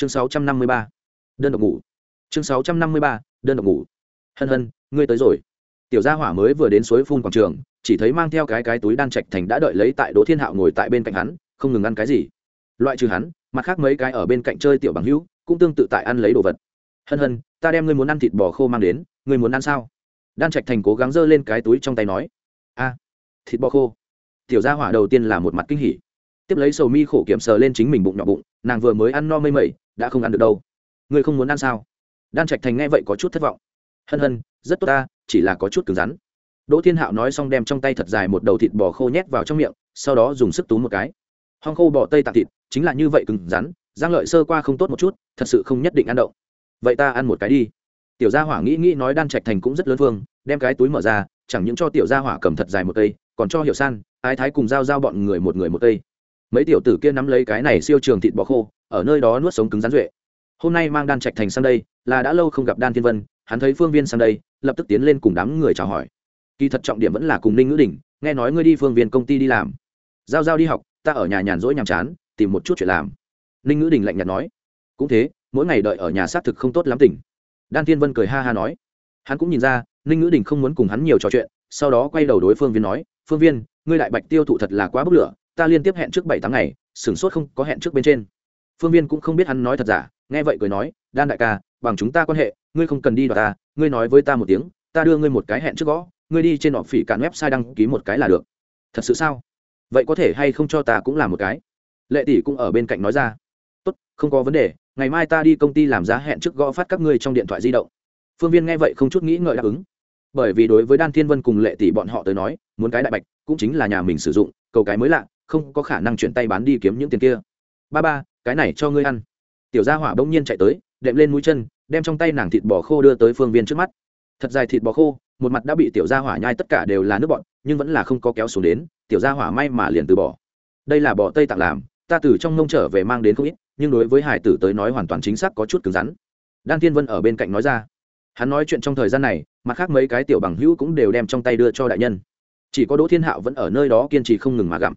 chương sáu trăm năm mươi ba. Đơn độc ngủ. Chương sáu trăm năm mươi ba, đơn độc ngủ. Hân hân, ngươi tới rồi. Tiểu gia hỏa mới vừa đến suối phun quảng trường, chỉ thấy mang theo cái cái túi đan trạch thành đã đợi lấy tại đỗ thiên hạo ngồi tại bên cạnh hắn, không ngừng ăn cái gì. Loại trừ hắn, mặt khác mấy cái ở bên cạnh chơi tiểu bằng hữu, cũng tương tự tại ăn lấy đồ vật. Hân hân, ta đem ngươi muốn ăn thịt bò khô mang đến, ngươi muốn ăn sao? Đan trạch thành cố gắng giơ lên cái túi trong tay nói. A, thịt bò khô. Tiểu gia hỏa đầu tiên là một mặt kinh hỉ tiếp lấy sầu mi khổ kiểm sờ lên chính mình bụng nhỏ bụng, nàng vừa mới ăn no mây mẩy, đã không ăn được đâu. Ngươi không muốn ăn sao? Đan trạch thành nghe vậy có chút thất vọng. Hân hân, rất tốt ta, chỉ là có chút cứng rắn. Đỗ thiên hạo nói xong đem trong tay thật dài một đầu thịt bò khô nhét vào trong miệng, sau đó dùng sức tú một cái. Hong khô bò tây tạc thịt, chính là như vậy cứng rắn giang lợi sơ qua không tốt một chút, thật sự không nhất định ăn đậu. Vậy ta ăn một cái đi. Tiểu gia hỏa nghĩ nghĩ nói đan trạch thành cũng rất lớn phương, đem cái túi mở ra, chẳng những cho tiểu gia hỏa cầm thật dài một cây, còn cho hiểu san, ái thái cùng giao giao bọn người một người một cây mấy tiểu tử kia nắm lấy cái này siêu trường thịt bò khô, ở nơi đó nuốt sống cứng rắn duệ. Hôm nay mang đan trạch thành sang đây, là đã lâu không gặp đan thiên vân, hắn thấy phương viên sang đây, lập tức tiến lên cùng đám người chào hỏi. Kỳ thật trọng điểm vẫn là cùng ninh ngữ đình nghe nói ngươi đi phương viên công ty đi làm. Giao giao đi học, ta ở nhà nhàn rỗi nhàm chán, tìm một chút chuyện làm. Ninh ngữ đình lạnh nhạt nói. Cũng thế, mỗi ngày đợi ở nhà xác thực không tốt lắm tỉnh. Đan thiên vân cười ha ha nói. Hắn cũng nhìn ra, ninh ngữ đình không muốn cùng hắn nhiều trò chuyện, sau đó quay đầu đối phương viên nói, phương viên, ngươi đại bạch tiêu thụ thật là quá bức lửa ta liên tiếp hẹn trước bảy tháng ngày, sửng sốt không có hẹn trước bên trên. Phương viên cũng không biết hắn nói thật giả, nghe vậy cười nói, đan đại ca, bằng chúng ta quan hệ, ngươi không cần đi đoạt ta, ngươi nói với ta một tiếng, ta đưa ngươi một cái hẹn trước gõ, ngươi đi trên họ phỉ cản website đăng ký một cái là được. Thật sự sao? Vậy có thể hay không cho ta cũng làm một cái? Lệ tỷ cũng ở bên cạnh nói ra. Tốt, không có vấn đề, ngày mai ta đi công ty làm giá hẹn trước gõ phát các ngươi trong điện thoại di động. Phương viên nghe vậy không chút nghĩ ngợi đáp ứng. Bởi vì đối với đan thiên vân cùng lệ tỷ bọn họ tới nói, muốn cái đại bạch cũng chính là nhà mình sử dụng, cầu cái mới lạ không có khả năng chuyển tay bán đi kiếm những tiền kia. Ba ba, cái này cho ngươi ăn. Tiểu gia hỏa bỗng nhiên chạy tới, đệm lên mũi chân, đem trong tay nàng thịt bò khô đưa tới phương viên trước mắt. Thật dài thịt bò khô, một mặt đã bị tiểu gia hỏa nhai tất cả đều là nước bọn nhưng vẫn là không có kéo xuống đến, tiểu gia hỏa may mà liền từ bỏ. Đây là bò tây tặng làm, ta từ trong nông trở về mang đến không ít, nhưng đối với hải tử tới nói hoàn toàn chính xác có chút cứng rắn. Đan thiên vân ở bên cạnh nói ra. Hắn nói chuyện trong thời gian này, mặt khác mấy cái tiểu bằng hữu cũng đều đem trong tay đưa cho đại nhân. Chỉ có đỗ thiên hạo vẫn ở nơi đó kiên trì không ngừng mà gặm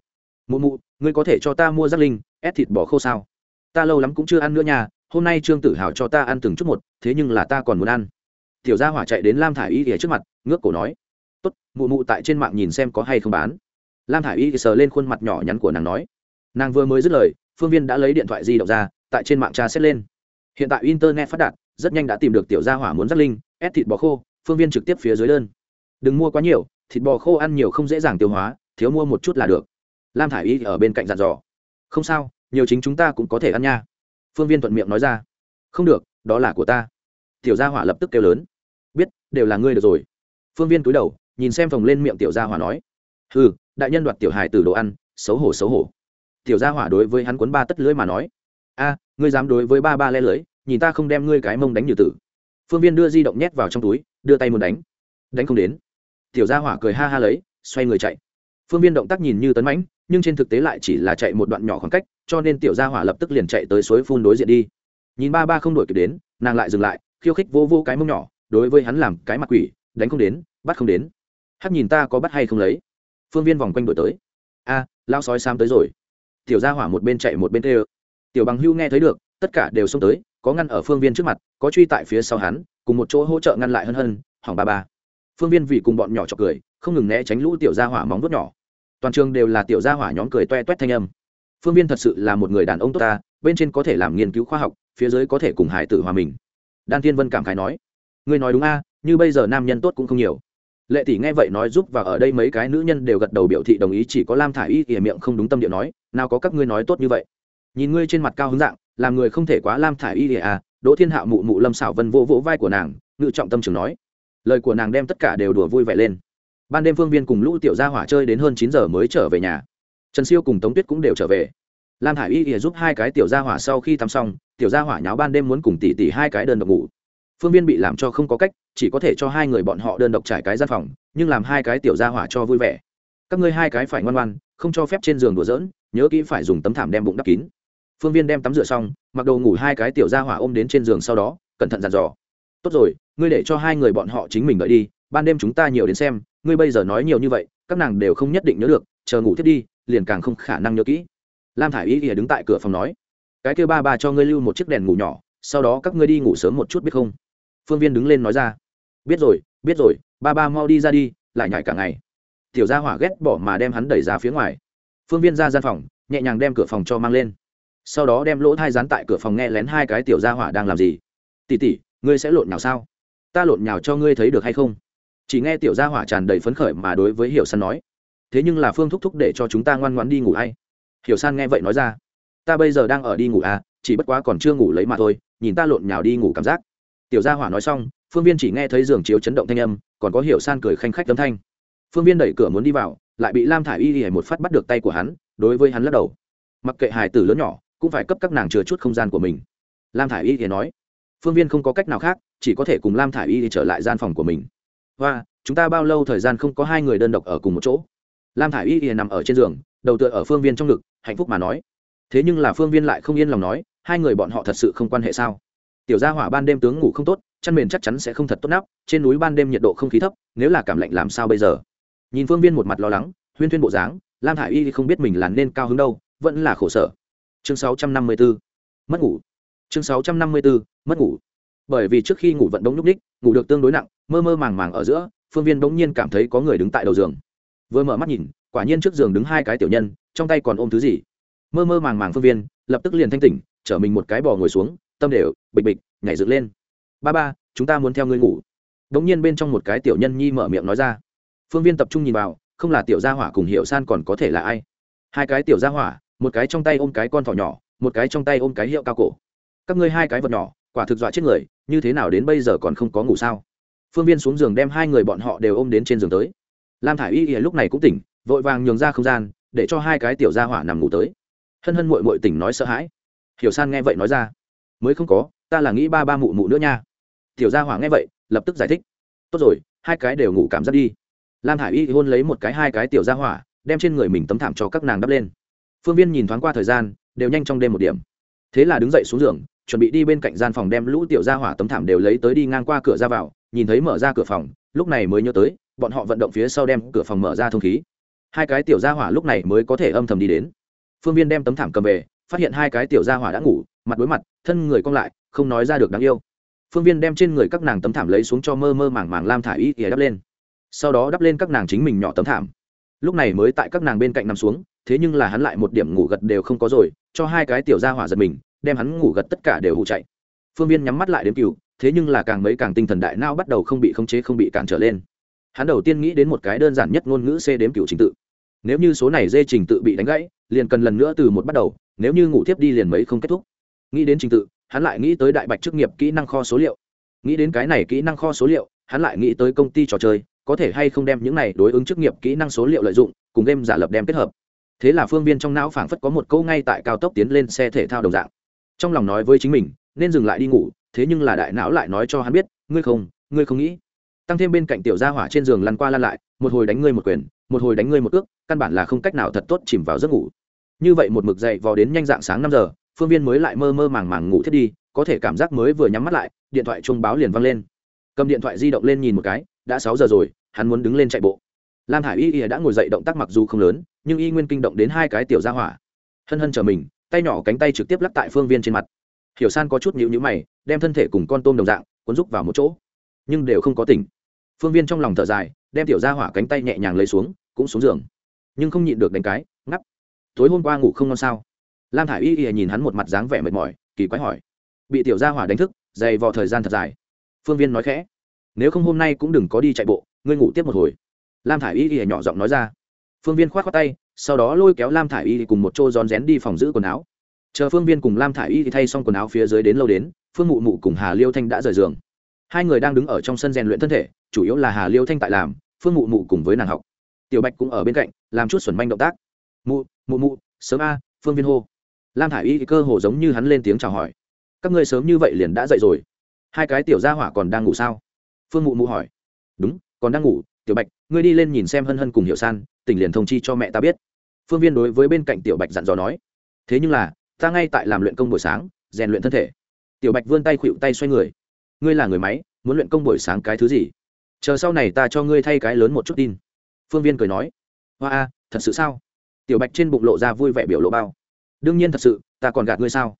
mụ mụ, ngươi có thể cho ta mua rác linh, ép thịt bò khô sao? Ta lâu lắm cũng chưa ăn nữa nha, hôm nay trương tử hào cho ta ăn từng chút một, thế nhưng là ta còn muốn ăn. Tiểu gia hỏa chạy đến lam thả i y thì trước mặt, ngước cổ nói, tốt, mụ mụ tại trên mạng nhìn xem có hay không bán. Lam thả i y sờ lên khuôn mặt nhỏ nhắn của nàng nói. Nàng vừa mới dứt lời, phương viên đã lấy điện thoại di động ra, tại trên mạng tra xét lên. Hiện tại internet phát đạt, rất nhanh đã tìm được tiểu gia hỏa muốn giác linh, ép thịt bò khô, phương viên trực tiếp phía dưới đơn. Đừng mua quá nhiều, thịt bò khô ăn nhiều không dễ dàng tiêu hóa, thiếu mua một chút là được lam thả i y ở bên cạnh dàn dò. Không sao nhiều chính chúng ta cũng có thể ăn nha. Phương viên thuận miệng nói ra. Không được đó là của ta. Tiểu gia hỏa lập tức kêu lớn. Biết đều là ngươi được rồi. Phương viên cúi đầu nhìn xem phồng lên miệng tiểu gia hỏa nói. Ừ đại nhân đoạt tiểu hài từ đồ ăn xấu hổ xấu hổ. Tiểu gia hỏa đối với hắn cuốn ba tất lưới mà nói. A ngươi dám đối với ba ba le lưới, nhìn ta không đem ngươi cái mông đánh như tử. Phương viên đưa di động nhét vào trong túi đưa tay muốn đánh. Đánh không đến. Tiểu gia hỏa cười ha ha lấy xoay người chạy phương viên động tác nhìn như tấn mãnh, nhưng trên thực tế lại chỉ là chạy một đoạn nhỏ khoảng cách, cho nên tiểu gia hỏa lập tức liền chạy tới suối phun đối diện đi. Nhìn ba ba không đổi kịp đến, nàng lại dừng lại, khiêu khích vô vô cái mông nhỏ, đối với hắn làm cái mặt quỷ, đánh không đến, bắt không đến. Hắc nhìn ta có bắt hay không lấy. Phương viên vòng quanh đổi tới. A lao sói xám tới rồi. Tiểu gia hỏa một bên chạy một bên tê ơ tiểu bằng hưu nghe thấy được, tất cả đều xông tới, có ngăn ở phương viên trước mặt, có truy tại phía sau hắn, cùng một chỗ hỗ trợ ngăn lại hân hân, hỏng ba ba. Phương viên vì cùng bọn nhỏ chọc cười, không ngừng né tránh lũ tiểu gia hỏa móng vuốt nhỏ toàn trường đều là tiểu gia hỏa nhóm cười toe toét thanh âm. Phương viên thật sự là một người đàn ông tốt ta, bên trên có thể làm nghiên cứu khoa học, phía dưới có thể cùng hải tử hòa mình. Đan thiên vân cảm khái nói, ngươi nói đúng a, như bây giờ nam nhân tốt cũng không nhiều. Lệ tỷ nghe vậy nói giúp và ở đây mấy cái nữ nhân đều gật đầu biểu thị đồng ý, chỉ có lam thả i y ỉa miệng không đúng tâm điệu nói, nào có các ngươi nói tốt như vậy? Nhìn ngươi trên mặt cao hứng dạng, làm người không thể quá lam thả i y ỉa à đỗ thiên hạo mụ mụ lâm xảo vân vỗ vỗ vai của nàng, ngự trọng tâm trường nói. Lời của nàng đem tất cả đều đùa vui vẻ lên ban đêm phương viên cùng lũ tiểu gia hỏa chơi đến hơn chín giờ mới trở về nhà. Trần siêu cùng tống tuyết cũng đều trở về. Lam hải y ỉa giúp hai cái tiểu gia hỏa sau khi tắm xong, tiểu gia hỏa nháo ban đêm muốn cùng tỉ tỉ hai cái đơn độc ngủ. Phương viên bị làm cho không có cách, chỉ có thể cho hai người bọn họ đơn độc trải cái gian phòng, nhưng làm hai cái tiểu gia hỏa cho vui vẻ. Các ngươi hai cái phải ngoan ngoan, không cho phép trên giường đùa giỡn, nhớ kỹ phải dùng tấm thảm đem bụng đắp kín. Phương viên đem tắm rửa xong, mặc đồ ngủ hai cái tiểu gia hỏa ôm đến trên giường sau đó, cẩn thận dặn dò. Tốt rồi, ngươi để cho hai người bọn họ chính mình đợi đi, ban đêm chúng ta nhiều đến xem ngươi bây giờ nói nhiều như vậy, các nàng đều không nhất định nhớ được, chờ ngủ thiết đi, liền càng không khả năng nhớ kỹ. Lam thả i y ỉa đứng tại cửa phòng nói, cái kêu ba ba cho ngươi lưu một chiếc đèn ngủ nhỏ, sau đó các ngươi đi ngủ sớm một chút biết không? Phương viên đứng lên nói ra, biết rồi biết rồi, ba ba mau đi ra đi, lại nhảy cả ngày. Tiểu gia hỏa ghét bỏ mà đem hắn đẩy ra phía ngoài. Phương viên ra gian phòng, nhẹ nhàng đem cửa phòng cho mang lên. Sau đó đem lỗ thai dán tại cửa phòng nghe lén hai cái tiểu gia hỏa đang làm gì. Tỉ tỉ ngươi sẽ lộn nhào sao? Ta lộn nhào cho ngươi thấy được hay không? Chỉ nghe tiểu gia hỏa tràn đầy phấn khởi mà đối với hiểu san nói, thế nhưng là phương thúc thúc để cho chúng ta ngoan ngoãn đi ngủ hay? Hiểu san nghe vậy nói ra, ta bây giờ đang ở đi ngủ à chỉ bất quá còn chưa ngủ lấy mà thôi, nhìn ta lộn nhào đi ngủ cảm giác. Tiểu gia hỏa nói xong, phương viên chỉ nghe thấy giường chiếu chấn động thanh âm, còn có hiểu san cười khanh khách âm thanh. Phương viên đẩy cửa muốn đi vào, lại bị lam thả i y y một phát bắt được tay của hắn, đối với hắn lắc đầu. Mặc kệ hài tử lớn nhỏ, cũng phải cấp các nàng chừa chút không gian của mình. Lam thả i y y nói, phương viên không có cách nào khác, chỉ có thể cùng lam thả i y trở lại gian phòng của mình hoa, chúng ta bao lâu thời gian không có hai người đơn độc ở cùng một chỗ? Lam thả i y y nằm ở trên giường, đầu tựa ở phương viên trong ngực, hạnh phúc mà nói. Thế nhưng là phương viên lại không yên lòng nói, hai người bọn họ thật sự không quan hệ sao? Tiểu gia hỏa ban đêm tướng ngủ không tốt, chăn mền chắc chắn sẽ không thật tốt nắp, trên núi ban đêm nhiệt độ không khí thấp, nếu là cảm lạnh làm sao bây giờ? Nhìn phương viên một mặt lo lắng, huyên thuyên bộ dáng, lam thả i y không biết mình là nên cao hứng đâu, vẫn là khổ sở. Chương 654. mất ngủ. Chương 654. mất ngủ. Bởi vì trước khi ngủ vận động nhúc ních ngủ được tương đối nặng mơ mơ màng màng ở giữa, phương viên bỗng nhiên cảm thấy có người đứng tại đầu giường. Vừa mở mắt nhìn, quả nhiên trước giường đứng hai cái tiểu nhân, trong tay còn ôm thứ gì. Mơ mơ màng màng phương viên, lập tức liền thanh tỉnh chở mình một cái bò ngồi xuống, tâm đều, bịch bịch, nhảy dựng lên. Ba ba, chúng ta muốn theo ngươi ngủ. Đ ỗ n g nhiên bên trong một cái tiểu nhân nhi mở miệng nói ra. Phương viên tập trung nhìn vào, không là tiểu gia hỏa cùng hiệu san còn có thể là ai. Hai cái tiểu gia hỏa, một cái trong tay ôm cái con thỏ nhỏ, một cái trong tay ôm cái hiệu cao cổ. Các ngươi hai cái vật nhỏ, quả thực dọa chết người, như thế nào đến bây giờ còn không có ngủ sao? Phương viên xuống giường đem hai người bọn họ đều ôm đến trên giường tới. Lam thả i y lúc này cũng tỉnh, vội vàng nhường ra không gian, để cho hai cái tiểu gia hỏa nằm ngủ tới. Hân hân mội mội tỉnh nói sợ hãi. Hiểu san nghe vậy nói ra, mới không có, ta là nghĩ ba ba mụ mụ nữa nha. Tiểu gia hỏa nghe vậy, lập tức giải thích, tốt rồi, hai cái đều ngủ cảm giác đi. Lam hải y hôn lấy một cái hai cái tiểu gia hỏa, đem trên người mình tấm thảm cho các nàng đắp lên. Phương viên nhìn thoáng qua thời gian, đều nhanh trong đêm một điểm. Thế là đứng dậy xuống giường, chuẩn bị đi bên cạnh gian phòng đem lũ tiểu gia hỏa tấm thảm đều lấy tới đi ngang qua cửa ra vào nhìn thấy mở ra cửa phòng, lúc này mới nhớ tới, bọn họ vận động phía sau đem cửa phòng mở ra thông khí. Hai cái tiểu gia hỏa lúc này mới có thể âm thầm đi đến. Phương viên đem tấm thảm cầm về, phát hiện hai cái tiểu gia hỏa đã ngủ, mặt đối mặt, thân người cong lại, không nói ra được đáng yêu. Phương viên đem trên người các nàng tấm thảm lấy xuống cho mơ mơ màng màng lam thả y ỉa đắp lên. Sau đó đắp lên các nàng chính mình nhỏ tấm thảm. Lúc này mới tại các nàng bên cạnh nằm xuống, thế nhưng là hắn lại một điểm ngủ gật đều không có rồi, cho hai cái tiểu gia hỏa giật mình, đem hắn ngủ gật tất cả đều hụ chạy. Phương viên nhắm mắt lại đếm cựu thế nhưng là càng mấy càng tinh thần đại não bắt đầu không bị khống chế, không bị cản trở lên. Hắn đầu tiên nghĩ đến một cái đơn giản nhất ngôn ngữ c đếm cửu trình tự. Nếu như số này dê trình tự bị đánh gãy, liền cần lần nữa từ một bắt đầu, nếu như ngủ tiếp đi liền mấy không kết thúc. Nghĩ đến trình tự, hắn lại nghĩ tới đại bạch chức nghiệp kỹ năng kho số liệu. Nghĩ đến cái này kỹ năng kho số liệu, hắn lại nghĩ tới công ty trò chơi, có thể hay không đem những này đối ứng chức nghiệp kỹ năng số liệu lợi dụng, cùng game giả lập đem kết hợp. Thế là phương viên trong não phảng phất có một câu ngay tại cao tốc tiến lên xe thể thao đồng dạng. Trong lòng nói với chính mình, nên dừng lại đi ngủ thế nhưng là đại não lại nói cho hắn biết, ngươi không ngươi không nghĩ. Tăng thêm bên cạnh tiểu gia hỏa trên giường lăn qua lăn lại, một hồi đánh ngươi một quyền, một hồi đánh ngươi một ước căn bản là không cách nào thật tốt chìm vào giấc ngủ. Như vậy một mực dậy vào đến nhanh dạng sáng năm giờ, phương viên mới lại mơ mơ màng màng ngủ thiết đi, có thể cảm giác mới vừa nhắm mắt lại, điện thoại chuông báo liền văng lên. Cầm điện thoại di động lên nhìn một cái, đã sáu giờ rồi, hắn muốn đứng lên chạy bộ. Lam hải y y đã ngồi dậy động tác mặc dù không lớn, nhưng y nguyên kinh động đến hai cái tiểu gia hỏa. Hân hân chờ mình, tay nhỏ cánh tay trực tiếp lắc tại phương viên trên mặt hiểu san có chút nhịu nhữ mày, đem thân thể cùng con tôm đồng dạng, cuốn rúc vào một chỗ. Nhưng đều không có tỉnh. Phương viên trong lòng thở dài, đem tiểu gia hỏa cánh tay nhẹ nhàng lấy xuống, cũng xuống giường. Nhưng không nhịn được đánh cái ngắp tối hôm qua ngủ không ngon sao? Lam thả i y y nhìn hắn một mặt dáng vẻ mệt mỏi, kỳ quái hỏi. Bị tiểu gia hỏa đánh thức, dày vò thời gian thật dài. Phương viên nói khẽ. Nếu không hôm nay cũng đừng có đi chạy bộ, ngươi ngủ tiếp một hồi. Lam thả i y y nhỏ giọng nói ra. Phương viên k h o á t khoác tay, sau đó lôi kéo lam thả i y cùng một chỗ rón rén đi phòng giữ quần áo chờ phương viên cùng lam thả i y thay xong quần áo phía dưới đến lâu đến, phương mụ mụ cùng hà liêu thanh đã rời giường. Hai người đang đứng ở trong sân rèn luyện thân thể, chủ yếu là hà liêu thanh tại làm, phương mụ mụ cùng với nàng học. Tiểu bạch cũng ở bên cạnh, làm chút xuẩn manh động tác. Mụ mụ mụ, sớm a, phương viên hô. Lam thả i y cơ hồ giống như hắn lên tiếng chào hỏi. Các ngươi sớm như vậy liền đã dậy rồi. Hai cái tiểu gia hỏa còn đang ngủ sao? Phương mụ mụ hỏi. Đúng, còn đang ngủ. Tiểu bạch, ngươi đi lên nhìn xem hân hân cùng hiểu san, tỉnh liền thông chi cho mẹ ta biết. Phương viên đối với bên cạnh tiểu bạch dặn dò nói. Thế nhưng là ta ngay tại làm luyện công buổi sáng, rèn luyện thân thể. Tiểu bạch vươn tay khuỵu tay xoay người. Ngươi là người máy, muốn luyện công buổi sáng cái thứ gì? Chờ sau này ta cho ngươi thay cái lớn một chút tin. Phương viên cười nói. Hoa a, thật sự sao? Tiểu bạch trên bụng lộ ra vui vẻ biểu lộ bao. Đương nhiên thật sự, ta còn gạt ngươi sao?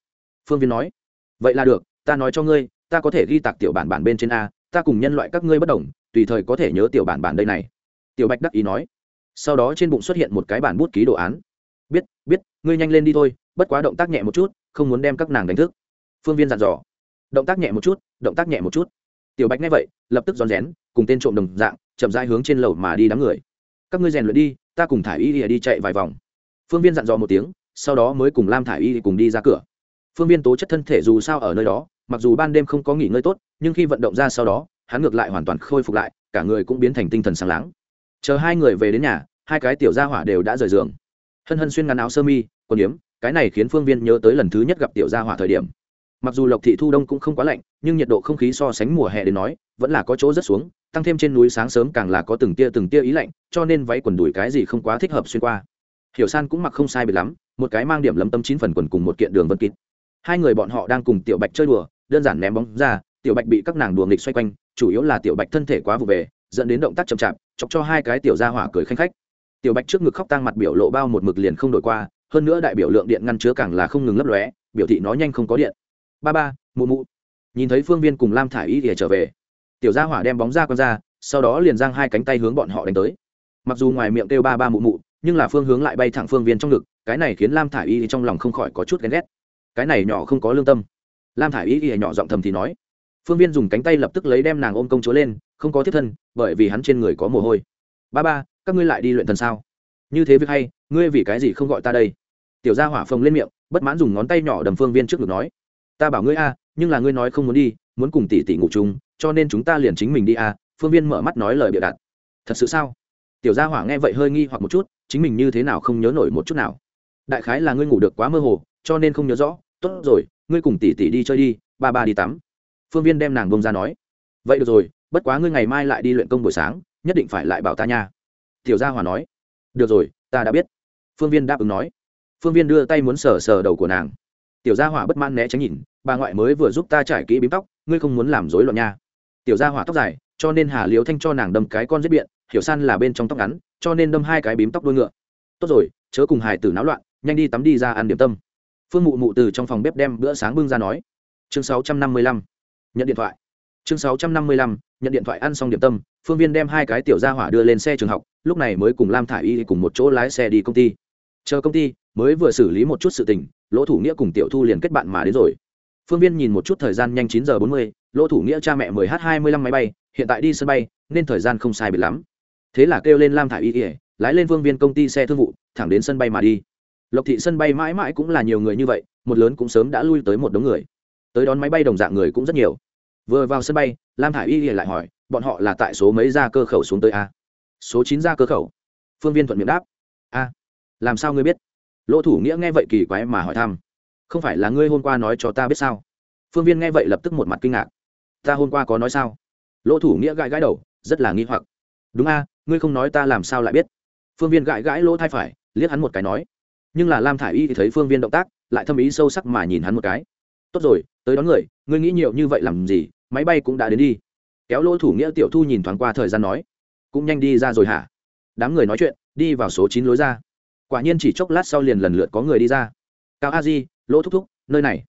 Phương viên nói. Vậy là được, ta nói cho ngươi, ta có thể ghi tạc tiểu bản bản bên trên a, ta cùng nhân loại các ngươi bất đồng, tùy thời có thể nhớ tiểu bản bản đây này. Tiểu bạch đắc ý nói. Sau đó trên bụng xuất hiện một cái bản bút ký đồ án. Biết biết, ngươi nhanh lên đi thôi bất quá động tác nhẹ một chút, không muốn đem các nàng đánh thức. Phương viên dặn dò. Động tác nhẹ một chút, động tác nhẹ một chút. Tiểu bạch nghe vậy, lập tức rón rén, cùng tên trộm đồng dạng, chậm rãi hướng trên lầu mà đi đám người. Các ngươi rèn luyện đi, ta cùng thả y đi chạy vài vòng. Phương viên dặn dò một tiếng, sau đó mới cùng lam thả y cùng đi ra cửa. Phương viên tố chất thân thể dù sao ở nơi đó, mặc dù ban đêm không có nghỉ ngơi tốt, nhưng khi vận động ra sau đó, hắn ngược lại hoàn toàn khôi phục lại, cả người cũng biến thành tinh thần sáng láng. Chờ hai người về đến nhà, hai cái tiểu gia hỏa đều đã rời giường. Hân hân xuyên ngắn áo sơ mi còn yếm cái này khiến phương viên nhớ tới lần thứ nhất gặp tiểu gia hỏa thời điểm. Mặc dù lộc thị thu đông cũng không quá lạnh, nhưng nhiệt độ không khí so sánh mùa hè đến nói, vẫn là có chỗ rất xuống, tăng thêm trên núi sáng sớm càng là có từng tia từng tia ý lạnh, cho nên váy quần đùi cái gì không quá thích hợp xuyên qua. Hiểu san cũng mặc không sai biệt lắm, một cái mang điểm lấm tâm chín phần quần cùng một kiện đường vân kịt. Hai người bọn họ đang cùng tiểu bạch chơi đùa, đơn giản ném bóng ra, tiểu bạch bị các nàng đùa nghịch xoay quanh, chủ yếu là tiểu bạch thân thể quá vụ về, dẫn đến động tác chậm chạp, chọc cho hai cái tiểu ra hỏa cười khanh khách. Tiểu bạch trước ngực khóc tăng mặt biểu lộ bao một mực liền không đổi qua hơn nữa đại biểu lượng điện ngăn chứa càng là không ngừng lấp lóe, biểu thị nó nhanh không có điện. Ba ba, mụ mụ. Nhìn thấy phương viên cùng lam thả i y ỉa trở về. Tiểu gia hỏa đem bóng ra con ra, sau đó liền giang hai cánh tay hướng bọn họ đánh tới. Mặc dù ngoài miệng kêu ba ba mụ mụ, nhưng là phương hướng lại bay thẳng phương viên trong ngực, cái này khiến lam thả i y trong lòng không khỏi có chút ghen ghét. Cái này nhỏ không có lương tâm. Lam thả i y nhỏ giọng thầm thì nói. Phương viên dùng cánh tay lập tức lấy đem nàng ôm công chúa lên, không có thiết thân, bởi vì hắn trên người có mồ hôi. Ba ba, các ngươi lại đi luyện thần sao? Như thế việc hay, ngươi vì cái gì không gọi ta đây? Tiểu gia hỏa phồng lên miệng, bất mãn dùng ngón tay nhỏ đầm phương viên trước ngực nói, ta bảo ngươi a, nhưng là ngươi nói không muốn đi, muốn cùng tỷ tỷ ngủ chung, cho nên chúng ta liền chính mình đi a. Phương viên mở mắt nói lời bịa đặt thật sự sao? Tiểu gia hỏa nghe vậy hơi nghi hoặc một chút, chính mình như thế nào không nhớ nổi một chút nào. Đại khái là ngươi ngủ được quá mơ hồ, cho nên không nhớ rõ. Tốt rồi, ngươi cùng tỷ tỷ đi chơi đi, ba ba đi tắm. Phương viên đem nàng bông ra nói, vậy được rồi, bất quá ngươi ngày mai lại đi luyện công buổi sáng, nhất định phải lại bảo ta nha. Tiểu gia hỏa nói, được rồi, ta đã biết. Phương viên đáp ứng nói phương viên đưa tay muốn sờ sờ đầu của nàng. Tiểu gia hỏa bất mãn né tránh nhìn, bà ngoại mới vừa giúp ta trải kỹ bím tóc, ngươi không muốn làm rối loạn nha. Tiểu gia hỏa tóc dài, cho nên hà Liễu thanh cho nàng đâm cái con giết biện, hiểu san là bên trong tóc ngắn, cho nên đâm hai cái bím tóc đuôi ngựa. Tốt rồi, chớ cùng hải tử náo loạn, nhanh đi tắm đi ra ăn điểm tâm. Phương mụ mụ từ trong phòng bếp đem bữa sáng bưng ra nói. Chương sáu trăm năm mươi lăm, nhận điện thoại. Chương sáu trăm năm mươi lăm, nhận điện thoại ăn xong điểm tâm, phương viên đem hai cái tiểu gia hỏa đưa lên xe trường học, lúc này mới cùng lam thả i y cùng một chỗ lái xe đi công ty chờ công ty mới vừa xử lý một chút sự tình, lỗ thủ nghĩa cùng tiểu thu liền kết bạn mà đến rồi. Phương viên nhìn một chút thời gian nhanh chín giờ bốn mươi, lỗ thủ nghĩa cha mẹ mười h hai mươi lăm máy bay, hiện tại đi sân bay, nên thời gian không sai biệt lắm. Thế là kêu lên lam thả i y ỉa lái lên phương viên công ty xe thương vụ, thẳng đến sân bay mà đi. Lộc thị sân bay mãi mãi cũng là nhiều người như vậy, một lớn cũng sớm đã lui tới một đống người. Tới đón máy bay đồng dạng người cũng rất nhiều. Vừa vào sân bay, lam thả i y lại hỏi, bọn họ là tại số mấy ra cơ khẩu xuống tới a? Số chín ra cơ khẩu. Phương viên thuận miệng đáp, a làm sao ngươi biết? Lỗ thủ nghĩa nghe vậy kỳ quái mà hỏi thăm. Không phải là ngươi hôm qua nói cho ta biết sao? Phương viên nghe vậy lập tức một mặt kinh ngạc. Ta hôm qua có nói sao? Lỗ thủ nghĩa gãi gãi đầu, rất là nghi hoặc. Đúng a, ngươi không nói ta làm sao lại biết? Phương viên gãi gãi lỗ thai phải, liếc hắn một cái nói. Nhưng là lam thả i y thì thấy phương viên động tác, lại thâm ý sâu sắc mà nhìn hắn một cái. Tốt rồi, tới đón người, ngươi nghĩ nhiều như vậy làm gì? Máy bay cũng đã đến đi. Kéo lỗ thủ nghĩa tiểu thu nhìn thoáng qua thời gian nói. Cũng nhanh đi ra rồi hả? Đám người nói chuyện, đi vào số chín lối ra quả nhiên chỉ chốc lát sau liền lần lượt có người đi ra. Cao a di, lỗ thúc thúc, nơi này.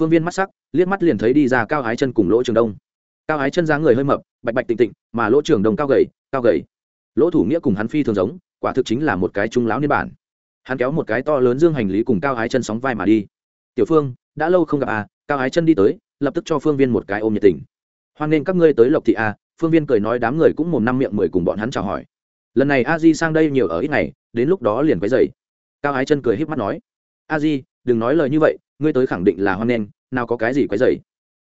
Phương viên mắt sắc, liếc mắt liền thấy đi ra cao ái chân cùng lỗ trường đông. Cao ái chân dáng người hơi mập, bạch bạch tịnh tịnh, mà lỗ trường đông cao gầy cao gầy. Lỗ thủ nghĩa cùng hắn phi thường giống, quả thực chính là một cái trung lão niên bản. Hắn kéo một cái to lớn dương hành lý cùng cao ái chân sóng vai mà đi. Tiểu phương, đã lâu không gặp à cao ái chân đi tới, lập tức cho phương viên một cái ôm nhiệt tình. Hoan nghênh các ngươi tới lộc thị à phương viên cười nói đám người cũng mồm năm miệng mười cùng bọn hắn chào hỏi lần này a di sang đây nhiều ở ít ngày, đến lúc đó liền quấy dày cao ái chân cười híp mắt nói, a di, đừng nói lời như vậy, ngươi tới khẳng định là hoan nghênh, nào có cái gì quấy dày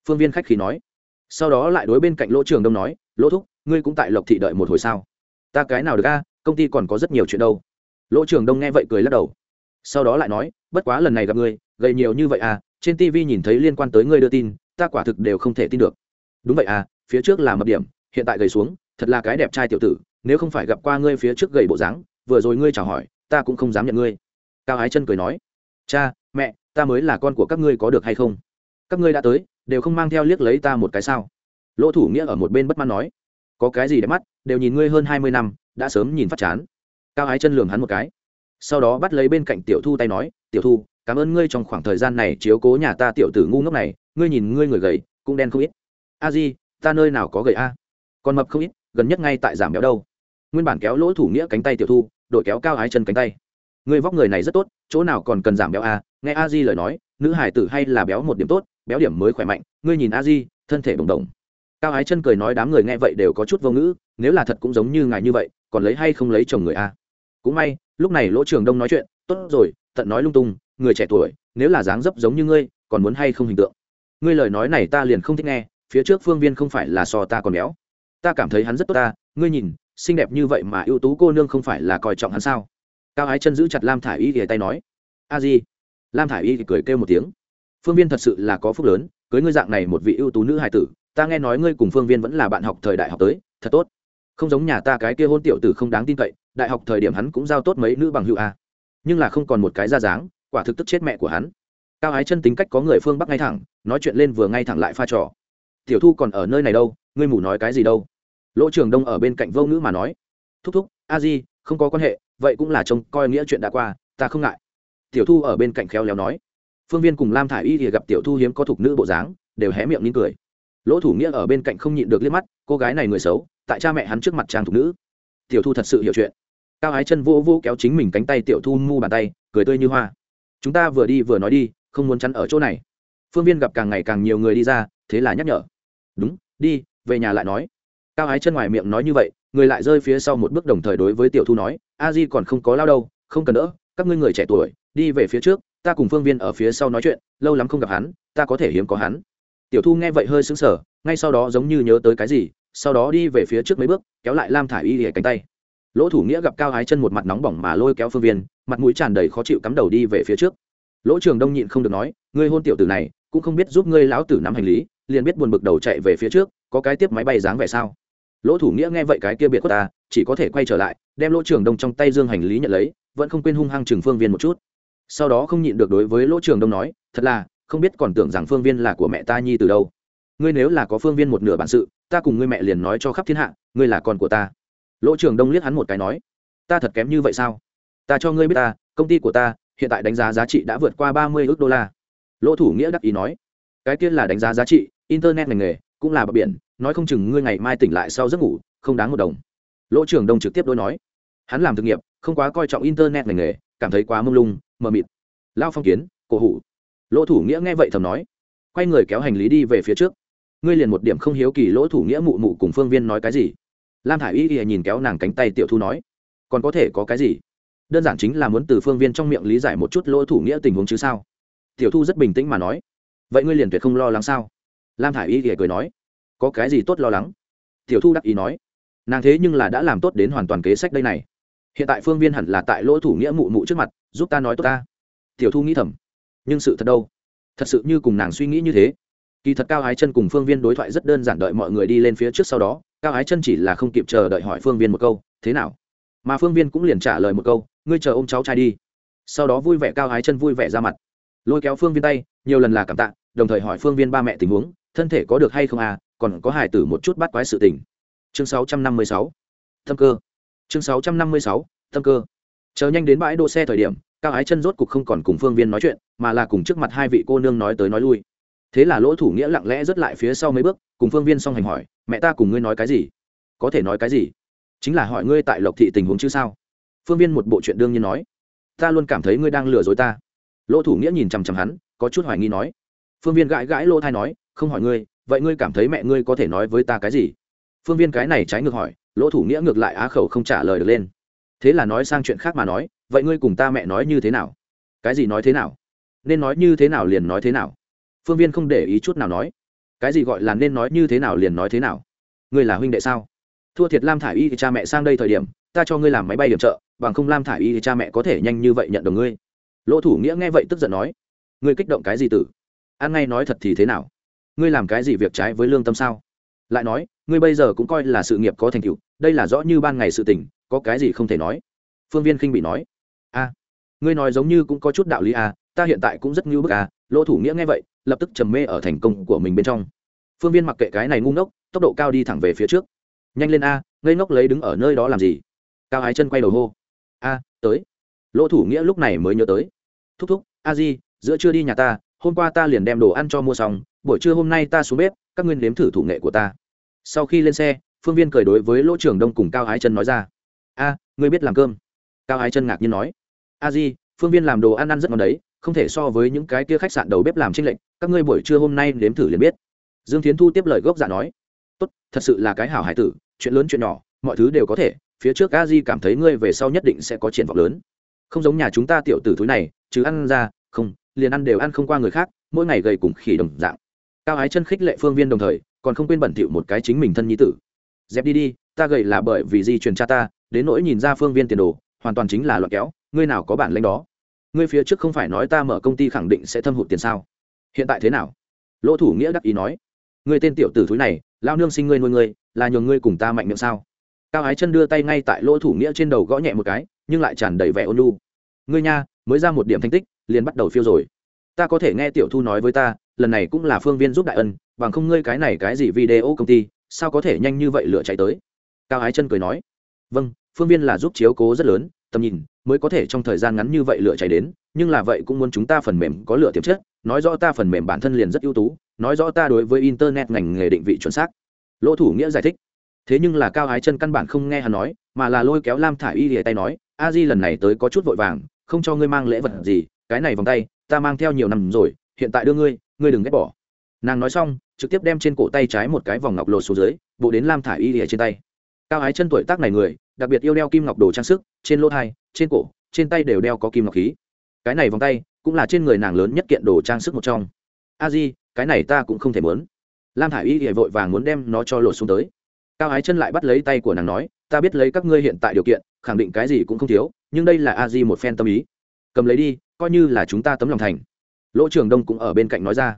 phương viên khách khí nói. Sau đó lại đối bên cạnh lỗ trường đông nói, lỗ thúc, ngươi cũng tại lộc thị đợi một hồi sao? Ta cái nào được a, công ty còn có rất nhiều chuyện đâu. Lỗ trường đông nghe vậy cười lắc đầu. Sau đó lại nói, bất quá lần này gặp ngươi, gầy nhiều như vậy à trên tv nhìn thấy liên quan tới ngươi đưa tin, ta quả thực đều không thể tin được. Đúng vậy à phía trước là mập điểm, hiện tại gầy xuống, thật là cái đẹp trai tiểu tử nếu không phải gặp qua ngươi phía trước gầy bộ dáng, vừa rồi ngươi chào hỏi, ta cũng không dám nhận ngươi. Cao ái chân cười nói, cha, mẹ, ta mới là con của các ngươi có được hay không? Các ngươi đã tới, đều không mang theo liếc lấy ta một cái sao? Lỗ thủ nghĩa ở một bên bất mãn nói, có cái gì đẹp mắt, đều nhìn ngươi hơn hai mươi năm, đã sớm nhìn phát chán. Cao ái chân lường hắn một cái, sau đó bắt lấy bên cạnh tiểu thu tay nói, tiểu thu, cảm ơn ngươi trong khoảng thời gian này chiếu cố nhà ta tiểu tử ngu ngốc này, ngươi nhìn ngươi người gầy, cũng đen không ít. A di, ta nơi nào có gầy a? Còn mập không ít, gần nhất ngay tại giảm béo đâu nguyên bản kéo lỗ thủ nghĩa cánh tay tiểu thu, đội kéo cao ái chân cánh tay. Người vóc người này rất tốt, chỗ nào còn cần giảm béo a nghe a di lời nói, nữ hải tử hay là béo một điểm tốt, béo điểm mới khỏe mạnh. Ngươi nhìn a di, thân thể đồng đồng cao ái chân cười nói đám người nghe vậy đều có chút vô ngữ, nếu là thật cũng giống như ngài như vậy, còn lấy hay không lấy chồng người a cũng may, lúc này lỗ trường đông nói chuyện, tốt rồi, tận nói lung tung, người trẻ tuổi, nếu là dáng dấp giống như ngươi, còn muốn hay không hình tượng? Ngươi lời nói này ta liền không thích nghe, phía trước phương viên không phải là so ta còn béo. Ta cảm thấy hắn rất tốt ta, ngươi nhìn xinh đẹp như vậy mà ưu tú cô nương không phải là coi trọng hắn sao? Cao ái chân giữ chặt lam thả i y thì tay nói, a di. Lam thả i y thì cười kêu một tiếng, phương viên thật sự là có phúc lớn, cưới ngươi dạng này một vị ưu tú nữ hài tử, ta nghe nói ngươi cùng phương viên vẫn là bạn học thời đại học tới, thật tốt. Không giống nhà ta cái kia hôn tiểu tử không đáng tin cậy, đại học thời điểm hắn cũng giao tốt mấy nữ bằng hữu a. Nhưng là không còn một cái ra dáng, quả thực tức chết mẹ của hắn. Cao ái chân tính cách có người phương bắc ngay thẳng, nói chuyện lên vừa ngay thẳng lại pha trò. Tiểu thu còn ở nơi này đâu, ngươi mù nói cái gì đâu? Lỗ trường đông ở bên cạnh vô ngữ mà nói, thúc thúc, a di, không có quan hệ, vậy cũng là trông coi nghĩa chuyện đã qua, ta không ngại. Tiểu thu ở bên cạnh khéo léo nói, phương viên cùng lam thả i y thì gặp tiểu thu hiếm có thục nữ bộ dáng, đều hé miệng nín cười. Lỗ thủ nghĩa ở bên cạnh không nhịn được liếc mắt, cô gái này người xấu, tại cha mẹ hắn trước mặt trang thục nữ. Tiểu thu thật sự hiểu chuyện. Cao ái chân vô vô kéo chính mình cánh tay tiểu thu mu bàn tay, cười tươi như hoa. Chúng ta vừa đi vừa nói đi, không muốn chắn ở chỗ này. Phương viên gặp càng ngày càng nhiều người đi ra, thế là nhắc nhở. Đúng, đi, về nhà lại nói cao ái chân ngoài miệng nói như vậy, người lại rơi phía sau một bước đồng thời đối với tiểu thu nói, a di còn không có lao đâu, không cần đỡ, các ngươi người trẻ tuổi, đi về phía trước, ta cùng phương viên ở phía sau nói chuyện, lâu lắm không gặp hắn, ta có thể hiếm có hắn. Tiểu thu nghe vậy hơi sững sờ, ngay sau đó giống như nhớ tới cái gì, sau đó đi về phía trước mấy bước, kéo lại lam thả i y lìa cánh tay. Lỗ thủ nghĩa gặp cao ái chân một mặt nóng bỏng mà lôi kéo phương viên, mặt mũi tràn đầy khó chịu cắm đầu đi về phía trước. Lỗ trường đông nhịn không được nói, ngươi hôn tiểu tử này, cũng không biết giúp ngươi lão tử nắm hành lý, liền biết buồn bực đầu chạy về phía trước, có cái tiếp máy bay dáng vẻ sao? Lỗ thủ nghĩa nghe vậy cái kia biệt của ta, chỉ có thể quay trở lại, đem lỗ trường đông trong tay dương hành lý nhận lấy, vẫn không quên hung hăng trường phương viên một chút. Sau đó không nhịn được đối với lỗ trường đông nói, thật là, không biết còn tưởng rằng phương viên là của mẹ ta nhi từ đâu. Ngươi nếu là có phương viên một nửa bản sự, ta cùng ngươi mẹ liền nói cho khắp thiên hạ, ngươi là con của ta. Lỗ trường đông liếc hắn một cái nói, ta thật kém như vậy sao? Ta cho ngươi biết ta, công ty của ta, hiện tại đánh giá giá trị đã vượt qua ba mươi ước đô la. Lỗ thủ nghĩa đắc ý nói, cái kia là đánh giá giá trị, internet ngành nghề, cũng là bờ biển nói không chừng ngươi ngày mai tỉnh lại sau giấc ngủ, không đáng một đồng. Lỗ trưởng đông trực tiếp đối nói. Hắn làm thực nghiệp, không quá coi trọng internet ngành nghề, cảm thấy quá mông lung, mờ mịt. Lao phong kiến, cổ hủ. Lỗ thủ nghĩa nghe vậy thầm nói. Quay người kéo hành lý đi về phía trước. Ngươi liền một điểm không hiếu kỳ lỗ thủ nghĩa mụ mụ cùng phương viên nói cái gì? Lam thả i y y nhìn kéo nàng cánh tay tiểu thu nói. Còn có thể có cái gì? Đơn giản chính là muốn từ phương viên trong miệng lý giải một chút lỗ thủ nghĩa tình huống chứ sao? Tiểu thu rất bình tĩnh mà nói. Vậy ngươi liền tuyệt không lo lắng sao? Lam thả i y y cười nói có cái gì tốt lo lắng? Tiểu thu đắc ý nói. Nàng thế nhưng là đã làm tốt đến hoàn toàn kế sách đây này. Hiện tại phương viên hẳn là tại lỗ thủ nghĩa mụ mụ trước mặt, giúp ta nói tốt ta. Tiểu thu nghĩ thầm. Nhưng sự thật đâu? Thật sự như cùng nàng suy nghĩ như thế. Kỳ thật cao ái chân cùng phương viên đối thoại rất đơn giản đợi mọi người đi lên phía trước sau đó, cao ái chân chỉ là không kịp chờ đợi hỏi phương viên một câu, thế nào? Mà phương viên cũng liền trả lời một câu, ngươi chờ ôm cháu trai đi. Sau đó vui vẻ cao ái chân vui vẻ ra mặt. Lôi kéo phương viên tay, nhiều lần là cảm tạ, đồng thời hỏi phương viên ba mẹ tình huống, thân thể có được hay không à? Còn có hài tử một chút bắt quái sự tình. Chương 656. tâm cơ. Chương 656. tâm cơ. Chờ nhanh đến bãi đỗ xe thời điểm, cao ái chân rốt cục không còn cùng phương viên nói chuyện, mà là cùng trước mặt hai vị cô nương nói tới nói lui. Thế là lỗ thủ nghĩa lặng lẽ rớt lại phía sau mấy bước, cùng phương viên xong hành hỏi, mẹ ta cùng ngươi nói cái gì? Có thể nói cái gì? Chính là hỏi ngươi tại lộc thị tình huống chứ sao? Phương viên một bộ chuyện đương nhiên nói, ta luôn cảm thấy ngươi đang lừa dối ta. Lỗ thủ nghĩa nhìn chằm chằm hắn, có chút hoài nghi nói. Phương viên gãi gãi lỗ thai nói, không hỏi ngươi vậy ngươi cảm thấy mẹ ngươi có thể nói với ta cái gì? Phương viên cái này trái ngược hỏi, lỗ thủ nghĩa ngược lại á khẩu không trả lời được lên. Thế là nói sang chuyện khác mà nói, vậy ngươi cùng ta mẹ nói như thế nào? Cái gì nói thế nào? Nên nói như thế nào liền nói thế nào? Phương viên không để ý chút nào nói. Cái gì gọi là nên nói như thế nào liền nói thế nào? Ngươi là huynh đệ sao? Thua thiệt lam thả i y thì cha mẹ sang đây thời điểm, ta cho ngươi làm máy bay điểm trợ, bằng không lam thả i y thì cha mẹ có thể nhanh như vậy nhận được ngươi. Lỗ thủ nghĩa nghe vậy tức giận nói. Ngươi kích động cái gì tử? Ăn ngay nói thật thì thế nào? Ngươi làm cái gì việc trái với lương tâm sao? Lại nói, ngươi bây giờ cũng coi là sự nghiệp có thành tựu, đây là rõ như ban ngày sự tình, có cái gì không thể nói? Phương viên khinh bị nói. A, ngươi nói giống như cũng có chút đạo lý à? ta hiện tại cũng rất ngưu bức à? lỗ thủ nghĩa nghe vậy, lập tức trầm mê ở thành công của mình bên trong. Phương viên mặc kệ cái này ngu ngốc, tốc độ cao đi thẳng về phía trước. Nhanh lên a, ngây ngốc lấy đứng ở nơi đó làm gì? Cao ái chân quay đầu hô. A, tới. Lỗ thủ nghĩa lúc này mới nhớ tới. Thúc thúc, a di, giữa trưa đi nhà ta, hôm qua ta liền đem đồ ăn cho mua xong buổi trưa hôm nay ta xuống bếp, các nguyên nếm thử thủ nghệ của ta. Sau khi lên xe, phương viên cười đối với lỗ trưởng đông cùng cao ái chân nói ra. A, ngươi biết làm cơm? Cao ái chân ngạc nhiên nói. A di, phương viên làm đồ ăn ăn rất ngon đấy, không thể so với những cái kia khách sạn đầu bếp làm tranh lệnh các ngươi buổi trưa hôm nay nếm thử liền biết. Dương tiến thu tiếp lời gốc dạ nói. Tốt, thật sự là cái hảo hải tử, chuyện lớn chuyện nhỏ, mọi thứ đều có thể, phía trước a di cảm thấy ngươi về sau nhất định sẽ có triển vọng lớn. Không giống nhà chúng ta tiểu tử thúi này chứ ăn ra, không, liền ăn đều ăn không qua người khác, mỗi ngày gầy cùng khỉ đồng dạng cao ái chân khích lệ phương viên đồng thời, còn không quên bẩn thỉu một cái chính mình thân nhi tử. Dẹp đi đi, ta gầy là bởi vì di truyền cha ta, đến nỗi nhìn ra phương viên tiền đồ, hoàn toàn chính là loại kéo, ngươi nào có bản lãnh đó? Ngươi phía trước không phải nói ta mở công ty khẳng định sẽ thâm hụt tiền sao? Hiện tại thế nào? Lỗ thủ nghĩa đắc ý nói. Ngươi tên tiểu tử thúi này, lao nương sinh ngươi nuôi ngươi, là nhường ngươi cùng ta mạnh miệng sao? Cao ái chân đưa tay ngay tại lỗ thủ nghĩa trên đầu gõ nhẹ một cái, nhưng lại tràn đầy vẻ ôn lu ngươi nha, mới ra một điểm thành tích, liền bắt đầu phiêu rồi. Ta có thể nghe tiểu thu nói với ta lần này cũng là phương viên giúp đại ân, bằng không ngươi cái này cái gì video công ty, sao có thể nhanh như vậy lựa chạy tới? Cao ái chân cười nói. Vâng phương viên là giúp chiếu cố rất lớn, tầm nhìn, mới có thể trong thời gian ngắn như vậy lựa chạy đến, nhưng là vậy cũng muốn chúng ta phần mềm có lựa tiềm chất, nói rõ ta phần mềm bản thân liền rất ưu tú, nói rõ ta đối với internet ngành nghề định vị chuẩn xác. Lỗ thủ nghĩa giải thích. Thế nhưng là cao ái chân căn bản không nghe hắn nói, mà là lôi kéo lam thả i y lìa tay nói, a di lần này tới có chút vội vàng, không cho ngươi mang lễ vật gì, cái này vòng tay, ta mang theo nhiều năm rồi hiện tại đưa ngươi ngươi đừng ghét bỏ. Nàng nói xong, trực tiếp đem trên cổ tay trái một cái vòng ngọc lột xuống dưới, bộ đến lam thả y lìa trên tay. Cao ái chân tuổi tác này người, đặc biệt yêu đeo kim ngọc đồ trang sức, trên lỗ thai, trên cổ, trên tay đều đeo có kim ngọc khí. Cái này vòng tay, cũng là trên người nàng lớn nhất kiện đồ trang sức một trong. A di, cái này ta cũng không thể muốn. Lam thả i y thì vội vàng muốn đem nó cho lột xuống tới. Cao ái chân lại bắt lấy tay của nàng nói, ta biết lấy các ngươi hiện tại điều kiện, khẳng định cái gì cũng không thiếu, nhưng đây là a di một phen tâm ý. Cầm lấy đi, coi như là chúng ta tấm lòng thành lỗ trường đông cũng ở bên cạnh nói ra.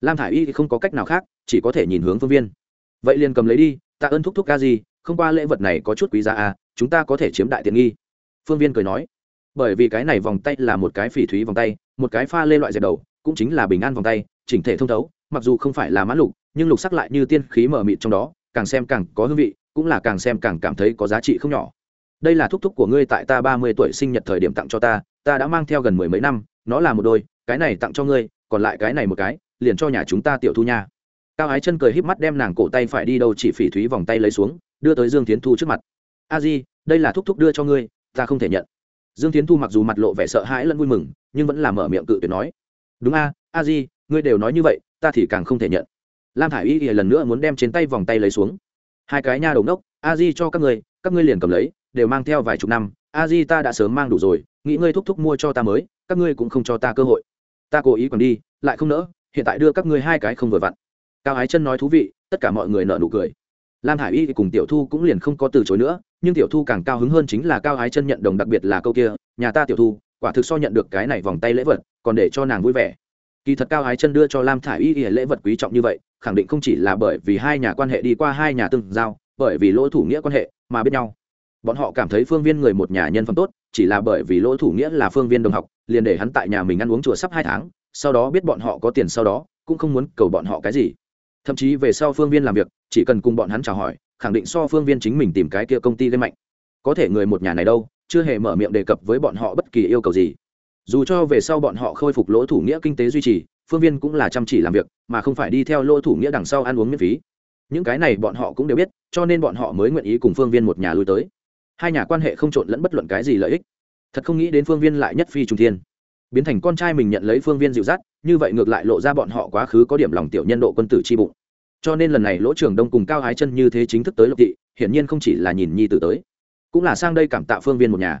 Lam thả i y thì không có cách nào khác chỉ có thể nhìn hướng phương viên. Vậy liền cầm lấy đi ta ơn thúc thúc ca gì, không qua lễ vật này có chút quý giá à chúng ta có thể chiếm đại tiện nghi. Phương viên cười nói bởi vì cái này vòng tay là một cái phỉ thúy vòng tay một cái pha lê loại dẹp đầu cũng chính là bình an vòng tay chỉnh thể thông thấu mặc dù không phải là mã lục nhưng lục sắc lại như tiên khí mở mịt trong đó càng xem càng có hương vị cũng là càng xem càng cảm thấy có giá trị không nhỏ. Đây là thúc thúc của ngươi tại ta ba mươi tuổi sinh nhật thời điểm tặng cho ta ta đã mang theo gần mười mấy năm nó là một đôi cái này tặng cho ngươi, còn lại cái này một cái, liền cho nhà chúng ta tiểu thu nha. Cao ái chân cười híp mắt đem nàng cổ tay phải đi đâu chỉ phỉ thúy vòng tay lấy xuống, đưa tới dương tiến thu trước mặt. A di, đây là thúc thúc đưa cho ngươi, ta không thể nhận. Dương tiến thu mặc dù mặt lộ vẻ sợ hãi lẫn vui mừng, nhưng vẫn là mở miệng cự tuyệt nói. Đúng a a di, ngươi đều nói như vậy, ta thì càng không thể nhận. Lam thả i y lần nữa muốn đem trên tay vòng tay lấy xuống. Hai cái nha đầu đốc a di cho các ngươi các ngươi liền cầm lấy, đều mang theo vài chục năm, a di ta đã sớm mang đủ rồi, nghĩ ngươi thúc thúc mua cho ta mới, các ngươi cũng không cho ta cơ hội ta cố ý còn đi, lại không nỡ, hiện tại đưa các ngươi hai cái không vừa vặn. Cao ái chân nói thú vị, tất cả mọi người nợ nụ cười. Lam hải y cùng tiểu thu cũng liền không có từ chối nữa, nhưng tiểu thu càng cao hứng hơn chính là cao ái chân nhận đồng đặc biệt là câu kia, nhà ta tiểu thu, quả thực so nhận được cái này vòng tay lễ vật, còn để cho nàng vui vẻ. Kỳ thật cao ái chân đưa cho lam thả i y lễ vật quý trọng như vậy, khẳng định không chỉ là bởi vì hai nhà quan hệ đi qua hai nhà tương giao, bởi vì lỗ thủ nghĩa quan hệ mà biết nhau. Bọn họ cảm thấy phương viên người một nhà nhân phẩm tốt, chỉ là bởi vì lỗ thủ nghĩa là phương viên đồng học liền để hắn tại nhà mình ăn uống chùa sắp hai tháng, sau đó biết bọn họ có tiền sau đó, cũng không muốn cầu bọn họ cái gì. Thậm chí về sau phương viên làm việc, chỉ cần cùng bọn hắn chào hỏi, khẳng định so phương viên chính mình tìm cái kia công ty gây mạnh. Có thể người một nhà này đâu, chưa hề mở miệng đề cập với bọn họ bất kỳ yêu cầu gì. Dù cho về sau bọn họ khôi phục lỗ thủ nghĩa kinh tế duy trì, phương viên cũng là chăm chỉ làm việc, mà không phải đi theo lỗ thủ nghĩa đằng sau ăn uống miễn phí. Những cái này bọn họ cũng đều biết, cho nên bọn họ mới nguyện ý cùng phương viên một nhà lui tới. Hai nhà quan hệ không trộn lẫn bất luận cái gì lợi ích thật không nghĩ đến phương viên lại nhất phi trung thiên. Biến thành con trai mình nhận lấy phương viên dịu dắt, như vậy ngược lại lộ ra bọn họ quá khứ có điểm lòng tiểu nhân độ quân tử chi bụng. Cho nên lần này lỗ trưởng đông cùng cao hái chân như thế chính thức tới lộc thị, hiển nhiên không chỉ là nhìn nhi tử tới, cũng là sang đây cảm tạ phương viên một nhà.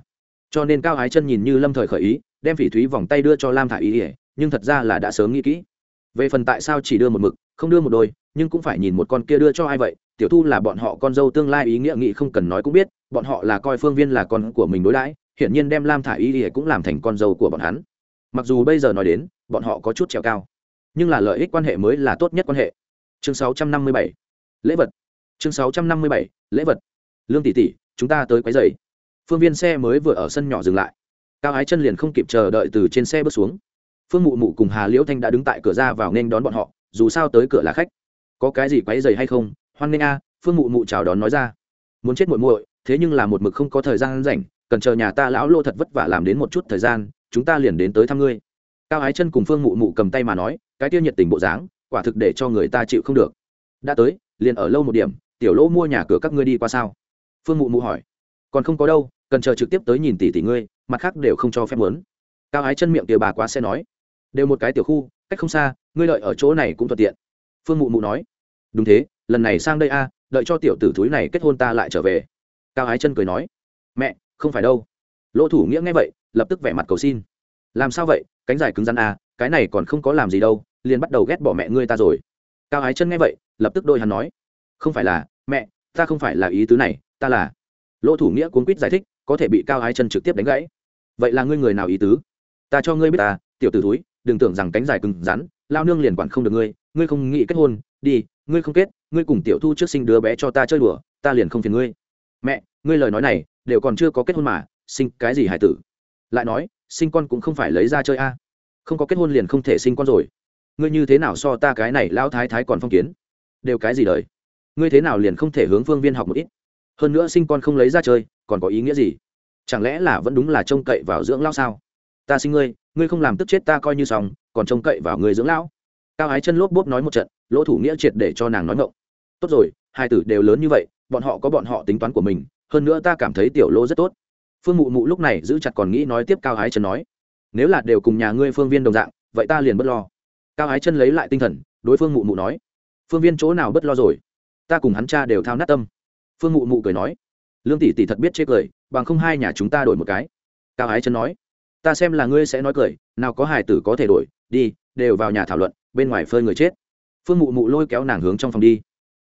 Cho nên cao hái chân nhìn như lâm thời khởi ý, đem phỉ thúy vòng tay đưa cho lam thả ý ỉa nhưng thật ra là đã sớm nghĩ kỹ. Về phần tại sao chỉ đưa một mực, không đưa một đôi, nhưng cũng phải nhìn một con kia đưa cho ai vậy, tiểu thu là bọn họ con dâu tương lai ý nghĩa nghị không cần nói cũng biết, bọn họ là coi phương viên là con của mình đối đãi hiển nhiên đem lam thả y y cũng làm thành con dâu của bọn hắn. Mặc dù bây giờ nói đến, bọn họ có chút trèo cao, nhưng là lợi ích quan hệ mới là tốt nhất quan hệ. Chương 657. lễ vật. Chương 657. lễ vật. Lương tỷ tỷ, chúng ta tới quấy giày phương viên xe mới vừa ở sân nhỏ dừng lại. Cao ái chân liền không kịp chờ đợi từ trên xe bước xuống. Phương mụ mụ cùng hà liễu thanh đã đứng tại cửa ra vào nên đón bọn họ, dù sao tới cửa là khách. Có cái gì quấy giày hay không? Hoan nghênh a, phương mụ mụ chào đón nói ra. Muốn chết muội muội, thế nhưng là một mực không có thời gian rảnh cần chờ nhà ta lão lô thật vất vả làm đến một chút thời gian, chúng ta liền đến tới thăm ngươi. Cao ái chân cùng phương mụ mụ cầm tay mà nói, cái tiêu nhiệt tình bộ dáng, quả thực để cho người ta chịu không được. Đã tới, liền ở lâu một điểm, tiểu lỗ mua nhà cửa các ngươi đi qua sao? Phương mụ mụ hỏi. Còn không có đâu, cần chờ trực tiếp tới nhìn tỷ tỷ ngươi, mặt khác đều không cho phép muốn. Cao ái chân miệng tiểu bà quá sẽ nói. Đều một cái tiểu khu, cách không xa, ngươi đợi ở chỗ này cũng thuận tiện. Phương mụ mụ nói. Đúng thế, lần này sang đây a, đợi cho tiểu tử thúi này kết hôn ta lại trở về. Cao ái chân cười nói. Mẹ không phải đâu. Lỗ thủ nghĩa nghe vậy, lập tức vẻ mặt cầu xin. Làm sao vậy? Cánh dài cứng rắn à? cái này còn không có làm gì đâu, liền bắt đầu ghét bỏ mẹ ngươi ta rồi. Cao ái chân nghe vậy, lập tức đôi hắn nói. Không phải là, mẹ, ta không phải là ý tứ này, ta là. Lỗ thủ nghĩa cuốn quýt giải thích, có thể bị cao ái chân trực tiếp đánh gãy. Vậy là ngươi người nào ý tứ? Ta cho ngươi biết ta tiểu t ử túi đừng tưởng rằng cánh dài cứng rắn, lao nương liền quản không được ngươi ngươi không nghĩ kết hôn, đi, ngươi không kết, ngươi cùng tiểu thu trước sinh đứa bé cho ta chơi đùa, ta liền không phiền ngươi. Mẹ, ngươi lời nói này đều còn chưa có kết hôn mà, sinh cái gì hải tử? Lại nói, sinh con cũng không phải lấy ra chơi a. Không có kết hôn liền không thể sinh con rồi. Ngươi như thế nào so ta cái này lão thái thái còn phong kiến? Đều cái gì đời? Ngươi thế nào liền không thể hướng phương viên học một ít? Hơn nữa sinh con không lấy ra chơi, còn có ý nghĩa gì? Chẳng lẽ là vẫn đúng là trông cậy vào dưỡng lão sao? Ta sinh ngươi ngươi không làm tức chết ta coi như xong, còn trông cậy vào người dưỡng lão. Cao ái chân lốp bốp nói một trận, lỗ thủ nghĩa triệt để cho nàng nói ngộng tốt rồi, hai tử đều lớn như vậy, bọn họ có bọn họ tính toán của mình hơn nữa ta cảm thấy tiểu lỗ rất tốt. Phương mụ mụ lúc này giữ chặt còn nghĩ nói tiếp cao ái chân nói, nếu là đều cùng nhà ngươi phương viên đồng dạng, vậy ta liền b ấ t lo. Cao ái chân lấy lại tinh thần, đối phương mụ mụ nói, phương viên chỗ nào b ấ t lo rồi? Ta cùng hắn cha đều thao nát tâm. Phương mụ mụ cười nói, lương tỷ tỷ thật biết chê cười, bằng không hai nhà chúng ta đổi một cái. Cao ái chân nói, ta xem là ngươi sẽ nói cười, nào có hài tử có thể đổi, đi, đều vào nhà thảo luận, bên ngoài phơi người chết. Phương mụ mụ lôi kéo nàng hướng trong phòng đi.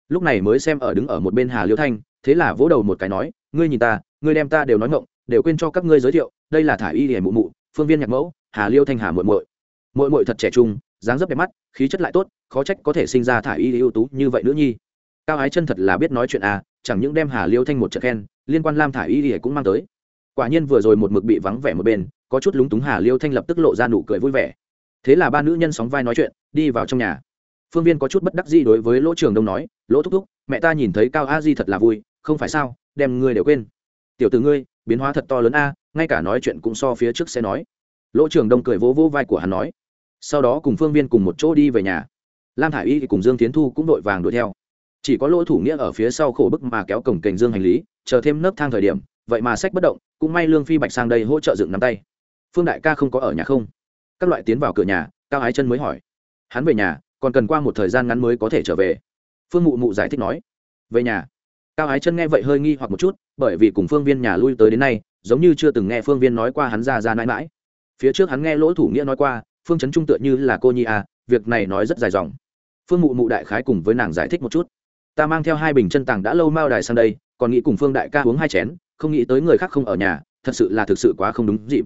Lúc này mới xem ở đứng ở một bên hà liễu thanh thế là vỗ đầu một cái nói, ngươi nhìn ta, ngươi đem ta đều nói ngộng, đều quên cho các ngươi giới thiệu, đây là thả y hề mụ mụ, phương viên nhạc mẫu, hà liêu thanh hà muội muội. Muội muội thật trẻ trung, dáng dấp đẹp mắt, khí chất lại tốt, khó trách có thể sinh ra thả y ưu tú như vậy nữ nhi. Cao ái chân thật là biết nói chuyện à chẳng những đem hà liêu thanh một trận khen, liên quan lam thả y hề cũng mang tới. Quả nhiên vừa rồi một mực bị vắng vẻ một bên, có chút lúng túng hà liêu thanh lập tức lộ ra nụ cười vui vẻ. Thế là ba nữ nhân sóng vai nói chuyện, đi vào trong nhà. Phương viên có chút bất đắc gì đối với lỗ trường đông nói, lỗ thúc thúc, mẹ ta nhìn thấy cao a di thật là vui không phải sao, đem ngươi đều quên. Tiểu từ ngươi, biến hóa thật to lớn a, ngay cả nói chuyện cũng so phía trước sẽ nói. Lỗ trường đông cười vỗ vỗ vai của hắn nói. Sau đó cùng phương viên cùng một chỗ đi về nhà. Lam thả i y cùng dương tiến thu cũng đội vàng đuổi theo. Chỉ có lỗ thủ nghĩa ở phía sau khổ bức mà kéo cổng kềnh dương hành lý, chờ thêm nấc thang thời điểm, vậy mà sách bất động, cũng may lương phi bạch sang đây hỗ trợ dựng nắm tay. Phương đại ca không có ở nhà không? Các loại tiến vào cửa nhà, cao ái chân mới hỏi. Hắn về nhà, còn cần qua một thời gian ngắn mới có thể trở về. Phương mụ mụ giải thích nói. Về nhà cao ái chân nghe vậy hơi nghi hoặc một chút, bởi vì cùng phương viên nhà lui tới đến nay, giống như chưa từng nghe phương viên nói qua hắn ra ra mãi mãi. Phía trước hắn nghe lỗ thủ nghĩa nói qua, phương chấn trung tựa như là cô nhi à việc này nói rất dài dòng. Phương mụ mụ đại khái cùng với nàng giải thích một chút. Ta mang theo hai bình chân tàng đã lâu mao đài sang đây, còn nghĩ cùng phương đại ca uống hai chén, không nghĩ tới người khác không ở nhà, thật sự là thực sự quá không đúng dịp.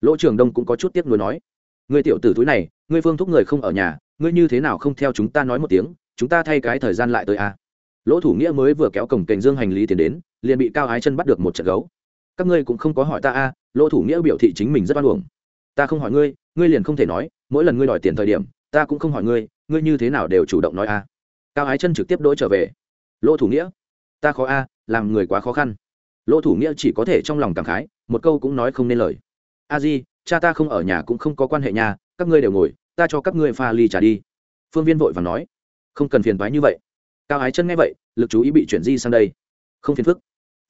Lỗ trường đông cũng có chút tiếc nuối nói, ngươi tiểu tử túi này, ngươi phương thúc người không ở nhà, ngươi như thế nào không theo chúng ta nói một tiếng, chúng ta thay cái thời gian lại tới a à? Lỗ thủ nghĩa mới vừa kéo cổng kềnh dương hành lý tiến đến liền bị cao ái chân bắt được một trận gấu. Các ngươi cũng không có hỏi ta a à, lỗ thủ nghĩa biểu thị chính mình rất oan uổng. Ta không hỏi ngươi ngươi liền không thể nói mỗi lần ngươi đòi tiền thời điểm ta cũng không hỏi ngươi ngươi như thế nào đều chủ động nói a. À. cao ái chân trực tiếp đỗi trở về. Lỗ thủ nghĩa ta khó a làm người quá khó khăn. Lỗ thủ nghĩa chỉ có thể trong lòng cảm khái một câu cũng nói không nên lời. A di cha ta không ở nhà cũng không có quan hệ nhà các ngươi đều ngồi ta cho các ngươi pha ly trà đi. Phương viên vội và nói không cần phiền thoái như vậy cao ái chân nghe vậy, lực chú ý bị chuyển di sang đây. Không phiền phức.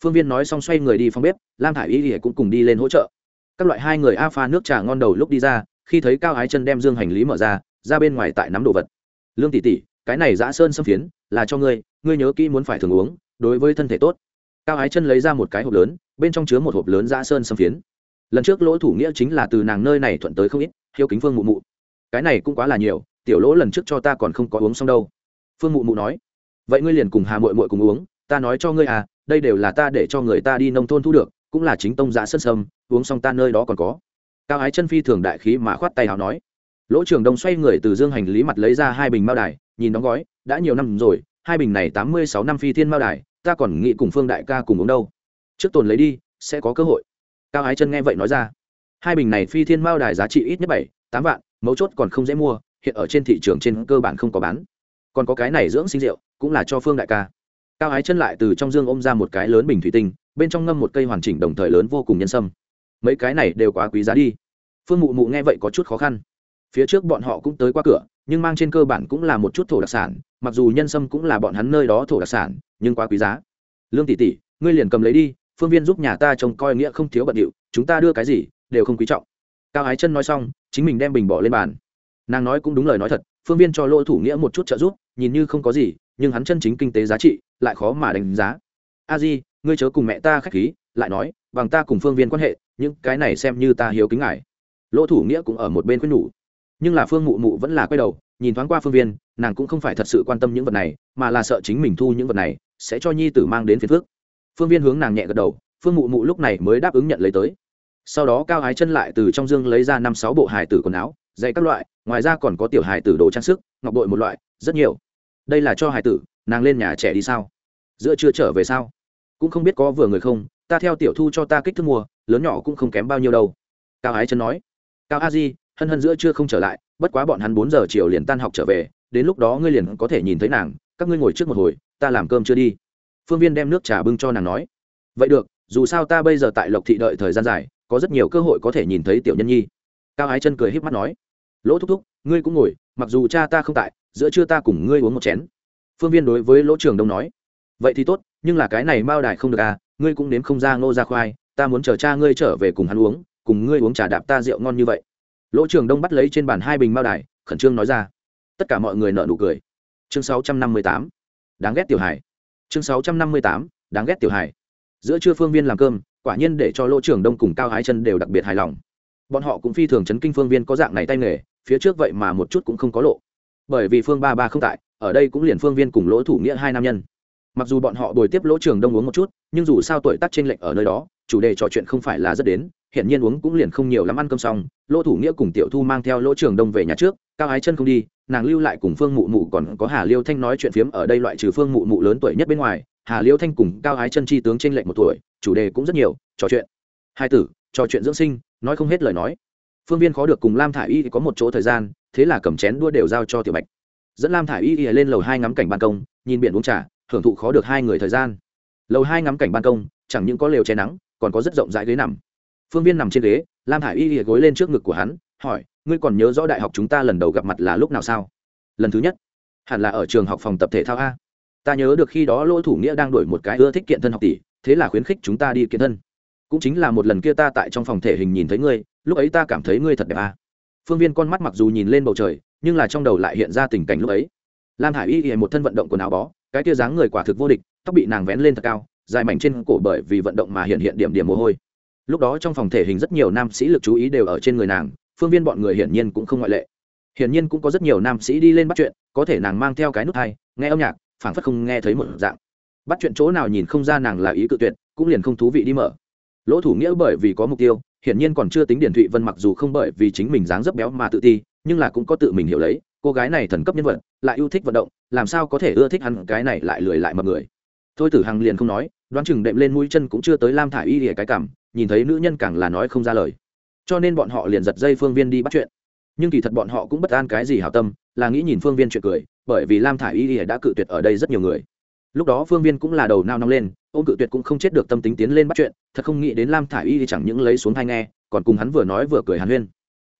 Phương viên nói xong xoay người đi phòng bếp, lam thả i y cũng cùng đi lên hỗ trợ. Các loại hai người a pha nước trà ngon đầu lúc đi ra, khi thấy cao ái chân đem dương hành lý mở ra ra bên ngoài tại nắm đồ vật. Lương tỷ tỷ, cái này giã sơn xâm phiến, là cho ngươi ngươi nhớ kỹ muốn phải thường uống, đối với thân thể tốt. Cao ái chân lấy ra một cái hộp lớn, bên trong chứa một hộp lớn giã sơn xâm phiến. Lần trước lỗ thủ nghĩa chính là từ nàng nơi này thuận tới không ít, hiếu kính phương mụ mụ. Cái này cũng quá là nhiều, tiểu lỗ lần trước cho ta còn không có uống xong đâu. Phương mụ mụ nói vậy ngươi liền cùng hà mội mội cùng uống, ta nói cho ngươi à đây đều là ta để cho người ta đi nông thôn thu được, cũng là chính tông giã sân sâm, uống xong ta nơi đó còn có. Cao ái chân phi thường đại khí mà khoát tay hào nói. Lỗ trường đông xoay người từ dương hành lý mặt lấy ra hai bình mao đài, nhìn đóng gói, đã nhiều năm rồi, hai bình này tám mươi sáu năm phi thiên mao đài, ta còn nghĩ cùng phương đại ca cùng uống đâu. Trước tồn lấy đi, sẽ có cơ hội. Cao ái chân nghe vậy nói ra. Hai bình này phi thiên mao đài giá trị ít nhất bảy, tám vạn, mấu chốt còn không dễ mua, hiện ở trên thị trường trên cơ bản không có bán. Còn có cái này dưỡng sinh rượu cũng là cho phương đại ca. Cao ái chân lại từ trong dương ôm ra một cái lớn bình thủy tinh, bên trong ngâm một cây hoàn chỉnh đồng thời lớn vô cùng nhân sâm. Mấy cái này đều quá quý giá đi. Phương mụ mụ nghe vậy có chút khó khăn. Phía trước bọn họ cũng tới qua cửa, nhưng mang trên cơ bản cũng là một chút thổ đặc sản, mặc dù nhân sâm cũng là bọn hắn nơi đó thổ đặc sản, nhưng quá quý giá. Lương tỷ tỷ, ngươi liền cầm lấy đi, phương viên giúp nhà ta trông coi nghĩa không thiếu bận điệu, chúng ta đưa cái gì, đều không quý trọng. Cao ái chân nói xong, chính mình đem bình bỏ lên bàn. Nàng nói cũng đúng lời nói thật, phương viên cho lỗ thủ nghĩa một chút trợ giúp, nhìn như không có gì nhưng hắn chân chính kinh tế giá trị lại khó mà đánh giá. A di, ngươi chớ cùng mẹ ta k h á c h khí, lại nói, bằng ta cùng phương viên quan hệ, những cái này xem như ta hiếu kính ngài. Lỗ thủ nghĩa cũng ở một bên khuyên nhủ. Nhưng là phương mụ mụ vẫn là quay đầu, nhìn thoáng qua phương viên, nàng cũng không phải thật sự quan tâm những vật này, mà là sợ chính mình thu những vật này sẽ cho nhi tử mang đến phiền phước phương viên hướng nàng nhẹ gật đầu, phương mụ mụ lúc này mới đáp ứng nhận lấy tới. Sau đó cao ái chân lại từ trong dương lấy ra năm sáu bộ hài tử quần áo, dạy các loại, ngoài ra còn có tiểu hài tử đồ trang sức, ngọc bội một loại, rất nhiều đây là cho Hải tử, nàng lên nhà trẻ đi sao? Giữa chưa trở về sao? Cũng không biết có vừa người không, ta theo tiểu thu cho ta kích thước mua, lớn nhỏ cũng không kém bao nhiêu đâu. Cao ái chân nói. Cao a di, hân hân giữa chưa không trở lại, bất quá bọn hắn bốn giờ chiều liền tan học trở về, đến lúc đó ngươi liền có thể nhìn thấy nàng, các ngươi ngồi trước một hồi, ta làm cơm chưa đi. Phương viên đem nước trà bưng cho nàng nói. Vậy được, dù sao ta bây giờ tại lộc thị đợi thời gian dài, có rất nhiều cơ hội có thể nhìn thấy tiểu nhân nhi. Cao ái chân cười h í p mắt nói. Lỗ thúc thúc, ngươi cũng ngồi, mặc dù cha ta không tại giữa trưa ta cùng ngươi uống một chén. Phương viên đối với lỗ trường đông nói, vậy thì tốt, nhưng là cái này mao đài không được à ngươi cũng nếm không ra ngô ra khoai, ta muốn chờ cha ngươi trở về cùng hắn uống, cùng ngươi uống trà đạp ta rượu ngon như vậy. Lỗ trường đông bắt lấy trên bàn hai bình mao đài, khẩn trương nói ra, tất cả mọi người nợ nụ cười. Chương sáu trăm năm mươi tám, đáng ghét tiểu hải chương sáu trăm năm mươi tám, đáng ghét tiểu hải giữa trưa phương viên làm cơm, quả nhiên để cho lỗ Trường đông cùng cao hái chân đều đặc biệt hài lòng. Bọn họ cũng phi thường chấn kinh phương viên có dạng này tay nghề, phía trước vậy mà một chút cũng không có lộ bởi vì phương ba ba không tại, ở đây cũng liền phương viên cùng lỗ thủ nghĩa hai nam nhân. Mặc dù bọn họ bồi tiếp lỗ trường đông uống một chút, nhưng dù sao tuổi tác t r ê n lệch ở nơi đó, chủ đề trò chuyện không phải là rất đến hiện nhiên uống cũng liền không nhiều lắm ăn cơm xong, lỗ thủ nghĩa cùng tiểu thu mang theo lỗ trường đông về nhà trước, cao ái chân không đi, nàng lưu lại cùng phương mụ mụ còn có hà liêu thanh nói chuyện phiếm ở đây loại trừ phương mụ mụ lớn tuổi nhất bên ngoài, hà liêu thanh cùng cao ái chân chi tướng trên lệch một tuổi, chủ đề cũng rất nhiều, trò chuyện. Hai tử, trò chuyện dưỡng sinh, nói không hết lời nói. Phương viên khó được cùng lam thả i y có một chỗ thời gian thế là cầm chén đua đều giao cho tiểu bạch. Dẫn lam thả i y lên lầu hai ngắm cảnh ban công, nhìn biển uống trà, hưởng thụ khó được hai người thời gian. Lầu hai ngắm cảnh ban công, chẳng những có lều che nắng, còn có rất rộng rãi ghế nằm. Phương viên nằm trên ghế, lam thả i y gối lên trước ngực của hắn, hỏi, ngươi còn nhớ rõ đại học chúng ta lần đầu gặp mặt là lúc nào sao? Lần thứ nhất. Hẳn là ở trường học phòng tập thể thao a. Ta nhớ được khi đó lỗ thủ nghĩa đang đổi một cái ưa thích kiện thân học tỷ, thế là khuyến khích chúng ta đi kiện thân. Cũng chính là một lần kia ta tại trong phòng thể hình nhìn thấy ngươi, lúc ấy ta cảm thấy ngươi thật đẹp à phương viên con mắt mặc dù nhìn lên bầu trời, nhưng là trong đầu lại hiện ra tình cảnh lúc ấy. Lam hải y hiện một thân vận động quần áo bó, cái tia dáng người quả thực vô địch, tóc bị nàng vén lên thật cao, dài mảnh trên cổ bởi vì vận động mà hiện hiện điểm điểm mồ hôi. Lúc đó trong phòng thể hình rất nhiều nam sĩ lực chú ý đều ở trên người nàng, phương viên bọn người hiển nhiên cũng không ngoại lệ. Hiển nhiên cũng có rất nhiều nam sĩ đi lên bắt chuyện, có thể nàng mang theo cái nút hay. nghe âm nhạc, phảng phất không nghe thấy một dạng. Bắt chuyện chỗ nào nhìn không ra nàng là ý cự tuyệt, cũng liền không thú vị đi mở. Lỗ thủ nghĩa bởi vì có mục tiêu hiển nhiên còn chưa tính điển thụy vân mặc dù không bởi vì chính mình dáng dấp béo mà tự ti, nhưng là cũng có tự mình hiểu lấy, cô gái này thần cấp nhân vật, lại yêu thích vận động, làm sao có thể ưa thích hắn, cái này lại lười lại mập người. Thôi tử hằng liền không nói, đoán chừng đệm lên mũi chân cũng chưa tới lam thả y lìa cái cảm, nhìn thấy nữ nhân càng là nói không ra lời. Cho nên bọn họ liền giật dây phương viên đi bắt chuyện. Nhưng kỳ thật bọn họ cũng bất an cái gì hảo tâm, là nghĩ nhìn phương viên chuyện cười, bởi vì lam thả y lìa đã cự tuyệt ở đây rất nhiều người lúc đó phương viên cũng là đầu nao nóng lên ôm cự tuyệt cũng không chết được tâm tính tiến lên bắt chuyện, thật không nghĩ đến lam thả i y chẳng những lấy xuống thai nghe, còn cùng hắn vừa nói vừa cười hàn huyên.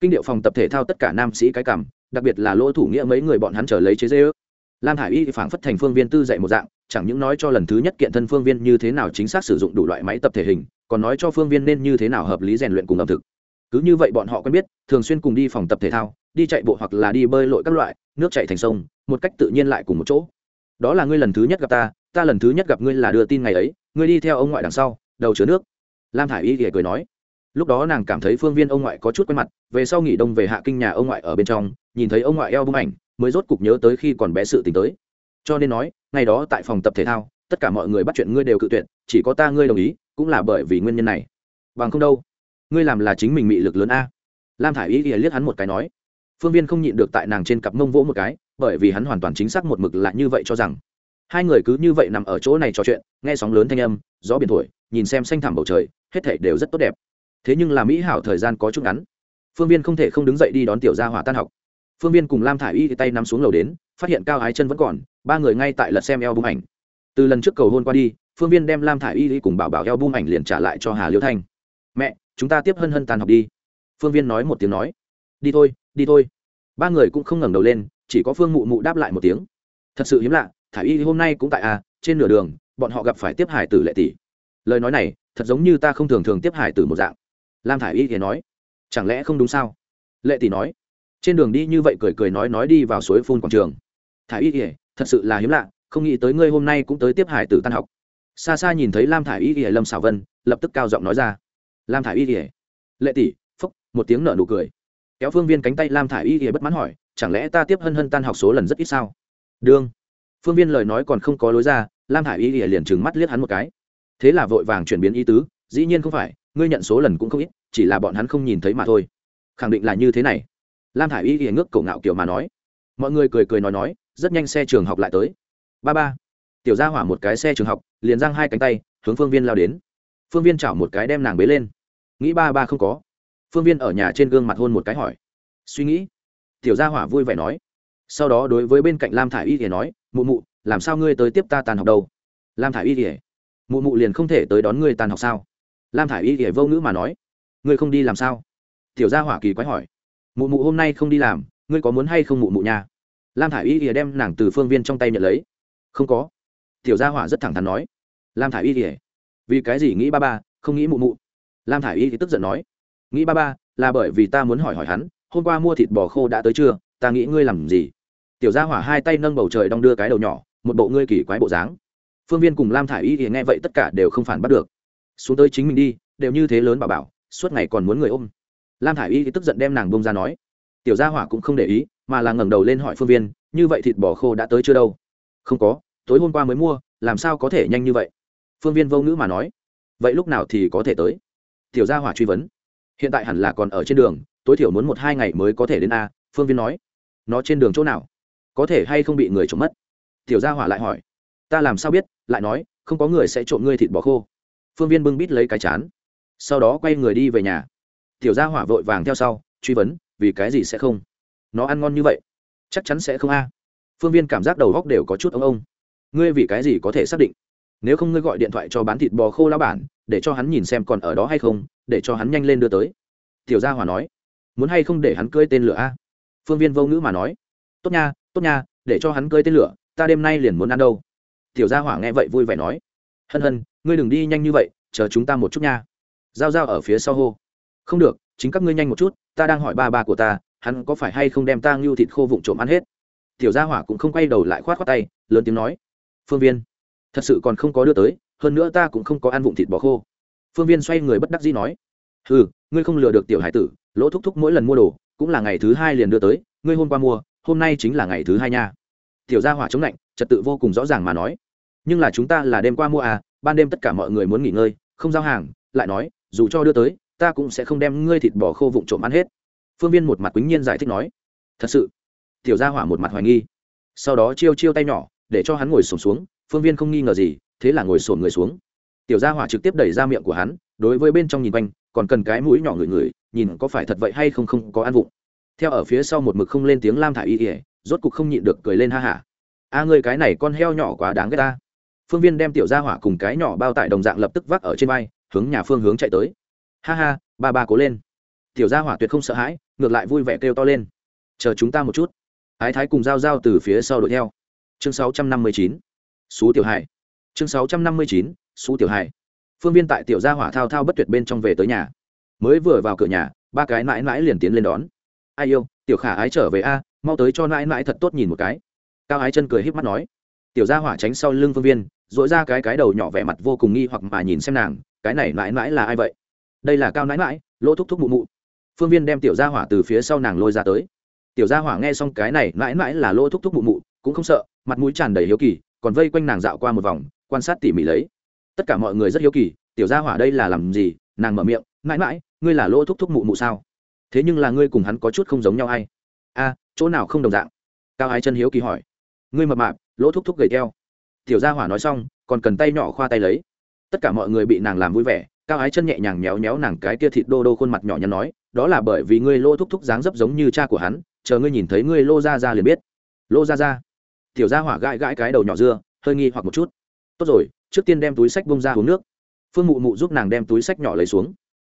Kinh điệu phòng tập thể thao tất cả nam sĩ cái cảm, đặc biệt là lỗ thủ nghĩa mấy người bọn hắn trở lấy chế dê ước lam thả i y phảng phất thành phương viên tư dạy một dạng, chẳng những nói cho lần thứ nhất kiện thân phương viên như thế nào chính xác sử dụng đủ loại máy tập thể hình, còn nói cho phương viên nên như thế nào hợp lý rèn luyện cùng ẩm thực. Cứ như vậy bọn họ quen biết, thường xuyên cùng đi phòng tập thể thao, đi chạy bộ hoặc là đi bơi lội các loại, nước chạy thành sông, một cách tự nhiên lại cùng một chỗ đó là ngươi lần thứ nhất gặp ta ta lần thứ nhất gặp ngươi là đưa tin ngày ấy, ngươi đi theo ông ngoại đằng sau, đầu chứa nước. Lam thả i y thì cười nói. Lúc đó nàng cảm thấy phương viên ông ngoại có chút quen mặt, về sau nghỉ đông về hạ kinh nhà ông ngoại ở bên trong, nhìn thấy ông ngoại eo bung ảnh, mới rốt cục nhớ tới khi còn bé sự t tới. Cho nên nói, ngày đó tại phòng tập thể thao, tất cả mọi người bắt chuyện ngươi đều cự tuyệt, chỉ có ta ngươi đồng ý, cũng là bởi vì nguyên nhân này. Bằng không đâu, ngươi làm là chính mình mị lực lớn a. Lam thả i y liếc hắn một cái nói phương viên không nhịn được tại nàng trên cặp mông vỗ một cái, bởi vì hắn hoàn toàn chính xác một mực lại như vậy cho rằng. Hai người cứ như vậy nằm ở chỗ này trò chuyện, nghe sóng lớn thanh âm, gió biển thổi, nhìn xem xanh thẳm bầu trời, hết thể đều rất tốt đẹp. Thế nhưng là mỹ hảo thời gian có chút ngắn. Phương viên không thể không đứng dậy đi đón tiểu gia hỏa tan học. Phương viên cùng lam thả i y tay nắm xuống lầu đến, phát hiện cao ái chân vẫn còn, ba người ngay tại lật xem eo bung ảnh. Từ lần trước cầu hôn qua đi, phương viên đem lam thả i y cùng bảo bảo eo bung ảnh liền trả lại cho hà liêu thanh. Mẹ, chúng ta tiếp hân hân tan học đi. Phương viên nói một tiếng nói. Đi thôi đi thôi. Ba người cũng không ngẩng đầu lên, chỉ có phương mụ mụ đáp lại một tiếng. Thật sự hiếm lạ thả y hôm nay cũng tại a trên nửa đường, bọn họ gặp phải tiếp hải tử lệ tỷ. Lời nói này, thật giống như ta không thường thường tiếp hải tử một dạng. Lam thả y thì nói, chẳng lẽ không đúng sao? Lệ tỷ nói, trên đường đi như vậy cười cười nói nói đi vào suối phun quảng trường. Thả y thì, thật sự là hiếm lạ, không nghĩ tới ngươi hôm nay cũng tới tiếp hải tử tan học. Xa xa nhìn thấy lam thả y thì lâm xảo vân, lập tức cao giọng nói ra. Lam thả y thì, lệ tỷ, phúc, một tiếng nở nụ cười kéo phương viên cánh tay lam thả y thì bất mãn hỏi, chẳng lẽ ta tiếp hân hân tan học số lần rất ít sao? Đương. Phương viên lời nói còn không có lối ra, lam thả y thì liền trừng mắt liếc hắn một cái. Thế là vội vàng chuyển biến ý tứ, dĩ nhiên không phải, ngươi nhận số lần cũng không ít, chỉ là bọn hắn không nhìn thấy mà thôi. Khẳng định là như thế này. Lam thả i y thì ngước cổ ngạo kiểu mà nói. Mọi người cười cười nói nói, rất nhanh xe trường học lại tới. Ba ba. Tiểu ra hỏa một cái xe trường học, liền giang hai cánh tay, hướng phương viên lao đến. Phương viên chảo một cái đem nàng bế lên. Nghĩ ba ba không có phương viên ở nhà trên gương mặt hôn một cái hỏi. Suy nghĩ. Tiểu gia hỏa vui vẻ nói. Sau đó đối với bên cạnh lam thả i y thì nói, mụ mụ, làm sao ngươi tới tiếp ta tàn học đâu? Lam thả i y thì, mụ mụ liền không thể tới đón ngươi tàn học sao? Lam thả i y thì vô ngữ mà nói, ngươi không đi làm sao? Tiểu gia hỏa kỳ quái hỏi, mụ mụ hôm nay không đi làm, ngươi có muốn hay không mụ mụ nha? Lam thả i y thì đem nàng từ phương viên trong tay nhận lấy. Không có. Tiểu gia hỏa rất thẳng thắn nói. Lam thả i y thì, vì cái gì nghĩ ba ba, không nghĩ mụ mụ? Lam thả i y thì tức giận nói nghĩ ba ba, là bởi vì ta muốn hỏi hỏi hắn, hôm qua mua thịt bò khô đã tới chưa ta nghĩ ngươi làm gì? Tiểu gia hỏa hai tay nâng bầu trời đong đưa cái đầu nhỏ, một bộ ngươi kỳ quái bộ dáng. Phương viên cùng lam thả i y thì nghe vậy tất cả đều không phản bắt được. Xuống tới chính mình đi, đều như thế lớn bảo bảo, suốt ngày còn muốn người ôm. Lam thả i y thì tức giận đem nàng bông ra nói. Tiểu gia hỏa cũng không để ý, mà là ngẩng đầu lên hỏi phương viên, như vậy thịt bò khô đã tới chưa đâu? Không có, tối hôm qua mới mua, làm sao có thể nhanh như vậy? Phương viên vô ngữ mà nói. Vậy lúc nào thì có thể tới? Tiểu gia hỏa truy vấn hiện tại hẳn là còn ở trên đường, tối thiểu muốn một hai ngày mới có thể đến a, phương viên nói. Nó trên đường chỗ nào? Có thể hay không bị người trộm mất? Tiểu gia hỏa lại hỏi. Ta làm sao biết? Lại nói, không có người sẽ trộm ngươi thịt bò khô. Phương viên bưng bít lấy cái chán. Sau đó quay người đi về nhà. Tiểu gia hỏa vội vàng theo sau, truy vấn, vì cái gì sẽ không? Nó ăn ngon như vậy, chắc chắn sẽ không a. Phương viên cảm giác đầu góc đều có chút ông ông ngươi vì cái gì có thể xác định? Nếu không ngươi gọi điện thoại cho bán thịt bò khô lao bản, để cho hắn nhìn xem còn ở đó hay không để cho hắn nhanh lên đưa tới. Tiểu gia hỏa nói, muốn hay không để hắn cưỡi tên lửa a? Phương viên vô ngữ mà nói, tốt nha tốt nha, để cho hắn cưỡi tên lửa, ta đêm nay liền muốn ăn đâu. Tiểu gia hỏa nghe vậy vui vẻ nói, hân hân, ngươi đừng đi nhanh như vậy, chờ chúng ta một chút nha. G i a o g i a o ở phía sau hô, không được, chính các ngươi nhanh một chút, ta đang hỏi ba ba của ta, hắn có phải hay không đem ta ngưu thịt khô vụn trộm ăn hết? Tiểu gia hỏa cũng không quay đầu lại khoát khoát tay, lớn tiếng nói, phương viên, thật sự còn không có đưa tới, hơn nữa ta cũng không có ăn vụn thịt bò khô phương viên xoay người bất đắc dĩ nói ừ ngươi không lừa được tiểu hải tử, lỗ thúc thúc mỗi lần mua đồ, cũng là ngày thứ hai liền đưa tới, ngươi hôm qua mua, hôm nay chính là ngày thứ hai nha. Tiểu gia hỏa chống lạnh, trật tự vô cùng rõ ràng mà nói, nhưng là chúng ta là đêm qua mua à ban đêm tất cả mọi người muốn nghỉ ngơi, không giao hàng, lại nói, dù cho đưa tới, ta cũng sẽ không đem ngươi thịt bò khô vụn trộm ăn hết. Phương viên một mặt quýnh nhiên giải thích nói, thật sự? Tiểu gia hỏa một mặt hoài nghi. Sau đó chiêu chiêu tay nhỏ, để cho hắn ngồi sổm xuống, phương viên không nghi ngờ gì, thế là ngồi sổm người xuống tiểu gia hỏa trực tiếp đẩy ra miệng của hắn đối với bên trong nhìn quanh còn cần cái mũi nhỏ người người, nhìn có phải thật vậy hay không không có ăn vụng. Theo ở phía sau một mực không lên tiếng lam thả y ỉa rốt cục không nhịn được cười lên ha hả. A ngươi cái này con heo nhỏ quá đáng ghét ta. Phương viên đem tiểu gia hỏa cùng cái nhỏ bao tải đồng dạng lập tức vác ở trên vai hướng nhà phương hướng chạy tới. Ha ha ba ba cố lên. Tiểu gia hỏa tuyệt không sợ hãi ngược lại vui vẻ kêu to lên. Chờ chúng ta một chút. Ái thái cùng g i từ phía sau đuổi theo. Chương 659. xú tiểu hải. Chương 659, xú tiểu hải phương viên tại tiểu gia hỏa thao thao bất tuyệt bên trong về tới nhà. Mới vừa vào cửa nhà, ba cái mãi mãi liền tiến lên đón. Ai yêu, tiểu khả ái trở về a, mau tới cho mãi mãi thật tốt nhìn một cái. Cao ái chân cười h í p mắt nói. Tiểu gia hỏa tránh sau lưng phương viên dội ra cái cái đầu nhỏ vẻ mặt vô cùng nghi hoặc mà nhìn xem nàng, cái này mãi mãi là ai vậy? Đây là cao mãi mãi, lỗ thúc thúc mụ mụ. Phương viên đem tiểu gia hỏa từ phía sau nàng lôi ra tới. Tiểu gia hỏa nghe xong cái này mãi mãi là lỗ thúc thúc mụ mụ, cũng không sợ, mặt mũi tràn đầy hiếu kỳ, còn vây quanh nàng dạo qua một vòng, quan sát tỉ mỉ lấy tất cả mọi người rất hiếu kỳ, tiểu gia hỏa đây là làm gì? Nàng mở miệng, mãi mãi, ngươi là lỗ thúc thúc mụ mụ sao? Thế nhưng là ngươi cùng hắn có chút không giống nhau hay? A, chỗ nào không đồng dạng? Cao ái chân hiếu kỳ hỏi. Ngươi mập mạp, lỗ thúc thúc gầy theo tiểu gia hỏa nói xong, còn cần tay nhỏ khoa tay lấy. Tất cả mọi người bị nàng làm vui vẻ, cao ái chân nhẹ nhàng méo méo nàng cái kia thịt đô đô khuôn mặt nhỏ nhắn nói, đó là bởi vì ngươi lô thúc thúc dáng dấp giống như cha của hắn, chờ ngươi nhìn thấy ngươi lô ra ra liền biết. Lô ra ra tiểu gia hỏa gãi gãi cái đầu nhỏ dưa, hơi nghi hoặc một chút. Tốt rồi trước tiên đem túi sách bông ra uống nước. Phương mụ mụ giúp nàng đem túi sách nhỏ lấy xuống.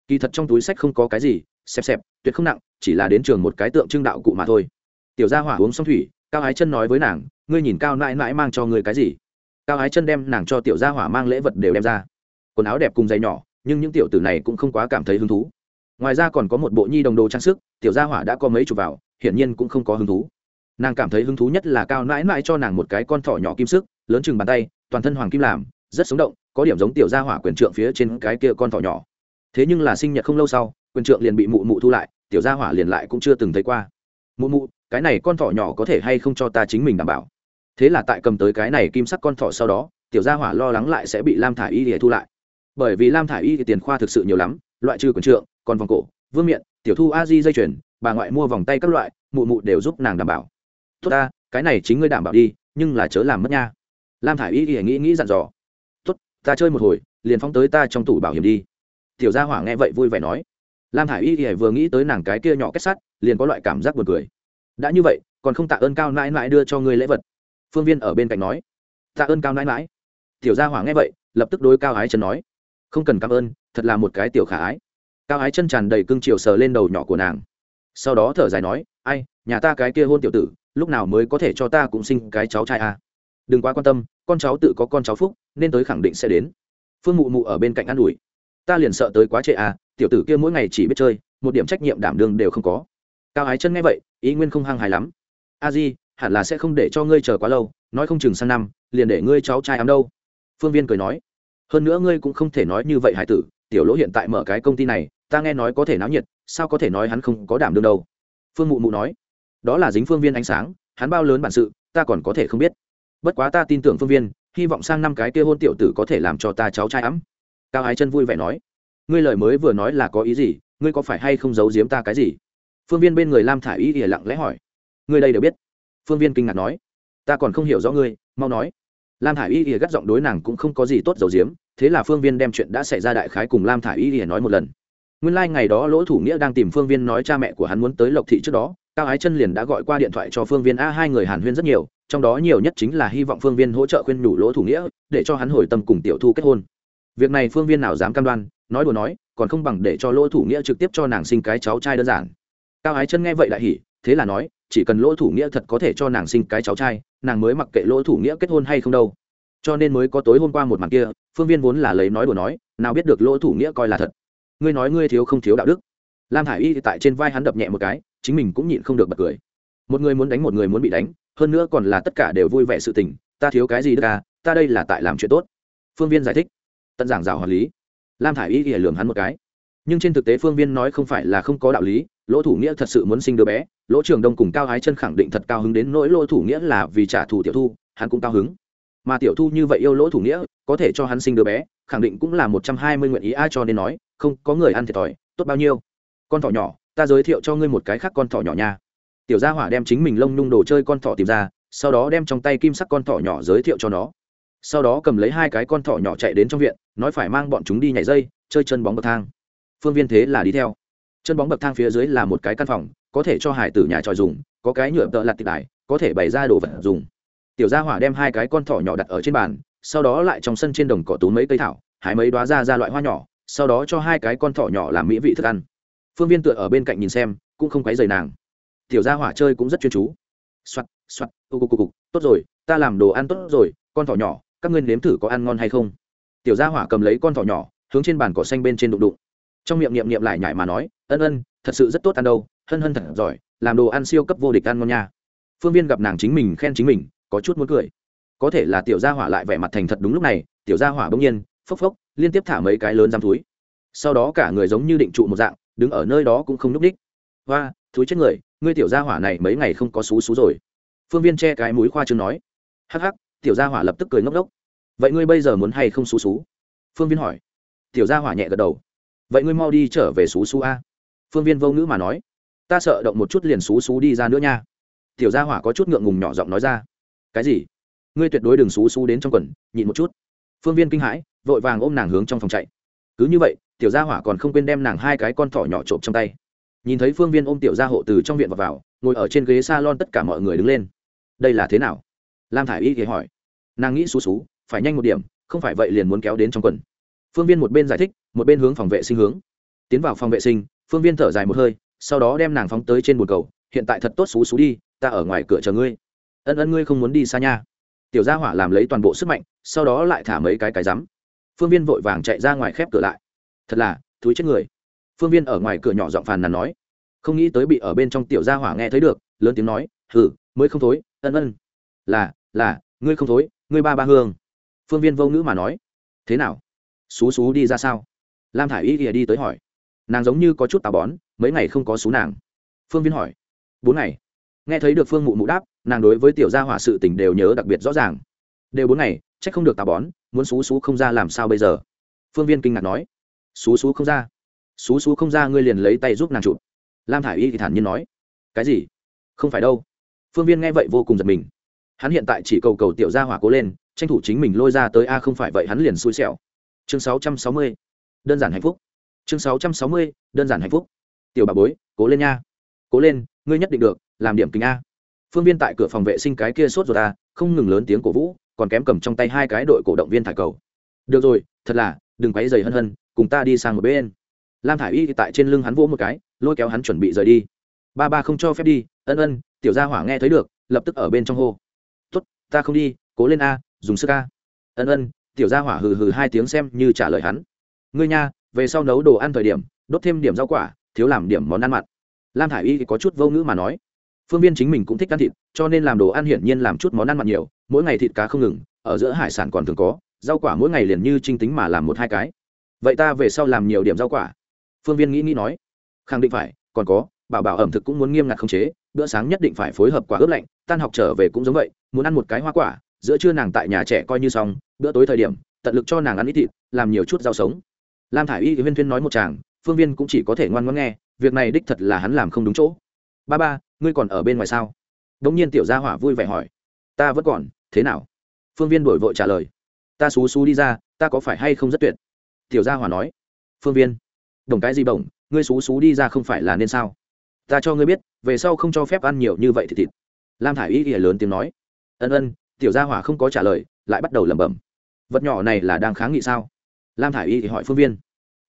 Kỳ thật trong túi sách không có cái gì, xẹp xẹp, tuyệt không nặng, chỉ là đến trường một cái tượng trưng đạo cụ mà thôi. Tiểu gia hỏa uống xong thủy, cao ái chân nói với nàng, ngươi nhìn cao mãi mãi mang cho ngươi cái gì? Cao ái chân đem nàng cho tiểu gia hỏa mang lễ vật đều đem ra. Quần áo đẹp cùng giày nhỏ, nhưng những tiểu tử này cũng không quá cảm thấy hứng thú. Ngoài ra còn có một bộ nhi đồng đồ trang sức, tiểu gia hỏa đã có mấy chục vào, hiển nhiên cũng không có hứng thú. Nàng cảm thấy hứng thú nhất là cao mãi mãi cho nàng một cái con thỏ nhỏ kim sức, lớn chừng bàn tay, toàn thân hoàng kim làm rất sống động, có điểm giống tiểu gia hỏa quyền trượng phía trên cái kia con thỏ nhỏ. Thế nhưng là sinh nhật không lâu sau, quyền trượng liền bị mụ mụ thu lại, tiểu gia hỏa liền lại cũng chưa từng thấy qua. Mụ mụ, cái này con thỏ nhỏ có thể hay không cho ta chính mình đảm bảo? Thế là tại cầm tới cái này kim sắc con thỏ sau đó, tiểu gia hỏa lo lắng lại sẽ bị lam thả i y để thu lại. Bởi vì lam thả i y thì tiền khoa thực sự nhiều lắm, loại trừ quần trượng, còn vòng cổ, vương miện, tiểu thu a di dây chuyền, bà ngoại mua vòng tay các loại, mụ mụ đều giúp nàng đảm bảo. Tốt ta, cái này chính ngươi đảm bảo đi, nhưng là chớ làm mất nha. Lam thả i y nghĩ nghĩ dặn dò ta chơi một hồi, liền phóng tới ta trong tủ bảo hiểm đi. Tiểu gia hỏa nghe vậy vui vẻ nói. Lam thả i y vừa nghĩ tới nàng cái kia nhỏ kết sắt, liền có loại cảm giác buồn cười. Đã như vậy, còn không tạ ơn cao nãi nãi đưa cho ngươi lễ vật. Phương viên ở bên cạnh nói. Tạ ơn cao nãi nãi. Tiểu gia hỏa nghe vậy, lập tức đối cao ái chân nói. Không cần cảm ơn, thật là một cái tiểu khả ái. Cao ái chân tràn đầy cưng chiều sờ lên đầu nhỏ của nàng. Sau đó thở dài nói, ai, nhà ta cái kia hôn tiểu tử, lúc nào mới có thể cho ta cũng sinh cái cháu trai à. đừng quá quan tâm, con cháu tự có con cháu phúc nên tới khẳng định sẽ đến. Phương mụ mụ ở bên cạnh ă n ủi. Ta liền sợ tới quá trệ à tiểu tử kia mỗi ngày chỉ biết chơi, một điểm trách nhiệm đảm đương đều không có. Cao ái chân nghe vậy, ý nguyên không hăng hài lắm. A di, hẳn là sẽ không để cho ngươi chờ quá lâu, nói không chừng sang năm, liền để ngươi cháu trai ám đâu. Phương viên cười nói. Hơn nữa ngươi cũng không thể nói như vậy hải tử, tiểu lỗ hiện tại mở cái công ty này, ta nghe nói có thể náo nhiệt, sao có thể nói hắn không có đảm đương đâu. Phương mụ mụ nói. Đó là dính phương viên ánh sáng, hắn bao lớn bản sự, ta còn có thể không biết. Bất quá ta tin tưởng phương viên hy vọng sang năm cái kia hôn tiểu tử có thể làm cho ta cháu trai ấm. Cao ái chân vui vẻ nói, ngươi lời mới vừa nói là có ý gì, ngươi có phải hay không giấu giếm ta cái gì? Phương viên bên người lam thả ý y ỉa lặng lẽ hỏi, ngươi đây đều biết. Phương viên kinh ngạc nói, ta còn không hiểu rõ ngươi, mau nói. Lam thả i y ỉa gắt giọng đối nàng cũng không có gì tốt giấu giếm, thế là phương viên đem chuyện đã xảy ra đại khái cùng lam thả i y ỉa nói một lần. Nguyên lai、like、ngày đó lỗ thủ nghĩa đang tìm phương viên nói cha mẹ của hắn muốn tới lộc thị trước đó, cao ái chân liền đã gọi qua điện thoại cho phương viên, a, hai người hàn huyên rất nhiều trong đó nhiều nhất chính là hy vọng phương viên hỗ trợ khuyên nhủ lỗ thủ nghĩa, để cho hắn hồi tâm cùng tiểu thu kết hôn. Việc này phương viên nào dám cam đoan, nói đùa nói, còn không bằng để cho lỗ thủ nghĩa trực tiếp cho nàng sinh cái cháu trai đơn giản. Cao ái chân nghe vậy đại hỉ, thế là nói, chỉ cần lỗ thủ nghĩa thật có thể cho nàng sinh cái cháu trai, nàng mới mặc kệ lỗ thủ nghĩa kết hôn hay không đâu. Cho nên mới có tối hôm qua một màn kia, phương viên vốn là lấy nói đùa nói, nào biết được lỗ thủ nghĩa coi là thật. Ngươi nói ngươi thiếu không thiếu đạo đức. Lam hải y thì tại trên vai hắn đập nhẹ một cái, chính mình cũng nhịn không được bật cười. Một người muốn đánh một người muốn bị đánh hơn nữa còn là tất cả đều vui vẻ sự tình, ta thiếu cái gì đức à ta đây là tại làm chuyện tốt. Phương viên giải thích. Tận giảng rào hoàn lý. Lam thả i y ỉa lường hắn một cái. Nhưng trên thực tế phương viên nói không phải là không có đạo lý, lỗ thủ nghĩa thật sự muốn sinh đứa bé, lỗ trường đông cùng cao hái chân khẳng định thật cao hứng đến nỗi lỗ thủ nghĩa là vì trả thù tiểu thu, hắn cũng cao hứng. Mà tiểu thu như vậy yêu lỗ thủ nghĩa, có thể cho hắn sinh đứa bé, khẳng định cũng là một trăm hai mươi nguyện ý ai cho nên nói, không có người ăn thiệt thòi, tốt bao nhiêu. Con thỏ nhỏ, ta giới thiệu cho ngươi một cái khác con thỏ nhỏ nha tiểu gia hỏa đem chính mình lông nhung đồ chơi con thỏ tìm ra, sau đó đem trong tay kim sắc con thỏ nhỏ giới thiệu cho nó. Sau đó cầm lấy hai cái con thỏ nhỏ chạy đến trong viện, nói phải mang bọn chúng đi nhảy dây, chơi chân bóng bậc thang. Phương viên thế là đi theo. Chân bóng bậc thang phía dưới là một cái căn phòng, có thể cho hải tử nhà tròi dùng, có cái nhựa tợ lặt tịch đài, có thể bày ra đồ vật dùng. Tiểu gia hỏa đem hai cái con thỏ nhỏ đặt ở trên bàn, sau đó lại trong sân trên đồng cỏ tú mấy cây thảo, hái mấy đoá ra ra loại hoa nhỏ, sau đó cho hai cái con thỏ nhỏ làm mỹ vị thức ăn. Phương viên tựa ở bên cạnh nhìn xem, cũng không quấy rầy nàng tiểu gia hỏa chơi cũng rất chuyên chú. Soạt soạt ô cục cục tốt rồi, ta làm đồ ăn tốt rồi, con thỏ nhỏ, các ngươi nếm thử có ăn ngon hay không? Tiểu gia hỏa cầm lấy con thỏ nhỏ, hướng trên bàn cỏ xanh bên trên đụng đụng. Trong miệng niệm niệm lại nhải mà nói, ân ân, thật sự rất tốt ăn đâu, hân hân thật giỏi, làm đồ ăn siêu cấp vô địch ăn ngon nha. Phương viên gặp nàng chính mình khen chính mình, có chút muốn cười. Có thể là tiểu gia hỏa lại vẻ mặt thành thật đúng lúc này, tiểu gia hỏa bỗng nhiên, phốc phốc, liên tiếp thả mấy cái lớn giam túi. Sau đó cả người giống như định trụ một dạng, đứng ở nơi đó cũng không núp đích và thúi chết người, ngươi tiểu gia hỏa này mấy ngày không có xú xú rồi. Phương viên che cái mũi khoa trương nói. Hắc hắc, tiểu gia hỏa lập tức cười ngốc đốc vậy ngươi bây giờ muốn hay không xú xú? Phương viên hỏi. Tiểu gia hỏa nhẹ gật đầu. Vậy ngươi mau đi trở về xú xú a. Phương viên vô ngữ mà nói. Ta sợ động một chút liền xú xú đi ra nữa nha. Tiểu gia hỏa có chút ngượng ngùng nhỏ giọng nói ra. Cái gì? Ngươi tuyệt đối đừng xú xú đến trong quần, nhịn một chút. Phương viên kinh hãi, vội vàng ôm nàng hướng trong phòng chạy. Cứ như vậy, tiểu gia hỏa còn không quên đem nàng hai cái con thỏ nhỏ trộm trong tay nhìn thấy phương viên ôm tiểu gia hộ từ trong viện vào, vào ngồi ở trên ghế s a lon tất cả mọi người đứng lên. Đây là thế nào? Lam thả i y thì hỏi. Nàng nghĩ xú xú phải nhanh một điểm không phải vậy liền muốn kéo đến trong quần. Phương viên một bên giải thích một bên hướng phòng vệ sinh hướng. Tiến vào phòng vệ sinh phương viên thở dài một hơi sau đó đem nàng phóng tới trên bồn cầu. Hiện tại thật tốt xú xú đi ta ở ngoài cửa chờ ngươi. Ân ân ngươi không muốn đi xa nha. Tiểu gia hỏa làm lấy toàn bộ sức mạnh sau đó lại thả mấy cái cái rắm. Phương viên vội vàng chạy ra ngoài khép cửa lại. Thật là thúi chết người phương viên ở ngoài cửa nhỏ giọng phàn nàn nói. Không nghĩ tới bị ở bên trong tiểu gia hỏa nghe thấy được, lớn tiếng nói hử mới không thối, ân ân. Là là, ngươi không thối, ngươi ba ba hương. Phương viên vô ngữ mà nói. Thế nào? Xú xú đi ra sao? Lam thả i y ghìa đi tới hỏi. Nàng giống như có chút tà bón, mấy ngày không có xú nàng. Phương viên hỏi. Bốn ngày. Nghe thấy được phương mụ mụ đáp, nàng đối với tiểu gia hỏa sự tình đều nhớ đặc biệt rõ ràng. Đều bốn ngày c h ắ c không được tà bón, muốn xú xú không ra làm sao bây giờ? Phương viên kinh ngạc nói. Xú xú không ra xú xú không ra ngươi liền lấy tay giúp nàng chụp. Lam thả i y thì thản nhiên nói, cái gì? Không phải đâu. Phương viên nghe vậy vô cùng giật mình. Hắn hiện tại chỉ cầu cầu tiểu gia hỏa cố lên, tranh thủ chính mình lôi ra tới, a, không phải vậy hắn liền xui xẻo. Chương sáu trăm sáu mươi, đơn giản hạnh phúc. Chương sáu trăm sáu mươi, đơn giản hạnh phúc. Tiểu bà bối, cố lên nha. Cố lên, ngươi nhất định được, làm điểm kính a. Phương viên tại cửa phòng vệ sinh cái kia sốt rồi ta không ngừng lớn tiếng cổ vũ, còn kém cầm trong tay hai cái đội cổ động viên thải cầu. Được rồi, thật là, đừng quấy dày hân hân, cùng ta đi sang một bên lam thả i y tại trên lưng hắn vỗ một cái, lôi kéo hắn chuẩn bị rời đi. Ba ba không cho phép đi, ân ân, tiểu gia hỏa nghe thấy được, lập tức ở bên trong hô. T ta không đi, cố lên a, dùng sức a. Ân ân, tiểu gia hỏa hừ hừ hai tiếng xem như trả lời hắn. Ngươi nha, về sau nấu đồ ăn thời điểm, đốt thêm điểm rau quả, thiếu làm điểm món ăn mặn. Lam thả i y có chút vô ngữ mà nói. Phương viên chính mình cũng thích ăn thịt, cho nên làm đồ ăn hiển nhiên làm chút món ăn mặn nhiều, mỗi ngày thịt cá không ngừng, ở giữa hải sản còn thường có, rau quả mỗi ngày liền như trinh tính mà làm một hai cái. Vậy ta về sau làm nhiều điểm rau quả phương viên nghĩ nghĩ nói, khẳng định phải, còn có, bảo bảo ẩm thực cũng muốn nghiêm ngặt khống chế, bữa sáng nhất định phải phối hợp quả ướp lạnh, tan học trở về cũng giống vậy, muốn ăn một cái hoa quả, giữa trưa nàng tại nhà trẻ coi như xong, bữa tối thời điểm, tận lực cho nàng ăn ít thịt, làm nhiều chút rau sống. Lam thả i y huyên thuyên nói một chàng, phương viên cũng chỉ có thể ngoan ngoan nghe, việc này đích thật là hắn làm không đúng chỗ. Ba ba, ngươi còn ở bên ngoài sao? Đ ỗ n g nhiên tiểu gia hỏa vui vẻ hỏi, ta vẫn còn, thế nào? Phương viên đổi vội trả lời, ta xú xú đi ra, ta có phải hay không rất tuyệt? Tiểu gia hỏa nói, phương viên đồng cái gì bổng, ngươi xú xú đi ra không phải là nên sao? Ta cho ngươi biết, về sau không cho phép ăn nhiều như vậy thì thịt. Lam thả i y ỉa lớn tiếng nói. Ân ân, tiểu gia hỏa không có trả lời, lại bắt đầu lẩm bẩm. Vật nhỏ này là đang kháng nghị sao? Lam thả i y thì hỏi phương viên.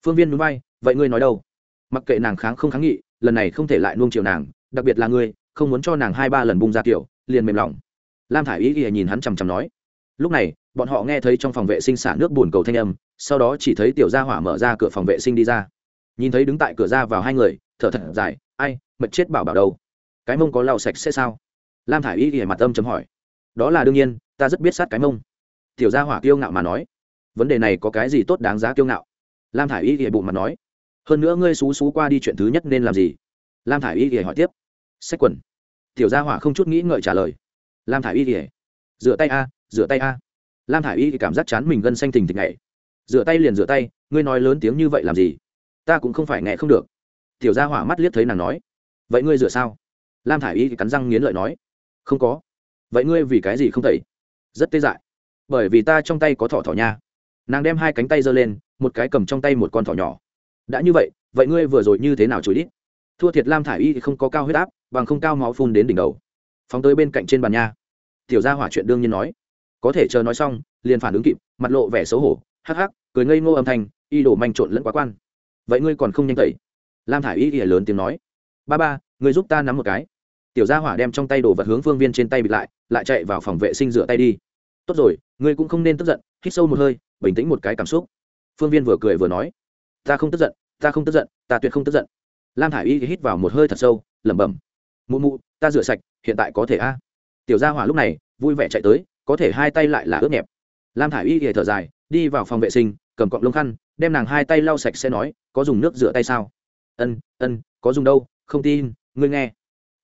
Phương viên núi bay vậy ngươi nói đâu? Mặc kệ nàng kháng không kháng nghị, lần này không thể lại nuông chiều nàng, đặc biệt là ngươi, không muốn cho nàng hai ba lần bung ra kiểu, liền mềm lòng. Lam thả i y thì nhìn hắn chằm chằm nói. Lúc này, bọn họ nghe thấy trong phòng vệ sinh xả nước bùn cầu thanh âm, sau đó chỉ thấy tiểu gia hỏa mở ra cửa phòng vệ sinh đi ra nhìn thấy đứng tại cửa ra vào hai người, thở thật dài, ai mật chết bảo bảo đâu? Cái mông có lau sạch sẽ sao? Lam thả i y thì mặt âm chấm hỏi. Đó là đương nhiên, ta rất biết sát cái mông. Tiểu gia hỏa kiêu ngạo mà nói. Vấn đề này có cái gì tốt đáng giá kiêu ngạo? Lam thả i y ghệ bụng mặt nói. Hơn nữa ngươi xú xú qua đi chuyện thứ nhất nên làm gì? Lam thả i y ghệ hỏi tiếp. Sách quần. Tiểu gia hỏa không chút nghĩ ngợi trả lời. Lam thả i y ghệ rửa tay a, rửa tay a. Lam thả i y cảm giác chán mình gân xanh thình thịch ngày rửa tay liền rửa tay, ngươi nói lớn tiếng như vậy làm gì? Ta cũng không phải nghe không được. Tiểu gia hỏa mắt liếc thấy nàng nói, vậy ngươi rửa sao? Lam thả i y cắn răng nghiến lợi nói, không có. Vậy ngươi vì cái gì không tẩy? Rất tê dại. Bởi vì ta trong tay có thỏ thỏ nha. Nàng đem hai cánh tay giơ lên, một cái cầm trong tay một con thỏ nhỏ. Đã như vậy vậy ngươi vừa rồi như thế nào chối đít? Thua thiệt lam thả i y thì không có cao huyết áp, bằng không cao máu phun đến đỉnh đầu. Phóng tới bên cạnh trên bàn nha. Tiểu gia hỏa chuyện đương nhiên nói. Có thể chờ nói xong, liền phản ứng kịp, mặt lộ vẻ xấu hổ, hắc hắc, cười ngây ngô âm thanh, y đổ manh trộn lẫn quá quan vậy ngươi còn không nhanh tẩy? Lam thả i y ỉa lớn tiếng nói. Ba ba, ngươi giúp ta nắm một cái. Tiểu gia hỏa đem trong tay đồ vật hướng phương viên trên tay bịt lại lại chạy vào phòng vệ sinh rửa tay đi. Tốt rồi, ngươi cũng không nên tức giận, hít sâu một hơi, bình tĩnh một cái cảm xúc. Phương viên vừa cười vừa nói. Ta không tức giận, ta không tức giận, ta tuyệt không tức giận. Lam thả i y hít vào một hơi thật sâu, lẩm bẩm. Mụ mụ, ta rửa sạch, hiện tại có thể a? Tiểu gia hỏa lúc này, vui vẻ chạy tới, có thể hai tay lại là ướt nhẹp. Lam thả i y thở dài, đi vào phòng vệ sinh, cầm cọng lông khăn đem nàng hai tay lau sạch sẽ nói, có dùng nước rửa tay sao? Ân ân, có dùng đâu, không tin, ngươi nghe.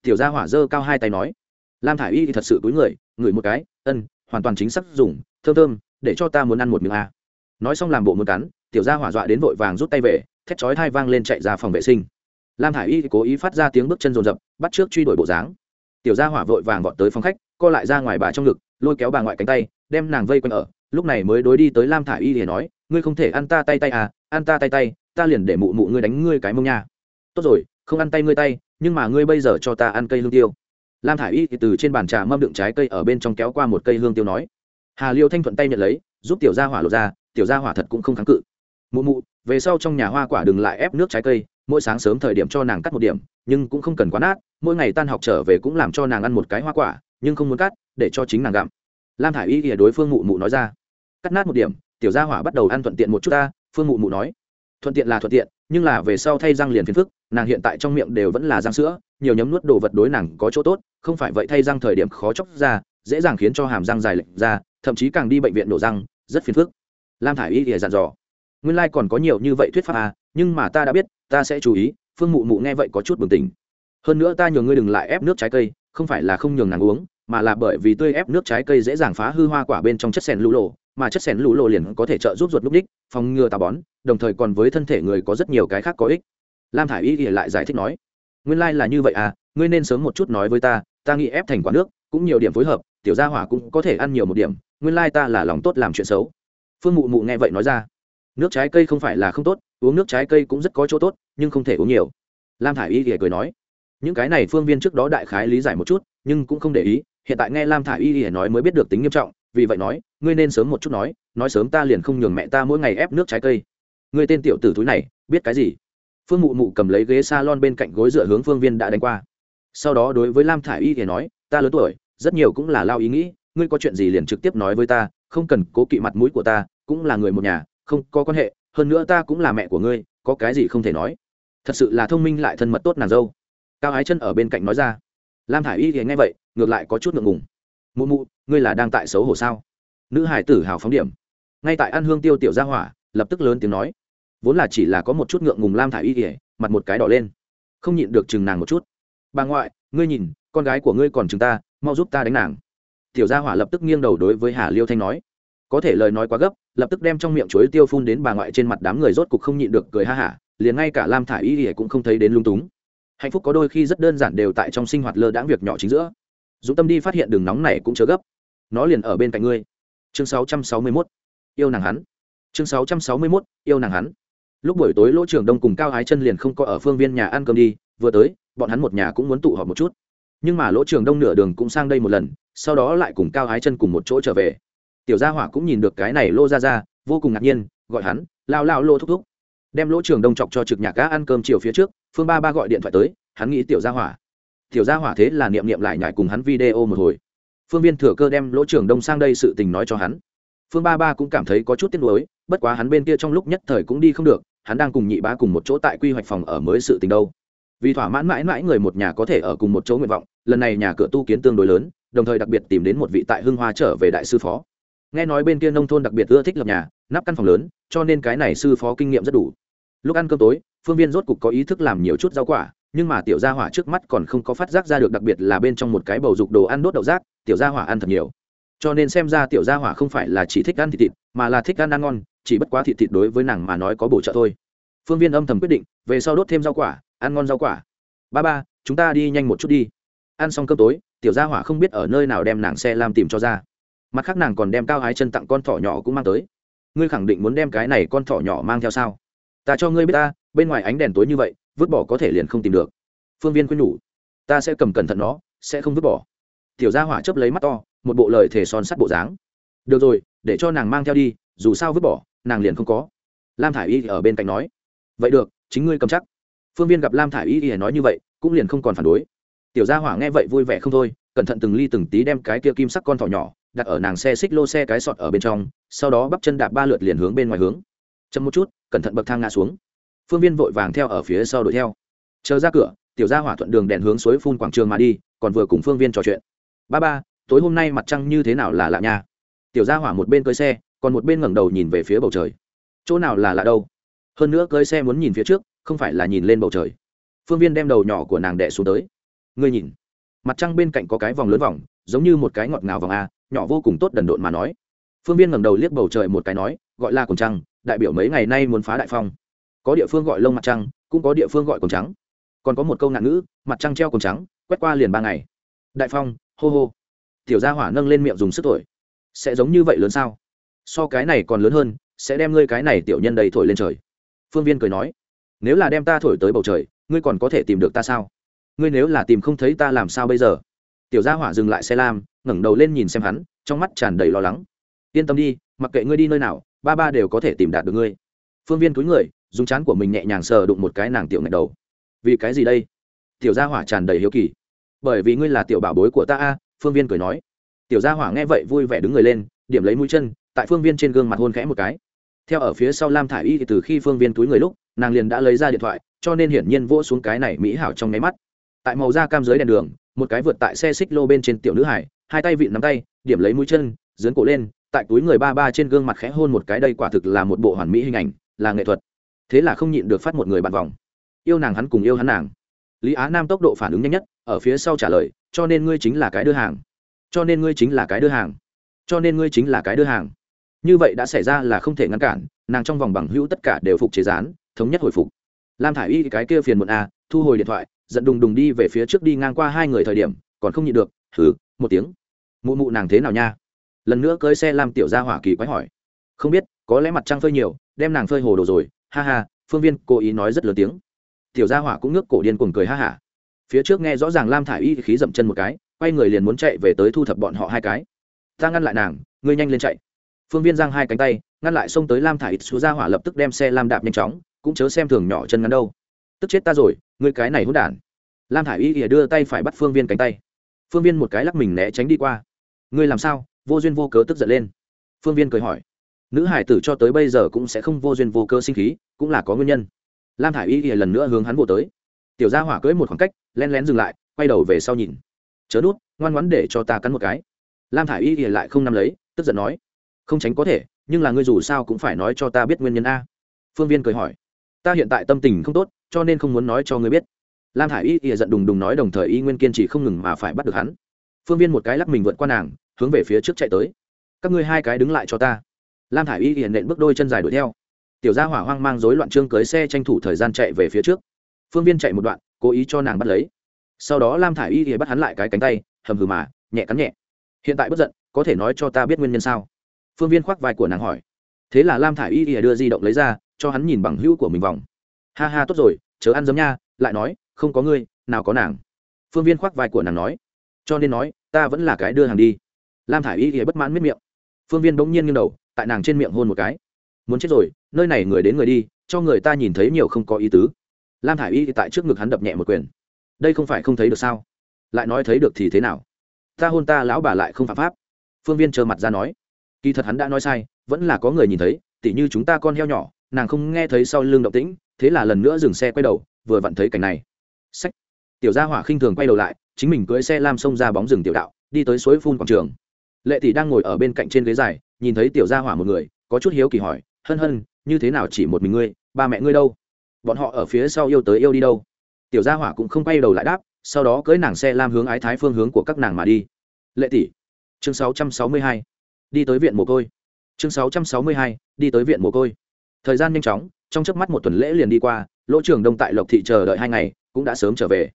Tiểu gia hỏa giơ cao hai tay nói, lam thả i y thật sự túi người, ngửi một cái, ân, hoàn toàn chính xác dùng, thơm thơm, để cho ta muốn ăn một miếng a nói xong làm bộ muốn cắn, tiểu gia hỏa dọa đến vội vàng rút tay về, thét chói thai vang lên chạy ra phòng vệ sinh. Lam thả i y cố ý phát ra tiếng bước chân rồn rập bắt trước truy đuổi bộ dáng. Tiểu gia hỏa vội vàng vọt tới phòng khách, co lại ra ngoài bà trong ngực, lôi kéo bà ngoại cánh tay, đem nàng vây quanh ở, lúc này mới đối đi tới lam thả i y thì nói ngươi không thể ăn ta tay tay à ăn ta tay tay, ta liền để mụ mụ ngươi đánh ngươi cái mông nha. Tốt rồi, không ăn tay ngươi tay, nhưng mà ngươi bây giờ cho ta ăn cây hương tiêu. Lam thả i y thì từ trên bàn trà mâm đựng trái cây ở bên trong kéo qua một cây hương tiêu nói. Hà liêu thanh thuận tay nhận lấy, giúp tiểu gia hỏa lột ra, tiểu gia hỏa thật cũng không kháng cự. Mụ mụ, về sau trong nhà hoa quả đừng lại ép nước trái cây, mỗi sáng sớm thời điểm cho nàng cắt một điểm, nhưng cũng không cần quá nát, mỗi ngày tan học trở về cũng làm cho nàng ăn một cái hoa quả, nhưng không muốn cắt, để cho chính nàng gặm. Lam thả i y thì đối phương mụ mụ nói ra. Cắt nát một điểm tiểu gia hỏa bắt đầu ăn thuận tiện một chút ta, phương mụ mụ nói. Thuận tiện là thuận tiện, nhưng là về sau thay răng liền phiền phức, nàng hiện tại trong miệng đều vẫn là răng sữa, nhiều nhấm nuốt đồ vật đối nàng có chỗ tốt, không phải vậy thay răng thời điểm khó chóc ra, dễ dàng khiến cho hàm răng dài lệch ra, thậm chí càng đi bệnh viện nổ răng, rất phiền phức. Lam thả i y ỉa dặn dò. Nguyên lai、like、còn có nhiều như vậy thuyết pháp à nhưng mà ta đã biết, ta sẽ chú ý, phương mụ mụ nghe vậy có chút bừng tỉnh. Hơn nữa ta nhường ngươi đừng lại ép nước trái cây, không phải là không nhường nàng uống, mà là bởi vì tươi ép nước trái cây dễ dàng phá hư hoa quả bên trong chất sèn lũ lộ mà chất sẻn lũ lộ liền có thể trợ giúp ruột lúc đích, phòng ngừa tà bón, đồng thời còn với thân thể người có rất nhiều cái khác có ích. Lam thả i y thì lại giải thích nói, nguyên lai、like、là như vậy à ngươi nên sớm một chút nói với ta ta nghĩ ép thành quả nước, cũng nhiều điểm phối hợp, tiểu gia hỏa cũng có thể ăn nhiều một điểm, nguyên lai、like、ta là lòng tốt làm chuyện xấu. Phương mụ mụ nghe vậy nói ra, nước trái cây không phải là không tốt, uống nước trái cây cũng rất có chỗ tốt, nhưng không thể uống nhiều. Lam thả i y thì cười nói, những cái này phương viên trước đó đại khái lý giải một chút, nhưng cũng không để ý, hiện tại nghe lam thả i y thì nói mới biết được tính nghiêm trọng, vì vậy nói ngươi nên sớm một chút nói nói sớm ta liền không nhường mẹ ta mỗi ngày ép nước trái cây. Ngươi tên tiểu tử túi này, biết cái gì? Phương mụ mụ cầm lấy ghế s a lon bên cạnh gối dựa hướng phương viên đã đánh qua. Sau đó đối với lam thả i y thì nói, ta lớn tuổi, rất nhiều cũng là lao ý nghĩ, ngươi có chuyện gì liền trực tiếp nói với ta, không cần cố kỵ mặt mũi của ta, cũng là người một nhà, không có quan hệ, hơn nữa ta cũng là mẹ của ngươi, có cái gì không thể nói. Thật sự là thông minh lại thân mật tốt nàng dâu. Cao ái chân ở bên cạnh nói ra. Lam thả i y thì nghe vậy, ngược lại có chút ngượng ngùng. Mụ mụ, ngươi là đang tại xấu hổ sao? Nữ hải tử hào phóng điểm. Ngay tại ăn hương tiêu tiểu gia hỏa, lập tức lớn tiếng nói. Vốn là chỉ là có một chút ngượng ngùng lam thả y ỉa mặt một cái đỏ lên. Không nhịn được chừng nàng một chút. Bà ngoại, ngươi nhìn, con gái của ngươi còn chừng ta, mau giúp ta đánh nàng. Tiểu gia hỏa lập tức nghiêng đầu đối với hà liêu thanh nói. Có thể lời nói quá gấp, lập tức đem trong miệng chuối tiêu phun đến bà ngoại trên mặt đám người rốt cục không nhịn được cười ha hả, liền ngay cả lam thả y ỉa cũng không thấy đến lung túng. Hạnh phúc có đôi khi rất đơn giản đều tại trong sinh hoạt lơ đãng việc nhỏ chính giữa. Dũng tâm đi phát hiện đường nóng này cũng chớ gấp. Nó liền ở bên cạnh ngươi chương 661. yêu nàng hắn. Chương 661. yêu nàng hắn. Lúc buổi tối lỗ trưởng đông cùng cao ái chân liền không có ở phương viên nhà ăn cơm đi, vừa tới, bọn hắn một nhà cũng muốn tụ họp một chút. Nhưng mà lỗ trường đông nửa đường cũng sang đây một lần, sau đó lại cùng cao ái chân cùng một chỗ trở về. Tiểu gia hỏa cũng nhìn được cái này lô ra ra, vô cùng ngạc nhiên, gọi hắn, lao lao lô thúc thúc. Đem lỗ trường đông chọc cho trực nhạc cá ăn cơm chiều phía trước, phương ba ba gọi điện thoại tới, hắn nghĩ tiểu gia hỏa. Tiểu gia hỏa thế là niệm niệm lại nhải cùng hắn video một hồi phương viên thừa cơ đem lỗ trưởng đông sang đây sự tình nói cho hắn. Phương ba ba cũng cảm thấy có chút tiếc nuối, bất quá hắn bên kia trong lúc nhất thời cũng đi không được, hắn đang cùng nhị bá cùng một chỗ tại quy hoạch phòng ở mới sự tình đâu. Vì thỏa mãn mãi mãi người một nhà có thể ở cùng một chỗ nguyện vọng, lần này nhà cửa tu kiến tương đối lớn, đồng thời đặc biệt tìm đến một vị tại hưng hoa trở về đại sư phó. Nghe nói bên kia nông thôn đặc biệt ưa thích lập nhà, nắp căn phòng lớn, cho nên cái này sư phó kinh nghiệm rất đủ. Lúc ăn cơm tối, phương viên rốt cục có ý thức làm nhiều chút rau quả nhưng mà tiểu gia hỏa trước mắt còn không có phát giác ra được, đặc biệt là bên trong một cái bầu dục đồ ăn đốt đậu rác, tiểu gia hỏa ăn thật nhiều. Cho nên xem ra tiểu gia hỏa không phải là chỉ thích ăn thịt thịt, mà là thích ăn ăn ngon, chỉ bất quá thịt thịt đối với nàng mà nói có bổ trợ thôi. Phương viên âm thầm quyết định, về sau đốt thêm rau quả, ăn ngon rau quả. Ba ba, chúng ta đi nhanh một chút đi. Ăn xong cơm tối, tiểu gia hỏa không biết ở nơi nào đem nàng xe làm tìm cho ra. Mặt khác nàng còn đem cao hái chân tặng con thỏ nhỏ cũng mang tới. Ngươi khẳng định muốn đem cái này con thỏ nhỏ mang theo sao? Ta cho ngươi biết ta, bên ngoài ánh đèn tối như vậy vứt bỏ có thể liền không tìm được. Phương viên khuyên nhủ, ta sẽ cầm cẩn thận nó, sẽ không vứt bỏ. Tiểu gia hỏa chấp lấy mắt to, một bộ lời thể son sắt bộ dáng. Được rồi, để cho nàng mang theo đi, dù sao vứt bỏ, nàng liền không có. Lam thả i y ở bên cạnh nói, vậy được, chính ngươi cầm chắc. Phương viên gặp lam thả i y nói như vậy, cũng liền không còn phản đối. Tiểu gia hỏa nghe vậy vui vẻ không thôi, cẩn thận từng ly từng tí đem cái kia kim sắc con thỏ nhỏ đặt ở nàng xe xích lô xe cái sọt ở bên trong, sau đó bắp chân đạp ba lượt liền hướng bên ngoài hướng. Chậm một chút, cẩn thận bậc thang ngã xuống phương viên vội vàng theo ở phía sau đuổi theo. Chờ ra cửa, tiểu gia hỏa thuận đường đèn hướng suối phun quảng trường mà đi, còn vừa cùng phương viên trò chuyện. Ba ba, tối hôm nay mặt trăng như thế nào là lạ nha? Tiểu gia hỏa một bên cưới xe, còn một bên ngẩng đầu nhìn về phía bầu trời. Chỗ nào là lạ đâu? Hơn nữa cưới xe muốn nhìn phía trước, không phải là nhìn lên bầu trời. Phương viên đem đầu nhỏ của nàng đẻ xuống tới. Ngươi nhìn, mặt trăng bên cạnh có cái vòng lớn vòng, giống như một cái ngọt ngào vòng a, nhỏ vô cùng tốt đần độn mà nói. Phương viên ngẩng đầu liếc bầu trời một cái nói, gọi là cổng trăng, đại biểu mấy ngày nay muốn phá đại phong có địa phương gọi lông mặt trăng, cũng có địa phương gọi cổng trắng. Còn có một câu nạn ngữ, mặt trăng treo cổng trắng, quét qua liền ba ngày. Đại phong, hô hô. Tiểu gia hỏa nâng lên miệng dùng sức thổi. Sẽ giống như vậy lớn sao? So cái này còn lớn hơn, sẽ đem ngươi cái này tiểu nhân đầy thổi lên trời. Phương viên cười nói. Nếu là đem ta thổi tới bầu trời, ngươi còn có thể tìm được ta sao? Ngươi nếu là tìm không thấy ta làm sao bây giờ? Tiểu gia hỏa dừng lại xe lam, ngẩng đầu lên nhìn xem hắn, trong mắt tràn đầy lo lắng. Yên tâm đi, mặc kệ ngươi đi nơi nào, ba ba đều có thể tìm đạt được ngươi. Phương viên túi người dùng chán của mình nhẹ nhàng sờ đụng một cái nàng tiểu ngạch đầu. Vì cái gì đây? Tiểu gia hỏa tràn đầy hiếu kỳ. Bởi vì ngươi là tiểu bảo bối của ta a, phương viên cười nói. Tiểu gia hỏa nghe vậy vui vẻ đứng người lên, điểm lấy mũi chân, tại phương viên trên gương mặt hôn khẽ một cái. Theo ở phía sau lam thả i y thì từ khi phương viên túi người lúc, nàng liền đã lấy ra điện thoại, cho nên hiển nhiên vỗ xuống cái này mỹ hảo trong nháy mắt. Tại màu da cam dưới đèn đường, một cái vượt tại xe xích lô bên trên tiểu nữ hải, hai tay vịn nắm tay, điểm lấy mũi chân, dướn cổ lên, tại túi người ba ba trên gương mặt khẽ hôn một cái, đây quả thực là một bộ hoàn mỹ hình ảnh, là nghệ thuật thế là không nhịn được phát một người bạn vòng. Yêu nàng hắn cùng yêu hắn nàng. Lý á nam tốc độ phản ứng nhanh nhất, ở phía sau trả lời, cho nên ngươi chính là cái đưa hàng. Cho nên ngươi chính là cái đưa hàng. Cho nên ngươi chính là cái đưa hàng. Như vậy đã xảy ra là không thể ngăn cản, nàng trong vòng bằng hữu tất cả đều phục chế rán thống nhất hồi phục. Lam thả i y cái kia phiền muộn a thu hồi điện thoại, giận đùng đùng đi về phía trước đi ngang qua hai người thời điểm, còn không nhịn được thử một tiếng. Mụ mụ nàng thế nào nha? Lần nữa cưới xe lam tiểu ra hỏa kỳ quái hỏi. Không biết, có lẽ mặt trăng phơi nhiều, đem nàng phơi hồ đồ rồi ha ha, phương viên cố ý nói rất lớn tiếng. Tiểu gia hỏa cũng ngước cổ điên cuồng cười ha hả phía trước nghe rõ ràng lam thả i y khí dậm chân một cái, quay người liền muốn chạy về tới thu thập bọn họ hai cái. Ta ngăn lại nàng, ngươi nhanh lên chạy. Phương viên giang hai cánh tay, ngăn lại xông tới lam thả ít xuống ra hỏa lập tức đem xe lam đạp nhanh chóng, cũng chớ xem thường nhỏ chân ngắn đâu. Tức chết ta rồi, ngươi cái này hôn đản. Lam thả y ỉa đưa tay phải bắt phương viên cánh tay. Phương viên một cái lắc mình né tránh đi qua. Ngươi làm sao? Vô duyên vô cớ tức giận lên. Phương viên cười hỏi nữ hải tử cho tới bây giờ cũng sẽ không vô duyên vô cơ sinh khí, cũng là có nguyên nhân. Lam thả i y lần nữa hướng hắn vô tới. Tiểu gia hỏa cưỡi một khoảng cách len lén dừng lại, quay đầu về sau nhìn. Chớ nút, ngoan ngoãn để cho ta cắn một cái. Lam thả i y lại không nắm lấy, tức giận nói. Không tránh có thể, nhưng là ngươi dù sao cũng phải nói cho ta biết nguyên nhân a. Phương viên cười hỏi. Ta hiện tại tâm tình không tốt, cho nên không muốn nói cho ngươi biết. Lam thả i y giận đùng đùng nói đồng thời y nguyên kiên trì không ngừng mà phải bắt được hắn. Phương viên một cái lắc mình vượt qua nàng, hướng về phía trước chạy tới. Các ngươi hai cái đứng lại cho ta lam thả i y hiện nện bước đôi chân dài đuổi theo. Tiểu gia hỏa hoang mang rối loạn trương cưới xe tranh thủ thời gian chạy về phía trước. Phương viên chạy một đoạn, cố ý cho nàng bắt lấy. Sau đó lam thả i y thì bắt hắn lại cái cánh tay, hầm hừ mà, nhẹ cắn nhẹ. Hiện tại bất giận, có thể nói cho ta biết nguyên nhân sao? Phương viên khoác vai của nàng hỏi. Thế là lam thả i y thì đưa di động lấy ra, cho hắn nhìn bằng hữu của mình vòng. Ha ha, tốt rồi, chớ ăn giấm nha, lại nói, không có ngươi, nào có nàng. Phương viên khoác vai của nàng nói. Cho nên nói, ta vẫn là cái đưa hàng đi. Lam thả i y thì bất mãn miết miệng. Phương viên bỗng nhiên nghiêng đầu tại nàng trên miệng hôn một cái. Muốn chết rồi, nơi này người đến người đi, cho người ta nhìn thấy nhiều không có ý tứ. Lam thả i y tại trước ngực hắn đập nhẹ một quyền. Đây không phải không thấy được sao? Lại nói thấy được thì thế nào? Ta hôn ta lão bà lại không phạm pháp. Phương viên trơ mặt ra nói. Kỳ thật hắn đã nói sai, vẫn là có người nhìn thấy, tỉ như chúng ta con heo nhỏ, nàng không nghe thấy sau lưng động tĩnh, thế là lần nữa dừng xe quay đầu, vừa vặn thấy cảnh này. Sách tiểu gia hỏa khinh thường quay đầu lại, chính mình cưỡi xe lam xông ra bóng rừng tiểu đạo, đi tới suối phun quảng trường lệ tỷ đang ngồi ở bên cạnh trên ghế dài, nhìn thấy tiểu gia hỏa một người, có chút hiếu kỳ hỏi, hân hân, như thế nào chỉ một mình ngươi, ba mẹ ngươi đâu? Bọn họ ở phía sau yêu tới yêu đi đâu? Tiểu gia hỏa cũng không quay đầu lại đáp, sau đó cưỡi nàng xe lam hướng ái thái phương hướng của các nàng mà đi. Lệ tỷ, chương 662 đi tới viện mồ côi. Chương 662 đi tới viện mồ côi. Thời gian nhanh chóng, trong chớp mắt một tuần lễ liền đi qua, lỗ trưởng đông tại lộc thị chờ đợi hai ngày, cũng đã sớm trở về.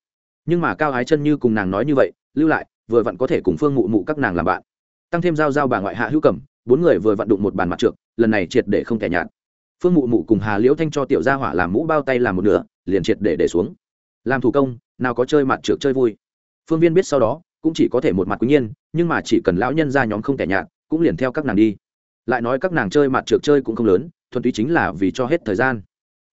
Nhưng mà cao ái chân như cùng nàng nói như vậy, lưu lại, vừa vặn có thể cùng phương mụ mụ các nàng làm bạn tăng thêm giao giao bà ngoại hạ hữu cẩm bốn người vừa vặn đụng một bàn mặt trượt lần này triệt để không thể nhạt. Phương mụ mụ cùng hà liễu thanh cho tiểu gia hỏa làm mũ bao tay làm một nửa, liền triệt để để xuống. Làm thủ công, nào có chơi mặt trượt chơi vui. Phương viên biết sau đó, cũng chỉ có thể một mặt quý nhiên, nhưng mà chỉ cần lão nhân ra nhóm không thể nhạt, cũng liền theo các nàng đi. Lại nói các nàng chơi mặt trượt chơi cũng không lớn, thuần túy chính là vì cho hết thời gian.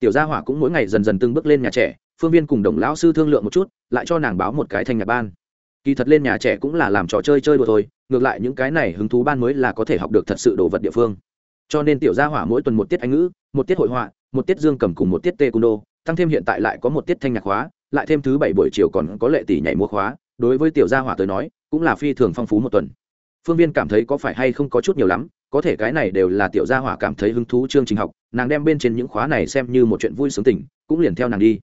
Tiểu gia hỏa cũng mỗi ngày dần dần từng bước lên nhà trẻ, phương viên cùng đồng lão sư thương lượng một chút, lại cho nàng báo một cái thanh nhạc ban kỳ thật lên nhà trẻ cũng là làm trò chơi chơi đùa thôi, ngược lại những cái này hứng thú ban mới là có thể học được thật sự đồ vật địa phương. Cho nên tiểu gia hỏa mỗi tuần một tiết anh ngữ, một tiết hội họa, một tiết dương cầm cùng một tiết tê cung đô tăng thêm hiện tại lại có một tiết thanh nhạc khóa, lại thêm thứ bảy buổi chiều còn có lệ tỷ nhảy múa khóa, đối với tiểu gia hỏa tới nói, cũng là phi thường phong phú một tuần. Phương viên cảm thấy có phải hay không có chút nhiều lắm, có thể cái này đều là tiểu gia hỏa cảm thấy hứng thú chương trình học, nàng đem bên trên những khóa này xem như một chuyện vui sướng tình cũng liền theo nàng đi.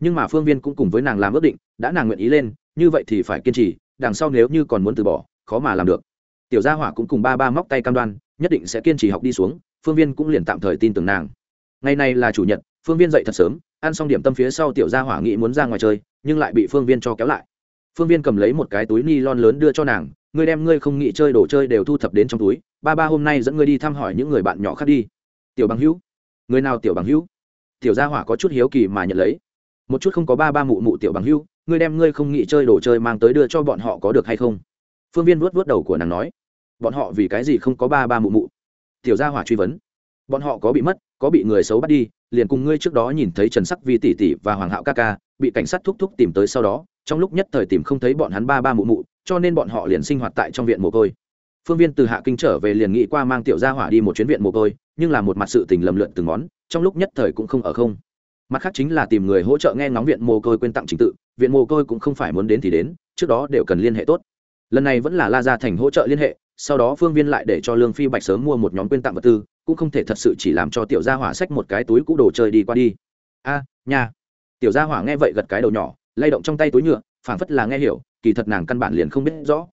Nhưng mà phương viên cũng cùng với nàng làm ước định, đã nàng nguyện ý lên như vậy thì phải kiên trì, đằng sau nếu như còn muốn từ bỏ, khó mà làm được. Tiểu gia hỏa cũng cùng ba ba móc tay cam đoan, nhất định sẽ kiên trì học đi xuống, phương viên cũng liền tạm thời tin tưởng nàng. Ngày này là chủ nhật, phương viên dậy thật sớm, ăn xong điểm tâm phía sau tiểu gia hỏa nghĩ muốn ra ngoài chơi, nhưng lại bị phương viên cho kéo lại. Phương viên cầm lấy một cái túi ni lon lớn đưa cho nàng, ngươi đem ngươi không nghĩ chơi đồ chơi đều thu thập đến trong túi, ba ba hôm nay dẫn ngươi đi thăm hỏi những người bạn nhỏ khác đi. Tiểu bằng hữu. Người nào tiểu bằng hữu? Tiểu gia hỏa có chút hiếu kỳ mà nhận lấy. Một chút không có ba ba mụ mụ tiểu bằng hữu ngươi đem ngươi không nghĩ chơi đồ chơi mang tới đưa cho bọn họ có được hay không? Phương viên vuốt vuốt đầu của nàng nói, bọn họ vì cái gì không có ba ba mụ mụ? Tiểu gia hỏa truy vấn, bọn họ có bị mất, có bị người xấu bắt đi, liền cùng ngươi trước đó nhìn thấy trần sắc vi tỷ tỷ và hoàng hạo ca ca, bị cảnh sát thúc thúc tìm tới sau đó, trong lúc nhất thời tìm không thấy bọn hắn ba ba mụ mụ, cho nên bọn họ liền sinh hoạt tại trong viện mồ côi. Phương viên từ hạ kinh trở về liền nghĩ qua mang tiểu gia hỏa đi một chuyến viện mồ côi, nhưng là một mặt sự tình lầm lượn từng món, trong lúc nhất thời cũng không ở không mặt khác chính là tìm người hỗ trợ nghe ngóng viện mồ côi quên tặng trình tự viện mồ côi cũng không phải muốn đến thì đến trước đó đều cần liên hệ tốt. Lần này vẫn là la gia thành hỗ trợ liên hệ sau đó phương viên lại để cho lương phi bạch sớm mua một nhóm quên tặng vật tư cũng không thể thật sự chỉ làm cho tiểu gia hỏa xách một cái túi cũ đồ chơi đi qua đi. A à, nhà tiểu gia hỏa nghe vậy gật cái đầu nhỏ lay động trong tay túi nhựa phảng phất là nghe hiểu kỳ thật nàng căn bản liền không biết rõ.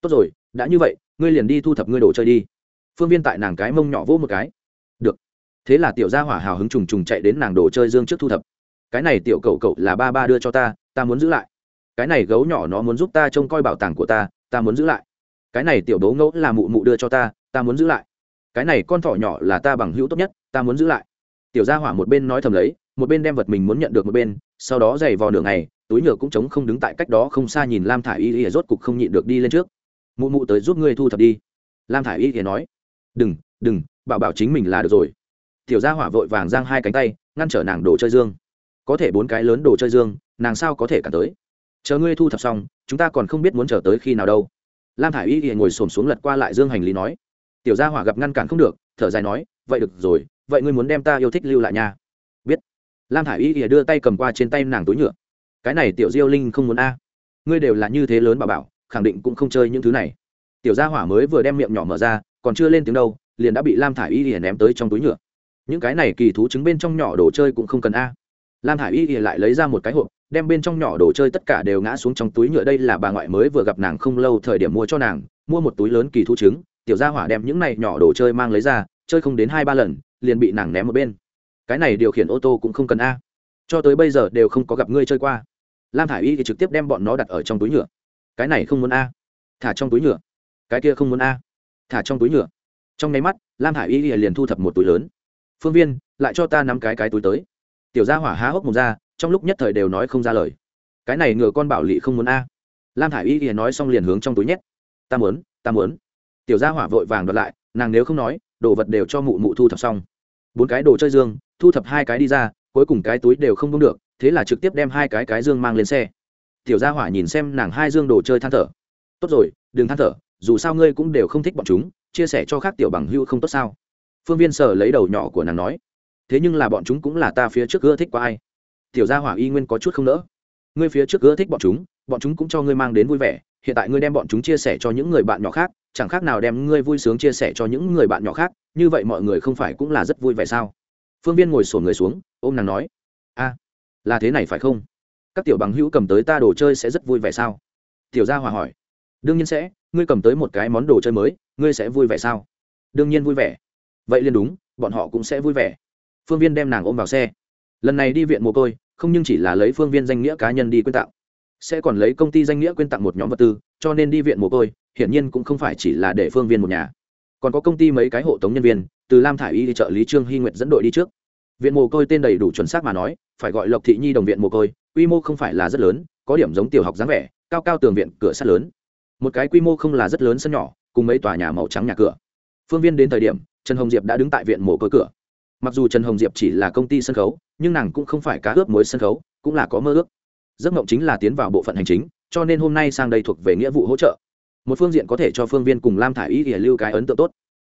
Tốt rồi đã như vậy ngươi liền đi thu thập ngươi đồ chơi đi. Phương viên tại nàng cái mông nhỏ vỗ một cái. Được thế là tiểu gia hỏa hào hứng trùng trùng chạy đến nàng đồ chơi dương trước thu thập. Cái này tiểu cậu cậu là ba ba đưa cho ta ta muốn giữ lại. Cái này gấu nhỏ nó muốn giúp ta trông coi bảo tàng của ta ta muốn giữ lại. Cái này tiểu đố ngẫu là mụ mụ đưa cho ta ta muốn giữ lại. Cái này con thỏ nhỏ là ta bằng hữu tốt nhất, ta muốn giữ lại. Tiểu gia hỏa một bên nói thầm lấy, một bên đem vật mình muốn nhận được một bên, sau đó giày vò nửa ngày, túi nhựa cũng chống không đứng tại cách đó không xa nhìn lam thả i y y rốt cục không nhịn được đi lên trước. Mụ mụ tới giúp ngươi thu thập đi. Lam thả i y y nói. Đừng đừng, bảo bảo chính mình là được rồi tiểu gia hỏa vội vàng giang hai cánh tay, ngăn trở nàng đồ chơi dương. Có thể bốn cái lớn đồ chơi dương, nàng sao có thể cả tới? Chờ ngươi thu thập xong, chúng ta còn không biết muốn chờ tới khi nào đâu. Lam thả i y thì ngồi xổm xuống lật qua lại dương hành lý nói. Tiểu gia hỏa gặp ngăn cản không được, thở dài nói, vậy được rồi, vậy ngươi muốn đem ta yêu thích lưu lại nha. Biết. Lam thả i y thì đưa tay cầm qua trên tay nàng túi nhựa. Cái này tiểu diêu linh không muốn a. Ngươi đều là như thế lớn bà bảo, khẳng định cũng không chơi những thứ này. Tiểu gia hỏa mới vừa đem miệng nhỏ mở ra, còn chưa lên tiếng đâu, liền đã bị lam thả i y thì ném tới trong túi nhựa những cái này kỳ thú trứng bên trong nhỏ đồ chơi cũng không cần a. Lam Hải y lại lấy ra một cái hộp, đem bên trong nhỏ đồ chơi tất cả đều ngã xuống trong túi nhựa. Đây là bà ngoại mới vừa gặp nàng không lâu thời điểm mua cho nàng, mua một túi lớn kỳ thú trứng. Tiểu gia hỏa đem những này nhỏ đồ chơi mang lấy ra, chơi không đến hai ba lần, liền bị nàng ném một bên. Cái này điều khiển ô tô cũng không cần a. Cho tới bây giờ đều không có gặp ngươi chơi qua. Lam thả i y thì trực tiếp đem bọn nó đặt ở trong túi nhựa. Cái này không muốn a. Thả trong túi nhựa. Cái kia không muốn a. Thả trong túi nhựa. Trong nháy mắt, lam thả i y liền thu thập một túi lớn phương viên, lại cho ta nắm cái cái túi tới. Tiểu gia hỏa há hốc một ra, trong lúc nhất thời đều nói không ra lời. Cái này ngựa con bảo lị không muốn a. Lam thả i y thì nói xong liền hướng trong túi nhét. Ta muốn ta muốn. Tiểu gia hỏa vội vàng đoạt lại, nàng nếu không nói, đồ vật đều cho mụ mụ thu thập xong. Bốn cái đồ chơi dương, thu thập hai cái đi ra, cuối cùng cái túi đều không đông được, thế là trực tiếp đem hai cái cái dương mang lên xe. Tiểu gia hỏa nhìn xem nàng hai dương đồ chơi than thở. Tốt rồi, đừng than thở, dù sao ngươi cũng đều không thích bọn chúng, chia sẻ cho khác tiểu bằng hưu không tốt sao? Phương viên sở lấy đầu nhỏ của nàng nói, thế nhưng là bọn chúng cũng là ta phía trước ưa thích qua ai. Tiểu gia hỏa y nguyên có chút không nỡ. Ngươi phía trước ưa thích bọn chúng bọn chúng cũng cho ngươi mang đến vui vẻ. Hiện tại ngươi đem bọn chúng chia sẻ cho những người bạn nhỏ khác, chẳng khác nào đem ngươi vui sướng chia sẻ cho những người bạn nhỏ khác, như vậy mọi người không phải cũng là rất vui vẻ sao? Phương viên ngồi sổn người xuống, ôm nàng nói, a, là thế này phải không? Các tiểu bằng hữu cầm tới ta đồ chơi sẽ rất vui vẻ sao? Tiểu gia hòa hỏi, đương nhiên sẽ, ngươi cầm tới một cái món đồ chơi mới, ngươi sẽ vui vẻ sao? Đương nhiên vui vẻ vậy liền đúng, bọn họ cũng sẽ vui vẻ. Phương viên đem nàng ôm vào xe. Lần này đi viện mồ côi, không nhưng chỉ là lấy phương viên danh nghĩa cá nhân đi quyên tặng. Sẽ còn lấy công ty danh nghĩa quyên tặng một nhóm vật tư, cho nên đi viện mồ côi, hiển nhiên cũng không phải chỉ là để phương viên một nhà. Còn có công ty mấy cái hộ tống nhân viên, từ lam thả i y trợ lý trương hy nguyệt dẫn đội đi trước. Viện mồ côi tên đầy đủ chuẩn xác mà nói, phải gọi lộc thị nhi đồng viện mồ côi, quy mô không phải là rất lớn, có điểm giống tiểu học dáng vẻ, cao cao tường viện, cửa sắt lớn. Một cái quy mô không là rất lớn sân nhỏ, cùng mấy tòa nhà màu trắng nhà cửa. Phương viên đến thời điểm trần hồng diệp đã đứng tại viện mổ cơ cửa. Mặc dù trần hồng diệp chỉ là công ty sân khấu, nhưng nàng cũng không phải cá ướp mối sân khấu, cũng là có mơ ước. Giấc mộng chính là tiến vào bộ phận hành chính, cho nên hôm nay sang đây thuộc về nghĩa vụ hỗ trợ. Một phương diện có thể cho phương viên cùng lam thả ý y lưu cái ấn tượng tốt.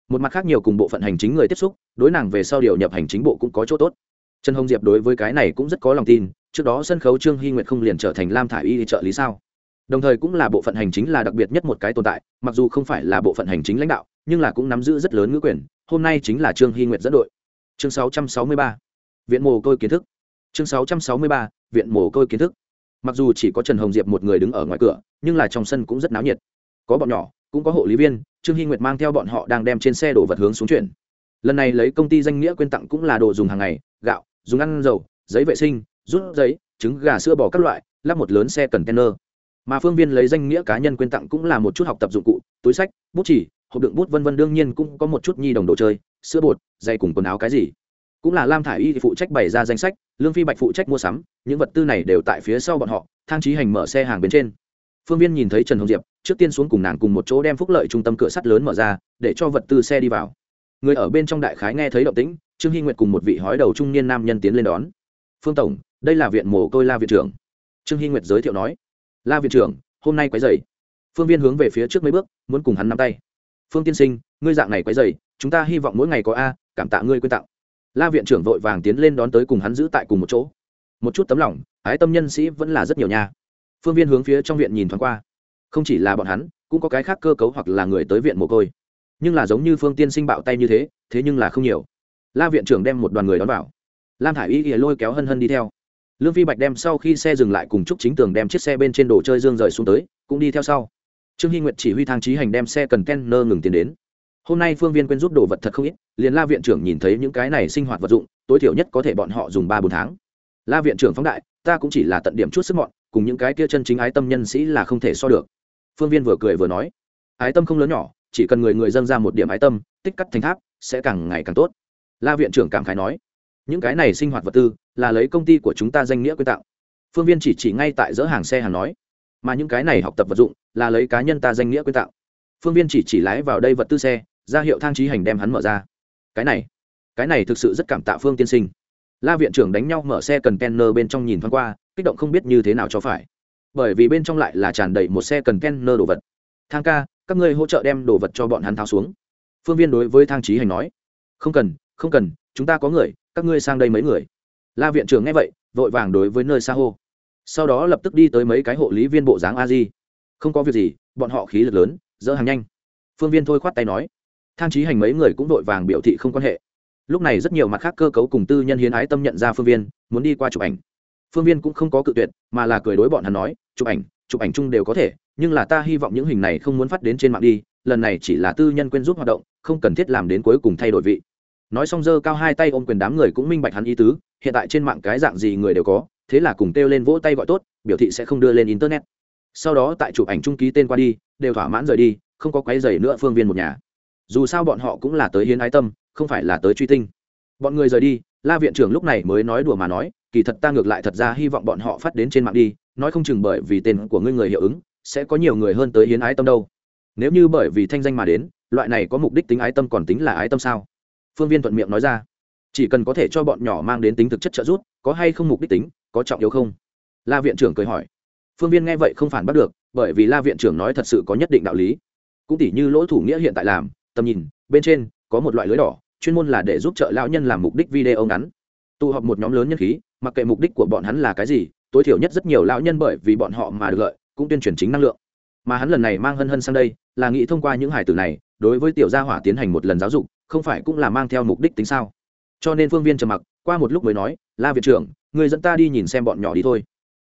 Một mặt khác nhiều cùng bộ phận hành chính người tiếp xúc, đối nàng về sau điều nhập hành chính bộ cũng có chỗ tốt. Trần hồng diệp đối với cái này cũng rất có lòng tin, trước đó sân khấu trương hy nguyệt không liền trở thành lam thả y trợ lý sao? Đồng thời cũng là bộ phận hành chính là đặc biệt nhất một cái tồn tại, mặc dù không phải là bộ phận hành chính lãnh đạo, nhưng là cũng nắm giữ rất lớn ngữ quyền. Hôm nay chính là trương hy nguyệt dẫn đội. Chương 663. viện mồ côi kiến thức. Chương 663. viện mồ côi kiến thức. Mặc dù chỉ có trần hồng diệp một người đứng ở ngoài cửa, nhưng là trong sân cũng rất náo nhiệt. Có bọn nhỏ, cũng có hộ lý viên, trương hy nguyệt mang theo bọn họ đang đem trên xe đổ vật hướng xuống chuyển. Lần này lấy công ty danh nghĩa quyên tặng cũng là đồ dùng hàng ngày, gạo, dùng ăn dầu, giấy vệ sinh, rút giấy, trứng gà sữa bò các loại, lắp một lớn xe container mà phương viên lấy danh nghĩa cá nhân quyên tặng cũng là một chút học tập dụng cụ, túi sách, bút chỉ hộp đựng bút vân vân đương nhiên cũng có một chút nhi đồng đồ chơi, sữa bột dây cùng quần áo cái gì. Cũng là lam thả i y phụ trách bày ra danh sách, lương phi bạch phụ trách mua sắm, những vật tư này đều tại phía sau bọn họ, thang trí hành mở xe hàng bên trên. Phương viên nhìn thấy trần hồng diệp, trước tiên xuống cùng nàng cùng một chỗ đem phúc lợi trung tâm cửa sắt lớn mở ra, để cho vật tư xe đi vào. Người ở bên trong đại khái nghe thấy động tĩnh, trương hy nguyệt cùng một vị hói đầu trung niên nam nhân tiến lên đón. Phương tổng, đây là viện mồ côi la viện trưởng. Trương hy nguyệt giới thiệu nói la viện trưởng, hôm nay quấy dày phương viên hướng về phía trước mấy bước, muốn cùng hắn nắm tay. Phương tiên sinh, ngươi dạng này quấy dày chúng ta hy vọng mỗi ngày có a, cảm tạ ngươi quyên tặng. La viện trưởng vội vàng tiến lên đón tới cùng hắn giữ tại cùng một chỗ. Một chút tấm lòng, ái tâm nhân sĩ vẫn là rất nhiều nha. Phương viên hướng phía trong viện nhìn thoáng qua. Không chỉ là bọn hắn, cũng có cái khác cơ cấu hoặc là người tới viện mồ côi. Nhưng là giống như phương tiên sinh bạo tay như thế thế nhưng là không nhiều. La viện trưởng đem một đoàn người đón vào. Lam thả i y lôi kéo hân hân đi theo lương phi bạch đem sau khi xe dừng lại cùng chúc chính tường đem chiếc xe bên trên đồ chơi dương rời xuống tới, cũng đi theo sau. Trương hy nguyệt chỉ huy thang trí hành đem xe cần kenner ngừng tiền đến. Hôm nay phương viên quên giúp đồ vật thật không ít, liền la viện trưởng nhìn thấy những cái này sinh hoạt vật dụng, tối thiểu nhất có thể bọn họ dùng ba bốn tháng. La viện trưởng phóng đại, ta cũng chỉ là tận điểm chút sức mọn, cùng những cái kia chân chính ái tâm nhân sĩ là không thể so được. Phương viên vừa cười vừa nói, ái tâm không lớn nhỏ, chỉ cần người người dân ra một điểm ái tâm, tích cắt thành tháp, sẽ càng ngày càng tốt. La viện trưởng cảm khái nói những cái này sinh hoạt vật tư là lấy công ty của chúng ta danh nghĩa quyên tặng phương viên chỉ chỉ ngay tại dỡ hàng xe hàng nói, mà những cái này học tập vật dụng là lấy cá nhân ta danh nghĩa quyên tặng phương viên chỉ chỉ lái vào đây vật tư xe, ra hiệu thang trí hành đem hắn mở ra. Cái này cái này thực sự rất cảm tạ phương tiên sinh. La viện trưởng đánh nhau mở xe cần kenner bên trong nhìn thoáng qua, kích động không biết như thế nào cho phải. Bởi vì bên trong lại là tràn đầy một xe cần kenner đồ vật. Thang ca, các ngươi hỗ trợ đem đồ vật cho bọn hắn tháo xuống. Phương viên đối với thang trí hành nói, không cần không cần, chúng ta có người các ngươi sang đây mấy người. La viện trưởng nghe vậy, vội vàng đối với nơi xa hô. Sau đó lập tức đi tới mấy cái hộ lý viên bộ dáng a di. Không có việc gì, bọn họ khí lực lớn, dỡ hàng nhanh. Phương viên thôi khoát tay nói. Thang trí hành mấy người cũng vội vàng biểu thị không quan hệ. Lúc này rất nhiều mặt khác cơ cấu cùng tư nhân hiến ái tâm nhận ra phương viên, muốn đi qua chụp ảnh. Phương viên cũng không có cự tuyệt, mà là cười đối bọn hắn nói, chụp ảnh chụp ảnh chung đều có thể, nhưng là ta hy vọng những hình này không muốn phát đến trên mạng đi, lần này chỉ là tư nhân quên giúp hoạt động, không cần thiết làm đến cuối cùng thay đổi vị nói xong giơ cao hai tay ôm quyền đám người cũng minh bạch hắn ý tứ, hiện tại trên mạng cái dạng gì người đều có, thế là cùng kêu lên vỗ tay gọi tốt, biểu thị sẽ không đưa lên internet. Sau đó tại chụp ảnh trung ký tên qua đi, đều thỏa mãn rời đi, không có quấy dày nữa phương viên một nhà. Dù sao bọn họ cũng là tới hiến ái tâm, không phải là tới truy tinh. Bọn người rời đi, la viện trưởng lúc này mới nói đùa mà nói, kỳ thật ta ngược lại thật ra hy vọng bọn họ phát đến trên mạng đi, nói không chừng bởi vì tên của ngươi người hiệu ứng, sẽ có nhiều người hơn tới hiến ái tâm đâu. Nếu như bởi vì thanh danh mà đến, loại này có mục đích tính ái tâm còn tính là ái tâm sao? Phương viên thuận miệng nói ra. Chỉ cần có thể cho bọn nhỏ mang đến tính thực chất trợ giúp, có hay không mục đích tính, có trọng yếu không? La viện trưởng cười hỏi. Phương viên nghe vậy không phản bắt được, bởi vì la viện trưởng nói thật sự có nhất định đạo lý. Cũng tỷ như lỗ thủ nghĩa hiện tại làm, tầm nhìn, bên trên, có một loại lưới đỏ, chuyên môn là để giúp trợ lão nhân làm mục đích video ngắn. Tụ họp một nhóm lớn nhân khí, mặc kệ mục đích của bọn hắn là cái gì, tối thiểu nhất rất nhiều lão nhân bởi vì bọn họ mà được lợi, cũng tuyên truyền chính năng lượng. Mà hắn lần này mang hân hân sang đây, là nghĩ thông qua những hải tử này, đối với tiểu gia hỏa tiến hành một lần giáo dục không phải cũng là mang theo mục đích tính sao? Cho nên phương viên trầm mặc, qua một lúc mới nói, la viện trưởng, người dẫn ta đi nhìn xem bọn nhỏ đi thôi.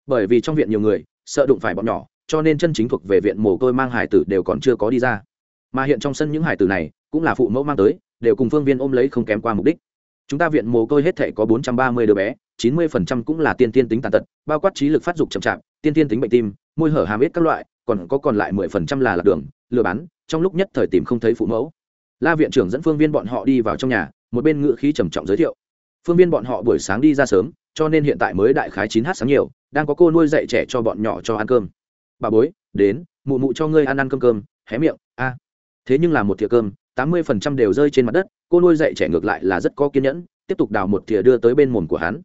Bởi vì trong viện nhiều người, sợ đụng phải bọn nhỏ, cho nên chân chính thuộc về viện mồ côi mang hải tử đều còn chưa có đi ra. Mà hiện trong sân những hải tử này, cũng là phụ mẫu mang tới, đều cùng phương viên ôm lấy không kém qua mục đích. Chúng ta viện mồ côi hết thể có bốn trăm ba mươi đứa bé, chín mươi phần trăm cũng là tiên tiên tính tàn tật, bao quát trí lực phát dục chậm chạp, tiên tiên tính bệnh tim, môi hở hàm ít các loại, còn có còn lại mười phần trăm là lạc đường, lừa bán, trong lúc nhất thời tìm không thấy phụ mẫu la viện trưởng dẫn phương viên bọn họ đi vào trong nhà, một bên ngự khí trầm trọng giới thiệu. Phương viên bọn họ buổi sáng đi ra sớm, cho nên hiện tại mới đại khái chín h sáng nhiều, đang có cô nuôi dạy trẻ cho bọn nhỏ cho ăn cơm. Bà bối, đến, mụ mụ cho ngươi ăn ăn cơm cơm, hé miệng, a. Thế nhưng là một thìa cơm, tám mươi phần trăm đều rơi trên mặt đất, cô nuôi dạy trẻ ngược lại là rất có kiên nhẫn, tiếp tục đào một thìa đưa tới bên mồm của hắn.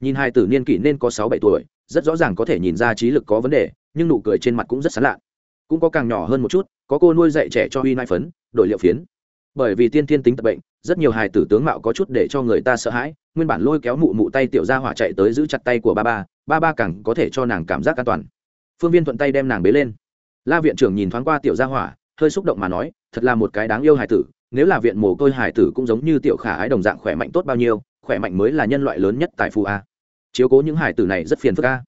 Nhìn hai tử niên kỷ nên có sáu bảy tuổi, rất rõ ràng có thể nhìn ra trí lực có vấn đề, nhưng nụ cười trên mặt cũng rất sán lạ. Cũng có càng nhỏ hơn một chút, có cô nuôi dạy trẻ cho huy nai phấn, đổi liệu phiến bởi vì tiên tiên tính tập bệnh, rất nhiều hài tử tướng mạo có chút để cho người ta sợ hãi, nguyên bản lôi kéo mụ mụ tay tiểu ra hỏa chạy tới giữ chặt tay của ba ba ba ba càng có thể cho nàng cảm giác an toàn. Phương viên thuận tay đem nàng bế lên. La viện trưởng nhìn thoáng qua tiểu gia hỏa, hơi xúc động mà nói, thật là một cái đáng yêu hài tử, nếu là viện mồ côi hài tử cũng giống như tiểu khả ái đồng dạng khỏe mạnh tốt bao nhiêu, khỏe mạnh mới là nhân loại lớn nhất tại phù a. Chiếu cố những hài tử này rất phiền phức a.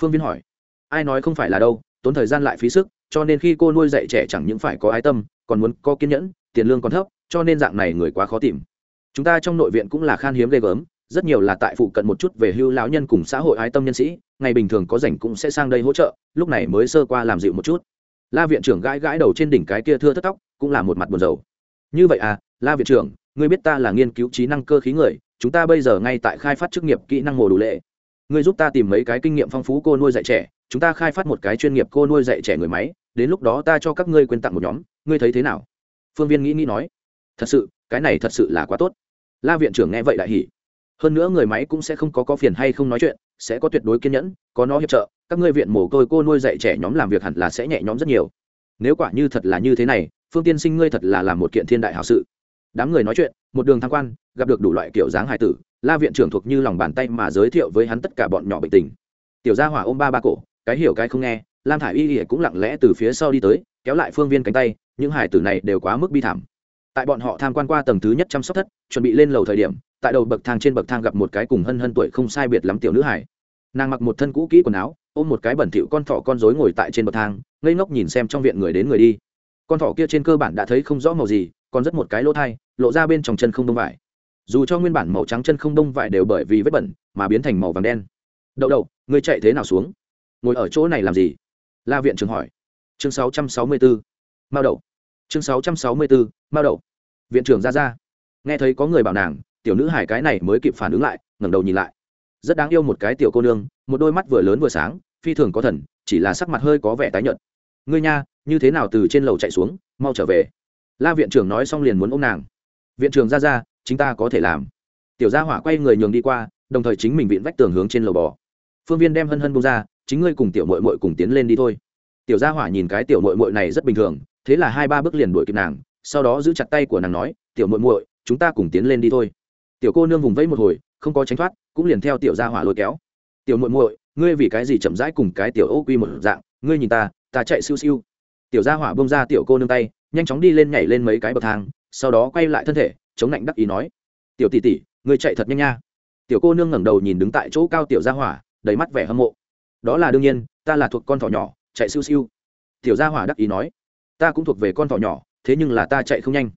Phương viên hỏi, ai nói không phải là đâu, tốn thời gian lại phí sức, cho nên khi cô nuôi dạy trẻ chẳng những phải có ái tâm, còn muốn có kiên nhẫn tiền lương còn thấp, cho nên dạng này người quá khó tìm. Chúng ta trong nội viện cũng là khan hiếm ghê gớm, rất nhiều là tại phụ cận một chút về hưu lão nhân cùng xã hội ái tâm nhân sĩ, ngày bình thường có rảnh cũng sẽ sang đây hỗ trợ, lúc này mới sơ qua làm dịu một chút. La viện trưởng gãi gãi đầu trên đỉnh cái kia thưa thất tóc, cũng là một mặt buồn rầu. Như vậy à la viện trưởng, ngươi biết ta là nghiên cứu trí năng cơ khí người, chúng ta bây giờ ngay tại khai phát chức nghiệp kỹ năng mồ đủ lệ. Ngươi giúp ta tìm mấy cái kinh nghiệm phong phú cô nuôi dạy trẻ, chúng ta khai phát một cái chuyên nghiệp cô nuôi dạy trẻ người máy, đến lúc đó ta cho các ngươi quên tặng một nhóm, ngươi thấy thế nào? Phương viên nghĩ nghĩ nói, thật sự, cái này thật sự là quá tốt. La viện trưởng nghe vậy đại hỉ. Hơn nữa người máy cũng sẽ không có có phiền hay không nói chuyện, sẽ có tuyệt đối kiên nhẫn, có nó hiệp trợ, các ngươi viện mồ côi cô nuôi dạy trẻ nhóm làm việc hẳn là sẽ nhẹ nhõm rất nhiều. Nếu quả như thật là như thế này, phương tiên sinh ngươi thật là làm một kiện thiên đại hảo sự. Đám người nói chuyện, một đường tham quan, gặp được đủ loại kiểu dáng hài tử, la viện trưởng thuộc như lòng bàn tay mà giới thiệu với hắn tất cả bọn nhỏ bệnh tình. Tiểu gia hỏa ôm ba ba cổ, cái hiểu cái không nghe, lam thả i y ỉa cũng lặng lẽ từ phía sau đi tới, kéo lại phương viên cánh tay những hải tử này đều quá mức bi thảm. Tại bọn họ tham quan qua tầng thứ nhất chăm sóc thất, chuẩn bị lên lầu thời điểm, tại đầu bậc thang trên bậc thang gặp một cái cùng hân hân tuổi không sai biệt lắm tiểu nữ hải nàng mặc một thân cũ kỹ quần áo, ôm một cái bẩn thỉu con thỏ con rối ngồi tại trên bậc thang, ngây ngốc nhìn xem trong viện người đến người đi. Con thỏ kia trên cơ bản đã thấy không rõ màu gì, còn rất một cái lỗ thai, lộ ra bên trong chân không đông vải. Dù cho nguyên bản màu trắng chân không đông vải đều bởi vì vết bẩn, mà biến thành màu vàng đen. Đậu đậu người chạy thế nào xuống? Ngồi ở chỗ này làm gì? La viện trưởng hỏi. Chương 664 mao đậu. Chương 664. mao đậu. Viện trưởng ra ra nghe thấy có người bảo nàng, tiểu nữ hải cái này mới kịp phản ứng lại, ngẩng đầu nhìn lại. Rất đáng yêu một cái tiểu cô nương, một đôi mắt vừa lớn vừa sáng, phi thường có thần, chỉ là sắc mặt hơi có vẻ tái nhợt. Ngươi nha, như thế nào từ trên lầu chạy xuống, mau trở về. La viện trưởng nói xong liền muốn ôm nàng. Viện trưởng ra ra chúng ta có thể làm. Tiểu gia hỏa quay người nhường đi qua, đồng thời chính mình viện vách tường hướng trên lầu bò. Phương viên đem hân hân bông ra, chính ngươi cùng tiểu mội mội cùng tiến lên đi thôi. Tiểu gia hỏa nhìn cái tiểu mội mội này rất bình thường thế là hai ba bước liền đuổi kịp nàng sau đó giữ chặt tay của nàng nói tiểu muội muội, chúng ta cùng tiến lên đi thôi. Tiểu cô nương vùng vẫy một hồi không có tránh thoát cũng liền theo tiểu gia hỏa lôi kéo. Tiểu muội muội ngươi vì cái gì chậm rãi cùng cái tiểu ô quy một dạng ngươi nhìn ta ta chạy siêu siêu. Tiểu gia hỏa bông ra tiểu cô nương tay nhanh chóng đi lên nhảy lên mấy cái bậc thang sau đó quay lại thân thể chống lạnh đắc ý nói tiểu tỷ tỷ ngươi chạy thật nhanh nha. Tiểu cô nương ngẩng đầu nhìn đứng tại chỗ cao tiểu gia hỏa đầy mắt vẻ hâm mộ. Đó là đương nhiên ta là thuộc con thỏ nhỏ chạy siêu siêu. Tiểu gia hỏa đắc ý nói ta cũng thuộc về con thỏ nhỏ, thế nhưng là ta chạy không nhanh.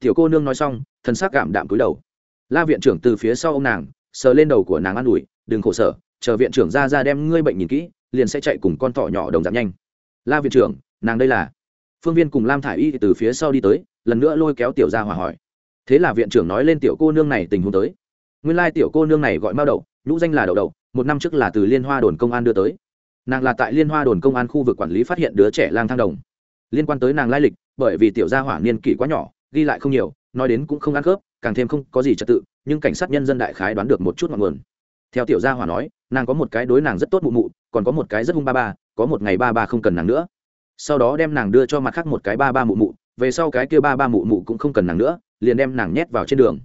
Tiểu cô nương nói xong thân xác cảm đạm cúi đầu. La viện trưởng từ phía sau ô m nàng, sờ lên đầu của nàng an ủi, đừng khổ sở, chờ viện trưởng ra ra đem ngươi bệnh nhìn kỹ, liền sẽ chạy cùng con thỏ nhỏ đồng giảm nhanh. La viện trưởng, nàng đây là phương viên cùng lam thả i y từ phía sau đi tới, lần nữa lôi kéo tiểu ra hòa hỏi. Thế là viện trưởng nói lên tiểu cô nương này tình huống tới. Nguyên lai tiểu cô nương này gọi mao đậu, nhũ danh là đậu đậu, một năm trước là từ liên hoa đồn công an đưa tới. Nàng là tại liên hoa đồn công an khu vực quản lý phát hiện đứa trẻ lang thang đồng liên quan tới nàng lai lịch, bởi vì tiểu gia hỏa niên kỷ quá nhỏ, ghi lại không nhiều, nói đến cũng không ăn khớp, càng thêm không có gì trật tự, nhưng cảnh sát nhân dân đại khái đoán được một chút ngọn nguồn. Theo tiểu gia hỏa nói, nàng có một cái đối nàng rất tốt mụ mụ, còn có một cái rất hung ba ba, có một ngày ba ba không cần nàng nữa. Sau đó đem nàng đưa cho mặt khác một cái ba ba mụ mụ, về sau cái kia ba ba mụ mụ cũng không cần nàng nữa, liền đem nàng nhét vào trên đường.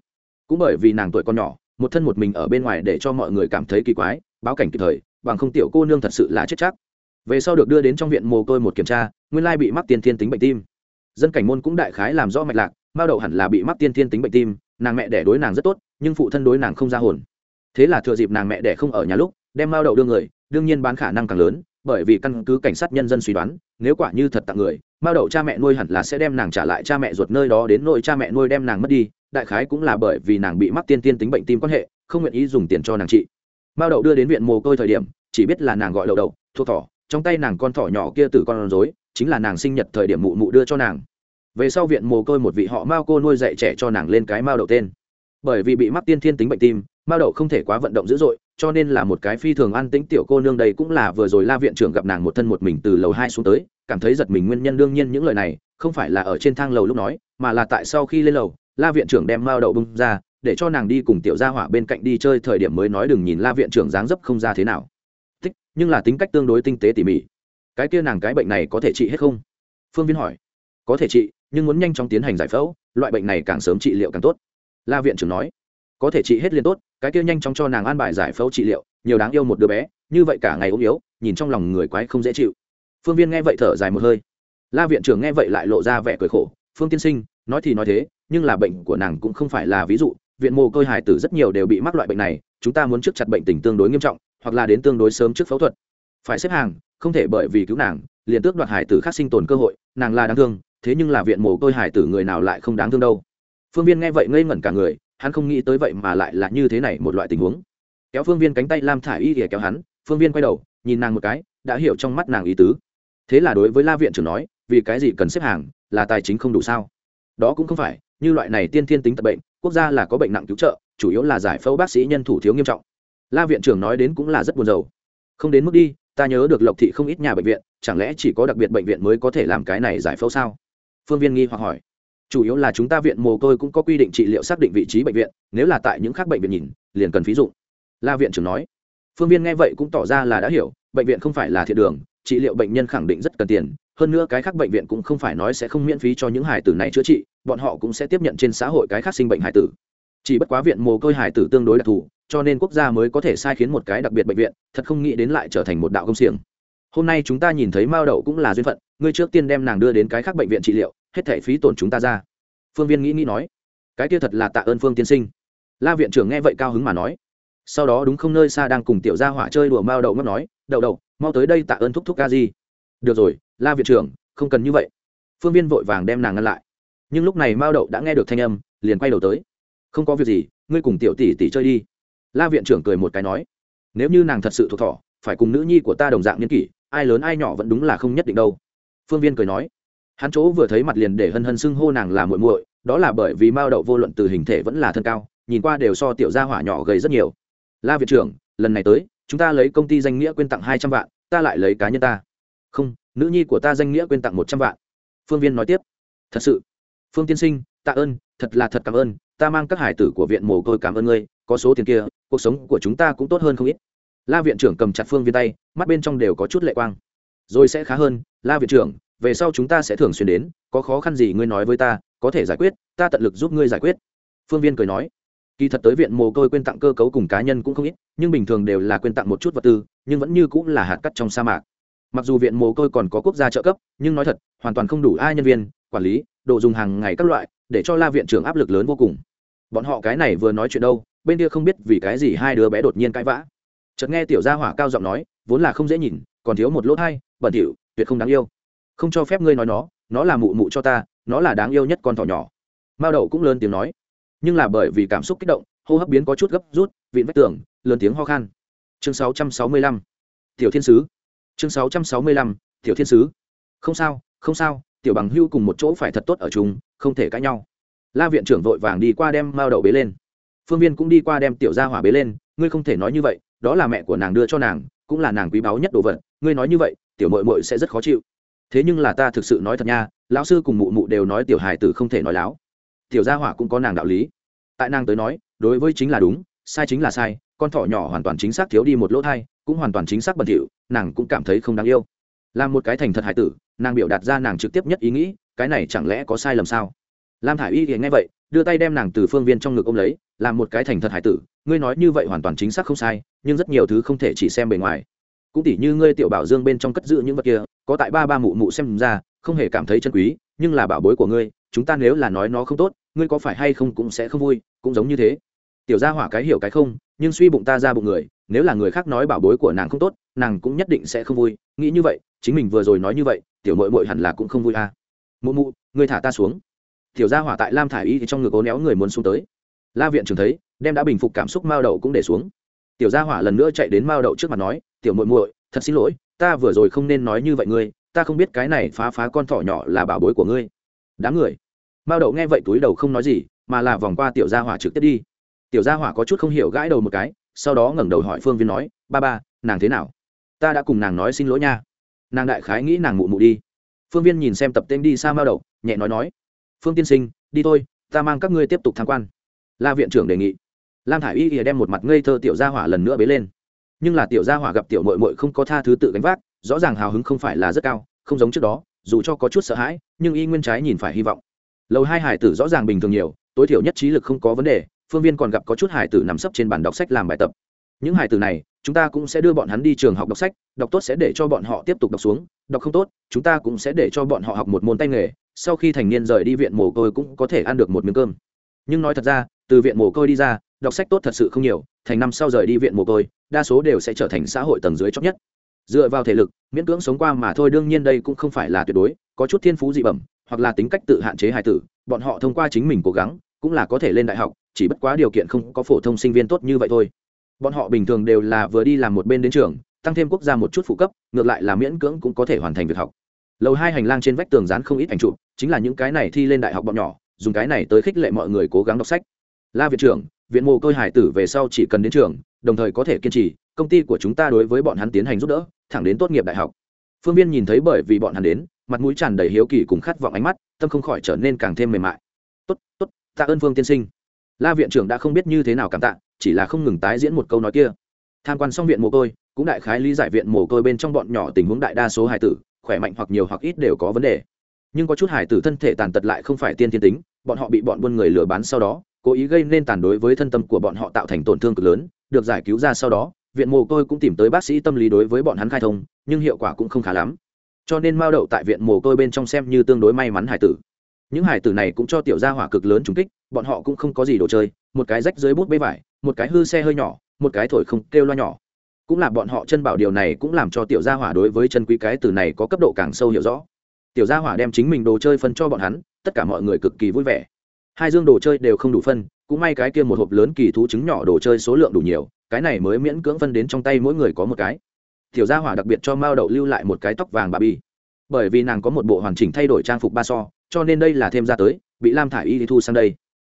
Cũng bởi vì nàng tuổi còn nhỏ, một thân một mình ở bên ngoài để cho mọi người cảm thấy kỳ quái, báo cảnh kịp thời, bằng không tiểu cô nương thật sự là chết chắc về sau được đưa đến trong viện mồ côi một kiểm tra, nguyên lai bị mắc tiên thiên tính bệnh tim. Dân cảnh môn cũng đại khái làm rõ mạch lạc, mao đậu hẳn là bị mắc tiên thiên tính bệnh tim, nàng mẹ đẻ đối nàng rất tốt, nhưng phụ thân đối nàng không ra hồn. Thế là thừa dịp nàng mẹ đẻ không ở nhà lúc, đem mao đậu đưa người, đương nhiên bán khả năng càng lớn, bởi vì căn cứ cảnh sát nhân dân suy đoán, nếu quả như thật tặng người, mao đậu cha mẹ nuôi hẳn là sẽ đem nàng trả lại cha mẹ ruột nơi đó đến nội cha mẹ nuôi đem nàng mất đi, đại khái cũng là bởi vì nàng bị mắc tiên tiên tính bệnh tim quan hệ, không nguyện ý dùng tiền cho nàng trị. Mao đậu đưa đến viện mồ côi thời điểm, chỉ biết là nàng gọi đậu đậu, thuộc thỏ trong tay nàng con thỏ nhỏ kia từ con rối, chính là nàng sinh nhật thời điểm mụ mụ đưa cho nàng. Về sau viện mồ côi một vị họ mao cô nuôi dạy trẻ cho nàng lên cái mao đậu tên. Bởi vì bị mắc tiên thiên tính bệnh tim, mao đậu không thể quá vận động dữ dội, cho nên là một cái phi thường an tĩnh tiểu cô nương đây cũng là vừa rồi la viện trưởng gặp nàng một thân một mình từ lầu hai xuống tới, cảm thấy giật mình nguyên nhân đương nhiên những lời này, không phải là ở trên thang lầu lúc nói, mà là tại sau khi lên lầu, la viện trưởng đem mao đậu bung ra, để cho nàng đi cùng tiểu gia hỏa bên cạnh đi chơi thời điểm mới nói đừng nhìn la viện trưởng dáng dấp không ra thế nào nhưng là tính cách tương đối tinh tế tỉ mỉ. Cái kia nàng cái bệnh này có thể trị hết không? Phương viên hỏi. Có thể trị, nhưng muốn nhanh chóng tiến hành giải phẫu, loại bệnh này càng sớm trị liệu càng tốt. La viện trưởng nói. Có thể trị hết liền tốt, cái kia nhanh chóng cho nàng an bài giải phẫu trị liệu, nhiều đáng yêu một đứa bé, như vậy cả ngày ốm yếu, nhìn trong lòng người quái không dễ chịu. Phương viên nghe vậy thở dài một hơi. La viện trưởng nghe vậy lại lộ ra vẻ cười khổ. Phương tiên sinh, nói thì nói thế, nhưng là bệnh của nàng cũng không phải là ví dụ, viện mồ côi hài tử rất nhiều đều bị mắc loại bệnh này, chúng ta muốn trước chặt bệnh tình tương đối nghiêm trọng hoặc là đến tương đối sớm trước phẫu thuật. Phải xếp hàng, không thể bởi vì cứu nàng, liền tước đoạt hải tử khác sinh tồn cơ hội, nàng là đáng thương, thế nhưng là viện mồ côi hải tử người nào lại không đáng thương đâu. Phương viên nghe vậy ngây ngẩn cả người, hắn không nghĩ tới vậy mà lại là như thế này một loại tình huống. Kéo phương viên cánh tay lam thả y để kéo hắn, phương viên quay đầu, nhìn nàng một cái, đã hiểu trong mắt nàng ý tứ. Thế là đối với la viện trưởng nói, vì cái gì cần xếp hàng, là tài chính không đủ sao? Đó cũng không phải, như loại này tiên thiên tính tật bệnh, quốc gia là có bệnh nặng cứu trợ, chủ yếu là giải phẫu bác sĩ nhân thủ thiếu nghiêm trọng la viện trưởng nói đến cũng là rất buồn rầu. Không đến mức đi, ta nhớ được lộc thị không ít nhà bệnh viện, chẳng lẽ chỉ có đặc biệt bệnh viện mới có thể làm cái này giải phẫu sao? Phương viên nghi hoặc hỏi. Chủ yếu là chúng ta viện mồ côi cũng có quy định trị liệu xác định vị trí bệnh viện, nếu là tại những khác bệnh viện nhìn, liền cần phí dụng. La viện trưởng nói. Phương viên nghe vậy cũng tỏ ra là đã hiểu, bệnh viện không phải là thiện đường, trị liệu bệnh nhân khẳng định rất cần tiền, hơn nữa cái khác bệnh viện cũng không phải nói sẽ không miễn phí cho những hải tử này chữa trị, bọn họ cũng sẽ tiếp nhận trên xã hội cái khác sinh bệnh hải tử chỉ bất quá viện mồ côi hải tử tương đối đặc thù, cho nên quốc gia mới có thể sai khiến một cái đặc biệt bệnh viện, thật không nghĩ đến lại trở thành một đạo công xiềng. Hôm nay chúng ta nhìn thấy mao đậu cũng là duyên phận, ngươi trước tiên đem nàng đưa đến cái khác bệnh viện trị liệu, hết thể phí tổn chúng ta ra. Phương viên nghĩ nghĩ nói, cái kia thật là tạ ơn phương tiên sinh. La viện trưởng nghe vậy cao hứng mà nói. Sau đó đúng không nơi xa đang cùng tiểu gia hỏa chơi đùa mao đậu ngất nói, đậu đậu, mau tới đây tạ ơn thúc thúc ca gì được rồi, la viện trưởng, không cần như vậy. Phương viên vội vàng đem nàng ngăn lại. Nhưng lúc này mao đậu đã nghe được thanh âm, liền quay đầu tới không có việc gì, ngươi cùng tiểu tỷ tỷ chơi đi. La viện trưởng cười một cái nói, nếu như nàng thật sự thuộc thỏ phải cùng nữ nhi của ta đồng dạng niên kỷ, ai lớn ai nhỏ vẫn đúng là không nhất định đâu. Phương viên cười nói, hắn chỗ vừa thấy mặt liền để hân hân xưng hô nàng là muội muội, đó là bởi vì mao đậu vô luận từ hình thể vẫn là thân cao, nhìn qua đều so tiểu gia hỏa nhỏ gầy rất nhiều. La viện trưởng, lần này tới, chúng ta lấy công ty danh nghĩa quyên tặng hai trăm vạn, ta lại lấy cá nhân ta. Không, nữ nhi của ta danh nghĩa quyên tặng một trăm vạn. Phương viên nói tiếp, thật sự. Phương tiên sinh tạ ơn, thật là thật cảm ơn, ta mang các hải tử của viện mồ côi cảm ơn ngươi, có số tiền kia, cuộc sống của chúng ta cũng tốt hơn không ít. La viện trưởng cầm chặt phương viên tay, mắt bên trong đều có chút lệ quang. Rồi sẽ khá hơn, la viện trưởng, về sau chúng ta sẽ thường xuyên đến, có khó khăn gì ngươi nói với ta, có thể giải quyết, ta tận lực giúp ngươi giải quyết. Phương viên cười nói. Kỳ thật tới viện mồ côi quyên tặng cơ cấu cùng cá nhân cũng không ít, nhưng bình thường đều là quyên tặng một chút vật tư, nhưng vẫn như cũng là hạt cắt trong sa mạc. Mặc dù viện mồ côi còn có quốc gia trợ cấp, nhưng nói thật, hoàn toàn không đủ ai nhân viên, quản lý, đồ dùng hàng ngày các loại để cho la viện trưởng áp lực lớn vô cùng. Bọn họ cái này vừa nói chuyện đâu, bên kia không biết vì cái gì hai đứa bé đột nhiên cãi vã. Chợt nghe tiểu gia hỏa cao giọng nói, vốn là không dễ nhìn, còn thiếu một lỗ thai, bẩn thỉu, tuyệt không đáng yêu. Không cho phép ngươi nói nó nó là mụ mụ cho ta, nó là đáng yêu nhất con thỏ nhỏ. Mao đậu cũng lớn tiếng nói. Nhưng là bởi vì cảm xúc kích động, hô hấp biến có chút gấp rút, vịn vách tường, lớn tiếng ho khan. Chương 665. tiểu thiên sứ. Chương 665. tiểu thiên sứ. Không sao không sao, tiểu bằng hưu cùng một chỗ phải thật tốt ở chúng không thể cãi nhau. La viện trưởng vội vàng đi qua đem mao đậu bế lên. Phương viên cũng đi qua đem tiểu gia hỏa bế lên, ngươi không thể nói như vậy, đó là mẹ của nàng đưa cho nàng, cũng là nàng quý báu nhất đồ vật, ngươi nói như vậy, tiểu mội mội sẽ rất khó chịu. Thế nhưng là ta thực sự nói thật nha, lão sư cùng mụ mụ đều nói tiểu hài tử không thể nói láo. Tiểu gia hỏa cũng có nàng đạo lý. Tại nàng tới nói, đối với chính là đúng, sai chính là sai, con thỏ nhỏ hoàn toàn chính xác thiếu đi một lỗ thai, cũng hoàn toàn chính xác bẩn thỉu, nàng cũng cảm thấy không đáng yêu. Là một cái thành thật hài tử, nàng biểu đạt ra nàng trực tiếp nhất ý nghĩ cái này chẳng lẽ có sai lầm sao? Lam thả i y thì nghe vậy, đưa tay đem nàng từ phương viên trong ngực ôm lấy, làm một cái thành thật hải tử, ngươi nói như vậy hoàn toàn chính xác không sai, nhưng rất nhiều thứ không thể chỉ xem bề ngoài. Cũng tỉ như ngươi tiểu bảo dương bên trong cất giữ những vật kia, có tại ba ba mụ mụ xem ra, không hề cảm thấy chân quý, nhưng là bảo bối của ngươi, chúng ta nếu là nói nó không tốt, ngươi có phải hay không cũng sẽ không vui, cũng giống như thế. Tiểu gia hỏa cái hiểu cái không, nhưng suy bụng ta ra bụng người, nếu là người khác nói bảo bối của nàng không tốt, nàng cũng nhất định sẽ không vui. Nghĩ như vậy, chính mình vừa rồi nói như vậy, tiểu mội mội hẳn là cũng không vui à mụ mụ người thả ta xuống. Tiểu gia hỏa tại lam thả i y thì trong ngực ố néo người muốn xuống tới. La viện trường thấy, đem đã bình phục cảm xúc mao đậu cũng để xuống. Tiểu gia hỏa lần nữa chạy đến mao đậu trước mặt nói, tiểu muội muội, thật xin lỗi, ta vừa rồi không nên nói như vậy ngươi, ta không biết cái này phá phá con thỏ nhỏ là bảo bối của ngươi. Đám người. Mao đậu nghe vậy túi đầu không nói gì, mà là vòng qua tiểu gia hỏa trực tiếp đi. Tiểu gia hỏa có chút không hiểu gãi đầu một cái, sau đó ngẩng đầu hỏi phương viên nói, ba ba, nàng thế nào? Ta đã cùng nàng nói xin lỗi nha. Nàng đại khái nghĩ nàng mụ mụ đi phương viên nhìn xem tập tên đi xa mao đầu, nhẹ nói nói phương tiên sinh đi thôi ta mang các ngươi tiếp tục tham quan. La viện trưởng đề nghị. Lam thả i y ỉa đem một mặt ngây thơ tiểu gia hỏa lần nữa bế lên. Nhưng là tiểu gia hỏa gặp tiểu mội mội không có tha thứ tự gánh vác rõ ràng hào hứng không phải là rất cao không giống trước đó dù cho có chút sợ hãi nhưng y nguyên trái nhìn phải hy vọng. Lầu hai hải tử rõ ràng bình thường nhiều tối thiểu nhất trí lực không có vấn đề phương viên còn gặp có chút hải tử nằm sấp trên bàn đọc sách làm bài tập. Những hải tử này chúng ta cũng sẽ đưa bọn hắn đi trường học đọc sách, đọc tốt sẽ để cho bọn họ tiếp tục đọc xuống, đọc không tốt, chúng ta cũng sẽ để cho bọn họ học một môn tay nghề, sau khi thành niên rời đi viện mồ côi cũng có thể ăn được một miếng cơm. Nhưng nói thật ra, từ viện mồ côi đi ra, đọc sách tốt thật sự không nhiều, thành năm sau rời đi viện mồ côi, đa số đều sẽ trở thành xã hội tầng dưới chót nhất. Dựa vào thể lực, miễn cưỡng sống qua mà thôi đương nhiên đây cũng không phải là tuyệt đối, có chút thiên phú dị bẩm, hoặc là tính cách tự hạn chế hài tử, bọn họ thông qua chính mình cố gắng, cũng là có thể lên đại học, chỉ bất quá điều kiện không có phổ thông sinh viên tốt như vậy thôi bọn họ bình thường đều là vừa đi làm một bên đến trường, tăng thêm quốc gia một chút phụ cấp, ngược lại là miễn cưỡng cũng có thể hoàn thành việc học. Lầu hai hành lang trên vách tường dán không ít ảnh chụp, chính là những cái này thi lên đại học bọn nhỏ, dùng cái này tới khích lệ mọi người cố gắng đọc sách. La viện trưởng, viện mồ côi hải tử về sau chỉ cần đến trường, đồng thời có thể kiên trì, công ty của chúng ta đối với bọn hắn tiến hành giúp đỡ, thẳng đến tốt nghiệp đại học. Phương viên nhìn thấy bởi vì bọn hắn đến, mặt mũi tràn đầy hiếu kỳ cùng khát vọng ánh mắt, tâm không khỏi trở nên càng thêm mềm mại. Tốt tốt, tạ ơn phương tiên sinh la viện trưởng đã không biết như thế nào cảm tạ, chỉ là không ngừng tái diễn một câu nói kia. Tham quan xong viện mồ côi, cũng đại khái lý giải viện mồ côi bên trong bọn nhỏ tình huống đại đa số hài tử, khỏe mạnh hoặc nhiều hoặc ít đều có vấn đề. Nhưng có chút hài tử thân thể tàn tật lại không phải tiên thiên tính, bọn họ bị bọn buôn người lừa bán sau đó, cố ý gây nên tàn đối với thân tâm của bọn họ tạo thành tổn thương cực lớn, được giải cứu ra sau đó, viện mồ côi cũng tìm tới bác sĩ tâm lý đối với bọn hắn khai thông, nhưng hiệu quả cũng không khá lắm. Cho nên mao đậu tại viện mồ côi bên trong xem như tương đối may mắn hải tử. Những hải tử này cũng cho tiểu gia hỏa cực lớn trùng kích bọn họ cũng không có gì đồ chơi, một cái rách dưới bút bê vải, một cái hư xe hơi nhỏ, một cái thổi không kêu loa nhỏ. Cũng là bọn họ chân bảo điều này cũng làm cho tiểu gia hỏa đối với chân quý cái từ này có cấp độ càng sâu hiểu rõ. Tiểu gia hỏa đem chính mình đồ chơi phân cho bọn hắn, tất cả mọi người cực kỳ vui vẻ. Hai dương đồ chơi đều không đủ phân, cũng may cái kia một hộp lớn kỳ thú trứng nhỏ đồ chơi số lượng đủ nhiều, cái này mới miễn cưỡng phân đến trong tay mỗi người có một cái. Tiểu gia hỏa đặc biệt cho mao đậu lưu lại một cái tóc vàng bà bi. Bởi vì nàng có một bộ hoàn chỉnh thay đổi trang phục ba so, cho nên đây là thêm ra tới, bị lam thả y đi thu sang đây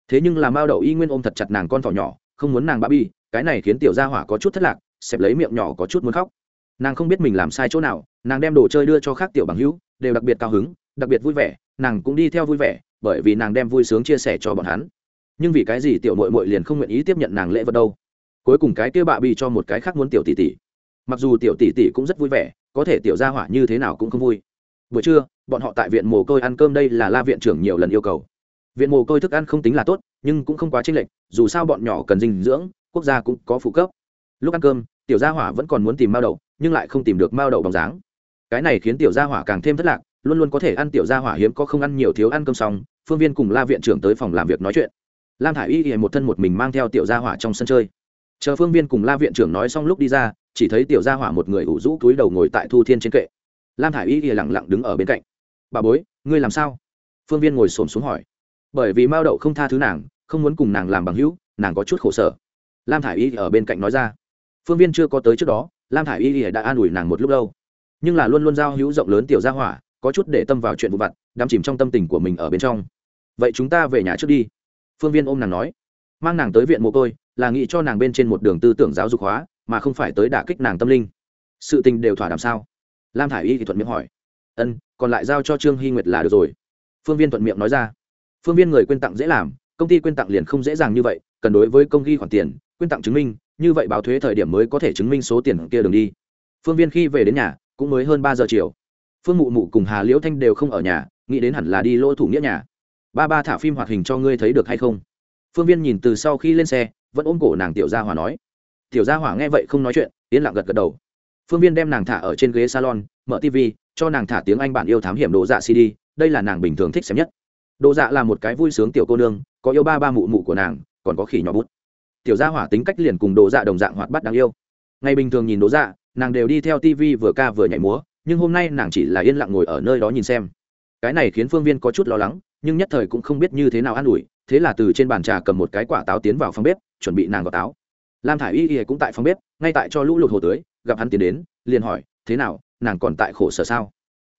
thế nhưng là mao đậu y nguyên ôm thật chặt nàng con thỏ nhỏ, không muốn nàng bã bi, cái này khiến tiểu gia hỏa có chút thất lạc, xẹp lấy miệng nhỏ có chút muốn khóc. Nàng không biết mình làm sai chỗ nào, nàng đem đồ chơi đưa cho khác tiểu bằng hữu, đều đặc biệt cao hứng, đặc biệt vui vẻ, nàng cũng đi theo vui vẻ, bởi vì nàng đem vui sướng chia sẻ cho bọn hắn. Nhưng vì cái gì tiểu mội mội liền không nguyện ý tiếp nhận nàng lễ vật đâu? Cuối cùng cái kia bạ bị cho một cái khác muốn tiểu tỷ tỷ. Mặc dù tiểu tỷ tỷ cũng rất vui vẻ, có thể tiểu gia hỏa như thế nào cũng không vui. Buổi trưa, bọn họ tại viện mồ côi ăn cơm đây là la viện trưởng nhiều lần yêu cầu viện mồ côi thức ăn không tính là tốt, nhưng cũng không quá chênh lệch, dù sao bọn nhỏ cần dinh dưỡng, quốc gia cũng có phụ cấp. Lúc ăn cơm, tiểu gia hỏa vẫn còn muốn tìm mao đậu, nhưng lại không tìm được mao đậu bóng dáng. Cái này khiến tiểu gia hỏa càng thêm thất lạc, luôn luôn có thể ăn tiểu gia hỏa hiếm có không ăn nhiều thiếu ăn cơm xong, phương viên cùng la viện trưởng tới phòng làm việc nói chuyện. Lam thả i y hiện một thân một mình mang theo tiểu gia hỏa trong sân chơi. Chờ phương viên cùng la viện trưởng nói xong lúc đi ra, chỉ thấy tiểu gia hỏa một người ủ rũ túi đầu ngồi tại thu thiên trên kệ. Lam thả i y hiện lẳng lặng đứng ở bên cạnh. Bà bối, ngươi làm sao? Phương viên ngồi xổm xuống hỏi bởi vì mao đậu không tha thứ nàng, không muốn cùng nàng làm bằng hữu, nàng có chút khổ sở. Lam thả i y ở bên cạnh nói ra. Phương viên chưa có tới trước đó, lam thả i y đã an ủi nàng một lúc lâu. Nhưng là luôn luôn giao hữu rộng lớn tiểu gia hỏa, có chút để tâm vào chuyện vụ vặt, đắm chìm trong tâm tình của mình ở bên trong. Vậy chúng ta về nhà trước đi. Phương viên ôm nàng nói. Mang nàng tới viện mồ côi, là nghĩ cho nàng bên trên một đường tư tưởng giáo dục hóa, mà không phải tới đả kích nàng tâm linh. Sự tình đều thỏa đàm sao? Lam thả i y thì thuận miệng hỏi. Ân, còn lại giao cho trương hy nguyệt là được rồi. Phương viên thuận miệng nói ra phương viên người quyên tặng dễ làm, công ty quyên tặng liền không dễ dàng như vậy, cần đối với công ghi khoản tiền quyên tặng chứng minh, như vậy báo thuế thời điểm mới có thể chứng minh số tiền kia đường đi. Phương viên khi về đến nhà, cũng mới hơn ba giờ chiều. Phương mụ mụ cùng hà liễu thanh đều không ở nhà, nghĩ đến hẳn là đi lỗ thủ nghĩa nhà. Ba ba thả phim hoạt hình cho ngươi thấy được hay không? Phương viên nhìn từ sau khi lên xe, vẫn ôm cổ nàng tiểu gia hỏa nói. Tiểu gia hỏa nghe vậy không nói chuyện, yên lặng gật gật đầu. Phương viên đem nàng thả ở trên ghế salon, mở tv cho nàng thả tiếng anh bản yêu thám hiểm đồ dạ cd, đây là nàng bình thường thích xem nhất đồ dạ là một cái vui sướng tiểu cô nương, có yêu ba ba mụ mụ của nàng, còn có khỉ nhỏ bút. Tiểu gia hỏa tính cách liền cùng đồ dạ đồng dạng hoạt bát đáng yêu. Ngày bình thường nhìn đồ dạ nàng đều đi theo tv vừa ca vừa nhảy múa, nhưng hôm nay nàng chỉ là yên lặng ngồi ở nơi đó nhìn xem. Cái này khiến phương viên có chút lo lắng, nhưng nhất thời cũng không biết như thế nào an ủi, thế là từ trên bàn trà cầm một cái quả táo tiến vào phòng bếp, chuẩn bị nàng gọt táo. Lam thả i y y cũng tại phòng bếp, ngay tại cho lũ lụt hồ tưới, gặp hắn tiến đến, liền hỏi, thế nào, nàng còn tại khổ sở sao?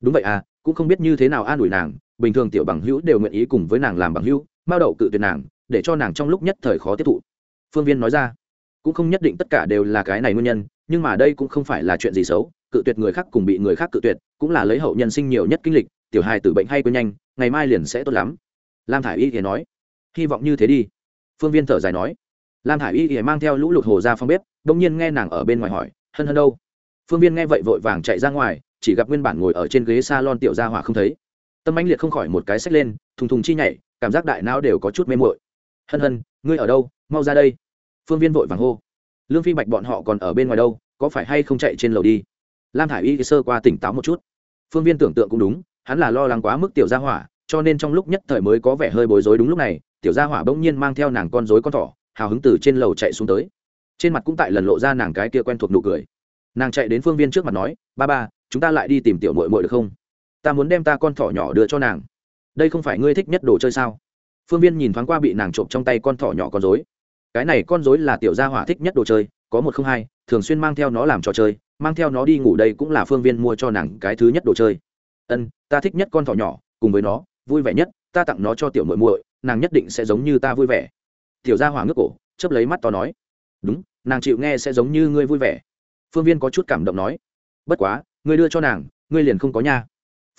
Đúng vậy à cũng không biết như thế nào an ủi nàng bình thường tiểu bằng hữu đều nguyện ý cùng với nàng làm bằng hữu, mao đậu cự tuyệt nàng, để cho nàng trong lúc nhất thời khó tiếp thụ. Phương viên nói ra, cũng không nhất định tất cả đều là cái này nguyên nhân, nhưng mà đây cũng không phải là chuyện gì xấu, cự tuyệt người khác cùng bị người khác cự tuyệt, cũng là lấy hậu nhân sinh nhiều nhất kinh lịch, tiểu hài tử bệnh hay quên nhanh, ngày mai liền sẽ tốt lắm. Lam thả i y thì nói, hy vọng như thế đi. Phương viên thở dài nói, lam thả i y thì mang theo lũ lụt hồ ra phòng bếp đ ỗ n g nhiên nghe nàng ở bên ngoài hỏi, hân hân đâu? Phương viên nghe vậy vội vàng chạy ra ngoài, chỉ gặp nguyên bản ngồi ở trên ghế s a lon tiểu gia hỏa không thấy tâm anh liệt không khỏi một cái xách lên, thùng thùng chi nhảy, cảm giác đại não đều có chút mê mội hân hân, ngươi ở đâu? Mau ra đây. Phương viên vội vàng hô. Lương phi bạch bọn họ còn ở bên ngoài đâu, có phải hay không chạy trên lầu đi? Lam thả i y sơ qua tỉnh táo một chút. Phương viên tưởng tượng cũng đúng, hắn là lo lắng quá mức tiểu gia hỏa, cho nên trong lúc nhất thời mới có vẻ hơi bối rối đúng lúc này, tiểu gia hỏa bỗng nhiên mang theo nàng con dối con thỏ, hào hứng từ trên lầu chạy xuống tới. Trên mặt cũng tại lần lộ ra nàng cái kia quen thuộc nụ cười. Nàng chạy đến phương viên trước mặt nói, ba ba, chúng ta lại đi tìm tiểu mội mội được không? Ta muốn đem ta con thỏ nhỏ đưa cho nàng. Đây không phải ngươi thích nhất đồ chơi sao? Phương viên nhìn thoáng qua bị nàng trộm trong tay con thỏ nhỏ con dối cái này con dối là tiểu gia hỏa thích nhất đồ chơi, có một không hai, thường xuyên mang theo nó làm trò chơi, mang theo nó đi ngủ đây cũng là phương viên mua cho nàng cái thứ nhất đồ chơi. Ân, ta thích nhất con thỏ nhỏ, cùng với nó, vui vẻ nhất, ta tặng nó cho tiểu muội muội, nàng nhất định sẽ giống như ta vui vẻ. Tiểu gia hỏa ngước cổ, chớp lấy mắt to nói. Đúng, nàng chịu nghe sẽ giống như ngươi vui vẻ. Phương viên có chút cảm động nói. Bất quá, ngươi đưa cho nàng, ngươi liền không có nha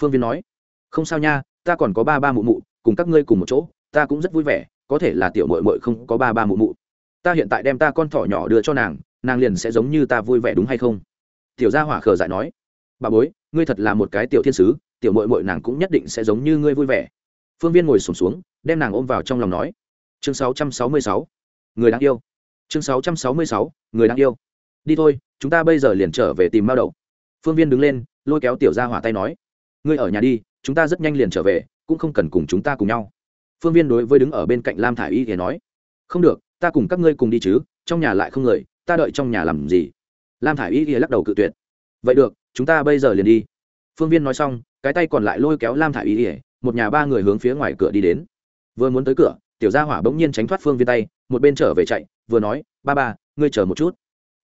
phương viên nói không sao nha ta còn có ba ba mụ mụ cùng các ngươi cùng một chỗ ta cũng rất vui vẻ có thể là tiểu mội mội không có ba ba mụ mụ ta hiện tại đem ta con thỏ nhỏ đưa cho nàng nàng liền sẽ giống như ta vui vẻ đúng hay không tiểu gia hỏa khờ dại nói bà bối ngươi thật là một cái tiểu thiên sứ tiểu mội mội nàng cũng nhất định sẽ giống như ngươi vui vẻ phương viên ngồi sùng xuống, xuống đem nàng ôm vào trong lòng nói chương 666. người đáng yêu chương 666. người đáng yêu đi thôi chúng ta bây giờ liền trở về tìm mao đậu phương viên đứng lên lôi kéo tiểu gia hỏa tay nói ngươi ở nhà đi, chúng ta rất nhanh liền trở về, cũng không cần cùng chúng ta cùng nhau. Phương viên đối với đứng ở bên cạnh lam thả i y thì nói, không được, ta cùng các ngươi cùng đi chứ, trong nhà lại không người, ta đợi trong nhà làm gì? Lam thả i y thì lắc đầu cự tuyệt, vậy được, chúng ta bây giờ liền đi. Phương viên nói xong, cái tay còn lại lôi kéo lam thả i y thì, một nhà ba người hướng phía ngoài cửa đi đến. Vừa muốn tới cửa, tiểu gia hỏa bỗng nhiên tránh thoát phương viên tay, một bên trở về chạy, vừa nói, ba ba, ngươi chờ một chút.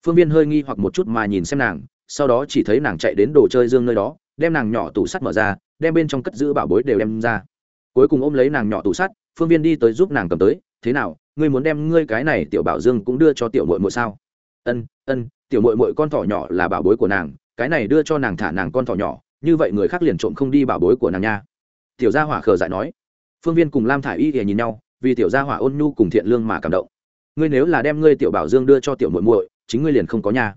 Phương viên hơi nghi hoặc một chút mà nhìn xem nàng, sau đó chỉ thấy nàng chạy đến đồ chơi dương nơi đó đem nàng nhỏ tủ sắt mở ra, đem bên trong cất giữ bảo bối đều đem ra. Cuối cùng ôm lấy nàng nhỏ tủ sắt, phương viên đi tới giúp nàng cầm tới, thế nào, ngươi muốn đem ngươi cái này tiểu bảo dương cũng đưa cho tiểu mội mội sao? Ân ân, tiểu mội mội con thỏ nhỏ là bảo bối của nàng, cái này đưa cho nàng thả nàng con thỏ nhỏ, như vậy người khác liền trộm không đi bảo bối của nàng nha. Tiểu gia hỏa khờ dại nói. Phương viên cùng lam thả i y thì nhìn nhau, vì tiểu gia hỏa ôn nhu cùng thiện lương mà cảm động. Ngươi nếu là đem ngươi tiểu bảo dương đưa cho tiểu muội muội, chính ngươi liền không có nhà.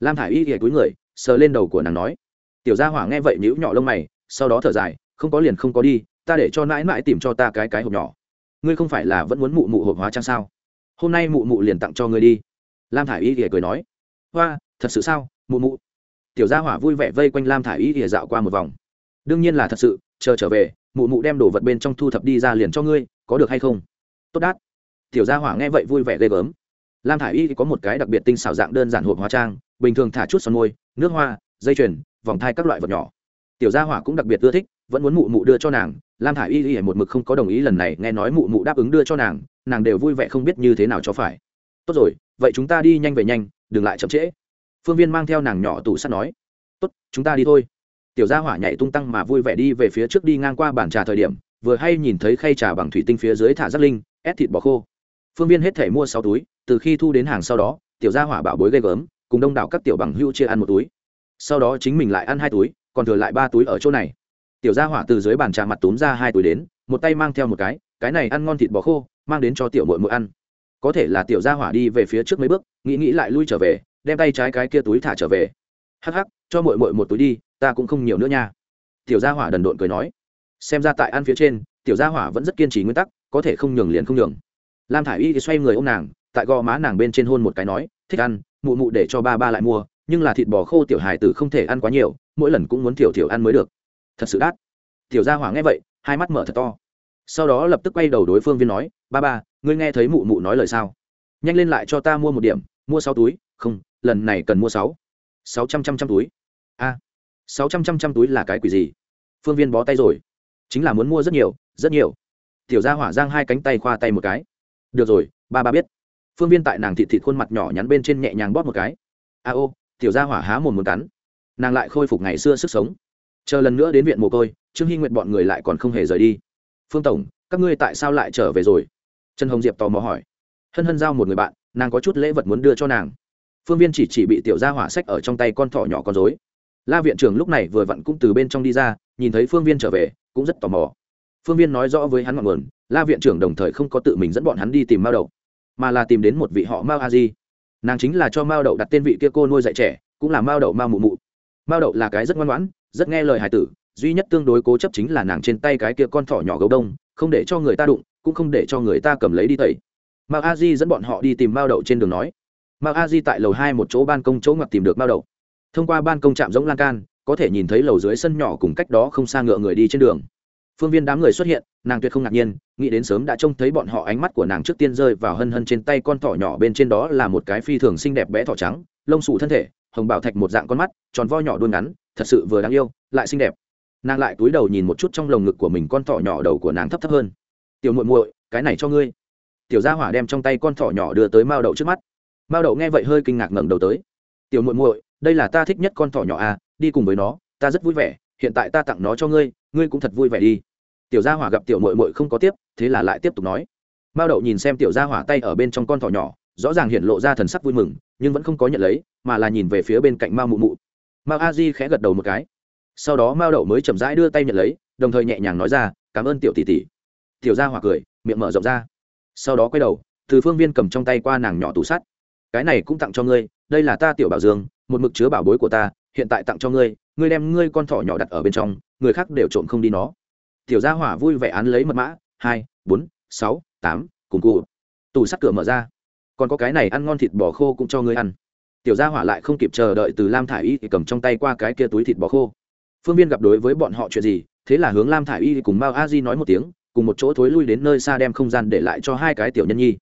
Lam thả i y thì cúi người, sờ lên đầu của nàng nói tiểu gia hỏa nghe vậy nhíu nhỏ lông mày, sau đó thở dài, không có liền không có đi, ta để cho mãi mãi tìm cho ta cái cái hộp nhỏ. Ngươi không phải là vẫn muốn mụ mụ hộp hóa trang sao? Hôm nay mụ mụ liền tặng cho ngươi đi. Lam thả i y thì cười nói. Hoa, thật sự sao, mụ mụ? Tiểu gia hỏa vui vẻ vây quanh lam thả i y thì dạo qua một vòng. Đương nhiên là thật sự, chờ trở về, mụ mụ đem đồ vật bên trong thu thập đi ra liền cho ngươi, có được hay không? Tốt đát. Tiểu gia hỏa nghe vậy vui vẻ ghê gớm. Lam thả i y có một cái đặc biệt tinh xảo dạng đơn giản hộp hóa trang, bình thường thả chút son môi, nước hoa, dây chuyền vòng thai các loại vật nhỏ. Tiểu gia hỏa cũng đặc biệt ưa thích, vẫn muốn mụ mụ đưa cho nàng. Lam thả i y y một mực không có đồng ý lần này, nghe nói mụ mụ đáp ứng đưa cho nàng nàng đều vui vẻ không biết như thế nào cho phải. Tốt rồi, vậy chúng ta đi nhanh về nhanh, đừng lại chậm trễ. Phương viên mang theo nàng nhỏ tủ sắt nói. Tốt, chúng ta đi thôi. Tiểu gia hỏa nhảy tung tăng mà vui vẻ đi về phía trước đi ngang qua bàn trà thời điểm, vừa hay nhìn thấy khay trà bằng thủy tinh phía dưới thả rác linh, ép thịt bò khô. Phương viên hết thể mua sáu túi, từ khi thu đến hàng sau đó, tiểu gia hỏa bảo bối gây gớm, cùng đông đảo các tiểu bằng hưu chia ăn một túi sau đó chính mình lại ăn hai túi, còn thừa lại ba túi ở chỗ này. Tiểu gia hỏa từ dưới bàn trà mặt túm ra hai túi đến, một tay mang theo một cái cái này ăn ngon thịt bò khô, mang đến cho tiểu mội mội ăn. Có thể là tiểu gia hỏa đi về phía trước mấy bước, nghĩ nghĩ lại lui trở về, đem tay trái cái kia túi thả trở về. Hắc hắc, cho mội mội một túi đi, ta cũng không nhiều nữa nha. Tiểu gia hỏa đần độn cười nói. Xem ra tại ăn phía trên, tiểu gia hỏa vẫn rất kiên trì nguyên tắc, có thể không nhường liền không nhường. Lam thả i y thì xoay người ô m nàng, tại gò má nàng bên trên hôn một cái nói, thích ăn, mụ mụ để cho ba ba lại mua nhưng là thịt bò khô tiểu hài tử không thể ăn quá nhiều, mỗi lần cũng muốn thiểu thiểu ăn mới được. Thật sự đắt tiểu gia hỏa nghe vậy, hai mắt mở thật to. Sau đó lập tức quay đầu đối phương viên nói, ba ba, ngươi nghe thấy mụ mụ nói lời sao? Nhanh lên lại cho ta mua một điểm, mua sáu túi, không, lần này cần mua sáu. Sáu trăm trăm trăm túi. A, sáu trăm trăm trăm túi là cái quỷ gì? Phương viên bó tay rồi. Chính là muốn mua rất nhiều rất nhiều. Tiểu gia hỏa giang hai cánh tay khoa tay một cái. Được rồi, ba ba biết. Phương viên tại nàng thịt thịt khuôn mặt nhỏ nhắn bên trên nhẹ nhàng bóp một cái. A ô tiểu gia hỏa há mồm muốn cắn. Nàng lại khôi phục ngày xưa sức sống. Chờ lần nữa đến viện mồ côi, trương hy nguyện bọn người lại còn không hề rời đi. Phương tổng, các ngươi tại sao lại trở về rồi? Trần hồng diệp tò mò hỏi. Hân hân giao một người bạn, nàng có chút lễ vật muốn đưa cho nàng. Phương viên chỉ chỉ bị tiểu gia hỏa sách ở trong tay con thỏ nhỏ con dối la viện trưởng lúc này vừa vặn cũng từ bên trong đi ra, nhìn thấy phương viên trở về, cũng rất tò mò. Phương viên nói rõ với hắn ngọn nguồn, la viện trưởng đồng thời không có tự mình dẫn bọn hắn đi tìm mao đậu mà là tìm đến một vị họ mao a di nàng chính là cho mao đậu đặt tên vị kia cô nuôi dạy trẻ, cũng là mao đậu mao mụ mụ. Mao đậu là cái rất ngoan ngoãn, rất nghe lời hài tử, duy nhất tương đối cố chấp chính là nàng trên tay cái kia con thỏ nhỏ gấu đông, không để cho người ta đụng, cũng không để cho người ta cầm lấy đi tẩy. Mao a di dẫn bọn họ đi tìm mao đậu trên đường nói. Mao a di tại lầu hai một chỗ ban công chỗ ngoặt tìm được mao đậu. Thông qua ban công trạm giống lan can, có thể nhìn thấy lầu dưới sân nhỏ cùng cách đó không xa ngựa người đi trên đường phương viên đám người xuất hiện, nàng tuyệt không ngạc nhiên, nghĩ đến sớm đã trông thấy bọn họ ánh mắt của nàng trước tiên rơi vào hân hân trên tay con thỏ nhỏ bên trên đó là một cái phi thường xinh đẹp bé thỏ trắng, lông xù thân thể, hồng bảo thạch một dạng con mắt, tròn vo nhỏ đuôn ngắn, thật sự vừa đáng yêu, lại xinh đẹp. Nàng lại túi đầu nhìn một chút trong lồng ngực của mình con thỏ nhỏ đầu của nàng thấp thấp hơn. Tiểu muội muội, cái này cho ngươi. Tiểu gia hỏa đem trong tay con thỏ nhỏ đưa tới mao đậu trước mắt. Mao đậu nghe vậy hơi kinh ngạc ngẩng đầu tới. Tiểu muội muội, đây là ta thích nhất con thỏ nhỏ à đi cùng với nó, ta rất vui vẻ, hiện tại ta tặng nó cho ngươi ngươi cũng thật vui vẻ đi tiểu gia hỏa gặp tiểu Mội Mội không có tiếp, thế là lại tiếp tục nói. Mao đậu nhìn xem tiểu gia hỏa tay ở bên trong con thỏ nhỏ, rõ ràng hiện lộ ra thần sắc vui mừng, nhưng vẫn không có nhận lấy, mà là nhìn về phía bên cạnh mao mụ mụ. Mao a di khẽ gật đầu một cái. Sau đó mao đậu mới chậm rãi đưa tay nhận lấy, đồng thời nhẹ nhàng nói ra, cảm ơn tiểu tỷ tỷ. Tiểu gia hỏa cười, miệng mở rộng ra. Sau đó quay đầu, từ phương viên cầm trong tay qua nàng nhỏ tủ sắt. Cái này cũng tặng cho ngươi, đây là ta tiểu bảo dương, một mực chứa bảo bối của ta, hiện tại tặng cho ngươi ngươi đem ngươi con thỏ nhỏ đặt ở bên trong, người khác đều trộm không đi nó tiểu gia hỏa vui vẻ án lấy mật mã, hai, bốn, sáu, tám, cùng cụ. Tủ sắt cửa mở ra. Còn có cái này ăn ngon thịt bò khô cũng cho ngươi ăn. Tiểu gia hỏa lại không kịp chờ đợi từ lam thả i y thì cầm trong tay qua cái kia túi thịt bò khô. Phương viên gặp đối với bọn họ chuyện gì, thế là hướng lam thả i y cùng mao a di nói một tiếng, cùng một chỗ thối lui đến nơi xa đem không gian để lại cho hai cái tiểu nhân nhi.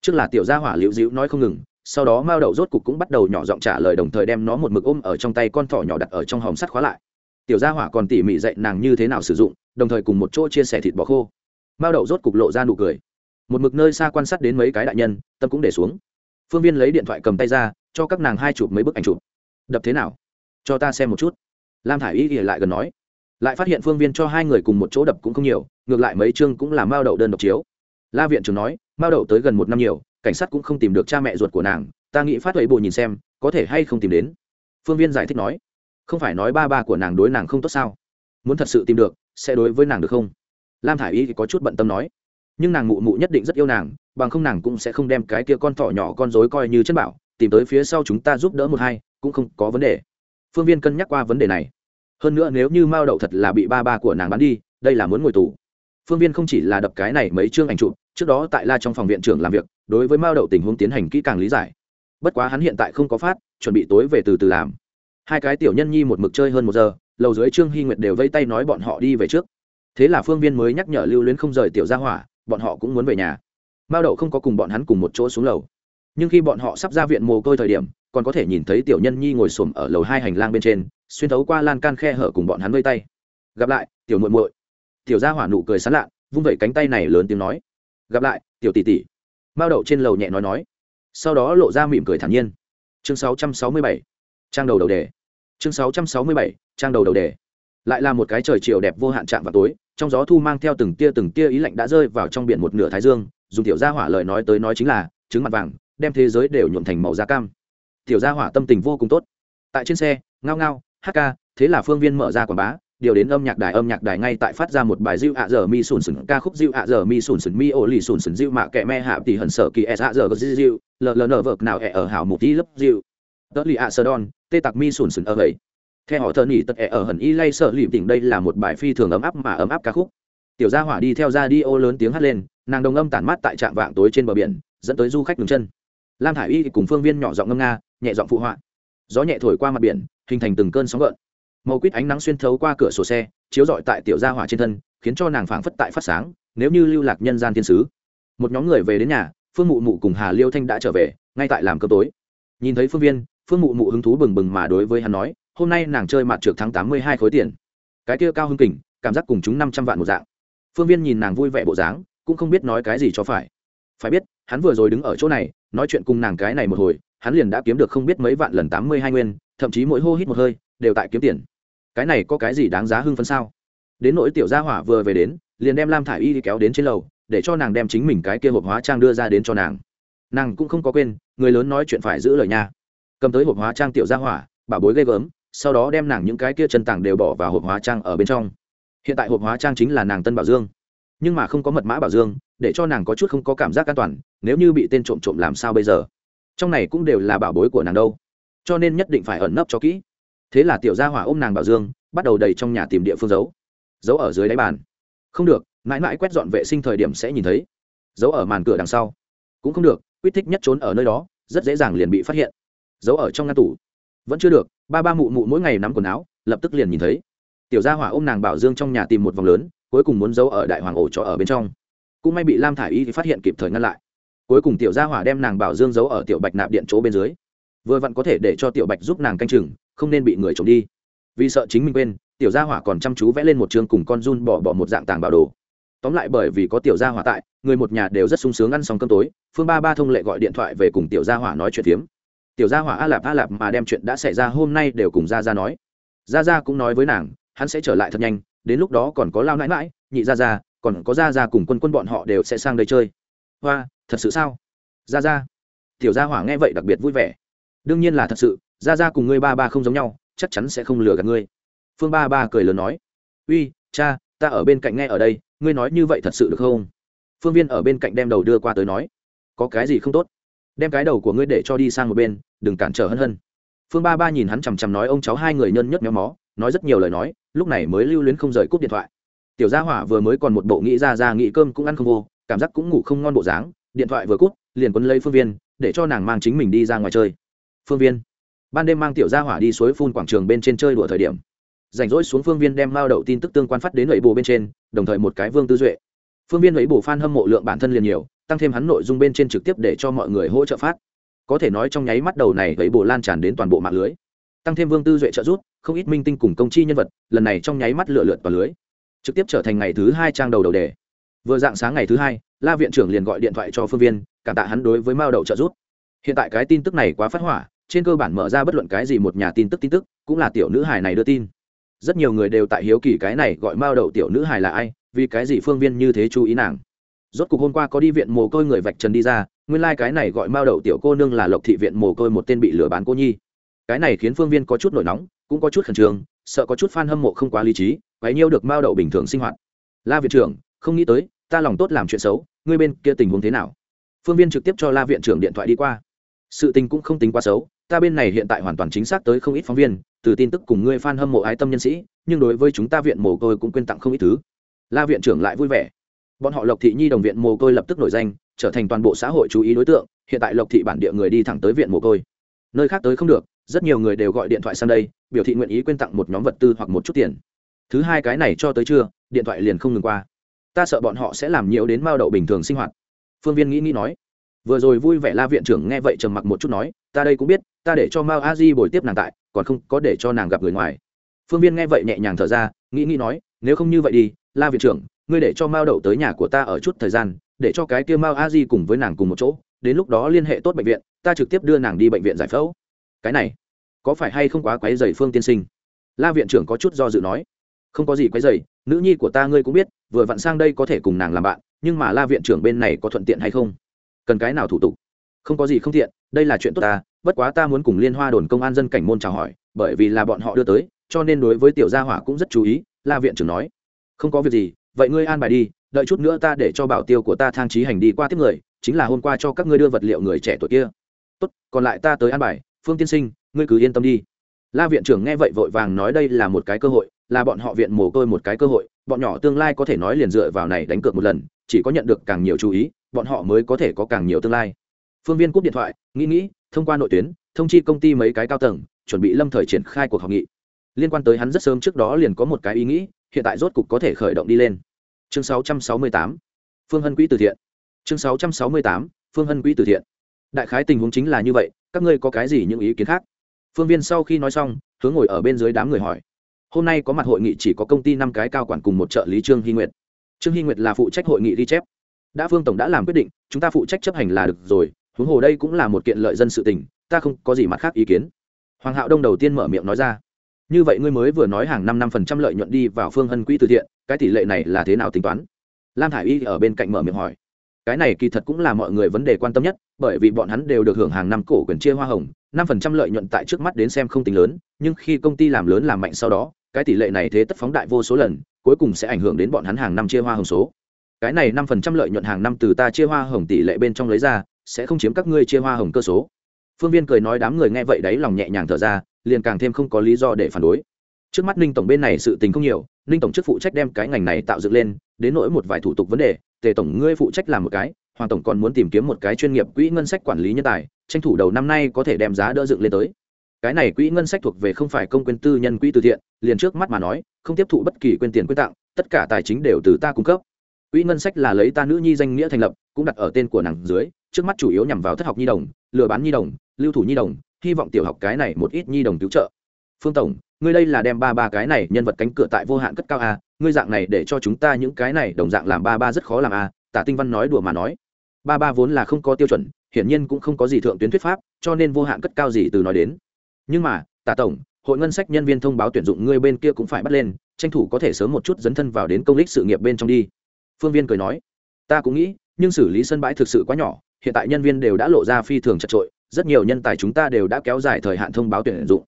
Trước là tiểu gia hỏa liễu dĩu nói không ngừng, sau đó mao đậu rốt cục cũng bắt đầu nhỏ giọng trả lời đồng thời đem nó một mực ôm ở trong tay con thỏ nhỏ đặt ở trong hòm sắt khóa lại. Tiểu gia hỏa còn tỉ mỉ dạy nàng như thế nào sử dụng đồng thời cùng một chỗ chia sẻ thịt bò khô. Mao đậu rốt cục lộ ra nụ cười. Một mực nơi xa quan sát đến mấy cái đại nhân, tâm cũng để xuống. Phương viên lấy điện thoại cầm tay ra, cho các nàng hai chụp mấy bức ảnh chụp. Đập thế nào? Cho ta xem một chút. Lam thả i y ỉa lại gần nói. Lại phát hiện phương viên cho hai người cùng một chỗ đập cũng không nhiều, ngược lại mấy chương cũng là mao đậu đơn độc chiếu. La viện trưởng nói, mao đậu tới gần một năm nhiều, cảnh sát cũng không tìm được cha mẹ ruột của nàng, ta nghĩ phát huệ bộ nhìn xem, có thể hay không tìm đến. Phương viên giải thích nói, không phải nói ba ba của nàng đối nàng không tốt sao? Muốn thật sự tìm được sẽ đối với nàng được không? Lam thả i y thì có chút bận tâm nói. Nhưng nàng mụ mụ nhất định rất yêu nàng, bằng không nàng cũng sẽ không đem cái kia con thỏ nhỏ con dối coi như chất bảo, tìm tới phía sau chúng ta giúp đỡ một hai, cũng không có vấn đề. Phương viên cân nhắc qua vấn đề này. Hơn nữa nếu như mao đậu thật là bị ba ba của nàng bán đi, đây là muốn ngồi tù. Phương viên không chỉ là đập cái này mấy chương ảnh chụp, trước đó tại la trong phòng viện trưởng làm việc, đối với mao đậu tình huống tiến hành kỹ càng lý giải. Bất quá hắn hiện tại không có phát, chuẩn bị tối về từ từ làm. Hai cái tiểu nhân nhi một mực chơi hơn một giờ lầu dưới trương hy nguyệt đều vây tay nói bọn họ đi về trước. Thế là phương viên mới nhắc nhở lưu luyến không rời tiểu gia hỏa bọn họ cũng muốn về nhà. Mao đậu không có cùng bọn hắn cùng một chỗ xuống lầu. Nhưng khi bọn họ sắp ra viện mồ côi thời điểm còn có thể nhìn thấy tiểu nhân nhi ngồi xổm ở lầu hai hành lang bên trên xuyên thấu qua lan can khe hở cùng bọn hắn vây tay. Gặp lại tiểu muội muội. Tiểu gia hỏa nụ cười sán lạ vung vẩy cánh tay này lớn tiếng nói. Gặp lại tiểu tỷ tỷ. Mao đậu trên lầu nhẹ nói nói. Sau đó lộ ra mỉm cười thản nhiên. Chương 667, trang đầu đầu đề chương 667, trang đầu đầu đề. Lại là một cái trời chiều đẹp vô hạn chạm vào tối trong gió thu mang theo từng tia từng tia ý lạnh đã rơi vào trong biển một nửa thái dương dùng tiểu gia hỏa lời nói tới nói chính là trứng mặt vàng đem thế giới đều nhuộm thành màu da cam. Tiểu gia hỏa tâm tình vô cùng tốt. Tại trên xe ngao ngao hát ca thế là phương viên mở ra quảng bá điều đến âm nhạc đài âm nhạc đài ngay tại phát ra một bài diệu ạ giờ mi sùn sùn ca khúc diệu ạ giờ mi sùn sùn mi ô lì sùn sùn diệu mạ kẹ me hạ tỷ hận sợ kỳ e dạ s ạ giờ có diệu lờ lờ nở vợt nào ẹ ở hảo một tí lấp diệu tớ lì ạ sơ đòn tê tặc mi sùn sùn ở vậy theo họ thợ nỉ tật ẹ ở hẩn y lay sợ lìm tỉnh đây là một bài phi thường ấm áp mà ấm áp ca khúc. Tiểu gia hỏa đi theo ra đi ô lớn tiếng hát lên, nàng đồng âm tản mát tại trạm vạng tối trên bờ biển, dẫn tới du khách ngừng chân. Lam thả i y cùng phương viên nhỏ giọng ngâm nga, nhẹ giọng phụ họa. Gió nhẹ thổi qua mặt biển, hình thành từng cơn sóng gợn. Màu quýt ánh nắng xuyên thấu qua cửa sổ xe, chiếu rọi tại tiểu gia hỏa trên thân, khiến cho nàng phảng phất tại phát sáng, nếu như lưu lạc nhân gian thiên sứ. Một nhóm người về đến nhà, phương mụ mụ cùng hà liêu thanh đã trở về, ngay tại làm cơm tối. Nhìn thấy phương viên phương mụ mụ hứng thú bừng bừng mà đối với hắn nói, hôm nay nàng chơi mặt trượt thắng tám mươi hai khối tiền. Cái kia cao hưng kỉnh cảm giác cùng chúng năm trăm vạn một dạng. Phương viên nhìn nàng vui vẻ bộ dáng, cũng không biết nói cái gì cho phải. Phải biết, hắn vừa rồi đứng ở chỗ này, nói chuyện cùng nàng cái này một hồi, hắn liền đã kiếm được không biết mấy vạn lần tám mươi hai nguyên, thậm chí mỗi hô hít một hơi, đều tại kiếm tiền. Cái này có cái gì đáng giá hưng phấn sao? Đến nỗi tiểu gia hỏa vừa về đến, liền đem lam thả i y kéo đến trên lầu, để cho nàng đem chính mình cái kia hộp hóa trang đưa ra đến cho nàng. Nàng cũng không có quên, người lớn nói chuyện phải giữ lời nha cầm tới hộp hóa trang tiểu gia hỏa, bảo bối ghê gớm, sau đó đem nàng những cái kia chân tảng đều bỏ vào hộp hóa trang ở bên trong. Hiện tại hộp hóa trang chính là nàng tân bảo dương. Nhưng mà không có mật mã bảo dương, để cho nàng có chút không có cảm giác an toàn, nếu như bị tên trộm trộm làm sao bây giờ? Trong này cũng đều là bảo bối của nàng đâu. Cho nên nhất định phải ẩn nấp cho kỹ. Thế là tiểu gia hỏa ôm nàng bảo dương, bắt đầu đầy trong nhà tìm địa phương giấu. Giấu ở dưới đáy bàn. Không được, mãi mãi quét dọn vệ sinh thời điểm sẽ nhìn thấy. Giấu ở màn cửa đằng sau. Cũng không được quyết thích nhất trốn ở nơi đó, rất dễ dàng liền bị phát hiện giấu ở trong ngăn tủ. Vẫn chưa được, ba ba mụ mụ mỗi ngày nắm quần áo, lập tức liền nhìn thấy. Tiểu gia hỏa ôm nàng bảo dương trong nhà tìm một vòng lớn, cuối cùng muốn giấu ở đại hoàng ổ cho ở bên trong. Cũng may bị lam thả i y phát hiện kịp thời ngăn lại. Cuối cùng tiểu gia hỏa đem nàng bảo dương giấu ở tiểu bạch nạp điện chỗ bên dưới. Vừa vặn có thể để cho tiểu bạch giúp nàng canh chừng, không nên bị người trộm đi. Vì sợ chính mình quên, tiểu gia hỏa còn chăm chú vẽ lên một chương cùng con run bỏ bỏ một dạng tàng bảo đồ. Tóm lại bởi vì có tiểu gia hỏa tại, người một nhà đều rất sung sướng ăn xong cơm tối, phương ba ba thông lệ gọi điện thoại về cùng tiểu gia hỏa nói chuyện phiếm tiểu gia hỏa a lạp a lạp mà đem chuyện đã xảy ra hôm nay đều cùng gia gia nói. Gia gia cũng nói với nàng, hắn sẽ trở lại thật nhanh, đến lúc đó còn có lao nãi mãi nhị gia gia, còn có gia gia cùng quân quân bọn họ đều sẽ sang đây chơi. Hoa, thật sự sao? Gia gia. Tiểu gia hỏa nghe vậy đặc biệt vui vẻ. Đương nhiên là thật sự, gia gia cùng ngươi ba ba không giống nhau, chắc chắn sẽ không lừa gạt ngươi. Phương ba ba cười lớn nói. Uy, cha, ta ở bên cạnh nghe ở đây, ngươi nói như vậy thật sự được không? Phương viên ở bên cạnh đem đầu đưa qua tới nói. Có cái gì không tốt? Đem cái đầu của ngươi để cho đi sang một bên đừng cản trở hân hân. Phương ba ba nhìn hắn chằm chằm nói ông cháu hai người nhân nhất méo mó nói rất nhiều lời nói lúc này mới lưu luyến không rời cúp điện thoại. Tiểu gia hỏa vừa mới còn một bộ nghĩ ra ra nghĩ cơm cũng ăn không vô cảm giác cũng ngủ không ngon bộ dáng điện thoại vừa cúp, liền quấn lấy phương viên để cho nàng mang chính mình đi ra ngoài chơi. Phương viên. Ban đêm mang tiểu gia hỏa đi suối phun quảng trường bên trên chơi đùa thời điểm. Rảnh rỗi xuống phương viên đem mao đậu tin tức tương quan phát đến lưỡi bồ bên trên đồng thời một cái vương tư duệ. Phương viên lưỡi bồ f hâm mộ lượng bản thân liền nhiều tăng thêm hắn nội dung bên trên trực tiếp để cho mọi người hỗ trợ phát. Có thể nói trong nháy mắt đầu này lẫy bồ lan tràn đến toàn bộ mạng lưới. Tăng thêm vương tư duệ trợ rút không ít minh tinh cùng công chi nhân vật, lần này trong nháy mắt lựa lượt vào lưới. Trực tiếp trở thành ngày thứ hai trang đầu đầu đề. Vừa dạng sáng ngày thứ hai, la viện trưởng liền gọi điện thoại cho phương viên, cảm tạ hắn đối với mao đậu trợ rút hiện tại cái tin tức này quá phát hỏa, trên cơ bản mở ra bất luận cái gì một nhà tin tức tin tức, cũng là tiểu nữ hài này đưa tin. Rất nhiều người đều tại hiếu kỳ cái này gọi mao đậu tiểu nữ hài là ai, vì cái gì phương viên như thế chú ý nàng rốt cuộc hôm qua có đi viện mồ côi người vạch trần đi ra, nguyên lai、like、cái này gọi mao đậu tiểu cô nương là lộc thị viện mồ côi một tên bị lừa bán cô nhi. Cái này khiến phương viên có chút nổi nóng, cũng có chút khẩn trương, sợ có chút f a n hâm mộ không quá lý trí, quấy nhiêu được mao đậu bình thường sinh hoạt. La viện trưởng, không nghĩ tới, ta lòng tốt làm chuyện xấu, ngươi bên kia tình huống thế nào? Phương viên trực tiếp cho la viện trưởng điện thoại đi qua. Sự tình cũng không tính quá xấu, ta bên này hiện tại hoàn toàn chính xác tới không ít phóng viên, từ tin tức cùng ngươi f a n hâm mộ ái tâm nhân sĩ, nhưng đối với chúng ta viện mồ côi cũng quên tặng không ít thứ. La viện trưởng lại vui vẻ bọn họ lộc thị nhi đồng viện mồ côi lập tức nổi danh, trở thành toàn bộ xã hội chú ý đối tượng, hiện tại lộc thị bản địa người đi thẳng tới viện mồ côi. Nơi khác tới không được, rất nhiều người đều gọi điện thoại sang đây, biểu thị nguyện ý quyên tặng một nhóm vật tư hoặc một chút tiền. Thứ hai cái này cho tới trưa, điện thoại liền không ngừng qua. Ta sợ bọn họ sẽ làm nhiễu đến mao đậu bình thường sinh hoạt. Phương viên nghĩ nghĩ nói. Vừa rồi vui vẻ la viện trưởng nghe vậy trầm mặc một chút nói, ta đây cũng biết, ta để cho mao a di bồi tiếp nàng tại, còn không có để cho nàng gặp người ngoài. Phương viên nghe vậy nhẹ nhàng thở ra, nghĩ nghĩ nói, nếu không như vậy đi, la viện trưởng ngươi để cho mao đậu tới nhà của ta ở chút thời gian, để cho cái kia mao a di cùng với nàng cùng một chỗ, đến lúc đó liên hệ tốt bệnh viện, ta trực tiếp đưa nàng đi bệnh viện giải phẫu. Cái này, có phải hay không quá quấy dày phương tiên sinh? La viện trưởng có chút do dự nói. Không có gì quấy dày nữ nhi của ta ngươi cũng biết, vừa vặn sang đây có thể cùng nàng làm bạn, nhưng mà la viện trưởng bên này có thuận tiện hay không? Cần cái nào thủ tục? Không có gì không tiện, đây là chuyện tốt ta, bất quá ta muốn cùng liên hoa đồn công an dân cảnh môn chào hỏi, bởi vì là bọn họ đưa tới, cho nên đối với tiểu gia hỏa cũng rất chú ý, la viện trưởng nói. Không có việc gì vậy ngươi an bài đi, đợi chút nữa ta để cho bảo tiêu của ta thang trí hành đi qua tiếp người, chính là hôm qua cho các ngươi đưa vật liệu người trẻ tuổi kia. Tốt, còn lại ta tới an bài, phương tiên sinh, ngươi cứ yên tâm đi. La viện trưởng nghe vậy vội vàng nói đây là một cái cơ hội, là bọn họ viện mồ côi một cái cơ hội, bọn nhỏ tương lai có thể nói liền dựa vào này đánh cược một lần, chỉ có nhận được càng nhiều chú ý, bọn họ mới có thể có càng nhiều tương lai. Phương viên cúp điện thoại, nghĩ nghĩ, thông qua nội tuyến, thông chi công ty mấy cái cao tầng, chuẩn bị lâm thời triển khai cuộc họp nghị. Liên quan tới hắn rất sớm trước đó liền có một cái ý nghĩ hiện tại rốt cục có thể khởi động đi lên. Chương 668 phương hân quỹ từ thiện. Chương 668 phương hân quỹ từ thiện. Đại khái tình huống chính là như vậy, các ngươi có cái gì những ý kiến khác? Phương viên sau khi nói xong, hướng ngồi ở bên dưới đám người hỏi. Hôm nay có mặt hội nghị chỉ có công ty năm cái cao quản cùng một trợ lý trương hy nguyệt. Trương hy nguyệt là phụ trách hội nghị ghi chép. Đã phương tổng đã làm quyết định, chúng ta phụ trách chấp hành là được rồi, huống hồ đây cũng là một kiện lợi dân sự tình, ta không có gì mặt khác ý kiến. Hoàng hạo đông đầu tiên mở miệng nói ra như vậy ngươi mới vừa nói hàng năm năm phần trăm lợi nhuận đi vào phương hân quỹ từ thiện, cái tỷ lệ này là thế nào tính toán? Lam thả i y ở bên cạnh mở miệng hỏi. Cái này kỳ thật cũng là mọi người vấn đề quan tâm nhất, bởi vì bọn hắn đều được hưởng hàng năm cổ quyền chia hoa hồng, năm phần trăm lợi nhuận tại trước mắt đến xem không tính lớn, nhưng khi công ty làm lớn làm mạnh sau đó, cái tỷ lệ này thế tất phóng đại vô số lần, cuối cùng sẽ ảnh hưởng đến bọn hắn hàng năm chia hoa hồng số. Cái này năm phần trăm lợi nhuận hàng năm từ ta chia hoa hồng tỷ lệ bên trong lấy ra, sẽ không chiếm các ngươi chia hoa hồng cơ số phương viên cười nói đám người nghe vậy đấy lòng nhẹ nhàng thở ra, liền càng thêm không có lý do để phản đối. Trước mắt ninh tổng bên này sự tình không nhiều, ninh tổng chức phụ trách đem cái ngành này tạo dựng lên, đến nỗi một vài thủ tục vấn đề, tề tổng ngươi phụ trách làm một cái, hoàng tổng còn muốn tìm kiếm một cái chuyên nghiệp quỹ ngân sách quản lý nhân tài, tranh thủ đầu năm nay có thể đem giá đỡ dựng lên tới. Cái này quỹ ngân sách thuộc về không phải công quyền tư nhân quỹ từ thiện, liền trước mắt mà nói, không tiếp thụ bất kỳ quyền tiền quyên tặng, tất cả tài chính đều từ ta cung cấp. Quỹ ngân sách là lấy ta nữ nhi danh nghĩa thành lập, cũng đặt ở tên của nàng dưới, trước mắt chủ yếu nhằm vào thất học nhi đồng, lừa bán nhi đồng lưu thủ nhi đồng, hy vọng tiểu học cái này một ít nhi đồng cứu trợ. Phương tổng, ngươi đây là đem ba ba cái này nhân vật cánh cửa tại vô hạn cất cao a ngươi dạng này để cho chúng ta những cái này đồng dạng làm ba ba rất khó làm a tả tinh văn nói đùa mà nói. Ba ba vốn là không có tiêu chuẩn, hiển nhiên cũng không có gì thượng tuyến thuyết pháp, cho nên vô hạn cất cao gì từ nói đến. Nhưng mà, tả tổng, hội ngân sách nhân viên thông báo tuyển dụng ngươi bên kia cũng phải bắt lên, tranh thủ có thể sớm một chút dấn thân vào đến công lý sự nghiệp bên trong đi. Phương viên cười nói. Ta cũng nghĩ, nhưng xử lý sân bãi thực sự quá nhỏ, hiện tại nhân viên đều đã lộ ra phi thường chật trội rất nhiều nhân tài chúng ta đều đã kéo dài thời hạn thông báo tuyển dụng.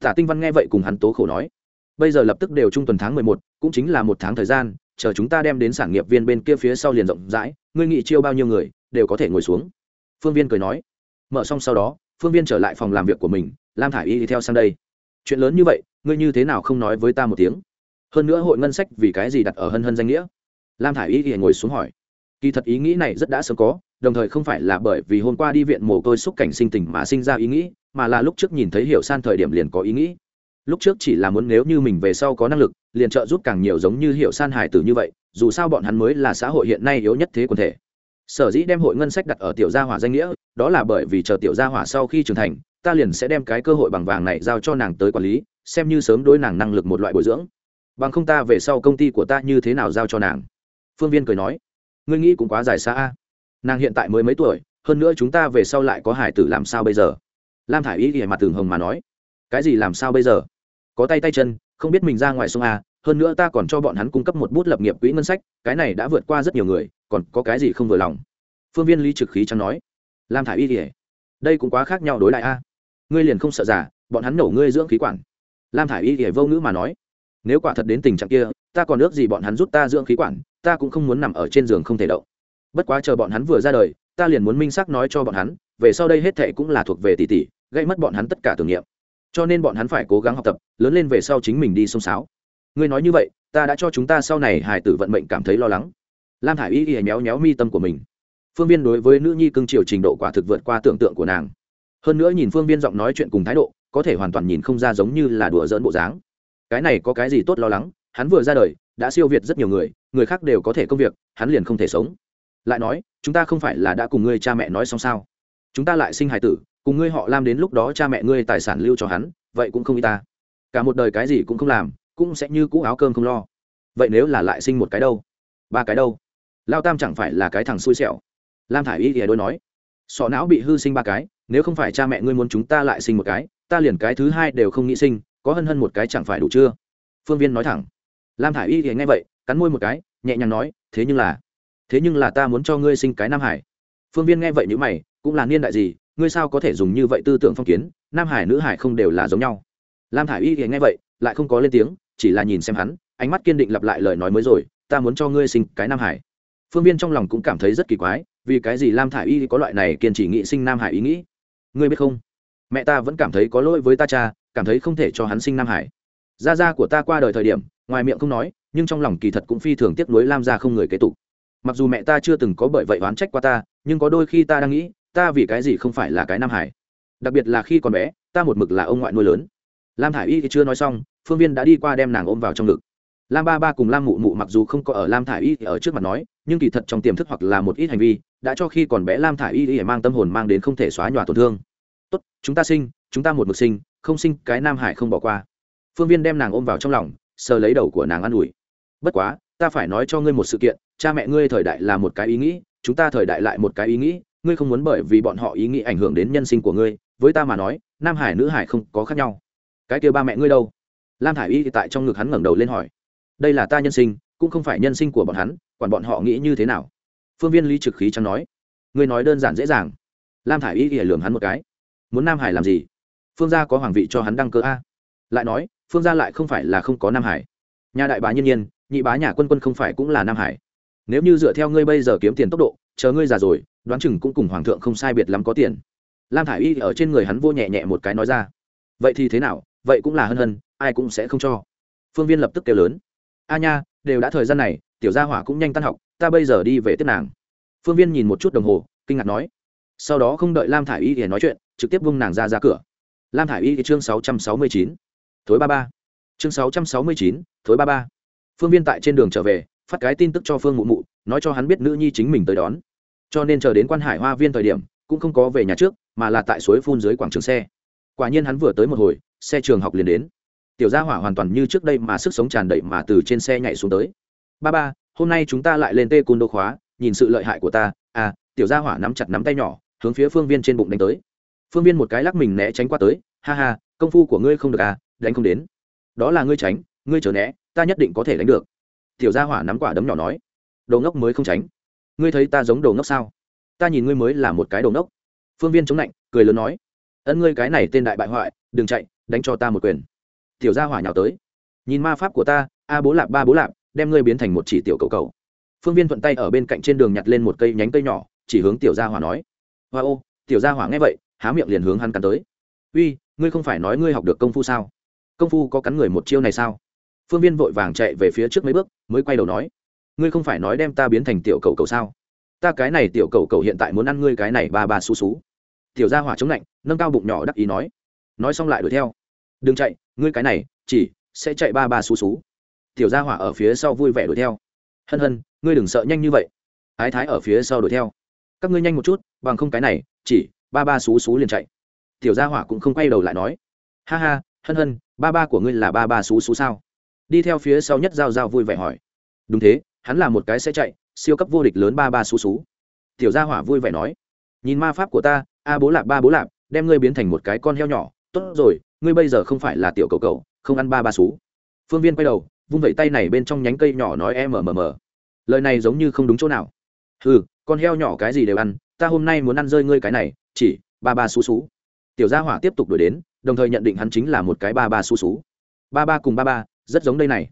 Tả tinh văn nghe vậy cùng hắn tố khổ nói, bây giờ lập tức đều trung tuần tháng mười một, cũng chính là một tháng thời gian, chờ chúng ta đem đến sản nghiệp viên bên kia phía sau liền rộng rãi, ngươi nghị chiêu bao nhiêu người, đều có thể ngồi xuống. Phương viên cười nói, mở xong sau đó, phương viên trở lại phòng làm việc của mình, lam thả i y đi theo sang đây. Chuyện lớn như vậy, ngươi như thế nào không nói với ta một tiếng? Hơn nữa hội ngân sách vì cái gì đặt ở hân hân danh nghĩa? Lam thả i y thì ngồi xuống hỏi, kỳ thật ý nghĩ này rất đã sớm có đồng thời không phải là bởi vì hôm qua đi viện mồ côi xúc cảnh sinh tình mà sinh ra ý nghĩ, mà là lúc trước nhìn thấy hiểu san thời điểm liền có ý nghĩ. Lúc trước chỉ là muốn nếu như mình về sau có năng lực, liền trợ giúp càng nhiều giống như hiểu san hải tử như vậy, dù sao bọn hắn mới là xã hội hiện nay yếu nhất thế quần thể. Sở dĩ đem hội ngân sách đặt ở tiểu gia hỏa danh nghĩa, đó là bởi vì chờ tiểu gia hỏa sau khi trưởng thành, ta liền sẽ đem cái cơ hội bằng vàng này giao cho nàng tới quản lý, xem như sớm đối nàng năng lực một loại bồi dưỡng. Bằng không ta về sau công ty của ta như thế nào giao cho nàng? Phương viên cười nói. Ngươi nghĩ cũng quá dài xa a nàng hiện tại mới mấy tuổi, hơn nữa chúng ta về sau lại có hải tử làm sao bây giờ? Lam thả i y ỉa mặt tường hồng mà nói. Cái gì làm sao bây giờ? Có tay tay chân, không biết mình ra ngoài sông a, hơn nữa ta còn cho bọn hắn cung cấp một bút lập nghiệp quỹ ngân sách, cái này đã vượt qua rất nhiều người, còn có cái gì không vừa lòng? Phương viên lý trực khí chẳng nói. Lam thả i y ỉa đây cũng quá khác nhau đối lại a. Ngươi liền không sợ giả bọn hắn nổ ngươi dưỡng khí quản. Lam thả i y ỉa vô ngữ mà nói. Nếu quả thật đến tình trạng kia, ta còn ước gì bọn hắn rút ta dưỡng khí quản, ta cũng không muốn nằm ở trên giường không thể động bất quá chờ bọn hắn vừa ra đời, ta liền muốn minh xác nói cho bọn hắn, về sau đây hết thệ cũng là thuộc về tỷ tỷ, gây mất bọn hắn tất cả tưởng niệm. Cho nên bọn hắn phải cố gắng học tập, lớn lên về sau chính mình đi sông sáo. Ngươi nói như vậy, ta đã cho chúng ta sau này hải tử vận mệnh cảm thấy lo lắng. Lam hải y y méo méo mi tâm của mình. Phương viên đối với nữ nhi cưng chiều trình độ quả thực vượt qua tưởng tượng của nàng. Hơn nữa nhìn phương viên giọng nói chuyện cùng thái độ, có thể hoàn toàn nhìn không ra giống như là đùa dỡn bộ dáng. Cái này có cái gì tốt lo lắng, hắn vừa ra đời, đã siêu việt rất nhiều người người khác đều có thể công việc, hắn liền không thể sống lại nói, chúng ta không phải là đã cùng ngươi cha mẹ nói xong sao? Chúng ta lại sinh hài tử, cùng ngươi họ lam đến lúc đó cha mẹ ngươi tài sản lưu cho hắn, vậy cũng không y ta. Cả một đời cái gì cũng không làm, cũng sẽ như cũ áo cơm không lo. Vậy nếu là lại sinh một cái đâu? Ba cái đâu? Lao tam chẳng phải là cái thằng xui xẻo. Lam thả i y thì đôi nói, sọ não bị hư sinh ba cái, nếu không phải cha mẹ ngươi muốn chúng ta lại sinh một cái, ta liền cái thứ hai đều không nghĩ sinh, có hân hân một cái chẳng phải đủ chưa? Phương viên nói thẳng. Lam thả i y thì nghe vậy, cắn môi một cái, nhẹ nhàng nói, thế nhưng là thế nhưng là ta muốn cho ngươi sinh cái nam hải. Phương viên nghe vậy n mày, cũng là niên đại gì, ngươi sao có thể dùng như vậy tư tưởng phong kiến, nam hải nữ hải không đều là giống nhau. Lam thả i y thì nghe vậy, lại không có lên tiếng, chỉ là nhìn xem hắn, ánh mắt kiên định lặp lại lời nói mới rồi, ta muốn cho ngươi sinh cái nam hải. Phương viên trong lòng cũng cảm thấy rất kỳ quái, vì cái gì lam thả i y có loại này kiên trì nghị sinh nam hải ý nghĩ? Ngươi biết không? Mẹ ta vẫn cảm thấy có lỗi với ta cha, cảm thấy không thể cho hắn sinh nam hải. Gia gia của ta qua đời thời điểm, ngoài miệng không nói, nhưng trong lòng kỳ thật cũng phi thường tiếc nuối lam gia không người kế tục mặc dù mẹ ta chưa từng có bởi vậy oán trách qua ta, nhưng có đôi khi ta đang nghĩ, ta vì cái gì không phải là cái nam hải? Đặc biệt là khi còn bé, ta một mực là ông ngoại nuôi lớn. Lam thả i y thì chưa nói xong, phương viên đã đi qua đem nàng ôm vào trong ngực. Lam ba ba cùng lam mụ mụ mặc dù không có ở lam thả i y thì ở trước mặt nói, nhưng kỳ thật trong tiềm thức hoặc là một ít hành vi, đã cho khi còn bé lam thả i y thì mang tâm hồn mang đến không thể xóa nhòa tổn thương. Tốt, chúng ta sinh, chúng ta một mực sinh, không sinh, cái nam hải không bỏ qua. Phương viên đem nàng ôm vào trong lòng, sờ lấy đầu của nàng an ủi. Bất quá ta phải nói cho ngươi một sự kiện, cha mẹ ngươi thời đại là một cái ý nghĩ, chúng ta thời đại lại một cái ý nghĩ, ngươi không muốn bởi vì bọn họ ý nghĩ ảnh hưởng đến nhân sinh của ngươi, với ta mà nói, nam hải nữ hải không có khác nhau. Cái kia ba mẹ ngươi đâu? Lam hải y thì tại trong ngực hắn ngẩng đầu lên hỏi. Đây là ta nhân sinh, cũng không phải nhân sinh của bọn hắn còn bọn họ nghĩ như thế nào? Phương viên lý trực khí chẳng nói. Ngươi nói đơn giản dễ dàng. Lam hải y thì lường hắn một cái. Muốn nam hải làm gì? Phương gia có hoàng vị cho hắn đăng cơ a. Lại nói, phương gia lại không phải là không có nam hải. Nhà đại bá nhiên nhiên nhị bá nhà quân quân không phải cũng là nam hải. Nếu như dựa theo ngươi bây giờ kiếm tiền tốc độ, chờ ngươi già rồi, đoán chừng cũng cùng hoàng thượng không sai biệt lắm có tiền. Lam thả i y ở trên người hắn vô nhẹ nhẹ một cái nói ra. Vậy thì thế nào? Vậy cũng là hân hân, ai cũng sẽ không cho. Phương viên lập tức kêu lớn. A nha, đều đã thời gian này, tiểu gia hỏa cũng nhanh tan học, ta bây giờ đi về tiếp nàng. Phương viên nhìn một chút đồng hồ, kinh ngạc nói. Sau đó không đợi lam thả i y để nói chuyện, trực tiếp vung nàng ra ra cửa. Lam thả i y chương sáu trăm sáu mươi chín, thối ba ba. Chương sáu trăm sáu mươi chín, thối ba ba phương viên tại trên đường trở về, phát cái tin tức cho phương mụ mụ, nói cho hắn biết nữ nhi chính mình tới đón. Cho nên chờ đến quan hải hoa viên thời điểm, cũng không có về nhà trước, mà là tại suối phun dưới quảng trường xe. Quả nhiên hắn vừa tới một hồi, xe trường học liền đến. Tiểu gia hỏa hoàn toàn như trước đây mà sức sống tràn đầy mà từ trên xe nhảy xuống tới. Ba ba, hôm nay chúng ta lại lên tê cun đô khóa, nhìn sự lợi hại của ta. À tiểu gia hỏa nắm chặt nắm tay nhỏ, hướng phía phương viên trên bụng đánh tới. Phương viên một cái lắc mình né tránh qua tới. Ha ha, công phu của ngươi không được à đánh không đến. Đó là ngươi tránh ngươi chờ né, ta nhất định có thể đánh được. Tiểu gia hỏa nắm quả đấm nhỏ nói. Đồ ngốc mới không tránh. Ngươi thấy ta giống đồ ngốc sao? Ta nhìn ngươi mới là một cái đồ ngốc. Phương viên chống lạnh, cười lớn nói. Ân ngươi cái này tên đại bại hoại, đừng chạy, đánh cho ta một quyền. Tiểu gia hỏa nhào tới. Nhìn ma pháp của ta, a bố lạp, ba bố lạp, đem ngươi biến thành một chỉ tiểu cầu cầu. Phương viên thuận tay ở bên cạnh trên đường nhặt lên một cây nhánh cây nhỏ, chỉ hướng tiểu gia hỏa nói. Hoa ô, tiểu gia hỏa nghe vậy, há miệng liền hướng hắn cắn tới. Uy, ngươi không phải nói ngươi học được công phu sao? Công phu có cắn người một chiêu này sao? Phương viên vội vàng chạy về phía trước mấy bước, mới quay đầu nói, ngươi không phải nói đem ta biến thành tiểu cầu cầu sao? Ta cái này tiểu cầu cầu hiện tại muốn ăn ngươi cái này ba ba xú xú. Tiểu gia hỏa chống lạnh, nâng cao bụng nhỏ đắc ý nói nói xong lại đuổi theo. Đừng chạy, ngươi cái này, chỉ sẽ chạy ba ba xú xú. Tiểu gia hỏa ở phía sau vui vẻ đuổi theo. Hân hân, ngươi đừng sợ nhanh như vậy. Ái thái ở phía sau đuổi theo. Các ngươi nhanh một chút, bằng không cái này, chỉ ba ba xú xú liền chạy. Tiểu gia hỏa cũng không quay đầu lại nói, ha ha, hân hân, ba ba của ngươi là ba ba xú xú sao? Đi theo phía sau nhất giao giao vui vẻ hỏi. Đúng thế, hắn là một cái sẽ chạy, siêu cấp vô địch lớn ba ba xú xú. Tiểu gia hỏa vui vẻ nói. Nhìn ma pháp của ta, a bố lạp, ba bố lạp, đem ngươi biến thành một cái con heo nhỏ. Tốt rồi, ngươi bây giờ không phải là tiểu cầu cầu không ăn ba ba xú. Phương viên quay đầu, vung vẩy tay này bên trong nhánh cây nhỏ nói em mờ mờ mờ lời này giống như không đúng chỗ nào. Ừ con heo nhỏ cái gì đều ăn, ta hôm nay muốn ăn rơi ngươi cái này, chỉ, ba ba xú xú. Tiểu gia hỏa tiếp tục đuổi đến, đồng thời nhận định hắn chính là một cái ba ba xú xú. Ba ba cùng ba ba rất giống đây này.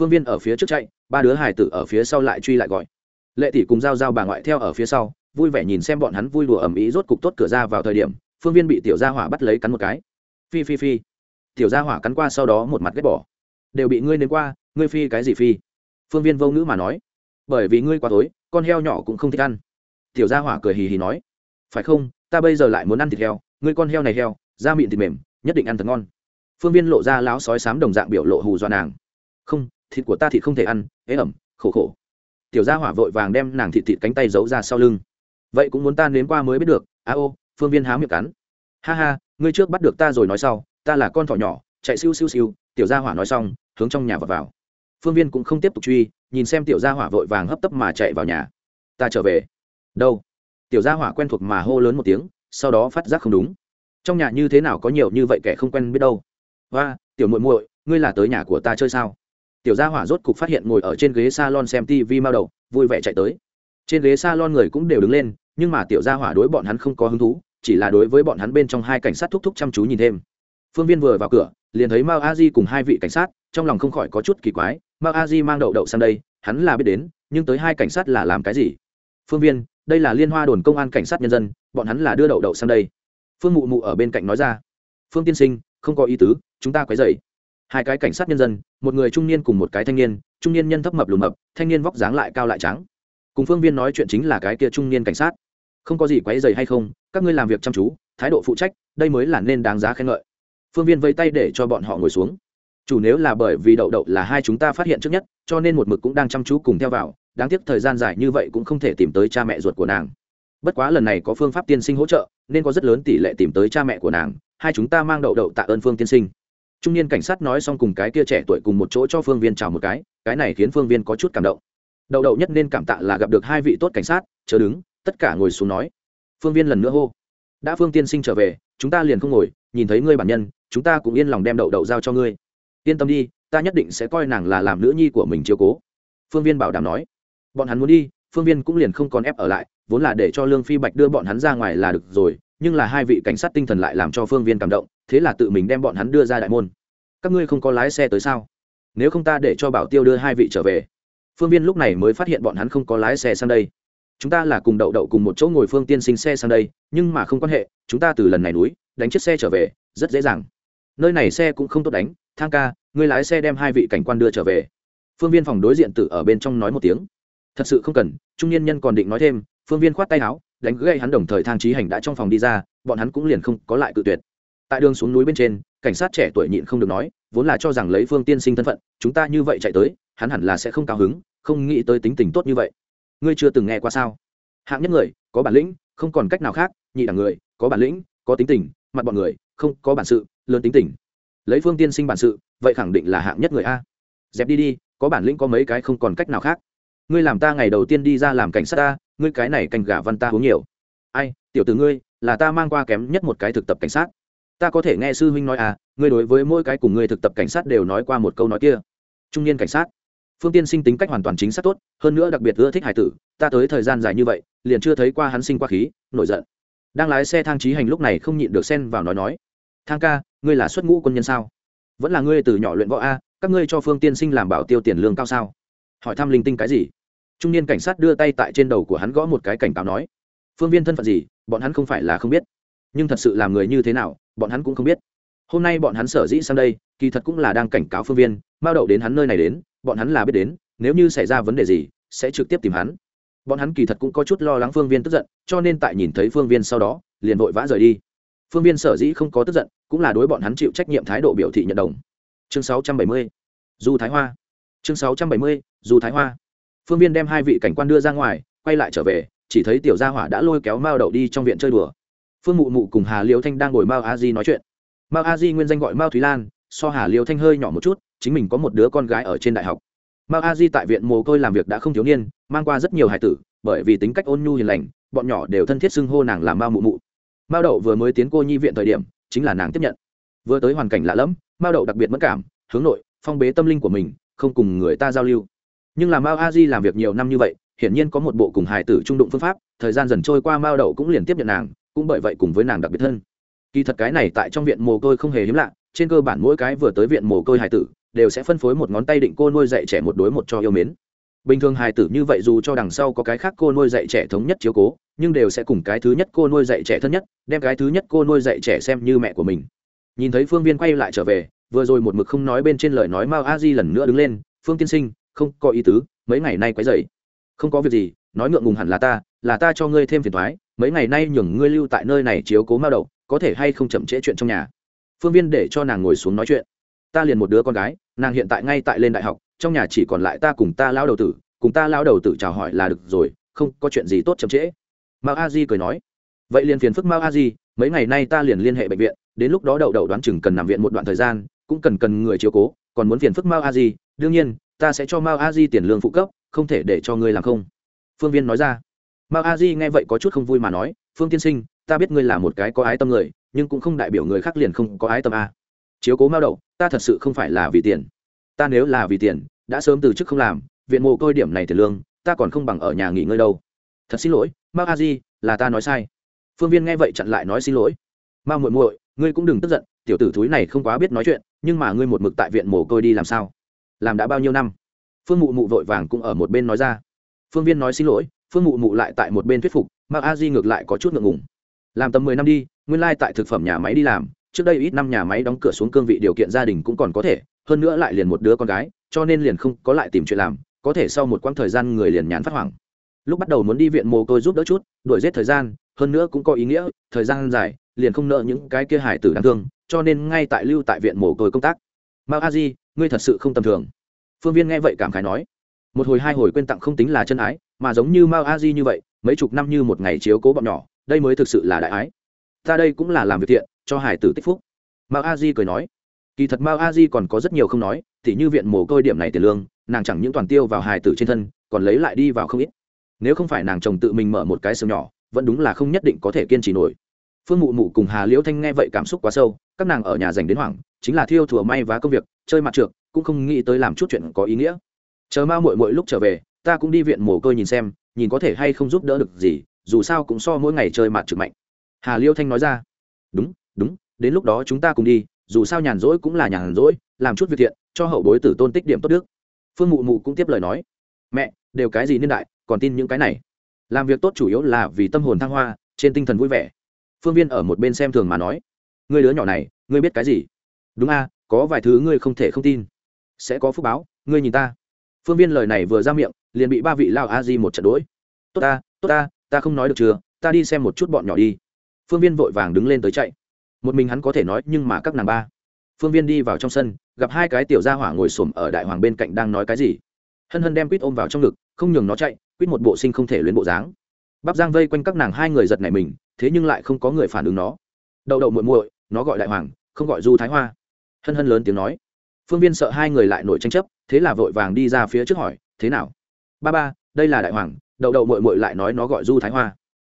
Phương viên ở phía trước chạy, ba đứa hải tử ở phía sau lại truy lại gọi. Lệ tỷ cùng g i a o g i a o bà ngoại theo ở phía sau, vui vẻ nhìn xem bọn hắn vui đùa ầm ĩ rốt cục tốt cửa ra vào thời điểm, phương viên bị tiểu gia hỏa bắt lấy cắn một cái. Phi phi phi. Tiểu gia hỏa cắn qua sau đó một mặt ghét bỏ. Đều bị ngươi nến qua, ngươi phi cái gì phi? Phương viên vô ngữ mà nói. Bởi vì ngươi quá tối, con heo nhỏ cũng không thích ăn. Tiểu gia hỏa cười hì hì nói. Phải không, ta bây giờ lại muốn ăn thịt heo, ngươi con heo này heo, da mịn thịt mềm, nhất định ăn thật ngon phương viên lộ ra láo sói sám đồng dạng biểu lộ hù do nàng. Không thịt của ta thịt không thể ăn ế ẩm khổ khổ. Tiểu gia hỏa vội vàng đem nàng thịt thịt cánh tay giấu ra sau lưng. Vậy cũng muốn ta nếm qua mới biết được a ô phương viên há miệng cắn. Ha ha ngươi trước bắt được ta rồi nói sau ta là con thỏ nhỏ chạy siêu siêu siêu tiểu gia hỏa nói xong hướng trong nhà vào, vào. phương viên cũng không tiếp tục truy nhìn xem tiểu gia hỏa vội vàng hấp tấp mà chạy vào nhà. Ta trở về. Đâu? Tiểu gia hỏa quen thuộc mà hô lớn một tiếng sau đó phát giác không đúng. Trong nhà như thế nào có nhiều như vậy kẻ không quen biết đâu và tiểu muội muội, ngươi là tới nhà của ta chơi sao? Tiểu gia hỏa rốt cục phát hiện ngồi ở trên ghế salon xem tv mao đầu, vui vẻ chạy tới. Trên ghế salon người cũng đều đứng lên, nhưng mà tiểu gia hỏa đối bọn hắn không có hứng thú, chỉ là đối với bọn hắn bên trong hai cảnh sát thúc thúc chăm chú nhìn thêm. Phương viên vừa vào cửa, liền thấy mao a di cùng hai vị cảnh sát, trong lòng không khỏi có chút kỳ quái, mao a di mang đậu đậu sang đây, hắn là biết đến, nhưng tới hai cảnh sát là làm cái gì? Phương viên, đây là liên hoa đồn công an cảnh sát nhân dân, bọn hắn là đưa đậu đậu sang đây. Phương mụ mụ ở bên cạnh nói ra. Phương tiên sinh không có ý tứ, chúng ta quấy dậy hai cái cảnh sát nhân dân, một người trung niên cùng một cái thanh niên, trung niên nhân thấp mập lùm mập, thanh niên vóc dáng lại cao lại trắng. Cùng phương viên nói chuyện chính là cái kia trung niên cảnh sát. Không có gì quấy dày hay không, các ngươi làm việc chăm chú, thái độ phụ trách, đây mới là nên đáng giá khen ngợi. Phương viên vây tay để cho bọn họ ngồi xuống. Chủ nếu là bởi vì đậu đậu là hai chúng ta phát hiện trước nhất, cho nên một mực cũng đang chăm chú cùng theo vào, đáng tiếc thời gian dài như vậy cũng không thể tìm tới cha mẹ ruột của nàng. Bất quá lần này có phương pháp tiên sinh hỗ trợ, nên có rất lớn tỷ lệ tìm tới cha mẹ của nàng hai chúng ta mang đậu đậu tạ ơn phương tiên sinh. Trung niên cảnh sát nói xong cùng cái kia trẻ tuổi cùng một chỗ cho phương viên chào một cái cái này khiến phương viên có chút cảm động. Đậu đậu nhất nên cảm tạ là gặp được hai vị tốt cảnh sát chờ đứng, tất cả ngồi xuống nói. Phương viên lần nữa hô. Đã phương tiên sinh trở về, chúng ta liền không ngồi, nhìn thấy ngươi bản nhân, chúng ta cũng yên lòng đem đậu đậu giao cho ngươi. Yên tâm đi, ta nhất định sẽ coi nàng là làm nữ nhi của mình chiếu cố. Phương viên bảo đảm nói. Bọn hắn muốn đi, phương viên cũng liền không còn ép ở lại, vốn là để cho lương phi bạch đưa bọn hắn ra ngoài là được rồi nhưng là hai vị cảnh sát tinh thần lại làm cho phương viên cảm động, thế là tự mình đem bọn hắn đưa ra đại môn. Các ngươi không có lái xe tới sao? Nếu không ta để cho bảo tiêu đưa hai vị trở về. Phương viên lúc này mới phát hiện bọn hắn không có lái xe sang đây. Chúng ta là cùng đậu đậu cùng một chỗ ngồi phương tiên sinh xe sang đây, nhưng mà không quan hệ, chúng ta từ lần này núi, đánh chiếc xe trở về, rất dễ dàng. Nơi này xe cũng không tốt đánh, thang ca người lái xe đem hai vị cảnh quan đưa trở về. Phương viên phòng đối diện tử ở bên trong nói một tiếng. Thật sự không cần, trung niên nhân còn định nói thêm, phương viên khoát tay áo đánh gây hắn đồng thời thang trí hành đã trong phòng đi ra, bọn hắn cũng liền không có lại cự tuyệt. Tại đường xuống núi bên trên, cảnh sát trẻ tuổi nhịn không được nói, vốn là cho rằng lấy phương tiên sinh thân phận, chúng ta như vậy chạy tới, hắn hẳn là sẽ không cao hứng, không nghĩ tới tính tình tốt như vậy. Ngươi chưa từng nghe qua sao? Hạng nhất người, có bản lĩnh, không còn cách nào khác, nhị đẳng người, có bản lĩnh, có tính tình, mặt bọn người, không có bản sự, lớn tính tình. Lấy phương tiên sinh bản sự, vậy khẳng định là hạng nhất người a. Dẹp đi đi, có bản lĩnh có mấy cái không còn cách nào khác. Ngươi làm ta ngày đầu tiên đi ra làm cảnh sát ta ngươi cái này canh gà văn ta uống nhiều. Ai, tiểu tử ngươi, là ta mang qua kém nhất một cái thực tập cảnh sát. Ta có thể nghe sư huynh nói à ngươi đối với mỗi cái cùng ngươi thực tập cảnh sát đều nói qua một câu nói kia. Trung niên cảnh sát. Phương tiên sinh tính cách hoàn toàn chính xác tốt, hơn nữa đặc biệt ưa thích hải tử, ta tới thời gian dài như vậy, liền chưa thấy qua hắn sinh qua khí, nổi giận. Đang lái xe thang trí hành lúc này không nhịn được xen vào nói nói. Thang ca, ngươi là xuất ngũ quân nhân sao? Vẫn là ngươi từ nhỏ luyện võ a, các ngươi cho phương tiên sinh làm bảo tiêu tiền lương cao sao? Hỏi thăm linh tinh cái gì? Trung niên cảnh sát đưa tay tại trên đầu của hắn gõ một cái cảnh cáo nói, phương viên thân phận gì, bọn hắn không phải là không biết. Nhưng thật sự làm người như thế nào, bọn hắn cũng không biết. Hôm nay bọn hắn sở dĩ sang đây, kỳ thật cũng là đang cảnh cáo phương viên, mao đậu đến hắn nơi này đến, bọn hắn là biết đến, nếu như xảy ra vấn đề gì, sẽ trực tiếp tìm hắn. Bọn hắn kỳ thật cũng có chút lo lắng phương viên tức giận, cho nên tại nhìn thấy phương viên sau đó, liền vội vã rời đi. Phương viên sở dĩ không có tức giận, cũng là đối bọn hắn chịu trách nhiệm thái độ biểu thị nhận đồng. Chương 670. du thái hoa. Chương 670. du thái hoa phương viên đem hai vị cảnh quan đưa ra ngoài, quay lại trở về, chỉ thấy tiểu gia hỏa đã lôi kéo mao đậu đi trong viện chơi đùa. Phương mụ mụ cùng hà liêu thanh đang ngồi mao a di nói chuyện. Mao a di nguyên danh gọi mao thúy lan, so hà liêu thanh hơi nhỏ một chút, chính mình có một đứa con gái ở trên đại học. Mao a di tại viện mồ côi làm việc đã không thiếu niên, mang qua rất nhiều hài tử, bởi vì tính cách ôn nhu hiền lành, bọn nhỏ đều thân thiết xưng hô nàng là mao mụ mụ. Mao đậu vừa mới tiến cô nhi viện thời điểm, chính là nàng tiếp nhận. Vừa tới hoàn cảnh lạ lẫm, mao đậu đặc biệt mất cảm, hướng nội, phong bế tâm linh của mình, không cùng người ta giao lưu nhưng là mao a di làm việc nhiều năm như vậy, hiển nhiên có một bộ cùng hài tử trung đụng phương pháp, thời gian dần trôi qua mao đậu cũng liền tiếp nhận nàng, cũng bởi vậy cùng với nàng đặc biệt thân. Kỳ thật cái này tại trong viện mồ côi không hề hiếm lạ, trên cơ bản mỗi cái vừa tới viện mồ côi hài tử, đều sẽ phân phối một ngón tay định cô nuôi dạy trẻ một đối một cho yêu mến. Bình thường hài tử như vậy dù cho đằng sau có cái khác cô nuôi dạy trẻ thống nhất chiếu cố, nhưng đều sẽ cùng cái thứ nhất cô nuôi dạy trẻ thân nhất, đem cái thứ nhất cô nuôi dạy trẻ xem như mẹ của mình. Nhìn thấy phương viên quay lại trở về, vừa rồi một mực không nói bên trên lời nói mao a di lần nữa đứng lên, phương tiên sinh không có ý tứ, mấy ngày nay quấy dậy không có việc gì, nói ngượng ngùng hẳn là ta là ta cho ngươi thêm phiền thoái, mấy ngày nay nhường ngươi lưu tại nơi này chiếu cố mao đậu có thể hay không chậm trễ chuyện trong nhà. Phương viên để cho nàng ngồi xuống nói chuyện. Ta liền một đứa con gái, nàng hiện tại ngay tại lên đại học, trong nhà chỉ còn lại ta cùng ta lao đầu tử, cùng ta lao đầu tử chào hỏi là được rồi, không có chuyện gì tốt chậm trễ. Mao a di cười nói. Vậy liền phiền phức mao a di, mấy ngày nay ta liền liên hệ bệnh viện, đến lúc đó đậu đậu đoán chừng cần nằm viện một đoạn thời gian, cũng cần cần người chiếu cố, còn muốn phiền phức mao a di. Đương nhiên ta sẽ cho mao a di tiền lương phụ cấp, không thể để cho ngươi làm không. Phương viên nói ra. Mao a di nghe vậy có chút không vui mà nói, phương tiên sinh, ta biết ngươi là một cái có ái tâm người, nhưng cũng không đại biểu người khác liền không có ái tâm a. Chiếu cố mao đậu ta thật sự không phải là vì tiền. Ta nếu là vì tiền, đã sớm từ chức không làm, viện mồ côi điểm này tiền lương, ta còn không bằng ở nhà nghỉ ngơi đâu. Thật xin lỗi, mao a di, là ta nói sai. Phương viên nghe vậy chặn lại nói xin lỗi. Mao muội muội, ngươi cũng đừng tức giận, tiểu tử thúi này không quá biết nói chuyện, nhưng mà ngươi một mực tại viện mồ côi đi làm sao? Làm đã bao nhiêu năm? Phương mụ mụ vội vàng cũng ở một bên nói ra. Phương viên nói xin lỗi, phương mụ mụ lại tại một bên thuyết phục mặc a di ngược lại có chút ngượng ngùng. Làm tầm mười năm đi, nguyên lai tại thực phẩm nhà máy đi làm, trước đây ít năm nhà máy đóng cửa xuống cương vị điều kiện gia đình cũng còn có thể, hơn nữa lại liền một đứa con gái, cho nên liền không có lại tìm chuyện làm, có thể sau một quãng thời gian người liền nhán phát hoảng. Lúc bắt đầu muốn đi viện mồ côi giúp đỡ chút, đuổi giết thời gian, hơn nữa cũng có ý nghĩa, thời gian dài, liền không nợ những cái kia hải tử đáng thương, cho nên ngay tại lưu tại viện mồ côi công tác. Mặc a di ngươi thật sự không tầm thường. Phương viên nghe vậy cảm khái nói, một hồi hai hồi quên tặng không tính là chân ái, mà giống như mao a di như vậy, mấy chục năm như một ngày chiếu cố bọn nhỏ, đây mới thực sự là đại ái. Ta đây cũng là làm việc thiện, cho hải tử tích phúc. Mao a di cười nói, kỳ thật mao a di còn có rất nhiều không nói thì như viện mồ côi điểm này tiền lương, nàng chẳng những toàn tiêu vào hải tử trên thân, còn lấy lại đi vào không ít. Nếu không phải nàng chồng tự mình mở một cái xương nhỏ, vẫn đúng là không nhất định có thể kiên trì nổi. Phương mụ mụ cùng hà liễu thanh nghe vậy cảm xúc quá sâu, các nàng ở nhà dành đến hoảng chính là thiêu thùa may vá công việc, chơi mặt trượt cũng không nghĩ tới làm chút chuyện có ý nghĩa. Chờ ma mội mội lúc trở về, ta cũng đi viện mồ côi nhìn xem, nhìn có thể hay không giúp đỡ được gì, dù sao cũng so mỗi ngày chơi mặt trực mạnh. Hà liêu thanh nói ra, đúng đúng, đến lúc đó chúng ta cùng đi, dù sao nhàn rỗi cũng là nhàn rỗi, làm chút việc thiện, cho hậu bối tử tôn tích điểm tốt đức. Phương mụ mụ cũng tiếp lời nói, mẹ, đều cái gì niên đại, còn tin những cái này? Làm việc tốt chủ yếu là vì tâm hồn thăng hoa, trên tinh thần vui vẻ. Phương viên ở một bên xem thường mà nói, người đứa nhỏ này, ngươi biết cái gì? Đúng a, có vài thứ ngươi không thể không tin. Sẽ có phúc báo, ngươi nhìn ta. Phương viên lời này vừa ra miệng, liền bị ba vị lao a di một trận đỗi tốt ta tốt ta ta không nói được chưa, ta đi xem một chút bọn nhỏ đi. Phương viên vội vàng đứng lên tới chạy. Một mình hắn có thể nói, nhưng mà các nàng ba. Phương viên đi vào trong sân, gặp hai cái tiểu gia hỏa ngồi xổm ở đại hoàng bên cạnh đang nói cái gì. Hân hân đem quýt ôm vào trong ngực, không nhường nó chạy, quýt một bộ sinh không thể luyến bộ dáng. Bắp giang vây quanh các nàng hai người giật này mình, thế nhưng lại không có người phản ứng nó. Đậu đậu muội muội, nó gọi đại hoàng, không gọi du thái hoa hân hân lớn tiếng nói. Phương viên sợ hai người lại nổi tranh chấp, thế là vội vàng đi ra phía trước hỏi, thế nào? Ba ba, đây là đại hoàng, đậu đậu mội mội lại nói nó gọi du thái hoa.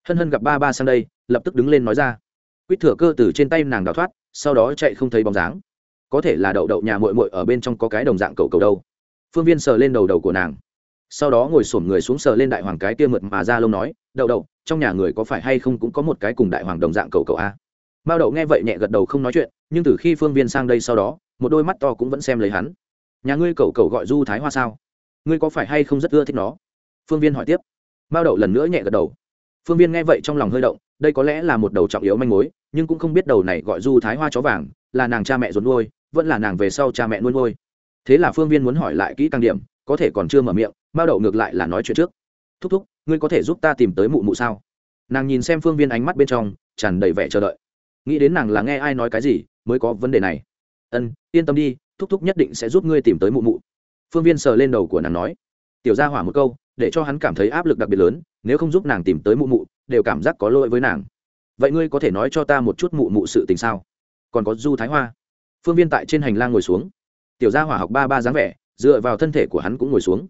Hân hân gặp ba ba sang đây, lập tức đứng lên nói ra. Quýt thừa cơ từ trên tay nàng đào thoát, sau đó chạy không thấy bóng dáng. Có thể là đậu đậu nhà mội mội ở bên trong có cái đồng dạng cầu cầu đâu. Phương viên sờ lên đầu đầu của nàng. Sau đó ngồi xổm người xuống sờ lên đại hoàng cái kia mượt mà ra lông nói, đậu đậu, trong nhà người có phải hay không cũng có một cái cùng đại hoàng đồng dạng cầu cầu a? Mao đậu nghe vậy nhẹ gật đầu không nói chuyện, nhưng từ khi phương viên sang đây sau đó, một đôi mắt to cũng vẫn xem lấy hắn. Nhà ngươi cậu cậu gọi du thái hoa sao? Ngươi có phải hay không rất ưa thích nó? Phương viên hỏi tiếp. Mao đậu lần nữa nhẹ gật đầu. Phương viên nghe vậy trong lòng hơi động, đây có lẽ là một đầu trọng yếu manh mối, nhưng cũng không biết đầu này gọi du thái hoa chó vàng, là nàng cha mẹ ruột nuôi, vẫn là nàng về sau cha mẹ nuôi nuôi. Thế là phương viên muốn hỏi lại kỹ càng điểm, có thể còn chưa mở miệng, mao đậu ngược lại là nói chuyện trước. Thúc thúc, ngươi có thể giúp ta tìm tới mụ mụ sao? Nàng nhìn xem phương viên ánh mắt bên trong, tràn đầy vẻ chờ đợi nghĩ đến nàng là nghe ai nói cái gì, mới có vấn đề này. Ân, yên tâm đi, thúc thúc nhất định sẽ giúp ngươi tìm tới mụ mụ. Phương viên sờ lên đầu của nàng nói. Tiểu ra hỏa một câu, để cho hắn cảm thấy áp lực đặc biệt lớn, nếu không giúp nàng tìm tới mụ mụ, đều cảm giác có lỗi với nàng. Vậy ngươi có thể nói cho ta một chút mụ mụ sự tình sao? Còn có du thái hoa? Phương viên tại trên hành lang ngồi xuống. Tiểu gia hỏa học ba ba dáng vẻ, dựa vào thân thể của hắn cũng ngồi xuống.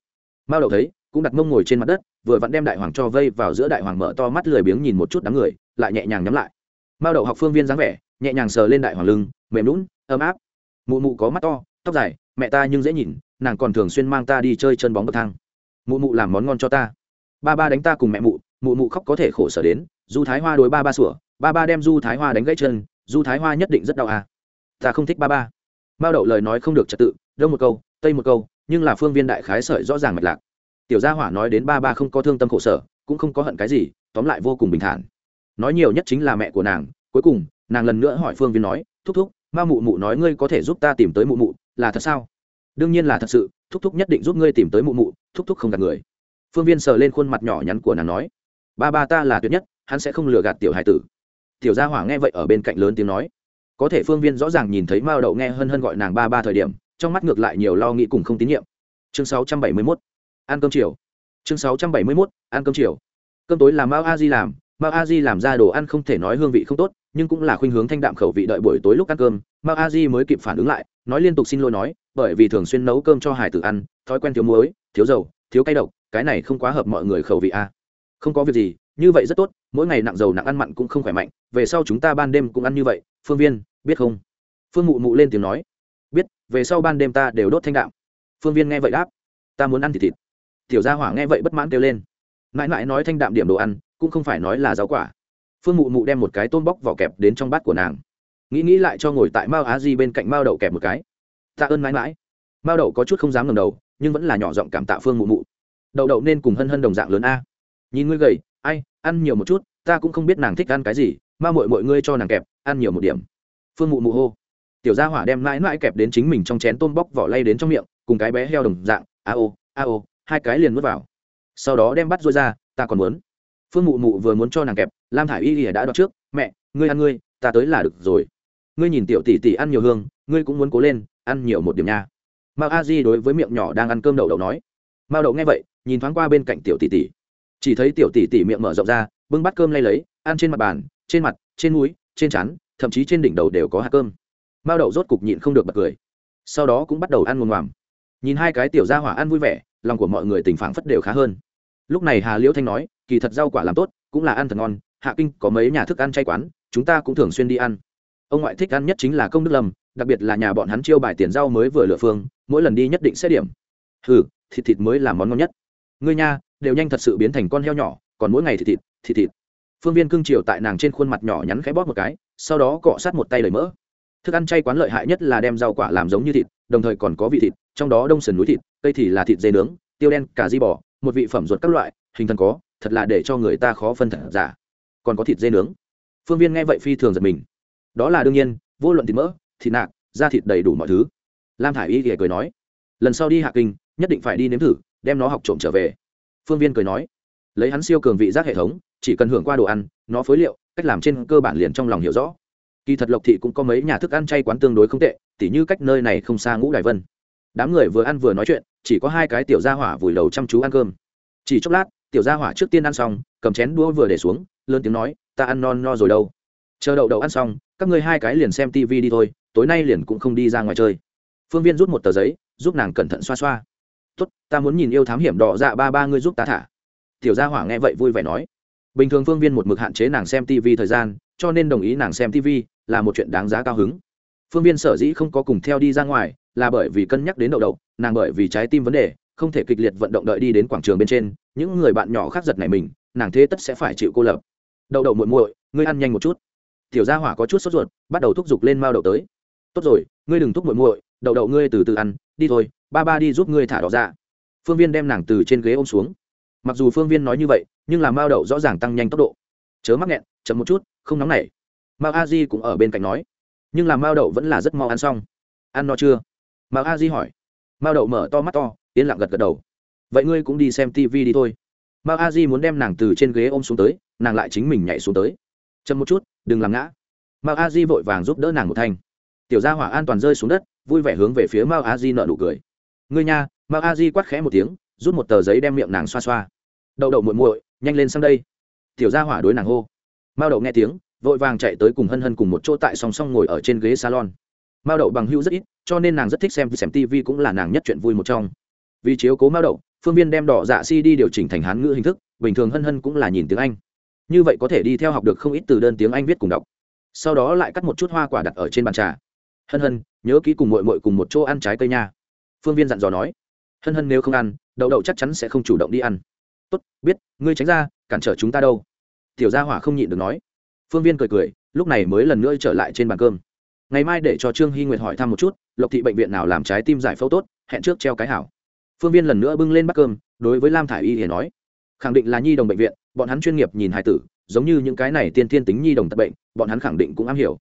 Mao đậu thấy, cũng đặt mông ngồi trên mặt đất, vừa vặn đem đại hoàng cho vây vào giữa đại hoàng mở to mắt lười biếng nhìn một chút đám người, lại nhẹ nhàng nhắm lại mao đậu học phương viên dáng vẻ, nhẹ nhàng sờ lên đại hoàng lưng, mềm lún ấm áp. Mụ mụ có mắt to, tóc dài, mẹ ta nhưng dễ nhìn, nàng còn thường xuyên mang ta đi chơi chân bóng bậc thang. Mụ mụ làm món ngon cho ta. Ba ba đánh ta cùng mẹ mụ mụ mụ khóc có thể khổ sở đến, du thái hoa đối ba ba sủa, ba ba đem du thái hoa đánh gãy chân, du thái hoa nhất định rất đau à. ta không thích ba ba. Mao đậu lời nói không được trật tự, đông một câu, tây một câu, nhưng là phương viên đại khái sợi rõ ràng mạch lạc. Tiểu gia hỏa nói đến ba ba không có thương tâm khổ sở, cũng không có hận cái gì, tóm lại vô cùng bình thản nói nhiều nhất chính là mẹ của nàng. Cuối cùng, nàng lần nữa hỏi phương viên nói, thúc thúc, ma mụ mụ nói ngươi có thể giúp ta tìm tới mụ mụ, là thật sao? Đương nhiên là thật sự, thúc thúc nhất định giúp ngươi tìm tới mụ mụ, thúc thúc không gạt người. Phương viên sờ lên khuôn mặt nhỏ nhắn của nàng nói, ba ba ta là tuyệt nhất, hắn sẽ không lừa gạt tiểu hải tử. Tiểu gia hỏa nghe vậy ở bên cạnh lớn tiếng nói, có thể phương viên rõ ràng nhìn thấy mao đậu nghe hân hân gọi nàng ba ba thời điểm, trong mắt ngược lại nhiều lo nghĩ cùng không tín nhiệm. Chương 671. ăn cơm chiều. Chương 671. ăn cơm chiều. Cơm tối là mao a di làm mao a di làm ra đồ ăn không thể nói hương vị không tốt, nhưng cũng là khuynh hướng thanh đạm khẩu vị đợi buổi tối lúc ăn cơm. Mao a di mới kịp phản ứng lại, nói liên tục xin lỗi nói, bởi vì thường xuyên nấu cơm cho hải tử ăn, thói quen thiếu muối, thiếu dầu, thiếu cay độc, cái này không quá hợp mọi người khẩu vị a. Không có việc gì, như vậy rất tốt, mỗi ngày nặng dầu nặng ăn mặn cũng không khỏe mạnh, về sau chúng ta ban đêm cũng ăn như vậy, phương viên, biết không? Phương mụ mụ lên tiếng nói, biết, về sau ban đêm ta đều đốt thanh đạm. Phương viên nghe vậy đáp, ta muốn ăn thịt thịt. Tiểu gia hỏa nghe vậy bất mãn kêu lên mãi mãi nói thanh đạm điểm đồ ăn, cũng không phải nói là rau quả. Phương mụ mụ đem một cái tôm bóc vỏ kẹp đến trong bát của nàng. Nghĩ nghĩ lại cho ngồi tại mao á di bên cạnh mao đậu kẹp một cái. Tạ ơn mãi mãi. Mao đậu có chút không dám ngầm đầu, nhưng vẫn là nhỏ giọng cảm tạ phương mụ mụ. Đậu đậu nên cùng hân hân đồng dạng lớn a. Nhìn ngươi gầy, ai, ăn nhiều một chút, ta cũng không biết nàng thích ăn cái gì ma mội mọi ngươi cho nàng kẹp, ăn nhiều một điểm. Phương mụ mụ hô. Tiểu gia hỏa đem mãi mãi kẹp đến chính mình trong chén tôm bóc vỏ lay đến trong miệng, cùng cái bé heo đồng dạng, a ô a ô, hai cái liền mất vào sau đó đem bắt rôi ra, ta còn muốn. Phương mụ mụ vừa muốn cho nàng kẹp, lam thả i y ỉa đã đọc trước, mẹ, ngươi ăn ngươi, ta tới là được rồi. Ngươi nhìn tiểu tỷ tỷ ăn nhiều hương, ngươi cũng muốn cố lên, ăn nhiều một điểm nha. Mao a di đối với miệng nhỏ đang ăn cơm đậu đậu nói. Mao đậu nghe vậy, nhìn thoáng qua bên cạnh tiểu tỷ tỷ. Chỉ thấy tiểu tỷ tỷ miệng mở rộng ra, bưng bát cơm lay lấy, ăn trên mặt bàn, trên mặt, trên núi trên chắn thậm chí trên đỉnh đầu đều có hạt cơm. Mao đậu rốt cục nhịn không được bật cười. Sau đó cũng bắt đầu ăn ngồm ngoàm. Nhìn hai cái tiểu gia hỏa ăn vui vẻ, lòng của mọi người tình phảng phất đều khá hơn lúc này hà liễu thanh nói, kỳ thật rau quả làm tốt, cũng là ăn thật ngon, hạ kinh có mấy nhà thức ăn chay quán, chúng ta cũng thường xuyên đi ăn. Ông ngoại thích ăn nhất chính là công đức lâm, đặc biệt là nhà bọn hắn chiêu bài tiền rau mới vừa lựa phương, mỗi lần đi nhất định sẽ điểm. Hừ, thịt thịt mới là món ngon nhất. Ngươi nha, đều nhanh thật sự biến thành con heo nhỏ, còn mỗi ngày thịt thịt thịt thịt. Phương viên cưng chiều tại nàng trên khuôn mặt nhỏ nhắn khẽ bóp một cái, sau đó cọ sát một tay lời mỡ. Thức ăn chay quán lợi hại nhất là đem rau quả làm giống như thịt, đồng thời còn có vị thịt, trong đó đông sườn núi thịt, cây thì là thịt dê nướng, tiêu đen, cà di bò một vị phẩm ruột các loại, hình thần có, thật là để cho người ta khó phân thật giả. Còn có thịt dê nướng. Phương viên nghe vậy phi thường giật mình. Đó là đương nhiên, vô luận thịt mỡ, thịt nạc, da thịt đầy đủ mọi thứ. Lam thả i y thì cười nói, lần sau đi hạ kinh, nhất định phải đi nếm thử, đem nó học trộm trở về. Phương viên cười nói, lấy hắn siêu cường vị giác hệ thống, chỉ cần hưởng qua đồ ăn, nó phối liệu, cách làm trên cơ bản liền trong lòng hiểu rõ. Kỳ thật lộc thị cũng có mấy nhà thức ăn chay quán tương đối không tệ, tỉ như cách nơi này không xa ngũ đài vân. Đám người vừa ăn vừa nói chuyện chỉ có hai cái tiểu gia hỏa vùi đầu chăm chú ăn cơm. Chỉ chốc lát, tiểu gia hỏa trước tiên ăn xong, cầm chén đũa vừa để xuống, lớn tiếng nói, ta ăn non no rồi đâu. Chờ đậu đậu ăn xong, các ngươi hai cái liền xem tv đi thôi, tối nay liền cũng không đi ra ngoài chơi. Phương viên rút một tờ giấy, giúp nàng cẩn thận xoa xoa. Tốt, ta muốn nhìn yêu thám hiểm đỏ dạ ba ba ngươi giúp ta thả. Tiểu gia hỏa nghe vậy vui vẻ nói. Bình thường phương viên một mực hạn chế nàng xem tv thời gian, cho nên đồng ý nàng xem tv là một chuyện đáng giá cao hứng. Phương viên sở dĩ không có cùng theo đi ra ngoài là bởi vì cân nhắc đến đậu đậu, nàng bởi vì trái tim vấn đề, không thể kịch liệt vận động đợi đi đến quảng trường bên trên, những người bạn nhỏ khác giật này mình, nàng thế tất sẽ phải chịu cô lập. Đậu đậu muội muội, ngươi ăn nhanh một chút. Tiểu gia hỏa có chút sốt ruột, bắt đầu thúc giục lên mao đậu tới. Tốt rồi, ngươi đừng thúc muội muội, đậu đậu ngươi từ từ ăn, đi thôi, ba ba đi giúp ngươi thả đỏ ra phương viên đem nàng từ trên ghế ôm xuống. Mặc dù phương viên nói như vậy, nhưng làm mao đậu rõ ràng tăng nhanh tốc độ. Chớ mắc nghẹn, chậm một chút, không nóng nảy. Mao a di cũng ở bên cạnh nói. Nhưng làm mao đậu vẫn là rất mau ăn xong. Ăn no chưa? Mao a di hỏi. Mao đậu mở to mắt to, yên lặng gật gật đầu. Vậy ngươi cũng đi xem tv đi thôi. Mao a di muốn đem nàng từ trên ghế ôm xuống tới, nàng lại chính mình nhảy xuống tới. Chậm một chút, đừng làm ngã. Mao a di vội vàng giúp đỡ nàng một thanh. Tiểu gia hỏa an toàn rơi xuống đất, vui vẻ hướng về phía mao a di nợ nụ cười. Ngươi nha, mao a di quát khẽ một tiếng, rút một tờ giấy đem miệng nàng xoa xoa. Đậu đậu muội muội, nhanh lên sang đây. Tiểu gia hỏa đối nàng hô. Mao đậu nghe tiếng, vội vàng chạy tới cùng hân hân cùng một chỗ tại song song ngồi ở trên ghế salon mao đậu bằng hữu rất ít, cho nên nàng rất thích xem xem tv cũng là nàng nhất chuyện vui một trong. Vì chiếu cố mao đậu, phương viên đem đỏ dạ si đi điều chỉnh thành hán ngữ hình thức, bình thường hân hân cũng là nhìn tiếng anh. Như vậy có thể đi theo học được không ít từ đơn tiếng anh viết cùng đọc. Sau đó lại cắt một chút hoa quả đặt ở trên bàn trà. Hân hân, nhớ kỹ cùng mội mội cùng một chỗ ăn trái cây nha. Phương viên dặn dò nói. Hân hân nếu không ăn, đậu đậu chắc chắn sẽ không chủ động đi ăn. Tốt, biết, ngươi tránh ra, cản trở chúng ta đâu. Tiểu gia hỏa không nhịn được nói. Phương viên cười cười, lúc này mới lần nữa trở lại trên bàn cơm ngày mai để cho trương hy nguyệt hỏi thăm một chút, lộc thị bệnh viện nào làm trái tim giải phẫu tốt, hẹn trước treo cái hảo. Phương viên lần nữa bưng lên bát cơm, đối với lam thả i y thì nói, khẳng định là nhi đồng bệnh viện, bọn hắn chuyên nghiệp nhìn hài tử, giống như những cái này tiên tiên tính nhi đồng tật bệnh, bọn hắn khẳng định cũng am hiểu.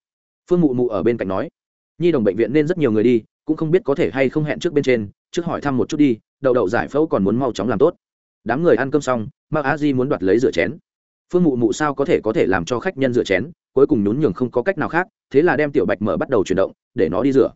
Phương mụ mụ ở bên cạnh nói, nhi đồng bệnh viện nên rất nhiều người đi, cũng không biết có thể hay không hẹn trước bên trên, trước hỏi thăm một chút đi, đậu đậu giải phẫu còn muốn mau chóng làm tốt. Đám người ăn cơm xong mao a di muốn đoạt lấy rửa chén. Phương mụ mụ sao có thể có thể làm cho khách nhân rửa chén? Cuối cùng nhún nhường không có cách nào khác, thế là đem tiểu bạch mở bắt đầu chuyển động, để nó đi rửa.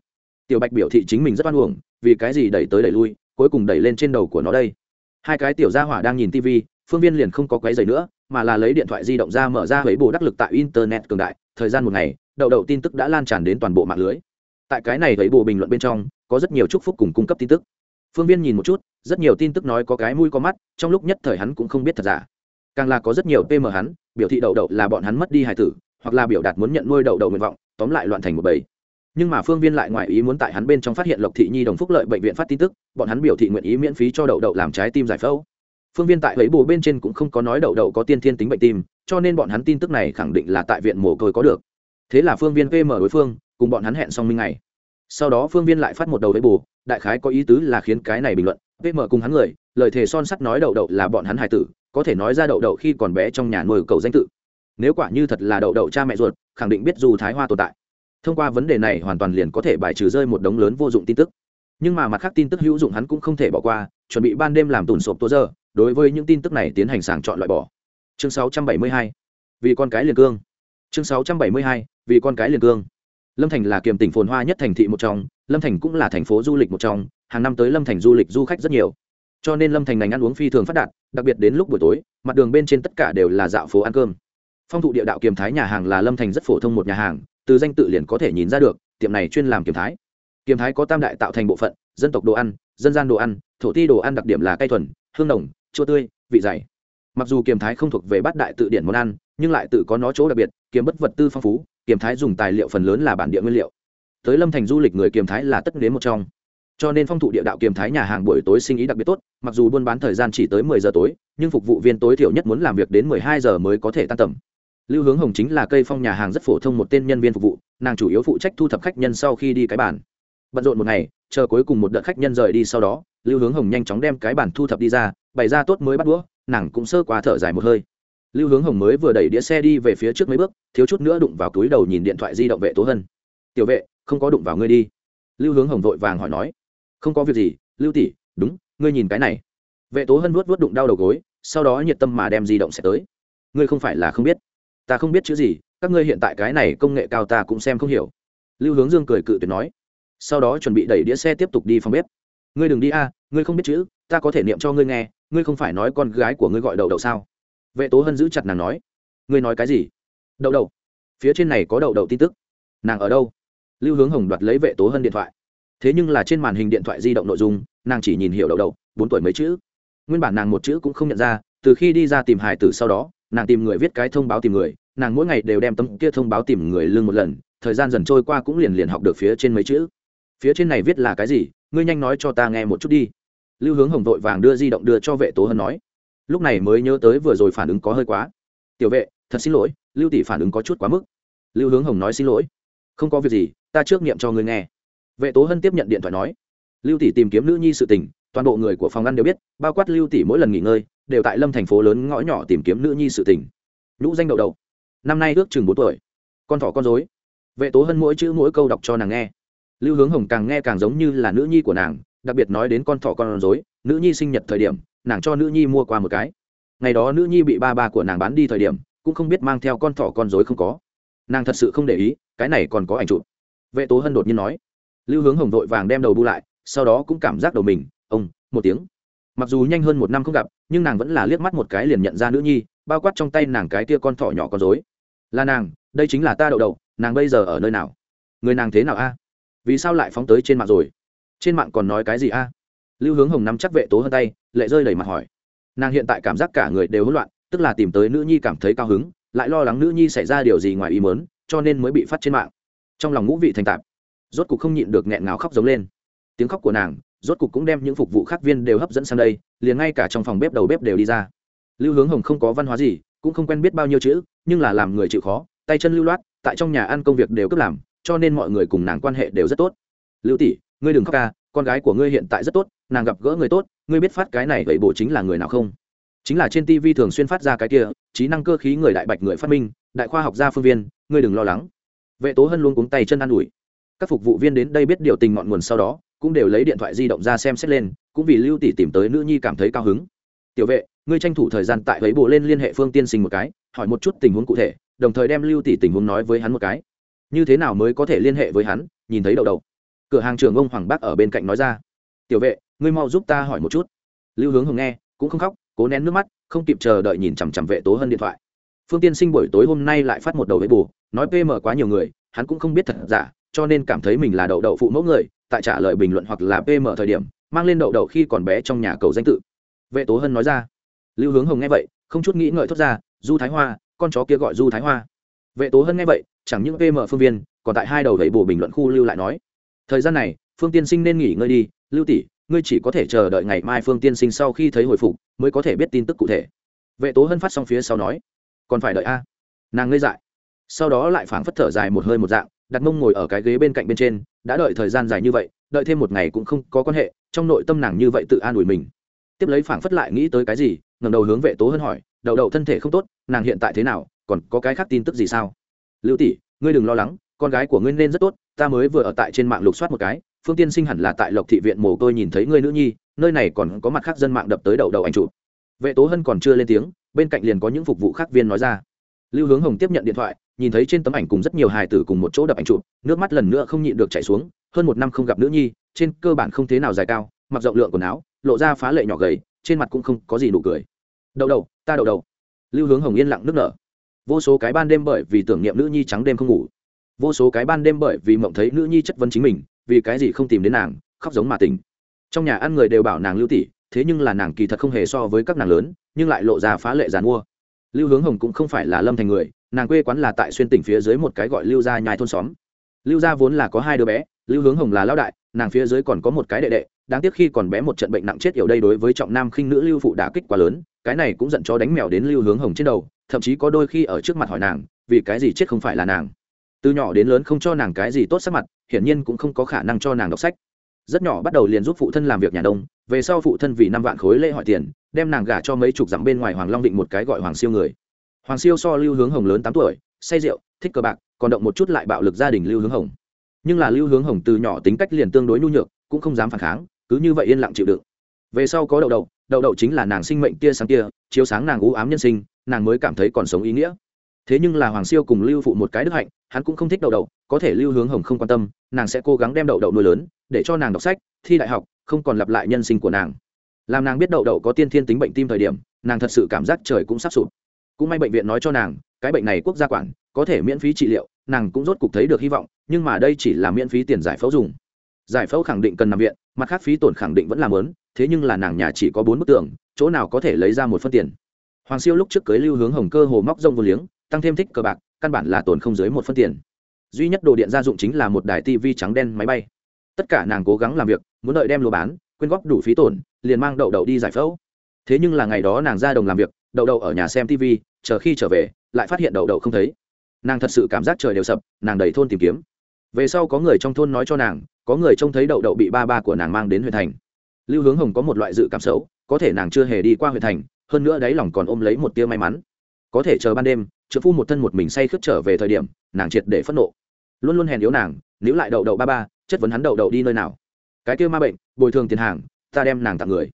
Tiểu bạch biểu thị chính mình rất oan uổng, vì cái gì đẩy tới đẩy lui, cuối cùng đẩy lên trên đầu của nó đây. Hai cái tiểu gia hỏa đang nhìn tv phương viên liền không có quấy giày nữa, mà là lấy điện thoại di động ra mở ra với bồ đắc lực tại internet cường đại, thời gian một ngày đậu đậu tin tức đã lan tràn đến toàn bộ mạng lưới. Tại cái này thấy bồ bình luận bên trong, có rất nhiều chúc phúc cùng cung cấp tin tức. Phương viên nhìn một chút, rất nhiều tin tức nói có cái mũi có mắt, trong lúc nhất thời hắn cũng không biết thật giả. Càng là có rất nhiều pm hắn, biểu thị đậu đậu là bọn hắn mất đi hài tử hoặc là biểu đạt muốn nhận nuôi đậu đậu nguyện vọng, tóm lại loạn thành một bầy. Nhưng mà phương viên lại ngoài ý muốn tại hắn bên trong phát hiện lộc thị nhi đồng phúc lợi bệnh viện phát tin tức, bọn hắn biểu thị nguyện ý miễn phí cho đậu đậu làm trái tim giải phẫu. Phương viên tại lấy bù bên trên cũng không có nói đậu đậu có tiên thiên tính bệnh tim, cho nên bọn hắn tin tức này khẳng định là tại viện mồ côi có được. Thế là phương viên pm đối phương, cùng bọn hắn hẹn xong minh ngày. Sau đó phương viên lại phát một đầu với bù đại khái có ý tứ là khiến cái này bình luận, pm cùng hắn người, lời thề son sắt nói đậu đậu là bọn hắn hài tử, có thể nói ra đậu đậu khi còn bé trong nhà nuôi cầu danh tự nếu quả như thật là đậu đậu cha mẹ ruột, khẳng định biết dù thái hoa tồn tại. Thông qua vấn đề này hoàn toàn liền có thể bài trừ rơi một đống lớn vô dụng tin tức. Nhưng mà mặt khác tin tức hữu dụng hắn cũng không thể bỏ qua, chuẩn bị ban đêm làm tùn sộp tô giờ đối với những tin tức này tiến hành sàng chọn loại bỏ. Chương 672 vì con cái liền cương. Chương 672 vì con cái liền cương. Lâm thành là kiềm tỉnh phồn hoa nhất thành thị một trong, lâm thành cũng là thành phố du lịch một trong, hàng năm tới lâm thành du lịch du khách rất nhiều. Cho nên lâm thành ngành ăn uống phi thường phát đạt, đặc biệt đến lúc buổi tối, mặt đường bên trên tất cả đều là dạo phố ăn cơm phong thụ địa đạo kiềm thái nhà hàng là lâm thành rất phổ thông một nhà hàng, từ danh tự liền có thể nhìn ra được, tiệm này chuyên làm kiềm thái. Kiềm thái có tam đại tạo thành bộ phận, dân tộc đồ ăn, dân gian đồ ăn, thổ ti đồ ăn đặc điểm là cay thuần, hương đồng chua tươi, vị dày. Mặc dù kiềm thái không thuộc về bát đại tự điển món ăn, nhưng lại tự có nó chỗ đặc biệt, kiềm bất vật tư phong phú, kiềm thái dùng tài liệu phần lớn là bản địa nguyên liệu. Tới lâm thành du lịch người kiềm thái là tất đến một trong. Cho nên phong thụ địa đạo kiềm thái nhà hàng buổi tối sinh ý đặc biệt tốt, mặc dù buôn bán thời gian chỉ tới mười giờ tối, nhưng phục vụ viên tối thiểu nhất muốn làm việc đến mười hai giờ mới có thể tan tầm lưu hướng hồng chính là cây phong nhà hàng rất phổ thông một tên nhân viên phục vụ, nàng chủ yếu phụ trách thu thập khách nhân sau khi đi cái bàn. Bận rộn một ngày, chờ cuối cùng một đợt khách nhân rời đi sau đó, lưu hướng hồng nhanh chóng đem cái bàn thu thập đi ra, bày ra tốt mới bắt đũa, nàng cũng sơ qua thở dài một hơi. Lưu hướng hồng mới vừa đẩy đĩa xe đi về phía trước mấy bước, thiếu chút nữa đụng vào túi đầu nhìn điện thoại di động vệ tố hân. Tiểu vệ, không có đụng vào ngươi đi. Lưu hướng hồng vội vàng hỏi nói. Không có việc gì, lưu tỷ, đúng, ngươi nhìn cái này. Vệ tố hân vuốt vuốt đụng đau đầu gối, sau đó nhiệt tâm mà đem di động sẽ tới. Ngươi không phải là không biết ta không biết chữ gì, các ngươi hiện tại cái này công nghệ cao ta cũng xem không hiểu. Lưu hướng dương cười cự tuyệt nói. Sau đó chuẩn bị đẩy đĩa xe tiếp tục đi phòng bếp. Ngươi đừng đi a, ngươi không biết chữ, ta có thể niệm cho ngươi nghe, ngươi không phải nói con gái của ngươi gọi đậu đậu sao? Vệ tố hân giữ chặt nàng nói. Ngươi nói cái gì? Đậu đậu. Phía trên này có đậu đậu tin tức. Nàng ở đâu? Lưu hướng hồng đoạt lấy vệ tố hân điện thoại. Thế nhưng là trên màn hình điện thoại di động nội dung, nàng chỉ nhìn hiểu đậu đậu, bốn tuổi mấy chữ. Nguyên bản nàng một chữ cũng không nhận ra, từ khi đi ra tìm Hải tử sau đó nàng tìm người viết cái thông báo tìm người, nàng mỗi ngày đều đem tấm kia thông báo tìm người lương một lần, thời gian dần trôi qua cũng liền liền học được phía trên mấy chữ. Phía trên này viết là cái gì? Ngươi nhanh nói cho ta nghe một chút đi. Lưu hướng hồng vội vàng đưa di động đưa cho vệ tố hân nói. Lúc này mới nhớ tới vừa rồi phản ứng có hơi quá. Tiểu vệ, thật xin lỗi, lưu tỷ phản ứng có chút quá mức. Lưu hướng hồng nói xin lỗi. Không có việc gì, ta trước niệm cho ngươi nghe. Vệ tố hân tiếp nhận điện thoại nói. Lưu tỷ tìm kiếm nữ nhi sự tình toàn bộ người của phòng ăn đều biết, bao quát lưu tỷ mỗi lần nghỉ ngơi, đều tại lâm thành phố lớn ngõ nhỏ tìm kiếm nữ nhi sự tình. Nhũ danh đậu đậu. Năm nay ước chừng bốn tuổi. Con thỏ con dối vệ tố hân mỗi chữ mỗi câu đọc cho nàng nghe. Lưu hướng hồng càng nghe càng giống như là nữ nhi của nàng, đặc biệt nói đến con thỏ con dối nữ nhi sinh nhật thời điểm, nàng cho nữ nhi mua qua một cái. Ngày đó nữ nhi bị ba ba của nàng bán đi thời điểm, cũng không biết mang theo con thỏ con dối không có. Nàng thật sự không để ý, cái này còn có ảnh chụp. Vệ tố hân đột nhiên nói. Lưu hướng hồng vội vàng đem đầu bu lại, sau đó cũng cảm giác đầu mình ông, một tiếng. Mặc dù nhanh hơn một năm không gặp, nhưng nàng vẫn là liếc mắt một cái liền nhận ra nữ nhi, bao quát trong tay nàng cái tia con thỏ nhỏ con dối là nàng, đây chính là ta đậu đậu, nàng bây giờ ở nơi nào? Người nàng thế nào a? Vì sao lại phóng tới trên mạng rồi? Trên mạng còn nói cái gì a? Lưu hướng hồng nắm chắc vệ tố hơn tay, lệ rơi đầy mặt hỏi. Nàng hiện tại cảm giác cả người đều hỗn loạn, tức là tìm tới nữ nhi cảm thấy cao hứng, lại lo lắng nữ nhi xảy ra điều gì ngoài ý mớn cho nên mới bị phát trên mạng. Trong lòng ngũ vị thành tạp, rốt cục không nhịn được nghẹn ngào khóc giống lên. Tiếng khóc của nàng rốt cục cũng đem những phục vụ khác viên đều hấp dẫn sang đây, liền ngay cả trong phòng bếp đầu bếp đều đi ra. Lưu hướng hồng không có văn hóa gì, cũng không quen biết bao nhiêu chữ, nhưng là làm người chịu khó, tay chân lưu loát, tại trong nhà ăn công việc đều cấp làm, cho nên mọi người cùng nàng quan hệ đều rất tốt. Lưu tỷ, ngươi đừng khóc ca, con gái của ngươi hiện tại rất tốt, nàng gặp gỡ người tốt, ngươi biết phát cái này vậy bộ chính là người nào không? Chính là trên tv thường xuyên phát ra cái kia trí năng cơ khí người đại bạch người phát minh, đại khoa học gia phương viên, ngươi đừng lo lắng. Vệ tố hân luôn cuống tay chân an ủi. Các phục vụ viên đến đây biết điều tình ngọn nguồn sau đó cũng đều lấy điện thoại di động ra xem xét lên, cũng vì lưu tỷ tìm tới nữ nhi cảm thấy cao hứng. Tiểu vệ, ngươi tranh thủ thời gian tại ấy bộ lên liên hệ phương tiên sinh một cái, hỏi một chút tình huống cụ thể, đồng thời đem lưu tỷ tình huống nói với hắn một cái. Như thế nào mới có thể liên hệ với hắn? nhìn thấy đầu đầu cửa hàng trường ông hoàng bác ở bên cạnh nói ra. Tiểu vệ, ngươi mau giúp ta hỏi một chút. Lưu hướng hồng nghe, cũng không khóc, cố nén nước mắt, không kịp chờ đợi nhìn chằm chằm vệ tố hơn điện thoại. Phương tiên sinh buổi tối hôm nay lại phát một đầu với bù nói pm quá nhiều người, hắn cũng không biết thật giả cho nên cảm thấy mình là đậu đậu phụ mẫu người, tại trả lời bình luận hoặc là pm thời điểm, mang lên đậu đậu khi còn bé trong nhà cầu danh tự. Vệ tố hân nói ra. Lưu hướng hồng nghe vậy, không chút nghĩ ngợi thốt ra, du thái hoa, con chó kia gọi du thái hoa. Vệ tố hân nghe vậy, chẳng những pm phương viên, còn tại hai đầu đẩy bù bình luận khu lưu lại nói, thời gian này, phương tiên sinh nên nghỉ ngơi đi, lưu tỷ, ngươi chỉ có thể chờ đợi ngày mai phương tiên sinh sau khi thấy hồi phục, mới có thể biết tin tức cụ thể. Vệ tố hân phát xong phía sau nói, còn phải đợi a. Nàng ngây dại. Sau đó lại phảng phất thở dài một hơi một dạng đặt mông ngồi ở cái ghế bên cạnh bên trên, đã đợi thời gian dài như vậy, đợi thêm một ngày cũng không có quan hệ, trong nội tâm nàng như vậy tự an ủi mình. Tiếp lấy phảng phất lại nghĩ tới cái gì ngầm đầu hướng vệ tố hân hỏi, đậu đậu thân thể không tốt, nàng hiện tại thế nào, còn có cái khác tin tức gì sao? Lưu tỷ, ngươi đừng lo lắng, con gái của ngươi nên rất tốt, ta mới vừa ở tại trên mạng lục soát một cái, phương tiên sinh hẳn là tại lộc thị viện mồ tôi nhìn thấy ngươi nữ nhi, nơi này còn có mặt khác dân mạng đập tới đậu đậu anh chủ vệ tố hân còn chưa lên tiếng, bên cạnh liền có những phục vụ khác viên nói ra lưu hướng hồng tiếp nhận điện thoại, nhìn thấy trên tấm ảnh cùng rất nhiều hài tử cùng một chỗ đập ảnh chụp, nước mắt lần nữa không nhịn được chảy xuống, hơn một năm không gặp nữ nhi, trên cơ bản không thế nào dài cao, mặc rộng lượng quần áo, lộ ra phá lệ nhỏ gầy, trên mặt cũng không có gì nụ cười. Đậu đầu ta đậu đầu lưu hướng hồng yên lặng nước nở. Vô số cái ban đêm bởi vì tưởng niệm nữ nhi trắng đêm không ngủ. Vô số cái ban đêm bởi vì mộng thấy nữ nhi chất vấn chính mình, vì cái gì không tìm đến nàng, khóc giống mà tình. trong nhà ăn người đều bảo nàng lưu tỷ, thế nhưng là nàng kỳ thật không hề so với các nàng lớn, nhưng lại lộ ra phá lệ giàn mua lưu hướng hồng cũng không phải là lâm thành người, nàng quê quán là tại xuyên tỉnh phía dưới một cái gọi lưu gia nhai thôn xóm. Lưu gia vốn là có hai đứa bé, lưu hướng hồng là lao đại, nàng phía dưới còn có một cái đệ đệ, đáng tiếc khi còn bé một trận bệnh nặng chết yểu đây đối với trọng nam khinh nữ lưu phụ đả kích quá lớn, cái này cũng giận cho đánh mèo đến lưu hướng hồng trên đầu, thậm chí có đôi khi ở trước mặt hỏi nàng, vì cái gì chết không phải là nàng. Từ nhỏ đến lớn không cho nàng cái gì tốt sắc mặt, hiển nhiên cũng không có khả năng cho nàng đọc sách. Rất nhỏ bắt đầu liền giúp phụ thân làm việc nhà đông về sau phụ thân vì năm vạn khối lễ hỏi tiền đem nàng gả cho mấy chục dặm bên ngoài hoàng long định một cái gọi hoàng siêu người. Hoàng siêu so lưu hướng hồng lớn tám tuổi say rượu thích cờ bạc còn động một chút lại bạo lực gia đình lưu hướng hồng. Nhưng là lưu hướng hồng từ nhỏ tính cách liền tương đối nhu nhược cũng không dám phản kháng cứ như vậy yên lặng chịu đựng. Về sau có đậu đậu đậu đậu chính là nàng sinh mệnh tia sáng kia, chiếu sáng nàng u ám nhân sinh nàng mới cảm thấy còn sống ý nghĩa. Thế nhưng là hoàng siêu cùng lưu phụ một cái đức hạnh hắn cũng không thích đậu đậu có thể lưu hướng hồng không quan tâm nàng sẽ cố gắng đem đậu đậu nuôi lớn để cho nàng đọc sách thi đại học không còn lặp lại nhân sinh của nàng làm nàng biết đậu đậu có tiên thiên tính bệnh tim thời điểm, nàng thật sự cảm giác trời cũng sắp sụp. Cũng may bệnh viện nói cho nàng, cái bệnh này quốc gia quản, có thể miễn phí trị liệu, nàng cũng rốt cục thấy được hy vọng, nhưng mà đây chỉ là miễn phí tiền giải phẫu dùng. Giải phẫu khẳng định cần nằm viện, mặt khác phí tổn khẳng định vẫn là lớn, thế nhưng là nàng nhà chỉ có bốn bức tường, chỗ nào có thể lấy ra một phân tiền. Hoàng siêu lúc trước cưới lưu hướng hồng cơ hồ móc rông vô liếng, tăng thêm thích cờ bạc, căn bản là tổn không dưới một phân tiền. Duy nhất đồ điện gia dụng chính là một đài tivi trắng đen máy bay. Tất cả nàng cố gắng làm việc, muốn đợi đem lúa bán quyên góp đủ phí tổn, liền mang đậu đậu đi giải phẫu. Thế nhưng là ngày đó nàng ra đồng làm việc, đậu đậu ở nhà xem tv chờ khi trở về, lại phát hiện đậu đậu không thấy. Nàng thật sự cảm giác trời đều sập, nàng đầy thôn tìm kiếm. Về sau có người trong thôn nói cho nàng, có người trông thấy đậu đậu bị ba ba của nàng mang đến huyện thành. Lưu hướng hồng có một loại dự cảm xấu, có thể nàng chưa hề đi qua huyện thành, hơn nữa đáy lòng còn ôm lấy một tia may mắn. Có thể chờ ban đêm, trợ phu một thân một mình say khướt trở về thời điểm, nàng triệt để phẫn nộ. Luôn luôn hèn yếu nàng, níu lại đậu đậu ba ba, chất vấn hắn đậu đậu đi nơi nào. Cái kia ma bệnh bồi thường tiền hàng, ta đem nàng tặng người.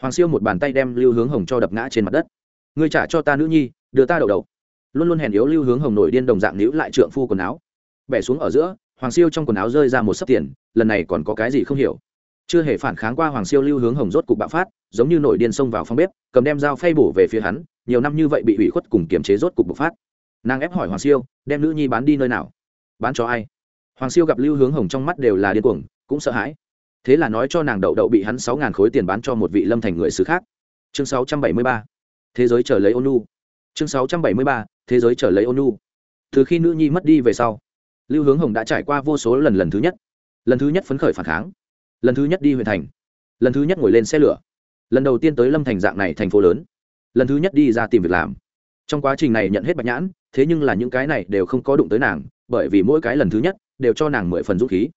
Hoàng siêu một bàn tay đem lưu hướng hồng cho đập ngã trên mặt đất. Ngươi trả cho ta nữ nhi, đưa ta đậu đậu. Luôn luôn hèn yếu lưu hướng hồng nổi điên đồng dạng níu lại trượng phu quần áo. Bẻ xuống ở giữa, hoàng siêu trong quần áo rơi ra một sấp tiền, lần này còn có cái gì không hiểu. Chưa hề phản kháng qua hoàng siêu lưu hướng hồng rốt cục bạo phát, giống như nổi điên xông vào phòng bếp, cầm đem dao phay bổ về phía hắn, nhiều năm như vậy bị ủy khuất cùng kiềm chế rốt cục bộc phát. Nàng ép hỏi hoàng siêu, đem nữ nhi bán đi nơi nào? Bán cho ai? Hoàng siêu gặp lưu hướng hồng trong mắt đều là điên cuồng, cũng sợ hãi thế là nói cho nàng đậu đậu bị hắn sáu ngàn khối tiền bán cho một vị lâm thành người xứ khác. Chương sáu trăm bảy mươi ba. Thế giới chờ lấy ônu. Chương sáu trăm bảy mươi ba. Thế giới chờ lấy ônu. Từ khi nữ nhi mất đi về sau, lưu hướng hồng đã trải qua vô số lần lần thứ nhất. Lần thứ nhất phấn khởi phản kháng. Lần thứ nhất đi huyện thành. Lần thứ nhất ngồi lên xe lửa. Lần đầu tiên tới lâm thành dạng này thành phố lớn. Lần thứ nhất đi ra tìm việc làm. Trong quá trình này nhận hết bạch nhãn, thế nhưng là những cái này đều không có đụng tới nàng, bởi vì mỗi cái lần thứ nhất đều cho nàng mười phần dũng khí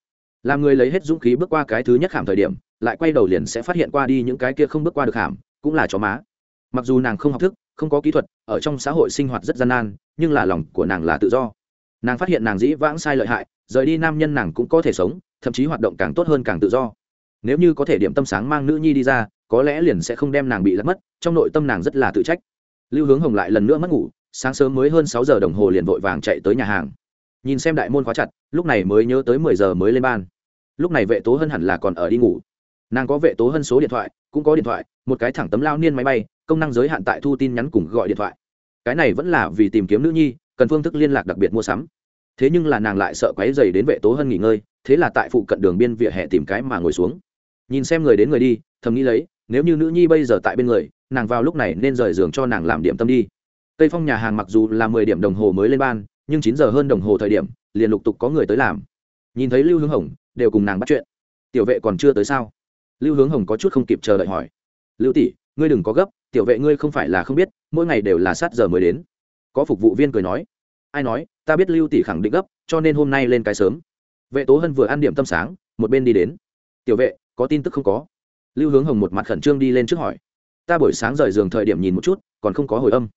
làm người lấy hết dũng khí bước qua cái thứ nhất khảm thời điểm, lại quay đầu liền sẽ phát hiện qua đi những cái kia không bước qua được khảm, cũng là chó má. Mặc dù nàng không học thức, không có kỹ thuật, ở trong xã hội sinh hoạt rất gian nan, nhưng là lòng của nàng là tự do. Nàng phát hiện nàng dĩ vãng sai lợi hại, rời đi nam nhân nàng cũng có thể sống, thậm chí hoạt động càng tốt hơn càng tự do. Nếu như có thể điểm tâm sáng mang nữ nhi đi ra, có lẽ liền sẽ không đem nàng bị lmất mất, trong nội tâm nàng rất là tự trách. Lưu hướng hồng lại lần nữa mất ngủ, sáng sớm mới hơn sáu giờ đồng hồ liền vội vàng chạy tới nhà hàng. Nhìn xem đại môn khóa chặt, lúc này mới nhớ tới mười giờ mới lên ban lúc này vệ tố hân hẳn là còn ở đi ngủ. Nàng có vệ tố hân số điện thoại, cũng có điện thoại, một cái thẳng tấm lao niên máy bay, công năng giới hạn tại thu tin nhắn cùng gọi điện thoại. Cái này vẫn là vì tìm kiếm nữ nhi, cần phương thức liên lạc đặc biệt mua sắm. Thế nhưng là nàng lại sợ quáy dày đến vệ tố hân nghỉ ngơi, thế là tại phụ cận đường biên vỉa hè tìm cái mà ngồi xuống. Nhìn xem người đến người đi, thầm nghĩ lấy, nếu như nữ nhi bây giờ tại bên người, nàng vào lúc này nên rời giường cho nàng làm điểm tâm đi. Tây phong nhà hàng mặc dù là mười điểm đồng hồ mới lên ban, nhưng chín giờ hơn đồng hồ thời điểm, liền lục tục có người tới làm nhìn thấy lưu hướng hồng đều cùng nàng bắt chuyện tiểu vệ còn chưa tới sao lưu hướng hồng có chút không kịp chờ đợi hỏi lưu tỷ ngươi đừng có gấp tiểu vệ ngươi không phải là không biết mỗi ngày đều là sát giờ mới đến có phục vụ viên cười nói ai nói ta biết lưu tỷ khẳng định gấp cho nên hôm nay lên cái sớm vệ tố hân vừa ăn điểm tâm sáng một bên đi đến tiểu vệ có tin tức không có lưu hướng hồng một mặt khẩn trương đi lên trước hỏi ta buổi sáng rời giường thời điểm nhìn một chút còn không có hồi âm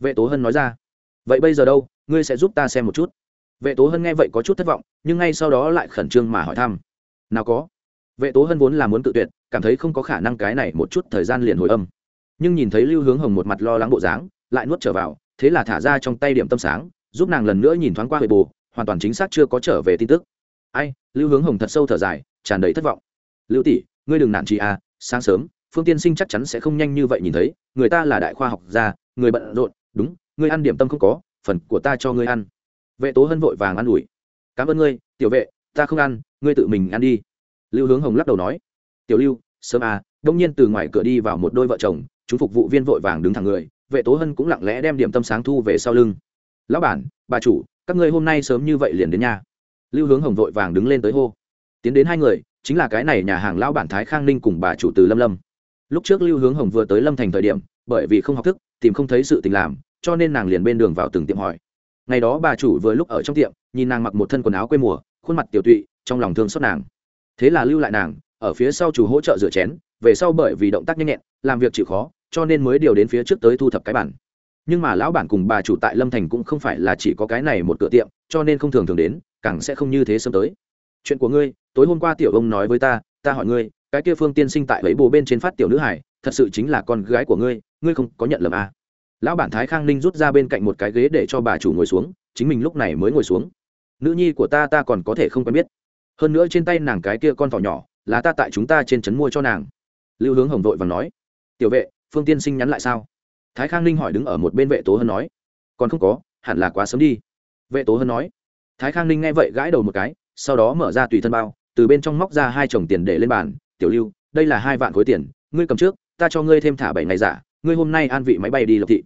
vệ tố hân nói ra vậy bây giờ đâu ngươi sẽ giúp ta xem một chút vệ tố hân nghe vậy có chút thất vọng nhưng ngay sau đó lại khẩn trương mà hỏi thăm. Nào có. Vệ tố hân vốn là muốn tự tuyệt cảm thấy không có khả năng cái này một chút thời gian liền hồi âm. Nhưng nhìn thấy lưu hướng hồng một mặt lo lắng bộ dáng lại nuốt trở vào thế là thả ra trong tay điểm tâm sáng giúp nàng lần nữa nhìn thoáng qua huệ bù, hoàn toàn chính xác chưa có trở về tin tức. Ai lưu hướng hồng thật sâu thở dài tràn đầy thất vọng. Lưu tỷ ngươi đừng nản trí à sáng sớm phương tiên sinh chắc chắn sẽ không nhanh như vậy nhìn thấy người ta là đại khoa học gia người bận rộn đúng ngươi ăn điểm tâm không có phần của ta cho ngươi ăn vệ tố hân vội vàng ăn ủi. Cảm ơn ngươi, tiểu vệ, ta không ăn, ngươi tự mình ăn đi. Lưu hướng hồng lắc đầu nói. Tiểu lưu, sớm à đông nhiên từ ngoài cửa đi vào một đôi vợ chồng, chúng phục vụ viên vội vàng đứng thẳng người, vệ tố hân cũng lặng lẽ đem điểm tâm sáng thu về sau lưng. Lão bản, bà chủ, các ngươi hôm nay sớm như vậy liền đến nhà. Lưu hướng hồng vội vàng đứng lên tới hô. Tiến đến hai người, chính là cái này nhà hàng lão bản thái khang ninh cùng bà chủ từ lâm lâm. Lúc trước lưu hướng hồng vừa tới lâm thành thời điểm, bởi vì không học thức, tìm không thấy sự tình làm, cho nên nàng liền bên đường vào từng tiệm hỏi ngày đó bà chủ vừa lúc ở trong tiệm, nhìn nàng mặc một thân quần áo quê mùa, khuôn mặt tiểu tụy, trong lòng thương xót nàng. Thế là lưu lại nàng, ở phía sau chủ hỗ trợ rửa chén, về sau bởi vì động tác nhanh nhẹn, làm việc chịu khó, cho nên mới điều đến phía trước tới thu thập cái bản nhưng mà lão bản cùng bà chủ tại lâm thành cũng không phải là chỉ có cái này một cửa tiệm, cho nên không thường thường đến, càng sẽ không như thế sớm tới. Chuyện của ngươi, tối hôm qua tiểu ông nói với ta ta hỏi ngươi, cái kia phương tiên sinh tại lấy bồ bên trên phát tiểu nữ hải thật sự chính là con gái của ngươi ngươi không có nhận lầm à lão bản thái khang ninh rút ra bên cạnh một cái ghế để cho bà chủ ngồi xuống, chính mình lúc này mới ngồi xuống. Nữ nhi của ta ta còn có thể không quen biết. Hơn nữa trên tay nàng cái kia con thỏ nhỏ, là ta tại chúng ta trên trấn mua cho nàng. Lưu hướng hồng vội và nói, tiểu vệ, phương tiên sinh nhắn lại sao? Thái khang ninh hỏi đứng ở một bên vệ tố hân nói, còn không có, hẳn là quá sớm đi. Vệ tố hân nói, thái khang ninh nghe vậy gãi đầu một cái, sau đó mở ra tùy thân bao, từ bên trong móc ra hai chồng tiền để lên bàn, tiểu lưu, đây là hai vạn khối tiền, ngươi cầm trước, ta cho ngươi thêm thả bảy ngày giả, ngươi hôm nay an vị máy bay đi lộc thị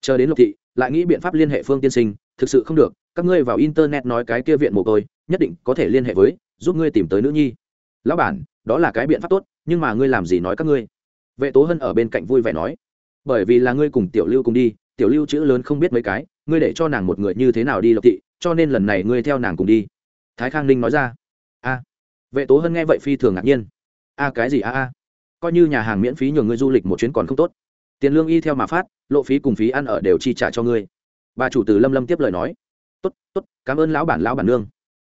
chờ đến lộc thị, lại nghĩ biện pháp liên hệ phương tiên sinh, thực sự không được, các ngươi vào internet nói cái kia viện mồ côi, nhất định có thể liên hệ với, giúp ngươi tìm tới nữ nhi. Lão bản, đó là cái biện pháp tốt, nhưng mà ngươi làm gì nói các ngươi? Vệ tố hân ở bên cạnh vui vẻ nói. Bởi vì là ngươi cùng tiểu lưu cùng đi, tiểu lưu chữ lớn không biết mấy cái, ngươi để cho nàng một người như thế nào đi lộc thị, cho nên lần này ngươi theo nàng cùng đi. Thái khang ninh nói ra. A. Vệ tố hân nghe vậy phi thường ngạc nhiên. A cái gì a a? Coi như nhà hàng miễn phí nhường ngươi du lịch một chuyến còn không tốt tiền lương y theo mà phát, lộ phí cùng phí ăn ở đều chi trả cho ngươi. Bà chủ từ lâm lâm tiếp lời nói, tốt tốt, cảm ơn lão bản lão bản nương.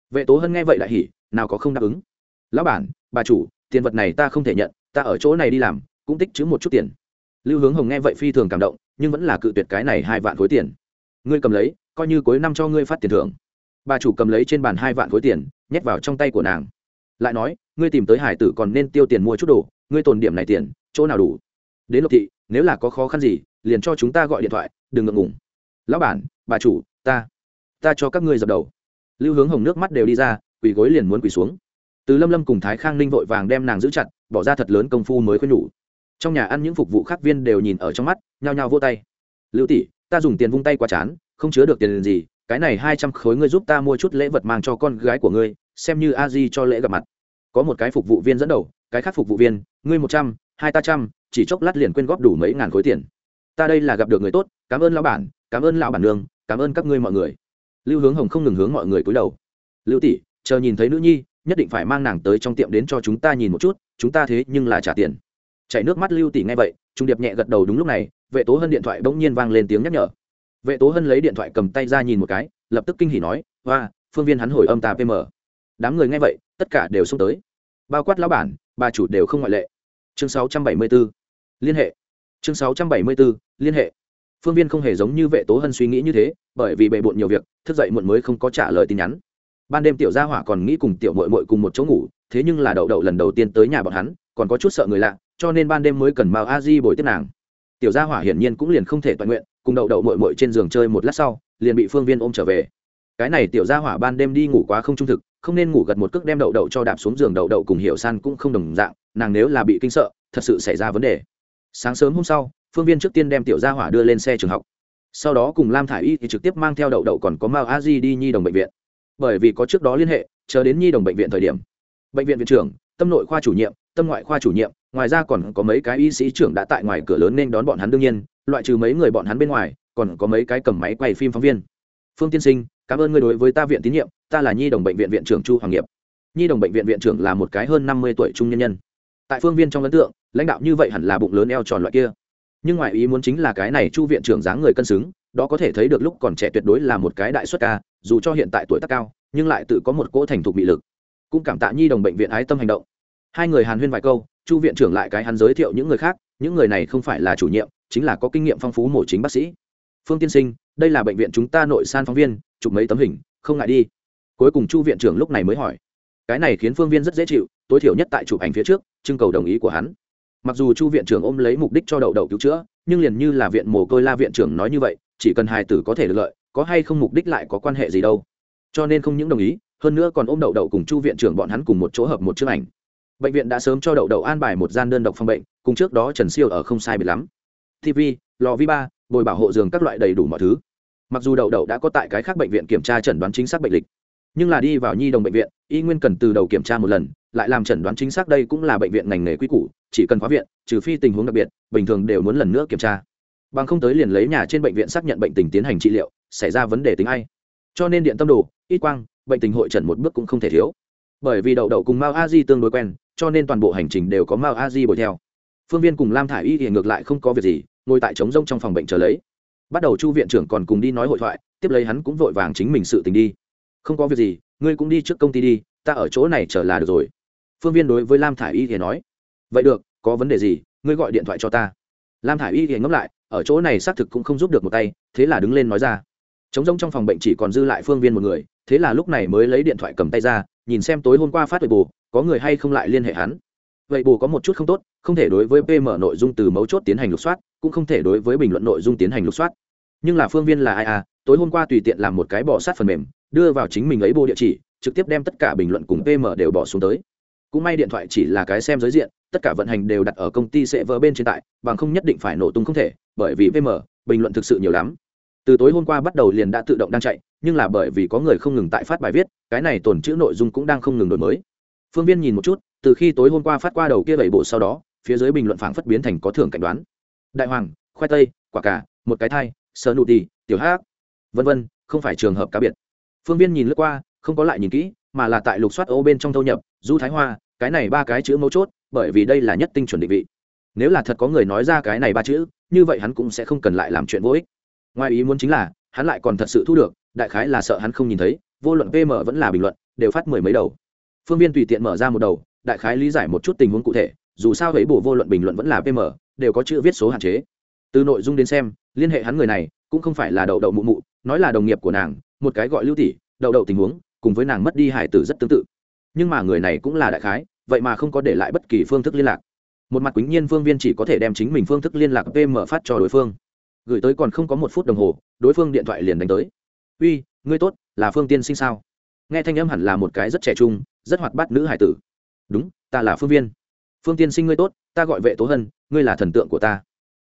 Vệ tố hân nghe vậy lại hỉ, nào có không đáp ứng. Lão bản, bà chủ, tiền vật này ta không thể nhận, ta ở chỗ này đi làm, cũng tích chứ một chút tiền. Lưu hướng hồng nghe vậy phi thường cảm động, nhưng vẫn là cự tuyệt cái này hai vạn khối tiền. Ngươi cầm lấy, coi như cuối năm cho ngươi phát tiền thưởng. Bà chủ cầm lấy trên bàn hai vạn khối tiền, nhét vào trong tay của nàng. Lại nói, ngươi tìm tới hải tử còn nên tiêu tiền mua chút đồ, ngươi tồn điểm này tiền, chỗ nào đủ? Đến lộc thị nếu là có khó khăn gì, liền cho chúng ta gọi điện thoại, đừng ngượng ngùng. Lão bản, bà chủ, ta ta cho các ngươi dập đầu. Lưu hướng hồng nước mắt đều đi ra, quỳ gối liền muốn quỳ xuống. Từ lâm lâm cùng thái khang ninh vội vàng đem nàng giữ chặt, bỏ ra thật lớn công phu mới khuyên nhủ. Trong nhà ăn những phục vụ khác viên đều nhìn ở trong mắt, nhao nhao vô tay. Lưu tỷ, ta dùng tiền vung tay quá chán, không chứa được tiền gì, cái này hai trăm khối ngươi giúp ta mua chút lễ vật mang cho con gái của ngươi, xem như a di cho lễ gặp mặt. Có một cái phục vụ viên dẫn đầu, cái khác phục vụ viên, ngươi một trăm, hai ta trăm chỉ chốc lát liền quyên góp đủ mấy ngàn khối tiền. Ta đây là gặp được người tốt, cảm ơn lão bản, cảm ơn lão bản nương, cảm ơn các ngươi mọi người. Lưu hướng hồng không ngừng hướng mọi người cúi đầu. Lưu tỷ, chờ nhìn thấy nữ nhi, nhất định phải mang nàng tới trong tiệm đến cho chúng ta nhìn một chút, chúng ta thế nhưng là trả tiền. Chảy nước mắt lưu tỷ nghe vậy, trung điệp nhẹ gật đầu đúng lúc này, vệ tố hân điện thoại bỗng nhiên vang lên tiếng nhắc nhở. Vệ tố hân lấy điện thoại cầm tay ra nhìn một cái, lập tức kinh hỉ nói hoa phương viên hắn hồi âm ta pm đám người nghe vậy, tất cả đều xông tới. Bao quát lão bản, bà chủ đều không ngoại lệ. Chương 674 liên hệ. Chương 674. liên hệ. Phương viên không hề giống như vệ tố hân suy nghĩ như thế, bởi vì bề bộn nhiều việc, thức dậy muộn mới không có trả lời tin nhắn. Ban đêm tiểu gia hỏa còn nghĩ cùng tiểu mội mội cùng một chỗ ngủ, thế nhưng là đậu đậu lần đầu tiên tới nhà bọn hắn, còn có chút sợ người lạ, cho nên ban đêm mới cần mao a di bồi tiếp nàng. Tiểu gia hỏa hiển nhiên cũng liền không thể toàn nguyện, cùng đậu đậu mội mội trên giường chơi một lát sau, liền bị phương viên ôm trở về. Cái này tiểu gia hỏa ban đêm đi ngủ quá không trung thực, không nên ngủ gật một cước đem đậu đậu cho đạp xuống giường đậu đậu cùng hiểu san cũng không đồng dạng, nàng nếu là bị kinh sợ, thật sự xảy ra vấn đề sáng sớm hôm sau, phương viên trước tiên đem tiểu gia hỏa đưa lên xe trường học. Sau đó cùng lam thả i y thì trực tiếp mang theo đậu đậu còn có mao a di đi nhi đồng bệnh viện. Bởi vì có trước đó liên hệ, chờ đến nhi đồng bệnh viện thời điểm. Bệnh viện viện trưởng, tâm nội khoa chủ nhiệm, tâm ngoại khoa chủ nhiệm, ngoài ra còn có mấy cái y sĩ trưởng đã tại ngoài cửa lớn nên đón bọn hắn đương nhiên, loại trừ mấy người bọn hắn bên ngoài, còn có mấy cái cầm máy quay phim phóng viên. Phương tiên sinh, cảm ơn ngươi đối với ta viện tín nhiệm, ta là nhi đồng bệnh viện viện trưởng chu hoàng nghiệp. Nhi đồng bệnh viện viện trưởng là một cái hơn năm mươi tuổi trung nhân nhân. Tại phương viên trong ấn tượng lãnh đạo như vậy hẳn là bụng lớn eo tròn loại kia. Nhưng ngoại ý muốn chính là cái này chu viện trưởng dáng người cân xứng, đó có thể thấy được lúc còn trẻ tuyệt đối là một cái đại xuất ca, dù cho hiện tại tuổi tác cao, nhưng lại tự có một cỗ thành thục bị lực. Cũng cảm tạ nhi đồng bệnh viện ái tâm hành động. Hai người hàn huyên vài câu, chu viện trưởng lại cái hắn giới thiệu những người khác, những người này không phải là chủ nhiệm, chính là có kinh nghiệm phong phú mổ chính bác sĩ. Phương tiên sinh, đây là bệnh viện chúng ta nội san phóng viên, chụp mấy tấm hình, không ngại đi. Cuối cùng chu viện trưởng lúc này mới hỏi. Cái này khiến phương viên rất dễ chịu, tối thiểu nhất tại chụp ảnh phía trước, trưng cầu đồng ý của hắn mặc dù chu viện trưởng ôm lấy mục đích cho đậu đậu cứu chữa, nhưng liền như là viện mồ côi la viện trưởng nói như vậy, chỉ cần hài tử có thể được lợi, có hay không mục đích lại có quan hệ gì đâu. Cho nên không những đồng ý, hơn nữa còn ôm đậu đậu cùng chu viện trưởng bọn hắn cùng một chỗ hợp một chiếc ảnh. Bệnh viện đã sớm cho đậu đậu an bài một gian đơn độc phòng bệnh, cùng trước đó trần siêu ở không sai biệt lắm. Tv lò vi ba, bồi bảo hộ giường các loại đầy đủ mọi thứ. Mặc dù đậu đậu đã có tại cái khác bệnh viện kiểm tra chẩn đoán chính xác bệnh lịch, nhưng là đi vào nhi đồng bệnh viện, y nguyên cần từ đầu kiểm tra một lần lại làm chẩn đoán chính xác đây cũng là bệnh viện ngành nghề quy củ, chỉ cần khóa viện, trừ phi tình huống đặc biệt, bình thường đều muốn lần nữa kiểm tra. Bằng không tới liền lấy nhà trên bệnh viện xác nhận bệnh tình tiến hành trị liệu, xảy ra vấn đề tính ai. Cho nên điện tâm đồ, ít quang, bệnh tình hội trần một bước cũng không thể thiếu. Bởi vì đậu đậu cùng mao a di tương đối quen, cho nên toàn bộ hành trình đều có mao a di bồi theo. Phương viên cùng lam thả i y thì ngược lại không có việc gì, ngồi tại trống rông trong phòng bệnh chờ lấy. Bắt đầu chu viện trưởng còn cùng đi nói hội thoại, tiếp lấy hắn cũng vội vàng chính mình sự tình đi. Không có việc gì, ngươi cũng đi trước công ty đi, ta ở chỗ này chờ là được rồi phương viên đối với lam thả i y thì nói, vậy được, có vấn đề gì, ngươi gọi điện thoại cho ta. Lam thả i y thì ngẫm lại, ở chỗ này xác thực cũng không giúp được một tay, thế là đứng lên nói ra. Trống rông trong phòng bệnh chỉ còn dư lại phương viên một người, thế là lúc này mới lấy điện thoại cầm tay ra, nhìn xem tối hôm qua phát về bù có người hay không lại liên hệ hắn. Vậy bù có một chút không tốt, không thể đối với pm nội dung từ mấu chốt tiến hành lục soát, cũng không thể đối với bình luận nội dung tiến hành lục soát. Nhưng là phương viên là ai à tối hôm qua tùy tiện làm một cái bỏ sát phần mềm, đưa vào chính mình ấy bộ địa chỉ, trực tiếp đem tất cả bình luận cùng pm đều bỏ xuống tới cũng may điện thoại chỉ là cái xem giới diện, tất cả vận hành đều đặt ở công ty sẽ vỡ bên trên tại, bằng không nhất định phải nổ tung không thể, bởi vì Vm bình luận thực sự nhiều lắm. Từ tối hôm qua bắt đầu liền đã tự động đang chạy, nhưng là bởi vì có người không ngừng tại phát bài viết, cái này tồn chữ nội dung cũng đang không ngừng đổi mới. Phương viên nhìn một chút, từ khi tối hôm qua phát qua đầu kia bảy bộ sau đó, phía dưới bình luận phảng phất biến thành có thưởng cảnh đoán. Đại hoàng, khoai tây, quả cà, một cái thai sơ nụ đi tiểu hát vân vân, không phải trường hợp cá biệt. Phương viên nhìn lướt qua, không có lại nhìn kỹ mà là tại lục soát ô bên trong thâu nhập, du thái hoa, cái này ba cái chữ mấu chốt, bởi vì đây là nhất tinh chuẩn định vị. Nếu là thật có người nói ra cái này ba chữ, như vậy hắn cũng sẽ không cần lại làm chuyện vô ích. Ngoài ý muốn chính là, hắn lại còn thật sự thu được, đại khái là sợ hắn không nhìn thấy, vô luận pm vẫn là bình luận, đều phát mười mấy đầu. Phương viên tùy tiện mở ra một đầu, đại khái lý giải một chút tình huống cụ thể, dù sao ấy bổ vô luận bình luận vẫn là pm đều có chữ viết số hạn chế. Từ nội dung đến xem, liên hệ hắn người này, cũng không phải là đậu đậu mụ mụ, nói là đồng nghiệp của nàng, một cái gọi lưu tỷ, đậu đậu tình huống cùng với nàng mất đi hải tử rất tương tự. Nhưng mà người này cũng là đại khái, vậy mà không có để lại bất kỳ phương thức liên lạc. Một mặt quýnh nhiên phương viên chỉ có thể đem chính mình phương thức liên lạc pm phát cho đối phương. Gửi tới còn không có một phút đồng hồ, đối phương điện thoại liền đánh tới. Uy, ngươi tốt, là phương tiên sinh sao? Nghe thanh âm hẳn là một cái rất trẻ trung, rất hoạt bát nữ hải tử. Đúng, ta là phương viên. Phương tiên sinh ngươi tốt, ta gọi vệ tố hân, ngươi là thần tượng của ta.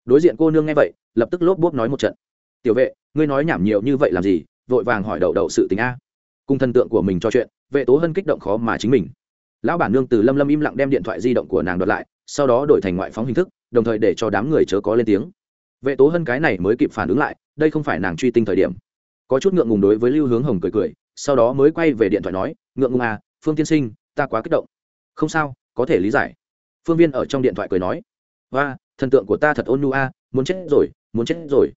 Đối diện cô nương nghe vậy, lập tức lốp bốp nói một trận. Tiểu vệ, ngươi nói nhảm nhiều như vậy làm gì, vội vàng hỏi đậu đậu sự tình a cùng thần tượng của mình cho chuyện, vệ tố hân kích động khó mà chính mình. Lão bản nương từ lâm lâm im lặng đem điện thoại di động của nàng đoạt lại, sau đó đổi thành ngoại phóng hình thức, đồng thời để cho đám người chớ có lên tiếng. Vệ tố hân cái này mới kịp phản ứng lại, đây không phải nàng truy tinh thời điểm. Có chút ngượng ngùng đối với lưu hướng hồng cười cười, sau đó mới quay về điện thoại nói, ngượng ngùng à phương tiên sinh, ta quá kích động. Không sao, có thể lý giải. Phương viên ở trong điện thoại cười nói và thần tượng của ta thật ôn nu a, muốn chết rồi, muốn chết rồi.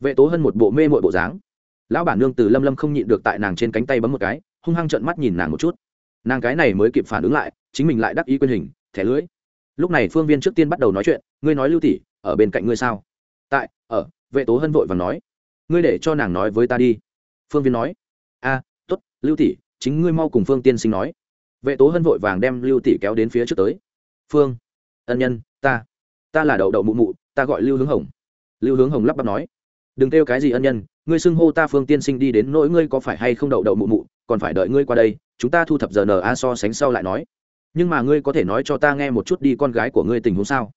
Vệ tố hân một bộ mê mội bộ dáng lão bản nương từ lâm lâm không nhịn được tại nàng trên cánh tay bấm một cái hung hăng trợn mắt nhìn nàng một chút. Nàng cái này mới kịp phản ứng lại chính mình lại đắc ý quyền hình thẻ lưới lúc này phương viên trước tiên bắt đầu nói chuyện ngươi nói lưu tỷ ở bên cạnh ngươi sao? Tại ở. Vệ tố hân vội và nói ngươi để cho nàng nói với ta đi. Phương viên nói a à, t ố t lưu tỷ chính ngươi mau cùng phương tiên sinh nói. Vệ tố hân vội vàng đem lưu tỷ kéo đến phía trước tới. Phương ân nhân ta ta là đậu đậu mụ mụ ta gọi lưu hướng hồng. Lưu hướng hồng lắp bắp nói đừng kêu cái gì ân nhân ngươi xưng hô ta phương tiên sinh đi đến nỗi ngươi có phải hay không đậu đậu mụ mụ, còn phải đợi ngươi qua đây, chúng ta thu thập giờ n a so sánh sau lại nói. Nhưng mà ngươi có thể nói cho ta nghe một chút đi con gái của ngươi tình huống sao?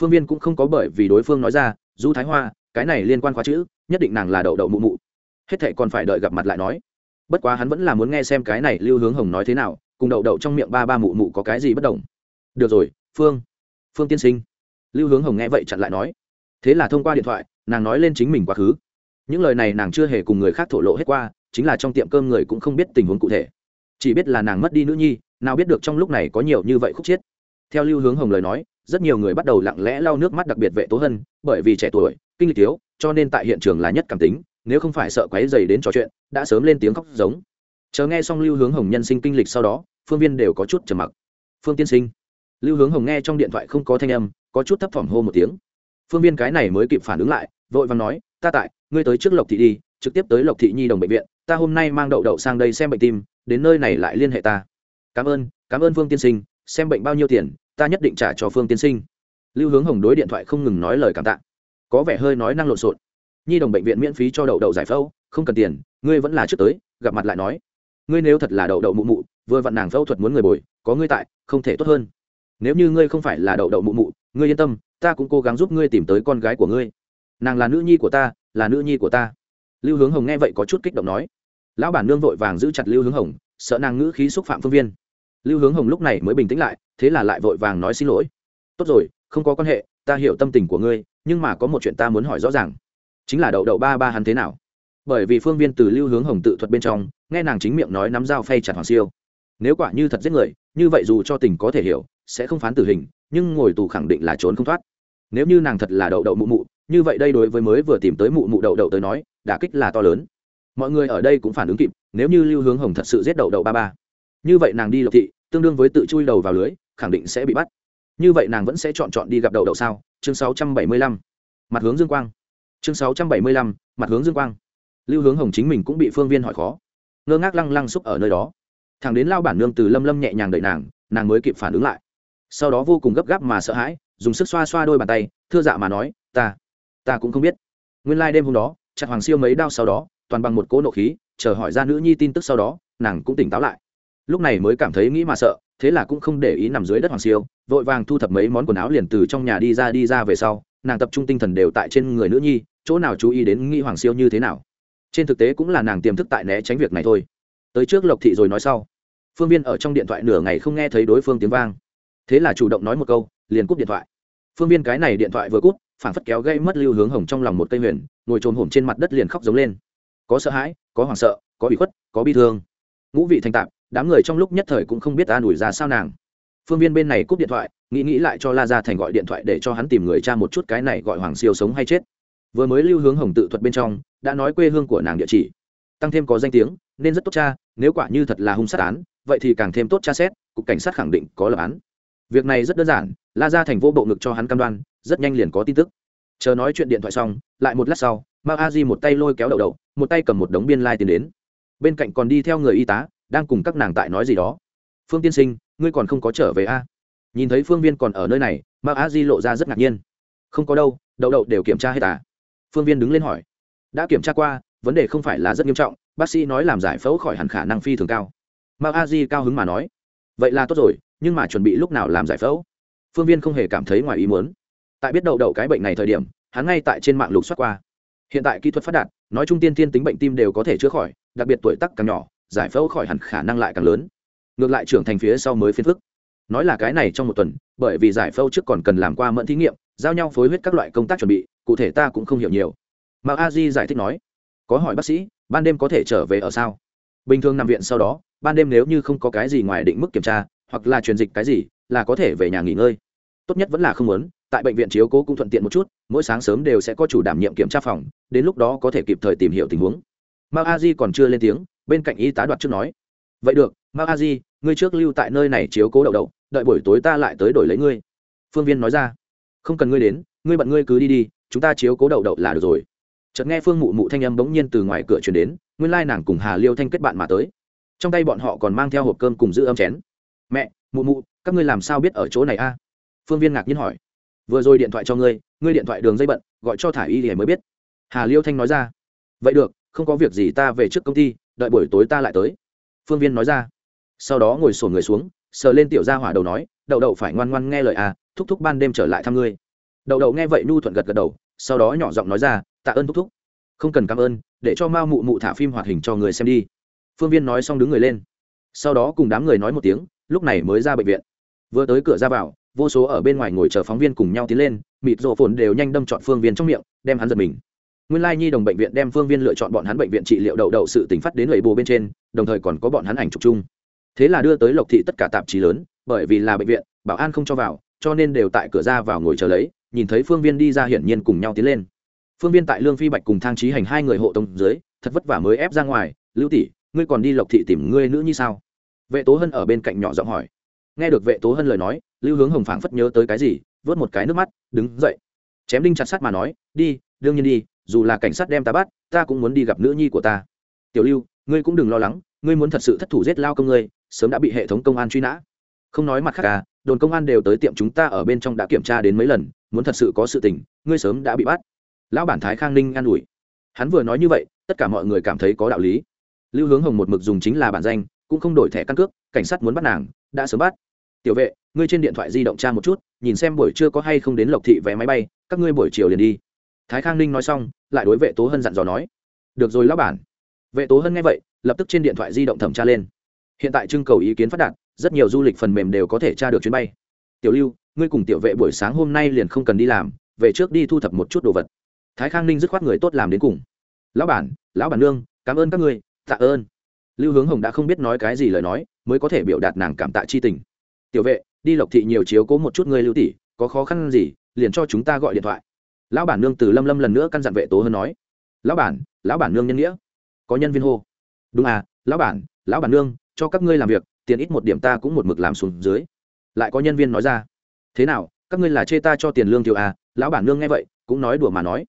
Phương viên cũng không có bởi vì đối phương nói ra, du thái hoa, cái này liên quan khóa chữ, nhất định nàng là đậu đậu mụ mụ. Hết thệ còn phải đợi gặp mặt lại nói. Bất quá hắn vẫn là muốn nghe xem cái này lưu hướng hồng nói thế nào, cùng đậu đậu trong miệng ba ba mụ mụ có cái gì bất đồng. Được rồi, phương phương tiên sinh. Lưu hướng hồng nghe vậy chặn lại nói. Thế là thông qua điện thoại, nàng nói lên chính mình quá khứ những lời này nàng chưa hề cùng người khác thổ lộ hết qua, chính là trong tiệm cơm người cũng không biết tình huống cụ thể. Chỉ biết là nàng mất đi nữ nhi, nào biết được trong lúc này có nhiều như vậy khúc chiết theo lưu hướng hồng lời nói, rất nhiều người bắt đầu lặng lẽ lau nước mắt đặc biệt vệ tố hân, bởi vì trẻ tuổi, kinh lịch thiếu, cho nên tại hiện trường là nhất cảm tính, nếu không phải sợ quáy dày đến trò chuyện, đã sớm lên tiếng khóc giống. Chờ nghe xong lưu hướng hồng nhân sinh kinh lịch sau đó, phương viên đều có chút trầm mặc. Phương tiên sinh. Lưu hướng hồng nghe trong điện thoại không có thanh âm, có chút thấp thỏm hô một tiếng. Phương viên cái này mới kịp phản ứng lại, vội vàng nói ta tại, ngươi tới trước lộc thị đi, trực tiếp tới lộc thị nhi đồng bệnh viện, ta hôm nay mang đậu đậu sang đây xem bệnh tim, đến nơi này lại liên hệ ta. Cảm ơn cảm ơn phương tiên sinh, xem bệnh bao nhiêu tiền, ta nhất định trả cho phương tiên sinh. Lưu hướng hồng đối điện thoại không ngừng nói lời cảm tạ. Có vẻ hơi nói năng lộn xộn. Nhi đồng bệnh viện miễn phí cho đậu đậu giải phẫu, không cần tiền, ngươi vẫn là trước tới, gặp mặt lại nói. Ngươi nếu thật là đậu đậu mụ mụ, vừa vặn nàng phẫu thuật muốn người bồi, có ngươi tại, không thể tốt hơn. Nếu như ngươi không phải là đậu đậu mụ mụ, ngươi yên tâm, ta cũng cố gắng giúp ngươi tìm tới con gái của ngươi nàng là nữ nhi của ta, là nữ nhi của ta. Lưu hướng hồng nghe vậy có chút kích động nói. Lão bản nương vội vàng giữ chặt lưu hướng hồng, sợ nàng ngữ khí xúc phạm phương viên. Lưu hướng hồng lúc này mới bình tĩnh lại, thế là lại vội vàng nói xin lỗi. Tốt rồi, không có quan hệ, ta hiểu tâm tình của ngươi, nhưng mà có một chuyện ta muốn hỏi rõ ràng. Chính là đậu đậu ba ba hắn thế nào? Bởi vì phương viên từ lưu hướng hồng tự thuật bên trong, nghe nàng chính miệng nói nắm dao phay chặt hoàng siêu. Nếu quả như thật giết người, như vậy dù cho tình có thể hiểu, sẽ không phán tử hình, nhưng ngồi tù khẳng định là trốn không thoát. Nếu như nàng thật là đậu đậu mụ mụ như vậy đây đối với mới vừa tìm tới mụ mụ đậu đậu tới nói đả kích là to lớn. Mọi người ở đây cũng phản ứng kịp nếu như lưu hướng hồng thật sự giết đậu đậu ba ba. Như vậy nàng đi lộc thị tương đương với tự chui đầu vào lưới khẳng định sẽ bị bắt. Như vậy nàng vẫn sẽ chọn chọn đi gặp đậu đậu sao? Chương 675. mặt hướng dương quang. Chương 675, mặt hướng dương quang. Lưu hướng hồng chính mình cũng bị phương viên hỏi khó. Ngơ ngác lăng lăng xúc ở nơi đó. Thằng đến lao bản nương từ lâm lâm nhẹ nhàng đợi nàng nàng mới kịp phản ứng lại. Sau đó vô cùng gấp gáp mà sợ hãi dùng sức xoa xoa đôi bàn tay thưa dạ mà nói ta ta cũng không biết. Nguyên lai、like、đêm hôm đó chặt hoàng siêu mấy đao sau đó, toàn bằng một cỗ nộ khí, chờ hỏi ra nữ nhi tin tức sau đó, nàng cũng tỉnh táo lại. Lúc này mới cảm thấy nghĩ mà sợ, thế là cũng không để ý nằm dưới đất hoàng siêu, vội vàng thu thập mấy món quần áo liền từ trong nhà đi ra đi ra về sau, nàng tập trung tinh thần đều tại trên người nữ nhi, chỗ nào chú ý đến nghĩ hoàng siêu như thế nào. Trên thực tế cũng là nàng tiềm thức tại né tránh việc này thôi. Tới trước lộc thị rồi nói sau, phương viên ở trong điện thoại nửa ngày không nghe thấy đối phương tiếng vang. Thế là chủ động nói một câu, liền cúp điện thoại. Phương viên cái này điện thoại vừa cúp phản phất kéo gây mất lưu hướng hồng trong lòng một cây huyền, ngồi trồn hổm trên mặt đất liền khóc giống lên. Có sợ hãi, có hoảng sợ, có bị khuất, có bi thương. Ngũ vị thành tạp, đám người trong lúc nhất thời cũng không biết an ủi ra sao nàng. Phương viên bên này cúp điện thoại, nghĩ nghĩ lại cho la gia thành gọi điện thoại để cho hắn tìm người cha một chút cái này gọi hoàng siêu sống hay chết. Vừa mới lưu hướng hồng tự thuật bên trong, đã nói quê hương của nàng địa chỉ. Tăng thêm có danh tiếng, nên rất tốt cha, nếu quả như thật là hung sát án, vậy thì càng thêm tốt cha xét, cục cảnh sát khẳng định có lập án. Việc này rất đơn giản, la ra thành vô bộ ngực cho hắn cam đoan rất nhanh liền có tin tức. Chờ nói chuyện điện thoại xong, lại một lát sau, mao a di một tay lôi kéo đậu đậu một tay cầm một đống biên lai、like、tiến đến. Bên cạnh còn đi theo người y tá, đang cùng các nàng tại nói gì đó. Phương tiên sinh, ngươi còn không có trở về a à? nhìn thấy phương viên còn ở nơi này, mao a di lộ ra rất ngạc nhiên. Không có đâu, đậu đậu đều kiểm tra hết à? Phương viên đứng lên hỏi. Đã kiểm tra qua, vấn đề không phải là rất nghiêm trọng, bác sĩ nói làm giải phẫu khỏi hẳn khả năng phi thường cao. Mao a di cao hứng mà nói. Vậy là tốt rồi, nhưng mà chuẩn bị lúc nào làm giải phẫu? Phương viên không hề cảm thấy ngoài ý muốn tại biết đậu đậu cái bệnh này thời điểm, hắn ngay tại trên mạng lục soát qua. Hiện tại kỹ thuật phát đạt, nói chung tiên tiên tính bệnh tim đều có thể chữa khỏi, đặc biệt tuổi tắc càng nhỏ, giải phẫu khỏi hẳn khả năng lại càng lớn. Ngược lại trưởng thành phía sau mới phiên phức. Nói là cái này trong một tuần, bởi vì giải phẫu trước còn cần làm qua mẫn thí nghiệm, giao nhau phối huyết các loại công tác chuẩn bị, cụ thể ta cũng không hiểu nhiều. Mà a di giải thích nói, có hỏi bác sĩ, ban đêm có thể trở về ở sao? Bình thường nằm viện sau đó, ban đêm nếu như không có cái gì ngoài định mức kiểm tra, hoặc là truyền dịch cái gì, là có thể về nhà nghỉ ngơi tốt nhất vẫn là không muốn, tại bệnh viện chiếu cố cũng thuận tiện một chút, mỗi sáng sớm đều sẽ có chủ đảm nhiệm kiểm tra phòng, đến lúc đó có thể kịp thời tìm hiểu tình huống. Mao a di còn chưa lên tiếng, bên cạnh y tá đoạt trước nói, vậy được, mao a di, ngươi trước lưu tại nơi này chiếu cố đậu đậu, đợi buổi tối ta lại tới đổi lấy ngươi. Phương viên nói ra, không cần ngươi đến, ngươi bận ngươi cứ đi đi, chúng ta chiếu cố đậu đậu là được rồi. Chợt nghe phương mụ mụ thanh âm bỗng nhiên từ ngoài cửa chuyển đến, nguyên lai nàng cùng hà liêu thanh kết bạn mà tới. Trong tay bọn họ còn mang theo hộp cơm cùng giữ âm chén. Mẹ, mụ mụ, các ngươi làm sao biết ở chỗ này a? Phương viên ngạc nhiên hỏi, vừa rồi điện thoại cho ngươi ngươi điện thoại đường dây bận, gọi cho thả y thì mới biết. Hà liêu thanh nói ra, vậy được, không có việc gì ta về trước công ty, đợi buổi tối ta lại tới. Phương viên nói ra, sau đó ngồi sổ người xuống, sờ lên tiểu gia hỏa đầu nói, đậu đậu phải ngoan ngoan nghe lời à thúc thúc ban đêm trở lại thăm ngươi. Đậu đậu nghe vậy nhu thuận gật gật đầu, sau đó nhỏ giọng nói ra, tạ ơn thúc thúc, không cần cảm ơn, để cho mao mụ mụ thả phim hoạt hình cho người xem đi. Phương viên nói xong đứng người lên, sau đó cùng đám người nói một tiếng, lúc này mới ra bệnh viện. Vừa tới cửa ra vào vô số ở bên ngoài ngồi chờ phóng viên cùng nhau tiến lên, mịt rộ phồn đều nhanh đâm chọn phương viên trong miệng, đem hắn giật mình. Nguyên lai nhi đồng bệnh viện đem phương viên lựa chọn bọn hắn bệnh viện trị liệu đậu đậu sự tỉnh phát đến lầy bồ bên trên, đồng thời còn có bọn hắn ảnh chụp chung. Thế là đưa tới lộc thị tất cả tạp chí lớn, bởi vì là bệnh viện, bảo an không cho vào, cho nên đều tại cửa ra vào ngồi chờ lấy, nhìn thấy phương viên đi ra hiển nhiên cùng nhau tiến lên. Phương viên tại lương phi bạch cùng thang trí hành hai người hộ tống dưới, thật vất vả mới ép ra ngoài, lưu tỷ, ngươi còn đi lộc thị tìm ngươi nữ như sao? Vệ tố hân ở bên cạnh nhỏ giọng hỏi nghe được vệ tố hân lời nói, lưu hướng hồng phảng phất nhớ tới cái gì, vớt một cái nước mắt, đứng dậy. Chém đinh chặt sắt mà nói, đi, đương nhiên đi, dù là cảnh sát đem ta bắt, ta cũng muốn đi gặp nữ nhi của ta. Tiểu lưu, ngươi cũng đừng lo lắng, ngươi muốn thật sự thất thủ giết lao công ngươi, sớm đã bị hệ thống công an truy nã. Không nói mặt khác à đồn công an đều tới tiệm chúng ta ở bên trong đã kiểm tra đến mấy lần, muốn thật sự có sự tình, ngươi sớm đã bị bắt. Lão bản thái khang ninh an ủi. Hắn vừa nói như vậy, tất cả mọi người cảm thấy có đạo lý. Lưu hướng hồng một mực dùng chính là bản danh, cũng không đổi thẻ căn cước, cảnh sát muốn bắt nàng, đã sớm bắt tiểu vệ, ngươi trên điện thoại di động tra một chút, nhìn xem buổi trưa có hay không đến lộc thị vé máy bay, các ngươi buổi chiều liền đi. Thái khang ninh nói xong, lại đối vệ tố hân dặn dò nói, được rồi lão bản. Vệ tố hân nghe vậy, lập tức trên điện thoại di động thẩm tra lên. Hiện tại trưng cầu ý kiến phát đạt, rất nhiều du lịch phần mềm đều có thể tra được chuyến bay. Tiểu lưu, ngươi cùng tiểu vệ buổi sáng hôm nay liền không cần đi làm, về trước đi thu thập một chút đồ vật. Thái khang ninh dứt khoát người tốt làm đến cùng. Lão bản lão bản nương, cảm ơn các ngươi, tạ ơn. Lưu hướng hồng đã không biết nói cái gì lời nói, mới có thể biểu đạt nàng cảm tạ chi tình tiểu vệ, đi lộc thị nhiều chiếu cố một chút ngươi lưu tỷ, có khó khăn gì, liền cho chúng ta gọi điện thoại. Lão bản nương từ lâm lâm lần nữa căn dặn vệ tố hơn nói. Lão bản lão bản nương nhân nghĩa. Có nhân viên hô. Đúng à lão bản lão bản nương, cho các ngươi làm việc, tiền ít một điểm ta cũng một mực làm xuống dưới. Lại có nhân viên nói ra. Thế nào, các ngươi là chê ta cho tiền lương thiếu à? Lão bản nương nghe vậy, cũng nói đùa mà nói.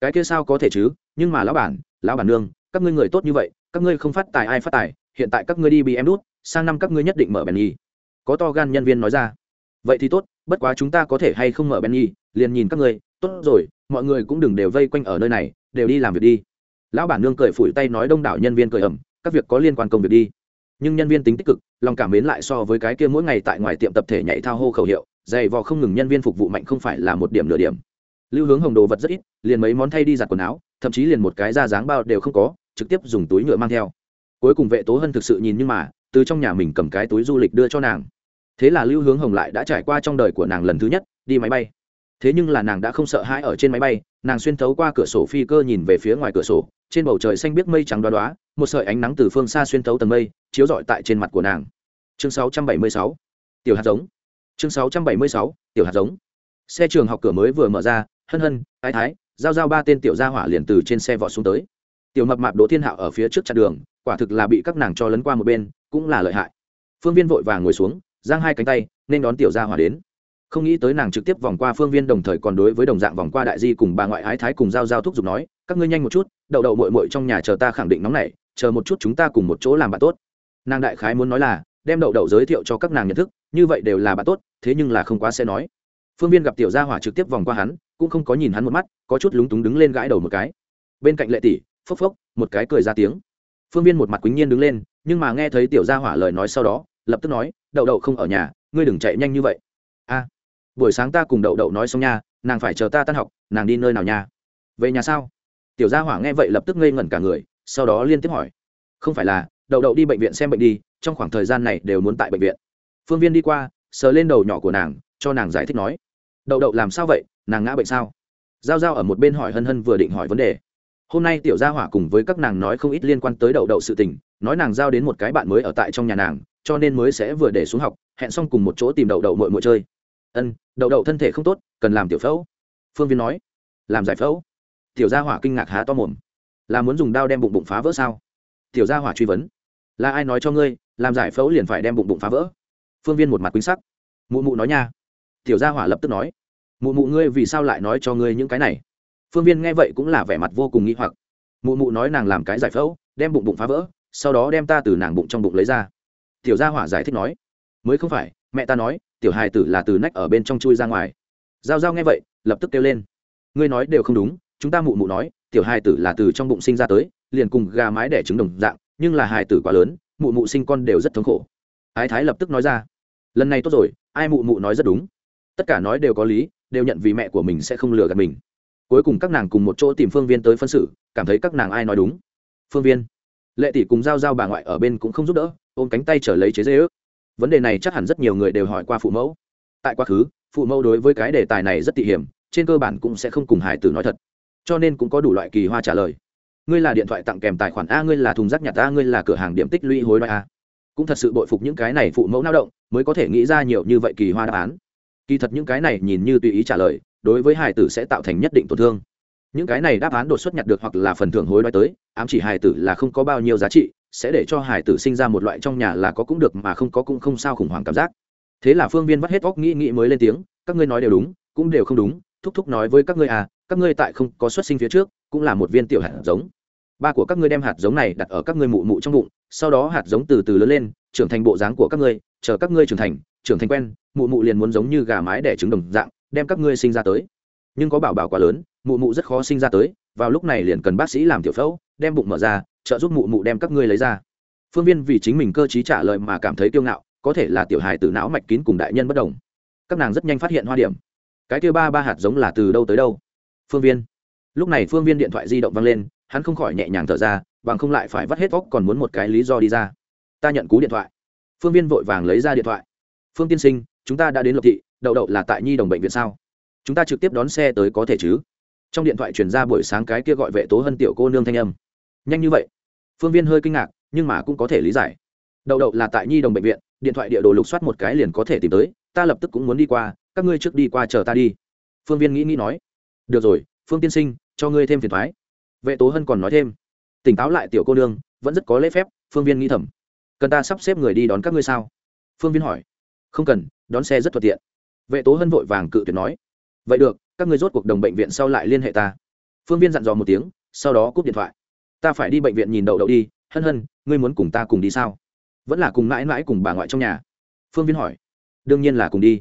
Cái kia sao có thể chứ? Nhưng mà lão bản lão bản nương, các ngươi người tốt như vậy, các ngươi không phát tài ai phát tài, hiện tại các ngươi đi bị em đút sang năm các ngươi nhất định mở bèn nhi có to gan nhân viên nói ra. Vậy thì tốt, bất quá chúng ta có thể hay không mở Benny nhi liền nhìn các người. Tốt rồi, mọi người cũng đừng đều vây quanh ở nơi này, đều đi làm việc đi. Lão bản nương cười phủi tay nói đông đảo nhân viên cười ẩm các việc có liên quan công việc đi. Nhưng nhân viên tính tích cực, lòng cảm mến lại so với cái kia mỗi ngày tại ngoài tiệm tập thể nhảy thao hô khẩu hiệu, dày vò không ngừng nhân viên phục vụ mạnh không phải là một điểm nửa điểm. Lưu hướng hồng đồ vật rất ít, liền mấy món thay đi giặt quần áo, thậm chí liền một cái da dáng bao đều không có, trực tiếp dùng túi nhựa mang theo. Cuối cùng vệ tố hân thực sự nhìn nhưng mà, từ trong nhà mình cầm cái túi du lịch đưa cho nàng thế là lưu hướng hồng lại đã trải qua trong đời của nàng lần thứ nhất, đi máy bay. Thế nhưng là nàng đã không sợ hãi ở trên máy bay, nàng xuyên thấu qua cửa sổ phi cơ nhìn về phía ngoài cửa sổ, trên bầu trời xanh biếc mây trắng đoá đoá một sợi ánh nắng từ phương xa xuyên thấu tầng mây, chiếu rọi tại trên mặt của nàng. Chương 676 tiểu hạt giống. Chương 676 tiểu hạt giống. Xe trường học cửa mới vừa mở ra, hân hân ái thái, giao giao ba tên tiểu gia hỏa liền từ trên xe vọt xuống tới. Tiểu mập mạp đỗ thiên hạo ở phía trước chặn đường, quả thực là bị các nàng cho lấn qua một bên, cũng là lợi hại. Phương viên vội vàng ngồi xuống giang hai cánh tay, nên đón tiểu gia hỏa đến. Không nghĩ tới nàng trực tiếp vòng qua phương viên đồng thời còn đối với đồng dạng vòng qua đại di cùng bà ngoại ái thái cùng giao giao thúc giục nói, các ngươi nhanh một chút, đậu đậu mội mội trong nhà chờ ta khẳng định nóng này chờ một chút chúng ta cùng một chỗ làm bạn tốt. Nàng đại khái muốn nói là, đem đậu đậu giới thiệu cho các nàng nhận thức, như vậy đều là bạn tốt, thế nhưng là không quá sẽ nói. Phương viên gặp tiểu gia hỏa trực tiếp vòng qua hắn, cũng không có nhìn hắn một mắt, có chút lúng túng đứng lên gãi đầu một cái. Bên cạnh lệ tỷ, phốc phốc, một cái cười ra tiếng. Phương viên một mặt quýnh nhiên đứng lên, nhưng mà nghe thấy tiểu gia hỏa lời nói sau đó, lập tức nói đậu đậu không ở nhà, ngươi đừng chạy nhanh như vậy. A, buổi sáng ta cùng đậu đậu nói xong nha, nàng phải chờ ta tan học, nàng đi nơi nào nha? Về nhà sao? Tiểu gia hỏa nghe vậy lập tức ngây ngẩn cả người, sau đó liên tiếp hỏi. Không phải là, đậu đậu đi bệnh viện xem bệnh đi, trong khoảng thời gian này đều muốn tại bệnh viện. Phương viên đi qua, sờ lên đầu nhỏ của nàng, cho nàng giải thích nói. Đậu đậu làm sao vậy? Nàng ngã bệnh sao? G i a o g i a o ở một bên hỏi hân hân vừa định hỏi vấn đề. Hôm nay tiểu gia hỏa cùng với các nàng nói không ít liên quan tới đậu đậu sự tình, nói nàng giao đến một cái bạn mới ở tại trong nhà nàng cho nên mới sẽ vừa để xuống học, hẹn xong cùng một chỗ tìm đậu đậu mội mội chơi. Ân, đậu đậu thân thể không tốt, cần làm tiểu phẫu. Phương viên nói. Làm giải phẫu. Tiểu gia hỏa kinh ngạc há to mồm. Là muốn dùng đao đem bụng bụng phá vỡ sao? Tiểu gia hỏa truy vấn. Là ai nói cho ngươi, làm giải phẫu liền phải đem bụng bụng phá vỡ? Phương viên một mặt quýnh sắc. Mụ mụ nói nha. Tiểu gia hỏa lập tức nói. Mụ mụ ngươi vì sao lại nói cho ngươi những cái này? Phương viên nghe vậy cũng là vẻ mặt vô cùng nghĩ hoặc. Mụ mụ nói nàng làm cái giải phẫu, đem bụng bụng phá vỡ, sau đó đem ta từ nàng bụng trong bụng lấy ra tiểu gia hỏa giải thích nói. Mới không phải, mẹ ta nói, tiểu hài tử là từ nách ở bên trong chui ra ngoài. Giao giao nghe vậy, lập tức kêu lên. Ngươi nói đều không đúng, chúng ta mụ mụ nói, tiểu hài tử là từ trong bụng sinh ra tới, liền cùng gà mái đẻ trứng đồng dạng, nhưng là hài tử quá lớn, mụ mụ sinh con đều rất thống khổ. Ái thái lập tức nói ra. Lần này tốt rồi, ai mụ mụ nói rất đúng. Tất cả nói đều có lý, đều nhận vì mẹ của mình sẽ không lừa gạt mình. Cuối cùng các nàng cùng một chỗ tìm phương viên tới phân xử, cảm thấy các nàng ai nói đúng. Phương viên, lệ tỷ cùng giao giao bà ngoại ở bên cũng không giúp đỡ ôm cánh tay trở lấy chế dê ước. Vấn đề này chắc hẳn rất nhiều người đều hỏi qua phụ mẫu. Tại quá khứ, phụ mẫu đối với cái đề tài này rất tỉ hiểm, trên cơ bản cũng sẽ không cùng hải tử nói thật. Cho nên cũng có đủ loại kỳ hoa trả lời. Ngươi là điện thoại tặng kèm tài khoản a, ngươi là thùng rác nhặt a, ngươi là cửa hàng điểm tích lũy hối đoái a. Cũng thật sự bội phục những cái này phụ mẫu lao động, mới có thể nghĩ ra nhiều như vậy kỳ hoa đáp án. Kỳ thật những cái này nhìn như tùy ý trả lời, đối với hải tử sẽ tạo thành nhất định tổn thương. Những cái này đáp án đột xuất nhặt được hoặc là phần thưởng hối đoái tới, ám chỉ hải tử là không có bao nhiêu giá trị sẽ để cho hải tử sinh ra một loại trong nhà là có cũng được mà không có cũng không sao khủng hoảng cảm giác. Thế là phương viên vắt hết óc nghĩ nghĩ mới lên tiếng, các ngươi nói đều đúng, cũng đều không đúng, thúc thúc nói với các ngươi à các ngươi tại không có xuất sinh phía trước, cũng là một viên tiểu hạt giống. Ba của các ngươi đem hạt giống này đặt ở các ngươi mụ mụ trong bụng, sau đó hạt giống từ từ lớn lên, trưởng thành bộ dáng của các ngươi, chờ các ngươi trưởng thành trưởng thành quen, mụ mụ liền muốn giống như gà mái đẻ trứng đồng dạng, đem các ngươi sinh ra tới. Nhưng có bảo bảo quá lớn, mụ mụ rất khó sinh ra tới, vào lúc này liền cần bác sĩ làm tiểu phẫu, đem bụng mở ra trợ giúp mụ mụ đem các ngươi lấy ra. Phương viên vì chính mình cơ t trả lời mà cảm thấy kiêu ngạo, có thể là tiểu hài từ não mạch kín cùng đại nhân bất đồng. Các nàng rất nhanh phát hiện hoa điểm. Cái kia ba ba hạt giống là từ đâu tới đâu? Phương viên. Lúc này phương viên điện thoại di động văng lên, hắn không khỏi nhẹ nhàng thở ra, bằng không lại phải vắt hết vóc còn muốn một cái lý do đi ra. Ta nhận cú điện thoại. Phương viên vội vàng lấy ra điện thoại. Phương tiên sinh, chúng ta đã đến lộc thị, đậu đậu là tại nhi đồng bệnh viện sao? Chúng ta trực tiếp đón xe tới có thể chứ? Trong điện thoại truyền ra buổi sáng cái kia gọi vệ tố hân tiểu cô nương thanh âm. Nhanh như vậy phương viên hơi kinh ngạc, nhưng mà cũng có thể lý giải. Đậu đậu là tại nhi đồng bệnh viện, điện thoại địa đồ lục soát một cái liền có thể tìm tới, ta lập tức cũng muốn đi qua, các ngươi trước đi qua chờ ta đi. Phương viên nghĩ nghĩ nói. Được rồi, phương tiên sinh, cho ngươi thêm phiền thoái. Vệ tố hân còn nói thêm. Tỉnh táo lại tiểu cô nương, vẫn rất có lễ phép, phương viên nghĩ thầm. Cần ta sắp xếp người đi đón các ngươi sao? Phương viên hỏi. Không cần, đón xe rất thuận tiện. Vệ tố hân vội vàng cự tuyệt nói. Vậy được, các ngươi rốt cuộc đồng bệnh viện sau lại liên hệ ta. Phương viên dặn dò một tiếng, sau đó cúp điện thoại ta phải đi bệnh viện nhìn đậu đậu đi, hân hân, ngươi muốn cùng ta cùng đi sao? Vẫn là cùng mãi mãi cùng bà ngoại trong nhà? Phương viên hỏi. Đương nhiên là cùng đi.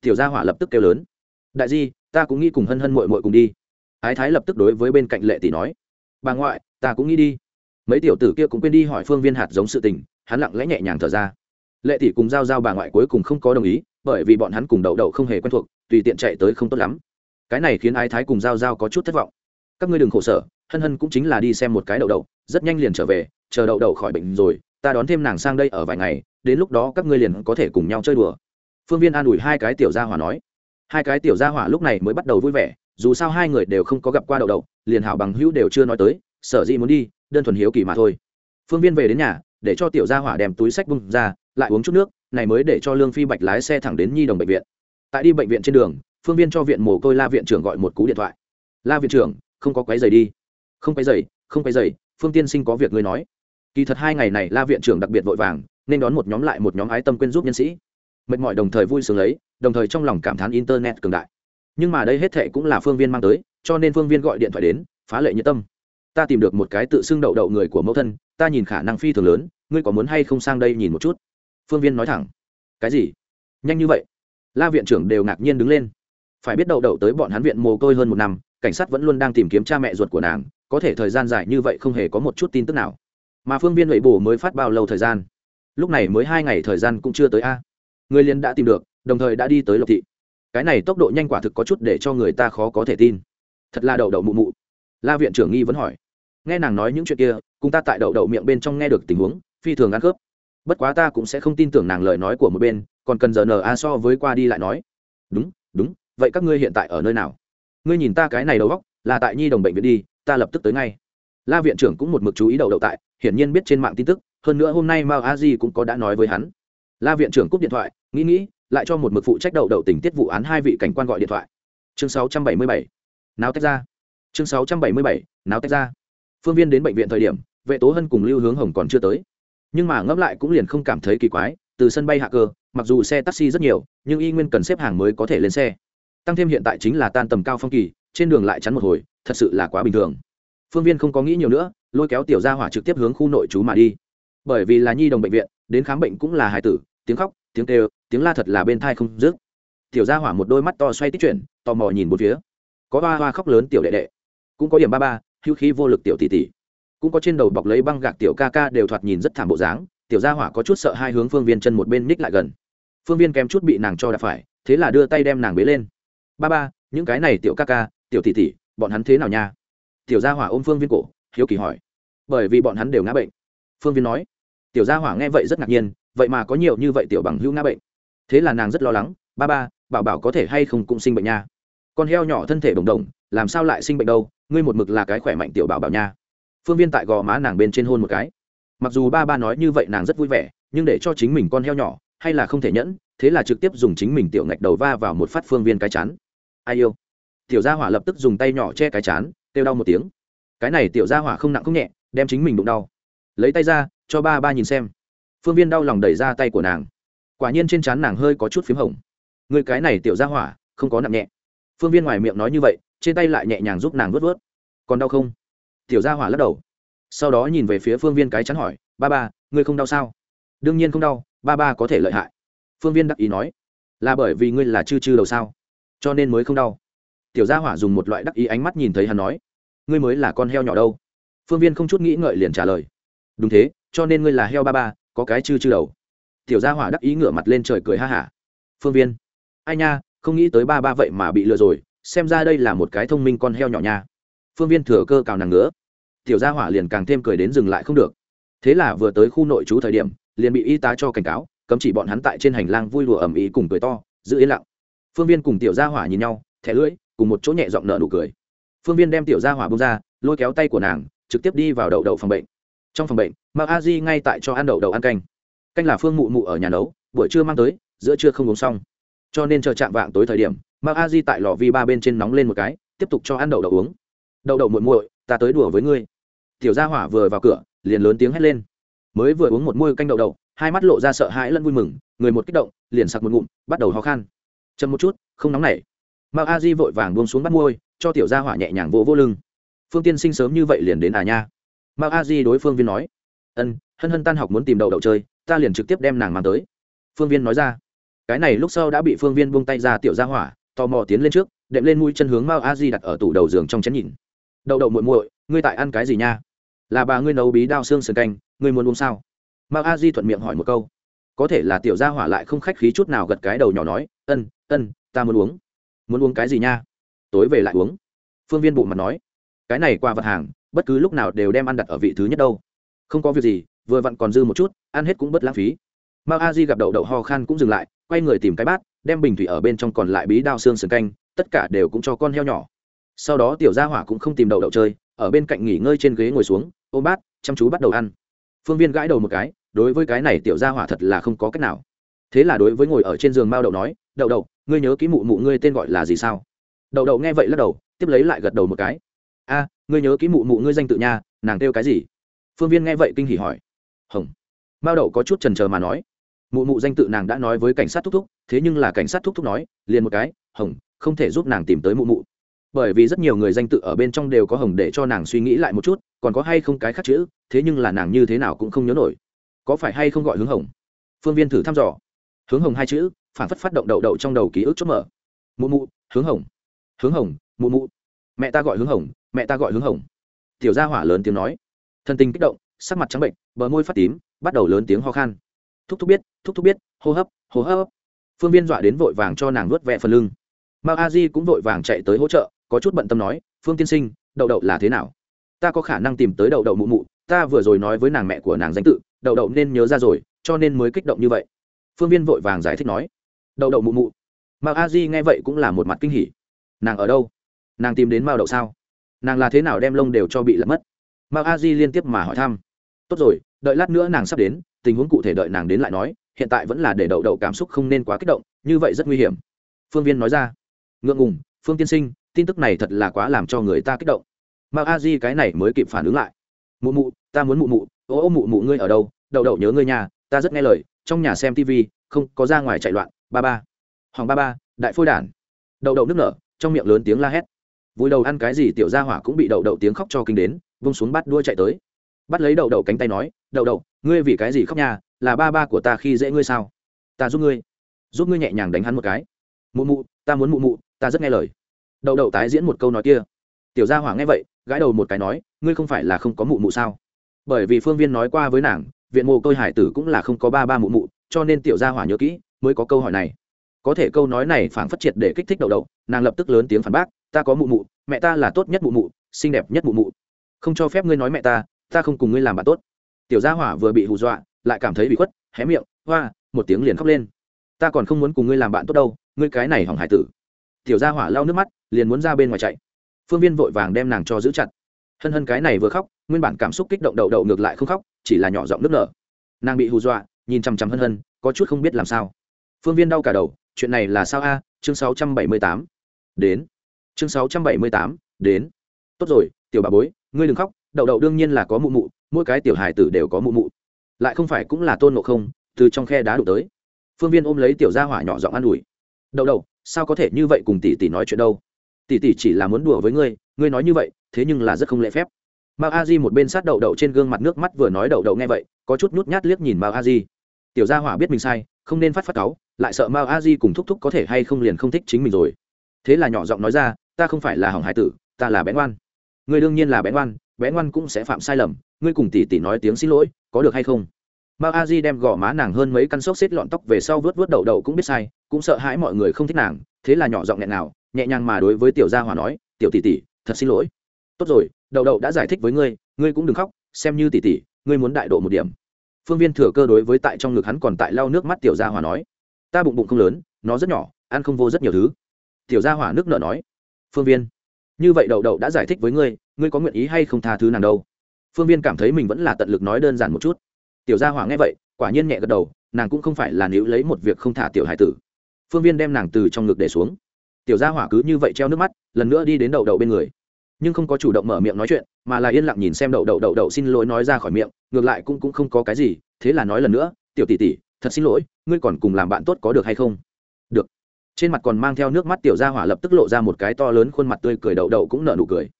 Tiểu gia hỏa lập tức kêu lớn. Đại di, ta cũng nghĩ cùng hân hân mội mội cùng đi. Ái thái lập tức đối với bên cạnh lệ tỷ nói. Bà ngoại, ta cũng nghĩ đi. Mấy tiểu tử kia cũng quên đi hỏi phương viên hạt giống sự tình, hắn lặng lẽ nhẹ nhàng thở ra. Lệ tỷ cùng giao giao bà ngoại cuối cùng không có đồng ý, bởi vì bọn hắn cùng đậu đậu không hề quen thuộc, tùy tiện chạy tới không tốt lắm. Cái này khiến ái thái cùng giao giao có chút thất vọng các ngươi đừng khổ sở, hân hân cũng chính là đi xem một cái đậu đậu, rất nhanh liền trở về, chờ đậu đậu khỏi bệnh rồi, ta đón thêm nàng sang đây ở vài ngày, đến lúc đó các ngươi liền có thể cùng nhau chơi đùa. Phương viên an ủi hai cái tiểu gia hỏa nói. Hai cái tiểu gia hỏa lúc này mới bắt đầu vui vẻ, dù sao hai người đều không có gặp qua đậu đậu, liền hảo bằng hữu đều chưa nói tới, sở dĩ muốn đi, đơn thuần hiếu kỳ mà thôi. Phương viên về đến nhà, để cho tiểu gia hỏa đem túi sách bung ra, lại uống chút nước, này mới để cho lương phi bạch lái xe thẳng đến nhi đồng bệnh viện. Tại đi bệnh viện trên đường, phương viên cho viện mồ côi la viện trưởng gọi một cú điện thoại. La viện trưởng không có quấy giày đi. Không quấy giày không quấy giày phương tiên sinh có việc ngươi nói. Kỳ thật hai ngày này la viện trưởng đặc biệt vội vàng, nên đón một nhóm lại một nhóm ái tâm quyên giúp nhân sĩ. Mệt mỏi đồng thời vui sướng lấy, đồng thời trong lòng cảm thán internet cường đại. Nhưng mà đây hết thệ cũng là phương viên mang tới, cho nên phương viên gọi điện thoại đến, phá lệ như tâm. Ta tìm được một cái tự xưng đậu đậu người của mẫu thân, ta nhìn khả năng phi thường lớn, ngươi có muốn hay không sang đây nhìn một chút? Phương viên nói thẳng. Cái gì? Nhanh như vậy? La viện trưởng đều ngạc nhiên đứng lên. Phải biết đậu đậu tới bọn hắn viện mồ côi hơn một năm cảnh sát vẫn luôn đang tìm kiếm cha mẹ ruột của nàng, có thể thời gian dài như vậy không hề có một chút tin tức nào. Mà phương viên lụy bổ mới phát bao lâu thời gian? Lúc này mới hai ngày thời gian cũng chưa tới a. Người liền đã tìm được, đồng thời đã đi tới lộc thị. Cái này tốc độ nhanh quả thực có chút để cho người ta khó có thể tin. Thật là đậu đậu mụ mụ. La viện trưởng nghi vẫn hỏi. Nghe nàng nói những chuyện kia, cùng ta tại đậu đậu miệng bên trong nghe được tình huống, phi thường ăn khớp. Bất quá ta cũng sẽ không tin tưởng nàng lời nói của một bên, còn cần giờ n a so với qua đi lại nói. Đúng đúng, vậy các ngươi hiện tại ở nơi nào? Ngươi nhìn ta cái này đầu góc, là tại nhi đồng bệnh viện đi, ta lập tức tới ngay. La viện trưởng cũng một mực chú ý đầu đậu tại, hiển nhiên biết trên mạng tin tức, hơn nữa hôm nay mao a di cũng có đã nói với hắn. La viện trưởng cúp điện thoại, nghĩ nghĩ, lại cho một mực phụ trách đậu đậu tình tiết vụ án hai vị cảnh quan gọi điện thoại. Chương 677. náo tách ra. Chương 677. náo tách ra. Phương viên đến bệnh viện thời điểm, vệ tố hân cùng lưu hướng hồng còn chưa tới. Nhưng mà ngẫm lại cũng liền không cảm thấy kỳ quái, từ sân bay hạ cơ, mặc dù xe taxi rất nhiều, nhưng y nguyên cần xếp hàng mới có thể lên xe tăng thêm hiện tại chính là tan tầm cao phong kỳ, trên đường lại chắn một hồi, thật sự là quá bình thường. Phương viên không có nghĩ nhiều nữa, lôi kéo tiểu gia hỏa trực tiếp hướng khu nội trú mà đi. Bởi vì là nhi đồng bệnh viện, đến khám bệnh cũng là hài tử, tiếng khóc, tiếng kêu, tiếng la thật là bên thai không dứt. Tiểu gia hỏa một đôi mắt to xoay tích chuyển, tò mò nhìn một phía. Có ba hoa khóc lớn tiểu đệ đệ, cũng có điểm ba ba hữu khí vô lực tiểu tỷ tỷ. Cũng có trên đầu bọc lấy băng gạc tiểu ca ca đều thoạt nhìn rất thảm bộ dáng, tiểu gia hỏa có chút sợ hai hướng phương viên chân một bên ních lại gần. Phương viên kém chút bị nàng cho đã phải, thế là đưa tay đem nàng bế lên ba ba, những cái này tiểu ca ca, tiểu tỷ tỷ, bọn hắn thế nào nha? Tiểu gia hỏa ôm phương viên cổ, hiếu kỳ hỏi. Bởi vì bọn hắn đều ngã bệnh. Phương viên nói. Tiểu gia hỏa nghe vậy rất ngạc nhiên, vậy mà có nhiều như vậy tiểu bằng hữu ngã bệnh. Thế là nàng rất lo lắng, ba ba, bảo bảo có thể hay không cũng sinh bệnh nha. Con heo nhỏ thân thể đồng đồng, làm sao lại sinh bệnh đâu, ngươi một mực là cái khỏe mạnh tiểu bảo bảo nha. Phương viên tại gò má nàng bên trên hôn một cái. Mặc dù ba ba nói như vậy nàng rất vui vẻ, nhưng để cho chính mình con heo nhỏ, hay là không thể nhẫn, thế là trực tiếp dùng chính mình tiểu ngạch đầu va vào một phát phương viên cái chán ai yêu? Tiểu gia hỏa lập tức dùng tay nhỏ che cái chán, kêu đau một tiếng. Cái này tiểu gia hỏa không nặng không nhẹ, đem chính mình đụng đau. Lấy tay ra, cho ba ba nhìn xem. Phương viên đau lòng đẩy ra tay của nàng. Quả nhiên trên trán nàng hơi có chút p h í m hồng. Người cái này tiểu ra hỏa, không có nặng nhẹ. Phương viên ngoài miệng nói như vậy, trên tay lại nhẹ nhàng giúp nàng vớt vớt còn đau không? Tiểu ra hỏa lắc đầu. Sau đó nhìn về phía phương viên cái chắn hỏi, ba ba, ngươi không đau sao? Đương nhiên không đau, ba ba có thể lợi hại. Phương viên đắc ý nói, là bởi vì ngươi là chư chư đầu sao? Cho nên mới không đau. Tiểu gia hỏa dùng một loại đắc ý ánh mắt nhìn thấy hắn nói, ngươi mới là con heo nhỏ đâu. Phương viên không chút nghĩ ngợi liền trả lời, đúng thế, cho nên ngươi là heo ba ba, có cái chư chư đầu. Tiểu gia hỏa đắc ý ngửa mặt lên trời cười ha hả, phương viên, ai nha, không nghĩ tới ba ba vậy mà bị lừa rồi, xem ra đây là một cái thông minh con heo nhỏ nha. Phương viên thừa cơ cào nàng ngứa, tiểu gia hỏa liền càng thêm cười đến dừng lại không được. Thế là vừa tới khu nội trú thời điểm, liền bị y tá cho cảnh cáo, cấm chỉ bọn hắn tại trên hành lang vui đùa ầm ĩ cùng cười to, giữ yên lặng phương viên cùng tiểu gia hỏa nhìn nhau, thẻ lưỡi, cùng một chỗ nhẹ giọng nợ nụ cười. Phương viên đem tiểu gia hỏa bông ra, lôi kéo tay của nàng, trực tiếp đi vào đậu đậu phòng bệnh. Trong phòng bệnh mạc a di ngay tại cho ăn đậu đậu ăn canh. Canh là phương mụ mụ ở nhà nấu, buổi trưa mang tới, giữa trưa không uống xong. Cho nên chờ chạm vạng tối thời điểm mạc a di tại lò vi ba bên trên nóng lên một cái, tiếp tục cho ăn đậu đậu uống. Đậu đậu muội muội, ta tới đùa với ngươi. Tiểu gia hỏa vừa vào cửa, liền lớn tiếng hét lên. Mới vừa uống một môi canh đậu đậu, hai mắt lộ ra sợ hãi lẫn vui mừng, người một kích động, liền sặc một ngụm, bắt đầu ho khan chậm một chút, không nóng nảy. Mao a di vội vàng buông xuống bắt môi, cho tiểu gia hỏa nhẹ nhàng vỗ vô lưng. Phương tiên sinh sớm như vậy liền đến à nha? Mao a di đối phương viên nói. Ân, hân hân tan học muốn tìm đậu đậu chơi, ta liền trực tiếp đem nàng mang tới. Phương viên nói ra. Cái này lúc sau đã bị phương viên buông tay ra tiểu gia hỏa, tò mò tiến lên trước, đệm lên mũi chân hướng mao a di đặt ở tủ đầu giường trong chén nhìn. Đậu đậu muội muội, ngươi tại ăn cái gì nha? Là bà ngươi nấu bí đao xương sườn canh, ngươi muốn uống sao? Mao a di thuận miệng hỏi một câu. Có thể là tiểu gia hỏa lại không khách khí chút nào gật cái đầu nhỏ nói, ân ân, ta muốn uống. Muốn uống cái gì nha? Tối về lại uống. Phương viên bộ mặt nói. Cái này qua vật hàng, bất cứ lúc nào đều đem ăn đặt ở vị thứ nhất đâu. Không có việc gì, vừa vặn còn dư một chút, ăn hết cũng bất lãng phí. Mao a di gặp đậu đậu ho khan cũng dừng lại, quay người tìm cái bát, đem bình thủy ở bên trong còn lại bí đao xương sườn canh, tất cả đều cũng cho con heo nhỏ. Sau đó tiểu gia hỏa cũng không tìm đậu đậu chơi, ở bên cạnh nghỉ ngơi trên ghế ngồi xuống, ôm bát, chăm chú bắt đầu ăn. Phương viên gãi đầu một cái, đối với cái này tiểu gia hỏa thật là không có cách nào. Thế là đối với ngồi ở trên giường mao đậu nói đậu đậu, ngươi nhớ ký mụ mụ ngươi tên gọi là gì sao? Đậu đậu nghe vậy lắc đầu, tiếp lấy lại gật đầu một cái. A, ngươi nhớ ký mụ mụ ngươi danh tự nha, nàng kêu cái gì? Phương viên nghe vậy kinh hỉ hỏi. Hồng. Mao đậu có chút trần trờ mà nói. Mụ mụ danh tự nàng đã nói với cảnh sát thúc thúc, thế nhưng là cảnh sát thúc thúc nói, liền một cái, hồng, không thể giúp nàng tìm tới mụ mụ. Bởi vì rất nhiều người danh tự ở bên trong đều có hồng để cho nàng suy nghĩ lại một chút, còn có hay không cái khác chữ, thế nhưng là nàng như thế nào cũng không nhớ nổi. Có phải hay không gọi hướng hồng? Phương viên thử thăm dò. Hướng hồng hai chữ phản phất phát động đậu đậu trong đầu ký ức chốt mở. Mụ mụ, hướng hồng. Hướng hồng, mụ mụ. Mẹ ta gọi hướng hồng, mẹ ta gọi hướng hồng. Tiểu gia hỏa lớn tiếng nói. Thân tình kích động, sắc mặt trắng bệnh, bờ môi phát tím, bắt đầu lớn tiếng ho khan. Thúc thúc biết, thúc thúc biết, hô hấp hô hấp. Phương viên dọa đến vội vàng cho nàng nuốt vẹ phần lưng. Mao a di cũng vội vàng chạy tới hỗ trợ, có chút bận tâm nói, phương tiên sinh, đậu đậu là thế nào? Ta có khả năng tìm tới đậu đậu mụ mụ, ta vừa rồi nói với nàng mẹ của nàng danh tự, đậu đậu nên nhớ ra rồi, cho nên mới kích động như vậy. Phương viên vội vàng giải thích nói đậu đậu mụ mụ. Mao a di nghe vậy cũng là một mặt kinh hỉ. Nàng ở đâu? Nàng tìm đến mao đậu sao? Nàng là thế nào đem lông đều cho bị lật mất? Mao a di liên tiếp mà hỏi thăm. Tốt rồi, đợi lát nữa nàng sắp đến, tình huống cụ thể đợi nàng đến lại nói, hiện tại vẫn là để đậu đậu cảm xúc không nên quá kích động, như vậy rất nguy hiểm. Phương viên nói ra. Ngượng ngùng, phương tiên sinh, tin tức này thật là quá làm cho người ta kích động. Mao a di cái này mới kịp phản ứng lại. Mụ mụ, ta muốn mụ mụ, ô ô mụ mụ ngươi ở đâu? Đậu đậu nhớ ngươi nhà, ta rất nghe lời, trong nhà xem tv không có ra ngoài chạy loạn, ba ba. Hoàng ba ba, đại phôi đản. Đậu đậu nước nở, trong miệng lớn tiếng la hét. Vui đầu ăn cái gì tiểu gia hỏa cũng bị đậu đậu tiếng khóc cho kinh đến, vung xuống bắt đua chạy tới. Bắt lấy đậu đậu cánh tay nói, đậu đậu, ngươi vì cái gì khóc nhà là ba ba của ta khi dễ ngươi sao? Ta giúp ngươi. Giúp ngươi nhẹ nhàng đánh hắn một cái. Mụ mụ, ta muốn mụ mụ, ta rất nghe lời. Đậu đậu tái diễn một câu nói kia. Tiểu gia hỏa nghe vậy, gãi đầu một cái nói, ngươi không phải là không có mụ mụ sao? Bởi vì phương viên nói qua với nàng, viện mồ côi hải tử cũng là không có ba ba mụ mụ cho nên tiểu gia hỏa nhớ kỹ mới có câu hỏi này. Có thể câu nói này phản phát triệt để kích thích đầu đầu, nàng lập tức lớn tiếng phản bác ta có mụ mụ mẹ ta là tốt nhất mụ mụ xinh đẹp nhất mụ mụ. Không cho phép ngươi nói mẹ ta ta không cùng ngươi làm bạn tốt. Tiểu gia hỏa vừa bị hù dọa lại cảm thấy bị khuất hé miệng hoa một tiếng liền khóc lên. Ta còn không muốn cùng ngươi làm bạn tốt đâu ngươi cái này hỏng hải tử. Tiểu gia hỏa lau nước mắt liền muốn ra bên ngoài chạy. Phương viên vội vàng đem nàng cho giữ chặt. Hân hân cái này vừa khóc nguyên bản cảm xúc kích động đậu đậu ngược lại không khóc chỉ là nhỏ giọng nước nở. Nàng bị hù dọa nhìn chằm chằm hân hân, có chút không biết làm sao. Phương viên đau cả đầu, chuyện này là sao a? Chương sáu trăm bảy mươi tám. Đến. Chương sáu trăm bảy mươi tám, đến. Tốt rồi, tiểu bà bối, ngươi đừng khóc, đậu đậu đương nhiên là có mụ mụ, mỗi cái tiểu hài tử đều có mụ mụ. Lại không phải cũng là tôn ngộ không, từ trong khe đá đụng tới. Phương viên ôm lấy tiểu gia hỏa nhỏ giọng an ủi. Đậu đậu, sao có thể như vậy cùng tỷ tỷ nói chuyện đâu? Tỷ tỷ chỉ là muốn đùa với ngươi ngươi nói như vậy, thế nhưng là rất không lễ phép. Mao a di một bên sát đậu đậu trên gương mặt nước mắt vừa nói đậu đậu nghe vậy, có chút nhút nhát liếc nhìn mao a di tiểu gia hỏa biết mình sai, không nên phát phát cáu, lại sợ mao a di cùng thúc thúc có thể hay không liền không thích chính mình rồi. Thế là nhỏ giọng nói ra, ta không phải là hỏng hải tử, ta là bén ngoan. Ngươi đương nhiên là bén ngoan bén ngoan cũng sẽ phạm sai lầm, ngươi cùng tỷ tỷ nói tiếng xin lỗi, có được hay không? Mao a di đem gò má nàng hơn mấy căn xốc xếp lọn tóc về sau vớt vớt đậu đậu cũng biết sai, cũng sợ hãi mọi người không thích nàng, thế là nhỏ giọng nghẹn nào nhẹ nhàng mà đối với tiểu gia hỏa nói, tiểu tỷ tỷ, thật xin lỗi. Tốt rồi đậu đậu đã giải thích với ngươi ngươi cũng đừng khóc, xem như tỷ tỷ, ngươi muốn đại độ một điểm phương viên thừa cơ đối với tại trong ngực hắn còn tại lau nước mắt tiểu gia hỏa nói, ta bụng bụng không lớn, nó rất nhỏ, ăn không vô rất nhiều thứ. Tiểu gia hỏa nước nợ nói, phương viên, như vậy đậu đậu đã giải thích với ngươi ngươi có nguyện ý hay không tha thứ nàng đâu? Phương viên cảm thấy mình vẫn là tận lực nói đơn giản một chút. Tiểu gia hỏa nghe vậy, quả nhiên nhẹ gật đầu, nàng cũng không phải là níu lấy một việc không thả tiểu hải tử. Phương viên đem nàng từ trong ngực để xuống. Tiểu gia hỏa cứ như vậy treo nước mắt, lần nữa đi đến đậu đậu bên người nhưng không có chủ động mở miệng nói chuyện, mà là yên lặng nhìn xem đậu đậu đậu đậu xin lỗi nói ra khỏi miệng, ngược lại cũng cũng không có cái gì, thế là nói lần nữa, tiểu tỷ tỷ, thật xin lỗi, ngươi còn cùng làm bạn tốt có được hay không? Được. Trên mặt còn mang theo nước mắt, tiểu gia hỏa lập tức lộ ra một cái to lớn khuôn mặt tươi cười đậu đậu cũng nở nụ cười.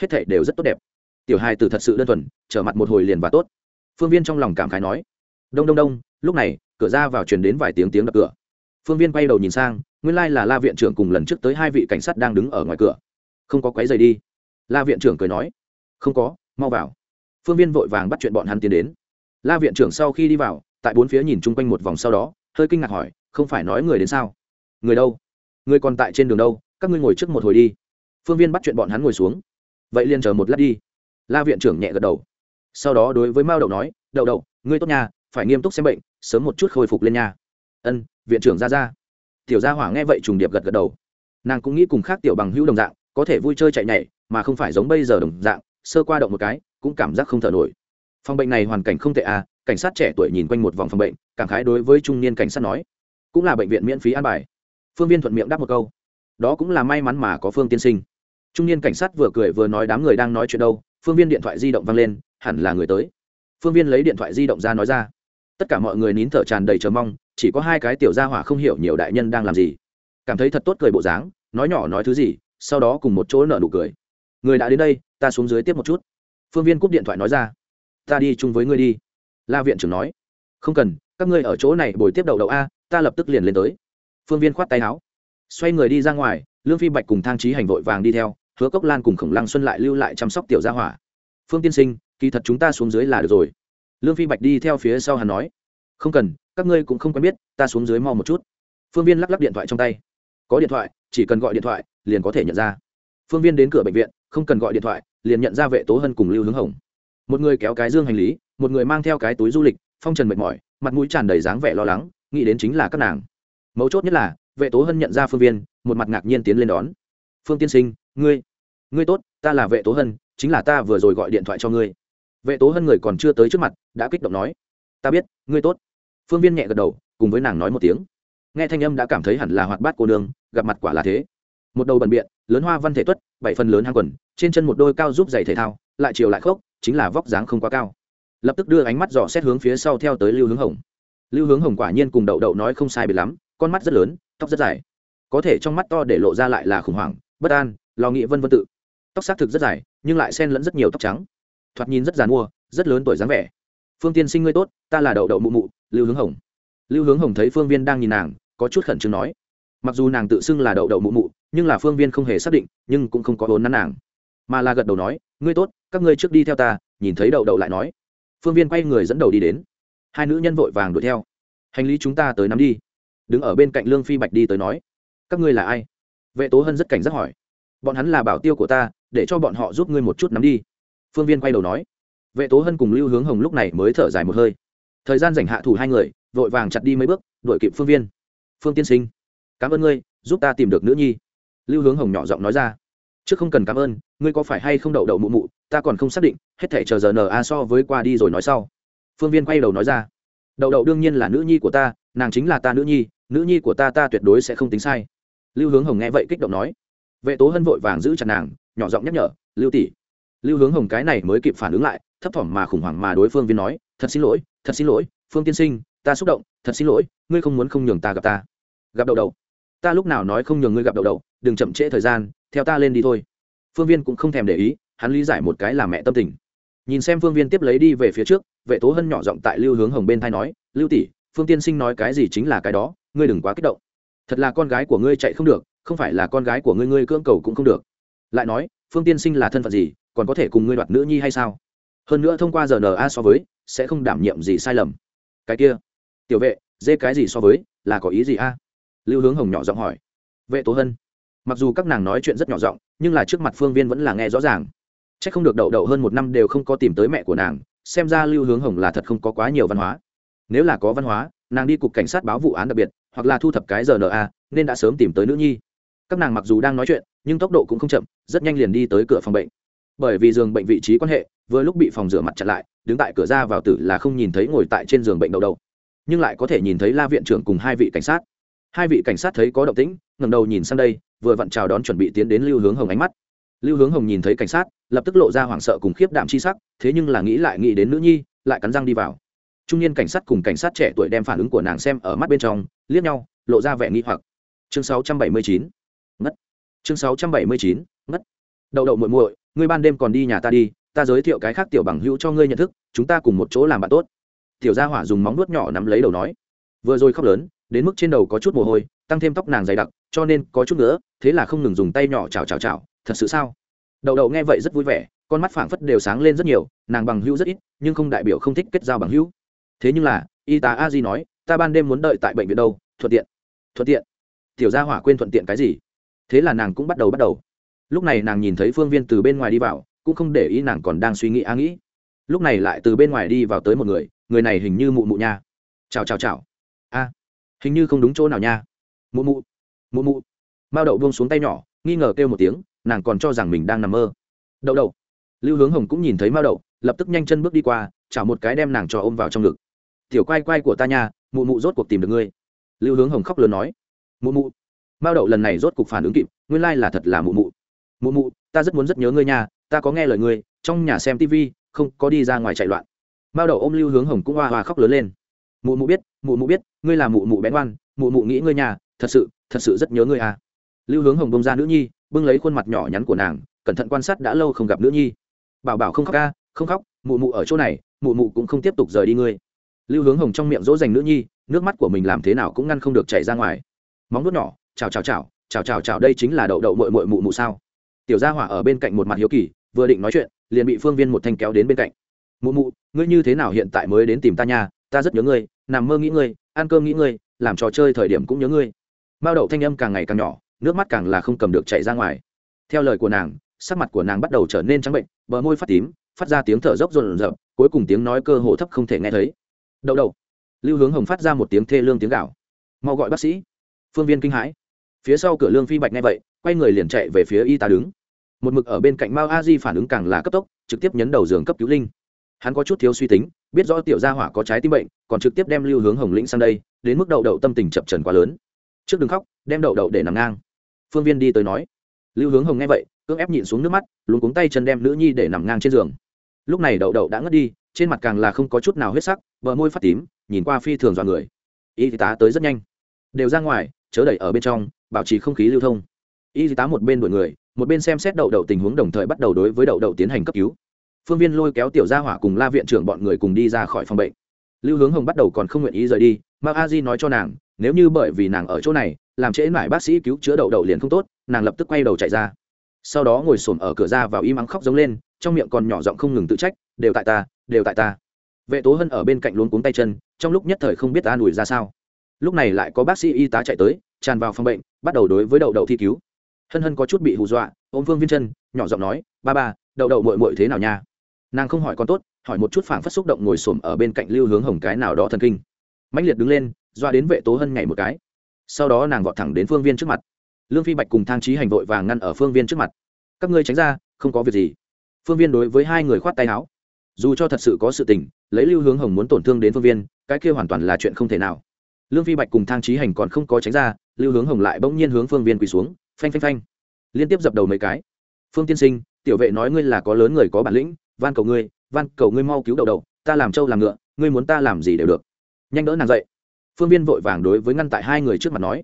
Hết thảy đều rất tốt đẹp. Tiểu hai từ thật sự đơn thuần, trở mặt một hồi liền và tốt. Phương viên trong lòng cảm khái nói. Đông đông đông, lúc này, cửa ra vào truyền đến vài tiếng tiếng đập cửa. Phương viên quay đầu nhìn sang, nguyên lai là la viện trưởng cùng lần trước tới hai vị cảnh sát đang đứng ở ngoài cửa. Không có quấy giày đi la viện trưởng cười nói, không có, mau vào. Phương viên vội vàng bắt chuyện bọn hắn tiến đến. La viện trưởng sau khi đi vào, tại bốn phía nhìn chung quanh một vòng sau đó, hơi kinh ngạc hỏi, không phải nói người đến sao? Người đâu? Người còn tại trên đường đâu? Các ngươi ngồi trước một hồi đi. Phương viên bắt chuyện bọn hắn ngồi xuống. Vậy liền chờ một lát đi. La viện trưởng nhẹ gật đầu. Sau đó đối với mao đậu nói, đậu đậu, ngươi tốt nha, phải nghiêm túc xem bệnh, sớm một chút khôi phục lên nha. Ân, viện trưởng ra ra. Tiểu gia hỏa nghe vậy trùng điệp gật gật đầu. Nàng cũng nghĩ cùng khác tiểu bằng hữu đồng dạng, có thể vui chơi chạy nhảy mà không phải giống bây giờ đồng dạng, sơ qua động một cái, cũng cảm giác không thở nổi. Phòng bệnh này hoàn cảnh không tệ à cảnh sát trẻ tuổi nhìn quanh một vòng phòng bệnh, cảm khái đối với trung niên cảnh sát nói. Cũng là bệnh viện miễn phí an bài. Phương viên thuận miệng đáp một câu. Đó cũng là may mắn mà có phương tiên sinh. Trung niên cảnh sát vừa cười vừa nói đám người đang nói chuyện đâu, phương viên điện thoại di động văng lên, hẳn là người tới. Phương viên lấy điện thoại di động ra nói ra. Tất cả mọi người nín thở tràn đầy chờ mong, chỉ có hai cái tiểu gia hỏa không hiểu nhiều đại nhân đang làm gì. Cảm thấy thật tốt cười bộ dáng, nói nhỏ nói thứ gì, sau đó cùng một chỗ nở nụ cười người đã đến đây, ta xuống dưới tiếp một chút. Phương viên cúp điện thoại nói ra. Ta đi chung với ngươi đi. La viện trưởng nói. Không cần, các ngươi ở chỗ này bồi tiếp đầu đậu a, ta lập tức liền lên tới. Phương viên khoát tay áo. Xoay người đi ra ngoài, lương phi bạch cùng thang trí hành vội vàng đi theo, hứa cốc lan cùng khổng lăng xuân lại lưu lại chăm sóc tiểu gia hỏa. Phương tiên sinh, kỳ thật chúng ta xuống dưới là được rồi. Lương phi bạch đi theo phía sau hắn nói. Không cần, các ngươi cũng không quen biết, ta xuống dưới mau một chút. Phương viên lắc lắc điện thoại trong tay. Có điện thoại, chỉ cần gọi điện thoại, liền có thể nhận ra. Phương viên đến cửa bệnh viện không cần gọi điện thoại, liền nhận ra vệ tố hân cùng lưu hướng hồng. Một người kéo cái dương hành lý, một người mang theo cái túi du lịch, phong trần mệt mỏi, mặt mũi tràn đầy dáng vẻ lo lắng, nghĩ đến chính là các nàng. Mấu chốt nhất là, vệ tố hân nhận ra phương viên, một mặt ngạc nhiên tiến lên đón. Phương tiên sinh, ngươi ngươi tốt, ta là vệ tố hân, chính là ta vừa rồi gọi điện thoại cho ngươi. Vệ tố hân người còn chưa tới trước mặt, đã kích động nói, ta biết, ngươi tốt. Phương viên nhẹ gật đầu, cùng với nàng nói một tiếng. Nghe thanh âm đã cảm thấy hẳn là hoạt bát cô nương, gặp mặt quả là thế. Một đầu bần biện lớn hoa văn thể tuất, bảy phần lớn hang quần, trên chân một đôi cao giúp giày thể thao, lại chiều lại khốc, chính là vóc dáng không quá cao. Lập tức đưa ánh mắt dò xét hướng phía sau theo tới lưu hướng hồng. Lưu hướng hồng quả nhiên cùng đậu đậu nói không sai bị lắm, con mắt rất lớn, tóc rất dài. Có thể trong mắt to để lộ ra lại là khủng hoảng, bất an, lo nghĩ vân vân tự. Tóc xác thực rất dài, nhưng lại xen lẫn rất nhiều tóc trắng. Thoạt nhìn rất dàn mua rất lớn tuổi dáng vẻ. Phương tiên sinh ngươi tốt, ta là đậu đậu mụ mụ, lưu hướng hồng. Lưu hướng hồng thấy phương viên đang nhìn nàng, có chút khẩn trương nói mặc dù nàng tự xưng là đậu đậu mụ mụ, nhưng là phương viên không hề xác định, nhưng cũng không có vốn nắn nàng. Mà là gật đầu nói, ngươi tốt, các ngươi trước đi theo ta, nhìn thấy đậu đậu lại nói. Phương viên quay người dẫn đầu đi đến. Hai nữ nhân vội vàng đuổi theo. Hành lý chúng ta tới nắm đi. Đứng ở bên cạnh lương phi bạch đi tới nói, các ngươi là ai? Vệ tố hân rất cảnh giác hỏi. Bọn hắn là bảo tiêu của ta, để cho bọn họ giúp ngươi một chút nắm đi. Phương viên quay đầu nói. Vệ tố hân cùng lưu hướng hồng lúc này mới thở dài một hơi. Thời gian dành hạ thủ hai người, vội vàng chặt đi mấy bước, đuổi kịp phương viên. Phương tiên sinh cảm ơn ngươi, giúp ta tìm được nữ nhi. Lưu hướng hồng nhỏ giọng nói ra. Chứ không cần cảm ơn, ngươi có phải hay không đậu đậu mụ mụ, ta còn không xác định, hết thể chờ giờ n a so với qua đi rồi nói sau. Phương viên quay đầu nói ra. Đậu đậu đương nhiên là nữ nhi của ta, nàng chính là ta nữ nhi nữ nhi của ta ta tuyệt đối sẽ không tính sai. Lưu hướng hồng nghe vậy kích động nói. Vệ tố hân vội vàng giữ chặt nàng, nhỏ giọng nhắc nhở, lưu tỷ. Lưu hướng hồng cái này mới kịp phản ứng lại, thấp thỏm mà khủng hoảng mà đối phương viên nói, thật xin lỗi, thật xin lỗi, phương tiên sinh, ta xúc động, thật xin lỗi, ngươi không muốn không nhường ta gặp ta. Gặp đậu đậu ta lúc nào nói không nhường ngươi gặp đậu đậu, đừng chậm trễ thời gian, theo ta lên đi thôi. Phương viên cũng không thèm để ý, hắn lý giải một cái là mẹ tâm tình. Nhìn xem phương viên tiếp lấy đi về phía trước, vệ tố hân nhỏ giọng tại lưu hướng hồng bên thai nói, lưu tỷ, phương tiên sinh nói cái gì chính là cái đó, ngươi đừng quá kích động. Thật là con gái của ngươi chạy không được, không phải là con gái của ngươi ngươi cưỡng cầu cũng không được. Lại nói, phương tiên sinh là thân phận gì, còn có thể cùng ngươi đoạt nữ nhi hay sao? Hơn nữa thông qua giờ na so với, sẽ không đảm nhiệm gì sai lầm. Cái kia, tiểu vệ, dê cái gì so với, là có ý gì a? Lưu hướng hồng nhỏ giọng hỏi. Vệ tố hân, mặc dù các nàng nói chuyện rất nhỏ giọng, nhưng là trước mặt phương viên vẫn là nghe rõ ràng. C h ắ c không được đậu đậu hơn một năm đều không có tìm tới mẹ của nàng, xem ra lưu hướng hồng là thật không có quá nhiều văn hóa. Nếu là có văn hóa, nàng đi cục cảnh sát báo vụ án đặc biệt, hoặc là thu thập cái rna nên đã sớm tìm tới nữ nhi. Các nàng mặc dù đang nói chuyện, nhưng tốc độ cũng không chậm, rất nhanh liền đi tới cửa phòng bệnh. Bởi vì giường bệnh vị trí quan hệ, vừa lúc bị phòng rửa mặt chặn lại, đứng tại cửa ra vào tử là không nhìn thấy ngồi tại trên giường bệnh đầu đầu. Nhưng lại có thể nhìn thấy la viện trưởng cùng hai vị cảnh sát hai vị cảnh sát thấy có động tĩnh ngầm đầu nhìn sang đây, vừa vặn chào đón chuẩn bị tiến đến lưu hướng hồng ánh mắt. Lưu hướng hồng nhìn thấy cảnh sát, lập tức lộ ra hoảng sợ cùng khiếp đạm chi sắc, thế nhưng là nghĩ lại nghĩ đến nữ nhi, lại cắn răng đi vào. Trung niên cảnh sát cùng cảnh sát trẻ tuổi đem phản ứng của nàng xem ở mắt bên trong, liếc nhau, lộ ra vẻ nghi hoặc. Chương 679 ngất. Chương 679 ngất. Đậu đậu muội muội, ngươi ban đêm còn đi nhà ta đi, ta giới thiệu cái khác tiểu bằng hữu cho ngươi nhận thức, chúng ta cùng một chỗ làm bạn tốt. Tiểu gia hỏa dùng móng nuốt nhỏ nắm lấy đầu nói. Vừa rồi khóc lớn đến mức trên đầu có chút mồ hôi, tăng thêm tóc nàng dày đặc, cho nên có chút nữa thế là không ngừng dùng tay nhỏ chào chào chào thật sự sao? Đậu đậu nghe vậy rất vui vẻ, con mắt phảng phất đều sáng lên rất nhiều, nàng bằng hữu rất ít, nhưng không đại biểu không thích kết giao bằng hữu. Thế nhưng là, y tá a di nói, ta ban đêm muốn đợi tại bệnh viện đâu, thuận tiện. Thuận tiện? Tiểu gia hỏa quên thuận tiện cái gì? Thế là nàng cũng bắt đầu bắt đầu. Lúc này nàng nhìn thấy phương viên từ bên ngoài đi vào, cũng không để ý nàng còn đang suy nghĩ a nghĩ. Lúc này lại từ bên ngoài đi vào tới một người người này hình như mụ mụ nha. Chào chào chào hình như không đúng chỗ nào nha. Mụ mụ mụ mụ. Mao đậu buông xuống tay nhỏ, nghi ngờ kêu một tiếng, nàng còn cho rằng mình đang nằm mơ. Đậu đậu. Lưu hướng hồng cũng nhìn thấy mao đậu, lập tức nhanh chân bước đi qua, chảo một cái đem nàng cho ôm vào trong ngực. Tiểu quay quay của ta nha, mụ mụ rốt cuộc tìm được ngươi. Lưu hướng hồng khóc lớn nói. Mụ mụ. Mao đậu lần này rốt cuộc phản ứng kịp, nguyên lai là thật là mụ mụ. Mụ mụ, ta rất muốn rất nhớ ngươi nha, ta có nghe lời ngươi, trong nhà xem tv không có đi ra ngoài chạy loạn. Mao đậu ôm lưu hướng hồng cũng hoa hoa khóc lớn lên mụ mụ biết, mụ mụ biết, ngươi là mụ mụ bén oan mụ mụ nghĩ ngươi nhà, thật sự thật sự rất nhớ ngươi à. Lưu hướng hồng bông ra nữ nhi, bưng lấy khuôn mặt nhỏ nhắn của nàng, cẩn thận quan sát đã lâu không gặp nữ nhi. Bảo bảo không khóc ca, không khóc, mụ mụ ở chỗ này, mụ mụ cũng không tiếp tục rời đi ngươi. Lưu hướng hồng trong miệng dỗ dành nữ nhi, nước mắt của mình làm thế nào cũng ngăn không được chảy ra ngoài. Móng nuốt nhỏ, chào chào chào chào chào chào đây chính là đậu đậu mội mội mụ mụ sao? Tiểu gia hỏa ở bên cạnh một mặt hiếu kỳ, vừa định nói chuyện, liền bị phương viên một thanh kéo đến bên cạnh. Mụ mụ, ngươi như thế nào hiện tại mới đến tìm ta nha? Ta rất nhớ ngươi, nằm mơ nghĩ ngươi, ăn cơm nghĩ ngươi, làm trò chơi thời điểm cũng nhớ ngươi. Mao đậu thanh âm càng ngày càng nhỏ, nước mắt càng là không cầm được chạy ra ngoài. Theo lời của nàng, sắc mặt của nàng bắt đầu trở nên trắng bệnh, bờ môi phát tím, phát ra tiếng thở dốc rộn rợp cuối cùng tiếng nói cơ hồ thấp không thể nghe thấy. Đậu đậu. Lưu hướng hồng phát ra một tiếng thê lương tiếng gạo mau gọi bác sĩ. Phương viên kinh hãi. Phía sau cửa lương phi bạch nghe vậy, quay người liền chạy về phía y tá đứng. Một mực ở bên cạnh mao a di phản ứng càng là cấp tốc, trực tiếp nhấn đầu giường cấp cứu linh. Hắn có chút thiếu suy tính biết rõ tiểu gia hỏa có trái tim bệnh, còn trực tiếp đem lưu hướng hồng lĩnh sang đây, đến mức đậu đậu tâm tình chập trần quá lớn. Trước đừng khóc, đem đậu đậu để nằm ngang. Phương viên đi tới nói. Lưu hướng hồng nghe vậy, cưỡng ép nhịn xuống nước mắt luôn cuống tay chân đem nữ nhi để nằm ngang trên giường. Lúc này đậu đậu đã ngất đi, trên mặt càng là không có chút nào huyết sắc, bờ môi phát tím, nhìn qua phi thường dọa người. Y tá tới rất nhanh. Đều ra ngoài, chớ đẩy ở bên trong, bảo trì không khí lưu thông. Y tá một bên đuổi người, một bên xem xét đậu đậu tình huống đồng thời bắt đầu đối với đậu đậu tiến hành cấp cứu phương viên lôi kéo tiểu gia hỏa cùng la viện trưởng bọn người cùng đi ra khỏi phòng bệnh. Lưu hướng hồng bắt đầu còn không nguyện ý rời đi mà a di nói cho nàng, nếu như bởi vì nàng ở chỗ này, làm trễ mãi bác sĩ cứu chữa đậu đậu liền không tốt, nàng lập tức quay đầu chạy ra. Sau đó ngồi xổm ở cửa ra vào im ắng khóc giống lên, trong miệng còn nhỏ giọng không ngừng tự trách, đều tại ta, đều tại ta. Vệ tố hân ở bên cạnh luống cuống tay chân, trong lúc nhất thời không biết ta đuổi ra sao. Lúc này lại có bác sĩ y tá chạy tới, tràn vào phòng bệnh, bắt đầu đối với đậu đậu thi cứu. Hân hân có chút bị hù dọa, ôm phương viên chân, nhỏ giọng nói, ba ba, đậu đậu mội mội thế nào nha? Nàng không hỏi con tốt, hỏi một chút phảng phất xúc động ngồi xổm ở bên cạnh lưu hướng hồng cái nào đó thần kinh. Mạnh liệt đứng lên, doa đến vệ tố hân nhảy một cái. Sau đó nàng vọt thẳng đến phương viên trước mặt. Lương phi bạch cùng thang trí hành vội vàng ngăn ở phương viên trước mặt. Các ngươi tránh ra, không có việc gì. Phương viên đối với hai người khoát tay áo. Dù cho thật sự có sự tình, lấy lưu hướng hồng muốn tổn thương đến phương viên, cái kia hoàn toàn là chuyện không thể nào. Lương phi bạch cùng thang trí hành còn không có tránh ra, lưu hướng hồng lại bỗng nhiên hướng phương viên quỳ xuống, phanh phanh phanh. Liên tiếp dập đầu mấy cái. Phương tiên sinh, tiểu vệ nói ngươi là có lớn người có bản lĩnh van cầu ngươi, van cầu ngươi mau cứu đầu đầu, ta làm trâu làm ngựa, ngươi muốn ta làm gì đều được. Nhanh đỡ nàng dậy. Phương viên vội vàng đối với ngăn tại hai người trước mặt nói.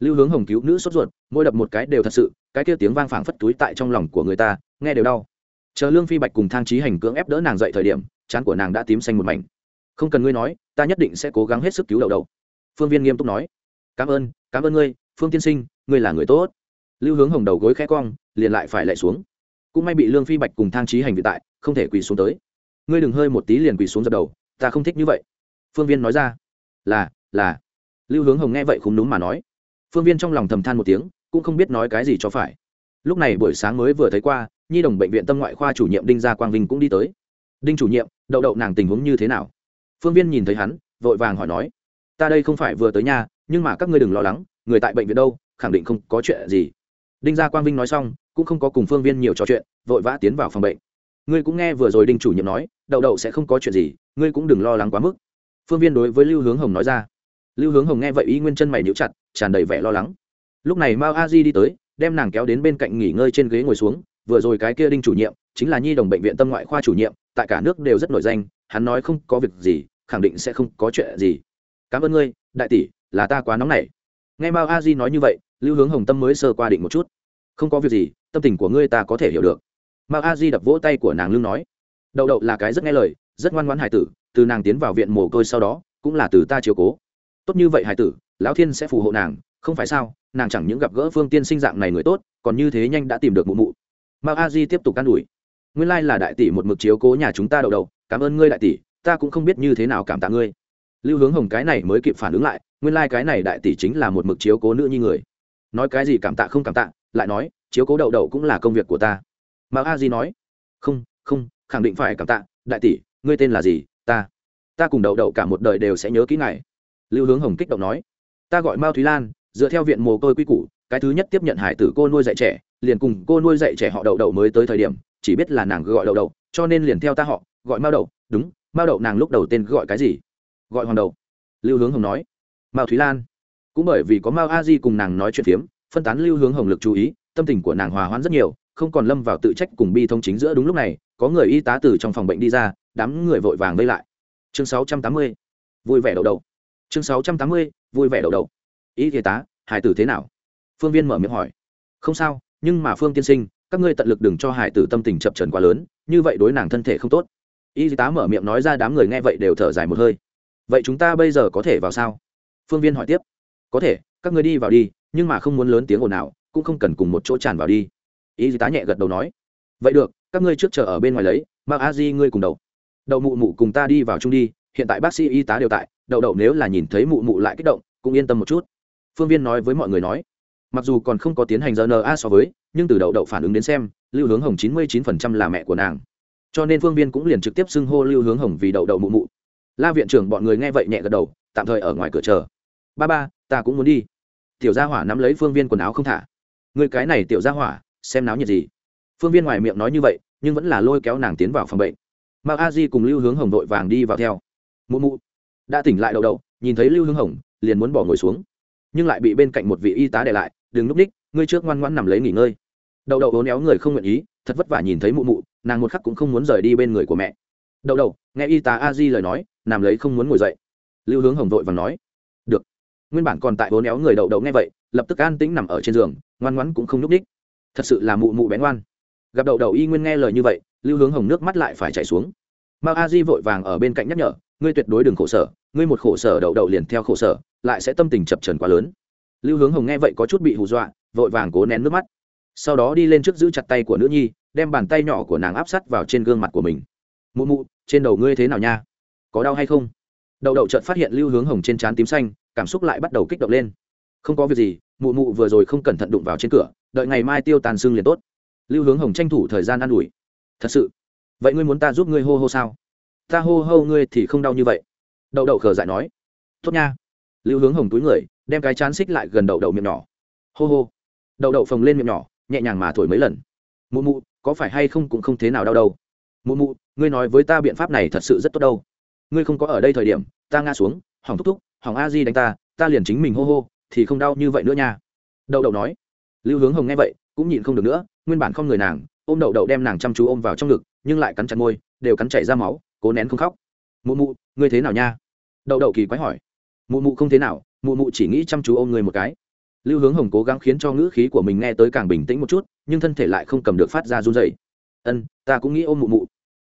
Lưu hướng hồng cứu nữ sốt ruột, môi đập một cái đều thật sự, cái kia tiếng vang phảng phất túi tại trong lòng của người ta, nghe đều đau. Chờ lương phi bạch cùng thang trí hành cưỡng ép đỡ nàng dậy thời điểm, chán của nàng đã tím xanh một mảnh. Không cần ngươi nói, ta nhất định sẽ cố gắng hết sức cứu đầu đầu. Phương viên nghiêm túc nói. Cảm ơn cảm ơn ngươi, phương tiên sinh, ngươi là người tốt. Lưu hướng hồng đầu gối khẽ cong, liền lại phải lại xuống. Cũng may bị lương phi bạch cùng thang trí hành vĩ tại không thể quỳ xuống tới. Ngươi đừng hơi một tí liền quỳ xuống dập đầu, ta không thích như vậy. Phương viên nói ra. Là là. Lưu hướng hồng nghe vậy không đúng mà nói. Phương viên trong lòng thầm than một tiếng, cũng không biết nói cái gì cho phải. Lúc này buổi sáng mới vừa thấy qua, nhi đồng bệnh viện tâm ngoại khoa chủ nhiệm đinh gia quang vinh cũng đi tới. Đinh chủ nhiệm, đậu đậu nàng tình huống như thế nào? Phương viên nhìn thấy hắn, vội vàng hỏi nói. Ta đây không phải vừa tới nhà, nhưng mà các ngươi đừng lo lắng, người tại bệnh viện đâu, khẳng định không có chuyện gì. Đinh gia quang vinh nói xong, cũng không có cùng phương viên nhiều trò chuyện, vội vã tiến vào phòng bệnh ngươi cũng nghe vừa rồi đinh chủ nhiệm nói, đậu đậu sẽ không có chuyện gì, ngươi cũng đừng lo lắng quá mức. Phương viên đối với lưu hướng hồng nói ra. Lưu hướng hồng nghe vậy ý nguyên chân mày níu chặt, tràn đầy vẻ lo lắng. Lúc này mao a di đi tới, đem nàng kéo đến bên cạnh nghỉ ngơi trên ghế ngồi xuống, vừa rồi cái kia đinh chủ nhiệm, chính là nhi đồng bệnh viện tâm ngoại khoa chủ nhiệm, tại cả nước đều rất nổi danh, hắn nói không có việc gì, khẳng định sẽ không có chuyện gì. Cảm ơn ngươi, đại tỷ, là ta quá nóng nảy. Nghe mao a di nói như vậy, lưu hướng hồng tâm mới sơ qua định một chút. Không có việc gì, tâm tình của ngươi ta có thể hiểu được mao a di đập vỗ tay của nàng lưng nói, đậu đậu là cái rất nghe lời, rất ngoan ngoãn hải tử, từ nàng tiến vào viện mồ côi sau đó, cũng là từ ta chiếu cố. Tốt như vậy hải tử, lão thiên sẽ phù hộ nàng, không phải sao, nàng chẳng những gặp gỡ phương tiên sinh dạng này người tốt, còn như thế nhanh đã tìm được mụ mụ. Mao a di tiếp tục can ủi, nguyên lai là đại tỷ một mực chiếu cố nhà chúng ta đậu đậu, cảm ơn ngươi đại tỷ, ta cũng không biết như thế nào cảm tạ ngươi. Lưu hướng hồng cái này mới kịp phản ứng lại, nguyên lai、like、cái này đại tỷ chính là một mực chiếu cố nữ như người. Nói cái gì cảm tạ không cảm tạ, lại nói, chiếu cố đậu đậu cũng là công việc của ta mao a di nói, không không, khẳng định phải cảm tạ, đại tỷ, ngươi tên là gì? Ta ta cùng đậu đậu cả một đời đều sẽ nhớ kỹ ngài. Lưu hướng hồng kích động nói, ta gọi mao thúy lan, dựa theo viện mồ côi quy củ, cái thứ nhất tiếp nhận hải tử cô nuôi dạy trẻ, liền cùng cô nuôi dạy trẻ họ đậu đậu mới tới thời điểm, chỉ biết là nàng gọi đậu đậu, cho nên liền theo ta họ, gọi mao đậu, đúng, mao đậu nàng lúc đầu tên gọi cái gì? Gọi hoàng đậu. Lưu hướng hồng nói, mao thúy lan. Cũng bởi vì có mao a di cùng nàng nói chuyện phiếm, phân tán lưu hướng hồng lực chú ý, tâm tình của nàng hòa hoãn rất nhiều không còn lâm vào tự trách cùng bi thông chính giữa đúng lúc này, có người y tá từ trong phòng bệnh đi ra, đám người vội vàng vây lại. Chương 680. vui vẻ đầu đầu chương 680. vui vẻ đầu đầu y y tá, hải tử thế nào? Phương viên mở miệng hỏi. Không sao, nhưng mà phương tiên sinh, các ngươi tận lực đừng cho hải tử tâm tình chập trần quá lớn, như vậy đối nàng thân thể không tốt. Y tá mở miệng nói ra đám người nghe vậy đều thở dài một hơi. Vậy chúng ta bây giờ có thể vào sao? Phương viên hỏi tiếp. Có thể, các người đi vào đi, nhưng mà không muốn lớn tiếng ồn nào cũng không cần cùng một chỗ tràn vào đi y tá nhẹ gật đầu nói, vậy được, các ngươi trước chờ ở bên ngoài lấy mà a di ngươi cùng đầu đậu mụ mụ cùng ta đi vào chung đi, hiện tại bác sĩ y tá đều tại, đậu đậu nếu là nhìn thấy mụ mụ lại kích động, cũng yên tâm một chút. Phương viên nói với mọi người nói, mặc dù còn không có tiến hành rna so với, nhưng từ đậu đậu phản ứng đến xem, lưu hướng hồng chín mươi chín phần trăm là mẹ của nàng. Cho nên phương viên cũng liền trực tiếp xưng hô lưu hướng hồng vì đậu đậu mụ mụ. La viện trưởng bọn người nghe vậy nhẹ gật đầu, tạm thời ở ngoài cửa chờ. Ba ba, ta cũng muốn đi. Tiểu gia hỏa nắm lấy phương viên quần áo không thả. Người cái này tiểu gia hỏa xem náo nhiệt gì. Phương viên ngoài miệng nói như vậy, nhưng vẫn là lôi kéo nàng tiến vào phòng bệnh. Mao a di cùng lưu hướng hồng vội vàng đi vào theo. Mụ mụ. Đã tỉnh lại đậu đậu, nhìn thấy lưu hướng hồng, liền muốn bỏ ngồi xuống. Nhưng lại bị bên cạnh một vị y tá để lại, đừng núp ních, ngươi trước ngoan ngoãn nằm lấy nghỉ ngơi. Đậu đậu hố néo người không nguyện ý, thật vất vả nhìn thấy mụ mụ, nàng một khắc cũng không muốn rời đi bên người của mẹ. Đậu đậu, nghe y tá a di lời nói, nằm lấy không muốn ngồi dậy. Lưu hướng hồng vội và nói. Được. Nguyên bản còn tại hố néo người đậu đậu nghe vậy, lập tức an tĩnh nằm ở trên giường, ngoan ngoãn cũng không núp ních thật sự là mụ mụ bén ngoan. Gặp đậu đậu y nguyên nghe lời như vậy, lưu hướng hồng nước mắt lại phải chảy xuống. Mao a di vội vàng ở bên cạnh nhắc nhở, ngươi tuyệt đối đừng khổ sở, ngươi một khổ sở đậu đậu liền theo khổ sở, lại sẽ tâm tình chập trần quá lớn. Lưu hướng hồng nghe vậy có chút bị hù dọa, vội vàng cố nén nước mắt. Sau đó đi lên trước giữ chặt tay của nữ nhi, đem bàn tay nhỏ của nàng áp sát vào trên gương mặt của mình. Mụ mụ, trên đầu ngươi thế nào nha? Có đau hay không? Đậu đậu chợt phát hiện lưu hướng hồng trên trán tím xanh, cảm xúc lại bắt đầu kích động lên. Không có việc gì mụ mụ vừa rồi không cẩn thận đụng vào trên cửa, đợi ngày mai tiêu tàn xương liền tốt. Lưu hướng hồng tranh thủ thời gian an ủi. Thật sự? Vậy ngươi muốn ta giúp ngươi hô hô sao? Ta hô hô ngươi thì không đau như vậy. Đậu đậu khờ dại nói. Tốt nha. Lưu hướng hồng túi người, đem cái chán xích lại gần đậu đậu miệng nhỏ. Hô hô. Đậu đậu phồng lên miệng nhỏ, nhẹ nhàng mà thổi mấy lần. Mụ mụ, có phải hay không cũng không thế nào đau đâu. Mụ mụ, ngươi nói với ta biện pháp này thật sự rất tốt đâu. Ngươi không có ở đây thời điểm, ta ngã xuống, hỏng thúc thúc, hỏng a di đánh ta ta liền chính mình hô hô thì không đau như vậy nữa nha. Đậu đậu nói. Lưu hướng hồng nghe vậy, cũng nhịn không được nữa, nguyên bản không người nàng, ôm đậu đậu đem nàng chăm chú ôm vào trong ngực, nhưng lại cắn chặt môi, đều cắn chảy ra máu, cố nén không khóc. Mụ mụ, ngươi thế nào nha? Đậu đậu kỳ quái hỏi. Mụ mụ không thế nào, mụ mụ chỉ nghĩ chăm chú ôm người một cái. Lưu hướng hồng cố gắng khiến cho ngữ khí của mình nghe tới càng bình tĩnh một chút, nhưng thân thể lại không cầm được phát ra run dày ân, ta cũng nghĩ ôm mụ mụ.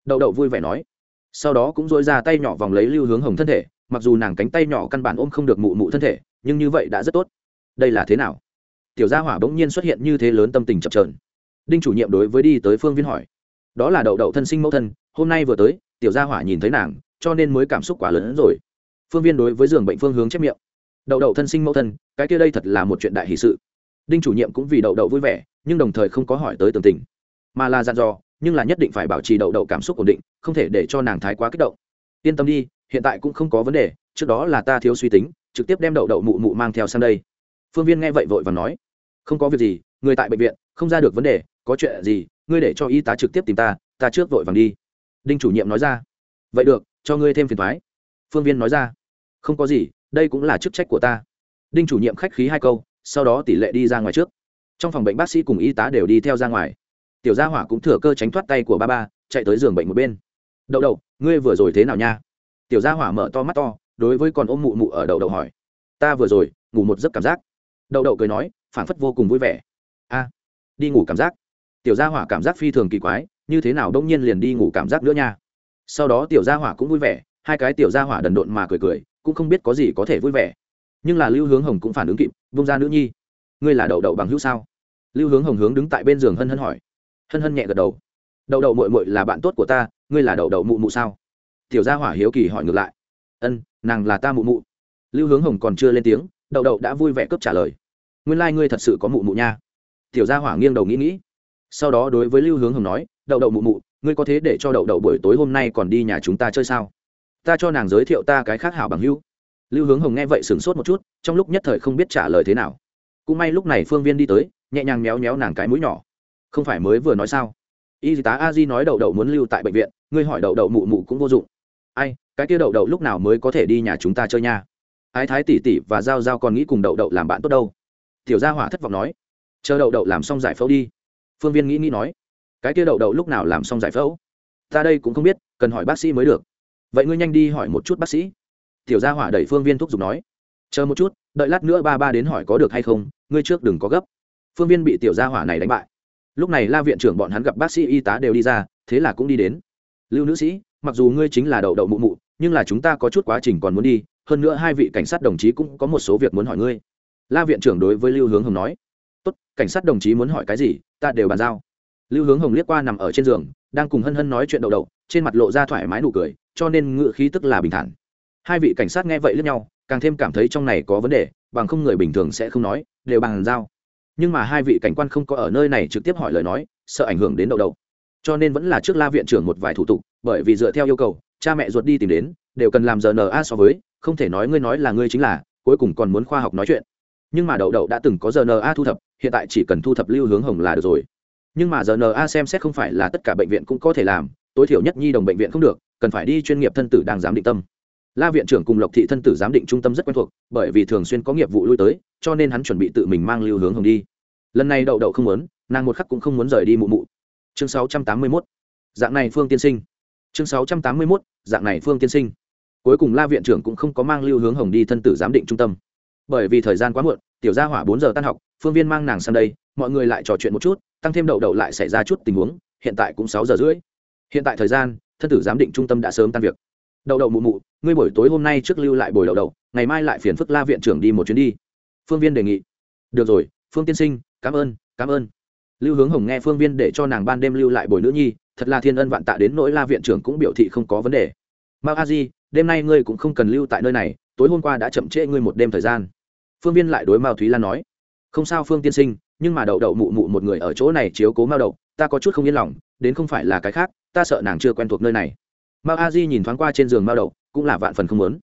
Đậu đậu vui vẻ nói. Sau đó cũng dối ra tay nhỏ vòng lấy lưu hướng hồng thân thể, mặc dù nàng cánh tay nhỏ căn bản ôm không được mụ mụ thân thể nhưng như vậy đã rất tốt. Đây là thế nào? Tiểu gia hỏa bỗng nhiên xuất hiện như thế lớn tâm tình chập trờn đinh chủ nhiệm đối với đi tới phương viên hỏi. Đó là đậu đậu thân sinh mẫu thân, hôm nay vừa tới, tiểu gia hỏa nhìn thấy nàng, cho nên mới cảm xúc quá lớn hơn rồi. Phương viên đối với giường bệnh phương hướng chép miệng. Đậu đậu thân sinh mẫu thân, cái kia đây thật là một chuyện đại hỉ sự. Đinh chủ nhiệm cũng vì đậu đậu vui vẻ, nhưng đồng thời không có hỏi tới tường tình. Mà là dặn dò, nhưng là nhất định phải bảo trì đậu đậu cảm xúc ổn định, không thể để cho nàng thái quá kích động. Yên tâm đi, hiện tại cũng không có vấn đề, trước đó là ta thiếu suy tính trực tiếp đem đậu đậu mụ mụ mang theo sang đây. Phương viên nghe vậy vội và nói, không có việc gì, người tại bệnh viện, không ra được vấn đề, có chuyện gì, ngươi để cho y tá trực tiếp tìm ta ta trước vội vàng đi. Đinh chủ nhiệm nói ra, vậy được, cho ngươi thêm phiền thoái phương viên nói ra, không có gì, đây cũng là chức trách của ta. Đinh chủ nhiệm khách khí hai câu, sau đó tỷ lệ đi ra ngoài trước. Trong phòng bệnh bác sĩ cùng y tá đều đi theo ra ngoài. Tiểu gia hỏa cũng thừa cơ tránh thoát tay của ba ba, chạy tới giường bệnh một bên. Đậu đậu, ngươi vừa rồi thế nào nha? Tiểu gia hỏa mở to mắt to đối với còn ôm mụ mụ ở đậu đậu hỏi. Ta vừa rồi, ngủ một giấc cảm giác. Đậu đậu cười nói phản phất vô cùng vui vẻ. A, đi ngủ cảm giác. Tiểu gia hỏa cảm giác phi thường kỳ quái, như thế nào đông nhiên liền đi ngủ cảm giác nữa nha. Sau đó tiểu gia hỏa cũng vui vẻ, hai cái tiểu gia hỏa đần độn mà cười cười, cũng không biết có gì có thể vui vẻ. Nhưng là lưu hướng hồng cũng phản ứng kịp, vung ra nữ nhi. Ngươi là đậu đậu bằng hữu sao? Lưu hướng hồng hướng đứng tại bên giường hân hân hỏi. Hân hân nhẹ gật đầu. Đậu đậu mội mội là bạn tốt của ta, ngươi là đậu đậu mụ mụ sao? Tiểu gia hỏa hiếu kỳ hỏi ngược lại. Ân nàng là ta mụ mụ. Lưu hướng hồng còn chưa lên tiếng, đậu đậu đã vui vẻ cướp trả lời. Nguyên lai、like、ngươi thật sự có mụ mụ nha. Tiểu gia hỏa nghiêng đầu nghĩ nghĩ. Sau đó đối với lưu hướng hồng nói, đậu đậu mụ mụ, ngươi có thế để cho đậu đậu buổi tối hôm nay còn đi nhà chúng ta chơi sao? Ta cho nàng giới thiệu ta cái khác hảo bằng hữu. Lưu hướng hồng nghe vậy sửng sốt một chút, trong lúc nhất thời không biết trả lời thế nào. Cũng may lúc này phương viên đi tới, nhẹ nhàng méo méo nàng cái mũi nhỏ. Không phải mới vừa nói sao? Y tá a di nói đậu đậu muốn lưu tại bệnh viện, ngươi hỏi đậu đậu mụ mụ cũng vô dụng. Ai cái kia đậu đậu lúc nào mới có thể đi nhà chúng ta chơi nha? Ái thái tỷ tỷ và giao giao còn nghĩ cùng đậu đậu làm bạn tốt đâu. Tiểu gia hỏa thất vọng nói. Chờ đậu đậu làm xong giải phẫu đi. Phương viên nghĩ nghĩ nói. Cái kia đậu đậu lúc nào làm xong giải phẫu? Ta đây cũng không biết, cần hỏi bác sĩ mới được. Vậy ngươi nhanh đi hỏi một chút bác sĩ. Tiểu gia hỏa đẩy phương viên thúc giục nói. Chờ một chút, đợi lát nữa ba ba đến hỏi có được hay không, ngươi trước đừng có gấp. Phương viên bị tiểu gia hỏa này đánh bại. Lúc này la viện trưởng bọn hắn gặp bác sĩ y tá đều đi ra, thế là cũng đi đến. Lưu nữ sĩ, mặc dù ngươi chính là đậu đậu mụ mụ nhưng là chúng ta có chút quá trình còn muốn đi, hơn nữa hai vị cảnh sát đồng chí cũng có một số việc muốn hỏi ngươi. La viện trưởng đối với lưu hướng hồng nói. Tốt, cảnh sát đồng chí muốn hỏi cái gì, ta đều bàn giao. Lưu hướng hồng liếc qua nằm ở trên giường, đang cùng hân hân nói chuyện đậu đậu, trên mặt lộ ra thoải mái nụ cười, cho nên ngựa khí tức là bình thản. Hai vị cảnh sát nghe vậy lướt nhau, càng thêm cảm thấy trong này có vấn đề, bằng không người bình thường sẽ không nói, đều bàn giao. Nhưng mà hai vị cảnh quan không có ở nơi này trực tiếp hỏi lời nói, sợ ảnh hưởng đến đậu đậu. Cho nên vẫn là trước la viện trưởng một vài thủ tục, bởi vì dựa theo yêu cầu cha mẹ ruột đi tìm đến, đều cần làm giờ N A so với, không thể nói ngươi nói là ngươi chính là, cuối cùng còn muốn khoa học nói chuyện. Nhưng mà đậu đậu đã từng có giờ N A thu thập, hiện tại chỉ cần thu thập lưu hướng hồng là được rồi. Nhưng mà giờ N A xem xét không phải là tất cả bệnh viện cũng có thể làm, tối thiểu nhất nhi đồng bệnh viện không được, cần phải đi chuyên nghiệp thân tử đang giám định tâm. La viện trưởng cùng lộc thị thân tử giám định trung tâm rất quen thuộc, bởi vì thường xuyên có nghiệp vụ lui tới, cho nên hắn chuẩn bị tự mình mang lưu hướng hồng đi. Lần này đậu đậu không muốn, nàng một khắc cũng không muốn rời đi mụ mụ. Chương 681. dạng này phương tiên sinh chương 681. dạng này phương tiên sinh. Cuối cùng la viện trưởng cũng không có mang lưu hướng hồng đi thân tử giám định trung tâm. Bởi vì thời gian quá muộn, tiểu gia hỏa bốn giờ tan học, phương viên mang nàng sang đây, mọi người lại trò chuyện một chút, tăng thêm đậu đậu lại xảy ra chút tình huống, hiện tại cũng sáu giờ rưỡi. Hiện tại thời gian, thân tử giám định trung tâm đã sớm tan việc. Đậu đậu mụ mụ, ngươi buổi tối hôm nay trước lưu lại buổi đậu đậu, ngày mai lại phiền phức la viện trưởng đi một chuyến đi. Phương viên đề nghị. Được rồi, phương tiên sinh, cảm ơn cảm ơn. Lưu hướng hồng nghe phương viên để cho nàng ban đêm lưu lại buổi nữ nhi thật là thiên ân vạn tạ đến nỗi la viện trưởng cũng biểu thị không có vấn đề. Mao a di, đêm nay ngươi cũng không cần lưu tại nơi này, tối hôm qua đã chậm trễ ngươi một đêm thời gian. Phương viên lại đối mao thúy lan nói, không sao phương tiên sinh, nhưng mà đậu đậu mụ mụ một người ở chỗ này chiếu cố mao đậu, ta có chút không yên lòng, đến không phải là cái khác, ta sợ nàng chưa quen thuộc nơi này. Mao a di nhìn thoáng qua trên giường mao đậu, cũng là vạn phần không muốn.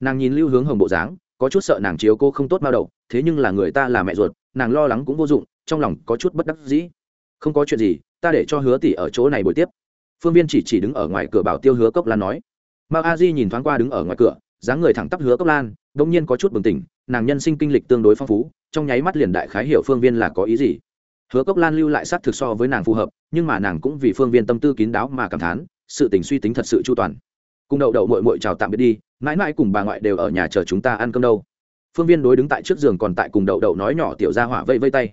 Nàng nhìn lưu hướng hồng bộ dáng, có chút sợ nàng chiếu cô không tốt mao đậu, thế nhưng là người ta là mẹ ruột, nàng lo lắng cũng vô dụng, trong lòng có chút bất đắc dĩ. Không có chuyện gì ta để cho hứa tỷ ở chỗ này buổi tiếp. Phương viên chỉ chỉ đứng ở ngoài cửa bảo tiêu hứa cốc lan nói. Mao a di nhìn thoáng qua đứng ở ngoài cửa, dáng người thẳng tắp hứa cốc lan đ ỗ n g nhiên có chút bừng tỉnh, nàng nhân sinh kinh lịch tương đối phong phú, trong nháy mắt liền đại khái hiểu phương viên là có ý gì. Hứa cốc lan lưu lại s á t thực so với nàng phù hợp, nhưng mà nàng cũng vì phương viên tâm tư kín đáo mà cảm thán, sự tình suy tính thật sự chu toàn. Cùng đậu đậu mội mội chào tạm biệt đi, mãi mãi cùng bà ngoại đều ở nhà chờ chúng ta ăn cơm đâu. Phương viên đối đứng tại trước giường còn tại cùng đậu đậu nói nhỏ tiểu ra hỏa vây vây tay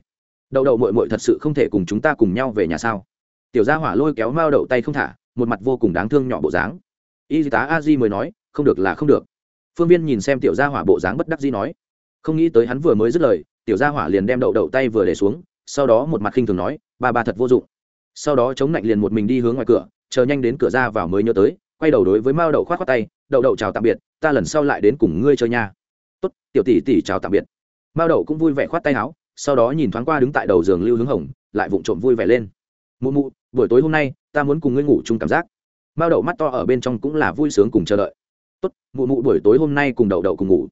đậu đậu mội mội thật sự không thể cùng chúng ta cùng nhau về nhà sao? Tiểu gia hỏa lôi kéo mao đậu tay không thả, một mặt vô cùng đáng thương nhỏ bộ dáng. Y tá a di mới nói, không được là không được. Phương viên nhìn xem tiểu gia hỏa bộ dáng bất đắc di nói, không nghĩ tới hắn vừa mới dứt lời, tiểu gia hỏa liền đem đậu đậu tay vừa để xuống, sau đó một mặt khinh thường nói, ba ba thật vô dụng. Sau đó chống lạnh liền một mình đi hướng ngoài cửa, chờ nhanh đến cửa ra vào mới nhớ tới, quay đầu đối với mao đậu khoát khoát tay, đậu đậu chào tạm biệt, ta lần sau lại đến cùng ngươi chơi nha. Tốt, tiểu tỷ tỷ chào tạm biệt. Mao đậu cũng vui vẻ khoát tay áo sau đó nhìn thoáng qua đứng tại đầu giường lưu hướng hồng, lại vụng trộm vui vẻ lên. Mụ mụ, buổi tối hôm nay, ta muốn cùng ngươi ngủ chung cảm giác. Mao đậu mắt to ở bên trong cũng là vui sướng cùng chờ đợi. Tốt, mụ mụ, buổi tối hôm nay cùng đậu đậu cùng ngủ.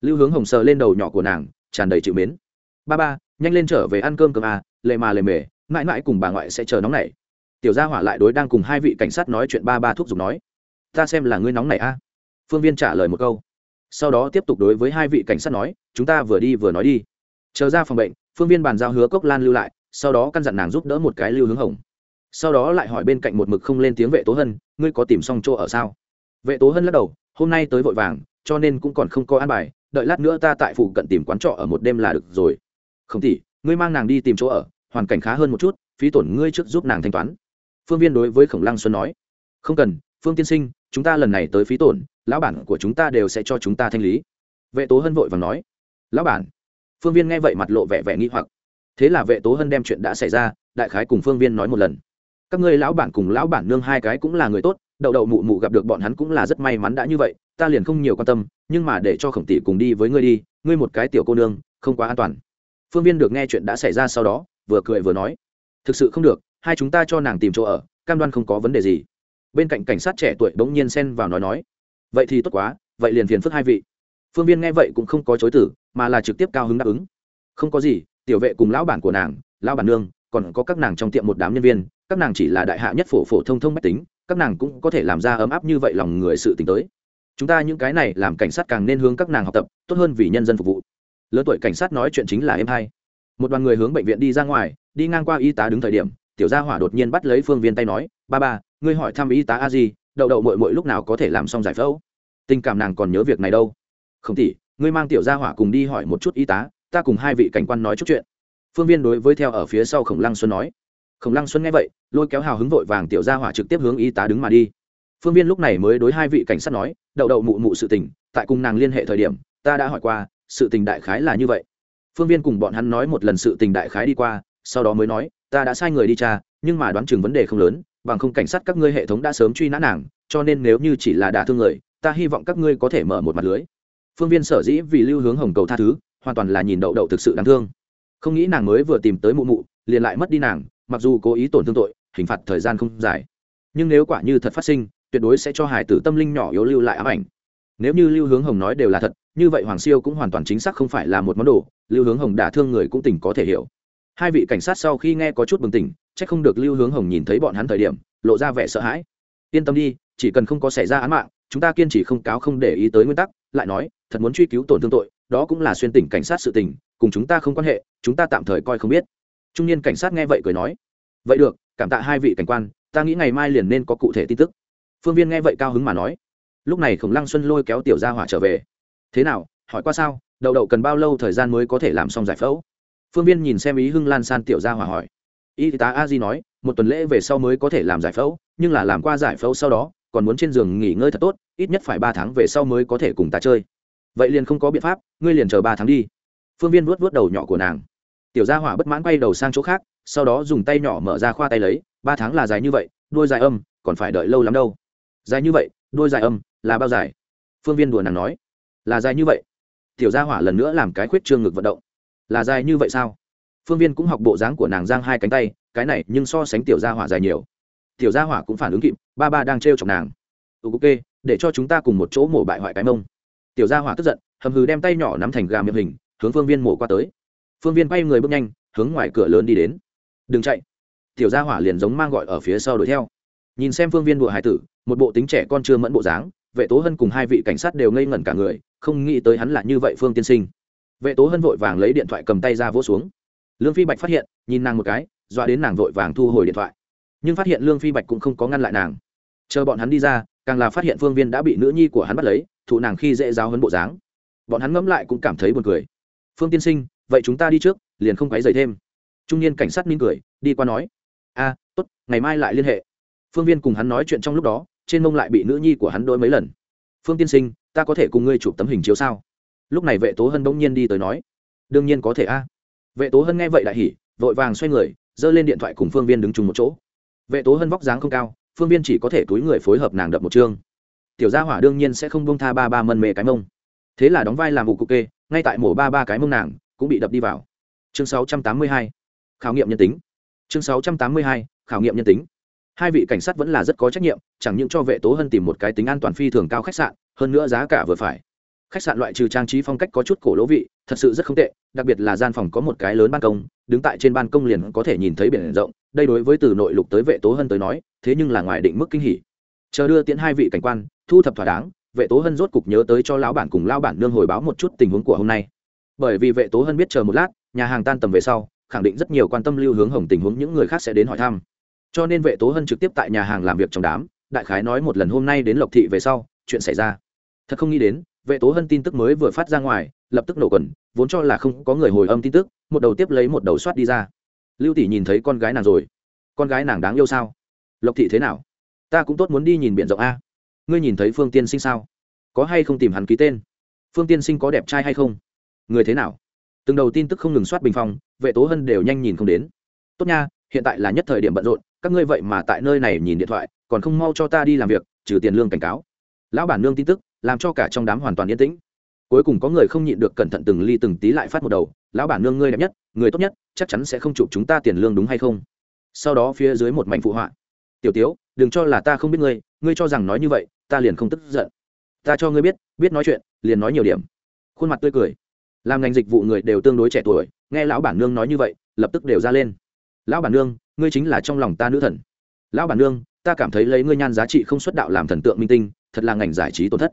Lưu hướng hồng sờ lên đầu nhỏ của nàng, tràn đầy chịu mến. Ba ba, nhanh lên trở về ăn cơm cơm à lề mà lề mề, mãi mãi cùng bà ngoại sẽ chờ nóng này tiểu gia hỏa lại đối đang cùng hai vị cảnh sát nói chuyện ba ba thuốc dùng nói. Ta xem là ngươi nóng này a à? phương viên trả lời một câu. Sau đó tiếp tục đối với hai vị cảnh sát nói, chúng ta vừa đi vừa nói đi chờ ra phòng bệnh phương viên bàn giao hứa cốc lan lưu lại sau đó căn dặn nàng giúp đỡ một cái lưu hướng hồng. Sau đó lại hỏi bên cạnh một mực không lên tiếng vệ tố hân ngươi có tìm xong chỗ ở sao? Vệ tố hân lắc đầu hôm nay tới vội vàng cho nên cũng còn không có an bài đợi lát nữa ta tại phụ cận tìm quán trọ ở một đêm là được rồi. Không thì, ngươi mang nàng đi tìm chỗ ở hoàn cảnh khá hơn một chút phí tổn ngươi trước giúp nàng thanh toán. Phương viên đối với khổng lăng xuân nói không cần phương tiên sinh chúng ta lần này tới phí tổn lão bản của chúng ta đều sẽ cho chúng ta thanh lý. Vệ tố hân vội và nói lão bản phương viên nghe vậy mặt lộ vẻ vẻ nghi hoặc. Thế là vệ tố hân đem chuyện đã xảy ra, đại khái cùng phương viên nói một lần. Các ngươi lão bản cùng lão bản nương hai cái cũng là người tốt, đậu đậu mụ mụ gặp được bọn hắn cũng là rất may mắn đã như vậy, ta liền không nhiều quan tâm, nhưng mà để cho khổng tỷ cùng đi với ngươi đi, ngươi một cái tiểu cô nương, không quá an toàn. Phương viên được nghe chuyện đã xảy ra sau đó, vừa cười vừa nói. Thực sự không được, hai chúng ta cho nàng tìm chỗ ở, cam đoan không có vấn đề gì. Bên cạnh cảnh sát trẻ tuổi bỗng nhiên xen vào nói nói. Vậy thì tốt quá, vậy liền phiền phức hai vị. Phương viên nghe vậy cũng không có chối tử mà là trực tiếp cao hứng đáp ứng. Không có gì, tiểu vệ cùng lão bản của nàng, lão bản nương, còn có các nàng trong tiệm một đám nhân viên, các nàng chỉ là đại hạ nhất phổ phổ thông thông mách tính, các nàng cũng có thể làm ra ấm áp như vậy lòng người sự t tới. Chúng ta những cái này làm cảnh sát càng nên hướng các nàng học tập, tốt hơn vì nhân dân phục vụ. Lớn tuổi cảnh sát nói chuyện chính là em hai. Một đoàn người hướng bệnh viện đi ra ngoài, đi ngang qua y tá đứng thời điểm, tiểu gia hỏa đột nhiên bắt lấy phương viên tay nói, ba ba, ngươi hỏi thăm y tá a di, đậu đậu mội mội lúc nào có thể làm xong giải phẫu? Tình cảm nàng còn nhớ việc này đâu. Không tỷ ngươi mang tiểu gia hỏa cùng đi hỏi một chút y tá, ta cùng hai vị cảnh quan nói chút chuyện. Phương viên đối với theo ở phía sau khổng lăng xuân nói. Khổng lăng xuân nghe vậy, lôi kéo hào hứng vội vàng tiểu gia hỏa trực tiếp hướng y tá đứng mà đi. Phương viên lúc này mới đối hai vị cảnh sát nói, đậu đậu mụ mụ sự tình, tại cùng nàng liên hệ thời điểm, ta đã hỏi qua, sự tình đại khái là như vậy. Phương viên cùng bọn hắn nói một lần sự tình đại khái đi qua, sau đó mới nói, ta đã sai người đi tra, nhưng mà đoán chừng vấn đề không lớn, bằng không cảnh sát các ngươi hệ thống đã sớm truy nã nàng, cho nên nếu như chỉ là đả thương người, ta hy vọng các ngươi có thể mở một mặt lưới phương viên sở dĩ vì lưu hướng hồng cầu tha thứ, hoàn toàn là nhìn đậu đậu thực sự đáng thương. Không nghĩ nàng mới vừa tìm tới mụ mụ, liền lại mất đi nàng, mặc dù cố ý tổn thương tội, hình phạt thời gian không dài. Nhưng nếu quả như thật phát sinh, tuyệt đối sẽ cho hải tử tâm linh nhỏ yếu lưu lại ám ảnh. Nếu như lưu hướng hồng nói đều là thật, như vậy hoàng siêu cũng hoàn toàn chính xác không phải là một món đồ, lưu hướng hồng đả thương người cũng tỉnh có thể hiểu. Hai vị cảnh sát sau khi nghe có chút bừng tỉnh c h ắ c không được lưu hướng hồng nhìn thấy bọn hắn thời điểm, lộ ra vẻ sợ hãi. Yên tâm đi, chỉ cần không có xảy ra án mạng, chúng ta kiên trì không cáo không để ý tới nguyên tắc, lại nói thật muốn truy cứu tổn thương tội, đó cũng là xuyên tỉnh cảnh sát sự tình, cùng chúng ta không quan hệ, chúng ta tạm thời coi không biết. Trung niên cảnh sát nghe vậy cười nói, vậy được, cảm tạ hai vị cảnh quan, ta nghĩ ngày mai liền nên có cụ thể tin tức. Phương viên nghe vậy cao hứng mà nói, lúc này khổng lăng xuân lôi kéo tiểu gia hỏa trở về. Thế nào, hỏi qua sao? Đậu đậu cần bao lâu thời gian mới có thể làm xong giải phẫu? Phương viên nhìn xem ý hưng lan san tiểu gia hỏa hỏi. Y tá a di nói, một tuần lễ về sau mới có thể làm giải phẫu, nhưng là làm qua giải phẫu sau đó, còn muốn trên giường nghỉ ngơi thật tốt, ít nhất phải ba tháng về sau mới có thể cùng ta chơi vậy liền không có biện pháp ngươi liền chờ ba tháng đi. Phương viên vuốt vuốt đầu nhỏ của nàng. Tiểu gia hỏa bất mãn quay đầu sang chỗ khác sau đó dùng tay nhỏ mở ra khoa tay lấy ba tháng là dài như vậy đôi dài âm còn phải đợi lâu lắm đâu. Dài như vậy đôi dài âm là bao dài? Phương viên đùa nàng nói. Là dài như vậy. Tiểu gia hỏa lần nữa làm cái khuyết trương ngực vận động. Là dài như vậy sao? Phương viên cũng học bộ dáng của nàng giang hai cánh tay cái này nhưng so sánh tiểu gia hỏa dài nhiều. Tiểu gia hỏa cũng phản ứng kịp ba ba đang trêu chọc nàng. Ừ, ok để cho chúng ta cùng một chỗ mổ bại hoại cái mông tiểu gia hỏa tức giận, hầm hừ đem tay nhỏ nắm thành gà miệng hình, hướng phương viên mổ qua tới. Phương viên bay người bước nhanh, hướng ngoài cửa lớn đi đến. Đừng chạy. Tiểu gia hỏa liền giống mang gọi ở phía sau đuổi theo. Nhìn xem phương viên đùa hải tử, một bộ tính trẻ con chưa mẫn bộ dáng, vệ tố hân cùng hai vị cảnh sát đều ngây ngẩn cả người, không nghĩ tới hắn là như vậy phương tiên sinh. Vệ tố hân vội vàng lấy điện thoại cầm tay ra vỗ xuống. Lương phi bạch phát hiện, nhìn nàng một cái, dọa đến nàng vội vàng thu hồi điện thoại. Nhưng phát hiện lương phi bạch cũng không có ngăn lại nàng. Chờ bọn hắn đi ra càng là phát hiện phương viên đã bị nữ nhi của hắn bắt lấy, thụ nàng khi dễ giáo hấn bộ dáng. Bọn hắn ngẫm lại cũng cảm thấy buồn cười. Phương tiên sinh, vậy chúng ta đi trước, liền không quấy dày thêm. Trung niên cảnh sát minh cười, đi qua nói. A, tốt, ngày mai lại liên hệ. Phương viên cùng hắn nói chuyện trong lúc đó, trên mông lại bị nữ nhi của hắn đôi mấy lần. Phương tiên sinh, ta có thể cùng ngươi chụp tấm hình chiếu sao? Lúc này vệ tố hân bỗng nhiên đi tới nói. Đương nhiên có thể a. Vệ tố hân nghe vậy đại hỉ, vội vàng xoay người, giơ lên điện thoại cùng phương viên đứng chung một chỗ. Vệ tố hân vóc dáng không cao phương viên chỉ có thể túi người phối hợp nàng đập một chương tiểu gia hỏa đương nhiên sẽ không bông tha ba ba mân mê cái mông thế là đóng vai làm ụ cụ kê, ngay tại mổ ba ba cái mông nàng, cũng bị đập đi vào chương 682. khảo nghiệm nhân tính chương 682. khảo nghiệm nhân tính hai vị cảnh sát vẫn là rất có trách nhiệm, chẳng những cho vệ tố hân tìm một cái tính an toàn phi thường cao khách sạn, hơn nữa giá cả vừa phải khách sạn loại trừ trang trí phong cách có chút cổ lỗ vị, thật sự rất không tệ, đặc biệt là gian phòng có một cái lớn ban công, đứng tại trên ban công liền có thể nhìn thấy biển rộng, đây đối với từ nội lục tới vệ tố hân tới nói, thế nhưng là ngoài định mức kinh hỉ. Chờ đưa tiễn hai vị cảnh quan, thu thập thỏa đáng, vệ tố hân rốt cục nhớ tới cho lão bản cùng lão bản nương hồi báo một chút tình huống của hôm nay. Bởi vì vệ tố hân biết chờ một lát, nhà hàng tan tầm về sau, khẳng định rất nhiều quan tâm lưu hướng hồng tình huống những người khác sẽ đến hỏi thăm. Cho nên vệ tố hân trực tiếp tại nhà hàng làm việc trong đám, đại khái nói một lần hôm nay đến lộc thị về sau, chuyện xảy ra. Thật không nghĩ đến vệ tố hân tin tức mới vừa phát ra ngoài, lập tức nổ quần, vốn cho là không có người hồi âm tin tức, một đầu tiếp lấy một đầu soát đi ra. Lưu tỷ nhìn thấy con gái nàng rồi. Con gái nàng đáng yêu sao? Lộc thị thế nào? Ta cũng tốt muốn đi nhìn biển rộng a. Ngươi nhìn thấy phương tiên sinh sao? Có hay không tìm hắn ký tên? Phương tiên sinh có đẹp trai hay không? Người thế nào? Từng đầu tin tức không ngừng soát bình phong, vệ tố hân đều nhanh nhìn không đến. Tốt nha, hiện tại là nhất thời điểm bận rộn, các ngươi vậy mà tại nơi này nhìn điện thoại, còn không mau cho ta đi làm việc, trừ tiền lương cảnh cáo. Lão bản nương tin tức làm cho cả trong đám hoàn toàn yên tĩnh. Cuối cùng có người không nhịn được cẩn thận từng ly từng tí lại phát một đầu, lão bản nương ngươi đẹp nhất, người tốt nhất, chắc chắn sẽ không chụp chúng ta tiền lương đúng hay không? Sau đó phía dưới một mảnh phụ họa, tiểu tiếu, đừng cho là ta không biết ngươi ngươi cho rằng nói như vậy, ta liền không tức giận. Ta cho ngươi biết biết nói chuyện, liền nói nhiều điểm. Khuôn mặt tươi cười. Làm ngành dịch vụ người đều tương đối trẻ tuổi, nghe lão bản nương nói như vậy, lập tức đều ra lên. Lão bản nương, ngươi chính là trong lòng ta nữ thần. Lão bản nương, ta cảm thấy lấy ngươi nhan giá trị không xuất đạo làm thần tượng minh tinh, thật là ngành giải trí tổn thất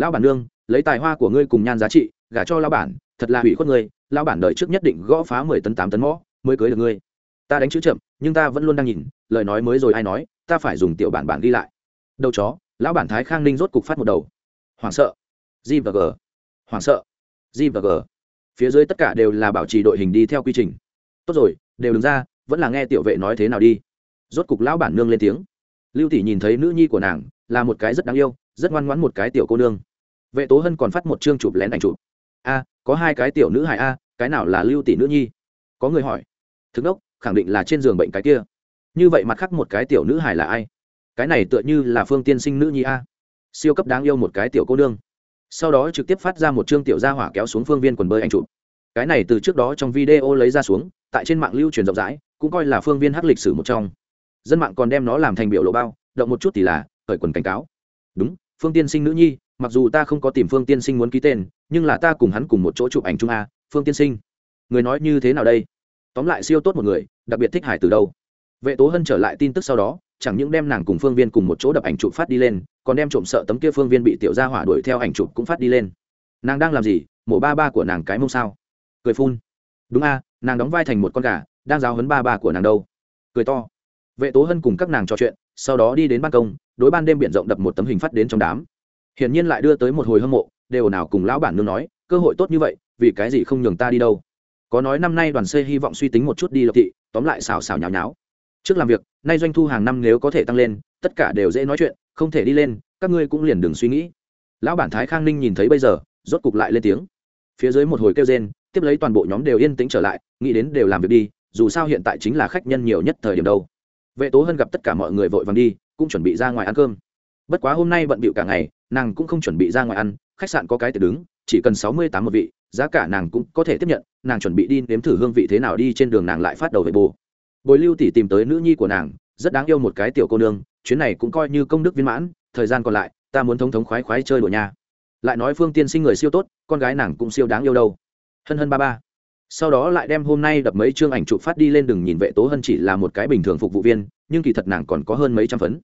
lão bản nương, lấy tài hoa của ngươi cùng nhan giá trị, gả cho lão bản, thật là hủy khuất ngươi. Lão bản đợi trước nhất định gõ phá mười tấn, tám tấn mõ, mới cưới được ngươi. Ta đánh chữ chậm, nhưng ta vẫn luôn đang nhìn, lời nói mới rồi ai nói, ta phải dùng tiểu bản bản ghi lại. Đầu chó, lão bản thái khang ninh rốt cục phát một đầu. Hoảng sợ. G và g. Hoảng sợ. G và g. Phía dưới tất cả đều là bảo trì đội hình đi theo quy trình. Tốt rồi, đều đứng ra, vẫn là nghe tiểu vệ nói thế nào đi. Rốt cục lão bản nương lên tiếng. Lưu tỷ nhìn thấy nữ nhi của nàng, là một cái rất đáng yêu, rất ngoan ngoãn một cái tiểu cô nương vệ tố hân còn phát một chương chụp lén ảnh chụp. A, có hai cái tiểu nữ hài a, cái nào là lưu tỷ nữ nhi? Có người hỏi. Thức đốc khẳng định là trên giường bệnh cái kia. Như vậy mặt khác một cái tiểu nữ hài là ai? Cái này tựa như là phương tiên sinh nữ nhi a. Siêu cấp đáng yêu một cái tiểu cô nương. Sau đó trực tiếp phát ra một chương tiểu gia hỏa kéo xuống phương viên quần bơi anh chụp. Cái này từ trước đó trong video lấy ra xuống, tại trên mạng lưu truyền rộng rãi, cũng coi là phương viên hắc lịch sử một trong. Dân mạng còn đem nó làm thành biểu lộ bao, động một chút thì là, khởi quần cảnh cáo. Đúng, phương tiên sinh nữ nhi mặc dù ta không có tìm phương tiên sinh muốn ký tên, nhưng là ta cùng hắn cùng một chỗ chụp ảnh chung a, phương tiên sinh. Người nói như thế nào đây? Tóm lại siêu tốt một người, đặc biệt thích hải từ đâu? Vệ tố hân trở lại tin tức sau đó, chẳng những đem nàng cùng phương viên cùng một chỗ đập ảnh chụp phát đi lên, còn đem trộm sợ tấm kia phương viên bị tiểu gia hỏa đuổi theo ảnh chụp cũng phát đi lên. Nàng đang làm gì? Mổ ba ba của nàng cái mông sao? Cười phun. Đúng a, nàng đóng vai thành một con gà, đang giáo hấn ba ba của nàng đâu? Cười to. Vệ tố hân cùng các nàng trò chuyện, sau đó đi đến ban công, đối ban đêm biển rộng đập một tấm hình phát đến trong đám hiển nhiên lại đưa tới một hồi hâm mộ, đều nào cùng lão bản nương nói, cơ hội tốt như vậy, vì cái gì không nhường ta đi đâu? Có nói năm nay đoàn xây hy vọng suy tính một chút đi lộc thị, tóm lại xào xào nháo nháo. Trước làm việc, nay doanh thu hàng năm nếu có thể tăng lên, tất cả đều dễ nói chuyện, không thể đi lên, các ngươi cũng liền đừng suy nghĩ. Lão bản thái khang ninh nhìn thấy bây giờ, rốt cục lại lên tiếng. Phía dưới một hồi kêu rên, tiếp lấy toàn bộ nhóm đều yên tĩnh trở lại, nghĩ đến đều làm việc đi, dù sao hiện tại chính là khách nhân nhiều nhất thời điểm đâu. Vệ tố hân gặp tất cả mọi người vội vàng đi, cũng chuẩn bị ra ngoài ăn cơm bất quá hôm nay bận bịu cả ngày, nàng cũng không chuẩn bị ra ngoài ăn, khách sạn có cái tiệc đứng, chỉ cần sáu mươi tám một vị, giá cả nàng cũng có thể tiếp nhận, nàng chuẩn bị đi nếm thử hương vị thế nào đi trên đường nàng lại phát đầu về bồ bồi lưu tỷ tìm tới nữ nhi của nàng, rất đáng yêu một cái tiểu cô nương, chuyến này cũng coi như công đức viên mãn, thời gian còn lại, ta muốn thống thống khoái khoái chơi đùa nhà lại nói phương tiên sinh người siêu tốt, con gái nàng cũng siêu đáng yêu đâu. Hân hân ba ba. Sau đó lại đem hôm nay đập mấy chương ảnh chụp phát đi lên đừng nhìn vệ tố hân chỉ là một cái bình thường phục vụ viên, nhưng kỳ thật nàng còn có hơn mấy trăm phấn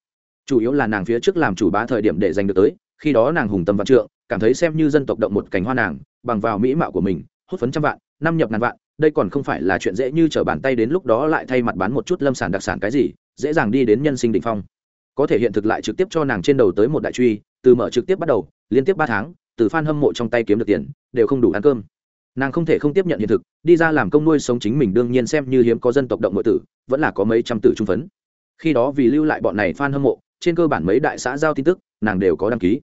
chủ yếu là nàng phía trước làm chủ bá thời điểm để giành được tới, khi đó nàng hùng tâm vạn trượng, cảm thấy xem như dân tộc động một cành hoa nàng, bằng vào mỹ mạo của mình, hút phấn trăm vạn, năm nhập ngàn vạn, đây còn không phải là chuyện dễ như trở bàn tay đến lúc đó lại thay mặt bán một chút lâm sản đặc sản cái gì, dễ dàng đi đến nhân sinh đ ỉ n h phong. Có thể hiện thực lại trực tiếp cho nàng trên đầu tới một đại truy, từ mở trực tiếp bắt đầu, liên tiếp ba tháng, từ f a n hâm mộ trong tay kiếm được tiền, đều không đủ ăn cơm. Nàng không thể không tiếp nhận hiện thực, đi ra làm công nuôi sống chính mình đương nhiên xem như hiếm có dân tộc động nội tử, vẫn là có mấy trăm tử trung phấn. Khi đó vì lưu lại bọn này f a n hâm mộ trên cơ bản mấy đại xã giao tin tức, nàng đều có đăng ký.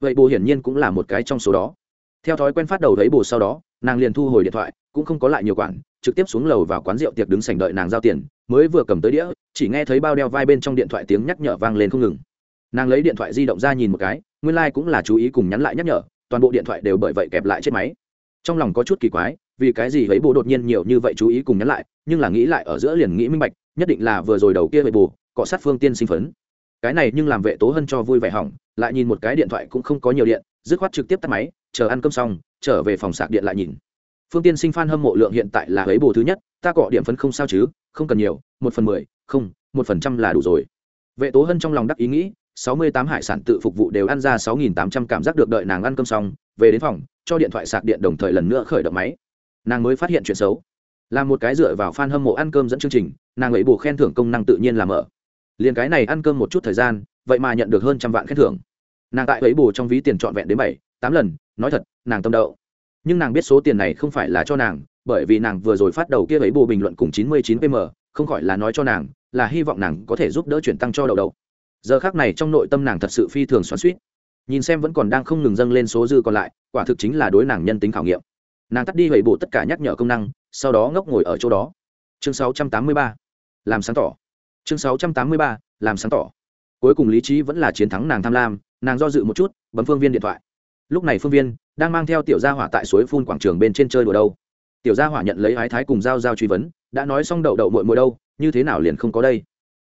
Vậy bồ hiển nhiên cũng là một cái trong số đó. Theo thói quen phát đầu thấy bồ sau đó, nàng liền thu hồi điện thoại, cũng không có lại nhiều quản, trực tiếp xuống lầu vào quán rượu tiệc đứng sảnh đợi nàng giao tiền, mới vừa cầm tới đĩa, chỉ nghe thấy bao đeo vai bên trong điện thoại tiếng nhắc nhở vang lên không ngừng. Nàng lấy điện thoại di động ra nhìn một cái, nguyên lai、like、cũng là chú ý cùng nhắn lại nhắc nhở, toàn bộ điện thoại đều bởi vậy kẹp lại chết máy. Trong lòng có chút kỳ quái, vì cái gì ấy bồ đột nhiên nhiều như vậy chú ý cùng nhắn lại, nhưng là nghĩ lại ở giữa liền nghĩ minh bạch, nhất định là vừa rồi đầu kia vậy bồ, cọ sát phương tiên sinh phấn cái này nhưng làm vệ tố hân cho vui vẻ hỏng, lại nhìn một cái điện thoại cũng không có nhiều điện, dứt khoát trực tiếp tắt máy, chờ ăn cơm xong, trở về phòng sạc điện lại nhìn. Phương tiên sinh phan hâm mộ lượng hiện tại là ấy bồ thứ nhất, ta cọ điểm phấn không sao chứ, không cần nhiều, một phần mười, không, một phần trăm là đủ rồi. Vệ tố hân trong lòng đắc ý nghĩ, sáu mươi tám hải sản tự phục vụ đều ăn ra sáu nghìn tám trăm cảm giác được đợi nàng ăn cơm xong, về đến phòng, cho điện thoại sạc điện đồng thời lần nữa khởi động máy. Nàng mới phát hiện chuyện xấu. Là một cái dựa vào f a n hâm mộ ăn cơm dẫn chương trình, nàng ấy bù khen thưởng công năng tự nhiên làm ở liền cái này ăn cơm một chút thời gian, vậy mà nhận được hơn trăm vạn khen thưởng. Nàng tại ấy bù trong ví tiền trọn vẹn đến bảy, tám lần, nói thật, nàng tâm đậu. Nhưng nàng biết số tiền này không phải là cho nàng, bởi vì nàng vừa rồi phát đầu kia ấy bù bình luận cùng chín mươi chín pm, không khỏi là nói cho nàng, là hy vọng nàng có thể giúp đỡ chuyển tăng cho đầu đầu. Giờ khác này trong nội tâm nàng thật sự phi thường xoắn suýt nhìn xem vẫn còn đang không ngừng dâng lên số dư còn lại, quả thực chính là đối nàng nhân tính khảo nghiệm. Nàng tắt đi hủy bộ tất cả nhắc nhở công năng, sau đó ngốc ngồi ở chỗ đó. Chương 683. làm sáng tỏ chương 683. làm sáng tỏ. Cuối cùng lý trí vẫn là chiến thắng nàng tham lam, nàng do dự một chút, bấm phương viên điện thoại. Lúc này phương viên đang mang theo tiểu gia hỏa tại suối phun quảng trường bên trên chơi đùa đâu. Tiểu gia hỏa nhận lấy ái thái cùng giao giao truy vấn, đã nói xong đậu đậu mội mội đâu, như thế nào liền không có đây?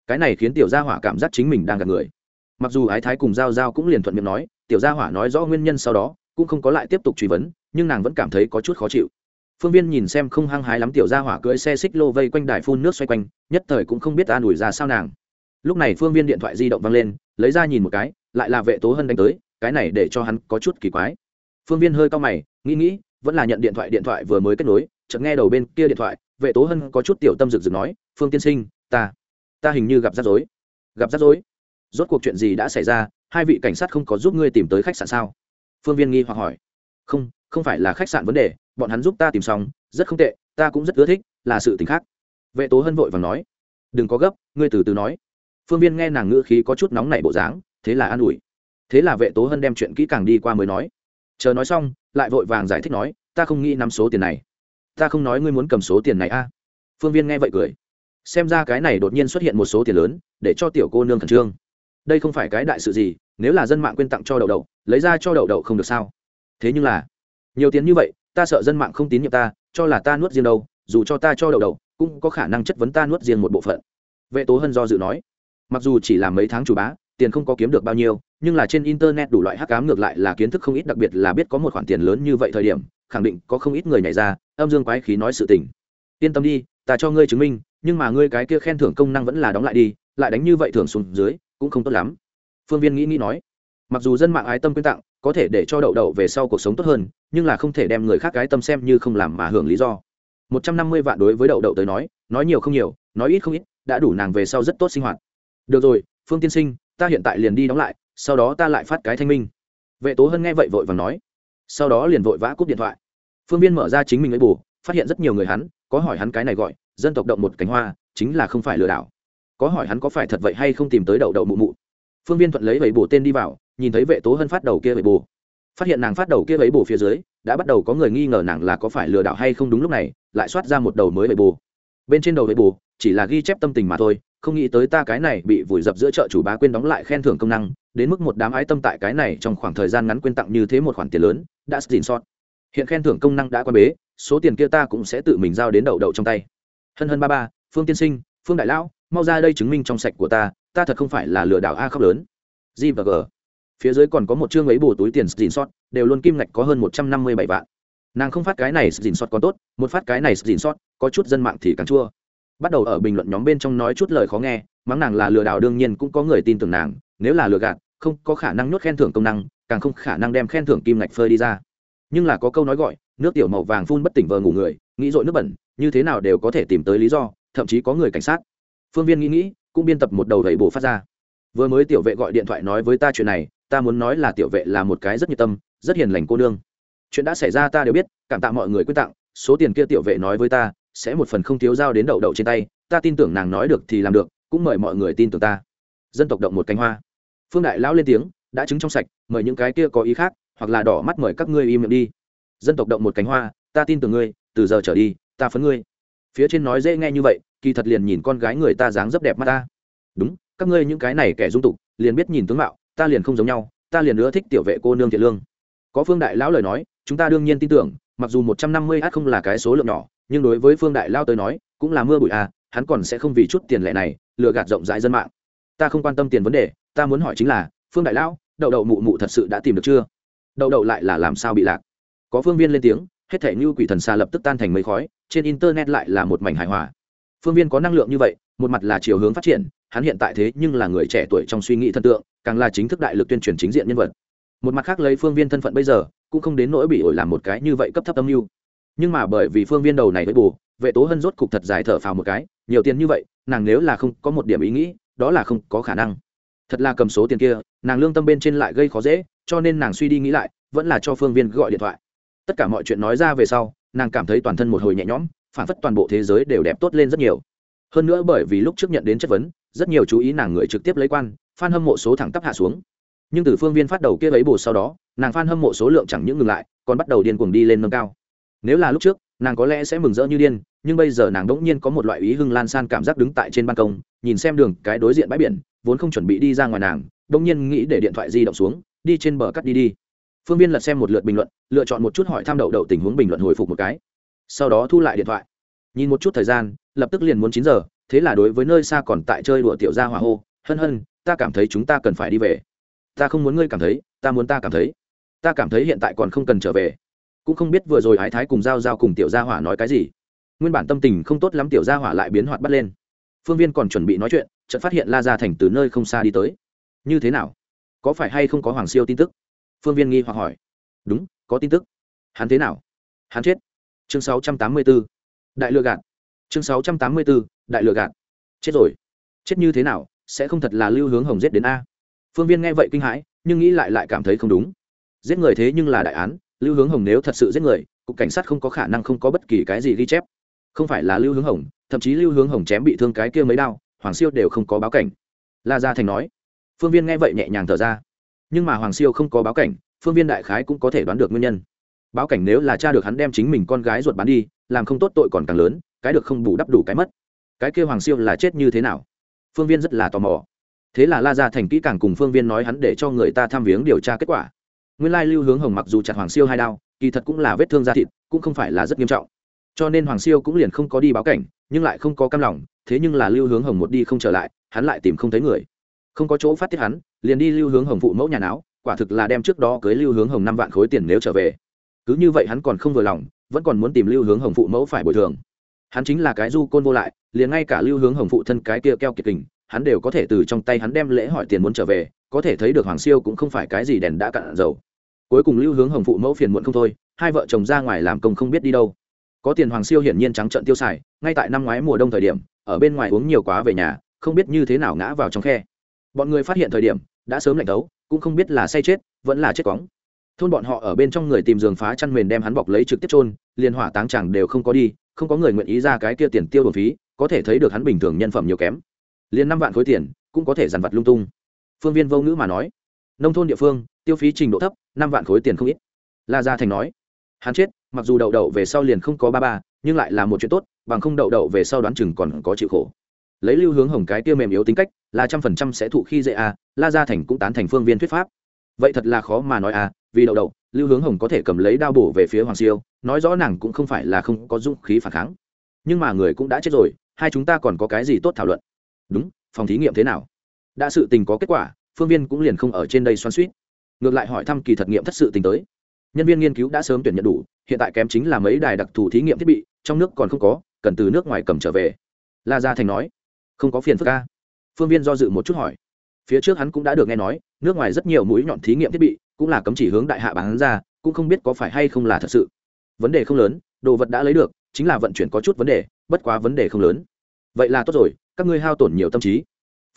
Cái này khiến tiểu gia hỏa cảm giác chính mình đang gặp người. Mặc dù ái thái cùng giao giao cũng liền thuận miệng nói, tiểu gia hỏa nói rõ nguyên nhân sau đó, cũng không có lại tiếp tục truy vấn, nhưng nàng vẫn cảm thấy có chút khó chịu phương viên nhìn xem không hăng hái lắm tiểu ra hỏa cưỡi xe xích lô vây quanh đài phun nước xoay quanh, nhất thời cũng không biết ta đuổi ra sao nàng. Lúc này phương viên điện thoại di động văng lên, lấy ra nhìn một cái, lại là vệ tố hân đánh tới, cái này để cho hắn có chút kỳ quái. Phương viên hơi cao mày, nghĩ nghĩ, vẫn là nhận điện thoại điện thoại vừa mới kết nối, chợt nghe đầu bên kia điện thoại, vệ tố hân có chút tiểu tâm rực rực nói, phương tiên sinh, ta ta hình như gặp rắc rối. Gặp rắc rối? Rốt cuộc chuyện gì đã xảy ra? Hai vị cảnh sát không có giúp ngươi tìm tới khách sạn sao? Phương viên nghi hoặc hỏi. Không không phải là khách sạn vấn đề bọn hắn giúp ta tìm xong, rất không tệ, ta cũng rất ưa thích, là sự t ì n h khác. Vệ tố hân vội và nói, đừng có gấp, ngươi từ từ nói. Phương viên nghe nàng ngữ khí có chút nóng nảy bộ dáng, thế là an ủi. Thế là vệ tố hân đem chuyện kỹ càng đi qua mới nói, chờ nói xong, lại vội vàng giải thích nói, ta không nghĩ nắm số tiền này. Ta không nói ngươi muốn cầm số tiền này a. Phương viên nghe vậy cười. Xem ra cái này đột nhiên xuất hiện một số tiền lớn, để cho tiểu cô nương khẩn trương. Đây không phải cái đại sự gì, nếu là dân mạng quyên tặng cho đậu đậu, lấy ra cho đậu đậu không được sao? Thế nhưng là, nhiều tiền như vậy ta sợ dân mạng không tín nhiệm ta cho là ta nuốt riêng đâu dù cho ta cho đầu đầu, cũng có khả năng chất vấn ta nuốt riêng một bộ phận. Vệ tố hân do dự nói. Mặc dù chỉ làm mấy tháng chủ bá tiền không có kiếm được bao nhiêu nhưng là trên internet đủ loại hắc cám ngược lại là kiến thức không ít đặc biệt là biết có một khoản tiền lớn như vậy thời điểm khẳng định có không ít người nhảy ra âm dương quái khí nói sự tình. Yên tâm đi ta cho ngươi chứng minh nhưng mà ngươi cái kia khen thưởng công năng vẫn là đóng lại đi lại đánh như vậy thưởng xuống dưới cũng không tốt lắm. Phương viên nghĩ nghĩ nói. Mặc dù dân mạng ái tâm quyên tặng có thể để cho đậu đậu về sau cuộc sống tốt hơn, nhưng là không thể đem người khác cái tâm xem như không làm mà hưởng lý do. Một trăm năm mươi vạn đối với đậu đậu tới nói nói nhiều không nhiều, nói ít không ít, đã đủ nàng về sau rất tốt sinh hoạt. Được rồi, phương tiên sinh, ta hiện tại liền đi đóng lại, sau đó ta lại phát cái thanh minh. Vệ tố hân nghe vậy vội và nói. Sau đó liền vội vã cúp điện thoại. Phương viên mở ra chính mình ấy bù, phát hiện rất nhiều người hắn, có hỏi hắn cái này gọi, dân tộc động một cánh hoa, chính là không phải lừa đảo. Có hỏi hắn có phải thật vậy hay không tìm tới đậu đậu mụ mụ phương viên thuận lấy vẩy bổ tên đi vào, nhìn thấy vệ tố hân phát đầu kia vẩy bổ phát hiện nàng phát đầu kia vẩy bổ phía dưới, đã bắt đầu có người nghi ngờ nàng là có phải lừa đảo hay không đúng lúc này, lại soát ra một đầu mới vẩy bổ bên trên đầu vẩy bổ chỉ là ghi chép tâm tình mà thôi, không nghĩ tới ta cái này bị vùi dập giữa chợ chủ bá quên đóng lại khen thưởng công năng, đến mức một đám ái tâm tại cái này trong khoảng thời gian ngắn quên tặng như thế một khoản tiền lớn, đã xin sót hiện khen thưởng công năng đã quan bế, số tiền kia ta cũng sẽ tự mình giao đến đầu đầu trong tay. Hân hân ba ba, phương tiên sinh, phương đại lão, mau ra đây chứng minh trong sạch của ta ta thật không phải là lừa đảo a khóc lớn. G và g. Phía dưới còn có một chương ấy bù túi tiền dìn sót đều luôn kim ngạch có hơn một trăm năm mươi bảy vạn. Nàng không phát cái này dìn sót còn tốt, một phát cái này dìn sót có chút dân mạng thì càng chua. Bắt đầu ở bình luận nhóm bên trong nói chút lời khó nghe, mắng nàng là lừa đảo đương nhiên cũng có người tin tưởng nàng, nếu là lừa gạt, không có khả năng nhốt khen thưởng công năng, càng không khả năng đem khen thưởng kim ngạch phơi đi ra. Nhưng là có câu nói gọi, nước tiểu màu vàng phun bất tỉnh vờ ngủ người, nghĩ dội nước bẩn, như thế nào đều có thể tìm tới lý do, thậm chí có người cảnh sát. Phương viên nghĩ nghĩ cũng biên tập một đầu đẩy bổ phát ra. Vừa mới tiểu vệ gọi điện thoại nói với ta chuyện này, ta muốn nói là tiểu vệ là một cái rất nhiệt tâm, rất hiền lành cô nương. Chuyện đã xảy ra ta đều biết, cảm tạ mọi người quyết tặng, số tiền kia tiểu vệ nói với ta, sẽ một phần không thiếu giao đến đậu đậu trên tay, ta tin tưởng nàng nói được thì làm được, cũng mời mọi người tin tưởng ta. Dân tộc động một cánh hoa. Phương đại lão lên tiếng, đã chứng trong sạch, mời những cái kia có ý khác, hoặc là đỏ mắt mời các ngươi im miệng đi. Dân tộc động một cánh hoa, ta tin tưởng ngươi, từ giờ trở đi, ta phấn ngươi. Phía trên nói dễ nghe như vậy kỳ thật liền nhìn con gái người ta dáng rất đẹp mắt ta. Đúng, các ngươi những cái này kẻ dung tục, liền biết nhìn tướng mạo, ta liền không giống nhau, ta liền nữa thích tiểu vệ cô nương thiện lương. Có phương đại lão lời nói, chúng ta đương nhiên tin tưởng, mặc dù một trăm năm mươi h không là cái số lượng nhỏ, nhưng đối với phương đại lao tới nói, cũng là mưa bụi à hắn còn sẽ không vì chút tiền lệ này, lừa gạt rộng rãi dân mạng. Ta không quan tâm tiền vấn đề, ta muốn hỏi chính là, phương đại lão, đậu đậu mụ mụ thật sự đã tìm được chưa? Đậu đậu lại là làm sao bị lạc? Có phương viên lên tiếng, hết thể như quỷ thần xa lập tức tan thành mấy khói, trên internet lại là một mảnh hài hòa phương viên có năng lượng như vậy, một mặt là chiều hướng phát triển, hắn hiện tại thế nhưng là người trẻ tuổi trong suy nghĩ thân tượng, càng là chính thức đại lực tuyên truyền chính diện nhân vật. Một mặt khác lấy phương viên thân phận bây giờ, cũng không đến nỗi bị ổi làm một cái như vậy cấp thấp âm mưu. Nhưng mà bởi vì phương viên đầu này với bù, vệ tố hân rốt cục thật dài thở phào một cái, nhiều tiền như vậy, nàng nếu là không có một điểm ý nghĩ, đó là không có khả năng. Thật là cầm số tiền kia, nàng lương tâm bên trên lại gây khó dễ, cho nên nàng suy đi nghĩ lại, vẫn là cho phương viên gọi điện thoại. Tất cả mọi chuyện nói ra về sau, nàng cảm thấy toàn thân một hồi nhẹ nhõm phản phất toàn bộ thế giới đều đẹp tốt lên rất nhiều. Hơn nữa bởi vì lúc trước nhận đến chất vấn, rất nhiều chú ý nàng người trực tiếp lấy quan f hâm mộ số thẳng tắp hạ xuống. Nhưng từ phương viên phát đầu kia ấy bù sau đó, nàng f hâm mộ số lượng chẳng những ngừng lại, còn bắt đầu điên cuồng đi lên nâng cao. Nếu là lúc trước, nàng có lẽ sẽ mừng rỡ như điên, nhưng bây giờ nàng đ ỗ n g nhiên có một loại ý hưng lan san cảm giác đứng tại trên ban công, nhìn xem đường, cái đối diện bãi biển, vốn không chuẩn bị đi ra ngoài nàng đ ỗ n g nhiên nghĩ để điện thoại di động xuống, đi trên bờ cắt đi đi. Phương viên lật xem một lượt bình luận, lựa chọn một chút hỏi thăm đậu đậu tình huống bình luận hồi phục một cái sau đó thu lại điện thoại. Nhìn một chút thời gian, lập tức liền muốn chín giờ, thế là đối với nơi xa còn tại chơi đùa tiểu gia hỏa hô, hân hân, ta cảm thấy chúng ta cần phải đi về. Ta không muốn ngươi cảm thấy, ta muốn ta cảm thấy. Ta cảm thấy hiện tại còn không cần trở về. Cũng không biết vừa rồi ái thái cùng giao giao cùng tiểu gia hỏa nói cái gì. Nguyên bản tâm tình không tốt lắm tiểu gia hỏa lại biến hoạt bắt lên. Phương viên còn chuẩn bị nói chuyện, chợt phát hiện la gia thành từ nơi không xa đi tới. Như thế nào? Có phải hay không có hoàng siêu tin tức? Phương viên nghi hoặc hỏi. Đúng, có tin tức. Hắn thế nào? Hắn chết chương 684. đại lừa gạt. Chương 684. đại lừa gạt. Chết rồi. Chết như thế nào, sẽ không thật là lưu hướng hồng giết đến a. Phương viên nghe vậy kinh hãi, nhưng nghĩ lại lại cảm thấy không đúng. Giết người thế nhưng là đại án, lưu hướng hồng nếu thật sự giết người, cục cảnh sát không có khả năng không có bất kỳ cái gì ghi chép. Không phải là lưu hướng hồng, thậm chí lưu hướng hồng chém bị thương cái kia mấy đau hoàng siêu đều không có báo cảnh. La gia thành nói. Phương viên nghe vậy nhẹ nhàng thở ra. Nhưng mà hoàng siêu không có báo cảnh, phương viên đại khái cũng có thể đoán được nguyên nhân báo cảnh nếu là cha được hắn đem chính mình con gái ruột bán đi, làm không tốt tội còn càng lớn, cái được không bù đắp đủ cái mất. Cái kia hoàng siêu là chết như thế nào? Phương viên rất là tò mò. Thế là la gia thành kỹ càng cùng phương viên nói hắn để cho người ta tham viếng điều tra kết quả. Nguyên lai lưu hướng hồng mặc dù chặt hoàng siêu hai đao, kỳ thật cũng là vết thương da thịt, cũng không phải là rất nghiêm trọng. Cho nên hoàng siêu cũng liền không có đi báo cảnh, nhưng lại không có cam lòng, thế nhưng là lưu hướng hồng một đi không trở lại, hắn lại tìm không thấy người. Không có chỗ phát tiết hắn, liền đi lưu hướng hồng phụ mẫu nhà não quả thực là đem trước đó cưới lưu hướng hồng năm vạn khối tiền nếu trở về cứ như vậy hắn còn không vừa lòng, vẫn còn muốn tìm lưu hướng hồng phụ mẫu phải bồi thường. Hắn chính là cái du côn vô lại, liền ngay cả lưu hướng hồng phụ thân cái kia keo kiệt kình, hắn đều có thể từ trong tay hắn đem lễ hỏi tiền muốn trở về, có thể thấy được hoàng siêu cũng không phải cái gì đèn đã cạn dầu. Cuối cùng lưu hướng hồng phụ mẫu phiền muộn không thôi, hai vợ chồng ra ngoài làm công không biết đi đâu. Có tiền hoàng siêu hiển nhiên trắng trận tiêu xài, ngay tại năm ngoái mùa đông thời điểm, ở bên ngoài uống nhiều quá về nhà, không biết như thế nào ngã vào trong khe. Bọn người phát hiện thời điểm, đã sớm lạnh đấu cũng không biết là say chết, vẫn là chết cóng thôn bọn họ ở bên trong người tìm giường phá chăn mền đem hắn bọc lấy trực tiếp trôn liên hỏa táng chẳng đều không có đi, không có người nguyện ý ra cái kia tiền tiêu đồn phí, có thể thấy được hắn bình thường nhân phẩm nhiều kém. Liền năm vạn khối tiền, cũng có thể dằn vặt lung tung. Phương viên vô ngữ mà nói, nông thôn địa phương, tiêu phí trình độ thấp, năm vạn khối tiền không ít. La gia thành nói, hắn chết, mặc dù đậu đậu về sau liền không có ba ba, nhưng lại là một chuyện tốt, bằng không đậu đậu về sau đoán chừng còn có chịu khổ. Lấy lưu hướng hồng cái tiêu mềm yếu tính cách, là trăm phần trăm sẽ thụ khi dễ à la gia thành cũng tán thành phương viên thuyết pháp vậy thật là khó mà nói à vì đậu đậu, lưu hướng hồng có thể cầm lấy đao bổ về phía hoàng siêu, nói rõ nàng cũng không phải là không có dũng khí phản kháng. Nhưng mà người cũng đã chết rồi, hai chúng ta còn có cái gì tốt thảo luận? Đúng, phòng thí nghiệm thế nào? Đã sự tình có kết quả, phương viên cũng liền không ở trên đây xoan suýt ngược lại hỏi thăm kỳ thật nghiệm thất sự tình tới. Nhân viên nghiên cứu đã sớm tuyển nhận đủ, hiện tại kém chính là mấy đài đặc thù thí nghiệm thiết bị, trong nước còn không có, cần từ nước ngoài cầm trở về. La gia thành nói. Không có phiền phức ca phương viên do dự một chút hỏi phía trước hắn cũng đã được nghe nói, nước ngoài rất nhiều mũi nhọn thí nghiệm thiết bị cũng là cấm chỉ hướng đại hạ bán ra, cũng không biết có phải hay không là thật sự. Vấn đề không lớn, đồ vật đã lấy được, chính là vận chuyển có chút vấn đề, bất quá vấn đề không lớn. Vậy là tốt rồi, các ngươi hao tổn nhiều tâm trí.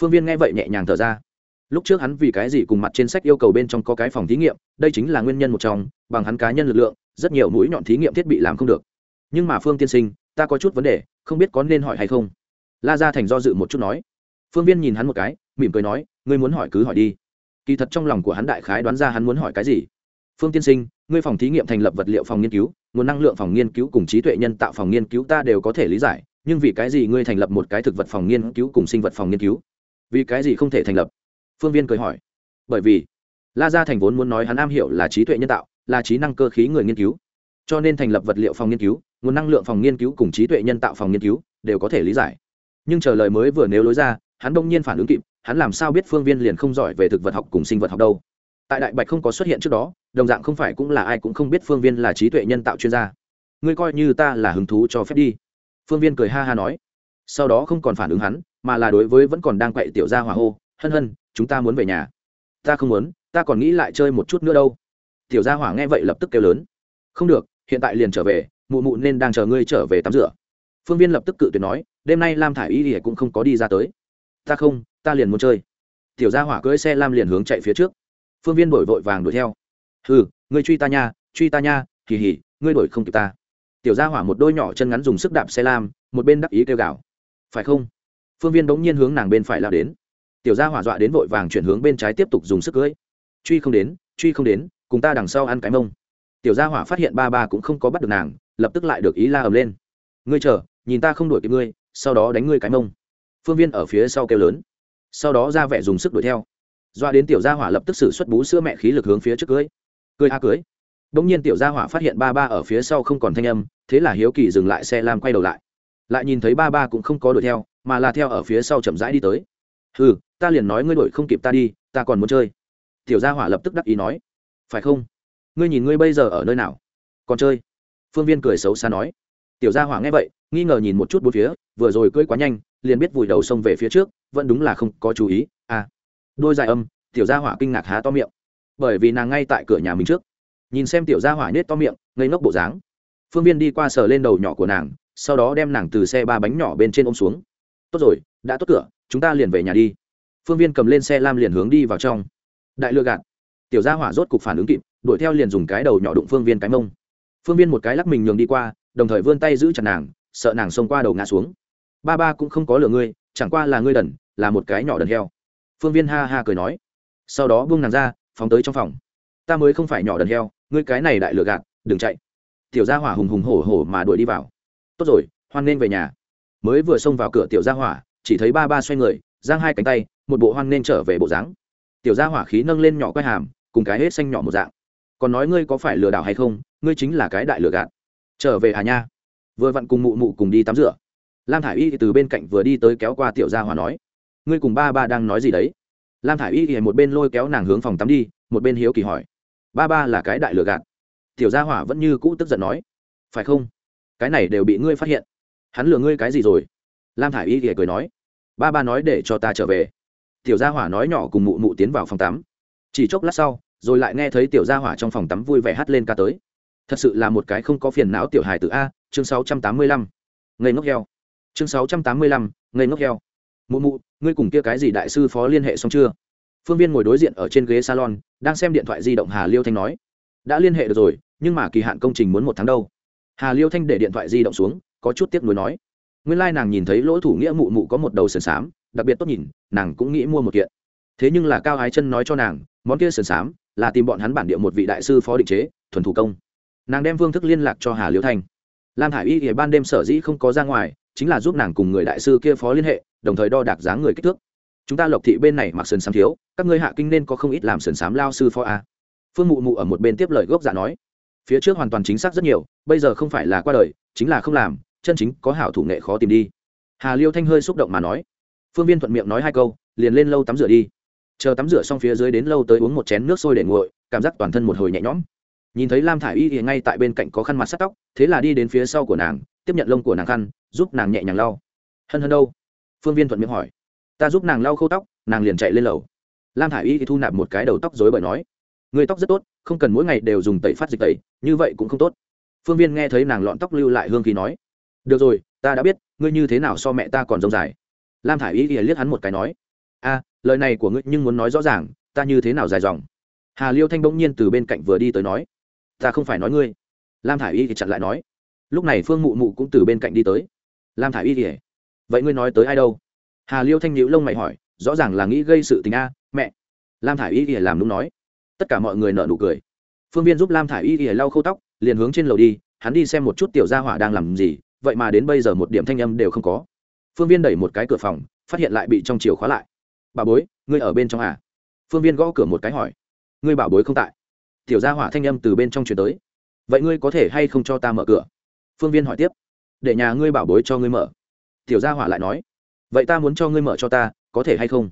Phương viên nghe vậy nhẹ nhàng thở ra. Lúc trước hắn vì cái gì cùng mặt trên sách yêu cầu bên trong có cái phòng thí nghiệm, đây chính là nguyên nhân một trong, bằng hắn cá nhân lực lượng, rất nhiều mũi nhọn thí nghiệm thiết bị làm không được. Nhưng mà phương tiên sinh, ta có chút vấn đề, không biết có nên hỏi hay không. La ra thành do dự một chút nói. Phương viên nhìn hắn một cái mỉm cười nói, ngươi muốn hỏi cứ hỏi đi. Kỳ thật trong lòng của hắn đại khái đoán ra hắn muốn hỏi cái gì. Phương tiên sinh, ngươi phòng thí nghiệm thành lập vật liệu phòng nghiên cứu, nguồn năng lượng phòng nghiên cứu cùng trí tuệ nhân tạo phòng nghiên cứu ta đều có thể lý giải, nhưng vì cái gì ngươi thành lập một cái thực vật phòng nghiên cứu cùng sinh vật phòng nghiên cứu? Vì cái gì không thể thành lập? Phương viên cười hỏi. Bởi vì, la gia thành vốn muốn nói hắn am hiểu là trí tuệ nhân tạo, là trí năng cơ khí người nghiên cứu. Cho nên thành lập vật liệu phòng nghiên cứu, nguồn năng lượng phòng nghiên cứu cùng trí tuệ nhân tạo phòng nghiên cứu đều có thể lý giải. Nhưng chờ lời mới vừa nếu lối ra, hắn đông nhiên phản ứng kịp hắn làm sao biết phương viên liền không giỏi về thực vật học cùng sinh vật học đâu? Tại đại bạch không có xuất hiện trước đó, đồng dạng không phải cũng là ai cũng không biết phương viên là trí tuệ nhân tạo chuyên gia. Ngươi coi như ta là hứng thú cho phép đi. Phương viên cười ha ha nói. Sau đó không còn phản ứng hắn, mà là đối với vẫn còn đang quậy tiểu gia Hòa hô, hân hân, chúng ta muốn về nhà. Ta không muốn, ta còn nghĩ lại chơi một chút nữa đâu. Tiểu gia hỏa nghe vậy lập tức kêu lớn. Không được, hiện tại liền trở về, mụ mụ nên đang chờ ngươi trở về tắm rửa. Phương viên lập tức cự tuyệt nói, đêm nay lam thả i y thì cũng không có đi ra tới ta không, ta liền muốn chơi. Tiểu gia hỏa cưỡi xe lam liền hướng chạy phía trước. Phương viên đổi vội vàng đuổi theo. Ừ ngươi truy ta nha, truy ta nha kỳ hỉ ngươi đổi không kịp ta. Tiểu gia hỏa một đôi nhỏ chân ngắn dùng sức đạp xe lam, một bên đắc ý kêu gào. Phải không? Phương viên bỗng nhiên hướng nàng bên phải lao đến. Tiểu gia hỏa dọa đến vội vàng chuyển hướng bên trái tiếp tục dùng sức cưỡi. Truy không đến, truy không đến, cùng ta đằng sau ăn cái mông. Tiểu gia hỏa phát hiện ba ba cũng không có bắt được nàng, lập tức lại được ý la ầm lên. Ngươi chờ, nhìn ta không đuổi kịp ngươi, sau đó đánh ngươi cái mông phương viên ở phía sau kêu lớn sau đó ra vẻ dùng sức đuổi theo doa đến tiểu gia hỏa lập tức xử xuất bú sữa mẹ khí lực hướng phía trước cưới cưới a cưới Đông nhiên tiểu gia hỏa phát hiện ba ba ở phía sau không còn thanh âm, thế là hiếu kỳ dừng lại xe lam quay đầu lại. Lại nhìn thấy ba ba cũng không có đuổi theo, mà là theo ở phía sau chậm rãi đi tới. "Hừ, ta liền nói ngươi đuổi không kịp ta đi, ta còn muốn chơi." Tiểu gia hỏa lập tức đắc ý nói. "Phải không? Ngươi nhìn ngươi bây giờ ở nơi nào? còn chơi phương viên cười xấu xa nói tiểu gia hỏa nghe vậy nghi ngờ nhìn một chút bốn phía vừa rồi cưỡi quá nhanh liền biết vùi đầu sông về phía trước, vẫn đúng là không có chú ý. À đôi dài âm, tiểu gia hỏa kinh ngạc há to miệng. Bởi vì nàng ngay tại cửa nhà mình trước. Nhìn xem tiểu gia hỏa nhét to miệng, ngây ngốc bộ dáng. Phương viên đi qua sờ lên đầu nhỏ của nàng, sau đó đem nàng từ xe ba bánh nhỏ bên trên ôm xuống. Tốt rồi, đã tốt cửa, chúng ta liền về nhà đi. Phương viên cầm lên xe lam liền hướng đi vào trong. Đại lừa gạt. Tiểu gia hỏa rốt cục phản ứng kịp, đuổi theo liền dùng cái đầu nhỏ đụng phương viên cái mông. Phương viên một cái lắc mình nhường đi qua, đồng thời vươn tay giữ chặt nàng, sợ nàng xông qua đầu ngã xuống ba ba cũng không có lừa ngươi, chẳng qua là ngươi đần, là một cái nhỏ đần heo. Phương viên ha ha cười nói. Sau đó buông nàng ra, phóng tới trong phòng. Ta mới không phải nhỏ đần heo, ngươi cái này đại lừa gạt, đừng chạy. Tiểu gia hỏa hùng hùng hổ hổ mà đuổi đi vào. Tốt rồi, hoan nên về nhà. Mới vừa xông vào cửa tiểu gia hỏa, chỉ thấy ba ba xoay người, giang hai cánh tay, một bộ hoan nên trở về bộ dáng. Tiểu gia hỏa khí nâng lên nhỏ quay hàm, cùng cái hết xanh nhỏ một dạng. Còn nói ngươi có phải lừa đảo hay không, ngươi chính là cái đại lừa gạt. Trở về hà nha. Vừa vặn cùng mụ mụ cùng đi tắm rửa lam thả i y từ bên cạnh vừa đi tới kéo qua tiểu gia Hòa nói, ngươi cùng ba ba đang nói gì đấy? Lam thả i y thì một bên lôi kéo nàng hướng phòng tắm đi, một bên hiếu kỳ hỏi, ba ba là cái đại lừa gạt? Tiểu gia hỏa vẫn như cũ tức giận nói, phải không? Cái này đều bị ngươi phát hiện. Hắn lừa ngươi cái gì rồi? Lam thả i y thì cười nói, ba ba nói để cho ta trở về. Tiểu gia hỏa nói nhỏ cùng mụ mụ tiến vào phòng tắm. Chỉ chốc lát sau, rồi lại nghe thấy tiểu gia hỏa trong phòng tắm vui vẻ hát lên ca tới. Thật sự là một cái không có phiền não tiểu hài từ a, chương sáu trăm tám mươi lăm. Ngây ngốc heo chương sáu trăm tám mươi lăm, ngây ngốc heo. Mụ mụ, ngươi cùng kia cái gì đại sư phó liên hệ xong chưa? Phương viên ngồi đối diện ở trên ghế salon, đang xem điện thoại di động hà liêu thanh nói. Đã liên hệ được rồi, nhưng mà kỳ hạn công trình muốn một tháng đâu. Hà liêu thanh để điện thoại di động xuống, có chút tiếc nuối nói. Nguyên lai、like、nàng nhìn thấy lỗ thủ nghĩa mụ mụ có một đầu sườn xám, đặc biệt tốt nhìn, nàng cũng nghĩ mua một kiện. Thế nhưng là cao ái chân nói cho nàng, món kia sườn xám là tìm bọn hắn bản địa một vị đại sư phó định chế, thuần thủ công. Nàng đem phương thức liên lạc cho hà liêu thanh. Lam hải y thì ban đêm sở dĩ không có ra ngoài chính là giúp nàng cùng người đại sư kia phó liên hệ, đồng thời đo đạc dáng người kích thước. Chúng ta lộc thị bên này mặc sườn xám thiếu, các ngươi hạ kinh nên có không ít làm sườn xám lao sư phó a. Phương mụ mụ ở một bên tiếp lời gốc dạ nói. Phía trước hoàn toàn chính xác rất nhiều, bây giờ không phải là qua đời, chính là không làm, chân chính có hảo thủ nghệ khó tìm đi. Hà liêu thanh hơi xúc động mà nói. Phương viên thuận miệng nói hai câu, liền lên lâu tắm rửa đi. Chờ tắm rửa xong phía dưới đến lâu tới uống một chén nước sôi để nguội, cảm giác toàn thân một hồi nhẹ nhõm. Nhìn thấy lam thả i y thì ngay tại bên cạnh có khăn mặt sắt tóc, thế là đi đến phía sau của nàng tiếp nhận lông của nàng khăn, giúp nàng nhẹ nhàng lau. Hân hân đâu? Phương viên thuận miệng hỏi. Ta giúp nàng lau khâu tóc, nàng liền chạy lên lầu. Lam thả i y thì thu nạp một cái đầu tóc dối bởi nói. Người tóc rất tốt, không cần mỗi ngày đều dùng tẩy phát dịch tẩy, như vậy cũng không tốt. Phương viên nghe thấy nàng lọn tóc lưu lại hương khí nói. Được rồi, ta đã biết, ngươi như thế nào so mẹ ta còn rông dài. Lam thả i y thì liếc hắn một cái nói. A, lời này của ngươi nhưng muốn nói rõ ràng, ta như thế nào dài dòng? Hà liêu thanh bỗng nhiên từ bên cạnh vừa đi tới nói. Ta không phải nói ngươi. Lam thả i y thì chặn lại nói lúc này phương mụ mụ cũng từ bên cạnh đi tới. Lam thả i y thì vậy ngươi nói tới ai đâu? Hà liêu thanh nhữ lông mày hỏi, rõ ràng là nghĩ gây sự tình a, mẹ. Lam thả i y thì làm đúng nói. Tất cả mọi người nợ nụ cười. Phương viên giúp lam thả i y thì lau khâu tóc, liền hướng trên lầu đi, hắn đi xem một chút tiểu gia hỏa đang làm gì, vậy mà đến bây giờ một điểm thanh âm đều không có. Phương viên đẩy một cái cửa phòng, phát hiện lại bị trong chiều khóa lại. Bà bối, ngươi ở bên trong à? Phương viên gõ cửa một cái hỏi. Ngươi bảo bối không tại. Tiểu gia hỏa thanh âm từ bên trong chuyển tới. Vậy ngươi có thể hay không cho ta mở cửa? Phương viên hỏi tiếp. Để nhà ngươi bảo bối cho ngươi mở. Tiểu gia hỏa lại nói. Vậy ta muốn cho ngươi mở cho ta, có thể hay không?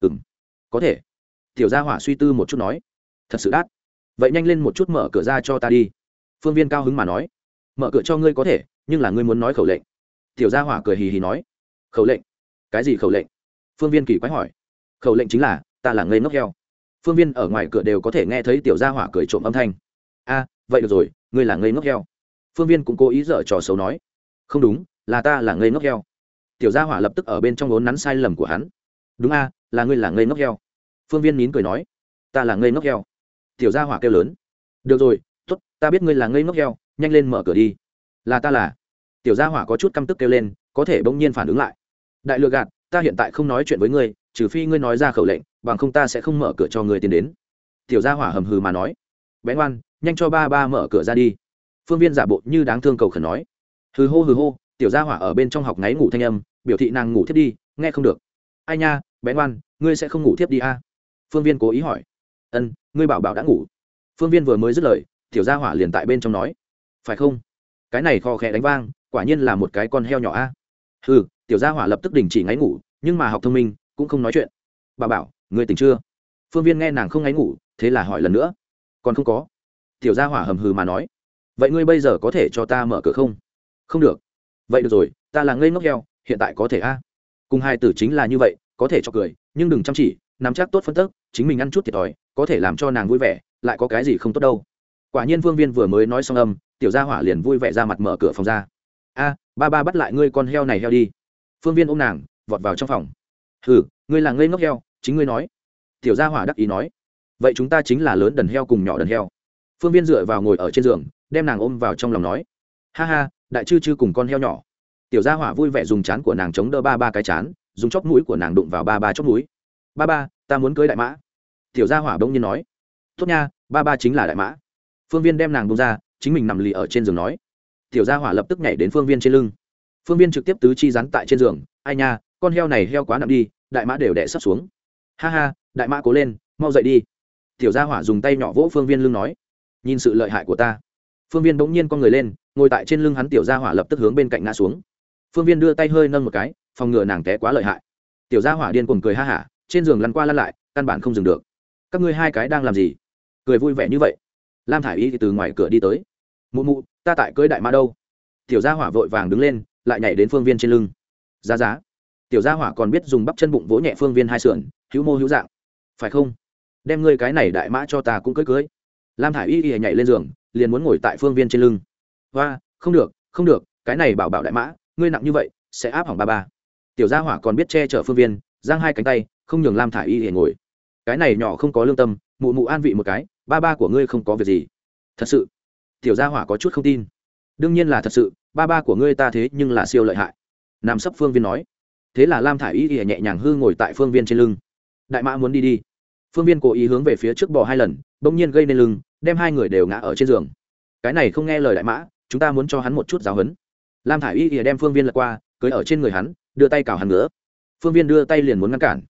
Ừ m có thể. Tiểu gia hỏa suy tư một chút nói. Thật sự đắt. Vậy nhanh lên một chút mở cửa ra cho ta đi. Phương viên cao hứng mà nói. Mở cửa cho ngươi có thể, nhưng là ngươi muốn nói khẩu lệnh. Tiểu gia hỏa cười hì hì nói. Khẩu lệnh? Cái gì khẩu lệnh? Phương viên kỳ quái hỏi. Khẩu lệnh chính là, ta là ngây ngốc heo. Phương viên ở ngoài cửa đều có thể nghe thấy tiểu gia hỏa cười trộm âm thanh. A, vậy được rồi, ngươi là ngây ngốc heo phương viên cũng cố ý dở trò xấu nói, không đúng, là ta là ngây ngốc heo. Tiểu gia hỏa lập tức ở bên trong ốn nắn sai lầm của hắn. Đúng a, là ngươi là ngây ngốc heo. Phương viên nín cười nói, ta là ngây ngốc heo. Tiểu gia hỏa kêu lớn, được rồi t ố t ta biết ngươi là ngây ngốc heo, nhanh lên mở cửa đi. Là ta là. Tiểu gia hỏa có chút căm tức kêu lên, có thể bỗng nhiên phản ứng lại. Đại lừa gạt, ta hiện tại không nói chuyện với ngươi, trừ phi ngươi nói ra khẩu lệnh, bằng không ta sẽ không mở cửa cho ngươi tiến đến. Tiểu gia hỏa hầm hừ mà nói, bé ngoan, nhanh cho ba ba mở cửa ra đi phương viên giả bộ như đáng thương cầu khẩn nói. Hừ hô hừ hô, tiểu gia hỏa ở bên trong học ngáy ngủ thanh âm, biểu thị nàng ngủ thiếp đi, nghe không được. Ai nha, bé ngoan, ngươi sẽ không ngủ thiếp đi a? À? phương viên cố ý hỏi. Ân, ngươi bảo bảo đã ngủ. Phương viên vừa mới dứt lời, tiểu gia hỏa liền tại bên trong nói. Phải không? Cái này kho khẽ đánh vang, quả nhiên là một cái con heo nhỏ a. À? ừ tiểu gia hỏa lập tức đình chỉ ngáy ngủ, nhưng mà học thông minh, cũng không nói chuyện. Bà bảo người tỉnh chưa? Phương viên nghe nàng không ngáy ngủ, thế là hỏi lần nữa. Còn không có. Tiểu gia hỏa hầm hừ mà nói vậy ngươi bây giờ có thể cho ta mở cửa không? Không được. Vậy được rồi, ta là ngây ngốc heo, hiện tại có thể a. Cùng hai tử chính là như vậy, có thể cho cười, nhưng đừng chăm chỉ, nắm chắc tốt phân tức, chính mình ăn chút thiệt thòi, có thể làm cho nàng vui vẻ, lại có cái gì không tốt đâu. Quả nhiên vương viên vừa mới nói xong âm, tiểu gia hỏa liền vui vẻ ra mặt mở cửa phòng ra. A, ba ba bắt lại ngươi con heo này heo đi. Phương viên ôm nàng, vọt vào trong phòng. Hừ, ngươi là ngây ngốc heo, chính ngươi nói. Tiểu gia hỏa đắc ý nói. Vậy chúng ta chính là lớn đần heo cùng nhỏ đần heo. Phương viên dựa vào ngồi ở trên giường đem nàng ôm vào trong lòng nói, ha ha, đại chư chư cùng con heo nhỏ. Tiểu gia hỏa vui vẻ dùng chán của nàng chống đỡ ba ba cái chán, dùng chóp mũi của nàng đụng vào ba ba chóp mũi. Ba ba, ta muốn cưới đại mã. Tiểu gia hỏa bỗng nhiên nói, tốt nha, ba ba chính là đại mã. Phương viên đem nàng bông ra, chính mình nằm lì ở trên giường nói. Tiểu gia hỏa lập tức nhảy đến phương viên trên lưng. Phương viên trực tiếp tứ chi rắn tại trên giường, ai nha, con heo này heo quá nặng đi, đại mã đều đẻ sắp xuống. Ha ha, đại mã cố lên, mau dậy đi. Tiểu gia hỏa dùng tay nhỏ vỗ phương viên lưng nói, nhìn sự lợi hại của ta phương viên bỗng nhiên con người lên, ngồi tại trên lưng hắn tiểu gia hỏa lập tức hướng bên cạnh ngã xuống. Phương viên đưa tay hơi nâng một cái, phòng ngừa nàng té quá lợi hại. Tiểu gia hỏa điên cuồng cười ha hả, trên giường lăn qua lăn lại, căn bản không dừng được. Các ngươi hai cái đang làm gì? Cười vui vẻ như vậy. Lam thả i y từ ngoài cửa đi tới. Mụ mụ, ta tại cưới đại ma đâu? Tiểu gia hỏa vội vàng đứng lên, lại nhảy đến phương viên trên lưng. Giá giá. Tiểu gia hỏa còn biết dùng bắp chân bụng vỗ nhẹ phương viên hai sườn, hữu mô hữu dạng. Phải không? Đem ngươi cái này đại mã cho ta cũng cưới cưới. Lam thả i y y nhảy lên giường liền muốn ngồi tại phương viên trên lưng. Và không được không được, cái này bảo bảo đại mã, ngươi nặng như vậy, sẽ áp hỏng ba ba. Tiểu gia hỏa còn biết che chở phương viên, giang hai cánh tay, không nhường lam thả i y để ngồi. Cái này nhỏ không có lương tâm, mụ mụ an vị một cái, ba ba của ngươi không có việc gì. Thật sự, tiểu gia hỏa có chút không tin. Đương nhiên là thật sự, ba ba của ngươi ta thế nhưng là siêu lợi hại. Nam sấp phương viên nói. Thế là lam thả i y y nhẹ nhàng hư ngồi tại phương viên trên lưng. Đại mã muốn đi đi. Phương viên cố ý hướng về phía trước bò hai lần, bỗng nhiên gây nên lưng đem hai người đều ngã ở trên giường. Cái này không nghe lời đại mã, chúng ta muốn cho hắn một chút giáo hấn lam thả i y ỉa đem phương viên lật qua, cưới ở trên người hắn, đưa tay cào hắn nữa phương viên đưa tay liền muốn ngăn cản.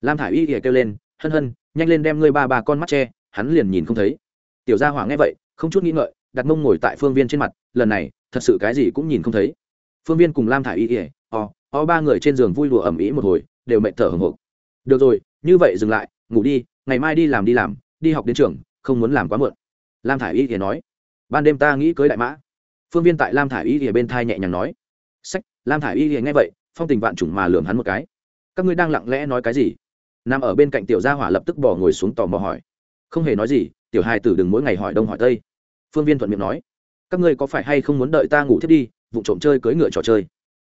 Lam thả i y ỉa kêu lên, hân hân, nhanh lên đem ngươi ba ba con mắt che. Hắn liền nhìn không thấy. Tiểu gia hỏa nghe vậy, không chút nghĩ ngợi, đặt mông ngồi tại phương viên trên mặt, lần này, thật sự cái gì cũng nhìn không thấy. Phương viên cùng lam thả i y ỉa o o ba người trên giường vui lùa ẩm ĩ một hồi, đều mệt thở hồng hộc. Được rồi, như vậy dừng lại, ngủ đi, ngày mai đi làm đi làm, đi học đến trường không muốn làm quá muộn. Lam thả i y thì nói, ban đêm ta nghĩ cưới đại mã. Phương viên tại lam thả i y thì bên thai nhẹ nhàng nói, sách, lam thả i y thì nghe vậy, phong tình vạn chủng mà lường hắn một cái. Các ngươi đang lặng lẽ nói cái gì? Nằm ở bên cạnh tiểu gia hỏa lập tức bỏ ngồi xuống tò mò hỏi, không hề nói gì, tiểu hai tử đừng mỗi ngày hỏi đông hỏi tây. Phương viên thuận miệng nói, các ngươi có phải hay không muốn đợi ta ngủ thiết đi, vụ trộm chơi cưỡi ngựa trò chơi?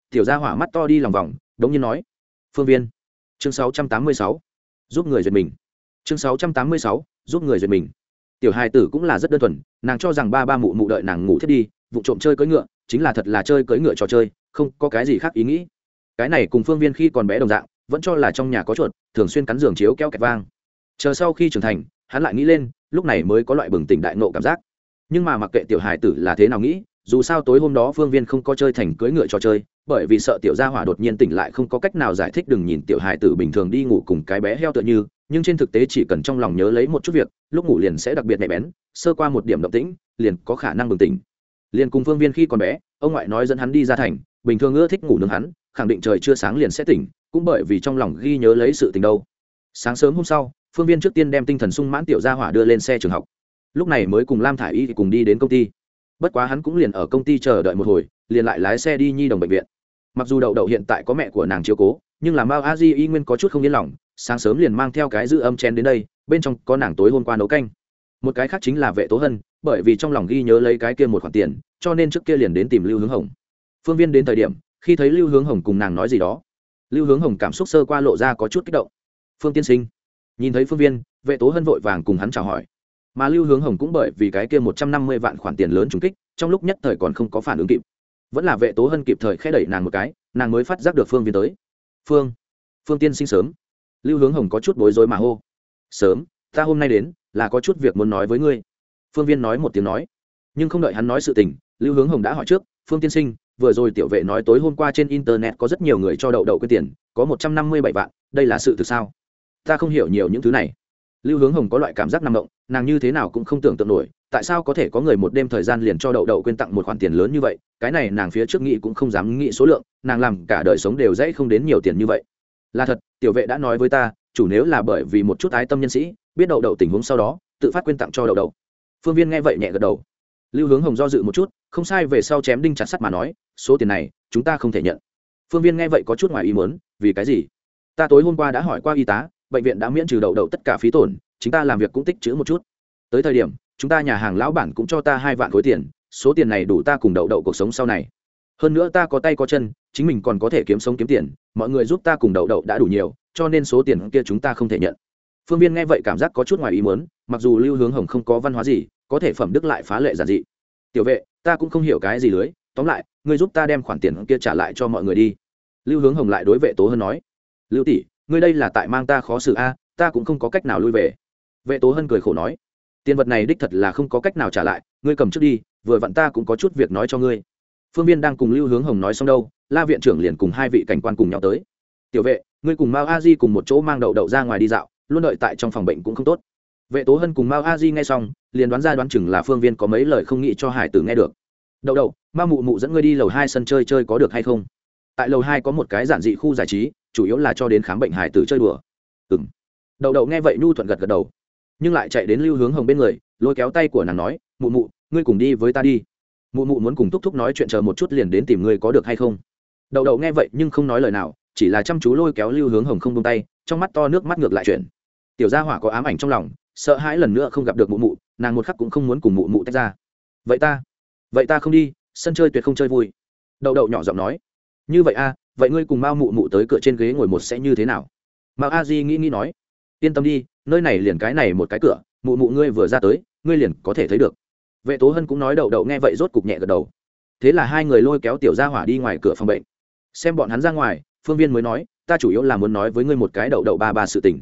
Tiểu gia hỏa mắt to đi lòng vòng, đống nhiên nói, phương viên, chương sáu trăm tám mươi sáu, giúp người duyệt mình. Chương sáu trăm tám mươi sáu, giúp người duyệt mình tiểu hài tử cũng là rất đơn thuần, nàng cho rằng ba ba mụ mụ đợi nàng ngủ thiết đi, vụ trộm chơi cưỡi ngựa, chính là thật là chơi cưỡi ngựa trò chơi, không có cái gì khác ý nghĩ. Cái này cùng phương viên khi còn bé đồng dạng, vẫn cho là trong nhà có chuột, thường xuyên cắn giường chiếu keo kẹt vang. Chờ sau khi trưởng thành, hắn lại nghĩ lên, lúc này mới có loại bừng tỉnh đại nộ cảm giác. Nhưng mà mặc kệ tiểu hài tử là thế nào nghĩ, dù sao tối hôm đó phương viên không có chơi thành cưỡi ngựa trò chơi, bởi vì sợ tiểu gia hỏa đột nhiên tỉnh lại không có cách nào giải thích đừng nhìn tiểu hài tử bình thường đi ngủ cùng cái bé heo tựa như nhưng trên thực tế chỉ cần trong lòng nhớ lấy một chút việc, lúc ngủ liền sẽ đặc biệt nhạy bén, sơ qua một điểm động tĩnh, liền có khả năng bừng tỉnh. Liền cùng phương viên khi còn bé, ông ngoại nói dẫn hắn đi ra thành, bình thường ưa thích ngủ nướng hắn, khẳng định trời chưa sáng liền sẽ tỉnh, cũng bởi vì trong lòng ghi nhớ lấy sự tình đâu. Sáng sớm hôm sau, phương viên trước tiên đem tinh thần sung mãn tiểu gia hỏa đưa lên xe trường học. Lúc này mới cùng lam thả i y cùng đi đến công ty. Bất quá hắn cũng liền ở công ty chờ đợi một hồi, liền lại lái xe đi nhi đồng bệnh viện. Mặc dù đậu đậu hiện tại có mẹ của nàng chiếu cố nhưng là mao a di y nguyên có chút không yên lòng, sáng sớm liền mang theo cái giữ âm chen đến đây, bên trong có nàng tối hôm qua nấu canh. Một cái khác chính là vệ tố hân, bởi vì trong lòng ghi nhớ lấy cái kia một khoản tiền, cho nên trước kia liền đến tìm lưu hướng hồng. Phương viên đến thời điểm, khi thấy lưu hướng hồng cùng nàng nói gì đó, lưu hướng hồng cảm xúc sơ qua lộ ra có chút kích động. Phương tiên sinh. Nhìn thấy phương viên, vệ tố hân vội vàng cùng hắn chào hỏi. Mà lưu hướng hồng cũng bởi vì cái kia một trăm năm mươi vạn khoản tiền lớn trùng kích, trong lúc nhất thời còn không có phản ứng kịp. Vẫn là vệ tố hân kịp thời khẽ đẩy nàng một cái, nàng mới phát giác được phương viên tới phương phương tiên sinh sớm. Lưu hướng hồng có chút bối rối mà hô. Sớm, ta hôm nay đến, là có chút việc muốn nói với ngươi. Phương viên nói một tiếng nói. Nhưng không đợi hắn nói sự tình, lưu hướng hồng đã hỏi trước, phương tiên sinh, vừa rồi tiểu vệ nói tối hôm qua trên internet có rất nhiều người cho đậu đậu quyết tiền, có một trăm năm mươi bảy vạn, đây là sự thực sao? Ta không hiểu nhiều những thứ này lưu hướng hồng có loại cảm giác năng động, nàng như thế nào cũng không tưởng tượng nổi, tại sao có thể có người một đêm thời gian liền cho đậu đậu quên tặng một khoản tiền lớn như vậy, cái này nàng phía trước nghĩ cũng không dám nghĩ số lượng, nàng làm cả đời sống đều dễ không đến nhiều tiền như vậy. Là thật, tiểu vệ đã nói với ta, chủ nếu là bởi vì một chút ái tâm nhân sĩ, biết đậu đậu tình huống sau đó, tự phát quên tặng cho đậu đậu. Phương viên nghe vậy nhẹ gật đầu. Lưu hướng hồng do dự một chút, không sai về sau chém đinh chặt sắt mà nói, số tiền này, chúng ta không thể nhận. Phương viên nghe vậy có chút ngoài ý muốn, vì cái gì? Ta tối hôm qua đã hỏi qua y tá bệnh viện đã miễn trừ đậu đậu tất cả phí tổn chúng ta làm việc cũng tích chữ một chút. Tới thời điểm, chúng ta nhà hàng lão bản cũng cho ta hai vạn khối tiền, số tiền này đủ ta cùng đậu đậu cuộc sống sau này. Hơn nữa ta có tay có chân, chính mình còn có thể kiếm sống kiếm tiền, mọi người giúp ta cùng đậu đậu đã đủ nhiều, cho nên số tiền kia chúng ta không thể nhận. Phương viên nghe vậy cảm giác có chút ngoài ý muốn, mặc dù lưu hướng hồng không có văn hóa gì, có thể phẩm đức lại phá lệ giản dị. Tiểu vệ, ta cũng không hiểu cái gì lưới, tóm lại, ngươi giúp ta đem khoản tiền kia trả lại cho mọi người đi. Lưu hướng hồng lại đối vệ tố hơn nói. Lưu tỷ ngươi đây là tại mang ta khó xử a, ta cũng không có cách nào lui về. Vệ tố hân cười khổ nói, tiền vật này đích thật là không có cách nào trả lại, ngươi cầm trước đi, vừa vặn ta cũng có chút việc nói cho ngươi. Phương viên đang cùng lưu hướng hồng nói xong đâu, la viện trưởng liền cùng hai vị cảnh quan cùng nhau tới. Tiểu vệ, ngươi cùng mao a di cùng một chỗ mang đậu đậu ra ngoài đi dạo, luôn đợi tại trong phòng bệnh cũng không tốt. Vệ tố hân cùng mao a di nghe xong, liền đoán ra đoán chừng là phương viên có mấy lời không nghĩ cho hải tử nghe được. Đậu đậu, mao mụ mụ dẫn ngươi đi lầu hai sân chơi chơi có được hay không? Tại lầu hai có một cái giản dị khu giải trí, chủ yếu là cho đến khám bệnh hải tử chơi đùa. Ừng đậu đậu nghe vậy nhu thuận gật gật đầu. Nhưng lại chạy đến lưu hướng hồng bên người, lôi kéo tay của nàng nói, mụ mụ, ngươi cùng đi với ta đi. Mụ mụ muốn cùng thúc thúc nói chuyện chờ một chút liền đến tìm ngươi có được hay không. Đậu đậu nghe vậy nhưng không nói lời nào, chỉ là chăm chú lôi kéo lưu hướng hồng không tung tay, trong mắt to nước mắt ngược lại chuyển. Tiểu gia hỏa có ám ảnh trong lòng, sợ hãi lần nữa không gặp được mụ mụ, nàng một khắc cũng không muốn cùng mụ mụ tách ra. Vậy ta vậy ta không đi, sân chơi tuyệt không chơi vui. Đậu đậu nhỏ giọng nói như vậy a, vậy ngươi cùng mao mụ mụ tới cửa trên ghế ngồi một sẽ như thế nào? Mao a di nghĩ nghĩ nói. Yên tâm đi, nơi này liền cái này một cái cửa, mụ mụ ngươi vừa ra tới, ngươi liền có thể thấy được. Vệ tố hân cũng nói đậu đậu nghe vậy rốt cục nhẹ gật đầu. Thế là hai người lôi kéo tiểu gia hỏa đi ngoài cửa phòng bệnh. Xem bọn hắn ra ngoài, phương viên mới nói, ta chủ yếu là muốn nói với ngươi một cái đậu đậu ba ba sự tình.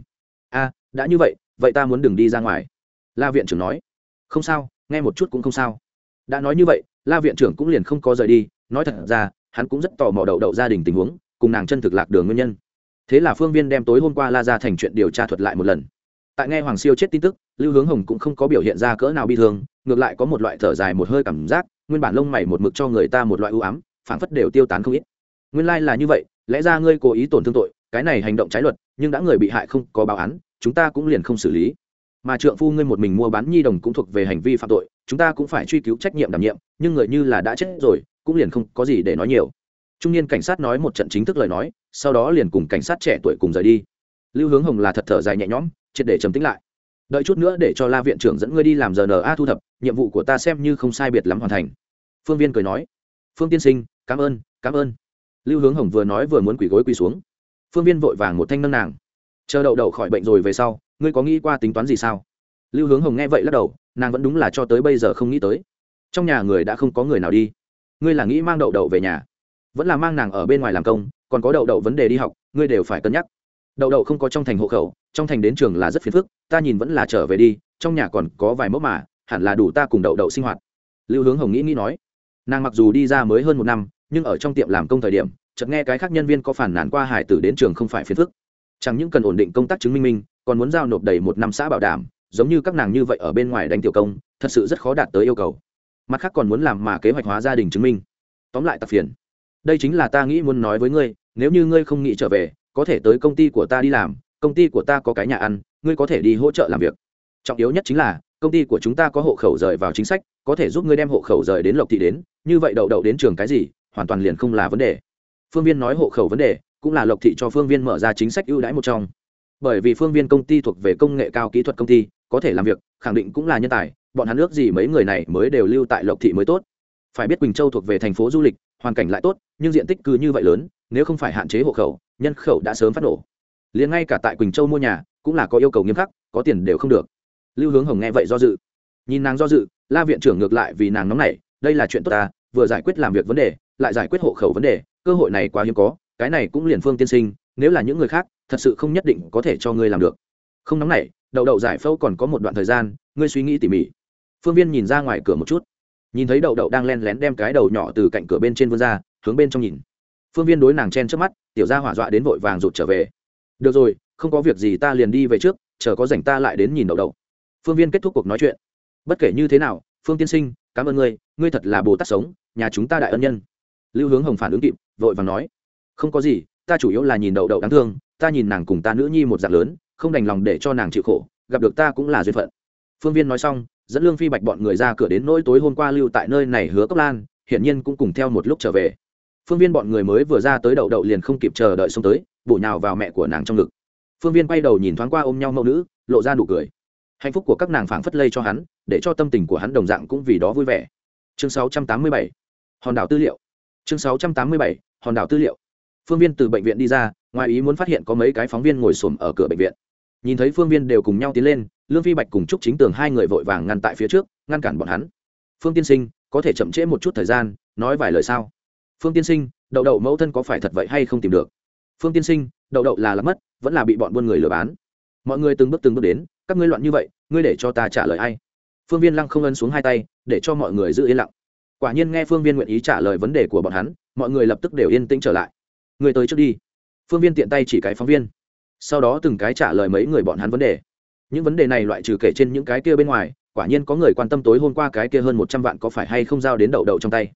A, đã như vậy vậy ta muốn đừng đi ra ngoài. La viện trưởng nói. Không sao, nghe một chút cũng không sao. Đã nói như vậy, la viện trưởng cũng liền không có rời đi, nói thật ra hắn cũng rất tò mò đậu đậu gia đình tình huống, cùng nàng chân thực lạc đường nguyên nhân. Thế là phương viên đem tối hôm qua la ra thành chuyện điều tra thuật lại một lần. Tại nghe hoàng siêu chết tin tức, lưu hướng hồng cũng không có biểu hiện ra cỡ nào bi thương, ngược lại có một loại thở dài một hơi cảm giác, nguyên bản lông mày một mực cho người ta một loại ưu ám, phảng phất đều tiêu tán không ít. Nguyên lai、like、là như vậy, lẽ ra ngươi cố ý tổn thương tội, cái này hành động trái luật, nhưng đã người bị hại không có báo án, chúng ta cũng liền không xử lý. Mà trượng phu ngươi một mình mua bán nhi đồng cũng thuộc về hành vi phạm tội, chúng ta cũng phải truy cứu trách nhiệm đảm nhiệm, nhưng người như là đã chết rồi cũng liền không có gì để nói nhiều. Trung niên cảnh sát nói một trận chính thức lời nói, sau đó liền cùng cảnh sát trẻ tuổi cùng rời đi. Lưu hướng hồng là thật thở dài nhẹ nhõm, triệt để trầm tính lại. Đợi chút nữa để cho la viện trưởng dẫn ngươi đi làm giờ na thu thập, nhiệm vụ của ta xem như không sai biệt lắm hoàn thành. Phương viên cười nói. Phương tiên sinh, cảm ơn cảm ơn. Lưu hướng hồng vừa nói vừa muốn quỳ gối quỳ xuống. Phương viên vội vàng một thanh nâng nàng. Chờ đậu đậu khỏi bệnh rồi về sau, ngươi có nghĩ qua tính toán gì sao? Lưu hướng hồng nghe vậy lắc đầu, nàng vẫn đúng là cho tới bây giờ không nghĩ tới. Trong nhà người đã không có người nào đi ngươi là nghĩ mang đậu đậu về nhà. Vẫn là mang nàng ở bên ngoài làm công, còn có đậu đậu vấn đề đi học, ngươi đều phải cân nhắc. Đậu đậu không có trong thành hộ khẩu, trong thành đến trường là rất phiền phức, ta nhìn vẫn là trở về đi, trong nhà còn có vài mẫu mà, hẳn là đủ ta cùng đậu đậu sinh hoạt. Lưu hướng hồng nghĩ nghĩ nói. Nàng mặc dù đi ra mới hơn một năm, nhưng ở trong tiệm làm công thời điểm, chợt nghe cái khác nhân viên có phản nàn qua hải tử đến trường không phải phiền phức. Chẳng những cần ổn định công tác chứng minh minh, còn muốn giao nộp đầy một năm xã bảo đảm, giống như các nàng như vậy ở bên ngoài đánh tiểu công, thật sự rất khó đạt tới yêu cầu mặt khác còn muốn làm mà kế hoạch hóa gia đình chứng minh. Tóm lại tạp phiền. Đây chính là ta nghĩ muốn nói với ngươi, nếu như ngươi không nghĩ trở về, có thể tới công ty của ta đi làm, công ty của ta có cái nhà ăn, ngươi có thể đi hỗ trợ làm việc. Trọng yếu nhất chính là, công ty của chúng ta có hộ khẩu rời vào chính sách, có thể giúp ngươi đem hộ khẩu rời đến lộc thị đến, như vậy đậu đậu đến trường cái gì, hoàn toàn liền không là vấn đề. Phương viên nói hộ khẩu vấn đề, cũng là lộc thị cho phương viên mở ra chính sách ưu đãi một trong. Bởi vì phương viên công ty thuộc về công nghệ cao kỹ thuật công ty, có thể làm việc, khẳng định cũng là nhân tài bọn hắn ước gì mấy người này mới đều lưu tại lộc thị mới tốt. Phải biết quỳnh châu thuộc về thành phố du lịch, hoàn cảnh lại tốt, nhưng diện tích cứ như vậy lớn, nếu không phải hạn chế hộ khẩu, nhân khẩu đã sớm phát nổ. Liền ngay cả tại quỳnh châu mua nhà, cũng là có yêu cầu nghiêm khắc, có tiền đều không được. Lưu hướng hồng nghe vậy do dự. Nhìn nàng do dự, la viện trưởng ngược lại vì nàng nóng nảy, đây là chuyện tốt ta, vừa giải quyết làm việc vấn đề, lại giải quyết hộ khẩu vấn đề, cơ hội này quá hiếm có, cái này cũng liền phương tiên sinh, nếu là những người khác, thật sự không nhất định có thể cho ngươi làm được. Không nóng nảy, đậu đậu giải phẫu còn có một đoạn thời gian, ngươi suy nghĩ tỉ mỉ phương viên nhìn ra ngoài cửa một chút. Nhìn thấy đậu đậu đang len lén đem cái đầu nhỏ từ cạnh cửa bên trên vươn ra, hướng bên trong nhìn. Phương viên đối nàng chen trước mắt, tiểu ra hỏa dọa đến vội vàng rụt trở về. Được rồi, không có việc gì ta liền đi về trước, chờ có rảnh ta lại đến nhìn đậu đậu. Phương viên kết thúc cuộc nói chuyện. Bất kể như thế nào, phương tiên sinh, cảm ơn ngươi ngươi thật là bồ tát sống, nhà chúng ta đại ân nhân. Lưu hướng hồng phản ứng kịp, vội vàng nói. Không có gì, ta chủ yếu là nhìn đậu đậu đáng thương, ta nhìn nàng cùng ta nữ nhi một dạng lớn, không đành lòng để cho nàng chịu khổ, gặp được ta cũng là duyên phận. Phương viên nói xong dẫn lương phi bạch bọn người ra cửa đến nỗi tối hôm qua lưu tại nơi này hứa cốc lan, hiển nhiên cũng cùng theo một lúc trở về. Phương viên bọn người mới vừa ra tới đậu đậu liền không kịp chờ đợi xông tới, bổ nhào vào mẹ của nàng trong ngực. Phương viên quay đầu nhìn thoáng qua ôm nhau mẫu nữ, lộ ra nụ cười. Hạnh phúc của các nàng phảng phất lây cho hắn, để cho tâm tình của hắn đồng dạng cũng vì đó vui vẻ. Chương 687. hòn đảo tư liệu. Chương 687. hòn đảo tư liệu. Phương viên từ bệnh viện đi ra, ngoài ý muốn phát hiện có mấy cái phóng viên ngồi xổm ở cửa bệnh viện nhìn thấy phương viên đều cùng nhau tiến lên, lương phi bạch cùng trúc chính tường hai người vội vàng ngăn tại phía trước, ngăn cản bọn hắn. Phương tiên sinh, có thể chậm trễ một chút thời gian, nói vài lời sao? Phương tiên sinh, đậu đậu mẫu thân có phải thật vậy hay không tìm được? Phương tiên sinh, đậu đậu là lắm mất, vẫn là bị bọn buôn người lừa bán. Mọi người từng bước từng bước đến, các ngươi loạn như vậy, ngươi để cho ta trả lời ai? Phương viên lăng không ân xuống hai tay, để cho mọi người giữ yên lặng. Quả nhiên nghe phương viên nguyện ý trả lời vấn đề của bọn hắn, mọi người lập tức đều yên tĩnh trở lại. Người tới trước đi. Phương viên tiện tay chỉ cái phóng viên sau đó từng cái trả lời mấy người bọn hắn vấn đề. Những vấn đề này loại trừ kể trên những cái kia bên ngoài, quả nhiên có người quan tâm tối hôm qua cái kia hơn một trăm vạn có phải hay không giao đến đậu đậu trong tay.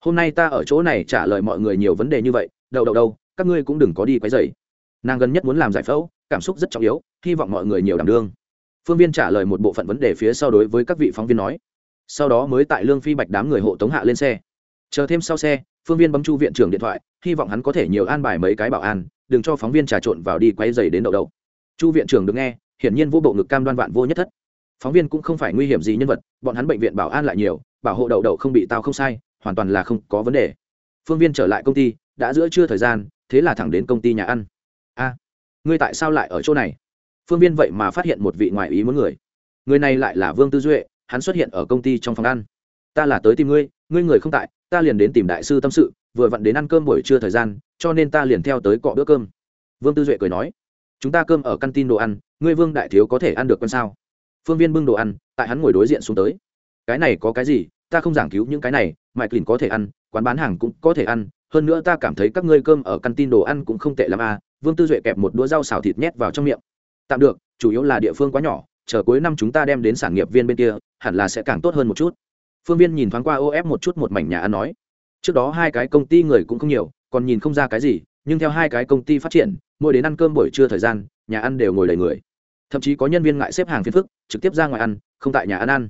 Hôm nay ta ở chỗ này trả lời mọi người nhiều vấn đề như vậy, đậu đậu đâu, các ngươi cũng đừng có đi quấy dày nàng gần nhất muốn làm giải phẫu, cảm xúc rất trọng yếu, hy vọng mọi người nhiều đảm đương. Phương viên trả lời một bộ phận vấn đề phía sau đối với các vị phóng viên nói. Sau đó mới tại lương phi bạch đám người hộ tống hạ lên xe. Chờ thêm sau xe, phương viên bấm chu viện trưởng điện thoại, hy vọng hắn có thể nhiều an bài mấy cái bảo an đừng cho phóng viên trà trộn vào đi quay dày đến đậu đậu. Chu viện trưởng được nghe, hiển nhiên vô bộ ngực cam đoan vạn vô nhất thất. Phóng viên cũng không phải nguy hiểm gì nhân vật, bọn hắn bệnh viện bảo an lại nhiều, bảo hộ đậu đậu không bị tao không sai, hoàn toàn là không có vấn đề. Phương viên trở lại công ty, đã giữa trưa thời gian, thế là thẳng đến công ty nhà ăn. A, ngươi tại sao lại ở chỗ này? Phương viên vậy mà phát hiện một vị ngoại ý muốn người. Người này lại là vương tư duệ, hắn xuất hiện ở công ty trong phòng ăn. Ta là tới tìm ngươi ngươi người không tại, ta liền đến tìm đại sư tâm sự, vừa vặn đến ăn cơm buổi trưa thời gian cho nên ta liền theo tới cọ bữa cơm. Vương tư duệ cười nói, chúng ta cơm ở căn tin đồ ăn, ngươi vương đại thiếu có thể ăn được con sao? Phương viên bưng đồ ăn, tại hắn ngồi đối diện xuống tới. Cái này có cái gì? Ta không giảng cứu những cái này mại lìn có thể ăn, quán bán hàng cũng có thể ăn, hơn nữa ta cảm thấy các ngươi cơm ở căn tin đồ ăn cũng không tệ l à. Vương tư duệ kẹp một đũa rau xào thịt nhét vào trong miệng. Tạm được, chủ yếu là địa phương quá nhỏ, chờ cuối năm chúng ta đem đến sản nghiệp viên bên kia, hẳn là sẽ càng tốt hơn một chút. Phương viên nhìn thoáng qua ô ép một chút một mảnh nhà ăn nói. Trước đó hai cái công ty người cũng không nhiều còn nhìn không ra cái gì, nhưng theo hai cái công ty phát triển, mỗi đến ăn cơm buổi trưa thời gian, nhà ăn đều ngồi đầy người. Thậm chí có nhân viên ngại xếp hàng phiền phức, trực tiếp ra ngoài ăn, không tại nhà ăn ăn.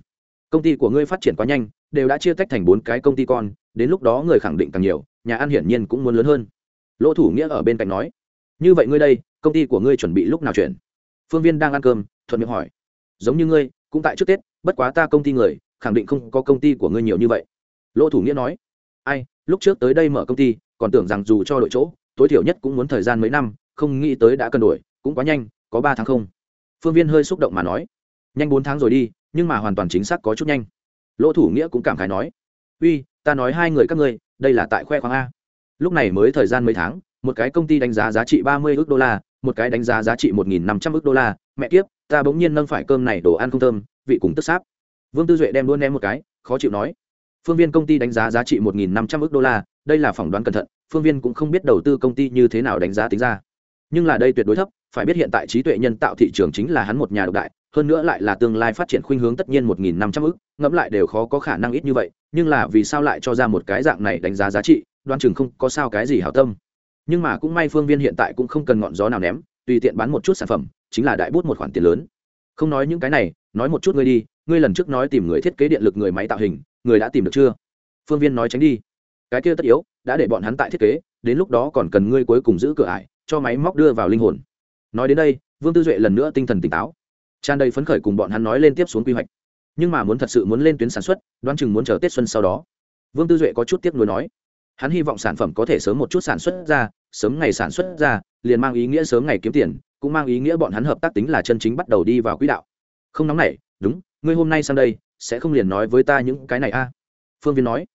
Công ty của ngươi phát triển quá nhanh, đều đã chia tách thành bốn cái công ty con, đến lúc đó người khẳng định càng nhiều, nhà ăn hiển nhiên cũng muốn lớn hơn. Lỗ thủ nghĩa ở bên cạnh nói, như vậy ngươi đây, công ty của ngươi chuẩn bị lúc nào chuyển? Phương viên đang ăn cơm, thuận miệng hỏi, giống như ngươi, cũng tại trước tết, bất quá ta công ty người, khẳng định không có công ty của ngươi nhiều như vậy. Lỗ thủ nghĩa nói, ai lúc trước tới đây mở công ty, còn tưởng rằng dù cho đội chỗ, tối thiểu nhất cũng muốn thời gian mấy năm, không nghĩ tới đã cân đổi, cũng quá nhanh, có ba tháng không. Phương viên hơi xúc động mà nói, nhanh bốn tháng rồi đi, nhưng mà hoàn toàn chính xác có chút nhanh. Lỗ thủ nghĩa cũng cảm khái nói, uy, ta nói hai người các ngươi, đây là tại khoe khoang a. Lúc này mới thời gian mấy tháng, một cái công ty đánh giá giá trị ba mươi ước đô la, một cái đánh giá giá trị một nghìn năm trăm ước đô la. Mẹ kiếp, ta bỗng nhiên nâng phải cơm này đồ ăn không thơm, vị cùng tức sáp. Vương tư duệ đem luôn ném một cái, khó chịu nói phương viên công ty đánh giá giá trị một nghìn năm trăm ước đô la, đây là phỏng đoán cẩn thận, phương viên cũng không biết đầu tư công ty như thế nào đánh giá tính ra. Nhưng là đây tuyệt đối thấp, phải biết hiện tại trí tuệ nhân tạo thị trường chính là hắn một nhà độc đại, hơn nữa lại là tương lai phát triển khuynh hướng tất nhiên một nghìn năm trăm ước, ngẫm lại đều khó có khả năng ít như vậy, nhưng là vì sao lại cho ra một cái dạng này đánh giá giá trị đoan chừng không có sao cái gì hảo tâm. Nhưng mà cũng may phương viên hiện tại cũng không cần ngọn gió nào ném, tùy tiện bán một chút sản phẩm, chính là đại bút một khoản tiền lớn. Không nói những cái này, nói một chút ngươi đi, ngươi lần trước nói tìm người thiết kế điện lực người máy tạo hình người đã tìm được chưa? Phương viên nói tránh đi. Cái kia tất yếu, đã để bọn hắn tại thiết kế, đến lúc đó còn cần ngươi cuối cùng giữ cửa ải, cho máy móc đưa vào linh hồn. Nói đến đây, vương tư duệ lần nữa tinh thần tỉnh táo. Tràn đầy phấn khởi cùng bọn hắn nói lên tiếp xuống quy hoạch. Nhưng mà muốn thật sự muốn lên tuyến sản xuất, đoán chừng muốn chờ tết xuân sau đó. Vương tư duệ có chút tiếc nuối nói. Hắn hy vọng sản phẩm có thể sớm một chút sản xuất ra, sớm ngày sản xuất ra, liền mang ý nghĩa sớm ngày kiếm tiền, cũng mang ý nghĩa bọn hắn hợp tác tính là chân chính bắt đầu đi vào quỹ đạo. Không nóng này đúng, ngươi hôm nay sang đây sẽ không liền nói với ta những cái này a? Phương viên nói.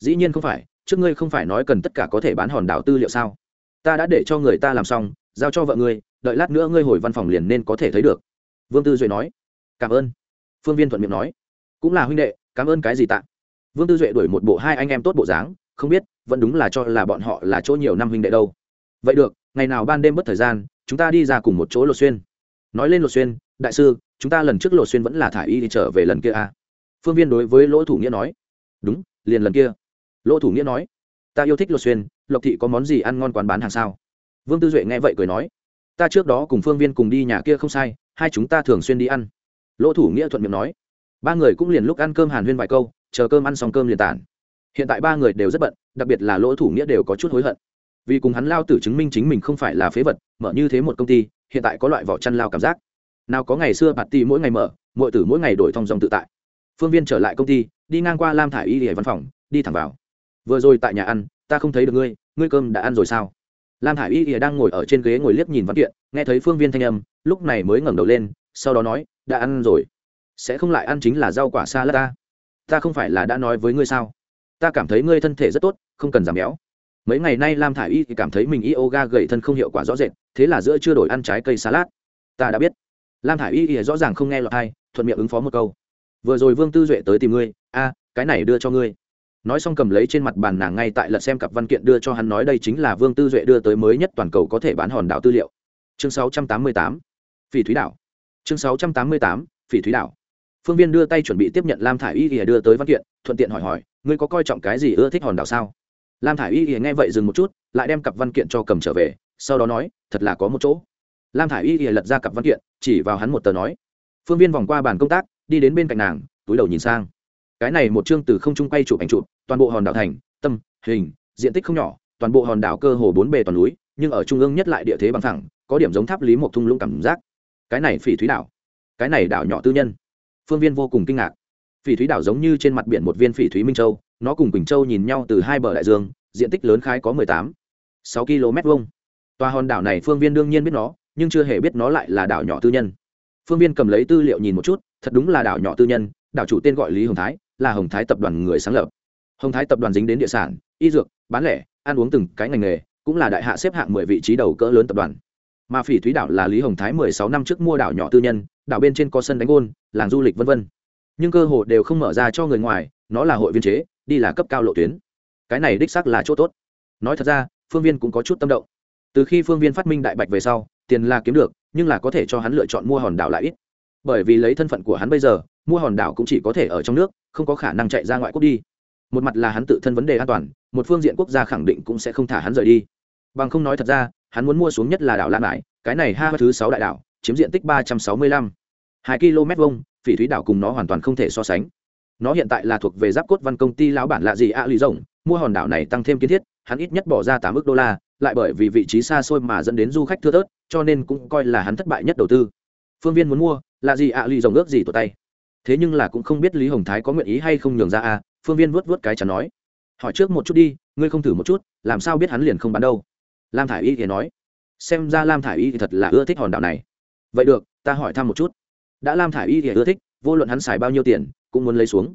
Dĩ nhiên không phải, trước ngươi không phải nói cần tất cả có thể bán hòn đảo tư liệu sao? Ta đã để cho người ta làm xong, giao cho vợ ngươi, đợi lát nữa ngươi hồi văn phòng liền nên có thể thấy được. Vương tư duệ nói. Cảm ơn. Phương viên thuận miệng nói. Cũng là huynh đệ, cảm ơn cái gì tạ? Vương tư duệ đuổi một bộ hai anh em tốt bộ dáng, không biết, vẫn đúng là cho là bọn họ là chỗ nhiều năm huynh đệ đâu. Vậy được, ngày nào ban đêm mất thời gian, chúng ta đi ra cùng một chỗ lột xuyên. Nói lên lột xuyên, đại sư, chúng ta lần trước lột xuyên vẫn là thả y đi trở về lần kia à phương viên đối với lỗ thủ nghĩa nói, đúng, liền lần kia. Lỗ thủ nghĩa nói, ta yêu thích lột xuyên, lộc thị có món gì ăn ngon quán bán hàng sao? Vương tư duệ nghe vậy cười nói, ta trước đó cùng phương viên cùng đi nhà kia không sai, hai chúng ta thường xuyên đi ăn. Lỗ thủ nghĩa thuận miệng nói, ba người cũng liền lúc ăn cơm hàn huyên vài câu, chờ cơm ăn xong cơm liền tản. Hiện tại ba người đều rất bận, đặc biệt là lỗ thủ nghĩa đều có chút hối hận. Vì cùng hắn lao tử chứng minh chính mình không phải là phế vật, mở như thế một công ty, hiện tại có loại vỏ chăn lao cảm giác. Nào có ngày xưa bạt ti mỗi ngày mở mỗi tử mỗi ngày đổi thong dòng tự tại phương viên trở lại công ty, đi ngang qua lam thả i y hệ văn phòng, đi thẳng vào. Vừa rồi tại nhà ăn, ta không thấy được ngươi ngươi cơm đã ăn rồi sao? Lam thả i y ỉa đang ngồi ở trên ghế ngồi liếc nhìn văn kiện, nghe thấy phương viên thanh âm, lúc này mới ngẩng đầu lên, sau đó nói, đã ăn rồi. Sẽ không lại ăn chính là rau quả xa lát ta. Ta không phải là đã nói với ngươi sao? Ta cảm thấy ngươi thân thể rất tốt, không cần giảm béo. Mấy ngày nay lam thả i y thì cảm thấy mình yoga gầy thân không hiệu quả rõ rệt, thế là giữa chưa đổi ăn trái cây salad. Ta đã biết. Lam thả i y thì rõ ràng không nghe lọt hay thuận miệng ứng phó một câu vừa rồi vương tư duệ tới tìm ngươi. A cái này đưa cho ngươi. Nói xong cầm lấy trên mặt bàn nàng ngay tại lật xem cặp văn kiện đưa cho hắn nói đây chính là vương tư duệ đưa tới mới nhất toàn cầu có thể bán hòn đảo tư liệu. Chương 688, phỉ thúy đảo. Chương 688, phỉ thúy đảo. Phương viên đưa tay chuẩn bị tiếp nhận lam thả i y ỉa đưa tới văn kiện thuận tiện hỏi hỏi ngươi có coi trọng cái gì ưa thích hòn đảo sao? Lam thả i y ỉa nghe vậy dừng một chút lại đem cặp văn kiện cho cầm trở về sau đó nói thật là có một chỗ. Lam thả i y ỉa lật ra cặp văn kiện chỉ vào hắn một tờ nói phương viên vòng qua bàn công tác đi đến bên cạnh nàng, túi đầu nhìn sang. Cái này một chương từ không trung quay chụp ảnh chụp, toàn bộ hòn đảo thành, tâm, hình, diện tích không nhỏ, toàn bộ hòn đảo cơ hồ bốn bề toàn núi, nhưng ở trung ương nhất lại địa thế bằng thẳng có điểm giống tháp lý một thung lũng cảm giác. Cái này phỉ thúy đảo, cái này đảo nhỏ tư nhân. Phương viên vô cùng kinh ngạc. Phỉ thúy đảo giống như trên mặt biển một viên phỉ thúy minh châu, nó cùng quỳnh châu nhìn nhau từ hai bờ đại dương, diện tích lớn khái có mười tám, sáu km vuông. Tòa hòn đảo này phương viên đương nhiên biết nó, nhưng chưa hề biết nó lại là đảo nhỏ tư nhân. Phương viên cầm lấy tư liệu nhìn một chút thật đúng là đảo nhỏ tư nhân, đảo chủ tên gọi lý hồng thái, là hồng thái tập đoàn người sáng lập. Hồng thái tập đoàn dính đến địa sản, y dược, bán lẻ, ăn uống từng cái ngành nghề, cũng là đại hạ xếp hạng mười vị trí đầu cỡ lớn tập đoàn. Mà phỉ thúy đảo là lý hồng thái mười sáu năm trước mua đảo nhỏ tư nhân, đảo bên trên có sân đánh ôn làng du lịch v v nhưng cơ hội đều không mở ra cho người ngoài, nó là hội viên chế, đi là cấp cao lộ tuyến. Cái này đích xác là chỗ tốt. Nói thật ra, phương viên cũng có chút tâm động. Từ khi phương viên phát minh đại bạch về sau, tiền là kiếm được, nhưng là có thể cho hắn lựa chọn mua hòn đảo lại ít bởi vì lấy thân phận của hắn bây giờ, mua hòn đảo cũng chỉ có thể ở trong nước, không có khả năng chạy ra ngoại quốc đi. Một mặt là hắn tự thân vấn đề an toàn, một phương diện quốc gia khẳng định cũng sẽ không thả hắn rời đi. Bằng không nói thật ra, hắn muốn mua xuống nhất là đảo lan lại cái này ha thứ sáu đại đảo, chiếm diện tích ba trăm sáu mươi lăm hai km vông phỉ thúy đảo cùng nó hoàn toàn không thể so sánh. Nó hiện tại là thuộc về giáp cốt văn công ty lão bản lạ gì ạ lì rồng, mua hòn đảo này tăng thêm kiến thiết, hắn ít nhất bỏ ra tám ước đô la, lại bởi vì vị trí xa xôi mà dẫn đến du khách thưa thớt, cho nên cũng coi là hắn thất bại nhất đầu tư. Phương viên muốn mua là gì ạ, lì rồng ước gì tụt tay. Thế nhưng là cũng không biết lý hồng thái có nguyện ý hay không nhường ra à phương viên vuốt vuốt cái chắn nói. Hỏi trước một chút đi, ngươi không thử một chút, làm sao biết hắn liền không bán đâu? Lam thả i y thì nói. Xem ra lam thả i y thì thật là ưa thích hòn đảo này. Vậy được, ta hỏi thăm một chút. Đã lam thả i y thì ưa thích, vô luận hắn xài bao nhiêu tiền, cũng muốn lấy xuống.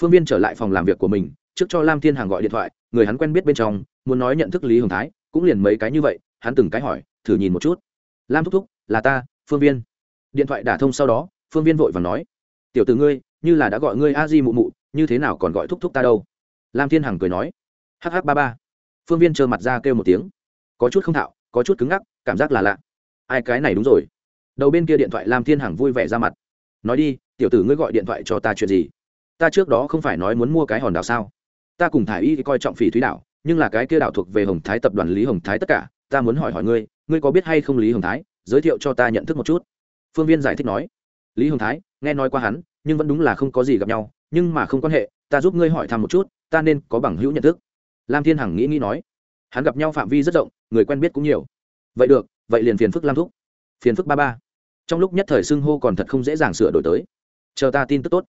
Phương viên trở lại phòng làm việc của mình, trước cho lam thiên hàng gọi điện thoại, người hắn quen biết bên trong, muốn nói nhận thức lý hồng thái, cũng liền mấy cái như vậy, hắn từng cái hỏi, thử nhìn một chút. Lam thúc thúc, là ta, phương viên điện thoại đả thông sau đó, phương viên vội và nói, tiểu từ ngươi, như là đã gọi ngươi a di mụ mụ, như thế nào còn gọi thúc thúc ta đâu? Lam thiên hằng cười nói hh ba ba. Phương viên trơ mặt ra kêu một tiếng, có chút không thạo, có chút cứng ngắc, cảm giác là lạ. Ai cái này đúng rồi. Đầu bên kia điện thoại lam thiên hằng vui vẻ ra mặt, nói đi, tiểu tử ngươi gọi điện thoại cho ta chuyện gì? Ta trước đó không phải nói muốn mua cái hòn đảo sao? Ta cùng thả y thì coi trọng phỉ thúy đảo, nhưng là cái kia đảo thuộc về hồng thái tập đoàn lý hồng thái tất cả, ta muốn hỏi hỏi ngươi ngươi có biết hay không lý hồng thái? Giới thiệu cho ta nhận thức một chút phương viên giải thích nói, lý hồng thái, nghe nói qua hắn, nhưng vẫn đúng là không có gì gặp nhau, nhưng mà không quan hệ, ta giúp ngươi hỏi thăm một chút, ta nên có bằng hữu nhận thức. Lam thiên hằng nghĩ nghĩ nói, hắn gặp nhau phạm vi rất rộng, người quen biết cũng nhiều. Vậy được, vậy liền phiền phức lam thúc. Phiền phức ba ba. Trong lúc nhất thời xưng hô còn thật không dễ dàng sửa đổi tới. Chờ ta tin tức tốt.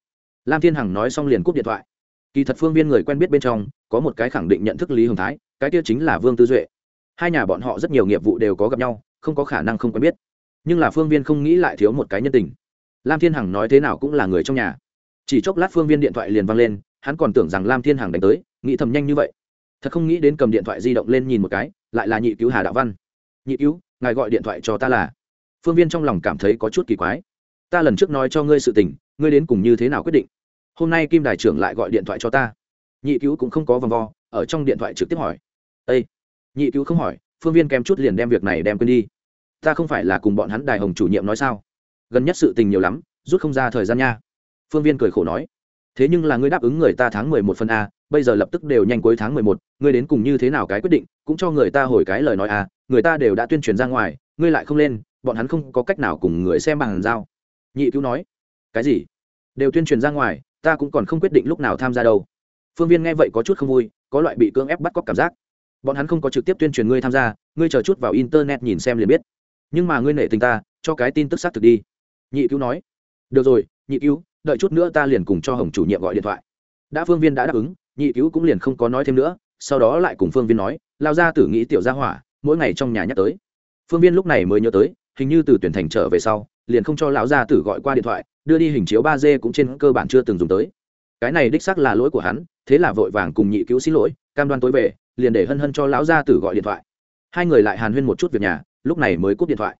Lam thiên hằng nói xong liền cúp điện thoại. Kỳ thật phương viên người quen biết bên trong, có một cái khẳng định nhận thức lý hồng thái, cái kia chính là vương tư duệ. Hai nhà bọn họ rất nhiều nghiệp vụ đều có gặp nhau, không có khả năng không quen biết nhưng là phương viên không nghĩ lại thiếu một cái nhân tình. Lam thiên hằng nói thế nào cũng là người trong nhà. Chỉ chốc lát phương viên điện thoại liền văng lên, hắn còn tưởng rằng lam thiên hằng đánh tới, nghĩ thầm nhanh như vậy. Thật không nghĩ đến cầm điện thoại di động lên nhìn một cái, lại là nhị cứu hà đạo văn. Nhị cứu, ngài gọi điện thoại cho ta là. Phương viên trong lòng cảm thấy có chút kỳ quái. Ta lần trước nói cho ngươi sự tình, ngươi đến cùng như thế nào quyết định? Hôm nay kim đài trưởng lại gọi điện thoại cho ta. Nhị cứu cũng không có vòng vo, ở trong điện thoại trực tiếp hỏi. Â nhị cứu không hỏi, phương viên kém chút liền đem việc này đem quên đi ta không phải là cùng bọn hắn đài hồng chủ nhiệm nói sao? Gần nhất sự tình nhiều lắm, rút không ra thời gian nha. Phương viên cười khổ nói. Thế nhưng là ngươi đáp ứng người ta tháng mười một phần a, bây giờ lập tức đều nhanh cuối tháng mười một, ngươi đến cùng như thế nào cái quyết định, cũng cho người ta hồi cái lời nói a, người ta đều đã tuyên truyền ra ngoài, ngươi lại không lên, bọn hắn không có cách nào cùng người xem bằng giao. Nhị cứu nói. Cái gì? Đều tuyên truyền ra ngoài, ta cũng còn không quyết định lúc nào tham gia đâu. Phương viên nghe vậy có chút không vui, có loại bị cưỡng ép bắt cóc cảm giác. Bọn hắn không có trực tiếp tuyên truyền ngươi tham gia, ngươi chờ chút vào internet nhìn xem liền biết nhưng mà ngươi nể tình ta, cho cái tin tức xác thực đi. Nhị cứu nói. Được rồi, nhị cứu, đợi chút nữa ta liền cùng cho hồng chủ nhiệm gọi điện thoại. Đã phương viên đã đáp ứng, nhị cứu cũng liền không có nói thêm nữa, sau đó lại cùng phương viên nói, lao ra tử nghĩ tiểu gia hỏa, mỗi ngày trong nhà nhắc tới. Phương viên lúc này mới nhớ tới, hình như từ tuyển thành trở về sau, liền không cho lão gia tử gọi qua điện thoại, đưa đi hình chiếu ba d cũng trên cơ bản chưa từng dùng tới. Cái này đích xác là lỗi của hắn, thế là vội vàng cùng nhị cứu xin lỗi, cam đoan tối về, liền để hân hân cho lão gia tử gọi điện thoại. Hai người lại hàn huyên một chút việc nhà lúc này mới cúp điện thoại.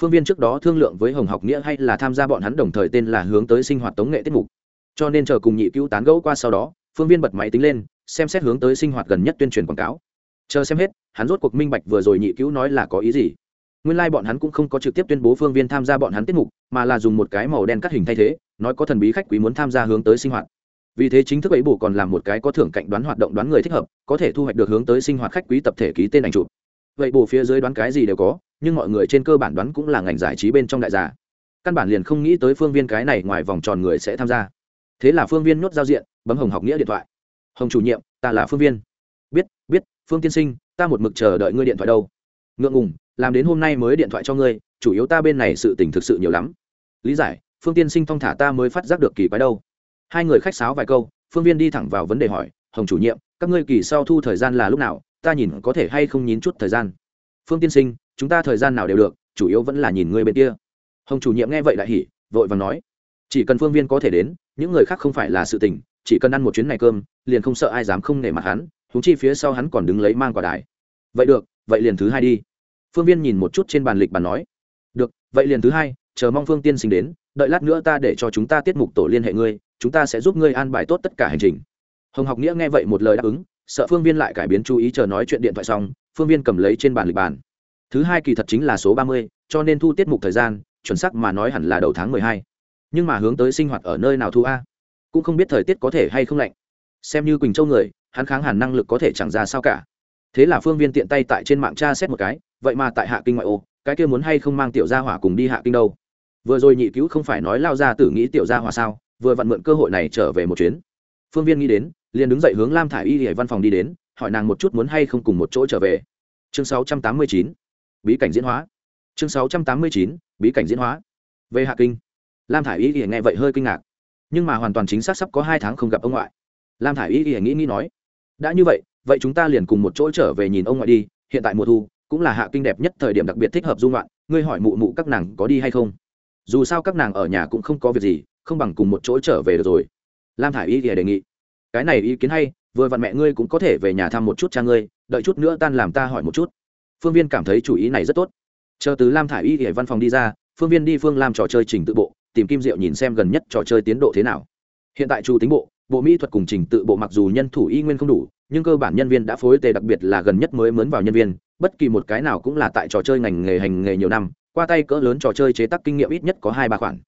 Phương viên trước đó thương lượng với hồng học nghĩa hay là tham gia bọn hắn đồng thời tên là hướng tới sinh hoạt tống nghệ tiết mục. Cho nên chờ cùng nhị cứu tán gẫu qua sau đó, phương viên bật máy tính lên, xem xét hướng tới sinh hoạt gần nhất tuyên truyền quảng cáo. Chờ xem hết, hắn rốt cuộc minh bạch vừa rồi nhị cứu nói là có ý gì. Nguyên lai、like、bọn hắn cũng không có trực tiếp tuyên bố phương viên tham gia bọn hắn tiết mục, mà là dùng một cái màu đen cắt hình thay thế, nói có thần bí khách quý muốn tham gia hướng tới sinh hoạt. Vì thế chính thức ấy bổ còn làm một cái có thưởng cạnh đoán hoạt động đoán người thích hợp, có thể thu hoạch được hướng tới sinh hoạt khách quý tập thể ký tên ảnh chụp vậy bổ phía dưới đoán cái gì đều có, nhưng mọi người trên cơ bản đoán cũng là ngành giải trí bên trong đại gia. Căn bản liền không nghĩ tới phương viên cái này ngoài vòng tròn người sẽ tham gia. Thế là phương viên nhốt giao diện, bấm hồng học nghĩa điện thoại. Hồng chủ nhiệm, ta là phương viên. Biết biết, phương tiên sinh, ta một mực chờ đợi ngươi điện thoại đâu. Ngượng ngùng, làm đến hôm nay mới điện thoại cho ngươi, chủ yếu ta bên này sự tình thực sự nhiều lắm. Lý giải, phương tiên sinh thong thả ta mới phát giác được kỳ quái đâu. Hai người khách sáo vài câu, phương viên đi thẳng vào vấn đề hỏi, hồng chủ nhiệm, các ngươi kỳ sau thu thời gian là lúc nào? Ta nhìn có thể hay không nhín chút thời gian. Phương tiên sinh, chúng ta thời gian nào đều được, chủ yếu vẫn là nhìn ngươi bên kia. Hồng chủ nhiệm nghe vậy lại hỉ, vội và nói. Chỉ cần phương viên có thể đến, những người khác không phải là sự tình, chỉ cần ăn một chuyến này cơm, liền không sợ ai dám không nể mặt hắn húng chi phía sau hắn còn đứng lấy mang quả đài. Vậy được, vậy liền thứ hai đi. Phương viên nhìn một chút trên bàn lịch bàn nói. Được, vậy liền thứ hai, chờ mong phương tiên sinh đến, đợi lát nữa ta để cho chúng ta tiết mục tổ liên hệ ngươi, chúng ta sẽ giúp ngươi an bài tốt tất cả hành trình. Hồng học nghĩa nghe vậy một lời đáp ứng sợ phương viên lại cải biến chú ý chờ nói chuyện điện thoại xong, phương viên cầm lấy trên bàn lịch bàn. Thứ hai kỳ thật chính là số ba mươi, cho nên thu tiết mục thời gian, chuẩn xác mà nói hẳn là đầu tháng mười hai. Nhưng mà hướng tới sinh hoạt ở nơi nào thu a? Cũng không biết thời tiết có thể hay không lạnh. Xem như quỳnh châu người, hắn kháng hẳn năng lực có thể chẳng ra sao cả. Thế là phương viên tiện tay tại trên mạng tra xét một cái, vậy mà tại hạ kinh ngoại ô, cái kia muốn hay không mang tiểu gia hỏa cùng đi hạ kinh đâu? Vừa rồi nhị cứu không phải nói lao ra tử nghĩ tiểu gia hỏa sao, vừa vặn mượn cơ hội này trở về một chuyến. Phương viên nghĩ đến liền đứng dậy hướng lam thả i y hệ văn phòng đi đến hỏi nàng một chút muốn hay không cùng một chỗ trở về. Chương 689, bí cảnh diễn hóa. Chương 689, bí cảnh diễn hóa. Về hạ kinh lam thả i y nghe vậy hơi kinh ngạc nhưng mà hoàn toàn chính xác sắp có hai tháng không gặp ông ngoại. Lam thả i y nghĩ nghĩ nói đã như vậy vậy chúng ta liền cùng một chỗ trở về nhìn ông ngoại đi hiện tại mùa thu cũng là hạ kinh đẹp nhất thời điểm đặc biệt thích hợp dung loạn ngươi hỏi mụ mụ các nàng có đi hay không? Dù sao các nàng ở nhà cũng không có việc gì không bằng cùng một chỗ trở về được rồi. Lam thả i y thì đề nghị cái này ý kiến hay, vừa vặn mẹ ngươi cũng có thể về nhà thăm một chút cha ngươi, đợi chút nữa tan làm ta hỏi một chút. Phương viên cảm thấy chủ ý này rất tốt. Chờ từ lam thả i y thì văn phòng đi ra, phương viên đi phương làm trò chơi trình tự bộ, tìm kim diệu nhìn xem gần nhất trò chơi tiến độ thế nào. Hiện tại chủ tính bộ bộ mỹ thuật cùng trình tự bộ mặc dù nhân thủ y nguyên không đủ, nhưng cơ bản nhân viên đã phối tề đặc biệt là gần nhất mới mướn vào nhân viên, bất kỳ một cái nào cũng là tại trò chơi ngành nghề hành nghề nhiều năm, qua tay cỡ lớn trò chơi chế tác kinh nghiệm ít nhất có hai ba khoản.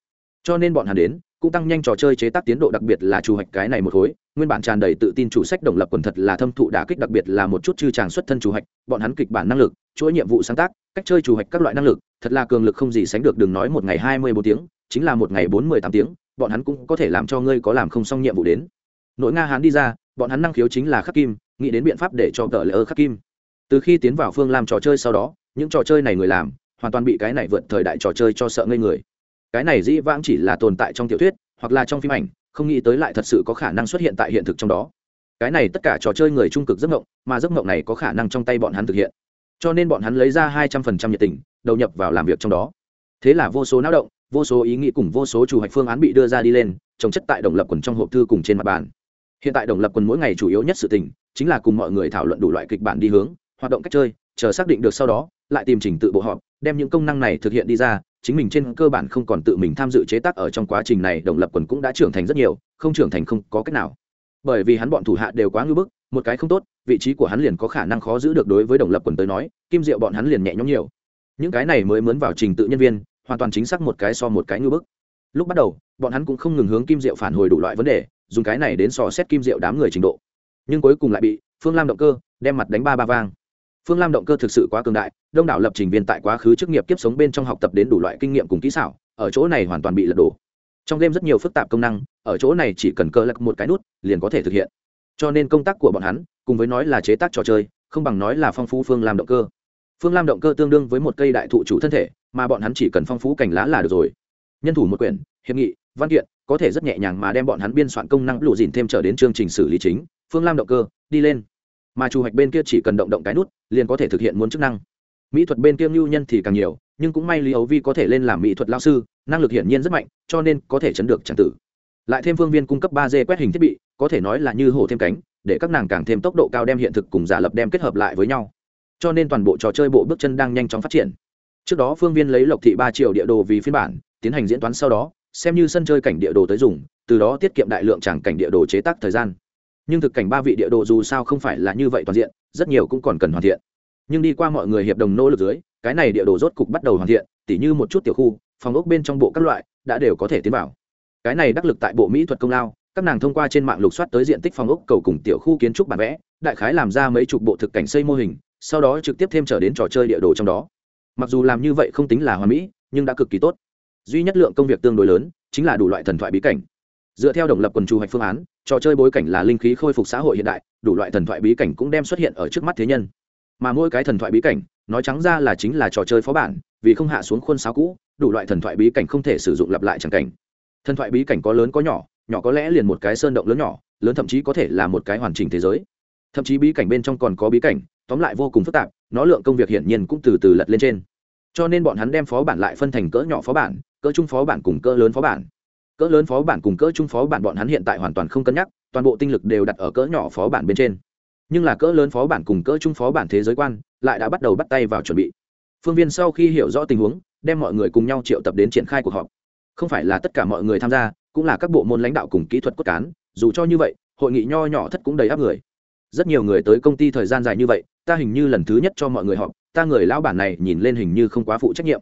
Cho nên bọn hắn đến cũng tăng nhanh trò chơi chế tác tiến độ, đặc biệt là chủ hạch cái này một khối. Nguyên bản tràn đầy tự tin chủ sách đồng lập quần thật là thâm thụ đả kích, đặc biệt là một chút chư tràng xuất thân chủ hạch bọn hắn kịch bản năng lực, chuỗi nhiệm vụ sáng tác, cách chơi chủ hạch các loại năng lực, thật là cường lực không gì sánh được, đừng nói một ngày hai mươi bốn tiếng, chính là một ngày bốn mươi tám tiếng, bọn hắn cũng có thể làm cho ngươi có làm không xong nhiệm vụ đến. Nội nga hắn đi ra, bọn hắn năng khiếu chính là khắc kim, nghĩ đến biện pháp để cho tờ lỡ khắc kim. Từ khi tiến vào phương làm trò chơi sau đó, những trò chơi này người làm, hoàn toàn bị cái này vượt thời đại trò chơi cho sợ ngây người cái này dĩ vãng chỉ là tồn tại trong tiểu thuyết, hoặc là trong phim ảnh, không nghĩ tới lại thật sự có khả năng xuất hiện tại hiện thực trong đó. Cái này tất cả trò chơi người trung cực giấc mộng, mà giấc mộng này có khả năng trong tay bọn hắn thực hiện. Cho nên bọn hắn lấy ra hai trăm phần trăm nhiệt tình, đầu nhập vào làm việc trong đó. Thế là vô số não động, vô số ý nghĩ cùng vô số chủ hoạch phương án bị đưa ra đi lên, trồng chất tại đồng lập quần trong hộp thư cùng trên mặt bàn. Hiện tại đồng lập quần mỗi ngày chủ yếu nhất sự tình, chính là cùng mọi người thảo luận đủ loại kịch bản đi hướng, hoạt động cách chơi, chờ xác định được sau đó, lại tìm trình tự bộ họp, đem những công năng này thực hiện đi ra chính mình trên cơ bản không còn tự mình tham dự chế tác ở trong quá trình này, đồng lập quần cũng đã trưởng thành rất nhiều, không trưởng thành không có cách nào. Bởi vì hắn bọn thủ hạ đều quá ngưỡng bức, một cái không tốt, vị trí của hắn liền có khả năng khó giữ được đối với đồng lập quần tới nói, kim diệu bọn hắn liền nhẹ nhõm nhiều. Những cái này mới mướn vào trình tự nhân viên, hoàn toàn chính xác một cái so một cái ngưỡng bức. Lúc bắt đầu, bọn hắn cũng không ngừng hướng kim diệu phản hồi đủ loại vấn đề, dùng cái này đến sò xét kim diệu đám người trình độ. Nhưng cuối cùng lại bị phương lam động cơ, đem mặt đánh ba ba vang phương lam động cơ thực sự quá cường đại, đông đảo lập trình viên tại quá khứ chức nghiệp kiếp sống bên trong học tập đến đủ loại kinh nghiệm cùng kỹ xảo, ở chỗ này hoàn toàn bị lật đổ. Trong game rất nhiều phức tạp công năng, ở chỗ này chỉ cần cơ lật một cái nút, liền có thể thực hiện. Cho nên công tác của bọn hắn, cùng với nói là chế tác trò chơi, không bằng nói là phong phú phương Lam động cơ. Phương lam động cơ tương đương với một cây đại thụ chủ thân thể, mà bọn hắn chỉ cần phong phú cành lá là được rồi. Nhân thủ một quyển, hiệp nghị, văn kiện, có thể rất nhẹ nhàng mà đem bọn hắn biên soạn công năng lụ dìn thêm trở đến chương trình xử lý chính. Phương lam động cơ, đi lên mà chủ hoạch bên kia chỉ cần động động cái nút, liền có thể thực hiện muốn chức năng. Mỹ thuật bên kia ngưu nhân thì càng nhiều, nhưng cũng may lý ấu vi có thể lên làm mỹ thuật lao sư, năng lực hiển nhiên rất mạnh, cho nên có thể chấn được tràng tử. Lại thêm phương viên cung cấp ba d quét hình thiết bị, có thể nói là như hổ thêm cánh, để các nàng càng thêm tốc độ cao đem hiện thực cùng giả lập đem kết hợp lại với nhau. Cho nên toàn bộ trò chơi bộ bước chân đang nhanh chóng phát triển. Trước đó phương viên lấy lộc thị ba triệu địa đồ vì phiên bản, tiến hành diễn toán sau đó, xem như sân chơi cảnh địa đồ tới dùng, từ đó tiết kiệm đại lượng tràng cảnh địa đồ chế tác thời gian nhưng thực cảnh ba vị địa đồ dù sao không phải là như vậy toàn diện, rất nhiều cũng còn cần hoàn thiện. Nhưng đi qua mọi người hiệp đồng nỗ lực dưới, cái này địa đồ rốt cục bắt đầu hoàn thiện, tỉ như một chút tiểu khu, phòng ốc bên trong bộ các loại, đã đều có thể tiến vào. Cái này đắc lực tại bộ mỹ thuật công lao, các nàng thông qua trên mạng lục soát tới diện tích phòng ốc cầu cùng tiểu khu kiến trúc bản vẽ, đại khái làm ra mấy chục bộ thực cảnh xây mô hình, sau đó trực tiếp thêm trở đến trò chơi địa đồ trong đó. Mặc dù làm như vậy không tính là hoàn mỹ, nhưng đã cực kỳ tốt. Duy nhất lượng công việc tương đối lớn, chính là đủ loại thần thoại bí cảnh dựa theo đồng lập quần chủ hoạch phương án, trò chơi bối cảnh là linh khí khôi phục xã hội hiện đại, đủ loại thần thoại bí cảnh cũng đem xuất hiện ở trước mắt thế nhân. Mà mỗi cái thần thoại bí cảnh, nói trắng ra là chính là trò chơi phó bản, vì không hạ xuống khuôn sáo cũ, đủ loại thần thoại bí cảnh không thể sử dụng lặp lại chẳng cảnh. Thần thoại bí cảnh có lớn có nhỏ nhỏ có lẽ liền một cái sơn động lớn nhỏ, lớn thậm chí có thể là một cái hoàn chỉnh thế giới. Thậm chí bí cảnh bên trong còn có bí cảnh, tóm lại vô cùng phức tạp, nó lượng công việc hiển nhiên cũng từ từ lật lên trên. Cho nên bọn hắn đem phó bản lại phân thành cỡ nhỏ phó bản, cỡ trung phó bản cùng cỡ lớn phó bản cỡ lớn phó bản cùng cỡ trung phó bản bọn hắn hiện tại hoàn toàn không cân nhắc, toàn bộ tinh lực đều đặt ở cỡ nhỏ phó bản bên trên. Nhưng là cỡ lớn phó bản cùng cỡ trung phó bản thế giới quan lại đã bắt đầu bắt tay vào chuẩn bị. Phương viên sau khi hiểu rõ tình huống, đem mọi người cùng nhau triệu tập đến triển khai cuộc họp. Không phải là tất cả mọi người tham gia, cũng là các bộ môn lãnh đạo cùng kỹ thuật cốt cán, dù cho như vậy, hội nghị nho nhỏ thất cũng đầy áp người. Rất nhiều người tới công ty thời gian dài như vậy, ta hình như lần thứ nhất cho mọi người họp, ta người lão bản này nhìn lên hình như không quá phụ trách nhiệm.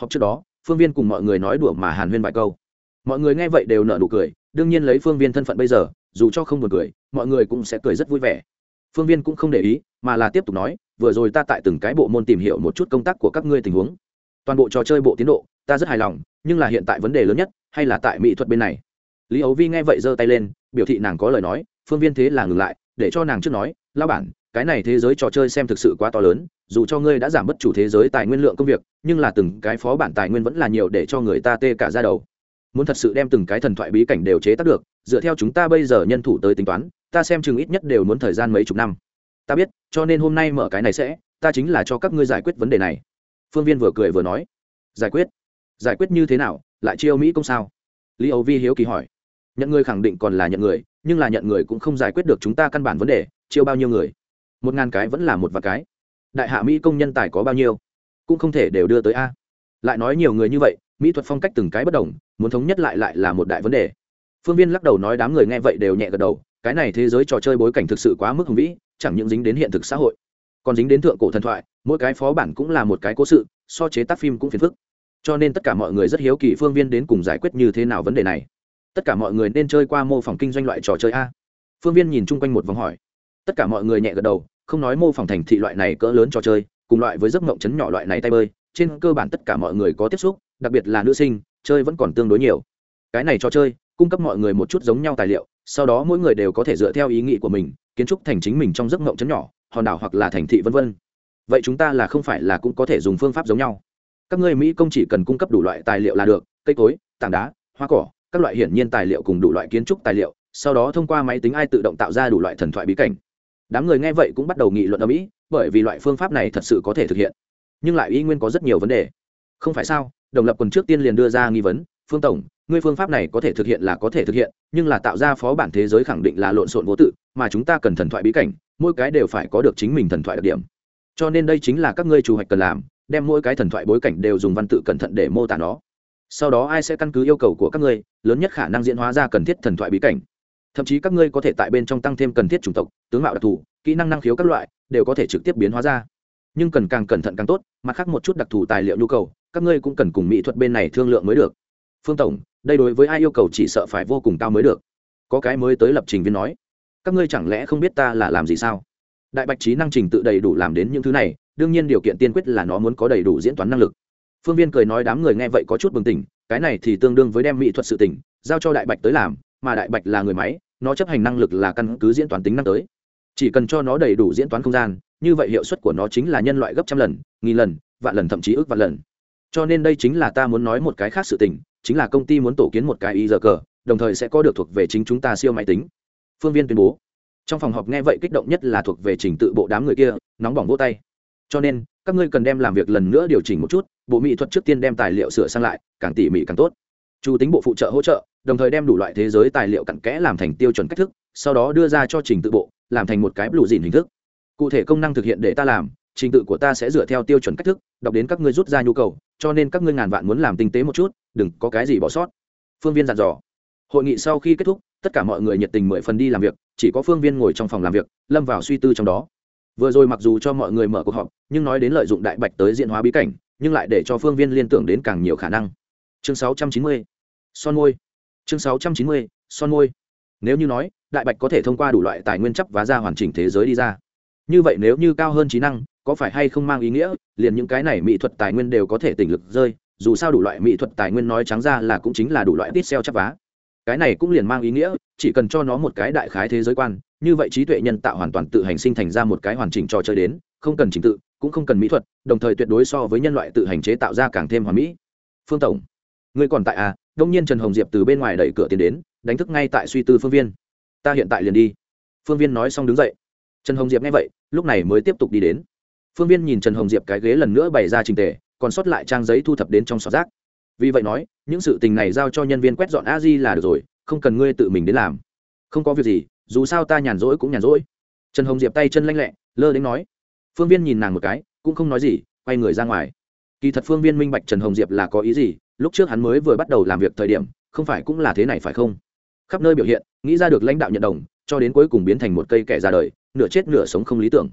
Họp trước đó, phương viên cùng mọi người nói đùa mà hàn huyên vài câu mọi người nghe vậy đều nở nụ cười, đương nhiên lấy phương viên thân phận bây giờ, dù cho không buồn cười, mọi người cũng sẽ cười rất vui vẻ. Phương viên cũng không để ý, mà là tiếp tục nói, vừa rồi ta tại từng cái bộ môn tìm hiểu một chút công tác của các ngươi tình huống. Toàn bộ trò chơi bộ tiến độ, ta rất hài lòng, nhưng là hiện tại vấn đề lớn nhất, hay là tại mỹ thuật bên này. Lý ấu vi nghe vậy giơ tay lên, biểu thị nàng có lời nói, phương viên thế là ngừng lại, để cho nàng trước nói lao bản, cái này thế giới trò chơi xem thực sự quá to lớn, dù cho ngươi đã giảm bất chủ thế giới tài nguyên lượng công việc, nhưng là từng cái phó bản tài nguyên vẫn là nhiều để cho người ta tê cả ra đầu muốn thật sự đem từng cái thần thoại bí cảnh đều chế tác được, dựa theo chúng ta bây giờ nhân thủ tới tính toán, ta xem chừng ít nhất đều muốn thời gian mấy chục năm. Ta biết, cho nên hôm nay mở cái này sẽ, ta chính là cho các ngươi giải quyết vấn đề này. Phương viên vừa cười vừa nói. Giải quyết? Giải quyết như thế nào? Lại chiêu mỹ công sao? Lý âu vi hiếu kỳ hỏi. Nhận người khẳng định còn là nhận người, nhưng là nhận người cũng không giải quyết được chúng ta căn bản vấn đề, chiêu bao nhiêu người? Một ngàn cái vẫn là một vài cái. Đại hạ mỹ công nhân tài có bao nhiêu? Cũng không thể đều đưa tới a. Lại nói nhiều người như vậy mỹ thuật phong cách từng cái bất đồng, muốn thống nhất lại lại là một đại vấn đề. Phương viên lắc đầu nói đám người nghe vậy đều nhẹ gật đầu, cái này thế giới trò chơi bối cảnh thực sự quá mức hùng vĩ, chẳng những dính đến hiện thực xã hội, còn dính đến thượng cổ thần thoại, mỗi cái phó bản cũng là một cái cố sự, so chế tác phim cũng phiền phức. Cho nên tất cả mọi người rất hiếu kỳ phương viên đến cùng giải quyết như thế nào vấn đề này. Tất cả mọi người nên chơi qua mô phỏng kinh doanh loại trò chơi a. Phương viên nhìn chung quanh một vòng hỏi. Tất cả mọi người nhẹ gật đầu, không nói mô phỏng thành thị loại này cỡ lớn trò chơi, cùng loại với giấc mộng chấn nhỏ loại này tay bơi, trên cơ bản tất cả mọi người có tiếp xúc đặc biệt là nữ sinh, chơi vẫn còn tương đối nhiều. Cái này cho chơi, cung cấp mọi người một chút giống nhau tài liệu, sau đó mỗi người đều có thể dựa theo ý nghĩ của mình, kiến trúc thành chính mình trong giấc mộng chấn nhỏ, hòn đảo hoặc là thành thị vân vân. Vậy chúng ta là không phải là cũng có thể dùng phương pháp giống nhau. Các ngươi mỹ công chỉ cần cung cấp đủ loại tài liệu là được, cây cối, tảng đá, hoa cỏ, các loại hiển nhiên tài liệu cùng đủ loại kiến trúc tài liệu, sau đó thông qua máy tính ai tự động tạo ra đủ loại thần thoại bí cảnh. Đám người nghe vậy cũng bắt đầu nghị luận ở mỹ, bởi vì loại phương pháp này thật sự có thể thực hiện. Nhưng lại y nguyên có rất nhiều vấn đề. Không phải sao? Đồng lập quần trước tiên liền đưa ra nghi vấn, phương tổng, ngươi phương pháp này có thể thực hiện là có thể thực hiện, nhưng là tạo ra phó bản thế giới khẳng định là lộn xộn vô tự, mà chúng ta cần thần thoại bí cảnh, mỗi cái đều phải có được chính mình thần thoại đặc điểm. Cho nên đây chính là các ngươi chủ hoạch cần làm, đem mỗi cái thần thoại bối cảnh đều dùng văn tự cẩn thận để mô tả nó. Sau đó ai sẽ căn cứ yêu cầu của các ngươi, lớn nhất khả năng diễn hóa ra cần thiết thần thoại bí cảnh. Thậm chí các ngươi có thể tại bên trong tăng thêm cần thiết chủng tộc, tướng mạo đặc thù, kỹ năng năng khiếu các loại, đều có thể trực tiếp biến hóa ra. Nhưng cần càng cẩn thận càng tốt, mặt khác một chút đặc thù tài liệu nhu cầu các ngươi cũng cần cùng mỹ thuật bên này thương lượng mới được. Phương tổng, đây đối với ai yêu cầu chỉ sợ phải vô cùng cao mới được. Có cái mới tới lập trình viên nói, các ngươi chẳng lẽ không biết ta là làm gì sao? Đại bạch trí năng trình tự đầy đủ làm đến những thứ này, đương nhiên điều kiện tiên quyết là nó muốn có đầy đủ diễn toán năng lực. Phương viên cười nói đám người nghe vậy có chút bừng tỉnh, cái này thì tương đương với đem mỹ thuật sự tỉnh giao cho đại bạch tới làm, mà đại bạch là người máy, nó chấp hành năng lực là căn cứ diễn toán tính năng tới. Chỉ cần cho nó đầy đủ diễn toán không gian, như vậy hiệu suất của nó chính là nhân loại gấp trăm lần, nghìn lần, vạn lần, thậm chí ước vạn lần cho nên đây chính là ta muốn nói một cái khác sự tình, chính là công ty muốn tổ kiến một cái ý giờ cờ, đồng thời sẽ có được thuộc về chính chúng ta siêu máy tính. Phương viên tuyên bố. Trong phòng họp nghe vậy kích động nhất là thuộc về trình tự bộ đám người kia, nóng bỏng vỗ tay. Cho nên, các ngươi cần đem làm việc lần nữa điều chỉnh một chút, bộ mỹ thuật trước tiên đem tài liệu sửa sang lại, càng tỉ mỉ càng tốt. Chủ tính bộ phụ trợ hỗ trợ, đồng thời đem đủ loại thế giới tài liệu cặn kẽ làm thành tiêu chuẩn cách thức, sau đó đưa ra cho trình tự bộ, làm thành một cái blue dìn hình thức. Cụ thể công năng thực hiện để ta làm trình tự của ta sẽ dựa theo tiêu chuẩn cách thức, đọc đến các ngươi rút ra nhu cầu, cho nên các ngươi ngàn vạn muốn làm tinh tế một chút, đừng có cái gì bỏ sót. Phương viên dặn dò. Hội nghị sau khi kết thúc, tất cả mọi người nhiệt tình mười phần đi làm việc, chỉ có phương viên ngồi trong phòng làm việc, lâm vào suy tư trong đó. Vừa rồi mặc dù cho mọi người mở cuộc họp, nhưng nói đến lợi dụng đại bạch tới diện hóa bí cảnh, nhưng lại để cho phương viên liên tưởng đến càng nhiều khả năng. Chương 690. son môi. Chương 690. son môi. Nếu như nói, đại bạch có thể thông qua đủ loại tài nguyên chấp và ra hoàn chỉnh thế giới đi ra. Như vậy nếu như cao hơn trí năng có phải hay không mang ý nghĩa, liền những cái này mỹ thuật tài nguyên đều có thể tỉnh lực rơi, dù sao đủ loại mỹ thuật tài nguyên nói trắng ra là cũng chính là đủ loại tít xeo chắp vá. Cái này cũng liền mang ý nghĩa, chỉ cần cho nó một cái đại khái thế giới quan, như vậy trí tuệ nhân tạo hoàn toàn tự hành sinh thành ra một cái hoàn chỉnh trò chơi đến, không cần trình tự, cũng không cần mỹ thuật, đồng thời tuyệt đối so với nhân loại tự hành chế tạo ra càng thêm hoàn mỹ. Phương tổng người còn tại à? Đông nhiên trần hồng diệp từ bên ngoài đẩy cửa tiến đến, đánh thức ngay tại suy tư phương viên. Ta hiện tại liền đi. Phương viên nói xong đứng dậy. Trần hồng diệp nghe vậy, lúc này mới tiếp tục đi đến phương viên nhìn trần hồng diệp cái ghế lần nữa bày ra trình tề, còn sót lại trang giấy thu thập đến trong sọt rác. Vì vậy nói, những sự tình này giao cho nhân viên quét dọn a di là được rồi, không cần ngươi tự mình đến làm. Không có việc gì, dù sao ta nhàn rỗi cũng nhàn rỗi. Trần hồng diệp tay chân lanh lẹ, lơ đến nói. Phương viên nhìn nàng một cái, cũng không nói gì, quay người ra ngoài. Kỳ thật phương viên minh bạch trần hồng diệp là có ý gì, lúc trước hắn mới vừa bắt đầu làm việc thời điểm, không phải cũng là thế này phải không? Khắp nơi biểu hiện, nghĩ ra được lãnh đạo nhận đồng, cho đến cuối cùng biến thành một cây kẻ ra đời, nửa chết nửa sống không lý tưởng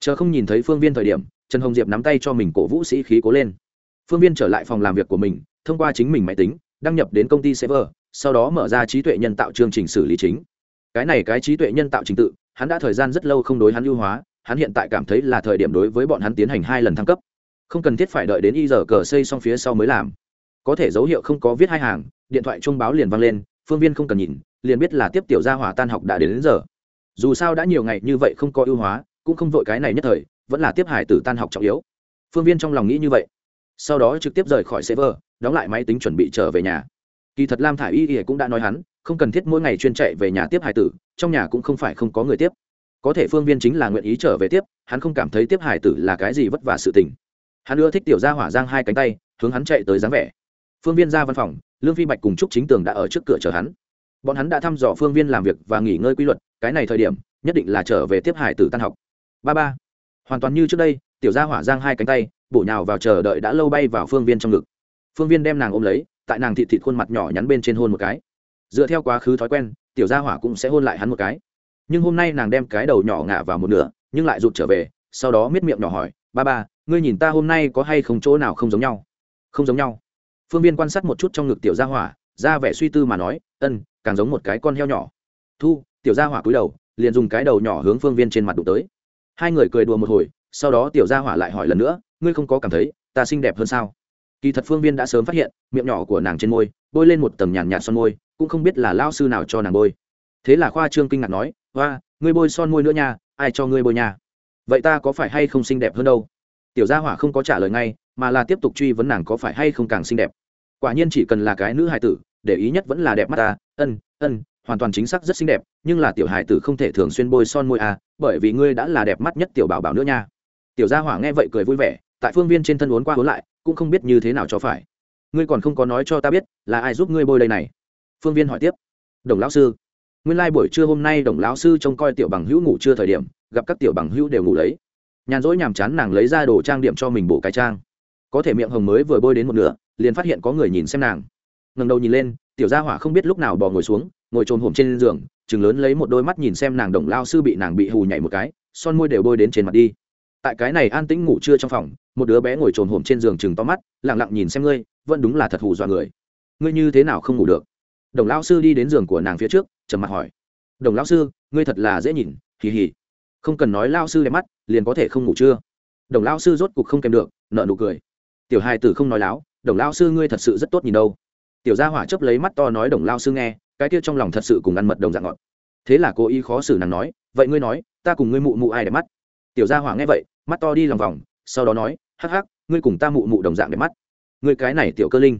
chờ không nhìn thấy phương viên thời điểm trần hồng diệp nắm tay cho mình cổ vũ sĩ khí cố lên. Phương viên trở lại phòng làm việc của mình thông qua chính mình máy tính đăng nhập đến công ty server sau đó mở ra trí tuệ nhân tạo chương trình xử lý chính. Cái này cái trí tuệ nhân tạo trình tự hắn đã thời gian rất lâu không đối hắn ưu hóa hắn hiện tại cảm thấy là thời điểm đối với bọn hắn tiến hành hai lần thăng cấp. Không cần thiết phải đợi đến y giờ cờ xây xong phía sau mới làm. Có thể dấu hiệu không có viết hai hàng điện thoại trung báo liền vang lên phương viên không cần nhìn liền biết là tiếp tiểu gia hỏa tan học đã đến, đến giờ. Dù sao đã nhiều ngày như vậy không có ưu hóa cũng không vội cái này nhất thời, vẫn là tiếp hải tử tan học trọng yếu. Phương viên trong lòng nghĩ như vậy. Sau đó trực tiếp rời khỏi server đóng lại máy tính chuẩn bị trở về nhà. Kỳ thật lam thả i y y cũng đã nói hắn, không cần thiết mỗi ngày chuyên chạy về nhà tiếp hải tử, trong nhà cũng không phải không có người tiếp. Có thể phương viên chính là nguyện ý trở về tiếp, hắn không cảm thấy tiếp hải tử là cái gì vất vả sự tình. Hắn ưa thích tiểu gia hỏa giang hai cánh tay, hướng hắn chạy tới dáng vẻ. Phương viên ra văn phòng, lương phi bạch cùng trúc chính tường đã ở trước cửa chờ hắn. Bọn hắn đã thăm dò phương viên làm việc và nghỉ ngơi quy luật, cái này thời điểm, nhất định là trở về tiếp hải tử tan học ba ba. Hoàn toàn như trước đây, tiểu gia hỏa giang hai cánh tay, bổ nhào vào chờ đợi đã lâu bay vào phương viên trong ngực. Phương viên đem nàng ôm lấy, tại nàng thịt thịt khuôn mặt nhỏ nhắn bên trên hôn một cái. Dựa theo quá khứ thói quen, tiểu gia hỏa cũng sẽ hôn lại hắn một cái. Nhưng hôm nay nàng đem cái đầu nhỏ ngả vào một nửa, nhưng lại rụt trở về, sau đó miết miệng nhỏ hỏi, ba ba, ngươi nhìn ta hôm nay có hay không chỗ nào không giống nhau? Không giống nhau. Phương viên quan sát một chút trong ngực tiểu gia hỏa, ra vẻ suy tư mà nói, ân, càng giống một cái con heo nhỏ. Thu, tiểu gia hỏa cúi đầu, liền dùng cái đầu nhỏ hướng phương viên trên mặt đụng tới hai người cười đùa một hồi, sau đó tiểu gia hỏa lại hỏi lần nữa, ngươi không có cảm thấy ta xinh đẹp hơn sao? Kỳ thật phương viên đã sớm phát hiện, miệng nhỏ của nàng trên môi, bôi lên một tầng nhàn nhạt son môi, cũng không biết là lao sư nào cho nàng bôi. Thế là khoa trương kinh ngạc nói hoa ngươi bôi son môi nữa nha, ai cho ngươi bôi nha? Vậy ta có phải hay không xinh đẹp hơn đâu? Tiểu gia hỏa không có trả lời ngay, mà là tiếp tục truy vấn nàng có phải hay không càng xinh đẹp. Quả nhiên chỉ cần là cái nữ hài tử, để ý nhất vẫn là đẹp mắt ta, ân ân hoàn toàn chính xác rất xinh đẹp, nhưng là tiểu hài tử không thể thường xuyên bôi son môi à bởi vì ngươi đã là đẹp mắt nhất tiểu bảo bảo nữa nha. Tiểu gia hỏa nghe vậy cười vui vẻ, tại phương viên trên thân uốn qua uốn lại, cũng không biết như thế nào cho phải. Ngươi còn không có nói cho ta biết, là ai giúp ngươi bôi đây này? Phương viên hỏi tiếp. Đồng lão sư. Nguyên lai、like、buổi trưa hôm nay đồng lão sư trông coi tiểu bằng hữu ngủ trưa thời điểm, gặp các tiểu bằng hữu đều ngủ lấy. Nhàn rỗi nhàm chán nàng lấy ra đồ trang điểm cho mình bổ cái trang. Có thể miệng hồng mới vừa bôi đến một nửa, liền phát hiện có người nhìn xem nàng. Ngần đầu nhìn lên, tiểu gia hỏa không biết lúc nào bò ngồi xuống ngồi trồm hổm trên giường, chừng lớn lấy một đôi mắt nhìn xem nàng đồng lao sư bị nàng bị hù nhảy một cái, son môi đều bôi đến trên mặt đi. Tại cái này an tĩnh ngủ trưa trong phòng, một đứa bé ngồi trồm hổm trên giường chừng to mắt, lặng lặng nhìn xem ngươi, vẫn đúng là thật hù dọa người. Ngươi như thế nào không ngủ được? Đồng lao sư đi đến giường của nàng phía trước, trầm mặt hỏi. Đồng lao sư, ngươi thật là dễ nhìn, hì hì. Không cần nói lao sư đẹp mắt, liền có thể không ngủ chưa đồng lao sư rốt cục không kèm được nợ nụ cười. Tiểu hai tử không nói láo, đồng lao sư ngươi thật sự rất tốt nhìn đâu. Tiểu gia hỏa chấp lấy mắt to nói đồng lao sư nghe cái kia trong lòng thật sự cùng ăn mật đồng dạng ngọt. Thế là cô ý khó xử nàng nói, vậy ngươi nói, ta cùng ngươi mụ mụ ai đẹp mắt? Tiểu gia hỏa nghe vậy, mắt to đi lòng vòng, sau đó nói, hắc hắc, ngươi cùng ta mụ mụ đồng dạng đẹp mắt. Ngươi cái này tiểu cơ linh.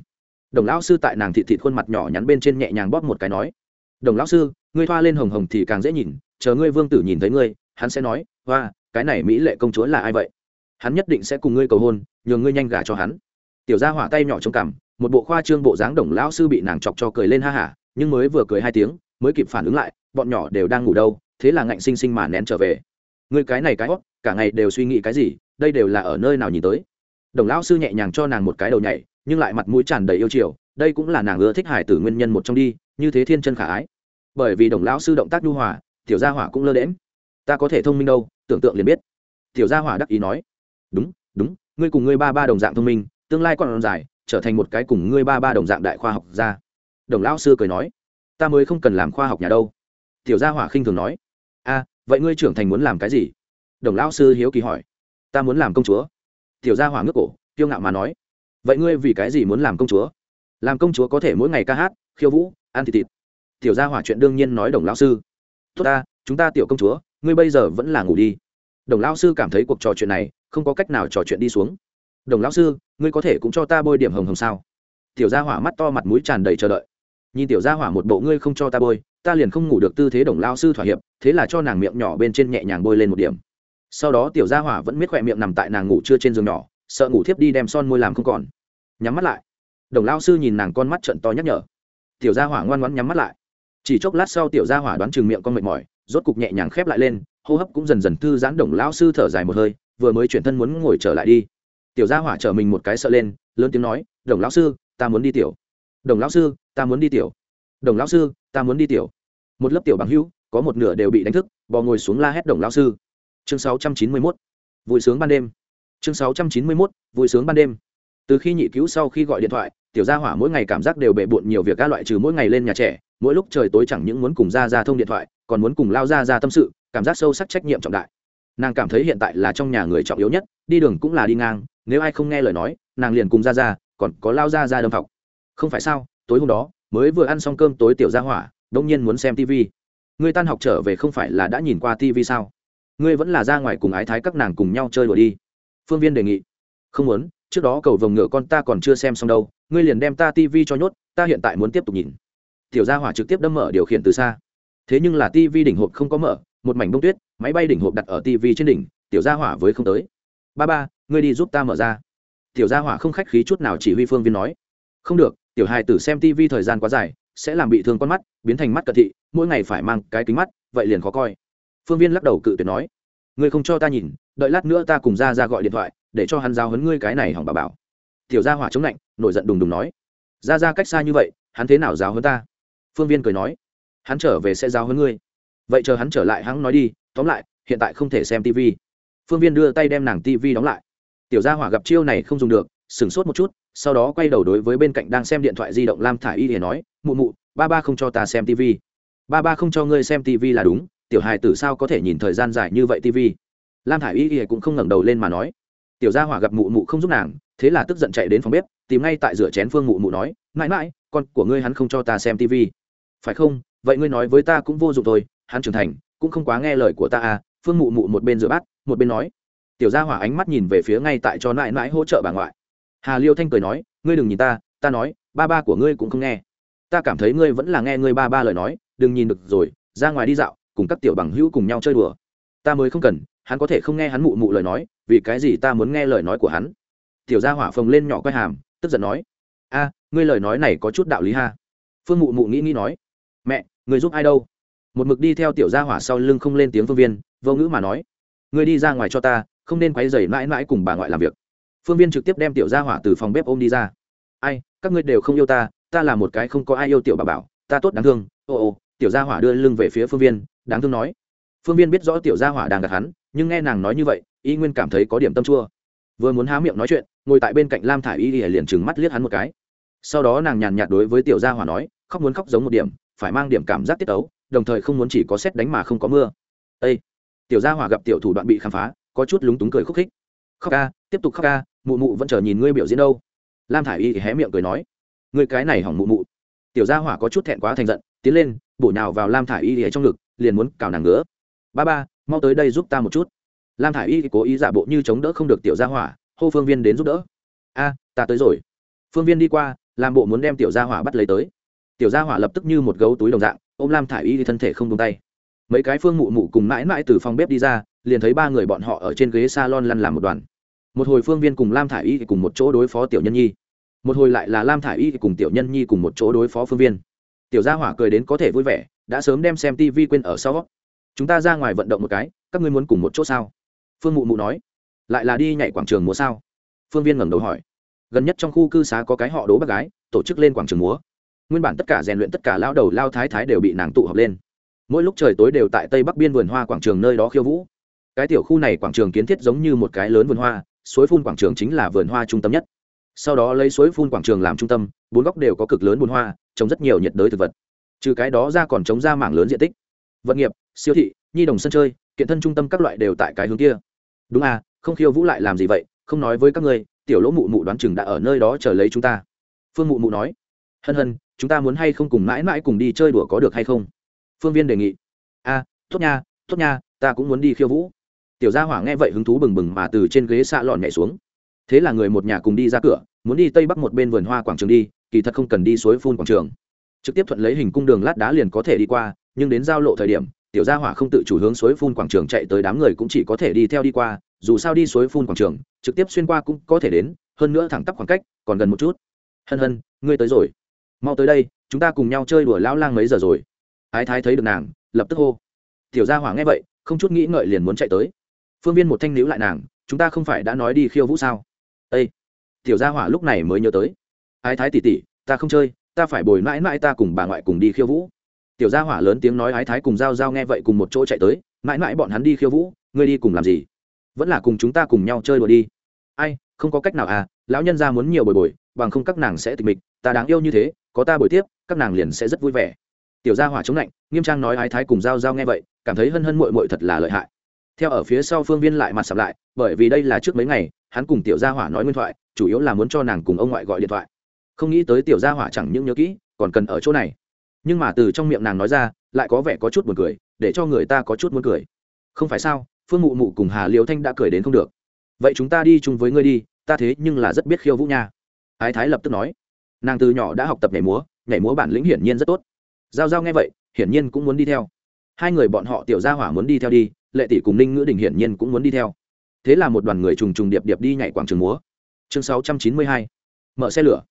Đồng lão sư tại nàng thịt thịt khuôn mặt nhỏ nhắn bên trên nhẹ nhàng bóp một cái nói, đồng lão sư, ngươi thoa lên hồng hồng thì càng dễ nhìn, chờ ngươi vương tử nhìn thấy ngươi, hắn sẽ nói, hoa, cái này mỹ lệ công chúa là ai vậy? Hắn nhất định sẽ cùng ngươi cầu hôn, nhường ngươi nhanh gả cho hắn tiểu gia hỏa tay nhỏ trong cằm, một bộ khoa trương bộ dáng đồng lão sư bị nàng chọc cho cười lên ha hả nhưng mới vừa cười hai tiếng, mới kịp phản ứng lại, bọn nhỏ đều đang ngủ đâu, thế là ngạnh sinh sinh mà nén trở về. Người cái này cái hót cả ngày đều suy nghĩ cái gì, đây đều là ở nơi nào nhìn tới. Đồng lão sư nhẹ nhàng cho nàng một cái đầu nhảy, nhưng lại mặt mũi tràn đầy yêu chiều, đây cũng là nàng ưa thích hải tử nguyên nhân một trong đi, như thế thiên chân khả ái. Bởi vì đồng lão sư động tác nhu hòa, tiểu gia hỏa cũng lơ đễm ta có thể thông minh đâu, tưởng tượng liền biết. Tiểu gia hỏa đắc ý nói. Đúng đúng, ngươi cùng ngươi ba ba đồng dạng thông minh, tương lai còn dài, trở thành một cái cùng ngươi ba ba đồng dạng đại khoa học gia đồng lão sư cười nói, ta mới không cần làm khoa học nhà đâu. Tiểu gia hỏa khinh thường nói, a, vậy ngươi trưởng thành muốn làm cái gì? Đồng lão sư hiếu kỳ hỏi, ta muốn làm công chúa. Tiểu gia hỏa ngước cổ, kiêu ngạo mà nói, vậy ngươi vì cái gì muốn làm công chúa? Làm công chúa có thể mỗi ngày ca hát, khiêu vũ, ăn thịt thịt. Tiểu gia hỏa chuyện đương nhiên nói đồng lão sư, tốt ta, chúng ta tiểu công chúa, ngươi bây giờ vẫn là ngủ đi. Đồng lão sư cảm thấy cuộc trò chuyện này không có cách nào trò chuyện đi xuống. Đồng lão sư, ngươi có thể cũng cho ta bôi điểm hồng hồng sao? Tiểu gia hỏa mắt to mặt mũi tràn đầy chờ đợi nhìn tiểu gia hỏa một bộ ngươi không cho ta bôi, ta liền không ngủ được tư thế đồng lao sư thỏa hiệp, thế là cho nàng miệng nhỏ bên trên nhẹ nhàng bôi lên một điểm. Sau đó tiểu gia hỏa vẫn miết khỏe miệng nằm tại nàng ngủ chưa trên giường nhỏ, sợ ngủ thiếp đi đem son môi làm không còn. Nhắm mắt lại. Đồng lao sư nhìn nàng con mắt trận to nhắc nhở. Tiểu gia hỏa ngoan ngoãn nhắm mắt lại. Chỉ chốc lát sau tiểu gia hỏa đoán chừng miệng con mệt mỏi, rốt cục nhẹ nhàng khép lại lên, hô hấp cũng dần dần thư giãn đồng lao sư thở dài một hơi, vừa mới chuyển thân muốn ngồi trở lại đi. Tiểu gia hỏa chở mình một cái sợ lên, lớn tiếng nói, đồng lão sư, ta muốn đi tiểu đồng lão sư, ta muốn đi tiểu. Đồng lão sư, ta muốn đi tiểu. Một lớp tiểu bằng hữu, có một nửa đều bị đánh thức, bò ngồi xuống la hét đồng lão sư. Chương 691. vui sướng ban đêm. Chương 691. vui sướng ban đêm. Từ khi nhị cứu sau khi gọi điện thoại, tiểu gia hỏa mỗi ngày cảm giác đều bệ bộn nhiều việc, các loại trừ mỗi ngày lên nhà trẻ, mỗi lúc trời tối chẳng những muốn cùng ra ra thông điện thoại, còn muốn cùng lao ra ra tâm sự, cảm giác sâu sắc trách nhiệm trọng đại. Nàng cảm thấy hiện tại là trong nhà người trọng yếu nhất, đi đường cũng là đi ngang, nếu ai không nghe lời nói, nàng liền cùng ra ra, còn có lao ra ra đâm học không phải sao, tối hôm đó, mới vừa ăn xong cơm tối tiểu gia hỏa đông nhiên muốn xem tv ngươi tan học trở về không phải là đã nhìn qua tv sao? Ngươi vẫn là ra ngoài cùng ái thái các nàng cùng nhau chơi đùa đi. Phương viên đề nghị. Không muốn, trước đó cầu vồng ngựa con ta còn chưa xem xong đâu, ngươi liền đem ta tv cho nhốt, ta hiện tại muốn tiếp tục nhìn. Tiểu gia hỏa trực tiếp đâm mở điều khiển từ xa. Thế nhưng là tv đỉnh hộp không có mở, một mảnh bông tuyết, máy bay đỉnh hộp đặt ở tv trên đỉnh, tiểu gia hỏa với không tới. Ba ba, ngươi đi giúp ta mở ra. Tiểu gia hỏa không khách khí chút nào chỉ huy phương viên nói. Không được tiểu hài tử xem tv thời gian quá dài, sẽ làm bị thương con mắt, biến thành mắt cận thị, mỗi ngày phải mang cái kính mắt, vậy liền khó coi. Phương viên lắc đầu cự tuyệt nói, ngươi không cho ta nhìn, đợi lát nữa ta cùng ra ra gọi điện thoại, để cho hắn giao hấn ngươi cái này hỏng bà bảo. Tiểu gia hỏa chống lạnh, nổi giận đùng đùng nói ra ra cách xa như vậy, hắn thế nào giáo hấn ta? Phương viên cười nói, hắn trở về sẽ giáo hấn ngươi. Vậy chờ hắn trở lại hắn nói đi, tóm lại, hiện tại không thể xem tv phương viên đưa tay đem nàng tv đóng lại. Tiểu gia hỏa gặp chiêu này không dùng được, sửng sốt một chút sau đó quay đầu đối với bên cạnh đang xem điện thoại di động lam thả i y để nói, mụ mụ, ba ba không cho ta xem tv ba ba không cho ngươi xem tv là đúng, tiểu hài tử sao có thể nhìn thời gian dài như vậy tv lam thả i y cũng không ngẩng đầu lên mà nói, tiểu gia hỏa gặp mụ mụ không giúp nàng, thế là tức giận chạy đến phòng bếp, tìm ngay tại rửa chén phương mụ mụ nói, mãi mãi, con của ngươi hắn không cho ta xem tv phải không? Vậy ngươi nói với ta cũng vô dụng thôi, hắn trưởng thành, cũng không quá nghe lời của ta à. Phương mụ mụ một bên rửa bát, một bên nói. Tiểu gia hỏa ánh mắt nhìn về phía ngay tại cho mãi mãi hỗ trợ bà ngoại hà liêu thanh cười nói, ngươi đừng nhìn ta ta nói, ba ba của ngươi cũng không nghe. Ta cảm thấy ngươi vẫn là nghe ngươi ba ba lời nói, đừng nhìn được rồi, ra ngoài đi dạo, cùng các tiểu bằng hữu cùng nhau chơi đùa. Ta mới không cần, hắn có thể không nghe hắn mụ mụ lời nói, vì cái gì ta muốn nghe lời nói của hắn? Tiểu gia hỏa phồng lên nhỏ quay hàm, tức giận nói, a, ngươi lời nói này có chút đạo lý ha. Phương mụ mụ nghĩ nghĩ nói, mẹ người giúp ai đâu? Một mực đi theo tiểu gia hỏa sau lưng không lên tiếng phương viên, vô ngữ mà nói, ngươi đi ra ngoài cho ta, không nên quấy rầy mãi mãi cùng bà ngoại làm việc phương viên trực tiếp đem tiểu gia hỏa từ phòng bếp ôm đi ra. Ai, các ngươi đều không yêu ta ta là một cái không có ai yêu tiểu bà bảo, ta tốt đáng thương. Ô ô, tiểu gia hỏa đưa lưng về phía phương viên, đáng thương nói. Phương viên biết rõ tiểu gia hỏa đang gạt hắn, nhưng nghe nàng nói như vậy, y nguyên cảm thấy có điểm tâm chua. Vừa muốn há miệng nói chuyện, ngồi tại bên cạnh lam thả i y liền trừng mắt liếc hắn một cái. Sau đó nàng nhàn nhạt đối với tiểu gia hỏa nói, khóc muốn khóc giống một điểm, phải mang điểm cảm giác tiết ấu, đồng thời không muốn chỉ có xét đánh mà không có mưa. Â tiểu gia hỏa gặp tiểu thủ đoạn bị khám phá, có chút lúng túng cười khúc khích. Khóc ca, tiếp tục khóc ca mụ mụ vẫn chờ nhìn ngươi biểu diễn đâu. Lam thả i y thì hé miệng cười nói, ngươi cái này hỏng mụ mụ. Tiểu gia hỏa có chút thẹn quá thành giận, tiến lên, bổ nhào vào lam thả i y ở trong ngực, liền muốn cào nàng ngứa. Ba ba, mau tới đây giúp ta một chút. Lam thả i y cố ý giả bộ như chống đỡ không được tiểu gia hỏa, hô phương viên đến giúp đỡ. A, ta tới rồi. Phương viên đi qua làm bộ muốn đem tiểu gia hỏa bắt lấy tới. Tiểu gia hỏa lập tức như một gấu túi đồng dạng, ôm lam thả i y thân thể không tung tay. Mấy cái phương mụ mụ cùng mãi mãi từ phòng bếp đi ra, liền thấy ba người bọn họ ở trên ghế s a lon lăn làm một đoàn một hồi phương viên cùng lam thả i y cùng một chỗ đối phó tiểu nhân nhi. Một hồi lại là lam thả i y cùng tiểu nhân nhi cùng một chỗ đối phó phương viên. Tiểu gia hỏa cười đến có thể vui vẻ, đã sớm đem xem tv quên ở sau chúng ta ra ngoài vận động một cái, các ngươi muốn cùng một chỗ sao? Phương mụ mụ nói. Lại là đi nhảy quảng trường múa sao? Phương viên ngẩng đầu hỏi. Gần nhất trong khu cư xá có cái họ đố bác gái, tổ chức lên quảng trường múa. Nguyên bản tất cả rèn luyện tất cả lao đầu lao thái thái đều bị nàng tụ họp lên. Mỗi lúc trời tối đều tại tây bắc biên vườn hoa quảng trường nơi đó khiêu vũ. Cái tiểu khu này quảng trường kiến thiết giống như một cái lớn vườn hoa suối phun quảng trường chính là vườn hoa trung tâm nhất. Sau đó lấy suối phun quảng trường làm trung tâm bốn góc đều có cực lớn bùn hoa trồng rất nhiều nhiệt đới thực vật. Trừ cái đó ra còn trồng ra mảng lớn diện tích. Vận nghiệp siêu thị nhi đồng sân chơi kiện thân trung tâm các loại đều tại cái hướng kia. Đúng à không khiêu vũ lại làm gì vậy? Không nói với các ngươi tiểu lỗ mụ mụ đoán chừng đã ở nơi đó chờ lấy chúng ta. Phương mụ mụ nói. Hân hân chúng ta muốn hay không cùng mãi mãi cùng đi chơi đùa có được hay không? Phương viên đề nghị. A à, tốt nha tốt nha ta cũng muốn đi khiêu vũ tiểu gia hỏa nghe vậy hứng thú bừng bừng mà từ trên ghế xạ lọn nhảy xuống. Thế là người một nhà cùng đi ra cửa, muốn đi tây bắc một bên vườn hoa quảng trường đi, kỳ thật không cần đi suối phun quảng trường. Trực tiếp thuận lấy hình cung đường lát đá liền có thể đi qua, nhưng đến giao lộ thời điểm, tiểu gia hỏa không tự chủ hướng suối phun quảng trường chạy tới đám người cũng chỉ có thể đi theo đi qua, dù sao đi suối phun quảng trường, trực tiếp xuyên qua cũng có thể đến, hơn nữa thẳng tắp khoảng cách, còn gần một chút. Hân hân, ngươi tới rồi. Mau tới đây, chúng ta cùng nhau chơi đùa lão lang mấy giờ rồi. Ái thái thấy được nàng, lập tức hô. Tiểu gia hỏa nghe vậy, không chút nghĩ ngợi liền muốn chạy tới phương viên một thanh níu lại nàng, chúng ta không phải đã nói đi khiêu vũ sao? Ây tiểu gia hỏa lúc này mới nhớ tới. Ái thái tỉ tỉ ta không chơi, ta phải bồi mãi mãi ta cùng bà ngoại cùng đi khiêu vũ. Tiểu gia hỏa lớn tiếng nói ái thái cùng g i a o g i a o nghe vậy cùng một chỗ chạy tới, mãi mãi bọn hắn đi khiêu vũ, ngươi đi cùng làm gì? Vẫn là cùng chúng ta cùng nhau chơi đùa đi. Ai, không có cách nào à lão nhân ra muốn nhiều bồi bồi, bằng không các nàng sẽ tịch mịch, ta đáng yêu như thế, có ta bồi tiếp, các nàng liền sẽ rất vui vẻ. Tiểu gia hỏa chống lạnh, nghiêm trang nói ái thái cùng g i a o g i a o nghe vậy, cảm thấy hân hân mội mội thật là lợi hại theo ở phía sau phương viên lại mặt sập lại, bởi vì đây là trước mấy ngày, hắn cùng tiểu gia hỏa nói nguyên thoại, chủ yếu là muốn cho nàng cùng ông ngoại gọi điện thoại. Không nghĩ tới tiểu gia hỏa chẳng những nhớ kỹ, còn cần ở chỗ này. Nhưng mà từ trong miệng nàng nói ra, lại có vẻ có chút buồn cười, để cho người ta có chút muốn cười. Không phải sao, phương mụ mụ cùng hà Liễu thanh đã cười đến không được. Vậy chúng ta đi chung với ngươi đi, ta thế nhưng là rất biết khiêu vũ nha. Ái thái lập tức nói. Nàng từ nhỏ đã học tập nhảy múa nhảy múa bản lĩnh hiển nhiên rất tốt. Giao giao nghe vậy, hiển nhiên cũng muốn đi theo. Hai người bọn họ tiểu gia hỏa muốn đi theo đi lệ tỷ cùng ninh ngữ đình hiển nhiên cũng muốn đi theo. Thế là một đoàn người trùng trùng điệp điệp đi nhảy quảng trường múa. Chương 692. mở xe lửa.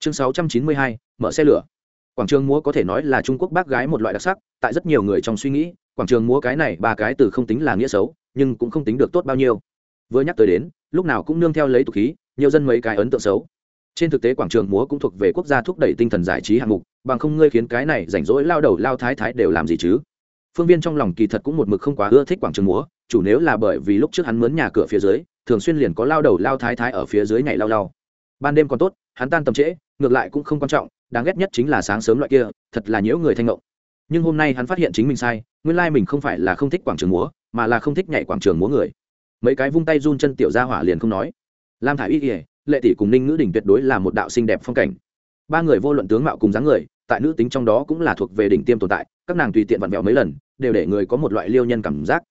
Chương 692. mở xe lửa. Quảng trường múa có thể nói là trung quốc bác gái một loại đặc sắc, tại rất nhiều người trong suy nghĩ, quảng trường múa cái này ba cái từ không tính là nghĩa xấu, nhưng cũng không tính được tốt bao nhiêu. Vừa nhắc tới đến, lúc nào cũng nương theo lấy tục khí, nhiều dân mấy cái ấn tượng xấu. Trên thực tế quảng trường múa cũng thuộc về quốc gia thúc đẩy tinh thần giải trí hạng mục, bằng không ngươi khiến cái này rảnh rỗi lao đầu lao thái thái đều làm gì chứ? Phương viên trong lòng kỳ thật cũng một mực không quá ưa thích quảng trường múa, chủ nếu là bởi vì lúc trước hắn mướn nhà cửa phía dưới, thường xuyên liền có lao đầu lao thái thái ở phía dưới nhảy lao lao. Ban đêm còn tốt, hắn tan tầm trễ, ngược lại cũng không quan trọng, đáng ghét nhất chính là sáng sớm loại kia, thật là nhiễu người thanh ngộng. Nhưng hôm nay hắn phát hiện chính mình sai, nguyên lai mình không phải là không thích quảng trường múa, mà là không thích nhảy quảng trường múa người. Mấy cái vung tay run chân tiểu ra hỏa liền không nói. Lam thả i y ỉa lệ tỷ cùng ninh ngữ đình tuyệt đối là một đạo xinh đẹp phong cảnh. Ba người vô luận tướng mạo cùng dáng người, tại nữ tính trong đó cũng là thuộc về đỉnh tiêm tồn tại, các nàng tùy tiện vặn vẹo mấy lần đều để người có một loại liêu nhân cảm giác.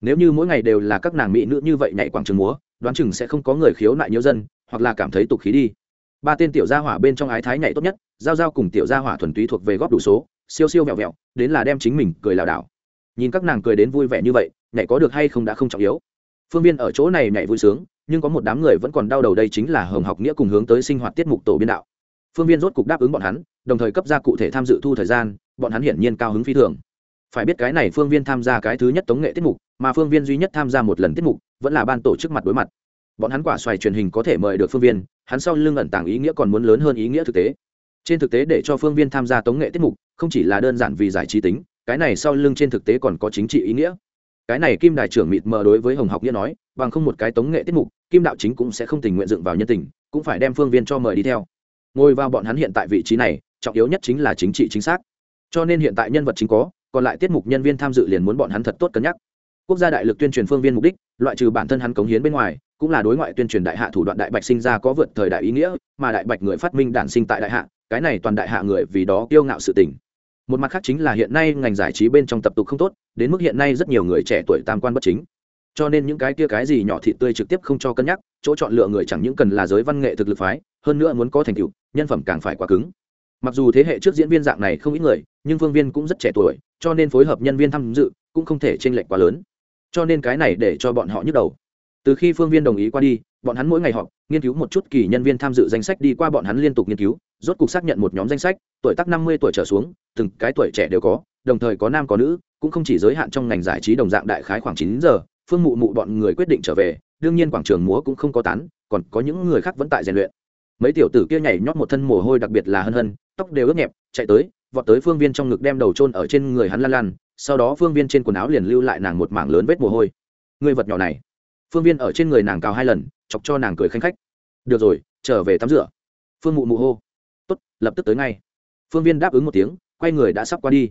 Nếu như mỗi ngày đều là các nàng mỹ nữ như vậy nhảy quảng trường múa, đoán chừng sẽ không có người khiếu nại nhiều dân, hoặc là cảm thấy tục khí đi. Ba tên tiểu gia hỏa bên trong ái thái nhảy tốt nhất, giao giao cùng tiểu gia hỏa thuần túy thuộc về góp đủ số, siêu siêu vẹo vẹo, đến là đem chính mình cười lảo đảo. Nhìn các nàng cười đến vui vẻ như vậy, nhảy có được hay không đã không trọng yếu. Phương viên ở chỗ này nhảy vui sướng, nhưng có một đám người vẫn còn đau đầu đây chính là hồng học nghĩa cùng hướng tới sinh hoạt tiết mục tổ biên đạo. Phương viên rốt cục đáp ứng bọn hắn, đồng thời cấp ra cụ thể tham dự thu thời gian, bọn hắn hiển nhiên cao hứng phi thường phải biết cái này phương viên tham gia cái thứ nhất tống nghệ tiết mục, mà phương viên duy nhất tham gia một lần tiết mục vẫn là ban tổ chức mặt đối mặt. Bọn hắn quả xoài truyền hình có thể mời được phương viên, hắn sau lưng ẩn tàng ý nghĩa còn muốn lớn hơn ý nghĩa thực tế. Trên thực tế để cho phương viên tham gia tống nghệ tiết mục, không chỉ là đơn giản vì giải trí tính, cái này sau lưng trên thực tế còn có chính trị ý nghĩa. Cái này kim đại trưởng mịt mờ đối với hồng học nghĩa nói, bằng không một cái tống nghệ tiết mục, kim đạo chính cũng sẽ không tình nguyện dựng vào nhân tình, cũng phải đem phương viên cho mời đi theo. Ngồi vào bọn hắn hiện tại vị trí này, trọng yếu nhất chính là chính trị chính xác. Cho nên hiện tại nhân vật chính có còn lại tiết mục nhân viên tham dự liền muốn bọn hắn thật tốt cân nhắc. Quốc gia đại lực tuyên truyền phương viên mục đích, loại trừ bản thân hắn cống hiến bên ngoài, cũng là đối ngoại tuyên truyền đại hạ thủ đoạn đại bạch sinh ra có vượt thời đại ý nghĩa, mà đại bạch người phát minh đản sinh tại đại hạ, cái này toàn đại hạ người vì đó kiêu ngạo sự tình. Một mặt khác chính là hiện nay ngành giải trí bên trong tập tục không tốt, đến mức hiện nay rất nhiều người trẻ tuổi tam quan bất chính. Cho nên những cái kia cái gì nhỏ thịt tươi trực tiếp không cho cân nhắc, chỗ chọn lựa người chẳng những cần là giới văn nghệ thực lực phái, hơn nữa muốn có thành tựu, nhân phẩm càng phải quá cứng mặc dù thế hệ trước diễn viên dạng này không ít người, nhưng phương viên cũng rất trẻ tuổi, cho nên phối hợp nhân viên tham dự cũng không thể chênh lệch quá lớn. Cho nên cái này để cho bọn họ nhức đầu. Từ khi phương viên đồng ý qua đi, bọn hắn mỗi ngày họp, nghiên cứu một chút kỳ nhân viên tham dự danh sách đi qua bọn hắn liên tục nghiên cứu, rốt cuộc xác nhận một nhóm danh sách, tuổi tác năm mươi tuổi trở xuống, từng cái tuổi trẻ đều có, đồng thời có nam có nữ, cũng không chỉ giới hạn trong ngành giải trí đồng dạng đại khái khoảng chín giờ, phương mụ mụ bọn người quyết định trở về, đương nhiên quảng trường múa cũng không có tán, còn có những người khác vẫn tại rèn luyện. Mấy tiểu tử kia nhảy nhót một thân mồ hôi đặc biệt là hân hân tóc đều ướt nhẹp, chạy tới, vọt tới phương viên trong ngực đem đầu trôn ở trên người hắn lan lan sau đó phương viên trên quần áo liền lưu lại nàng một mảng lớn vết mồ hôi. Người vật nhỏ này. Phương viên ở trên người nàng cào hai lần, chọc cho nàng cười khanh khách. Được rồi, trở về tắm rửa. Phương mụ mụ hô. Tốt, lập tức tới ngay. Phương viên đáp ứng một tiếng, quay người đã sắp qua đi.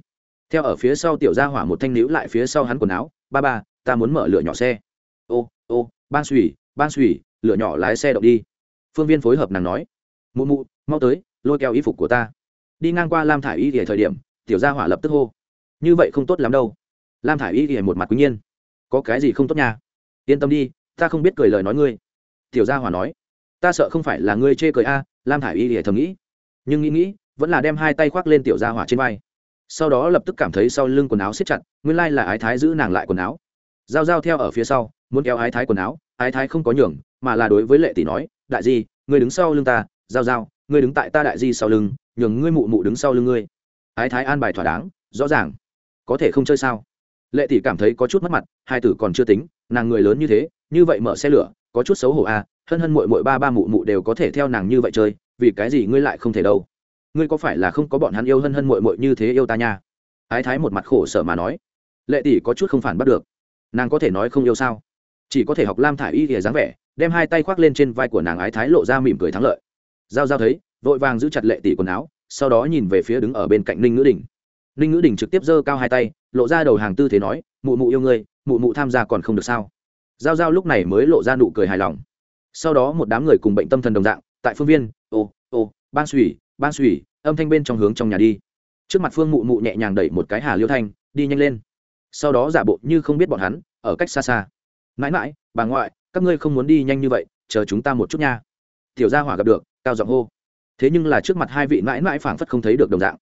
Theo ở phía sau tiểu gia hỏa một thanh níu lại phía sau hắn quần áo, ba ba, ta muốn mở lửa nhỏ xe. Ô ô, ban suy ban suy lửa nhỏ lái xe động đi. Phương viên phối hợp nàng nói. Mụ mụ, mau tới, lôi kéo y phục của ta đi ngang qua lam thả i y thì thời điểm, tiểu gia hỏa lập tức hô. Như vậy không tốt lắm đâu. Lam thả i y thì một mặt quý nhiên. Có cái gì không tốt nha? Yên tâm đi, ta không biết cười lời nói ngươi. Tiểu gia hỏa nói. Ta sợ không phải là ngươi chê cười a, lam thả i y thì thầm nghĩ. Nhưng nghĩ nghĩ, vẫn là đem hai tay khoác lên tiểu gia hỏa trên vai. Sau đó lập tức cảm thấy sau lưng quần áo siết chặt, nguyên lai là ái thái giữ nàng lại quần áo. G i a o g i a o theo ở phía sau, muốn kéo ái thái quần áo, ái thái không có nhường, mà là đối với lệ tỷ nói, đại di người đứng sau lưng ta g i a o g i a o ngươi đứng tại ta đại di sau lưng, nhường ngươi mụ mụ đứng sau lưng ngươi. Ái thái an bài thỏa đáng, rõ ràng. Có thể không chơi sao? Lệ tỷ cảm thấy có chút mất mặt, hai tử còn chưa tính, nàng người lớn như thế, như vậy mở xe lửa, có chút xấu hổ à hân hân mội mội ba ba mụ mụ đều có thể theo nàng như vậy chơi, vì cái gì ngươi lại không thể đâu? Ngươi có phải là không có bọn hắn yêu hân hân mội mội như thế yêu ta nha? Ái thái một mặt khổ sở mà nói. Lệ tỷ có chút không phản bắt được. Nàng có thể nói không yêu sao? Chỉ có thể học lam thả i y thìa dáng vẻ, đem hai tay khoác lên trên vai của nàng ái thái lộ ra mỉm cười thắng lợi giao giao thấy, vội vàng giữ chặt lệ tỷ quần áo, sau đó nhìn về phía đứng ở bên cạnh ninh ngữ đình. Ninh ngữ đình trực tiếp giơ cao hai tay, lộ ra đầu hàng tư thế nói, mụ mụ yêu ngươi, mụ mụ tham gia còn không được sao? Giao giao lúc này mới lộ ra nụ cười hài lòng. Sau đó một đám người cùng bệnh tâm thần đồng dạng, tại phương viên, ô ô, ban suy ban suy âm thanh bên trong hướng trong nhà đi. Trước mặt phương mụ mụ nhẹ nhàng đẩy một cái hà liêu thanh, đi nhanh lên. Sau đó giả bộ như không biết bọn hắn, ở cách xa xa. Mãi mãi, bà ngoại, các ngươi không muốn đi nhanh như vậy, chờ chúng ta một chút nha. Tiểu gia hỏa gặp được cao giọng hô. Thế nhưng là trước mặt hai vị mãi mãi phảng phất không thấy được đồng dạng.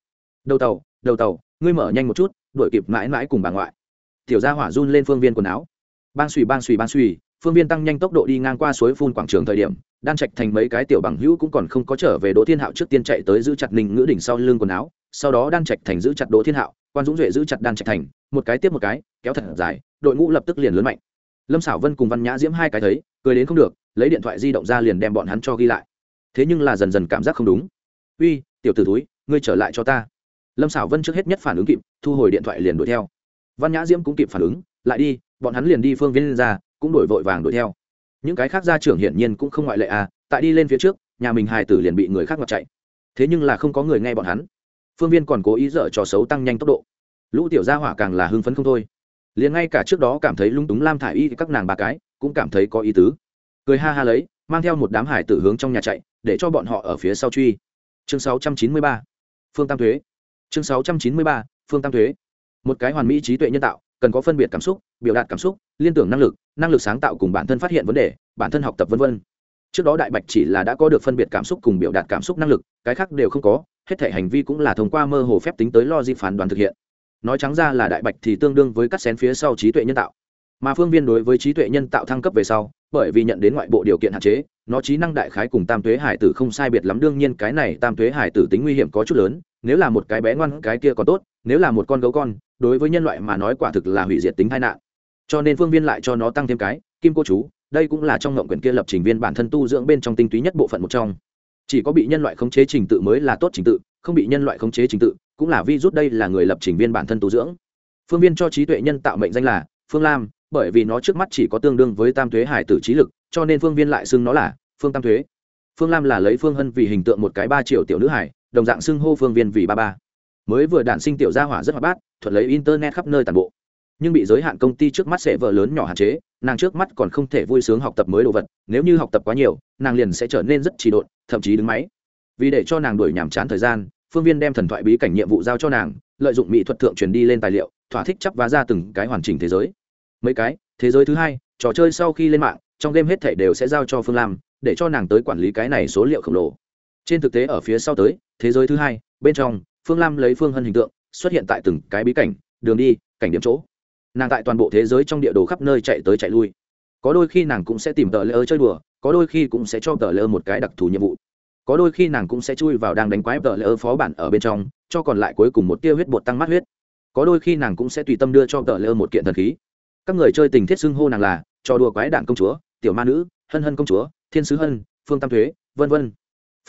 Đầu tàu đầu tàu, ngươi mở nhanh một chút, đuổi kịp mãi mãi cùng bà ngoại. Tiểu gia hỏa run lên phương viên quần áo. Bang suy bang suy bang suy phương viên tăng nhanh tốc độ đi ngang qua suối phun quảng trường thời điểm, đan trạch thành mấy cái tiểu bằng hữu cũng còn không có trở về đỗ thiên hạo trước tiên chạy tới giữ chặt ninh ngữ đỉnh sau lưng quần áo, sau đó đan trạch thành giữ chặt đỗ thiên hạo, quan dũng duệ giữ chặt đan trạch thành, một cái tiếp một cái, kéo thật dài, đội ngũ lập tức liền lớn mạnh. Lâm xảo vân cùng văn nhã diễm hai cái thấy, cười đến không được, lấy điện thoại di động ra liền đem bọn hắn cho ghi lại thế nhưng là dần dần cảm giác không đúng. Uy, tiểu t ử túi ngươi trở lại cho ta. Lâm xảo vân trước hết nhất phản ứng kịp, thu hồi điện thoại liền đuổi theo. Văn nhã diễm cũng kịp phản ứng, lại đi, bọn hắn liền đi phương viên ra, cũng đổi vội vàng đuổi theo. Những cái khác gia trưởng hiển nhiên cũng không ngoại lệ à tại đi lên phía trước, nhà mình hài tử liền bị người khác ngọt chạy. Thế nhưng là không có người nghe bọn hắn. Phương viên còn cố ý dở trò xấu tăng nhanh tốc độ. Lũ tiểu gia hỏa càng là hưng phấn không thôi. Liền ngay cả trước đó cảm thấy lung túng lam thả y các nàng ba cái cũng cảm thấy có ý tứ. Cười ha ha lấy, mang theo một đám hải tử hướng trong nhà chạy để cho bọn họ ở phía sau truy. Chương 693 phương tam thuế. Chương 693 phương tam thuế. Một cái hoàn mỹ trí tuệ nhân tạo, cần có phân biệt cảm xúc, biểu đạt cảm xúc, liên tưởng năng lực năng lực sáng tạo cùng bản thân phát hiện vấn đề, bản thân học tập v v trước đó đại bạch chỉ là đã có được phân biệt cảm xúc cùng biểu đạt cảm xúc năng lực, cái khác đều không có, hết thể hành vi cũng là thông qua mơ hồ phép tính tới lo di phán đoán thực hiện. Nói trắng ra là đại bạch thì tương đương với cắt xén phía sau trí tuệ nhân tạo mà phương viên đối với trí tuệ nhân tạo thăng cấp về sau, bởi vì nhận đến ngoại bộ điều kiện hạn chế, nó trí năng đại khái cùng tam thuế hải tử không sai biệt lắm, đương nhiên cái này tam thuế hải tử tính nguy hiểm có chút lớn, nếu là một cái bé ngoan cái kia còn tốt, nếu là một con gấu con, đối với nhân loại mà nói quả thực là hủy diệt tính tai nạn. Cho nên phương viên lại cho nó tăng thêm cái, kim cô chú, đây cũng là trong ngộng quyển kia lập trình viên bản thân tu dưỡng bên trong tinh túy nhất bộ phận một trong. Chỉ có bị nhân loại khống chế trình tự mới là tốt trình tự, không bị nhân loại khống chế trình tự, cũng là vi rút đây là người lập trình viên bản thân tu dưỡng. Phương viên cho trí tuệ nhân tạo mệnh danh là phương lam bởi vì nó trước mắt chỉ có tương đương với tam thuế hải tử trí lực, cho nên phương viên lại xưng nó là phương tam thuế. Phương lam là lấy phương hân vì hình tượng một cái ba triệu tiểu nữ hải, đồng dạng xưng hô phương viên vì ba ba. Mới vừa đản sinh tiểu gia hỏa rất hoạt bát thuận lấy internet khắp nơi toàn bộ. Nhưng bị giới hạn công ty trước mắt sẽ vợ lớn nhỏ hạn chế, nàng trước mắt còn không thể vui sướng học tập mới đồ vật, nếu như học tập quá nhiều, nàng liền sẽ trở nên rất trì độn, thậm chí đứng máy. Vì để cho nàng đuổi nhàm chán thời gian, phương viên đem thần thoại bí cảnh nhiệm vụ giao cho nàng, lợi dụng mỹ thuật thượng truyền đi lên tài liệu, thỏa thích chấp vá ra từng cái hoàn chỉnh thế giới mấy cái, thế giới thứ hai, trò chơi sau khi lên mạng, trong game hết thảy đều sẽ giao cho phương lam, để cho nàng tới quản lý cái này số liệu khổng lồ. Trên thực tế ở phía sau tới, thế giới thứ hai, bên trong, phương lam lấy phương hân hình tượng, xuất hiện tại từng cái bí cảnh, đường đi, cảnh điểm chỗ. Nàng tại toàn bộ thế giới trong địa đồ khắp nơi chạy tới chạy lui. Có đôi khi nàng cũng sẽ tìm tờ lễ chơi đùa, có đôi khi cũng sẽ cho tờ lễ một cái đặc thù nhiệm vụ. Có đôi khi nàng cũng sẽ chui vào đang đánh quái tờ lễ phó bản ở bên trong, cho còn lại cuối cùng một tia huyết bột tăng mắt huyết. Có đôi khi nàng cũng sẽ tùy tâm đưa cho tờ lễ một kiện thần khí các người chơi tình thiết xưng hô nàng là, trò đùa quái đạn công chúa, tiểu ma nữ, hân hân công chúa, thiên sứ hân, phương tam thuế, vân vân.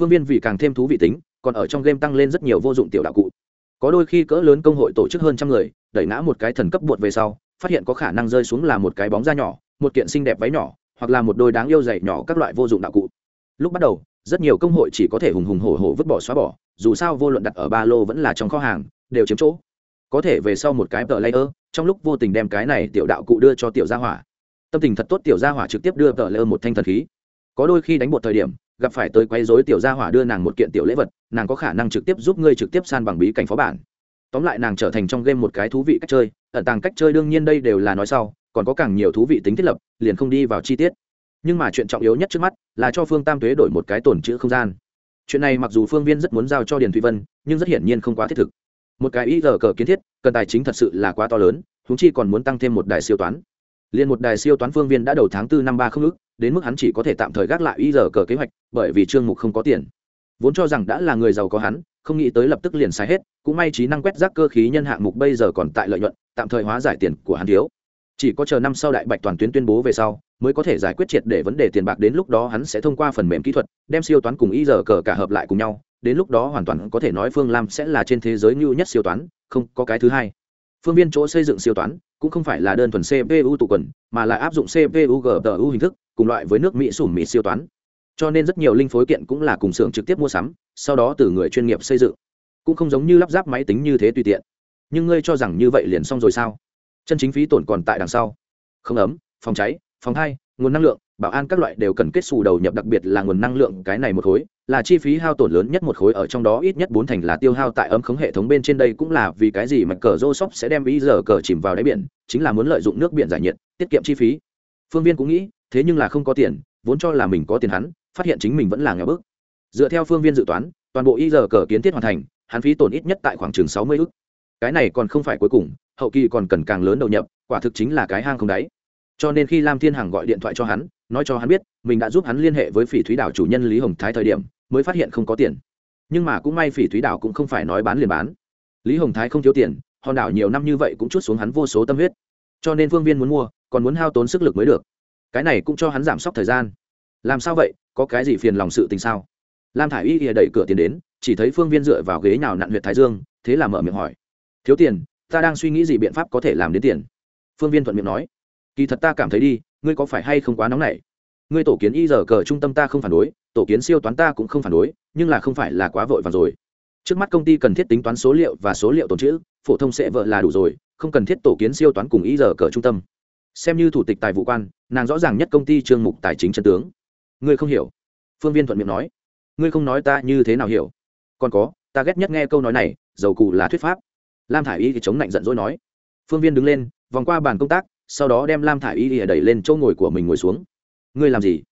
Phương viên vì càng thêm thú vị tính, còn ở trong game tăng lên rất nhiều vô dụng tiểu đạo cụ. Có đôi khi cỡ lớn công hội tổ chức hơn trăm người, đẩy ngã một cái thần cấp bột về sau, phát hiện có khả năng rơi xuống là một cái bóng da nhỏ, một kiện xinh đẹp váy nhỏ, hoặc là một đôi đáng yêu dày nhỏ các loại vô dụng đạo cụ. Lúc bắt đầu, rất nhiều công hội chỉ có thể hùng hùng hổ hổ vứt bỏ xóa bỏ, dù sao vô luận đặt ở ba lô vẫn là trong kho hàng, đều chiếm chỗ. Có thể về sau một cái tờ layer trong lúc vô tình đem cái này tiểu đạo cụ đưa cho tiểu gia hỏa. Tâm tình thật tốt, tiểu gia hỏa trực tiếp đưa tờ lơ một thanh thần khí. Có đôi khi đánh một thời điểm, gặp phải tới quấy rối tiểu gia hỏa đưa nàng một kiện tiểu lễ vật, nàng có khả năng trực tiếp giúp ngươi trực tiếp san bằng bí cảnh phó bản. Tóm lại nàng trở thành trong game một cái thú vị cách chơi, ẩn tàng cách chơi đương nhiên đây đều là nói sau, còn có càng nhiều thú vị tính thiết lập, liền không đi vào chi tiết. Nhưng mà chuyện trọng yếu nhất trước mắt là cho phương tam thuế đổi một cái tổn chữ không gian. Chuyện này mặc dù phương viên rất muốn giao cho điền thụy vân, nhưng rất hiển nhiên không quá thiết thực một cái ý giờ cờ kiến thiết, cần tài chính thật sự là quá to lớn húng chi còn muốn tăng thêm một đài siêu toán. Liền một đài siêu toán phương viên đã đầu tháng tư năm ba không ước đến mức hắn chỉ có thể tạm thời gác lại ý giờ cờ kế hoạch, bởi vì trương mục không có tiền. Vốn cho rằng đã là người giàu có hắn, không nghĩ tới lập tức liền xài hết, cũng may trí năng quét rác cơ khí nhân hạng mục bây giờ còn tại lợi nhuận, tạm thời hóa giải tiền của hắn thiếu. Chỉ có chờ năm sau đại bạch toàn tuyến tuyên bố về sau, mới có thể giải quyết triệt để vấn đề tiền bạc đến lúc đó hắn sẽ thông qua phần mềm kỹ thuật, đem siêu toán cùng y giờ cờ cả hợp lại cùng nhau đến lúc đó hoàn toàn có thể nói phương lam sẽ là trên thế giới ngưu nhất siêu toán, không có cái thứ hai. Phương viên chỗ xây dựng siêu toán, cũng không phải là đơn thuần cpu tụ quần, mà là áp dụng cpu gpu hình thức, cùng loại với nước mỹ sủm mỹ siêu toán. Cho nên rất nhiều linh phối kiện cũng là cùng xưởng trực tiếp mua sắm, sau đó từ người chuyên nghiệp xây dựng. Cũng không giống như lắp ráp máy tính như thế tùy tiện. Nhưng ngươi cho rằng như vậy liền xong rồi sao? Chân chính phí tổn còn tại đằng sau. Không ấm, phòng cháy, phòng hai, nguồn năng lượng, bảo an các loại đều cần kết xù đầu nhập, đặc biệt là nguồn năng lượng, cái này một khối là chi phí hao tổn lớn nhất một khối ở trong đó, ít nhất bốn thành là tiêu hao tại ấm khống hệ thống bên trên đây cũng là vì cái gì mà cờ rô sóc sẽ đem ý giờ cờ chìm vào đáy biển, chính là muốn lợi dụng nước biển giải nhiệt, tiết kiệm chi phí. Phương viên cũng nghĩ, thế nhưng là không có tiền, vốn cho là mình có tiền hắn, phát hiện chính mình vẫn là nghèo bức. Dựa theo phương viên dự toán, toàn bộ y giờ cờ kiến thiết hoàn thành, hắn phí tổn ít nhất tại khoảng chừng sáu mươi ức. Cái này còn không phải cuối cùng, hậu kỳ còn cần càng lớn đầu nhập, quả thực chính là cái hang không đáy. Cho nên khi lam thiên hằng gọi điện thoại cho hắn, nói cho hắn biết, mình đã giúp hắn liên hệ với phỉ thúy đảo chủ nhân lý hồng thái thời điểm mới phát hiện không có tiền. Nhưng mà cũng may phỉ thúy đảo cũng không phải nói bán liền bán. Lý hồng thái không thiếu tiền, hòn đảo nhiều năm như vậy cũng chút xuống hắn vô số tâm huyết. Cho nên phương viên muốn mua, còn muốn hao tốn sức lực mới được. Cái này cũng cho hắn giảm sốc thời gian. Làm sao vậy? Có cái gì phiền lòng sự tình sao? Lam thả i y ỉa đẩy cửa tiền đến, chỉ thấy phương viên dựa vào ghế nào nặn huyện thái dương, thế là mở miệng hỏi. Thiếu tiền, ta đang suy nghĩ gì biện pháp có thể làm đến tiền? Phương viên thuận miệng nói. Kỳ thật ta cảm thấy đi, ngươi có phải hay không quá nóng nảy? Ngươi tổ kiến y giờ cờ trung tâm ta không phản đối tổ kiến siêu toán ta cũng không phản đối, nhưng là không phải là quá vội vàng rồi. Trước mắt công ty cần thiết tính toán số liệu và số liệu tồn chữ phổ thông sẽ vợ là đủ rồi, không cần thiết tổ kiến siêu toán cùng ý giờ cờ trung tâm. Xem như thủ tịch tài vụ quan, nàng rõ ràng nhất công ty trương mục tài chính chân tướng. Ngươi không hiểu. Phương viên thuận miệng nói. Ngươi không nói ta như thế nào hiểu. Còn có, ta ghét nhất nghe câu nói này, dầu cụ là thuyết pháp. Lam thả i y thì chống lạnh giận dỗi nói. Phương viên đứng lên, vòng qua bàn công tác, sau đó đem lam thả i y đẩy lên chỗ ngồi của mình ngồi xuống. Ngươi làm gì?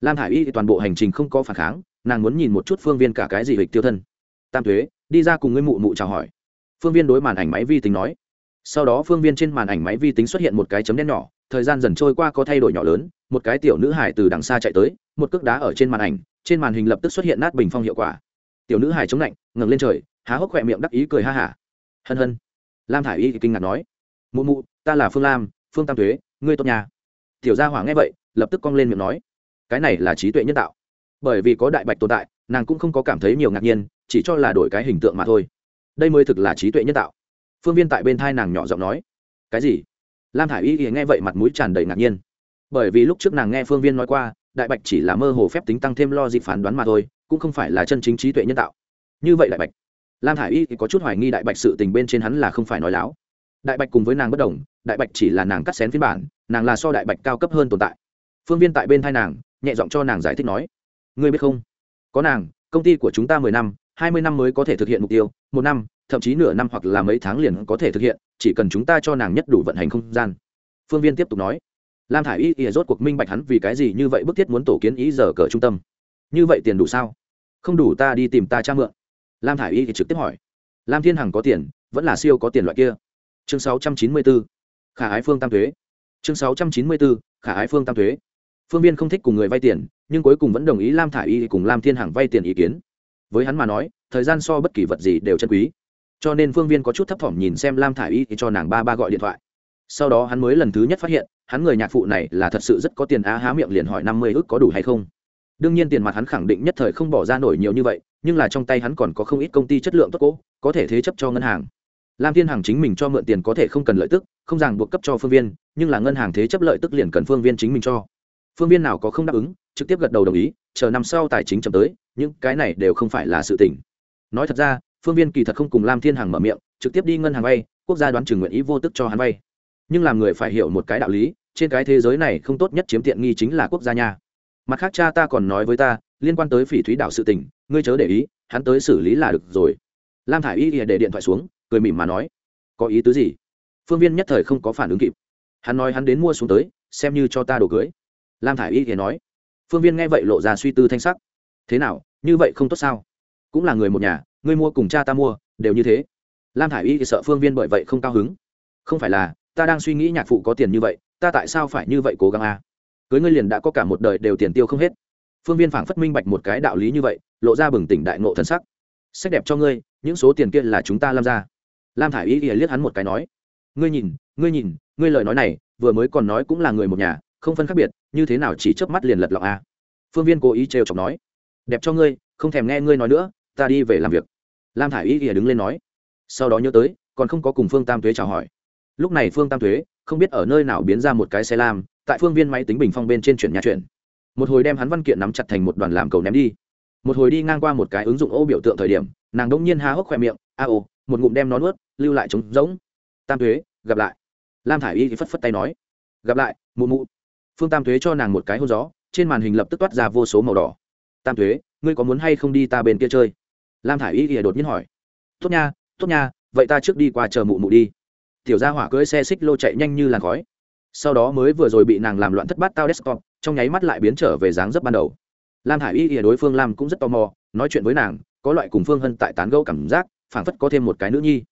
Lam Hải y thì toàn bộ hành trình không có phản kháng, nàng muốn nhìn một chút phương viên cả cái gì hịch tiêu thân. Tam thuế đi ra cùng ngươi mụ mụ chào hỏi. Phương viên đối màn ảnh máy vi tính nói. Sau đó phương viên trên màn ảnh máy vi tính xuất hiện một cái chấm đen nhỏ, thời gian dần trôi qua có thay đổi nhỏ lớn, một cái tiểu nữ hải từ đằng xa chạy tới, một cước đá ở trên màn ảnh, trên màn hình lập tức xuất hiện nát bình phong hiệu quả. Tiểu nữ hải chống lạnh, ngẩng lên trời, há hốc khỏe miệng đắc ý cười ha hả. Hân hân. Lam thả i y thì kinh ngạc nói. Mụ mụ, ta là phương lam, phương tam thuế ngươi tốt nhà tiểu gia hỏa nghe vậy, lập tức cong lên miệng nói cái này là trí tuệ nhân tạo. Bởi vì có đại bạch tồn tại, nàng cũng không có cảm thấy nhiều ngạc nhiên, chỉ cho là đổi cái hình tượng mà thôi. Đây mới thực là trí tuệ nhân tạo. Phương viên tại bên thai nàng nhỏ giọng nói, cái gì? Lam thả i y nghe vậy mặt mũi tràn đầy ngạc nhiên. Bởi vì lúc trước nàng nghe phương viên nói qua, đại bạch chỉ là mơ hồ phép tính tăng thêm lo dịp phán đoán mà thôi, cũng không phải là chân chính trí tuệ nhân tạo. Như vậy đại bạch, lam thả i y thì có chút hoài nghi đại bạch sự tình bên trên hắn là không phải nói láo. Đại bạch cùng với nàng bất đồng, đại bạch chỉ là nàng cắt xén phiên bản, nàng là so đại bạch cao cấp hơn tồn tại. Phương viên tại bên thai nàng nhẹ giọng cho nàng giải thích nói, ngươi biết không? Có nàng, công ty của chúng ta mười năm, hai mươi năm mới có thể thực hiện mục tiêu, một năm, thậm chí nửa năm hoặc là mấy tháng liền có thể thực hiện, chỉ cần chúng ta cho nàng nhất đủ vận hành không gian. Phương viên tiếp tục nói, lam thả i y ỉa rốt cuộc minh bạch hắn vì cái gì như vậy bức thiết muốn tổ kiến ý giờ cờ trung tâm. Như vậy tiền đủ sao? Không đủ ta đi tìm ta cha mượn. Lam thả i y thì trực tiếp hỏi, lam thiên hằng có tiền, vẫn là siêu có tiền loại kia? Chương sáu trăm chín mươi bốn, khả ái phương tam thuế chương sáu trăm chín mươi bốn, khả ái phương tam thuế phương viên không thích cùng người vay tiền, nhưng cuối cùng vẫn đồng ý lam thả i y cùng lam thiên hằng vay tiền ý kiến. Với hắn mà nói, thời gian so bất kỳ vật gì đều chân quý. Cho nên phương viên có chút thấp thỏm nhìn xem lam thả i y thì cho nàng ba ba gọi điện thoại. Sau đó hắn mới lần thứ nhất phát hiện, hắn người nhạc phụ này là thật sự rất có tiền á, há miệng liền hỏi năm mươi ước có đủ hay không. Đương nhiên tiền mặt hắn khẳng định nhất thời không bỏ ra nổi nhiều như vậy, nhưng là trong tay hắn còn có không ít công ty chất lượng tốt cố, có thể thế chấp cho ngân hàng. Lam thiên hằng chính mình cho mượn tiền có thể không cần lợi tức, không ràng buộc cấp cho phương viên, nhưng là ngân hàng thế chấp lợi tức liền cần phương viên chính mình cho phương viên nào có không đáp ứng, trực tiếp gật đầu đồng ý, chờ năm sau tài chính chậm tới, những cái này đều không phải là sự tỉnh nói thật ra, phương viên kỳ thật không cùng lam thiên hằng mở miệng, trực tiếp đi ngân hàng vay, quốc gia đoán chừng nguyện ý vô tức cho hắn vay. Nhưng làm người phải hiểu một cái đạo lý, trên cái thế giới này không tốt nhất chiếm tiện nghi chính là quốc gia nha. Mặt khác cha ta còn nói với ta, liên quan tới phỉ thúy đảo sự tình, ngươi chớ để ý, hắn tới xử lý là được rồi. Lam thả i y để điện thoại xuống, cười mỉm mà nói, có ý tứ gì? Phương viên nhất thời không có phản ứng kịp. Hắn nói hắn đến mua xuống tới, xem như cho ta đồ cưới lam thả i y thì nói, phương viên nghe vậy lộ ra suy tư thanh sắc. Thế nào, như vậy không tốt sao? Cũng là người một nhà, ngươi mua cùng cha ta mua, đều như thế. Lam thả i y thì sợ phương viên bởi vậy không cao hứng. Không phải là, ta đang suy nghĩ nhạc phụ có tiền như vậy, ta tại sao phải như vậy cố gắng à? cưới ngươi liền đã có cả một đời đều tiền tiêu không hết. Phương viên phảng phất minh bạch một cái đạo lý như vậy, lộ ra bừng tỉnh đại ngộ thần sắc. Sách đẹp cho ngươi, những số tiền kia là chúng ta làm ra. Lam thả i y thì liếc hắn một cái nói, ngươi nhìn ngươi nhìn, ngươi lời nói này, vừa mới còn nói cũng là người một nhà không phân khác biệt, như thế nào chỉ chớp mắt liền lật lọng a à? phương viên cố ý trêu chọc nói. Đẹp cho ngươi, không thèm nghe ngươi nói nữa, ta đi về làm việc. Lam thả i y thì đứng lên nói. Sau đó nhớ tới, còn không có cùng phương tam thuế chào hỏi. Lúc này phương tam thuế không biết ở nơi nào biến ra một cái xe lam, tại phương viên máy tính bình phong bên trên chuyển nhà chuyển. Một hồi đem hắn văn kiện nắm chặt thành một đoàn làm cầu ném đi. Một hồi đi ngang qua một cái ứng dụng ô biểu tượng thời điểm, nàng đông nhiên há hốc khoe miệng, a ô, một ngụm đem nó nuốt, lưu lại trống rỗng. Tam thuế gặp lại. Lam thả i y thì phất phất tay nói. Gặp lại, mụ mụ phương tam thuế cho nàng một cái hôn gió, trên màn hình lập tức toát ra vô số màu đỏ. Tam thuế ngươi có muốn hay không đi ta bên kia chơi? Lam thả i y ỉa đột nhiên hỏi. Tốt nha tốt nha, vậy ta trước đi qua chờ mụ mụ đi. Tiểu gia hỏa cưỡi xe xích lô chạy nhanh như làn khói. Sau đó mới vừa rồi bị nàng làm loạn thất bát tao desktop, trong nháy mắt lại biến trở về dáng dấp ban đầu. Lam hải y ỉa đối phương lam cũng rất tò mò, nói chuyện với nàng, có loại cùng phương hân tại tán gẫu cảm giác, phảng phất có thêm một cái nữ nhi.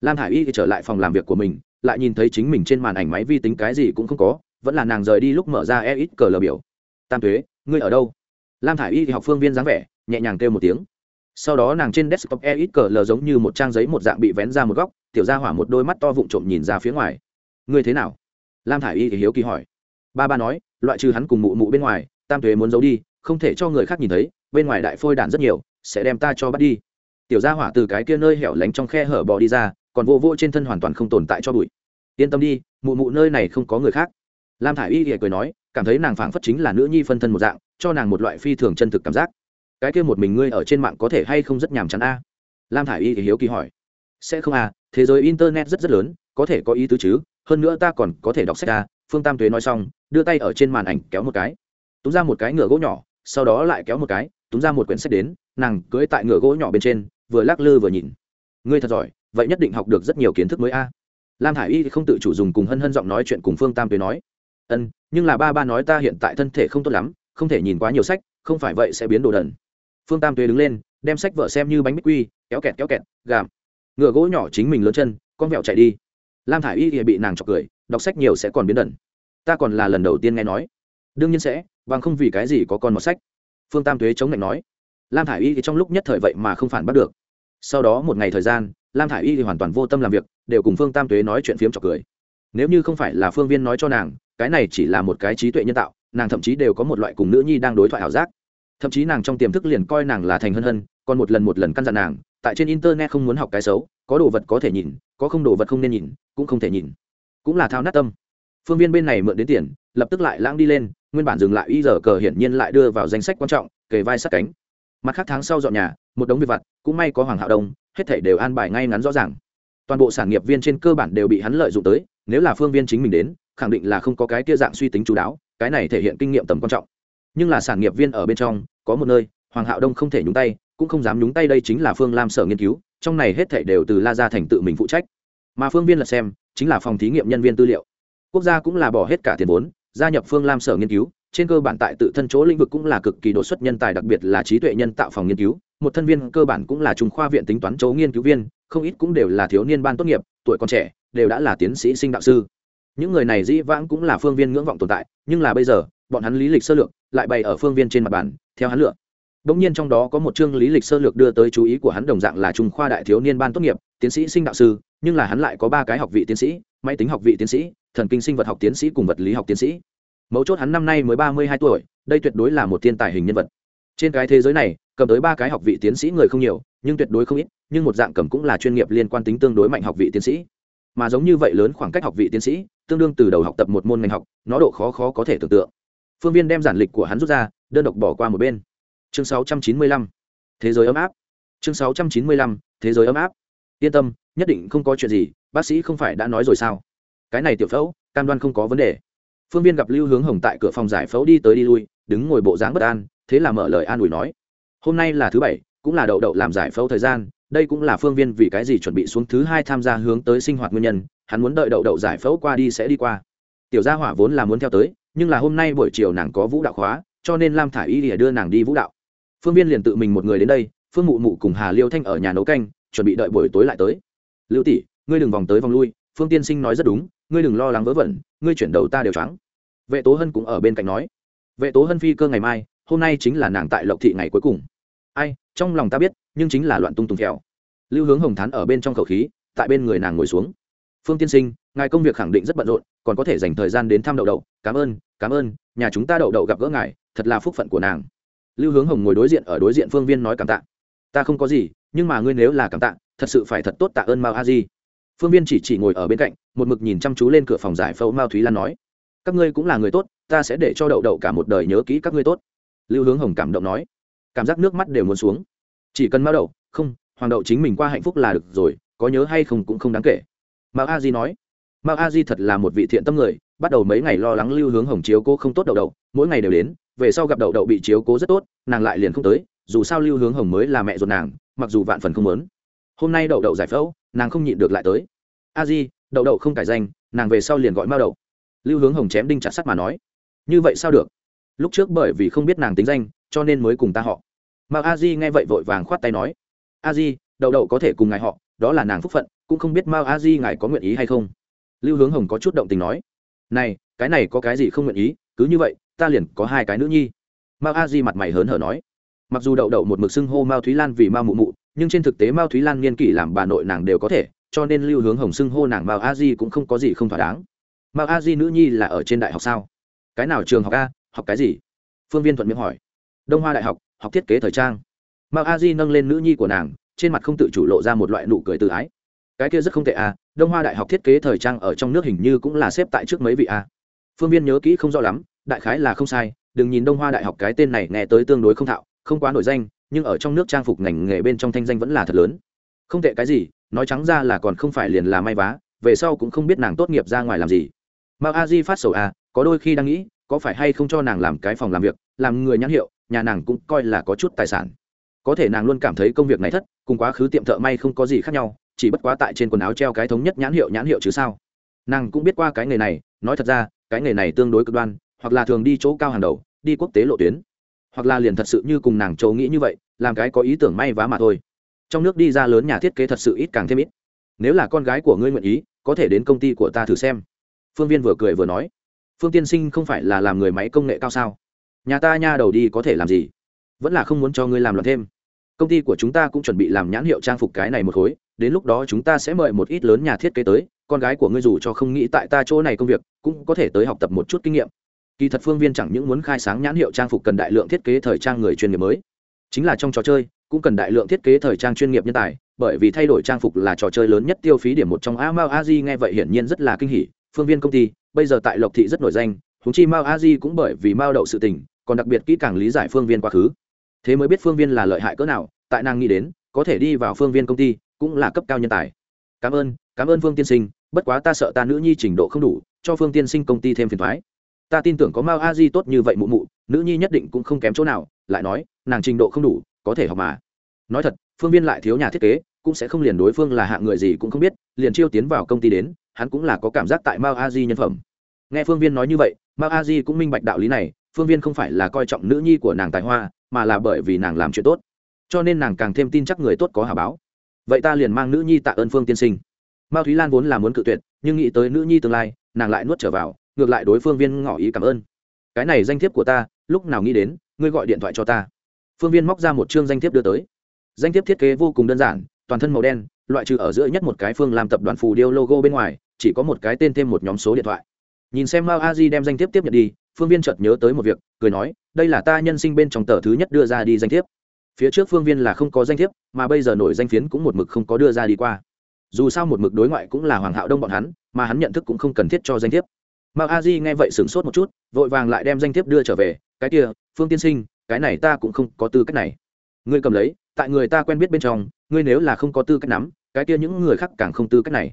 Lam hải y trở lại phòng làm việc của mình, lại nhìn thấy chính mình trên màn ảnh máy vi tính cái gì cũng không có vẫn là nàng rời đi lúc mở ra e ít cờ lờ biểu. Tam thuế ngươi ở đâu? Lam thả i y học phương viên dáng vẻ, nhẹ nhàng kêu một tiếng. Sau đó nàng trên desktop e ít cờ lờ giống như một trang giấy một dạng bị vén ra một góc, tiểu gia hỏa một đôi mắt to vụng trộm nhìn ra phía ngoài. Ngươi thế nào? Lam thả i y thì hiếu kỳ hỏi. Ba ba nói, loại trừ hắn cùng mụ mụ bên ngoài, tam thuế muốn giấu đi, không thể cho người khác nhìn thấy, bên ngoài đại phôi đàn rất nhiều, sẽ đem ta cho bắt đi. Tiểu gia hỏa từ cái kia nơi hẻo lánh trong khe hở bò đi ra, còn vô vô trên thân hoàn toàn không tồn tại cho bụi. Yên tâm đi, mụ mụ nơi này không có người khác lam thả i y thì cười nói, cảm thấy nàng phảng phất chính là nữ nhi phân thân một dạng, cho nàng một loại phi thường chân thực cảm giác. Cái kia một mình ngươi ở trên mạng có thể hay không rất nhàm chán a? Lam thả i y thì hiếu kỳ hỏi. Sẽ không à thế giới internet rất rất lớn, có thể có ý tứ chứ, hơn nữa ta còn có thể đọc sách à phương tam tuế nói xong, đưa tay ở trên màn ảnh kéo một cái. Túm ra một cái ngựa gỗ nhỏ, sau đó lại kéo một cái, túm ra một quyển sách đến, nàng cưỡi tại ngựa gỗ nhỏ bên trên, vừa lắc lư vừa nhìn. Ngươi thật giỏi, vậy nhất định học được rất nhiều kiến thức mới a. Lam hải y không tự chủ dùng cùng hân hân giọng nói chuyện cùng phương tam tuế nói ân, nhưng là ba ba nói ta hiện tại thân thể không tốt lắm, không thể nhìn quá nhiều sách, không phải vậy sẽ biến đồ đần. Phương tam tuế đứng lên, đem sách vợ xem như bánh bích quy, kéo kẹt kéo kẹt gàm ngựa gỗ nhỏ chính mình lớn chân, con vẹo chạy đi. Lam thả i y thì bị nàng chọc cười, đọc sách nhiều sẽ còn biến đần. Ta còn là lần đầu tiên nghe nói. Đương nhiên sẽ, bằng không vì cái gì có con một sách. Phương tam tuế chống lạnh nói. Lam thả i y thì trong lúc nhất thời vậy mà không phản bắt được. Sau đó một ngày thời gian, lam thả i y thì hoàn toàn vô tâm làm việc, đều cùng phương tam tuế nói chuyện phiếm chọc cười. Nếu như không phải là phương viên nói cho nàng cái này chỉ là một cái trí tuệ nhân tạo, nàng thậm chí đều có một loại cùng nữ nhi đang đối thoại ảo giác. Thậm chí nàng trong tiềm thức liền coi nàng là thành hân hân, còn một lần một lần căn dặn nàng, tại trên internet không muốn học cái xấu, có đồ vật có thể nhìn, có không đồ vật không nên nhìn, cũng không thể nhìn. Cũng là thao nát tâm. Phương viên bên này mượn đến tiền, lập tức lại lãng đi lên, nguyên bản dừng lại y giờ cờ hiển nhiên lại đưa vào danh sách quan trọng, kề vai sát cánh. Mặt khác tháng sau dọn nhà, một đống việc vặt, cũng may có hoàng hạo đông, hết thảy đều an bài ngay ngắn rõ ràng. Toàn bộ sản nghiệp viên trên cơ bản đều bị hắn lợi dụng tới, nếu là phương viên chính mình đến khẳng định là không có cái kia dạng suy tính chú đáo, cái này thể hiện kinh nghiệm tầm quan trọng. Nhưng là sản nghiệp viên ở bên trong, có một nơi, hoàng hạo đông không thể nhúng tay, cũng không dám nhúng tay đây chính là phương lam sở nghiên cứu, trong này hết thảy đều từ la gia thành tự mình phụ trách. Mà phương viên là xem, chính là phòng thí nghiệm nhân viên tư liệu. Quốc gia cũng là bỏ hết cả tiền vốn, gia nhập phương lam sở nghiên cứu, trên cơ bản tại tự thân chỗ lĩnh vực cũng là cực kỳ đột xuất nhân tài, đặc biệt là trí tuệ nhân tạo phòng nghiên cứu. Một thân viên cơ bản cũng là trung khoa viện tính toán chỗ nghiên cứu viên, không ít cũng đều là thiếu niên ban tốt nghiệp, tuổi còn trẻ, đều đã là tiến sĩ sinh đạo sư những người này dĩ vãng cũng là phương viên ngưỡng vọng tồn tại nhưng là bây giờ bọn hắn lý lịch sơ lược lại bày ở phương viên trên mặt bàn. theo hắn lựa Đống nhiên trong đó có một chương lý lịch sơ lược đưa tới chú ý của hắn đồng dạng là trung khoa đại thiếu niên ban tốt nghiệp, tiến sĩ sinh đạo sư, nhưng là hắn lại có ba cái học vị tiến sĩ, máy tính học vị tiến sĩ, thần kinh sinh vật học tiến sĩ cùng vật lý học tiến sĩ. Mấu chốt hắn năm nay mới ba mươi hai tuổi, đây tuyệt đối là một thiên tài hình nhân vật. Trên cái thế giới này, cầm tới ba cái học vị tiến sĩ người không nhiều, nhưng tuyệt đối không ít, nhưng một dạng cầm cũng là chuyên nghiệp liên quan tính tương đối mạnh học vị tiến sĩ. Mà giống như vậy lớn khoảng cách học vị tiến sĩ, tương đương từ đầu học tập một môn ngành học, nó độ khó khó có thể tưởng tượng. Phương Viên đem giản lịch của hắn rút ra, đơn độc bỏ qua một bên chương 695. thế giới ấm áp chương 695. thế giới ấm áp yên tâm nhất định không có chuyện gì bác sĩ không phải đã nói rồi sao cái này tiểu phẫu cam đoan không có vấn đề phương viên gặp lưu hướng hồng tại cửa phòng giải phẫu đi tới đi lui đứng ngồi bộ dáng bất an thế là mở lời an ủi nói hôm nay là thứ bảy cũng là đậu đậu làm giải phẫu thời gian đây cũng là phương viên vì cái gì chuẩn bị xuống thứ hai tham gia hướng tới sinh hoạt nguyên nhân, hắn muốn đợi đậu đậu giải phẫu qua đi sẽ đi qua. Tiểu gia hỏa vốn là muốn theo tới, nhưng là hôm nay buổi chiều nàng có vũ đạo khóa, cho nên lam thả i y để đưa nàng đi vũ đạo. Phương viên liền tự mình một người đến đây, phương mụ mụ cùng hà liêu thanh ở nhà nấu canh, chuẩn bị đợi buổi tối lại tới. Lưu tỷ, ngươi đừng vòng tới vòng lui, phương tiên sinh nói rất đúng, ngươi đừng lo lắng vớ vẩn, ngươi chuyển đầu ta đều trắng vệ tố hân cũng ở bên cạnh nói. Vệ tố hân phi cơ ngày mai, hôm nay chính là nàng tại lộc thị ngày cuối cùng ai, trong lòng ta biết, nhưng chính là loạn tung tùng kẹo lưu hướng hồng thán ở bên trong khẩu khí, tại bên người nàng ngồi xuống. Phương tiên sinh, ngài công việc khẳng định rất bận rộn, còn có thể dành thời gian đến thăm đậu đậu. Cảm ơn cảm ơn, nhà chúng ta đậu đậu gặp gỡ ngài, thật là phúc phận của nàng. Lưu hướng hồng ngồi đối diện ở đối diện phương viên nói cảm tạ. Ta không có gì, nhưng mà ngươi nếu là cảm tạ, thật sự phải thật tốt tạ ơn mao a di. Phương viên chỉ chỉ ngồi ở bên cạnh, một mực nhìn chăm chú lên cửa phòng giải phẫu mao thúy lan nói. Các ngươi cũng là người tốt, ta sẽ để cho đậu đậu cả một đời nhớ kỹ các ngươi tốt. Lưu hướng hồng cảm động nói cảm giác nước mắt đều muốn xuống. Chỉ cần mao đậu không, hoàng đậu chính mình qua hạnh phúc là được rồi, có nhớ hay không cũng không đáng kể. Mao a di nói. Mao a di thật là một vị thiện tâm người, bắt đầu mấy ngày lo lắng lưu hướng hồng chiếu cô không tốt đậu đậu, mỗi ngày đều đến, về sau gặp đậu đậu bị chiếu cố rất tốt, nàng lại liền không tới, dù sao lưu hướng hồng mới là mẹ ruột nàng, mặc dù vạn phần không lớn hôm nay đậu đậu giải phẫu, nàng không nhịn được lại tới. A di, đậu đậu không cải danh, nàng về sau liền gọi mao đậu lưu hướng hồng chém đinh chặt sắt mà nói. Như vậy sao được? Lúc trước bởi vì không biết nàng tính danh cho nên mới cùng ta họ. Mao a di nghe vậy vội vàng khoát tay nói, a di, đậu đậu có thể cùng ngài họ, đó là nàng phúc phận, cũng không biết mao a di ngài có nguyện ý hay không. Lưu hướng hồng có chút động tình nói, này, cái này có cái gì không nguyện ý, cứ như vậy, ta liền có hai cái nữ nhi. Mao a di mặt mày hớn hở nói, mặc dù đậu đậu một mực xưng hô mao thúy lan vì mao mụ mụ, nhưng trên thực tế mao thúy lan niên kỷ làm bà nội nàng đều có thể, cho nên lưu hướng hồng xưng hô nàng mao a di cũng không có gì không thỏa đáng. Mao a di nữ nhi là ở trên đại học sao? Cái nào trường học a? Học cái gì? Phương viên thuận miệng hỏi đông hoa đại học học thiết kế thời trang mao a di nâng lên nữ nhi của nàng, trên mặt không tự chủ lộ ra một loại nụ cười tự ái cái kia rất không tệ à? đông hoa đại học thiết kế thời trang ở trong nước hình như cũng là xếp tại trước mấy vị à? phương viên nhớ kỹ không rõ lắm, đại khái là không sai, đừng nhìn đông hoa đại học cái tên này nghe tới tương đối không thạo, không quá nổi danh, nhưng ở trong nước trang phục ngành nghề bên trong thanh danh vẫn là thật lớn không tệ cái gì, nói trắng ra là còn không phải liền là may vá, về sau cũng không biết nàng tốt nghiệp ra ngoài làm gì mao a di phát sầu à có đôi khi đang nghĩ, có phải hay không cho nàng làm cái phòng làm việc, làm người nhãn hiệu nhà nàng cũng coi là có chút tài sản. Có thể nàng luôn cảm thấy công việc này thất, cùng quá khứ tiệm thợ may không có gì khác nhau, chỉ bất quá tại trên quần áo treo cái thống nhất nhãn hiệu nhãn hiệu chứ sao. Nàng cũng biết qua cái nghề này, nói thật ra, cái nghề này tương đối cực đoan, hoặc là thường đi chỗ cao hàng đầu, đi quốc tế lộ tuyến. Hoặc là liền thật sự như cùng nàng châu nghĩ như vậy, làm cái có ý tưởng may vá mà thôi. Trong nước đi ra lớn nhà thiết kế thật sự ít càng thêm ít. Nếu là con gái của ngươi nguyện ý, có thể đến công ty của ta thử xem. Phương viên vừa cười vừa nói. Phương tiên sinh không phải là làm người máy công nghệ cao sao? Nhà ta nha đầu đi có thể làm gì? Vẫn là không muốn cho ngươi làm loạn thêm. Công ty của chúng ta cũng chuẩn bị làm nhãn hiệu trang phục cái này một khối, đến lúc đó chúng ta sẽ mời một ít lớn nhà thiết kế tới, con gái của ngươi dù cho không nghĩ tại ta chỗ này công việc, cũng có thể tới học tập một chút kinh nghiệm. Kỳ thật phương viên chẳng những muốn khai sáng nhãn hiệu trang phục cần đại lượng thiết kế thời trang người chuyên nghiệp mới, chính là trong trò chơi, cũng cần đại lượng thiết kế thời trang chuyên nghiệp nhân tài, bởi vì thay đổi trang phục là trò chơi lớn nhất tiêu phí điểm một trong a mao a di nghe vậy hiển nhiên rất là kinh hỉ. Phương viên công ty, bây giờ tại lộc thị rất nổi danh húng chi mao a di cũng bởi vì mao đậu sự tình còn đặc biệt kỹ càng lý giải phương viên quá khứ. Thế mới biết phương viên là lợi hại cỡ nào, tại nàng nghĩ đến, có thể đi vào phương viên công ty, cũng là cấp cao nhân tài. Cảm ơn cảm ơn phương tiên sinh, bất quá ta sợ ta nữ nhi trình độ không đủ, cho phương tiên sinh công ty thêm phiền thoái. Ta tin tưởng có mao a di tốt như vậy mụ mụ, nữ nhi nhất định cũng không kém chỗ nào, lại nói, nàng trình độ không đủ, có thể học mà. Nói thật, phương viên lại thiếu nhà thiết kế, cũng sẽ không liền đối phương là hạng người gì cũng không biết, liền chiêu tiến vào công ty đến, hắn cũng là có cảm giác tại mao a di nhân phẩm. Nghe phương viên nói như vậy, mao a di cũng minh bạch đạo lý này phương viên không phải là coi trọng nữ nhi của nàng tài hoa, mà là bởi vì nàng làm chuyện tốt. Cho nên nàng càng thêm tin chắc người tốt có hà báo. Vậy ta liền mang nữ nhi tạ ơn phương tiên sinh. Mao thúy lan vốn là muốn cự tuyệt, nhưng nghĩ tới nữ nhi tương lai, nàng lại nuốt trở vào, ngược lại đối phương viên ngỏ ý cảm ơn. Cái này danh thiếp của ta, lúc nào nghĩ đến, ngươi gọi điện thoại cho ta. Phương viên móc ra một chương danh thiếp đưa tới. Danh thiếp thiết kế vô cùng đơn giản, toàn thân màu đen, loại trừ ở giữa nhất một cái phương làm tập đoàn phù điêu logo bên ngoài, chỉ có một cái tên thêm một nhóm số điện thoại. Nhìn xem mao a di đem danh thiếp tiếp nhận đi phương viên chợt nhớ tới một việc, cười nói, đây là ta nhân sinh bên trong tờ thứ nhất đưa ra đi danh thiếp. Phía trước phương viên là không có danh thiếp, mà bây giờ nổi danh phiến cũng một mực không có đưa ra đi qua. Dù sao một mực đối ngoại cũng là hoàng hạo đông bọn hắn, mà hắn nhận thức cũng không cần thiết cho danh thiếp. Mạc a di nghe vậy sửng sốt một chút, vội vàng lại đem danh thiếp đưa trở về, cái kia, phương tiên sinh, cái này ta cũng không có tư cách này. Ngươi cầm lấy, tại người ta quen biết bên trong, ngươi nếu là không có tư cách nắm, cái kia những người khác càng không tư cách này.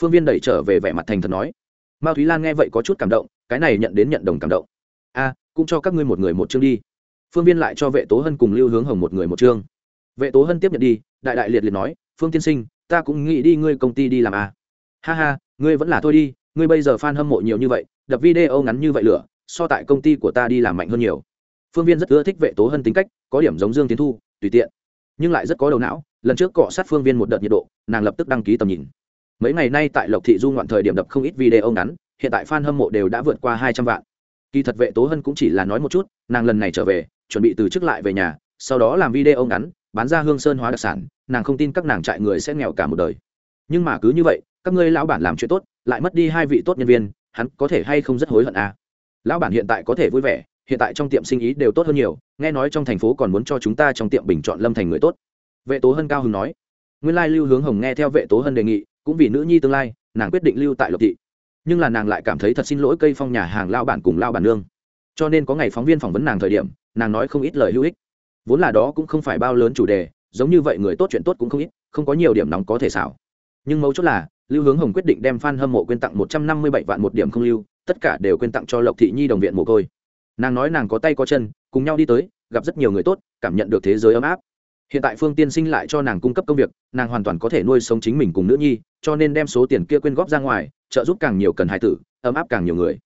Phương viên đẩy trở về vẻ mặt thành thật nói mao thúy lan nghe vậy có chút cảm động, cái này nhận đến nhận đồng cảm động. A, cũng cho các ngươi một người một chương đi. Phương viên lại cho vệ tố hân cùng lưu hướng hồng một người một chương. Vệ tố hân tiếp nhận đi, đại đại liệt liệt nói, phương tiên sinh, ta cũng nghĩ đi ngươi công ty đi làm a ha ha, ngươi vẫn là thôi đi, ngươi bây giờ f a n hâm mộ nhiều như vậy, đập video ngắn như vậy lửa, so tại công ty của ta đi làm mạnh hơn nhiều. Phương viên rất ưa thích vệ tố hân tính cách, có điểm giống dương tiến thu, tùy tiện, nhưng lại rất có đầu não. Lần trước cọ sát phương viên một đợt nhiệt độ, nàng lập tức đăng ký tầm nhìn mấy ngày nay tại lộc thị du ngoạn thời điểm đập không ít video ngắn, hiện tại f a n hâm mộ đều đã vượt qua hai trăm vạn. Kỳ thật vệ tố hân cũng chỉ là nói một chút, nàng lần này trở về, chuẩn bị từ chức lại về nhà, sau đó làm video ngắn, bán ra hương sơn hóa đặc sản, nàng không tin các nàng trại người sẽ nghèo cả một đời. Nhưng mà cứ như vậy, các ngươi lão bản làm chuyện tốt, lại mất đi hai vị tốt nhân viên, hắn có thể hay không rất hối hận à? Lão bản hiện tại có thể vui vẻ, hiện tại trong tiệm sinh ý đều tốt hơn nhiều, nghe nói trong thành phố còn muốn cho chúng ta trong tiệm bình chọn lâm thành người tốt. Vệ tố hân cao hưng nói. Nguyên lai lưu hướng hồng nghe theo vệ tố hân đề nghị cũng vì nữ nhi tương lai, nàng quyết định lưu tại lộc thị. Nhưng là nàng lại cảm thấy thật xin lỗi cây phong nhà hàng lao bản cùng lao bản nương. Cho nên có ngày phóng viên phỏng vấn nàng thời điểm, nàng nói không ít lời hữu ích. Vốn là đó cũng không phải bao lớn chủ đề, giống như vậy người tốt chuyện tốt cũng không ít, không có nhiều điểm nóng có thể xảo. Nhưng mấu chốt là, lưu hướng hồng quyết định đem f a n hâm mộ quyên tặng một trăm năm mươi bảy vạn một điểm không lưu, tất cả đều quyên tặng cho lộc thị nhi đồng viện mồ côi. Nàng nói nàng có tay có chân, cùng nhau đi tới, gặp rất nhiều người tốt, cảm nhận được thế giới ấm áp hiện tại phương tiên sinh lại cho nàng cung cấp công việc, nàng hoàn toàn có thể nuôi sống chính mình cùng nữ nhi, cho nên đem số tiền kia quyên góp ra ngoài, trợ giúp càng nhiều cần hài tử, ấm áp càng nhiều người.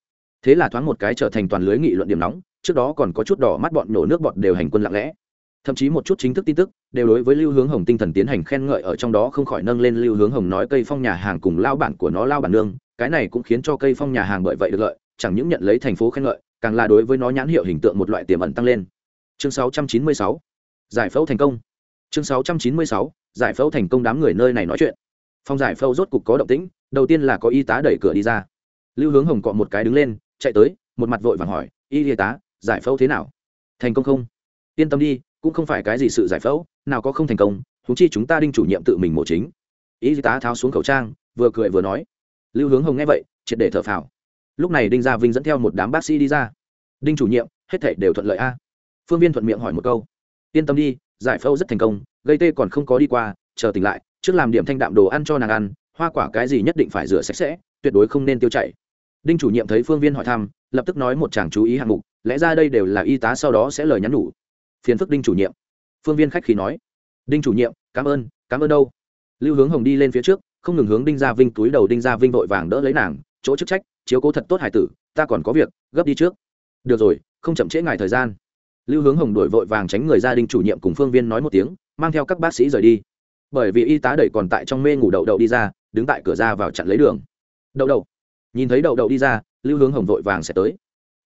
Thế là thoáng một cái trở thành toàn lưới nghị luận điểm nóng, trước đó còn có chút đỏ mắt bọn nổ nước bọn đều hành quân lặng lẽ. Thậm chí một chút chính thức tin tức, đều đối với lưu hướng hồng tinh thần tiến hành khen ngợi ở trong đó không khỏi nâng lên lưu hướng hồng nói cây phong nhà hàng cùng lao bản của nó lao bản nương, cái này cũng khiến cho cây phong nhà hàng bởi vậy được lợi, chẳng những nhận lấy thành phố khen ngợi, càng là đối với nó nhãn hiệu hình tượng một loại tiềm ẩn tăng lên. Chương 696 giải phẫu thành công chương 696 giải phẫu thành công đám người nơi này nói chuyện. Phòng giải phẫu rốt cục có động tĩnh, đầu tiên là có y tá đẩy cửa đi ra. Lưu hướng hồng cọ một cái đứng lên, chạy tới, một mặt vội vàng hỏi, y y tá, giải phẫu thế nào? Thành công không? Yên tâm đi, cũng không phải cái gì sự giải phẫu, nào có không thành công thú chi chúng ta đinh chủ nhiệm tự mình mổ chính. Y tá tháo xuống khẩu trang, vừa cười vừa nói. Lưu hướng hồng nghe vậy, triệt để thở phào. Lúc này đinh gia vinh dẫn theo một đám bác sĩ đi ra. Đinh chủ nhiệm, hết thể đều thuận lợi a. Phương viên thuận miệng hỏi một câu. Yên tâm đi giải phẫu rất thành công, gây tê còn không có đi qua, chờ tỉnh lại, trước làm điểm thanh đạm đồ ăn cho nàng ăn, hoa quả cái gì nhất định phải rửa sạch sẽ, tuyệt đối không nên tiêu chảy. Đinh chủ nhiệm thấy phương viên hỏi thăm, lập tức nói một chàng chú ý hạng mục, lẽ ra đây đều là y tá sau đó sẽ lời nhắn nhủ. Phiền phức đinh chủ nhiệm. Phương viên khách khí nói. Đinh chủ nhiệm, cảm ơn cảm ơn đâu. Lưu hướng hồng đi lên phía trước, không ngừng hướng đinh gia vinh túi đầu, đinh gia vinh vội vàng đỡ lấy nàng, chỗ chức trách, chiếu cố thật tốt hải tử, ta còn có việc, gấp đi trước. Được rồi, không chậm trễ ngài thời gian lưu hướng hồng đổi vội vàng tránh người gia đình chủ nhiệm cùng phương viên nói một tiếng, mang theo các bác sĩ rời đi. Bởi vì y tá đẩy còn tại trong mê ngủ đậu đậu đi ra, đứng tại cửa ra vào chặn lấy đường. Đậu đậu. Nhìn thấy đậu đậu đi ra, lưu hướng hồng vội vàng sẽ tới.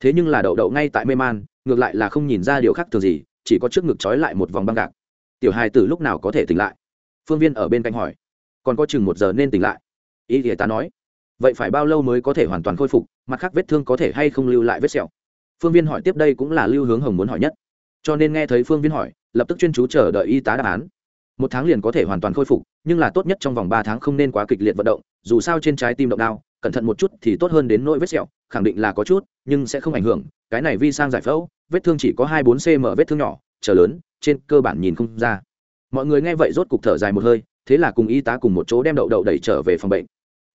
Thế nhưng là đậu đậu ngay tại mê man, ngược lại là không nhìn ra điều khác thường gì, chỉ có trước ngực trói lại một vòng băng gạc. Tiểu hài từ lúc nào có thể tỉnh lại? Phương viên ở bên cạnh hỏi. Còn có chừng một giờ nên tỉnh lại. Y tá nói. Vậy phải bao lâu mới có thể hoàn toàn khôi phục, mặt khác vết thương có thể hay không lưu lại vết sẹo? Phương viên hỏi tiếp đây cũng là lưu hướng hồng muốn hỏi nhất. Cho nên nghe thấy phương viên hỏi, lập tức chuyên chú chờ đợi y tá đáp án. Một tháng liền có thể hoàn toàn khôi phục, nhưng là tốt nhất trong vòng ba tháng không nên quá kịch liệt vận động, dù sao trên trái tim động đau, cẩn thận một chút thì tốt hơn đến nỗi vết sẹo, khẳng định là có chút, nhưng sẽ không ảnh hưởng, cái này vi sang giải phẫu, vết thương chỉ có hai bốn cm vết thương nhỏ, chờ lớn, trên cơ bản nhìn không ra. Mọi người nghe vậy rốt cục thở dài một hơi, thế là cùng y tá cùng một chỗ đem đậu đậu đẩy trở về phòng bệnh.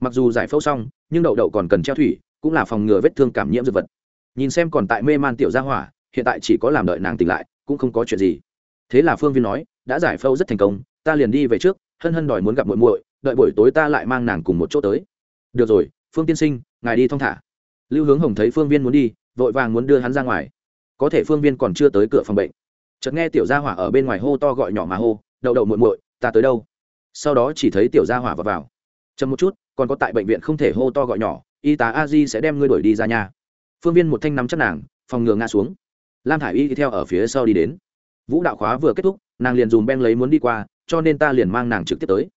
Mặc dù giải phẫu xong, nhưng đậu đậu còn cần treo thủy, cũng là phòng ngừa vết thương cảm nhiễm dược vật nhìn xem còn tại mê man tiểu gia hỏa, hiện tại chỉ có làm đợi nàng tỉnh lại, cũng không có chuyện gì. Thế là phương viên nói, đã giải phẫu rất thành công, ta liền đi về trước, hân hân đòi muốn gặp muội muội, đợi buổi tối ta lại mang nàng cùng một chỗ tới. Được rồi, phương tiên sinh, ngài đi thong thả. Lưu hướng hồng thấy phương viên muốn đi, vội vàng muốn đưa hắn ra ngoài. Có thể phương viên còn chưa tới cửa phòng bệnh. Chợt nghe tiểu gia hỏa ở bên ngoài hô to gọi nhỏ mà hô, đậu đậu muội muội, ta tới đâu? Sau đó chỉ thấy tiểu gia hỏa vào vào. Chậm một chút, còn có tại bệnh viện không thể hô to gọi nhỏ, y tá a di sẽ đem ngươi đuổi đi ra nhà phương viên một thanh nắm chắc nàng, phòng ngừa ngã xuống. Lam thả i y theo ở phía sau đi đến. Vũ đạo khóa vừa kết thúc, nàng liền dùng beng lấy muốn đi qua, cho nên ta liền mang nàng trực tiếp tới.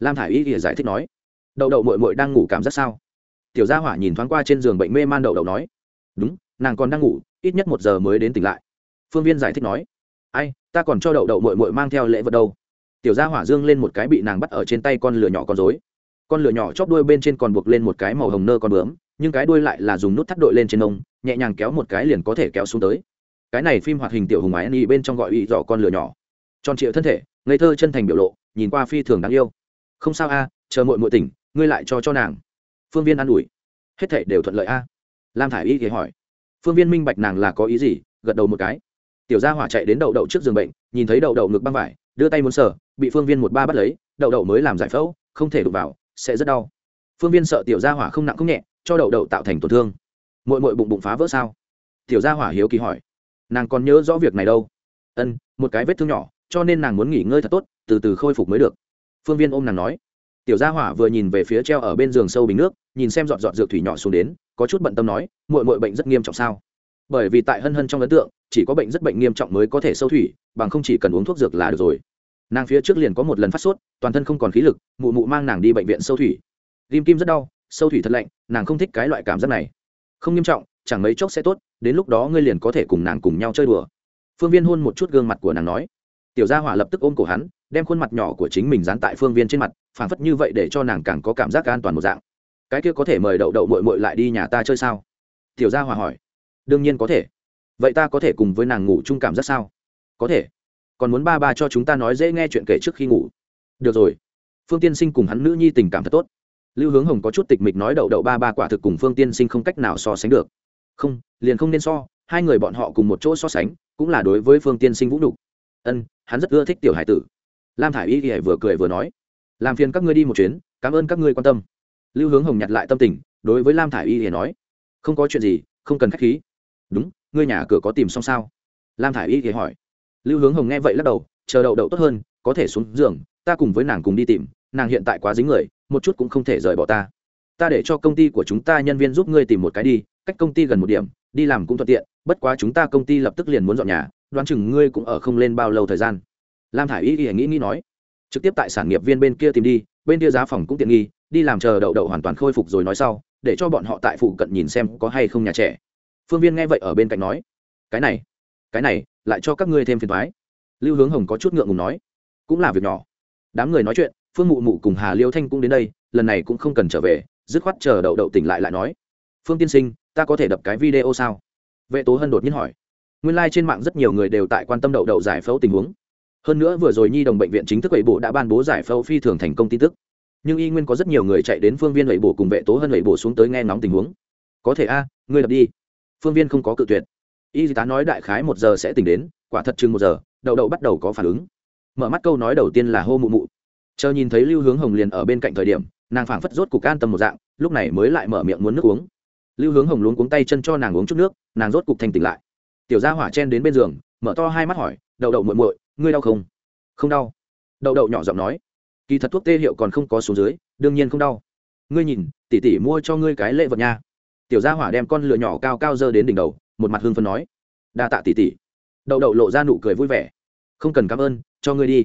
Lam thả i y giải thích nói, đậu đậu mội mội đang ngủ cảm giác sao? Tiểu gia hỏa nhìn thoáng qua trên giường bệnh mê man đậu đậu nói, đúng, nàng còn đang ngủ, ít nhất một giờ mới đến tỉnh lại. Phương viên giải thích nói, ai, ta còn cho đậu đậu mội mội mang theo lễ vật đâu. Tiểu gia hỏa dương lên một cái bị nàng bắt ở trên tay con lửa nhỏ con dối con lửa nhỏ chóp đuôi bên trên còn buộc lên một cái màu hồng nơ con bướm nhưng cái đuôi lại là dùng nút thắt đội lên trên ông, nhẹ nhàng kéo một cái liền có thể kéo xuống tới. Cái này phim hoạt hình tiểu hùng ái ni bên trong gọi ý dọ con lửa nhỏ. Tròn trịa thân thể, ngây thơ chân thành biểu lộ, nhìn qua phi thường đáng yêu. Không sao a, chờ mội mội tỉnh, ngươi lại cho cho nàng. Phương viên an ủi. Hết thể đều thuận lợi a. Lam thả i y thì hỏi. Phương viên minh bạch nàng là có ý gì, gật đầu một cái. Tiểu gia hỏa chạy đến đậu đậu trước giường bệnh, nhìn thấy đậu đậu ngực băng vải, đưa tay muốn sờ, bị phương viên một ba bắt lấy, đậu đậu mới làm giải phẫu, không thể đụng vào, sẽ rất đau. Phương viên sợ tiểu gia hỏa không nặng không nhẹ cho đậu đậu tạo thành tổn thương. Mội mội bụng bụng phá vỡ sao? Tiểu gia hỏa hiếu kỳ hỏi. Nàng còn nhớ rõ việc này đâu. Ân, một cái vết thương nhỏ, cho nên nàng muốn nghỉ ngơi thật tốt, từ từ khôi phục mới được. Phương viên ôm nàng nói. Tiểu gia hỏa vừa nhìn về phía treo ở bên giường sâu bình nước, nhìn xem dọn dọn dược thủy nhỏ xuống đến, có chút bận tâm nói mội mội bệnh rất nghiêm trọng sao? Bởi vì tại hân hân trong ấn tượng, chỉ có bệnh rất bệnh nghiêm trọng mới có thể sâu thủy, bằng không chỉ cần uống thuốc dược là được rồi. Nàng phía trước liền có một lần phát sốt, toàn thân không còn khí lực, mụ mụ mang nàng đi bệnh viện sâu thủy. Ghim kim rất đau sâu thủy thật lạnh, nàng không thích cái loại cảm giác này. Không nghiêm trọng, chẳng mấy chốc sẽ tốt, đến lúc đó ngươi liền có thể cùng nàng cùng nhau chơi đùa. Phương viên hôn một chút gương mặt của nàng nói. Tiểu gia hỏa lập tức ôm cổ hắn, đem khuôn mặt nhỏ của chính mình dán tại phương viên trên mặt, phảng phất như vậy để cho nàng càng có cảm giác an toàn một dạng. Cái kia có thể mời đậu đậu mội mội lại đi nhà ta chơi sao? Tiểu gia hỏa hỏi. Đương nhiên có thể. Vậy ta có thể cùng với nàng ngủ chung cảm giác sao? Có thể. Còn muốn ba ba cho chúng ta nói dễ nghe chuyện kể trước khi ngủ. Được rồi. Phương tiên sinh cùng hắn nữ nhi tình cảm thật tốt lưu hướng hồng có chút tịch mịch nói đậu đậu ba ba quả thực cùng phương tiên sinh không cách nào so sánh được. Không, liền không nên so, hai người bọn họ cùng một chỗ so sánh, cũng là đối với phương tiên sinh vũ đục ân, hắn rất ưa thích tiểu hải tử. Lam thả i y y vừa cười vừa nói, làm phiền các ngươi đi một chuyến, cảm ơn các ngươi quan tâm. Lưu hướng hồng nhặt lại tâm tình, đối với lam thả i y thì nói, không có chuyện gì, không cần k h á c h khí. Đúng, ngươi nhà cửa có tìm xong sao? Lam thả i y thì hỏi. Lưu hướng hồng nghe vậy lắc đầu, chờ đậu đậu tốt hơn, có thể xuống giường, ta cùng với nàng cùng đi tìm nàng hiện tại quá dính người, một chút cũng không thể rời bỏ ta. Ta để cho công ty của chúng ta nhân viên giúp ngươi tìm một cái đi, cách công ty gần một điểm, đi làm cũng thuận tiện, bất quá chúng ta công ty lập tức liền muốn dọn nhà, đoán chừng ngươi cũng ở không lên bao lâu thời gian. Lam thả i y y nghĩ nghĩ nói. Trực tiếp tại sản nghiệp viên bên kia tìm đi, bên kia giá phòng cũng tiện nghi, đi làm chờ đậu đậu hoàn toàn khôi phục rồi nói sau, để cho bọn họ tại phụ cận nhìn xem có hay không nhà trẻ. Phương viên nghe vậy ở bên cạnh nói. Cái này cái này, lại cho các ngươi thêm phiền thoái lưu hướng hồng có chút ngượng ngùng nói. Cũng là việc nhỏ. Đám người nói chuyện phương mụ mụ cùng hà liêu thanh cũng đến đây, lần này cũng không cần trở về, dứt khoát chờ đậu đậu tỉnh lại lại nói. Phương tiên sinh, ta có thể đập cái video sao? Vệ tố hân đột nhiên hỏi. Nguyên lai、like、trên mạng rất nhiều người đều tại quan tâm đậu đậu giải phẫu tình huống. Hơn nữa vừa rồi nhi đồng bệnh viện chính thức ủy bộ đã ban bố giải phẫu phi thường thành công tin tức. Nhưng y nguyên có rất nhiều người chạy đến phương viên ủy bộ cùng vệ tố hân ủy bộ xuống tới nghe nóng tình huống. Có thể a, ngươi đập đi. Phương viên không có cự tuyệt. Y tá nói đại khái một giờ sẽ tỉnh đến, quả thật chừng một giờ, đậu đậu bắt đầu có phản ứng. Mở mắt câu nói đầu tiên là hô mụ mụ chờ nhìn thấy lưu hướng hồng liền ở bên cạnh thời điểm, nàng phảng phất rốt cục an tâm một dạng, lúc này mới lại mở miệng muốn nước uống. Lưu hướng hồng luống cuống tay chân cho nàng uống chút nước, nàng rốt cục thanh tỉnh lại. Tiểu gia hỏa chen đến bên giường, mở to hai mắt hỏi, đậu đậu muội muội, ngươi đau không? Không đau. Đậu đậu nhỏ giọng nói, kỳ thật thuốc tê hiệu còn không có xuống dưới, đương nhiên không đau. Ngươi nhìn, tỉ tỉ mua cho ngươi cái lễ vật nha. Tiểu gia hỏa đem con lửa nhỏ cao cao dơ đến đỉnh đầu, một mặt hương phân nói, đa tạ tỉ tỉ. Đậu đậu lộ ra nụ cười vui vẻ, không cần cảm ơn, cho ngươi đi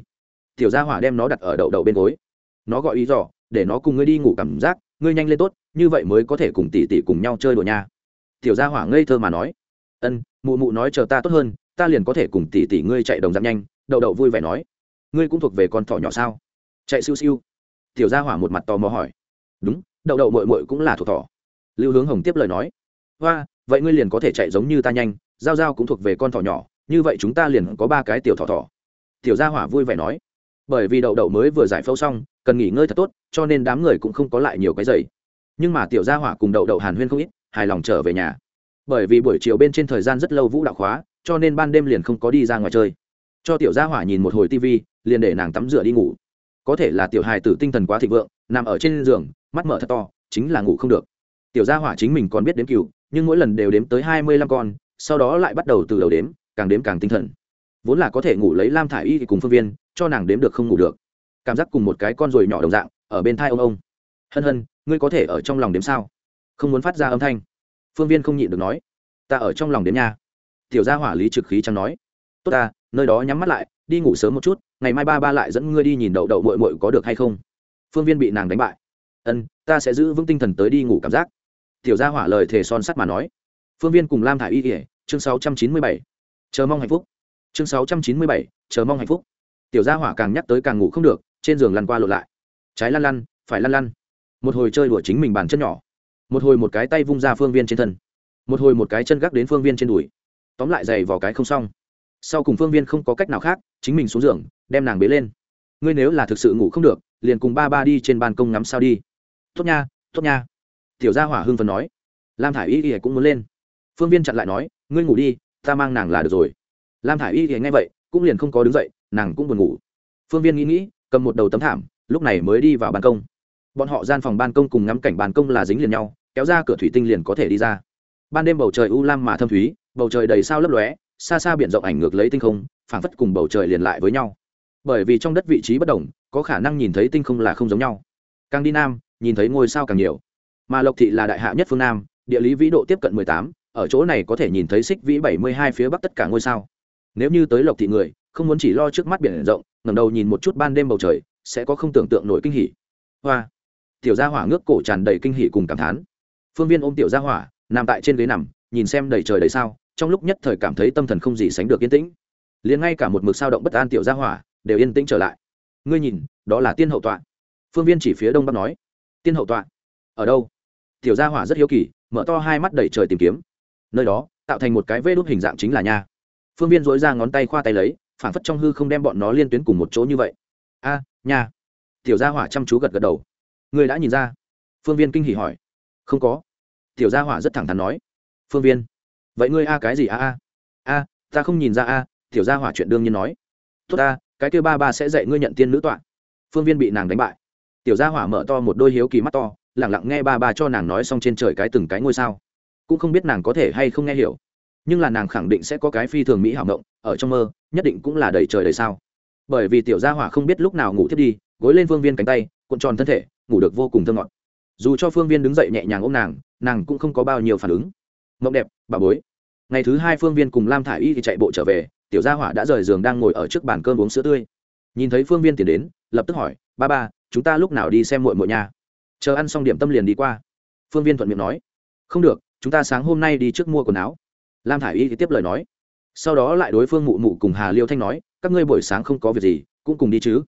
tiểu gia hỏa đem nó đặt ở đậu đậu bên gối. Nó gọi ý dò, để nó cùng ngươi đi ngủ cảm giác, ngươi nhanh lên tốt, như vậy mới có thể cùng tỷ tỷ cùng nhau chơi đùa nha. Tiểu gia hỏa ngây thơ mà nói. Ân, mụ mụ nói chờ ta tốt hơn, ta liền có thể cùng tỷ tỷ ngươi chạy đồng giảm nhanh, đậu đậu vui vẻ nói. Ngươi cũng thuộc về con thỏ nhỏ sao? Chạy siêu siêu. Tiểu gia hỏa một mặt tò mò hỏi. Đúng, đậu đậu mội mội cũng là thuộc thỏ. Lưu hướng hồng tiếp lời nói. Hoa, vậy ngươi liền có thể chạy giống như ta nhanh, giao giao cũng thuộc về con thỏ nhỏ, như vậy chúng ta liền có ba cái tiểu thỏ thỏ. Tiểu gia hỏa vui vẻ nói bởi vì đậu đậu mới vừa giải phẫu xong, cần nghỉ ngơi thật tốt, cho nên đám người cũng không có lại nhiều cái giày. Nhưng mà tiểu gia hỏa cùng đậu đậu hàn huyên không ít, hài lòng trở về nhà. Bởi vì buổi chiều bên trên thời gian rất lâu vũ đạo khóa, cho nên ban đêm liền không có đi ra ngoài chơi. Cho tiểu gia hỏa nhìn một hồi tivi liền để nàng tắm rửa đi ngủ. Có thể là tiểu hài tử tinh thần quá thịnh vượng, nằm ở trên giường, mắt mở thật to, chính là ngủ không được. Tiểu gia hỏa chính mình còn biết đếm cừu, nhưng mỗi lần đều đếm tới hai mươi lăm con, sau đó lại bắt đầu từ đầu đếm, càng đếm càng tinh thần vốn là có thể ngủ lấy lam thả i y cùng phương viên, cho nàng đếm được không ngủ được. Cảm giác cùng một cái con ruồi nhỏ đồng dạng, ở bên thai ông ông. Hân hân, ngươi có thể ở trong lòng đếm sao? Không muốn phát ra âm thanh. Phương viên không nhịn được nói. Ta ở trong lòng đếm nha. Tiểu gia hỏa lý trực khí chẳng nói. Tốt ta, nơi đó nhắm mắt lại, đi ngủ sớm một chút, ngày mai ba ba lại dẫn ngươi đi nhìn đậu đậu mội mội có được hay không. Phương viên bị nàng đánh bại. Ân, ta sẽ giữ vững tinh thần tới đi ngủ cảm giác. Tiểu gia hỏa lời thề son sắt mà nói. Phương viên cùng lam thả i y kỉa chương sáu trăm chín mươi bảy. Chờ mong hạnh phúc chương sáu trăm chín mươi bảy, chờ mong hạnh phúc. Tiểu gia hỏa càng nhắc tới càng ngủ không được, trên giường lăn qua lộn lại. Trái lăn lăn, phải lăn lăn. Một hồi chơi đùa chính mình bàn chân nhỏ. Một hồi một cái tay vung ra phương viên trên thân. Một hồi một cái chân gác đến phương viên trên đùi. Tóm lại giày vào cái không xong. Sau cùng phương viên không có cách nào khác, chính mình xuống giường, đem nàng bế lên. Ngươi nếu là thực sự ngủ không được, liền cùng ba ba đi trên ban công ngắm sao đi. Tốt nha tốt nha. Tiểu gia hỏa hưng phần nói. Lam thả i y y cũng muốn lên. Phương viên chặn lại nói, ngươi ngủ đi, ta mang nàng là được rồi lam thả i y thì nghe vậy, cũng liền không có đứng dậy, nàng cũng buồn ngủ. Phương viên nghĩ nghĩ, cầm một đầu tấm thảm, lúc này mới đi vào ban công. Bọn họ gian phòng ban công cùng ngắm cảnh ban công là dính liền nhau, kéo ra cửa thủy tinh liền có thể đi ra. Ban đêm bầu trời u lam mà thâm thúy, bầu trời đầy sao lấp lóe, xa xa biển rộng ảnh ngược lấy tinh không, phảng phất cùng bầu trời liền lại với nhau. Bởi vì trong đất vị trí bất đồng, có khả năng nhìn thấy tinh không là không giống nhau. Càng đi nam, nhìn thấy ngôi sao càng nhiều. Mà lộc thị là đại hạ nhất phương nam, địa lý vĩ độ tiếp cận mười tám, ở chỗ này có thể nhìn thấy xích vĩ bảy mươi hai phía bắc tất cả ngôi sao nếu như tới lộc thị người, không muốn chỉ lo trước mắt biển rộng, ngẩng đầu nhìn một chút ban đêm bầu trời, sẽ có không tưởng tượng nổi kinh hỉ. Hoa. Tiểu gia hỏa ngước cổ tràn đầy kinh hỉ cùng cảm thán. Phương viên ôm tiểu gia hỏa, nằm tại trên ghế nằm, nhìn xem đầy trời đầy sao, trong lúc nhất thời cảm thấy tâm thần không gì sánh được yên tĩnh. Liền ngay cả một mực sao động bất an tiểu gia hỏa, đều yên tĩnh trở lại. Ngươi nhìn, đó là tiên hậu tọa. Phương viên chỉ phía đông bắc nói. Tiên hậu tọa? Ở đâu? Tiểu gia hỏa rất hiếu kỳ, mở to hai mắt đầy trời tìm kiếm. Nơi đó, tạo thành một cái vê đốt hình dạng chính là nha phương viên dối ra ngón tay khoa tay lấy phản phất trong hư không đem bọn nó liên tuyến cùng một chỗ như vậy. A, nhà. tiểu gia hỏa chăm chú gật gật đầu. Người đã nhìn ra? Phương viên kinh hỉ hỏi. Không có. Tiểu gia hỏa rất thẳng thắn nói. Phương viên, vậy ngươi a cái gì a a? A, ta không nhìn ra a. Tiểu gia hỏa chuyện đương nhiên nói. Tốt a, cái kêu ba ba sẽ dạy ngươi nhận tiên nữ tọa. Phương viên bị nàng đánh bại. Tiểu gia hỏa mở to một đôi hiếu kỳ mắt to lẳng lặng nghe ba ba cho nàng nói xong trên trời cái từng cái ngôi sao. Cũng không biết nàng có thể hay không nghe hiểu nhưng là nàng khẳng định sẽ có cái phi thường mỹ hảo ngộng, ở trong mơ, nhất định cũng là đầy trời đầy sao. Bởi vì tiểu gia hỏa không biết lúc nào ngủ thiết đi, gối lên phương viên cánh tay, cuộn tròn thân thể, ngủ được vô cùng thơ ngọt. Dù cho phương viên đứng dậy nhẹ nhàng ôm nàng nàng cũng không có bao nhiêu phản ứng. Mộng đẹp, bà bối. Ngày thứ hai phương viên cùng lam thả i y thì chạy bộ trở về, tiểu gia hỏa đã rời giường đang ngồi ở trước bàn cơm uống sữa tươi. Nhìn thấy phương viên tiến đến, lập tức hỏi, ba ba, chúng ta lúc nào đi xem muội muội nhà chờ ăn xong điểm tâm liền đi qua. Phương viên thuận miệng nói, không được, chúng ta sáng hôm nay đi trước mua quần áo lam thả i y thì tiếp lời nói. Sau đó lại đối phương mụ mụ cùng hà liêu thanh nói, các ngươi buổi sáng không có việc gì, cũng cùng đi chứ.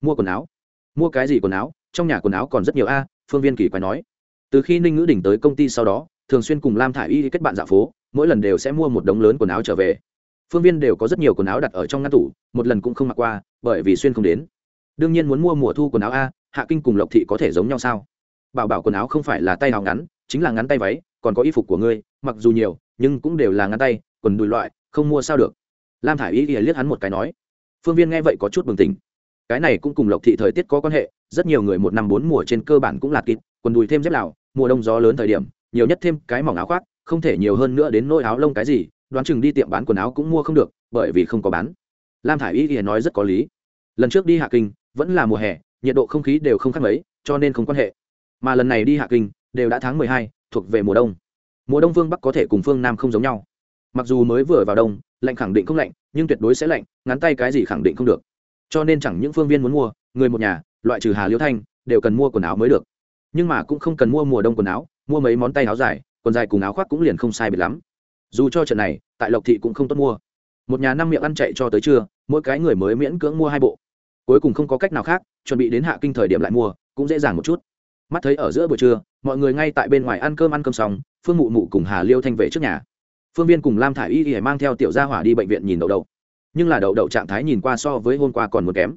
Mua quần áo. Mua cái gì quần áo? Trong nhà quần áo còn rất nhiều a, phương viên kỳ quái nói. Từ khi ninh ngữ đỉnh tới công ty sau đó, thường xuyên cùng lam thả i y kết bạn dạo phố, mỗi lần đều sẽ mua một đống lớn quần áo trở về. Phương viên đều có rất nhiều quần áo đặt ở trong ngăn tủ, một lần cũng không mặc qua, bởi vì xuyên không đến. Đương nhiên muốn mua mùa thu quần áo a, hạ kinh cùng lộc thị có thể giống nhau sao? Bảo bảo quần áo không phải là tay áo ngắn, chính là ngắn tay váy, còn có y phục của ngươi, mặc dù nhiều nhưng cũng đều là ngăn tay, quần đùi loại, không mua sao được. Lam thả i y liếc hắn một cái nói, phương viên nghe vậy có chút bừng tỉnh. Cái này cũng cùng lộc thị thời tiết có quan hệ, rất nhiều người một năm bốn mùa trên cơ bản cũng là kịp quần đùi thêm dép lào, mùa đông gió lớn thời điểm, nhiều nhất thêm cái mỏng áo khoác, không thể nhiều hơn nữa đến nỗi áo lông cái gì, đoán chừng đi tiệm bán quần áo cũng mua không được, bởi vì không có bán. Lam thả i y ỉa nói rất có lý. Lần trước đi hạ kinh, vẫn là mùa hè, nhiệt độ không khí đều không khác mấy, cho nên không quan hệ. Mà lần này đi hạ kinh, đều đã tháng mười hai, thuộc về mùa đông mùa đông phương bắc có thể cùng phương nam không giống nhau. Mặc dù mới vừa vào đông, lạnh khẳng định không lạnh, nhưng tuyệt đối sẽ lạnh, ngắn tay cái gì khẳng định không được. Cho nên chẳng những phương viên muốn mua, người một nhà, loại trừ hà liễu thanh, đều cần mua quần áo mới được. Nhưng mà cũng không cần mua mùa đông quần áo, mua mấy món tay áo dài, quần dài cùng áo khoác cũng liền không sai biệt lắm. Dù cho trận này, tại lộc thị cũng không tốt mua. Một nhà năm miệng ăn chạy cho tới trưa, mỗi cái người mới miễn cưỡng mua hai bộ. Cuối cùng không có cách nào khác, chuẩn bị đến hạ kinh thời điểm lại mua, cũng dễ dàng một chút. Mắt thấy ở giữa buổi trưa mọi người ngay tại bên ngoài ăn cơm ăn cơm xong, phương mụ mụ cùng hà liêu thanh về trước nhà. Phương viên cùng lam thả i y y mang theo tiểu gia hỏa đi bệnh viện nhìn đậu đậu. Nhưng là đậu đậu trạng thái nhìn qua so với hôm qua còn một kém.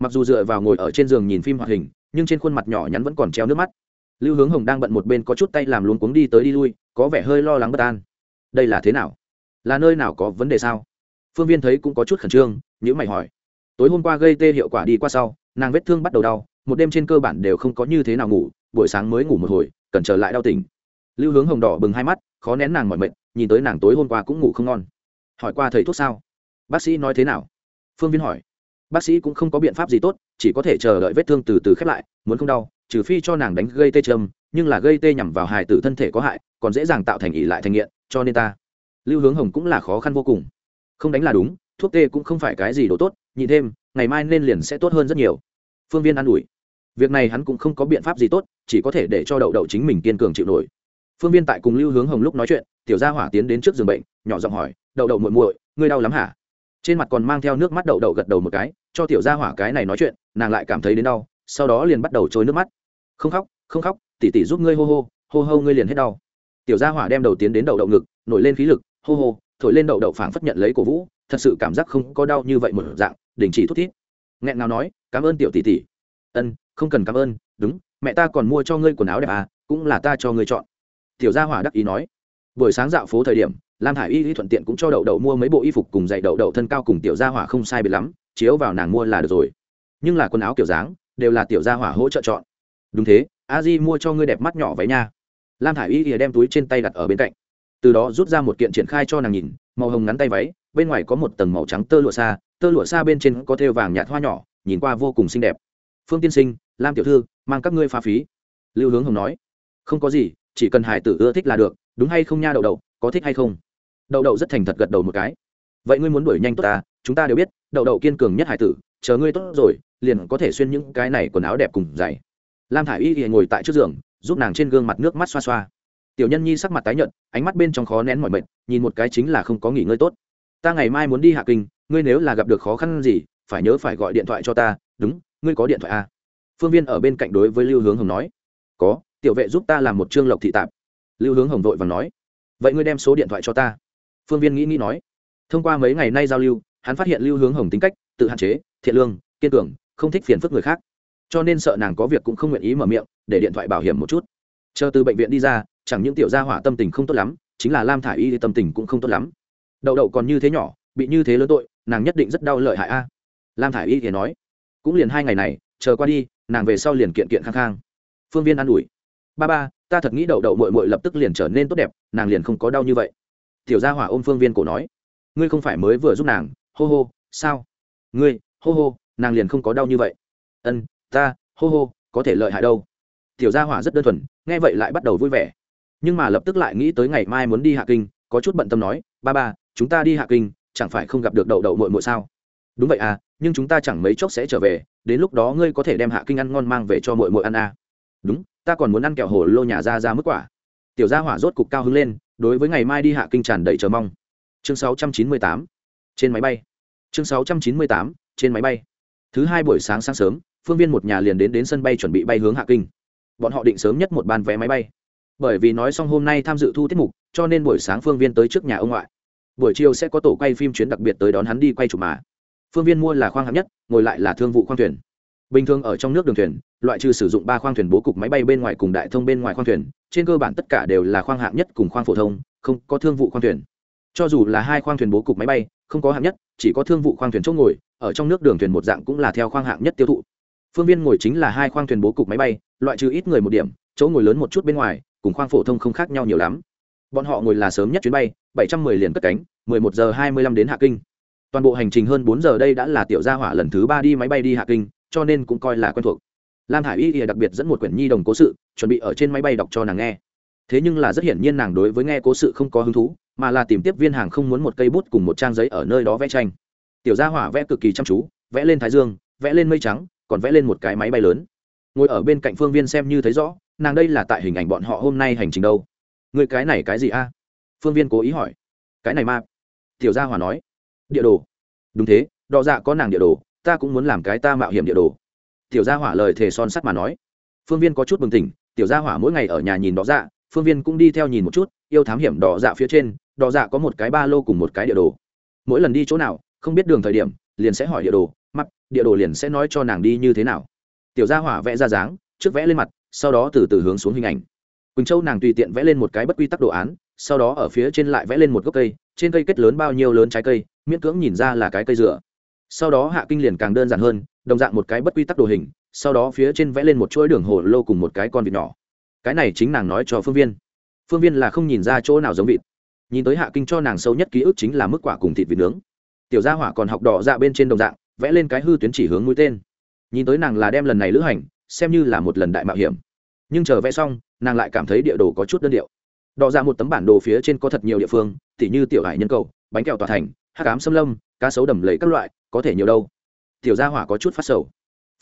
Mặc dù dựa vào ngồi ở trên giường nhìn phim hoạt hình, nhưng trên khuôn mặt nhỏ nhắn vẫn còn treo nước mắt. Lưu hướng hồng đang bận một bên có chút tay làm luống cuống đi tới đi lui, có vẻ hơi lo lắng bất an. Đây là thế nào? Là nơi nào có vấn đề sao? Phương viên thấy cũng có chút khẩn trương nhữ mày hỏi. Tối hôm qua gây tê hiệu quả đi qua sau, nàng vết thương bắt đầu đau, một đêm trên cơ bản đều không có như thế nào ngủ buổi sáng mới ngủ một hồi cần trở lại đau tỉnh. Lưu hướng hồng đỏ bừng hai mắt, khó nén nàng mọi mệt, nhìn tới nàng tối hôm qua cũng ngủ không ngon. Hỏi qua thầy thuốc sao? Bác sĩ nói thế nào? Phương viên hỏi. Bác sĩ cũng không có biện pháp gì tốt, chỉ có thể chờ đợi vết thương từ từ khép lại, muốn không đau, trừ phi cho nàng đánh gây tê châm, nhưng là gây tê nhằm vào hài tử thân thể có hại, còn dễ dàng tạo thành ỉ lại thành nghiện, cho nên ta. Lưu hướng hồng cũng là khó khăn vô cùng. Không đánh là đúng, thuốc tê cũng không phải cái gì đồ tốt nhị thêm, ngày mai nên liền sẽ tốt hơn rất nhiều. Phương viên an ủi việc này hắn cũng không có biện pháp gì tốt, chỉ có thể để cho đậu đậu chính mình kiên cường chịu nổi. Phương viên tại cùng lưu hướng hồng lúc nói chuyện, tiểu gia hỏa tiến đến trước giường bệnh, nhỏ giọng hỏi, đậu đậu muội muội, ngươi đau lắm hả? Trên mặt còn mang theo nước mắt đậu đậu gật đầu một cái, cho tiểu gia hỏa cái này nói chuyện, nàng lại cảm thấy đến đau, sau đó liền bắt đầu trôi nước mắt. Không khóc không khóc tỉ tỉ giúp ngươi hô hô hô hô ngươi liền hết đau. Tiểu gia hỏa đem đầu tiến đến đậu đậu ngực, nổi lên khí lực, hô hô, thổi lên đậu đậu phảng phất nhận lấy cổ vũ, thật sự cảm giác không có đau như vậy một dạng, đình chỉ thút thít. Nghẹn ngào nói, cảm ơn tiểu tỷ tỷ ân, không cần cảm ơn, đúng, mẹ ta còn mua cho ngươi quần áo đẹp à cũng là ta cho ngươi chọn. Tiểu gia hỏa đắc ý nói. Buổi sáng dạo phố thời điểm, lam thả i y thuận tiện cũng cho đậu đậu mua mấy bộ y phục cùng dạy đậu đậu thân cao cùng tiểu gia hỏa không sai biệt lắm, chiếu vào nàng mua là được rồi. Nhưng là quần áo kiểu dáng, đều là tiểu gia hỏa hỗ trợ chọn. Đúng thế, a di mua cho ngươi đẹp mắt nhỏ váy nha. Lam thả i y đem túi trên tay đặt ở bên cạnh. Từ đó rút ra một kiện triển khai cho nàng nhìn, màu hồng ngắn tay váy, bên ngoài có một tầng màu trắng tơ lụa xa tơ lụa xa bên trên có thêu vàng nhạt hoa nhỏ, nhìn qua vô cùng xinh đẹp phương tiên sinh, lam tiểu thư, mang các ngươi pha phí. Lưu hướng hồng nói. Không có gì, chỉ cần hải tử ưa thích là được, đúng hay không nha đậu đậu, có thích hay không? Đậu đậu rất thành thật gật đầu một cái. Vậy ngươi muốn đuổi nhanh tốt ta, chúng ta đều biết, đậu đậu kiên cường nhất hải tử, chờ ngươi tốt rồi, liền có thể xuyên những cái này quần áo đẹp cùng dày lam thả i y thì ngồi tại trước giường, giúp nàng trên gương mặt nước mắt xoa xoa. Tiểu nhân nhi sắc mặt tái nhợt, ánh mắt bên trong khó nén mọi mệt, nhìn một cái chính là không có nghỉ ngơi tốt. Ta ngày mai muốn đi hạ kinh, ngươi nếu là gặp được khó khăn gì, phải nhớ phải gọi điện thoại cho ta, đúng ngươi có điện thoại à? phương viên ở bên cạnh đối với lưu hướng hồng nói. Có, tiểu vệ giúp ta làm một chương lộc thị tạp. Lưu hướng hồng vội và nói. Vậy ngươi đem số điện thoại cho ta. Phương viên nghĩ nghĩ nói. Thông qua mấy ngày nay giao lưu, hắn phát hiện lưu hướng hồng tính cách, tự hạn chế, thiện lương, kiên cường, không thích phiền phức người khác. Cho nên sợ nàng có việc cũng không nguyện ý mở miệng, để điện thoại bảo hiểm một chút. Chờ từ bệnh viện đi ra, chẳng những tiểu gia hỏa tâm tình không tốt lắm, chính là lam thả i y tâm tình cũng không tốt lắm. Đậu đậu còn như thế nhỏ, bị như thế lớn tội, nàng nhất định rất đau lợi hại a. Lam thả i y thì nói cũng liền hai ngày này, chờ qua đi, nàng về sau liền kiện kiện khang khang. Phương viên an ủi, ba ba, ta thật nghĩ đậu đậu mội mội lập tức liền trở nên tốt đẹp, nàng liền không có đau như vậy. Tiểu gia hỏa ôm phương viên cổ nói, ngươi không phải mới vừa giúp nàng, hô hô, sao? Ngươi, hô hô, nàng liền không có đau như vậy. Ân, ta, hô hô, có thể lợi hại đâu. Tiểu gia hỏa rất đơn thuần, nghe vậy lại bắt đầu vui vẻ. Nhưng mà lập tức lại nghĩ tới ngày mai muốn đi hạ kinh, có chút bận tâm nói, ba ba, chúng ta đi hạ kinh, chẳng phải không gặp được đậu đậu mội mội sao? Đúng vậy à nhưng chúng ta chẳng mấy chốc sẽ trở về, đến lúc đó ngươi có thể đem hạ kinh ăn ngon mang về cho mội mội ăn à. đúng, ta còn muốn ăn kẹo hồ lô nhà ra ra mức quả. Tiểu gia hỏa rốt cục cao hứng lên, đối với ngày mai đi hạ kinh tràn đầy chờ mong. Chương 698 trên máy bay. Chương 698 trên máy bay. Thứ hai buổi sáng sáng sớm, phương viên một nhà liền đến đến sân bay chuẩn bị bay hướng hạ kinh. Bọn họ định sớm nhất một bàn vé máy bay. Bởi vì nói xong hôm nay tham dự thu tiết mục, cho nên buổi sáng phương viên tới trước nhà ông ngoại. Buổi chiều sẽ có tổ quay phim chuyến đặc biệt tới đón hắn đi quay chụp mà phương viên mua là khoang hạng nhất, ngồi lại là thương vụ khoang thuyền. Bình thường ở trong nước đường thuyền, loại trừ sử dụng ba khoang thuyền bố cục máy bay bên ngoài cùng đại thông bên ngoài khoang thuyền, trên cơ bản tất cả đều là khoang hạng nhất cùng khoang phổ thông, không có thương vụ khoang thuyền. Cho dù là hai khoang thuyền bố cục máy bay, không có hạng nhất, chỉ có thương vụ khoang thuyền chỗ ngồi, ở trong nước đường thuyền một dạng cũng là theo khoang hạng nhất tiêu thụ. Phương viên ngồi chính là hai khoang thuyền bố cục máy bay, loại trừ ít người một điểm, chỗ ngồi lớn một chút bên ngoài, cùng khoang phổ thông không khác nhau nhiều lắm. Bọn họ ngồi là sớm nhất chuyến bay, bảy trăm mười liền cất cánh, mười một giờ hai mươi lăm đến hạ kinh toàn bộ hành trình hơn bốn giờ đây đã là tiểu gia hỏa lần thứ ba đi máy bay đi hạ kinh, cho nên cũng coi là quen thuộc. Lam hải y thì đặc biệt dẫn một quyển nhi đồng cố sự, chuẩn bị ở trên máy bay đọc cho nàng nghe. Thế nhưng là rất hiển nhiên nàng đối với nghe cố sự không có hứng thú, mà là tìm tiếp viên hàng không muốn một cây bút cùng một trang giấy ở nơi đó vẽ tranh. Tiểu gia hỏa vẽ cực kỳ chăm chú, vẽ lên thái dương, vẽ lên mây trắng, còn vẽ lên một cái máy bay lớn. Ngồi ở bên cạnh phương viên xem như thấy rõ, nàng đây là tại hình ảnh bọn họ hôm nay hành trình đâu. Người cái này cái gì a? Phương viên cố ý hỏi. Cái này ma tiểu gia hỏa nói địa đồ. Đúng thế, đọ dạ có nàng địa đồ, ta cũng muốn làm cái ta mạo hiểm địa đồ. Tiểu gia hỏa lời thề son sắt mà nói. Phương viên có chút bừng tỉnh, tiểu gia hỏa mỗi ngày ở nhà nhìn đỏ dạ phương viên cũng đi theo nhìn một chút, yêu thám hiểm đỏ dạ phía trên đỏ dạ có một cái ba lô cùng một cái địa đồ. Mỗi lần đi chỗ nào, không biết đường thời điểm, liền sẽ hỏi địa đồ mặt địa đồ liền sẽ nói cho nàng đi như thế nào? Tiểu gia hỏa vẽ ra dáng, trước vẽ lên mặt, sau đó từ từ hướng xuống hình ảnh. Quỳnh châu nàng tùy tiện vẽ lên một cái bất quy tắc đồ án, sau đó ở phía trên lại vẽ lên một gốc cây trên cây kết lớn bao nhiêu lớn trái cây, miễn cưỡng nhìn ra là cái cây dừa. Sau đó hạ kinh liền càng đơn giản hơn, đồng dạng một cái bất quy tắc đồ hình, sau đó phía trên vẽ lên một chuỗi đường hồ lô cùng một cái con vịt nhỏ. Cái này chính nàng nói cho phương viên. Phương viên là không nhìn ra chỗ nào giống vịt. Nhìn tới hạ kinh cho nàng sâu nhất ký ức chính là mức quả cùng thịt vịt nướng. Tiểu gia hỏa còn học đỏ dạ bên trên đồng dạng, vẽ lên cái hư tuyến chỉ hướng mũi tên. Nhìn tới nàng là đem lần này lữ hành, xem như là một lần đại mạo hiểm. Nhưng chờ vẽ xong, nàng lại cảm thấy địa đồ có chút đơn điệu. Đỏ ra một tấm bản đồ phía trên có thật nhiều địa phương tỉ như tiểu hải nhân cầu, bánh kẹo tòa thành hát cám xâm lâm, cá sấu đầm lầy các loại, có thể nhiều đâu. Tiểu gia hỏa có chút phát sầu.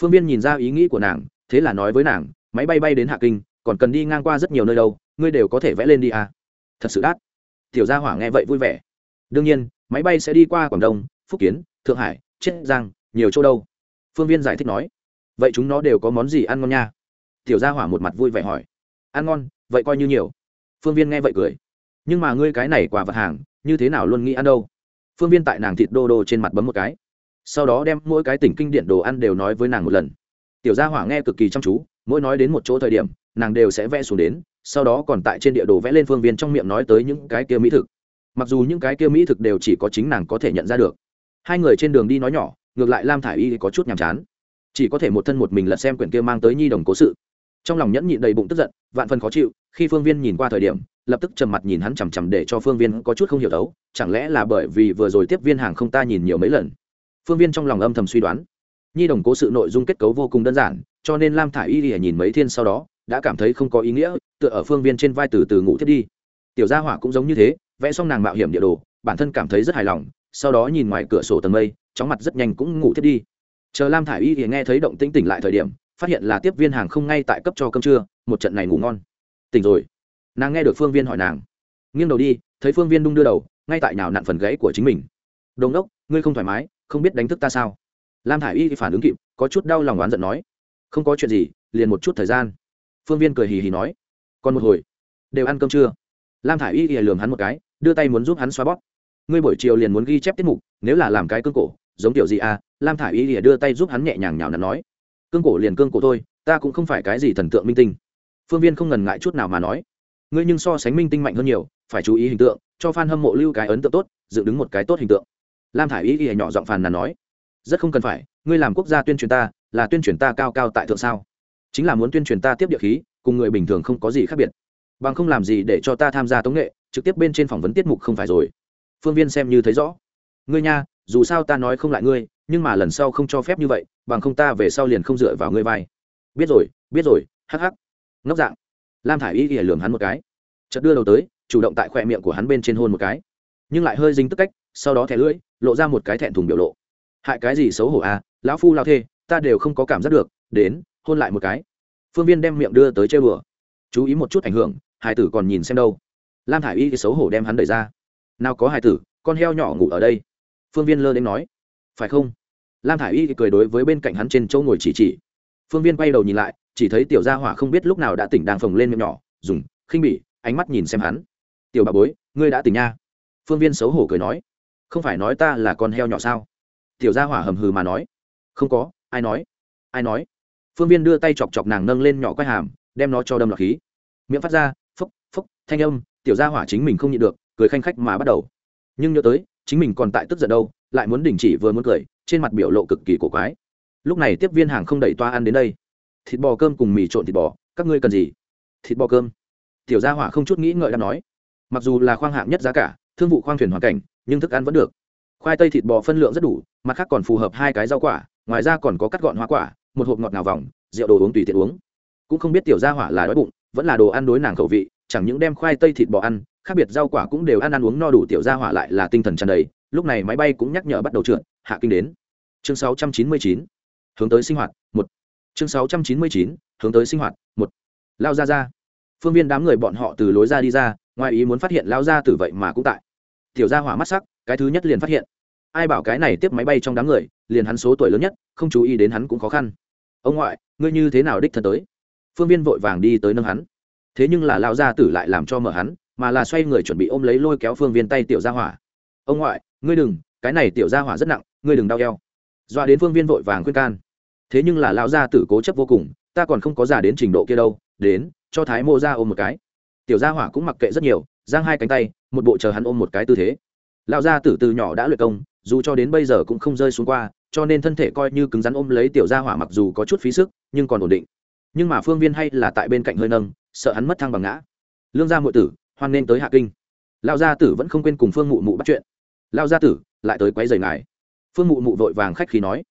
Phương viên nhìn ra ý nghĩ của nàng, thế là nói với nàng, máy bay bay đến hạ kinh, còn cần đi ngang qua rất nhiều nơi đâu, ngươi đều có thể vẽ lên đi à. thật sự đắt. Tiểu gia hỏa nghe vậy vui vẻ. Đương nhiên, máy bay sẽ đi qua quảng đông, phúc kiến, thượng hải, chiết giang, nhiều chỗ đâu. Phương viên giải thích nói. Vậy chúng nó đều có món gì ăn ngon nha? Tiểu gia hỏa một mặt vui vẻ hỏi. Ăn ngon, vậy coi như nhiều. Phương viên nghe vậy cười nhưng mà ngươi cái này quả vật hàng, như thế nào luôn nghĩ ăn đâu? Phương viên tại nàng thịt đô đô trên mặt bấm một cái. Sau đó đem mỗi cái tỉnh kinh điện đồ ăn đều nói với nàng một lần. Tiểu gia hỏa nghe cực kỳ chăm chú, mỗi nói đến một chỗ thời điểm, nàng đều sẽ vẽ xuống đến, sau đó còn tại trên địa đồ vẽ lên phương viên trong miệng nói tới những cái kia mỹ thực. Mặc dù những cái kia mỹ thực đều chỉ có chính nàng có thể nhận ra được. Hai người trên đường đi nói nhỏ, ngược lại lam thả i y có chút nhàm chán. Chỉ có thể một thân một mình lật xem quyển kia mang tới nhi đồng cố sự. Trong lòng nhẫn nhịn đầy bụng tức giận, vạn phần khó chịu, khi phương viên nhìn qua thời điểm lập tức trầm mặt nhìn hắn chằm chằm để cho phương viên có chút không hiểu đấu, chẳng lẽ là bởi vì vừa rồi tiếp viên hàng không ta nhìn nhiều mấy lần? Phương viên trong lòng âm thầm suy đoán. Nhi đồng cố sự nội dung kết cấu vô cùng đơn giản, cho nên lam thả i y nhìn mấy thiên sau đó, đã cảm thấy không có ý nghĩa, tựa ở phương viên trên vai từ từ ngủ thiết đi. Tiểu gia hỏa cũng giống như thế, vẽ xong nàng mạo hiểm địa đồ, bản thân cảm thấy rất hài lòng, sau đó nhìn ngoài cửa sổ tầng mây, chóng mặt rất nhanh cũng ngủ thiết đi. Chờ lam thả i y thì nghe thấy động tĩnh tỉnh lại thời điểm, phát hiện là tiếp viên hàng không ngay tại cấp cho cơm trưa, một trận này ngủ ngon. Tỉnh rồi nàng nghe được phương viên hỏi nàng. Nghiêng đầu đi, thấy phương viên đung đưa đầu, ngay tại nào nặn phần gãy của chính mình. Đồn đốc ngươi không thoải mái, không biết đánh thức ta sao? Lam thả i y thì phản ứng kịp, có chút đau lòng oán giận nói. Không có chuyện gì, liền một chút thời gian. Phương viên cười hì hì nói. Còn một hồi. Đều ăn cơm chưa? lam thả i y thì lường hắn một cái, đưa tay muốn giúp hắn xoa bóp. Ngươi buổi chiều liền muốn ghi chép tiết mục, nếu là làm cái cương cổ, giống kiểu gì à? Lam thả i y thì đưa tay giúp hắn nhẹ nhàng nhào nặn nói. Cương cổ liền cương cổ thôi, ta cũng không phải cái gì thần tượng minh tinh. Phương viên không ngần ngại chút nào mà nói ngươi nhưng so sánh minh tinh mạnh hơn nhiều, phải chú ý hình tượng, cho f a n hâm mộ lưu cái ấn tượng tốt, dựng đứng một cái tốt hình tượng. Lam thả i ý y nhỏ giọng phàn là nói. Rất không cần phải, ngươi làm quốc gia tuyên truyền ta, là tuyên truyền ta cao cao tại thượng sao? Chính là muốn tuyên truyền ta tiếp địa khí, cùng người bình thường không có gì khác biệt. Bằng không làm gì để cho ta tham gia tống nghệ, trực tiếp bên trên phỏng vấn tiết mục không phải rồi. Phương viên xem như thấy rõ. Ngươi nha, dù sao ta nói không lại ngươi, nhưng mà lần sau không cho phép như vậy, bằng không ta về sau liền không dựa vào ngươi vai. Biết rồi biết rồi, hắc hắc. Ngốc dạng lam thả i y ỉa lường hắn một cái. Chợt đưa đầu tới, chủ động tại khoe miệng của hắn bên trên hôn một cái. Nhưng lại hơi dính tức cách, sau đó thẻ lưỡi, lộ ra một cái thẹn thùng biểu lộ. Hại cái gì xấu hổ à lão phu lao thê, ta đều không có cảm giác được, đến, hôn lại một cái. Phương viên đem miệng đưa tới chơi bừa. Chú ý một chút ảnh hưởng hải tử còn nhìn xem đâu. Lam thả i y thì xấu hổ đem hắn đẩy ra. Nào có hải tử, con heo nhỏ ngủ ở đây. Phương viên lơ đến nói. Phải không? Lam thả i y thì cười đối với bên cạnh hắn trên chỗ ngồi chỉ chỉ phương viên quay đầu nhìn lại, chỉ thấy tiểu gia hỏa không biết lúc nào đã tỉnh đang phồng lên miệng nhỏ, dùng khinh bỉ ánh mắt nhìn xem hắn. Tiểu bà bối, ngươi đã tỉnh nha. Phương viên xấu hổ cười nói. Không phải nói ta là con heo nhỏ sao? Tiểu gia hỏa hầm hừ mà nói. Không có, ai nói? Ai nói? Phương viên đưa tay chọc chọc nàng nâng lên nhỏ quay hàm, đem nó cho đâm lọc khí. Miệng phát ra, phốc phốc, thanh âm, tiểu gia hỏa chính mình không nhịn được, cười khanh khách mà bắt đầu. Nhưng nhớ tới, chính mình còn tại tức giận đâu, lại muốn đình chỉ vừa muốn cười, trên mặt biểu lộ cực kỳ cổ quái lúc này tiếp viên hàng không đẩy toa ăn đến đây. Thịt bò cơm cùng mì trộn thịt bò, các ngươi cần gì? Thịt bò cơm. Tiểu gia hỏa không chút nghĩ ngợi đã nói. Mặc dù là khoang hạng nhất giá cả, thương vụ khoang thuyền hoàn cảnh, nhưng thức ăn vẫn được. Khoai tây thịt bò phân lượng rất đủ, mặt khác còn phù hợp hai cái rau quả, ngoài ra còn có cắt gọn hoa quả, một hộp ngọt ngào vòng, rượu đồ uống tùy tiện uống. Cũng không biết tiểu gia hỏa là đói bụng, vẫn là đồ ăn đối nàng khẩu vị, chẳng những đem khoai tây thịt bò ăn, khác biệt rau quả cũng đều ăn ăn uống no đủ tiểu gia hỏa lại là tinh thần tràn đầy, lúc này máy bay cũng nhắc nhở bắt đầu trượt, hạ kinh đến. Chương 699 hướng tới sinh hoạt, một. Chương 699 hướng tới sinh hoạt, một. Lao ra ra phương viên đám người bọn họ từ lối ra đi ra, ngoài ý muốn phát hiện lao ra từ vậy mà cũng tại. Tiểu gia hỏa mắt sắc, cái thứ nhất liền phát hiện. Ai bảo cái này tiếp máy bay trong đám người, liền hắn số tuổi lớn nhất, không chú ý đến hắn cũng khó khăn. Ông ngoại, ngươi như thế nào đích thân tới? Phương viên vội vàng đi tới nâng hắn. Thế nhưng là lao gia tử lại làm cho mở hắn, mà là xoay người chuẩn bị ôm lấy lôi kéo phương viên tay tiểu gia hỏa. Ông ngoại, ngươi đừng, cái này tiểu gia hỏa rất nặng, ngươi đừng đau eo. Doa đến phương viên vội vàng khuyên can thế nhưng là lão gia tử cố chấp vô cùng, ta còn không có già đến trình độ kia đâu, đến, cho thái mô ra ôm một cái. Tiểu gia hỏa cũng mặc kệ rất nhiều, giang hai cánh tay, một bộ chờ hắn ôm một cái tư thế. Lão gia tử từ nhỏ đã luyện công, dù cho đến bây giờ cũng không rơi xuống qua, cho nên thân thể coi như cứng rắn ôm lấy tiểu gia hỏa mặc dù có chút phí sức, nhưng còn ổn định. Nhưng mà phương viên hay là tại bên cạnh hơi nâng, sợ hắn mất thăng bằng ngã. Lương gia muội tử, hoan nên tới hạ kinh. Lão gia tử vẫn không quên cùng phương mụ mụ bắt chuyện. Lão gia tử, lại tới quấy rầy ngài. Phương mụ mụ vội vàng khách khí nói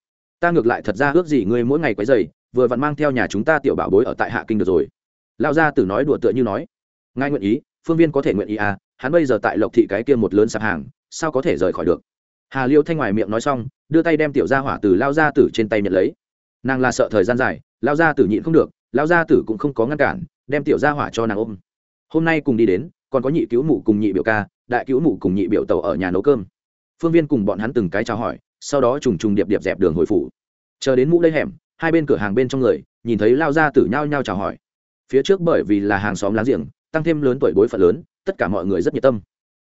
ta ngược lại thật ra ước gì ngươi mỗi ngày quấy rầy, vừa vặn mang theo nhà chúng ta tiểu bảo bối ở tại hạ kinh được rồi. Lão gia tử nói đùa tựa như nói. Ngài nguyện ý, phương viên có thể nguyện ý à hắn bây giờ tại lộc thị cái kia một lớn sạp hàng, sao có thể rời khỏi được? Hà liêu thanh ngoài miệng nói xong, đưa tay đem tiểu gia hỏa từ lao gia tử trên tay nhận lấy. Nàng là sợ thời gian dài lao gia tử nhịn không được lao gia tử cũng không có ngăn cản, đem tiểu gia hỏa cho nàng ôm. Hôm nay cùng đi đến, còn có nhị cứu mụ cùng nhị biểu ca, đại cứu mụ cùng nhị biểu tàu ở nhà nấu cơm. Phương viên cùng bọn hắn từng cái chào hỏi sau đó trùng trùng điệp điệp dẹp đường hồi phủ. Chờ đến mũ đây hẻm, hai bên cửa hàng bên trong người, nhìn thấy lao gia tử nhao nhao chào hỏi. Phía trước bởi vì là hàng xóm láng giềng, tăng thêm lớn tuổi bối phận lớn, tất cả mọi người rất nhiệt tâm.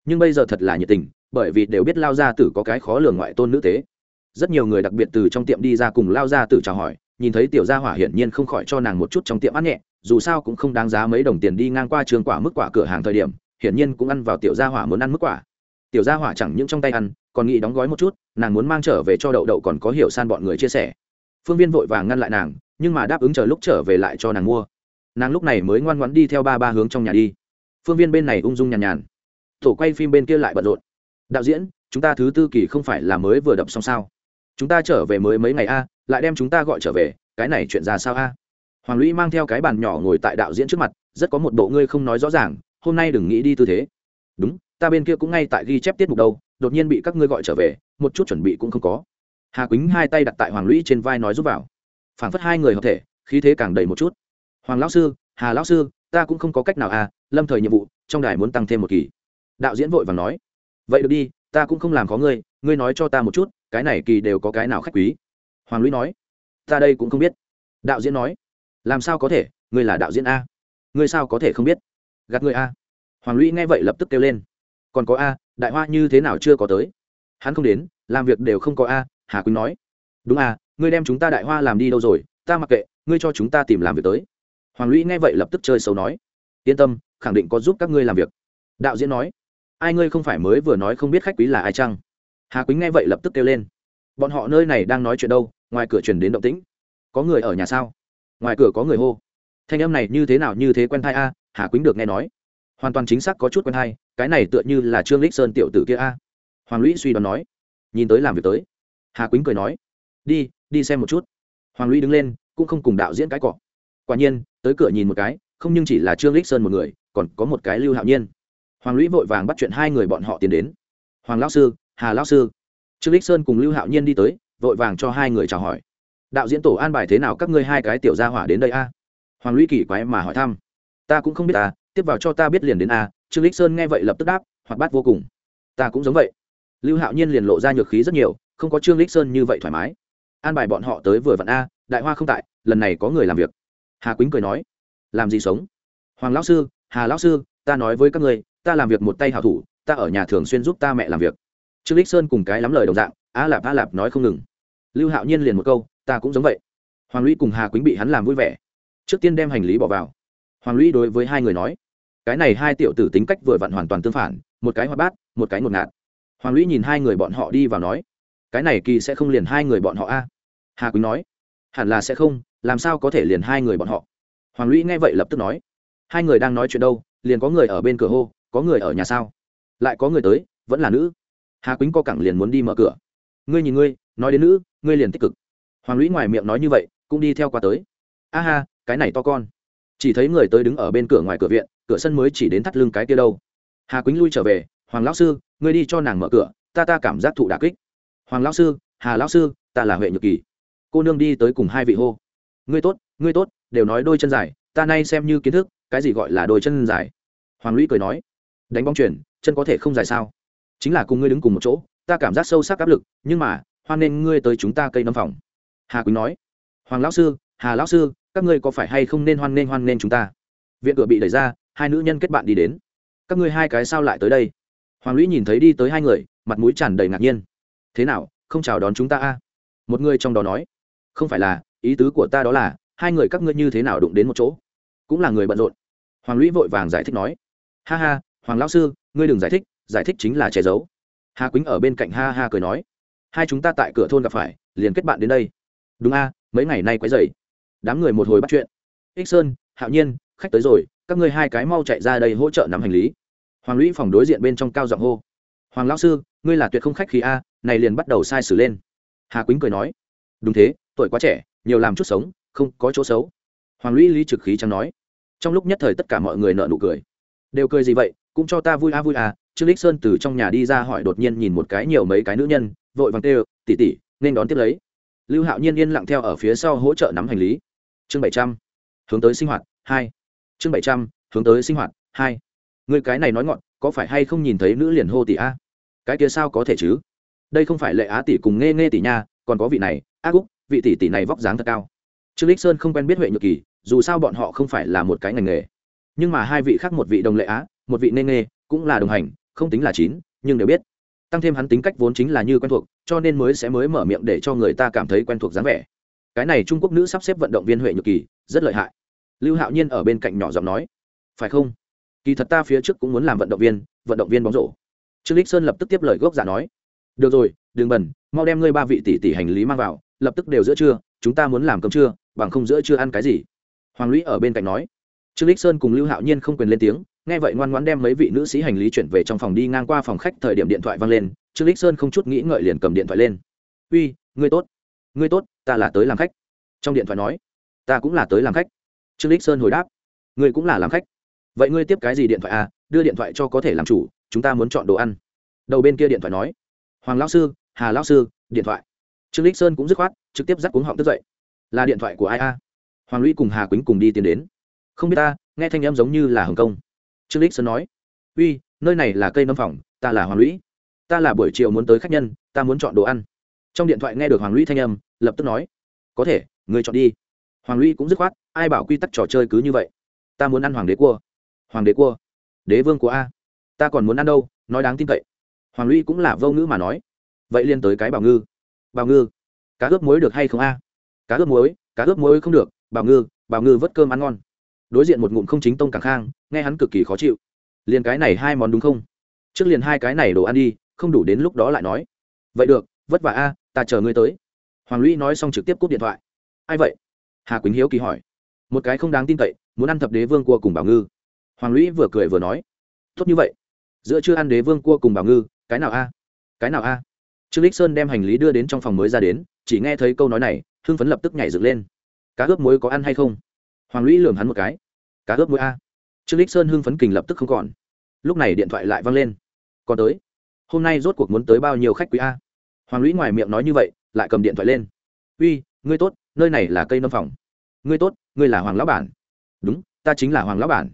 Nhưng bây giờ thật là nhiệt tình, bởi vì đều biết lao gia tử có cái khó lường ngoại tôn nữ tế. Rất nhiều người đặc biệt từ trong tiệm đi ra cùng lao gia tử chào hỏi, nhìn thấy tiểu gia hỏa hiển nhiên không khỏi cho nàng một chút trong tiệm ăn nhẹ, dù sao cũng không đáng giá mấy đồng tiền đi ngang qua trường quả mức quả cửa hàng thời điểm, hiển nhiên cũng ăn vào tiểu gia hỏa muốn ăn mức quả tiểu gia hỏa chẳng những trong tay ăn, còn nghĩ đóng gói một chút, nàng muốn mang trở về cho đậu đậu còn có hiểu san bọn người chia sẻ. Phương viên vội vàng ngăn lại nàng, nhưng mà đáp ứng chờ lúc trở về lại cho nàng mua. Nàng lúc này mới ngoan ngoãn đi theo ba ba hướng trong nhà đi. Phương viên bên này ung dung nhàn nhàn. Tổ quay phim bên kia lại bận rộn. Đạo diễn, chúng ta thứ tư kỳ không phải là mới vừa đập xong sao? Chúng ta trở về mới mấy ngày a, lại đem chúng ta gọi trở về, cái này chuyện ra sao a? Hoàng lũy mang theo cái bàn nhỏ ngồi tại đạo diễn trước mặt, rất có một bộ ngươi không nói rõ ràng, hôm nay đừng nghĩ đi tư thế. Đúng ta bên kia cũng ngay tại ghi chép tiết mục đâu, đột nhiên bị các ngươi gọi trở về, một chút chuẩn bị cũng không có. Hà quýnh hai tay đặt tại hoàng lũy trên vai nói giúp vào. Phảng phất hai người hợp thể, khí thế càng đầy một chút. Hoàng lão sư, hà lão sư, ta cũng không có cách nào à lâm thời nhiệm vụ, trong đài muốn tăng thêm một kỳ. Đạo diễn vội và nói. Vậy được đi, ta cũng không làm có ngươi ngươi nói cho ta một chút, cái này kỳ đều có cái nào khách quý? Hoàng lũy nói. Ta đây cũng không biết. Đạo diễn nói. Làm sao có thể, ngươi là đạo diễn a. Ngươi sao có thể không biết? Gạt ngươi a. Hoàng lũy nghe vậy lập tức kêu lên còn có a, đại hoa như thế nào chưa có tới? Hắn không đến, làm việc đều không có a, hà quỳnh nói. Đúng a, ngươi đem chúng ta đại hoa làm đi đâu rồi, ta mặc kệ, ngươi cho chúng ta tìm làm việc tới. Hoàng lũy nghe vậy lập tức chơi xấu nói. Yên tâm, khẳng định có giúp các ngươi làm việc. Đạo diễn nói. Ai ngươi không phải mới vừa nói không biết khách quý là ai chăng? Hà quýnh nghe vậy lập tức kêu lên. Bọn họ nơi này đang nói chuyện đâu, ngoài cửa truyền đến động tĩnh. Có người ở nhà sao? Ngoài cửa có người hô. Thanh âm này như thế nào như thế quen thai a, hà quýnh được nghe nói hoàn toàn chính xác có chút quen hay, cái này tựa như là trương lích sơn tiểu tử kia a. Hoàng lũy suy đoán nói nhìn tới làm việc tới. Hà quýnh cười nói đi đi xem một chút. Hoàng lũy đứng lên cũng không cùng đạo diễn cái cọ. Quả nhiên tới cửa nhìn một cái không nhưng chỉ là trương lích sơn một người còn có một cái lưu hạo nhiên. Hoàng lũy vội vàng bắt chuyện hai người bọn họ tiến đến. Hoàng lão sư hà lão sư. Trương lích sơn cùng lưu hạo nhiên đi tới vội vàng cho hai người chào hỏi. Đạo diễn tổ an bài thế nào các ngươi hai cái tiểu gia hỏa đến đây a? Hoàng lũy kỳ quái mà hỏi thăm. Ta cũng không biết ta tiếp vào cho ta biết liền đến a, trương lích sơn nghe vậy lập tức đáp, hoạt bát vô cùng. Ta cũng giống vậy. Lưu hạo nhiên liền lộ ra nhược khí rất nhiều, không có trương lích sơn như vậy thoải mái. An bài bọn họ tới vừa vặn a, đại hoa không tại, lần này có người làm việc. Hà quýnh cười nói, làm gì sống? Hoàng lão sư, hà lão sư, ta nói với các ngươi, ta làm việc một tay hảo thủ, ta ở nhà thường xuyên giúp ta mẹ làm việc. Trương lích sơn cùng cái lắm lời đồng dạng a lạp a lạp nói không ngừng. Lưu hạo nhiên liền một câu, ta cũng giống vậy. Hoàng lũy cùng hà quýnh bị hắn làm vui vẻ. Trước tiên đem hành lý bỏ vào. Hoàng lũy đối với hai người nói cái này hai tiểu tử tính cách vừa vặn hoàn toàn tương phản, một cái hoạt bát, một cái ngột ngạt. Hoàng lũy nhìn hai người bọn họ đi vào nói, cái này kỳ sẽ không liền hai người bọn họ a? Hà quýnh nói, hẳn là sẽ không, làm sao có thể liền hai người bọn họ? Hoàng lũy nghe vậy lập tức nói, hai người đang nói chuyện đâu, liền có người ở bên cửa hô, có người ở nhà sao? Lại có người tới, vẫn là nữ. Hà quýnh co cẳng liền muốn đi mở cửa. Ngươi nhìn ngươi, nói đến nữ, ngươi liền tích cực. Hoàng lũy ngoài miệng nói như vậy, cũng đi theo qua tới. A ha, cái này to con chỉ thấy người tới đứng ở bên cửa ngoài cửa viện, cửa sân mới chỉ đến thắt lưng cái kia đâu. Hà quýnh lui trở về, hoàng lão sư, ngươi đi cho nàng mở cửa, ta ta cảm giác thụ đà kích. Hoàng lão sư, hà lão sư, ta là huệ nhược kỳ. Cô nương đi tới cùng hai vị hô. Ngươi tốt ngươi tốt, đều nói đôi chân dài, ta nay xem như kiến thức, cái gì gọi là đôi chân dài? Hoàng lũy cười nói. Đánh bóng chuyển chân có thể không dài sao? Chính là cùng ngươi đứng cùng một chỗ, ta cảm giác sâu sắc áp lực, nhưng mà, hoan nên ngươi tới chúng ta cây nấm phòng. Hà quýnh nói. Hoàng lão sư hà lão sư, các ngươi có phải hay không nên hoan nên hoan nên chúng ta? Viện cửa bị đẩy ra, hai nữ nhân kết bạn đi đến. Các ngươi hai cái sao lại tới đây? Hoàng lũy nhìn thấy đi tới hai người, mặt mũi tràn đầy ngạc nhiên. Thế nào, không chào đón chúng ta a? Một người trong đó nói. Không phải là, ý tứ của ta đó là, hai người các ngươi như thế nào đụng đến một chỗ? Cũng là người bận rộn. Hoàng lũy vội vàng giải thích nói. Ha ha, hoàng lão sư, ngươi đừng giải thích giải thích chính là che giấu. Hà quýnh ở bên cạnh ha ha cười nói. Hai chúng ta tại cửa thôn gặp phải, liền kết bạn đến đây. Đúng a, mấy ngày nay quấy dày đám người một hồi bắt chuyện. Ích sơn, hạo nhiên, khách tới rồi, các ngươi hai cái mau chạy ra đây hỗ trợ nắm hành lý. Hoàng lũy phòng đối diện bên trong cao giọng hô. Hoàng lão sư, ngươi là tuyệt không khách khí a, này liền bắt đầu sai sử lên. Hà quýnh cười nói. Đúng thế, tuổi quá trẻ, nhiều làm chút sống, không có chỗ xấu. Hoàng lũy lý trực khí chẳng nói. Trong lúc nhất thời tất cả mọi người nợ nụ cười. Đều cười gì vậy, cũng cho ta vui a, vui à trương lích sơn từ trong nhà đi ra hỏi đột nhiên nhìn một cái nhiều mấy cái nữ nhân, vội vàng tê tỉ tỉ nên đón tiếp lấy. Lưu hạo nhiên yên lặng theo ở phía sau hỗ trợ nắm hành lý chương bảy trăm, hướng tới sinh hoạt, hai. Chương bảy trăm, hướng tới sinh hoạt, hai. Người cái này nói ngọn, có phải hay không nhìn thấy nữ liền hô tỷ a? Cái kia sao có thể chứ? Đây không phải lệ á tỷ cùng nghe nghe tỷ nha, còn có vị này, ác úc, vị tỷ tỷ này vóc dáng thật cao. Trương lích sơn không quen biết huệ nhược kỳ, dù sao bọn họ không phải là một cái ngành nghề. Nhưng mà hai vị khác một vị đồng lệ á, một vị nê nghe, cũng là đồng hành, không tính là chín, nhưng đều biết. Tăng thêm hắn tính cách vốn chính là như quen thuộc, cho nên mới sẽ mới mở miệng để cho người ta cảm thấy quen thuộc dáng vẻ cái này trung quốc nữ sắp xếp vận động viên huệ nhược kỳ, rất lợi hại. Lưu hạo nhiên ở bên cạnh nhỏ giọng nói, phải không? Kỳ thật ta phía trước cũng muốn làm vận động viên, vận động viên bóng rổ. Trương lích sơn lập tức tiếp lời gốc giả nói, được rồi, đừng bẩn, mau đem ngươi ba vị tỷ tỷ hành lý mang vào, lập tức đều giữa trưa, chúng ta muốn làm cơm trưa, bằng không giữa trưa ăn cái gì? Hoàng lũy ở bên cạnh nói. Trương lích sơn cùng lưu hạo nhiên không quyền lên tiếng, nghe vậy ngoan ngoãn đem mấy vị nữ sĩ hành lý chuyển về trong phòng đi ngang qua phòng khách, thời điểm điện thoại vang lên, trương lích sơn không chút nghĩ ngợi liền cầm điện thoại lên. Uy, ngươi tốt ngươi tốt, ta là tới làm khách. Trong điện thoại nói, ta cũng là tới làm khách. Trương đích sơn hồi đáp, ngươi cũng là làm khách. Vậy ngươi tiếp cái gì điện thoại à? Đưa điện thoại cho có thể làm chủ, chúng ta muốn chọn đồ ăn. Đầu bên kia điện thoại nói, hoàng lão sư, hà lão sư, điện thoại. Trương đích sơn cũng dứt khoát, trực tiếp dắt cuống họng tức dậy. Là điện thoại của ai a? Hoàng lũy cùng hà quýnh cùng đi tiến đến. Không biết ta, nghe thanh em giống như là hồng kông. Trương đích sơn nói, uy, nơi này là cây nấm phòng ta là hoàng lũy. Ta là buổi chiều muốn tới khách nhân, ta muốn chọn đồ ăn. Trong điện thoại nghe được hoàng lũy thanh âm lập tức nói, có thể, người chọn đi. Hoàng lũy cũng dứt khoát, ai bảo quy tắc trò chơi cứ như vậy? Ta muốn ăn hoàng đế cua. Hoàng đế cua? Đế vương của a? Ta còn muốn ăn đâu? Nói đáng tin cậy. Hoàng lũy cũng là vô ngữ mà nói, vậy liên tới cái bảo ngư. Bảo ngư? Cá ướp muối được hay không a? Cá ướp muối, cá ướp muối không được. Bảo ngư bảo ngư vớt cơm ăn ngon. Đối diện một ngụm không chính tông càng khang, nghe hắn cực kỳ khó chịu. Liền cái này hai món đúng không? Trước liền hai cái này đồ ăn đi, không đủ đến lúc đó lại nói. Vậy được, vất vả a, ta chờ ngươi tới hoàng lũy nói xong trực tiếp cúp điện thoại. Ai vậy? Hà quýnh hiếu kỳ hỏi. Một cái không đáng tin cậy, muốn ăn thập đế vương cua cùng bảo ngư. Hoàng lũy vừa cười vừa nói. Tốt như vậy. Giữa chưa ăn đế vương cua cùng bảo ngư, cái nào a? Cái nào a? Trương lích sơn đem hành lý đưa đến trong phòng mới ra đến, chỉ nghe thấy câu nói này, hưng phấn lập tức nhảy dựng lên. Cá ướp muối có ăn hay không? Hoàng lũy lường hắn một cái. Cá ướp muối a? Trương lích sơn hưng phấn kình lập tức không còn. Lúc này điện thoại lại văng lên. Còn tới. Hôm nay rốt cuộc muốn tới bao nhiêu khách quý a? Hoàng lũy ngoài miệng nói như vậy lại cầm điện thoại lên. Uy, ngươi tốt, nơi này là cây nâm phòng. Ngươi tốt, ngươi là hoàng lão bản. Đúng, ta chính là hoàng lão bản.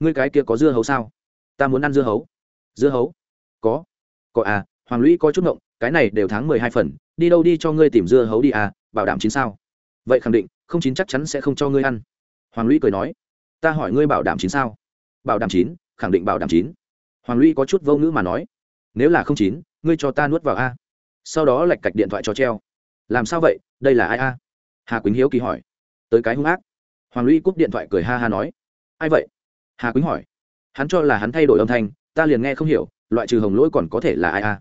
Ngươi cái kia có dưa hấu sao? Ta muốn ăn dưa hấu. Dưa hấu? Có. Có à hoàng lũy có chút ngộng, cái này đều tháng mười hai phần, đi đâu đi cho ngươi tìm dưa hấu đi à bảo đảm chín sao. Vậy khẳng định, không chín chắc chắn sẽ không cho ngươi ăn. Hoàng lũy cười nói. Ta hỏi ngươi bảo đảm chín sao? Bảo đảm chín, khẳng định bảo đảm chín. Hoàng lũy có chút vô ngữ mà nói. Nếu là không chín, ngươi cho ta nuốt vào a sau đó lạch cạch điện thoại cho treo. Làm sao vậy? Đây là ai a? Hà quýnh hiếu kỳ hỏi. Tới cái hung ác. Hoàng lũy cúp điện thoại cười ha ha nói. Ai vậy? Hà quýnh hỏi. Hắn cho là hắn thay đổi âm thanh, ta liền nghe không hiểu, loại trừ hồng lỗi còn có thể là ai a?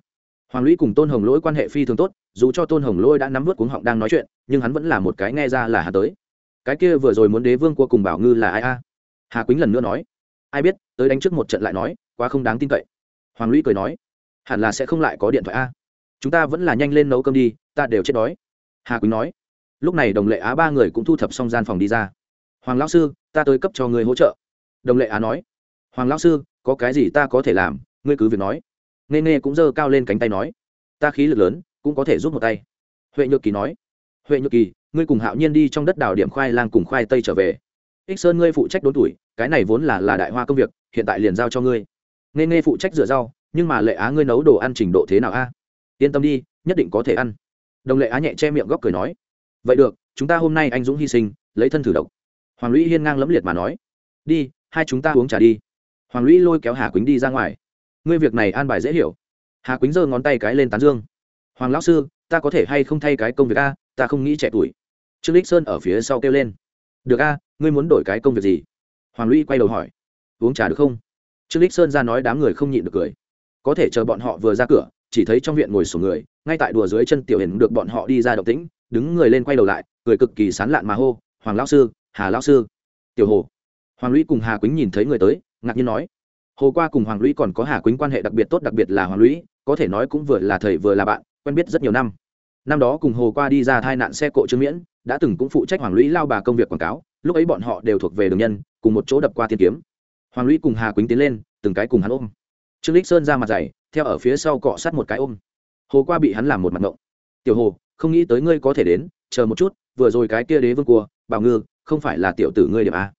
Hoàng lũy cùng tôn hồng lỗi quan hệ phi thường tốt, dù cho tôn hồng lỗi đã nắm vớt cuống họng đang nói chuyện, nhưng hắn vẫn là một cái nghe ra là hà tới. Cái kia vừa rồi muốn đế vương cua cùng bảo ngư là ai a? Hà quýnh lần nữa nói. Ai biết, tới đánh trước một trận lại nói, quá không đáng tin cậy. Hoàng lũy cười nói, hẳn là sẽ không lại có điện thoại a chúng ta vẫn là nhanh lên nấu cơm đi, ta đều chết đói. Hà Quỳnh nói. Lúc này đồng lệ á ba người cũng thu thập xong gian phòng đi ra. Hoàng lão sư, ta tới cấp cho người hỗ trợ. Đồng lệ á nói. Hoàng lão sư, có cái gì ta có thể làm, ngươi cứ việc nói. Nghe nghe cũng giơ cao lên cánh tay nói. Ta khí lực lớn, cũng có thể giúp một tay. Huệ nhược kỳ nói. Huệ nhược kỳ, ngươi cùng hạo nhiên đi trong đất đào điểm khoai lang cùng khoai tây trở về. Ích sơn ngươi phụ trách đốn tuổi, cái này vốn là là đại hoa công việc, hiện tại liền giao cho ngươi. Nghe nghe phụ trách rửa rau, nhưng mà lệ á ngươi nấu đồ ăn trình độ thế nào a? Yên tâm đi, nhất định có thể ăn. Đồng lệ á nhẹ che miệng góc cười nói. Vậy được, chúng ta hôm nay anh dũng hy sinh, lấy thân thử độc. Hoàng lũy hiên ngang lẫm liệt mà nói. Đi, hai chúng ta uống trà đi. Hoàng lũy lôi kéo hà quýnh đi ra ngoài. Ngươi việc này an bài dễ hiểu. Hà quýnh giơ ngón tay cái lên tán dương. Hoàng lão sư, ta có thể hay không thay cái công việc a? Ta không nghĩ trẻ tuổi. Trương lích sơn ở phía sau kêu lên. Được a, ngươi muốn đổi cái công việc gì? Hoàng lũy quay đầu hỏi. Uống trà được không? Trương lích sơn ra nói đám người không nhịn được cười. Có thể chờ bọn họ vừa ra cửa chỉ thấy trong viện ngồi sổ người, ngay tại đùa dưới chân tiểu hiền được bọn họ đi ra động tĩnh, đứng người lên quay đầu lại, cười cực kỳ sán lạn mà hô, hoàng lão sư, hà lão sư. Tiểu hồ. Hoàng lũy cùng hà quýnh nhìn thấy người tới, ngạc nhiên nói, hồ qua cùng hoàng lũy còn có hà quýnh quan hệ đặc biệt tốt đặc biệt là hoàng lũy, có thể nói cũng vừa là thầy vừa là bạn, quen biết rất nhiều năm. Năm đó cùng hồ qua đi ra thai nạn xe cộ trương miễn, đã từng cũng phụ trách hoàng lũy lao bà công việc quảng cáo, lúc ấy bọn họ đều thuộc về đường nhân, cùng một chỗ đập qua tiên kiếm. Hoàng lũy cùng hà quýnh tiến lên, từng cái cùng hắn ôm trương lích sơn ra mặt dày, theo ở phía sau cọ sát một cái ôm. Hồ qua bị hắn làm một mặt ngộng. Tiểu hồ, không nghĩ tới ngươi có thể đến, chờ một chút, vừa rồi cái kia đế vương cua, bảo ngư, không phải là tiểu tử ngươi điểm a.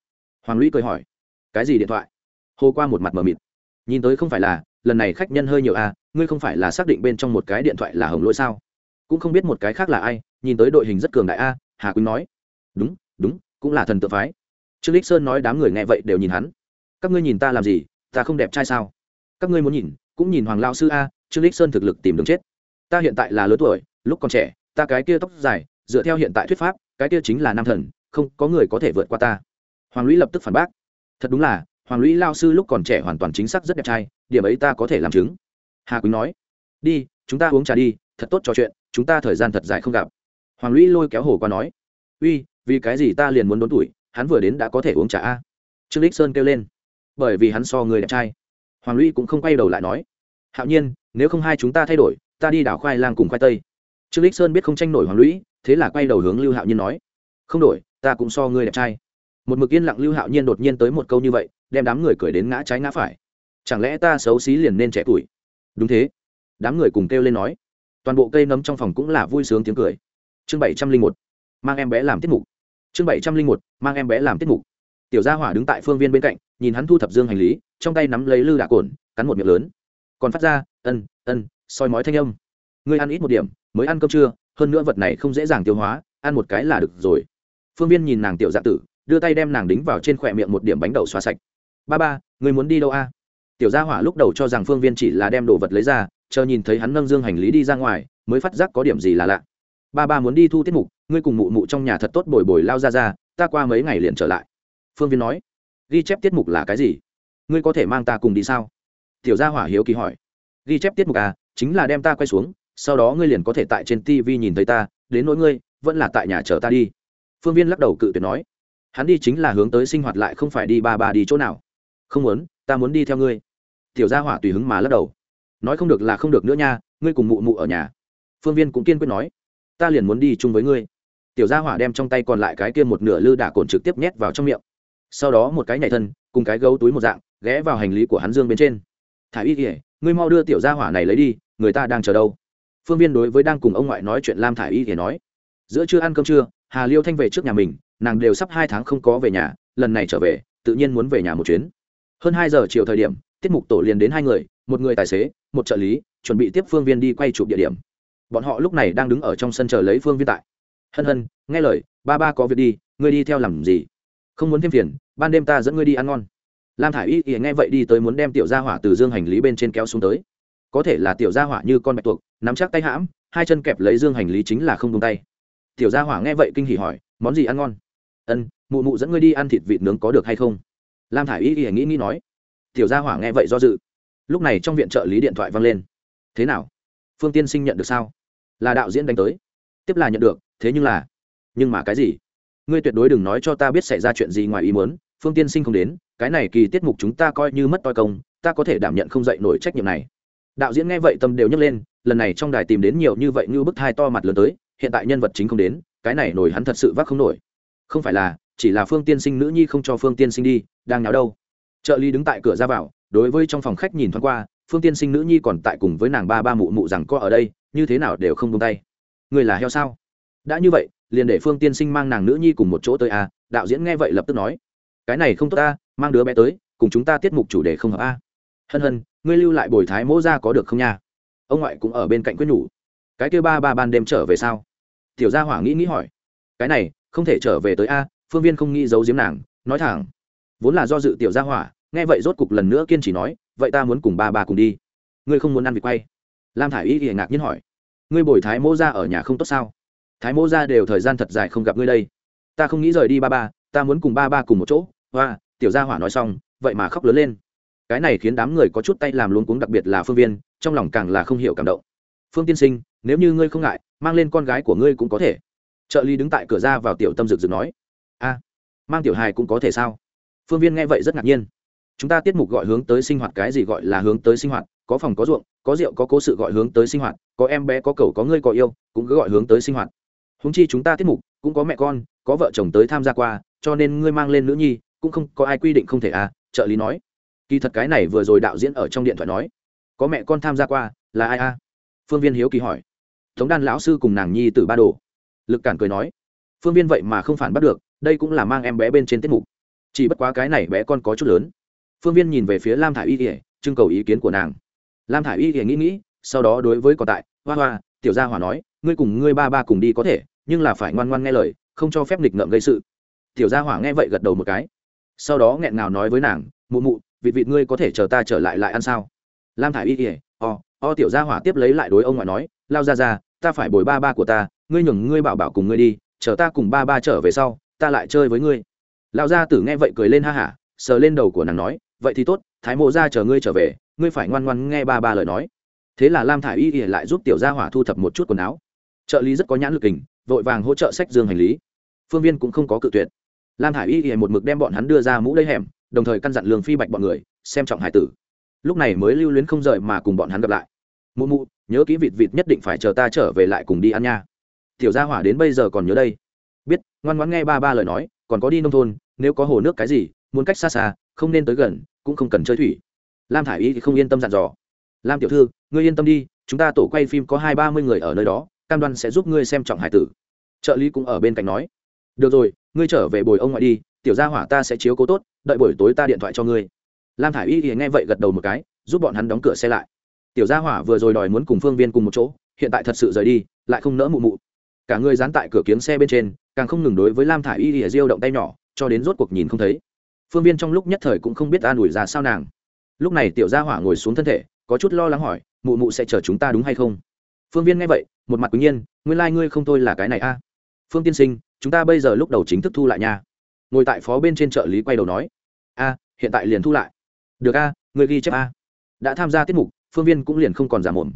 Hoàng lũy cười hỏi. Cái gì điện thoại? Hồ qua một mặt mờ mịt. Nhìn tới không phải là, lần này khách nhân hơi nhiều a, ngươi không phải là xác định bên trong một cái điện thoại là hồng lỗi sao? Cũng không biết một cái khác là ai, nhìn tới đội hình rất cường đại a, hà quỳnh nói. Đúng đúng, cũng là thần tự phái. Trương lích sơn nói đám người nghe vậy đều nhìn hắn. Các ngươi nhìn ta làm gì, ta không đẹp trai sao? Các ngươi muốn nhìn, cũng nhìn hoàng lao sư a, trương lích sơn thực lực tìm đường chết. Ta hiện tại là lớn tuổi, lúc còn trẻ, ta cái kia tóc dài, dựa theo hiện tại thuyết pháp, cái kia chính là nam thần, không có người có thể vượt qua ta. Hoàng lũy lập tức phản bác. Thật đúng là, hoàng lũy lao sư lúc còn trẻ hoàn toàn chính xác rất đẹp trai, điểm ấy ta có thể làm chứng. Hà quýnh nói. Đi, chúng ta uống trà đi, thật tốt trò chuyện, chúng ta thời gian thật dài không gặp. Hoàng lũy lôi kéo hồ qua nói. Uy, vì cái gì ta liền muốn đốn tuổi, hắn vừa đến đã có thể uống trà a. Trương lích sơn kêu lên. Bởi vì hắn so người đẹp trai hoàng lũy cũng không quay đầu lại nói, hạo nhiên, nếu không hai chúng ta thay đổi, ta đi đảo khoai lang cùng khoai tây. Trương lích sơn biết không tranh nổi hoàng lũy, thế là quay đầu hướng lưu hạo nhiên nói, không đổi, ta cũng so ngươi đẹp trai. Một mực yên lặng lưu hạo nhiên đột nhiên tới một câu như vậy, đem đám người cười đến ngã trái ngã phải. Chẳng lẽ ta xấu xí liền nên trẻ tuổi? Đúng thế. Đám người cùng kêu lên nói. Toàn bộ cây nấm trong phòng cũng là vui sướng tiếng cười. Chương bảy trăm linh một, mang em bé làm tiết mục. Chương bảy trăm linh một, mang em bé làm tiết mục. Tiểu gia hỏa đứng tại phương viên bên cạnh nhìn hắn thu thập dương hành lý, trong tay nắm lấy lư đạ cồn cắn một miệng lớn. Còn phát ra, ân ân, soi mói thanh âm. Ngươi ăn ít một điểm, mới ăn cơm trưa, hơn nữa vật này không dễ dàng tiêu hóa, ăn một cái là được rồi. Phương viên nhìn nàng tiểu dạ tử, đưa tay đem nàng đính vào trên khỏe miệng một điểm bánh đậu xóa sạch. Ba ba người muốn đi đâu a? Tiểu gia hỏa lúc đầu cho rằng phương viên chỉ là đem đồ vật lấy ra, chờ nhìn thấy hắn nâng dương hành lý đi ra ngoài, mới phát giác có điểm gì là lạ. Ba ba muốn đi thu tiết mục, ngươi cùng mụ mụ trong nhà thật tốt bồi bồi lao ra ra, ta qua mấy ngày liền trở lại. Phương viên nói ghi chép tiết mục là cái gì? Ngươi có thể mang ta cùng đi sao? Tiểu gia hỏa hiếu kỳ hỏi. Ghi chép tiết mục à? Chính là đem ta quay xuống, sau đó ngươi liền có thể tại trên tv nhìn thấy ta, đến nỗi ngươi, vẫn là tại nhà chờ ta đi. Phương viên lắc đầu cự tuyệt nói. Hắn đi chính là hướng tới sinh hoạt lại không phải đi ba ba đi chỗ nào. Không muốn, ta muốn đi theo ngươi. Tiểu gia hỏa tùy hứng mà lắc đầu. Nói không được là không được nữa nha, ngươi cùng mụ mụ ở nhà. Phương viên cũng kiên quyết nói. Ta liền muốn đi chung với ngươi. Tiểu gia hỏa đem trong tay còn lại cái kia một nửa lư đả cồn trực tiếp nhét vào trong miệng sau đó một cái nhảy thân, cùng cái gấu túi một dạng, ghé vào hành lý của hắn dương bên trên. Thả y kỉa ngươi mau đưa tiểu gia hỏa này lấy đi, người ta đang chờ đâu? Phương viên đối với đang cùng ông ngoại nói chuyện lam thả y kỉa nói. Giữa chưa ăn cơm trưa, hà liêu thanh về trước nhà mình, nàng đều sắp hai tháng không có về nhà, lần này trở về, tự nhiên muốn về nhà một chuyến. Hơn hai giờ chiều thời điểm, tiết mục tổ liền đến hai người, một người tài xế, một trợ lý, chuẩn bị tiếp phương viên đi quay chụp địa điểm. Bọn họ lúc này đang đứng ở trong sân chờ lấy phương viên tại. Hân hân, nghe lời, ba ba có việc đi, ngươi đi theo làm gì? Không muốn thêm phiền ban đêm ta dẫn ngươi đi ăn ngon. Lam thả i y ỉa nghe vậy đi tới muốn đem tiểu gia hỏa từ dương hành lý bên trên kéo xuống tới. Có thể là tiểu gia hỏa như con bạch tuộc, nắm chắc tay hãm, hai chân kẹp lấy dương hành lý chính là không tung tay. Tiểu gia hỏa nghe vậy kinh hỉ hỏi, món gì ăn ngon? Ân, mụ mụ dẫn ngươi đi ăn thịt vịt nướng có được hay không? Lam thả i y ỉa nghĩ nghĩ nói. Tiểu gia hỏa nghe vậy do dự. Lúc này trong viện trợ lý điện thoại vang lên. Thế nào? Phương tiên sinh nhận được sao? Là đạo diễn đánh tới. Tiếp là nhận được, thế nhưng là, nhưng mà cái gì? Ngươi tuyệt đối đừng nói cho ta biết xảy ra chuyện gì ngoài ý muốn, phương tiên sinh không đến, cái này kỳ tiết mục chúng ta coi như mất toi công, ta có thể đảm nhận không dậy nổi trách nhiệm này. Đạo diễn nghe vậy tâm đều nhấc lên, lần này trong đài tìm đến nhiều như vậy như bức thai to mặt lớn tới, hiện tại nhân vật chính không đến, cái này nổi hắn thật sự vác không nổi. Không phải là, chỉ là phương tiên sinh nữ nhi không cho phương tiên sinh đi, đang nháo đâu. Trợ lý đứng tại cửa ra vào, đối với trong phòng khách nhìn thoáng qua, phương tiên sinh nữ nhi còn tại cùng với nàng ba ba mụ mụ rằng có ở đây, như thế nào đều không buông tay. Người là heo sao? Đã như vậy liền để phương tiên sinh mang nàng nữ nhi cùng một chỗ tới a đạo diễn nghe vậy lập tức nói. Cái này không tốt ta, mang đứa bé tới, cùng chúng ta tiết mục chủ đề không hợp a. Hân hân, ngươi lưu lại bồi thái mỗ ra có được không nha? Ông ngoại cũng ở bên cạnh quyết nhủ. Cái kêu ba ba ban đêm trở về sao? Tiểu gia hỏa nghĩ nghĩ hỏi. Cái này, không thể trở về tới a, phương viên không nghĩ giấu giếm nàng, nói thẳng. Vốn là do dự tiểu gia hỏa, nghe vậy rốt cục lần nữa kiên trì nói, vậy ta muốn cùng ba ba cùng đi. Ngươi không muốn ăn vịt quay? Lam thả i y thì ngạc nhiên hỏi. Ngươi bồi thái mô ra ở nhà không tốt sao? Thái mô ra đều thời gian thật dài không gặp ngươi đây. Ta không nghĩ rời đi ba ba, ta muốn cùng ba ba cùng một chỗ. Và tiểu gia hỏa nói xong, vậy mà khóc lớn lên. Cái này khiến đám người có chút tay làm luôn cuống, đặc biệt là phương viên, trong lòng càng là không hiểu cảm động. Phương tiên sinh, nếu như ngươi không ngại, mang lên con gái của ngươi cũng có thể. Trợ lý đứng tại cửa ra vào tiểu tâm rực rực nói. A, mang tiểu hài cũng có thể sao? Phương viên nghe vậy rất ngạc nhiên. Chúng ta tiết mục gọi hướng tới sinh hoạt cái gì gọi là hướng tới sinh hoạt? Có phòng có ruộng, có rượu, có cố sự gọi hướng tới sinh hoạt. Có em bé, có cầu có ngươi, có yêu, cũng cứ gọi hướng tới sinh hoạt húng chi chúng ta tiết mục cũng có mẹ con, có vợ chồng tới tham gia qua, cho nên ngươi mang lên nữ nhi cũng không có ai quy định không thể à trợ lý nói. Kỳ thật cái này vừa rồi đạo diễn ở trong điện thoại nói, có mẹ con tham gia qua là ai a à? phương viên hiếu kỳ hỏi. Tống đan lão sư cùng nàng nhi t ba đồ. Lực cản cười nói, phương viên vậy mà không phản bắt được, đây cũng là mang em bé bên trên tiết mục. Chỉ bất quá cái này bé con có chút lớn. Phương viên nhìn về phía lam thả i y kỉa trưng cầu ý kiến của nàng. Lam thả i y kỉa nghĩ nghĩ, sau đó đối với còn tại, hoa hoa, tiểu gia hỏa nói, ngươi cùng ngươi ba ba cùng đi có thể nhưng là phải ngoan ngoan nghe lời, không cho phép nghịch ngợm gây sự. Tiểu gia hỏa nghe vậy gật đầu một cái. Sau đó nghẹn ngào nói với nàng, mụ mụ, vịt vịt ngươi có thể chờ ta trở lại lại ăn sao? Lam thả i y ỉa o o tiểu gia hỏa tiếp lấy lại đối ông ngoại nói, lao ra ra ta phải bồi ba ba của ta, ngươi nhường ngươi bảo bảo cùng ngươi đi, chờ ta cùng ba ba trở về sau, ta lại chơi với ngươi. Lão gia tử nghe vậy cười lên ha hả, sờ lên đầu của nàng nói, vậy thì tốt, thái mộ ra chờ ngươi trở về, ngươi phải ngoan ngoan nghe ba ba lời nói. Thế là lam thả i y ỉa lại giúp tiểu gia hỏa thu thập một chút quần áo. Trợ lý rất có nhãn lực hình vội vàng hỗ trợ sách dương hành lý. Phương viên cũng không có cự tuyệt. Lam hải y hiện một mực đem bọn hắn đưa ra mũ lấy hẻm, đồng thời căn dặn lường phi bạch bọn người, xem trọng hải tử. Lúc này mới lưu luyến không rời mà cùng bọn hắn gặp lại. Mụ mụ, nhớ kỹ vịt vịt nhất định phải chờ ta trở về lại cùng đi ăn nha. Tiểu gia hỏa đến bây giờ còn nhớ đây. Biết, ngoan ngoãn nghe ba ba lời nói, còn có đi nông thôn, nếu có hồ nước cái gì, muốn cách xa xa, không nên tới gần, cũng không cần chơi thủy. Lam thả i y thì không yên tâm dặn dò. Lam tiểu thư, ngươi yên tâm đi, chúng ta tổ quay phim có hai ba mươi người ở nơi đó cam đoan sẽ giúp ngươi xem trọng hải tử. Trợ lý cũng ở bên cạnh nói. Được rồi, ngươi trở về bồi ông ngoại đi, tiểu gia hỏa ta sẽ chiếu cố tốt, đợi buổi tối ta điện thoại cho ngươi. Lam thả i y thì nghe vậy gật đầu một cái, giúp bọn hắn đóng cửa xe lại. Tiểu gia hỏa vừa rồi đòi muốn cùng phương viên cùng một chỗ, hiện tại thật sự rời đi, lại không nỡ mụ mụ. Cả người dán tại cửa kiếng xe bên trên, càng không ngừng đối với lam thả i y thì diêu động tay nhỏ, cho đến rốt cuộc nhìn không thấy. Phương viên trong lúc nhất thời cũng không biết an ủi ra sao nàng. Lúc này tiểu gia hỏa ngồi xuống thân thể, có chút lo lắng hỏi, mụ mụ sẽ chờ chúng ta đúng hay không? Phương viên nghe vậy, một mặt quý nhiên, nguyên lai、like、ngươi không thôi là cái này a. Phương tiên sinh, chúng ta bây giờ lúc đầu chính thức thu lại nha. Ngồi tại phó bên trên trợ lý quay đầu nói, a, hiện tại liền thu lại. Được a người ghi chép a. Đã tham gia tiết mục, phương viên cũng liền không còn giả mồm.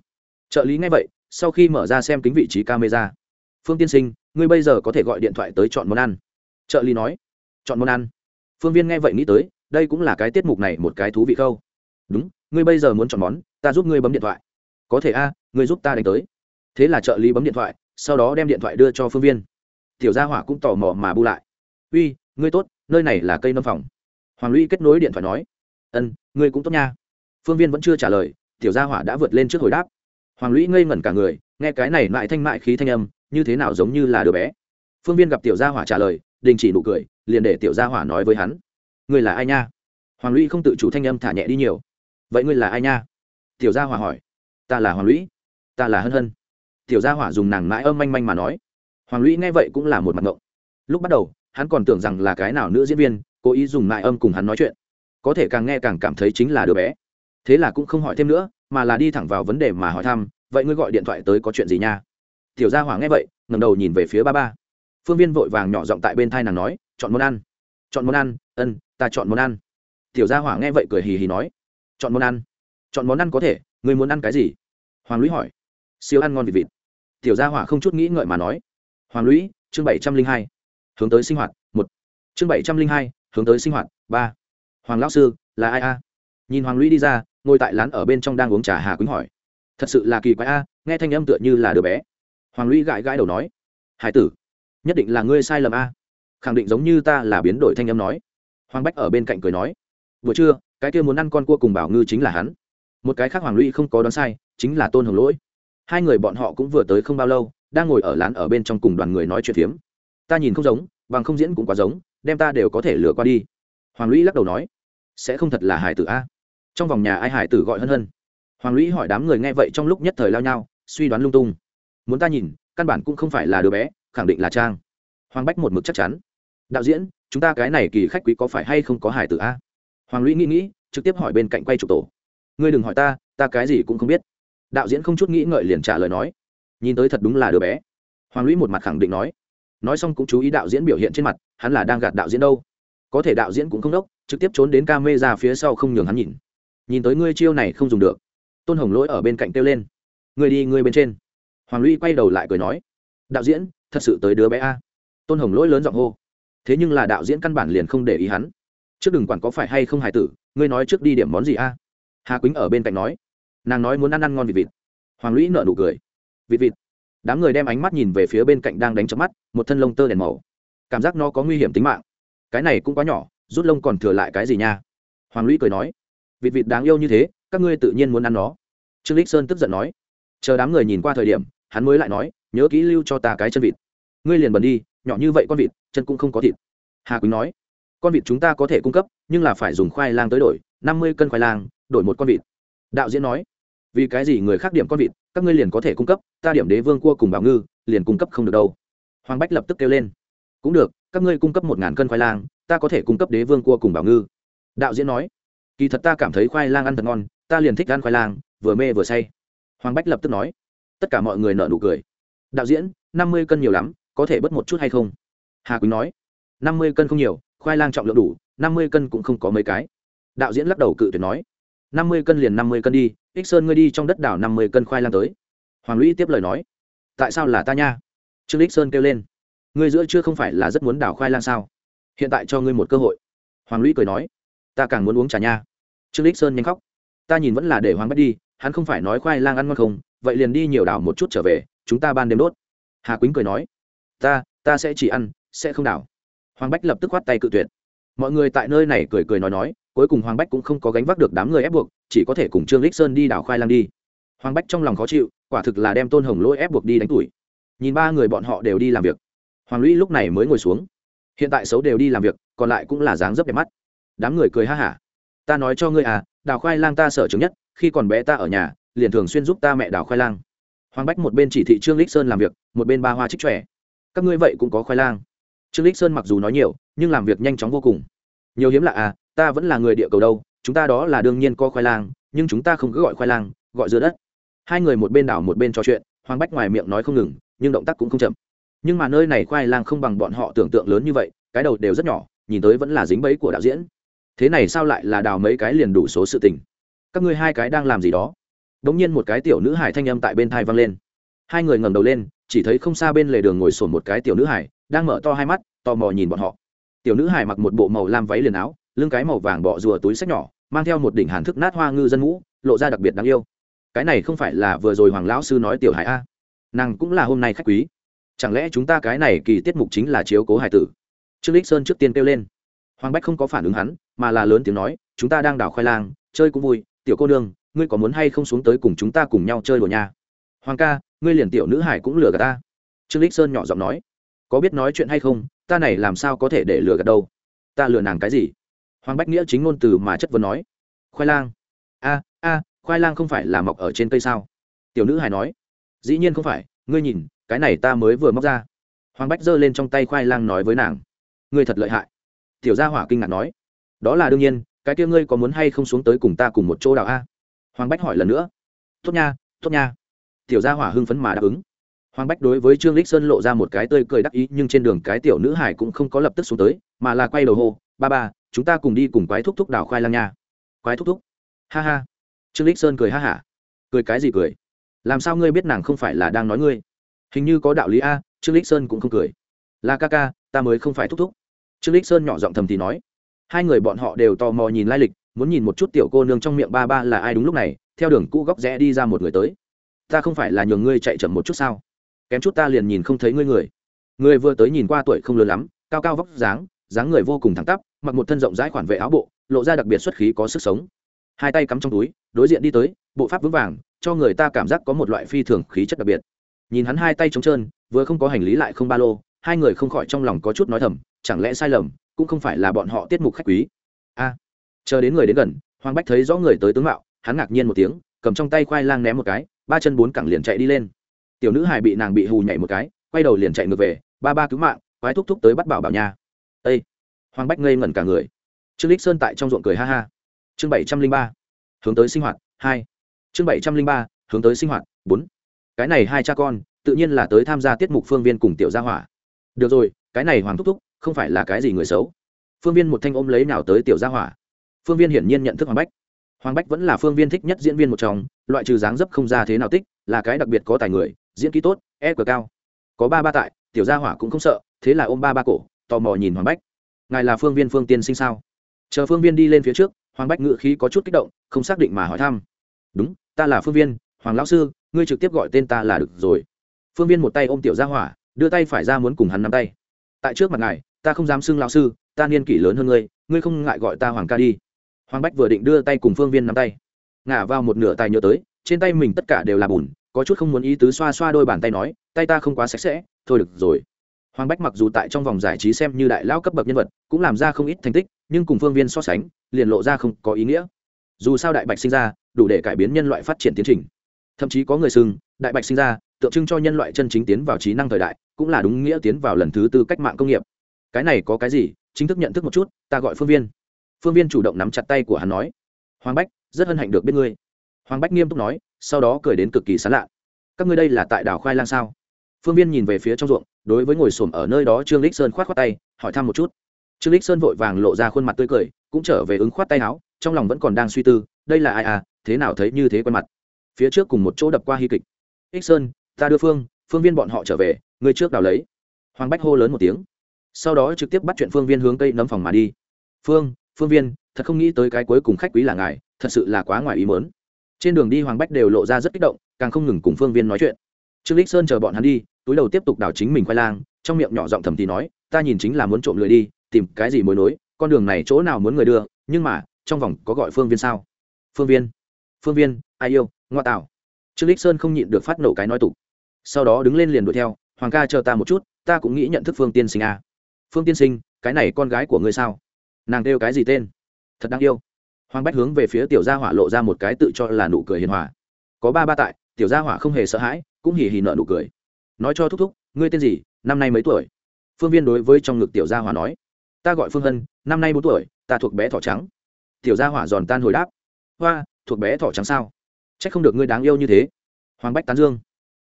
Trợ lý nghe vậy, sau khi mở ra xem kính vị trí camera, phương tiên sinh, ngươi bây giờ có thể gọi điện thoại tới chọn món ăn. Trợ lý nói, chọn món ăn. Phương viên nghe vậy nghĩ tới, đây cũng là cái tiết mục này một cái thú vị khâu. Đúng, ngươi bây giờ muốn chọn món, ta giúp ngươi bấm điện thoại có thể a người giúp ta đánh tới. Thế là trợ lý bấm điện thoại, sau đó đem điện thoại đưa cho phương viên. Tiểu gia hỏa cũng tò mò mà bu lại. Uy, ngươi tốt, nơi này là cây nâm phòng. Hoàng lũy kết nối điện thoại nói. Ân, ngươi cũng tốt nha. Phương viên vẫn chưa trả lời, tiểu gia hỏa đã vượt lên trước hồi đáp. Hoàng lũy ngây ngẩn cả người, nghe cái này mại thanh mại khí thanh âm, như thế nào giống như là đứa bé. Phương viên gặp tiểu gia hỏa trả lời, đình chỉ nụ cười, liền để tiểu gia hỏa nói với hắn. Ngươi là ai nha? Hoàng lũy không tự chủ thanh âm thả nhẹ đi nhiều. Vậy ngươi là ai nha? Tiểu gia hỏa hỏi ta là hoàng lũy, ta là hân hân. Tiểu gia hỏa dùng nàng mãi âm manh manh mà nói. Hoàng lũy nghe vậy cũng là một mặt ngộng. Lúc bắt đầu, hắn còn tưởng rằng là cái nào nữ diễn viên cố ý dùng mại âm cùng hắn nói chuyện. Có thể càng nghe càng cảm thấy chính là đứa bé. Thế là cũng không hỏi thêm nữa, mà là đi thẳng vào vấn đề mà hỏi thăm, vậy ngươi gọi điện thoại tới có chuyện gì nha? Tiểu gia hỏa nghe vậy ngầm đầu nhìn về phía ba ba. Phương viên vội vàng nhỏ giọng tại bên thai nàng nói, chọn món ăn, chọn món ăn, ân, ta chọn món ăn. Tiểu gia hỏa nghe vậy cười hì hì nói, chọn món ăn, chọn món ăn có thể người muốn ăn cái gì? Hoàng lũy hỏi. Siêu ăn ngon vịt vịt. Tiểu gia hỏa không chút nghĩ ngợi mà nói. Hoàng lũy, chương bảy trăm linh hai. Hướng tới sinh hoạt, một. Chương bảy trăm linh hai, hướng tới sinh hoạt, ba. Hoàng lão sư, là ai a? Nhìn hoàng lũy đi ra, ngồi tại lán ở bên trong đang uống trà hà quýnh hỏi. Thật sự là kỳ quái a, nghe thanh âm tựa như là đứa bé. Hoàng lũy gãi gãi đầu nói. Hải tử, nhất định là ngươi sai lầm a. Khẳng định giống như ta là biến đổi thanh âm nói. Hoàng bách ở bên cạnh cười nói. Vừa trưa, cái kia muốn ăn con cua cùng bảo ngư chính là hắn một cái khác hoàng lũy không có đoán sai, chính là tôn hồng lỗi. Hai người bọn họ cũng vừa tới không bao lâu, đang ngồi ở lán ở bên trong cùng đoàn người nói chuyện phiếm. Ta nhìn không giống, bằng không diễn cũng quá giống, đem ta đều có thể lừa qua đi. Hoàng lũy lắc đầu nói, sẽ không thật là hải tử a. Trong vòng nhà ai hải tử gọi hân hân? Hoàng lũy hỏi đám người nghe vậy trong lúc nhất thời lao nhau, suy đoán lung tung. Muốn ta nhìn, căn bản cũng không phải là đứa bé, khẳng định là trang. Hoàng bách một mực chắc chắn. Đạo diễn, chúng ta cái này kỳ khách quý có phải hay không có hải tử a? Hoàng lũy nghĩ nghĩ, trực tiếp hỏi bên cạnh quay trục tổ ngươi đừng hỏi ta ta cái gì cũng không biết. Đạo diễn không chút nghĩ ngợi liền trả lời nói. Nhìn tới thật đúng là đứa bé. Hoàng lũy một mặt khẳng định nói. Nói xong cũng chú ý đạo diễn biểu hiện trên mặt, hắn là đang gạt đạo diễn đâu. Có thể đạo diễn cũng không đốc, trực tiếp trốn đến ca mê ra phía sau không nhường hắn nhìn. Nhìn tới ngươi chiêu này không dùng được. Tôn hồng lỗi ở bên cạnh kêu lên. Ngươi đi người bên trên. Hoàng lũy quay đầu lại cười nói. Đạo diễn, thật sự tới đứa bé a. Tôn hồng lỗi lớn giọng hô. Thế nhưng là đạo diễn căn bản liền không để ý hắn. Trước đừng quản có phải hay không hài tử, ngươi nói trước đi điểm món gì a hà quýnh ở bên cạnh nói. Nàng nói muốn ăn ăn ngon vịt vịt. Hoàng lũy nợ nụ cười. Vịt vịt. Đám người đem ánh mắt nhìn về phía bên cạnh đang đánh chớp mắt, một thân lông tơ đèn màu. Cảm giác nó có nguy hiểm tính mạng. Cái này cũng quá nhỏ, rút lông còn thừa lại cái gì nha? Hoàng lũy cười nói. Vịt vịt đáng yêu như thế, các ngươi tự nhiên muốn ăn nó. Trương lích sơn tức giận nói. Chờ đám người nhìn qua thời điểm, hắn mới lại nói, nhớ kỹ lưu cho ta cái chân vịt. Ngươi liền bẩn đi, nhỏ như vậy con vịt, chân cũng không có thịt. Hà quýnh nói. Con vịt chúng ta có thể cung cấp, nhưng là phải dùng khoai lang tới đổi, năm mươi cân khoai lang đổi một con vịt. Đạo diễn nói, vì cái gì người khác điểm con vịt, các ngươi liền có thể cung cấp, ta điểm đế vương cua cùng bảo ngư, liền cung cấp không được đâu. Hoàng bách lập tức kêu lên, cũng được, các ngươi cung cấp một ngàn cân khoai lang, ta có thể cung cấp đế vương cua cùng bảo ngư. Đạo diễn nói, kỳ thật ta cảm thấy khoai lang ăn thật ngon, ta liền thích ăn khoai lang, vừa mê vừa say. Hoàng bách lập tức nói, tất cả mọi người nợ nụ cười. Đạo diễn, năm mươi cân nhiều lắm, có thể bớt một chút hay không? Hà quỳnh nói, năm mươi cân không nhiều, khoai lang trọng lượng đủ, năm mươi cân cũng không có mấy cái. Đạo diễn lắc đầu cự tuyệt nói năm mươi cân liền năm mươi cân đi, ích sơn ngươi đi trong đất đảo năm mươi cân khoai lang tới. Hoàng lũy tiếp lời nói, tại sao là ta nha? Trương ích sơn kêu lên, ngươi giữa chưa không phải là rất muốn đảo khoai lang sao? Hiện tại cho ngươi một cơ hội. Hoàng lũy cười nói, ta càng muốn uống trà nha. Trương ích sơn nhanh khóc, ta nhìn vẫn là để hoàng bắt đi, hắn không phải nói khoai lang ăn ngon không, vậy liền đi nhiều đảo một chút trở về, chúng ta ban đêm đốt. Hà quýnh cười nói, ta ta sẽ chỉ ăn, sẽ không đảo. Hoàng bách lập tức khoát tay cự tuyệt. Mọi người tại nơi này cười cười nói nói cuối cùng hoàng bách cũng không có gánh vác được đám người ép buộc, chỉ có thể cùng trương lích sơn đi đảo khoai lang đi. Hoàng bách trong lòng khó chịu, quả thực là đem tôn hồng lỗi ép buộc đi đánh tuổi nhìn ba người bọn họ đều đi làm việc, hoàng lũy lúc này mới ngồi xuống. Hiện tại xấu đều đi làm việc, còn lại cũng là dáng dấp đẹp mắt. Đám người cười ha hả. Ta nói cho ngươi à đào khoai lang ta sợ chứng nhất, khi còn bé ta ở nhà, liền thường xuyên giúp ta mẹ đào khoai lang. Hoàng bách một bên chỉ thị trương lích sơn làm việc, một bên ba hoa trích trẻ. Các ngươi vậy cũng có khoai lang. Trương lích sơn mặc dù nói nhiều, nhưng làm việc nhanh chóng vô cùng. Nhiều hiếm lạ à ta vẫn là người địa cầu đâu, chúng ta đó là đương nhiên có khoai lang, nhưng chúng ta không cứ gọi khoai lang, gọi dưa đất. Hai người một bên đảo một bên trò chuyện, hoàng bách ngoài miệng nói không ngừng, nhưng động tác cũng không chậm. Nhưng mà nơi này khoai lang không bằng bọn họ tưởng tượng lớn như vậy, cái đầu đều rất nhỏ, nhìn tới vẫn là dính bẫy của đạo diễn. Thế này sao lại là đào mấy cái liền đủ số sự tình? Các ngươi hai cái đang làm gì đó? Đ ỗ n g nhiên một cái tiểu nữ hải thanh âm tại bên thai vang lên. Hai người ngẩng đầu lên, chỉ thấy không xa bên lề đường ngồi sổn một cái tiểu nữ hải đang mở to hai mắt, tò mò nhìn bọn họ. Tiểu nữ hải mặc một bộ màu lam váy liền áo lưng cái màu vàng bọ rùa túi sách nhỏ, mang theo một đỉnh hàn thức nát hoa ngư dân ngũ lộ ra đặc biệt đáng yêu. Cái này không phải là vừa rồi hoàng lão sư nói tiểu hải a. Nàng cũng là hôm nay khách quý. Chẳng lẽ chúng ta cái này kỳ tiết mục chính là chiếu cố hải tử? Trương lích sơn trước tiên kêu lên. Hoàng bách không có phản ứng hắn, mà là lớn tiếng nói, chúng ta đang đảo khoai lang, chơi cũng vui, tiểu cô nương, ngươi có muốn hay không xuống tới cùng chúng ta cùng nhau chơi đùa nha? Hoàng ca, ngươi liền tiểu nữ hải cũng lừa gạt ta. Trương lích sơn nhỏ giọng nói. Có biết nói chuyện hay không, ta này làm sao có thể để lừa gạt đâu? Ta lừa nàng cái gì? Hoàng bách nghĩa chính ngôn từ mà chất vấn nói. Khoai lang. A a, khoai lang không phải là mọc ở trên cây sao? Tiểu nữ hài nói. Dĩ nhiên không phải, ngươi nhìn, cái này ta mới vừa móc ra. Hoàng bách giơ lên trong tay khoai lang nói với nàng. Ngươi thật lợi hại. Tiểu gia hỏa kinh ngạc nói. Đó là đương nhiên, cái kia ngươi có muốn hay không xuống tới cùng ta cùng một chỗ đào a? Hoàng bách hỏi lần nữa. Tốt nha tốt nha. Tiểu gia hỏa hưng phấn mà đáp ứng. Hoàng bách đối với trương lích sơn lộ ra một cái tươi cười đắc ý, nhưng trên đường cái tiểu nữ hải cũng không có lập tức xuống tới, mà là quay đầu hô, ba ba chúng ta cùng đi cùng quái thúc thúc đào khoai lang nha. Quái thúc thúc. Ha ha. Trương lích sơn cười ha hả. Cười cái gì cười? Làm sao ngươi biết nàng không phải là đang nói ngươi? Hình như có đạo lý a, trương lích sơn cũng không cười. Là ca ca, ta mới không phải thúc thúc. Trương lích sơn nhỏ giọng thầm thì nói. Hai người bọn họ đều tò mò nhìn lai lịch, muốn nhìn một chút tiểu cô nương trong miệng ba ba là ai đúng lúc này, theo đường cũ góc rẽ đi ra một người tới. Ta không phải là nhường ngươi chạy chậm một chút sao? Kém chút ta liền nhìn không thấy ngươi người. Người vừa tới nhìn qua tuổi không lớn lắm, cao cao vóc dáng dáng người vô cùng thẳng tắp mặc một thân rộng rãi khoản vệ áo bộ, lộ ra đặc biệt xuất khí có sức sống. Hai tay cắm trong túi, đối diện đi tới, bộ pháp vững vàng, cho người ta cảm giác có một loại phi thường khí chất đặc biệt. Nhìn hắn hai tay trống trơn, vừa không có hành lý lại không ba lô, hai người không khỏi trong lòng có chút nói thầm, chẳng lẽ sai lầm, cũng không phải là bọn họ tiết mục khách quý. A, chờ đến người đến gần, hoàng bách thấy rõ người tới tướng mạo, hắn ngạc nhiên một tiếng, cầm trong tay khoai lang ném một cái, ba chân bốn cẳng liền chạy đi lên. Tiểu nữ hài bị nàng bị hù nhảy một cái, quay đầu liền chạy ngược về, ba ba cứu mạng, quái thúc thúc tới bắt bảo bảo nhà ây hoàng bách ngây ngẩn cả người. Trương lích sơn tại trong ruộng cười ha ha. Chương bảy trăm linh ba, hướng tới sinh hoạt, hai. Chương bảy trăm linh ba, hướng tới sinh hoạt, bốn. Cái này hai cha con, tự nhiên là tới tham gia tiết mục phương viên cùng tiểu gia hỏa. Được rồi, cái này hoàng thúc thúc, không phải là cái gì người xấu. Phương viên một thanh ôm lấy nào tới tiểu gia hỏa. Phương viên hiển nhiên nhận thức hoàng bách. Hoàng bách vẫn là phương viên thích nhất diễn viên một trong, loại trừ dáng dấp không ra thế nào tích, là cái đặc biệt có tài người, diễn kỹ tốt e cờ cao. Có ba ba tại, tiểu gia hỏa cũng không sợ, thế là ôm ba ba cổ, tò mò nhìn hoàng bách ngài là phương viên phương tiên sinh sao? Chờ phương viên đi lên phía trước, hoàng bách ngự khí có chút kích động, không xác định mà hỏi thăm. Đúng, ta là phương viên, hoàng lão sư, ngươi trực tiếp gọi tên ta là được rồi. Phương viên một tay ôm tiểu gia hỏa, đưa tay phải ra muốn cùng hắn nắm tay. Tại trước mặt ngài, ta không dám xưng lão sư, ta niên kỷ lớn hơn ngươi ngươi không ngại gọi ta hoàng ca đi. Hoàng bách vừa định đưa tay cùng phương viên nắm tay. Ngả vào một nửa tay nhớ tới, trên tay mình tất cả đều là bùn, có chút không muốn ý tứ xoa xoa đôi bàn tay nói, tay ta không quá sạch sẽ, thôi được rồi hoàng bách mặc dù tại trong vòng giải trí xem như đại lao cấp bậc nhân vật, cũng làm ra không ít thành tích, nhưng cùng phương viên so sánh, liền lộ ra không có ý nghĩa. Dù sao đại bạch sinh ra, đủ để cải biến nhân loại phát triển tiến trình. Thậm chí có người xưng, đại bạch sinh ra, tượng trưng cho nhân loại chân chính tiến vào trí năng thời đại, cũng là đúng nghĩa tiến vào lần thứ tư cách mạng công nghiệp. Cái này có cái gì? Chính thức nhận thức một chút, ta gọi phương viên. Phương viên chủ động nắm chặt tay của hắn nói, hoàng bách, rất hân hạnh được biết ngươi. Hoàng bách nghiêm túc nói, sau đó cười đến cực kỳ sán lạ. Các ngươi đây là tại đảo khoai lang sao? Phương viên nhìn về phía trong ruộng, đối với ngồi xổm ở nơi đó trương lích sơn khoát khoát tay, hỏi thăm một chút. Trương lích sơn vội vàng lộ ra khuôn mặt tươi cười, cũng trở về ứng khoát tay áo, trong lòng vẫn còn đang suy tư, đây là ai à thế nào thấy như thế quen mặt. Phía trước cùng một chỗ đập qua hy kịch. Ích sơn, ta đưa phương phương viên bọn họ trở về, người trước đào lấy. Hoàng bách hô lớn một tiếng. Sau đó trực tiếp bắt chuyện phương viên hướng cây nấm phòng mà đi. Phương phương viên, thật không nghĩ tới cái cuối cùng khách quý là ngài, thật sự là quá ngoài ý mớn trên đường đi hoàng bách đều lộ ra rất kích động, càng không ngừng cùng phương viên nói chuyện trương lích sơn chờ bọn hắn đi, túi đầu tiếp tục đào chính mình khoai lang, trong miệng nhỏ giọng thầm thì nói, ta nhìn chính là muốn trộm lười đi, tìm cái gì mối nối, con đường này chỗ nào muốn người đưa, nhưng mà, trong vòng có gọi phương viên sao? Phương viên? Phương viên? Ai yêu? Ngoa tạo. Trương lích sơn không nhịn được phát nổ cái nói tục. Sau đó đứng lên liền đuổi theo, hoàng ca chờ ta một chút, ta cũng nghĩ nhận thức phương tiên sinh à. phương tiên sinh, cái này con gái của ngươi sao? Nàng kêu cái gì tên? Thật đáng yêu. Hoàng bách hướng về phía tiểu gia hỏa lộ ra một cái tự cho là nụ cười hiền hòa. Có ba ba tại tiểu gia hỏa không hề sợ hãi, cũng hì hì nợ nụ cười. Nói cho thúc thúc, ngươi tên gì? Năm nay mấy tuổi? Phương viên đối với trong ngực tiểu gia hỏa nói, ta gọi phương hân, năm nay bốn tuổi, ta thuộc bé thỏ trắng. Tiểu gia hỏa giòn tan hồi đáp, hoa, thuộc bé thỏ trắng sao? C h ắ c không được ngươi đáng yêu như thế. Hoàng bách tán dương,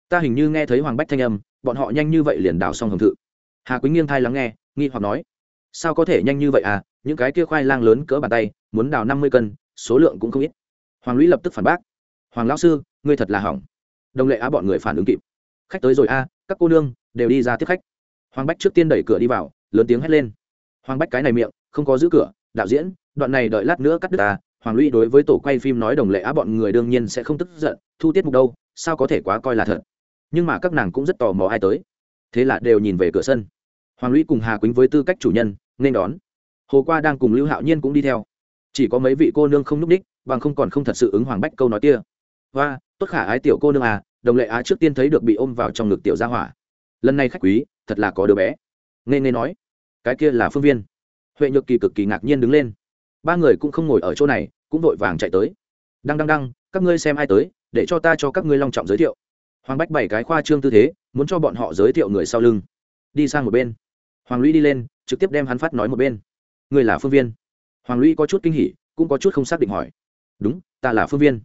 ta hình như nghe thấy hoàng bách thanh âm, bọn họ nhanh như vậy liền đào xong hồng thự. Hà quýnh nghiêng thai lắng nghe, nghi hoặc nói, sao có thể nhanh như vậy à? Những cái kia khoai lang lớn cỡ bàn tay, muốn đào năm mươi cân, số lượng cũng không ít. Hoàng lũy lập tức phản bác, hoàng lão sư ngươi thật là hỏng. Đồng lệ á bọn người phản ứng kịp. Khách tới rồi a, các cô nương, đều đi ra tiếp khách. Hoàng bách trước tiên đẩy cửa đi vào, lớn tiếng hét lên. Hoàng bách cái này miệng, không có giữ cửa, đạo diễn, đoạn này đợi lát nữa cắt đứt ta. Hoàng lũy đối với tổ quay phim nói đồng lệ á bọn người đương nhiên sẽ không tức giận, thu tiết mục đâu, sao có thể quá coi là thật. Nhưng mà các nàng cũng rất tò mò ai tới. Thế là đều nhìn về cửa sân. Hoàng lũy cùng hà quýnh với tư cách chủ nhân, nên đón. Hồ qua đang cùng lưu hạo nhiên cũng đi theo. Chỉ có mấy vị cô nương không n ú c ních bằng không còn không thật sự ứng hoàng bách câu nói kia. Và tốt khả ái tiểu cô nương à đồng lệ á trước tiên thấy được bị ôm vào trong ngực tiểu gia hỏa. Lần này khách quý, thật là có đứa bé. Nghe nghe nói, cái kia là phương viên. Huệ nhược kỳ cực kỳ ngạc nhiên đứng lên. Ba người cũng không ngồi ở chỗ này, cũng vội vàng chạy tới. Đăng đăng đăng, các ngươi xem ai tới, để cho ta cho các ngươi long trọng giới thiệu. Hoàng bách bảy cái khoa trương tư thế, muốn cho bọn họ giới thiệu người sau lưng. Đi sang một bên. Hoàng lũy đi lên, trực tiếp đem hắn phát nói một bên. Người là phương viên. Hoàng lũy có chút kinh hỉ, cũng có chút không xác định hỏi. Đúng, ta là phương viên.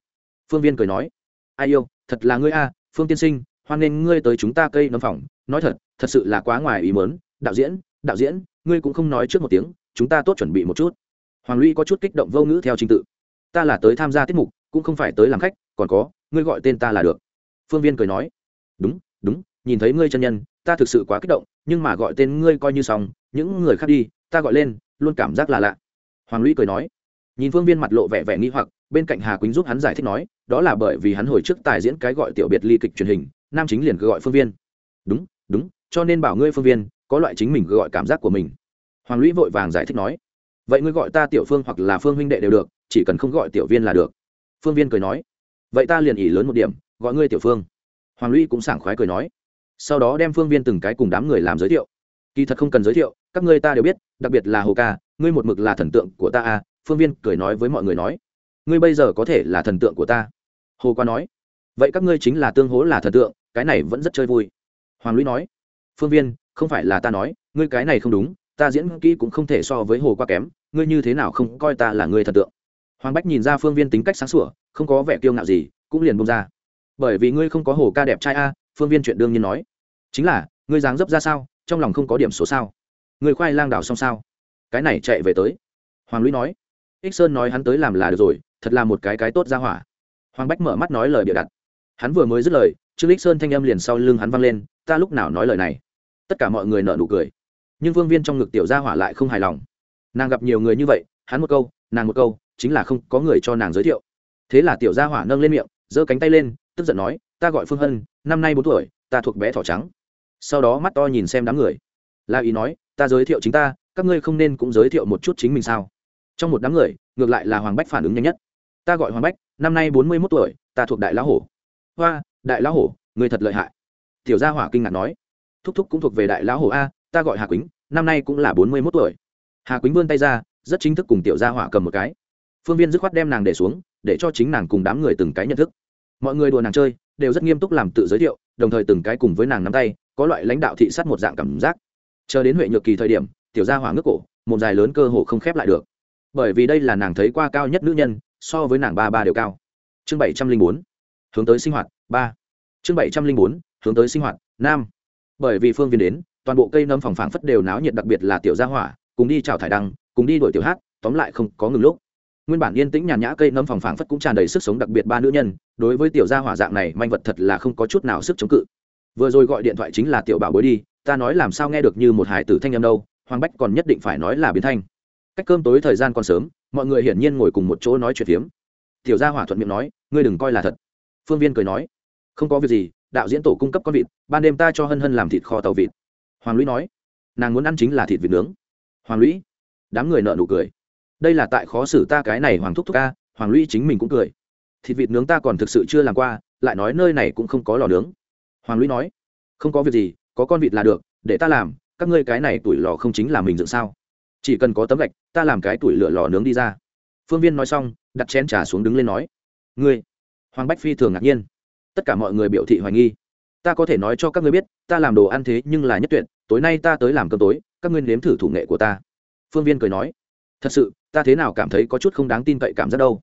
Phương viên cười nói ai yêu, thật là ngươi a, phương tiên sinh, hoan nghênh ngươi tới chúng ta cây nấm phòng nói thật thật sự là quá ngoài ý mớn đạo diễn đạo diễn, ngươi cũng không nói trước một tiếng, chúng ta tốt chuẩn bị một chút. Hoàng lũy có chút kích động vô ngữ theo trình tự. Ta là tới tham gia tiết mục, cũng không phải tới làm khách, còn có, ngươi gọi tên ta là được. Phương viên cười nói. Đúng đúng, nhìn thấy ngươi chân nhân, ta thực sự quá kích động, nhưng mà gọi tên ngươi coi như xong, những người khác đi, ta gọi lên, luôn cảm giác là lạ. Hoàng lũy cười nói. Nhìn phương viên mặt lộ vẻ vẻ nghi hoặc, bên cạnh hà quýnh giúp hắn giải thích nói đó là bởi vì hắn hồi trước tài diễn cái gọi tiểu biệt ly kịch truyền hình, nam chính liền gọi phương viên. Đúng đúng, cho nên bảo ngươi phương viên, có loại chính mình gọi cảm giác của mình. Hoàng lũy vội vàng giải thích nói, vậy ngươi gọi ta tiểu phương hoặc là phương huynh đệ đều được, chỉ cần không gọi tiểu viên là được. Phương viên cười nói, vậy ta liền ỉ lớn một điểm, gọi ngươi tiểu phương. Hoàng lũy cũng sảng khoái cười nói, sau đó đem phương viên từng cái cùng đám người làm giới thiệu. Kỳ thật không cần giới thiệu, các ngươi ta đều biết, đặc biệt là hồ ca, ngươi một mực là thần tượng của ta à? Phương viên cười nói với mọi người nói, ngươi bây giờ có thể là thần tượng của ta hồ qua nói, vậy các ngươi chính là tương hố là thần tượng, cái này vẫn rất chơi vui. Hoàng lũy nói, phương viên, không phải là ta nói, ngươi cái này không đúng, ta diễn kỹ cũng không thể so với hồ qua kém, ngươi như thế nào không coi ta là người thần tượng? Hoàng bách nhìn ra phương viên tính cách sáng sủa, không có vẻ kiêu ngạo gì, cũng liền bông ra. Bởi vì ngươi không có hồ ca đẹp trai a, phương viên chuyện đương nhiên nói. Chính là, ngươi dáng dấp ra sao, trong lòng không có điểm số sao? Người khoai lang đảo xong sao? Cái này chạy về tới. Hoàng lũy nói. Ích sơn nói hắn tới làm là được rồi, thật là một cái cái tốt ra hỏa hoàng bách mở mắt nói lời bịa đặt. Hắn vừa mới dứt lời, trương lích sơn thanh âm liền sau lưng hắn văng lên, ta lúc nào nói lời này? Tất cả mọi người nở nụ cười. Nhưng vương viên trong ngực tiểu gia hỏa lại không hài lòng. Nàng gặp nhiều người như vậy, hắn một câu, nàng một câu, chính là không có người cho nàng giới thiệu. Thế là tiểu gia hỏa nâng lên miệng, giơ cánh tay lên, tức giận nói, ta gọi phương hân, năm nay bốn tuổi, ta thuộc bé thỏ trắng. Sau đó mắt to nhìn xem đám người. La ý nói, ta giới thiệu chính ta, các ngươi không nên cũng giới thiệu một chút chính mình sao? Trong một đám người, ngược lại là hoàng bách phản ứng nhanh nhất. Ta gọi hoàng bách năm nay bốn mươi mốt tuổi, ta thuộc đại lão hổ. Hoa, đại lão hổ người thật lợi hại. Tiểu gia hỏa kinh ngạc nói. Thúc thúc cũng thuộc về đại lão hổ a, ta gọi hà quýnh, năm nay cũng là bốn mươi mốt tuổi. Hà quýnh vươn tay ra, rất chính thức cùng tiểu gia hỏa cầm một cái. Phương viên dứt khoát đem nàng để xuống, để cho chính nàng cùng đám người từng cái nhận thức. Mọi người đùa nàng chơi, đều rất nghiêm túc làm tự giới thiệu, đồng thời từng cái cùng với nàng nắm tay, có loại lãnh đạo thị sát một dạng cảm giác. Chờ đến huệ nhược kỳ thời điểm, tiểu gia hỏa ngước cổ một dài lớn cơ hồ không khép lại được. Bởi vì đây là nàng thấy qua cao nhất nữ nhân so với nàng ba ba đều cao. Chương bảy trăm linh bốn, hướng tới sinh hoạt, ba. Chương bảy trăm linh bốn, hướng tới sinh hoạt nam bởi vì phương viên đến, toàn bộ cây nấm phòng phảng phất đều náo nhiệt đặc biệt là tiểu gia hỏa, cùng đi chào thải đăng, cùng đi đổi tiểu hát, tóm lại không có ngừng lúc. Nguyên bản yên tĩnh nhàn nhã cây nấm phòng phảng phất cũng tràn đầy sức sống đặc biệt ba nữ nhân, đối với tiểu gia hỏa dạng này, manh vật thật là không có chút nào sức chống cự. Vừa rồi gọi điện thoại chính là tiểu bảo bối đi, ta nói làm sao nghe được như một hải tử thanh âm đâu, hoàng bách còn nhất định phải nói là biến thanh. Cách cơm tối thời gian còn sớm mọi người hiển nhiên ngồi cùng một chỗ nói chuyện phiếm. Tiểu gia hỏa thuận miệng nói, ngươi đừng coi là thật. Phương viên cười nói, không có việc gì, đạo diễn tổ cung cấp con vịt, ban đêm ta cho hân hân làm thịt kho tàu vịt. Hoàng lũy nói, nàng muốn ăn chính là thịt vịt nướng. Hoàng lũy, đám người nợ nụ cười. Đây là tại khó xử ta cái này hoàng thúc thúc ca. Hoàng lũy chính mình cũng cười. Thịt vịt nướng ta còn thực sự chưa làm qua, lại nói nơi này cũng không có lò nướng. Hoàng lũy nói, không có việc gì, có con vịt là được, để ta làm, các ngươi cái này tuổi lò không chính là mình dựng sao? Chỉ cần có tấm gạch, ta làm cái tuổi lửa lò nướng đi ra. Phương viên nói xong, đặt chén trà xuống đứng lên nói, ngươi. Hoàng bách phi thường ngạc nhiên. Tất cả mọi người biểu thị hoài nghi. Ta có thể nói cho các ngươi biết, ta làm đồ ăn thế nhưng là nhất tuyệt, tối nay ta tới làm cơm tối, các ngươi nếm thử thủ nghệ của ta. Phương viên cười nói, thật sự, ta thế nào cảm thấy có chút không đáng tin cậy cảm giác đâu.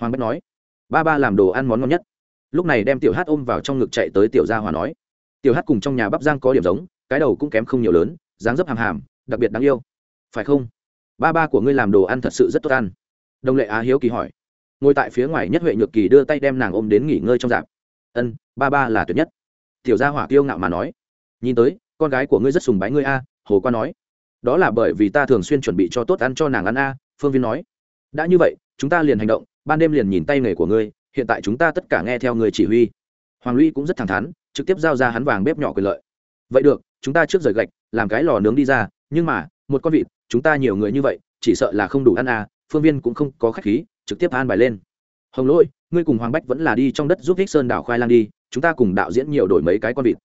Hoàng bách nói, ba ba làm đồ ăn món ngon nhất. Lúc này đem tiểu hát ôm vào trong ngực chạy tới tiểu gia hòa nói, tiểu hát cùng trong nhà bắp giang có điểm giống, cái đầu cũng kém không nhiều lớn, dáng dấp hàm hàm, đặc biệt đáng yêu phải không? Ba ba của ngươi làm đồ ăn thật sự rất tốt ăn. Đồng lệ á hiếu kỳ hỏi. Ngồi tại phía ngoài nhất huệ nhược kỳ đưa tay đem nàng ôm đến nghỉ ngơi trong dạp. Ân, ba ba là tuyệt nhất. Tiểu gia hỏa kiêu ngạo mà nói. Nhìn tới, con gái của ngươi rất sùng bái ngươi a, hồ qua nói. Đó là bởi vì ta thường xuyên chuẩn bị cho tốt ăn cho nàng ăn a, phương viên nói. Đã như vậy, chúng ta liền hành động, ban đêm liền nhìn tay nghề của ngươi, hiện tại chúng ta tất cả nghe theo người chỉ huy. Hoàng lũy cũng rất thẳng thắn, trực tiếp giao ra hắn vàng bếp nhỏ quyền lợi. Vậy được, chúng ta trước rời gạch, làm cái lò nướng đi ra, nhưng mà, một con vịt chúng ta nhiều người như vậy, chỉ sợ là không đủ ăn à phương viên cũng không có khách khí, trực tiếp an bài lên. Hồng lỗi, ngươi cùng hoàng bách vẫn là đi trong đất giúp hích sơn đảo khoai lang đi, chúng ta cùng đạo diễn nhiều đổi mấy cái con vịt.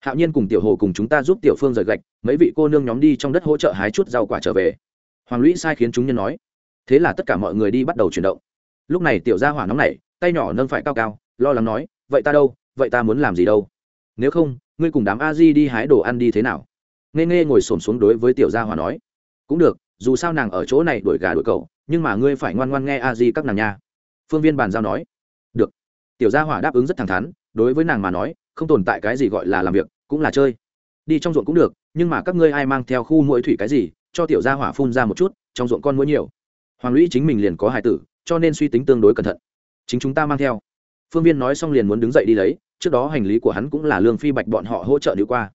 Hạo nhiên cùng tiểu hồ cùng chúng ta giúp tiểu phương rời gạch, mấy vị cô nương nhóm đi trong đất hỗ trợ hái chút rau quả trở về. Hoàng lũy sai khiến chúng nhân nói. Thế là tất cả mọi người đi bắt đầu chuyển động. Lúc này tiểu gia hỏa nóng nảy, tay nhỏ nâng phải cao cao, lo lắng nói, vậy ta đâu? Vậy ta muốn làm gì đâu? Nếu không, ngươi cùng đám a di đi hái đồ ăn đi thế nào? Nghe nghe ngồi xổm xuống đối với tiểu gia hỏa nói cũng được, dù sao nàng ở chỗ này đuổi gà đuổi cậu nhưng mà ngươi phải ngoan ngoan nghe a di các nàng nha. Phương viên bàn giao nói. Được. Tiểu gia hỏa đáp ứng rất thẳng thắn, đối với nàng mà nói, không tồn tại cái gì gọi là làm việc, cũng là chơi. Đi trong ruộng cũng được, nhưng mà các ngươi ai mang theo khu mũi thủy cái gì, cho tiểu gia hỏa phun ra một chút, trong ruộng con mũi nhiều. Hoàng lũy chính mình liền có hài tử, cho nên suy tính tương đối cẩn thận. Chính chúng ta mang theo. Phương viên nói xong liền muốn đứng dậy đi lấy, trước đó hành lý của hắn cũng là lương phi bạch bọn họ hỗ trợ đi qua.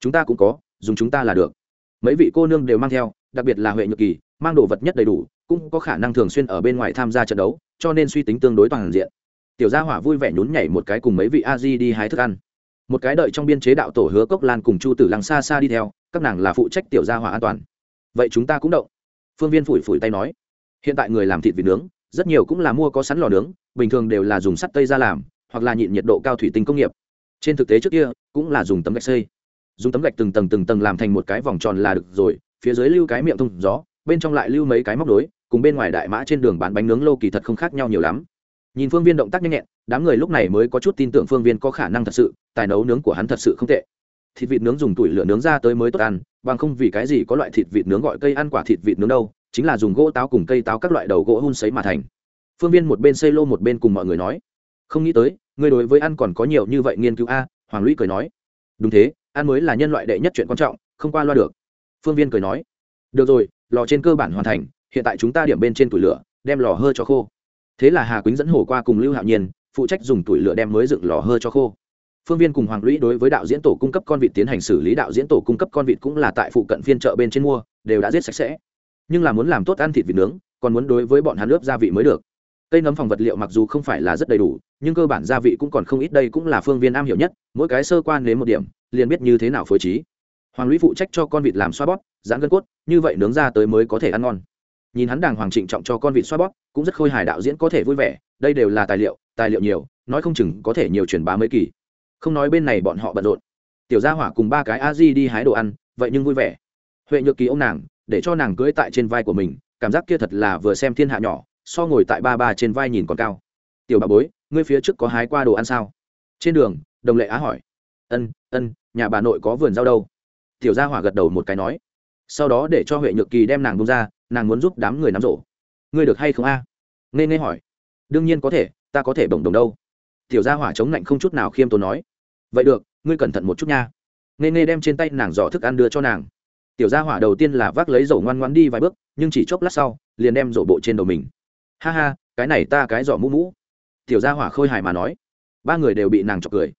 Chúng ta cũng có, dùng chúng ta là được. Mấy vị cô nương đều mang theo đặc biệt là huệ nhược kỳ, mang đồ vật nhất đầy đủ, cũng có khả năng thường xuyên ở bên ngoài tham gia trận đấu, cho nên suy tính tương đối toàn diện. Tiểu gia hỏa vui vẻ nhún nhảy một cái cùng mấy vị a di đi hái thức ăn. Một cái đợi trong biên chế đạo tổ hứa cốc lan cùng chu tử lăng xa xa đi theo, các nàng là phụ trách tiểu gia hỏa an toàn. Vậy chúng ta cũng động. Phương viên phủi phủi tay nói. Hiện tại người làm thịt vịt nướng, rất nhiều cũng là mua có sẵn lò nướng, bình thường đều là dùng sắt tây ra làm, hoặc là nhịn nhiệt độ cao thủy tinh công nghiệp. Trên thực tế trước kia, cũng là dùng tấm gạch xây. Dùng tấm gạch từng tầng từng tầng làm thành một cái vòng tròn là được rồi phía dưới lưu cái miệng thông gió, bên trong lại lưu mấy cái móc đối, cùng bên ngoài đại mã trên đường bán bánh nướng lô kỳ thật không khác nhau nhiều lắm. Nhìn phương viên động tác nhanh nhẹn, đám người lúc này mới có chút tin tưởng phương viên có khả năng thật sự, tài nấu nướng của hắn thật sự không tệ. Thịt vịt nướng dùng tủi lửa nướng ra tới mới tốt ăn, bằng không vì cái gì có loại thịt vịt nướng gọi cây ăn quả thịt vịt nướng đâu, chính là dùng gỗ táo cùng cây táo các loại đầu gỗ hun sấy mà thành. Phương viên một bên xây lô một bên cùng mọi người nói, không nghĩ tới, ngươi đối với ăn còn có nhiều như vậy nghiên cứu a? Hoàng lũy cười nói, đúng thế, ăn mới là nhân loại đệ nhất chuyện quan trọng, không qua loa được phương viên cười nói, được rồi, lò trên cơ bản hoàn thành, hiện tại chúng ta điểm bên trên tủi lửa, đem lò hơi cho khô. Thế là hà quýnh dẫn hổ qua cùng lưu hạo nhiên, phụ trách dùng tủi lửa đem mới dựng lò hơi cho khô. Phương viên cùng hoàng lũy đối với đạo diễn tổ cung cấp con vịt tiến hành xử lý, đạo diễn tổ cung cấp con vịt cũng là tại phụ cận phiên chợ bên trên mua, đều đã giết sạch sẽ. Nhưng là muốn làm tốt ăn thịt vịt nướng, còn muốn đối với bọn hắn ướp gia vị mới được. Cây nấm phòng vật liệu mặc dù không phải là rất đầy đủ, nhưng cơ bản gia vị cũng còn không ít, đây cũng là phương viên am hiểu nhất, mỗi cái sơ quan đến một điểm, liền biết như thế nào phối trí hoàng lũy phụ trách cho con vịt làm xoa bóp, giãn gân cốt, như vậy nướng ra tới mới có thể ăn ngon. Nhìn hắn đàng hoàng trịnh trọng cho con vịt xoa bóp, cũng rất khôi hài đạo diễn có thể vui vẻ, đây đều là tài liệu tài liệu nhiều, nói không chừng có thể nhiều truyền bá mấy kỳ. Không nói bên này bọn họ bận rộn. Tiểu gia hỏa cùng ba cái a di đi hái đồ ăn, vậy nhưng vui vẻ. Huệ nhược kỳ ông nàng, để cho nàng cưỡi tại trên vai của mình, cảm giác kia thật là vừa xem thiên hạ nhỏ, so ngồi tại ba ba trên vai nhìn còn cao. Tiểu bà bối, ngươi phía trước có hái qua đồ ăn sao? Trên đường, đồng lệ á hỏi. Ân ân, nhà bà nội có vườn rau đâu? Tiểu gia hỏa gật đầu một cái nói. Sau đó để cho huệ nhược kỳ đem nàng bông ra, nàng muốn giúp đám người nắm rổ. Ngươi được hay không a? À? nghe nghe hỏi. Đương nhiên có thể, ta có thể bổng đồng đâu. Tiểu gia hỏa chống lạnh không chút nào khiêm tốn nói. Vậy được, ngươi cẩn thận một chút nha. Nghe nghe đem trên tay nàng giỏ thức ăn đưa cho nàng. Tiểu gia hỏa đầu tiên là vác lấy rổ ngoan ngoan đi vài bước, nhưng chỉ chốc lát sau, liền đem rổ bộ trên đầu mình. Ha ha, cái này ta cái giỏ mũ mũ. Tiểu gia hỏa khôi hài mà nói. Ba người đều bị nàng chọc cười.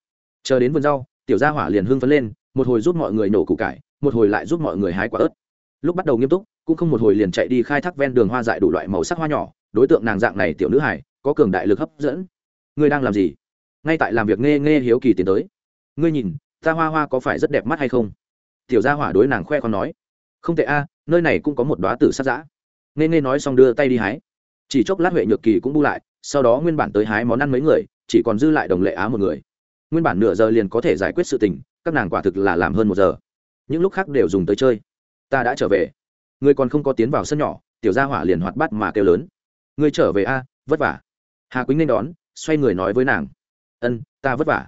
Chờ đến vườn rau, tiểu gia hỏa liền hưng phấn lên một hồi giúp mọi người nổ củ cải, một hồi lại giúp mọi người hái quả ớt. Lúc bắt đầu nghiêm túc, cũng không một hồi liền chạy đi khai thác ven đường hoa dại đủ loại màu sắc hoa nhỏ, đối tượng nàng dạng này tiểu nữ hải có cường đại lực hấp dẫn. Ngươi đang làm gì? Ngay tại làm việc nghe nghe hiếu kỳ tiến tới. Ngươi nhìn, ta hoa hoa có phải rất đẹp mắt hay không? Tiểu gia hỏa đối nàng khoe con nói. Không tệ a, nơi này cũng có một đoá tử sát giã nghe nghe nói xong đưa tay đi hái. Chỉ chốc lát huệ nhược kỳ cũng bu lại, sau đó nguyên bản tới hái món ăn mấy người, chỉ còn dư lại đồng lệ á một người. Nguyên bản nửa giờ liền có thể giải quyết sự tình các nàng quả thực là làm hơn một giờ. Những lúc khác đều dùng tới chơi. Ta đã trở về. Ngươi còn không có tiến vào sân nhỏ, tiểu gia hỏa liền hoạt bát mà kêu lớn. Ngươi trở về a, vất vả. Hà quýnh nên đón, xoay người nói với nàng. Ân, ta vất vả.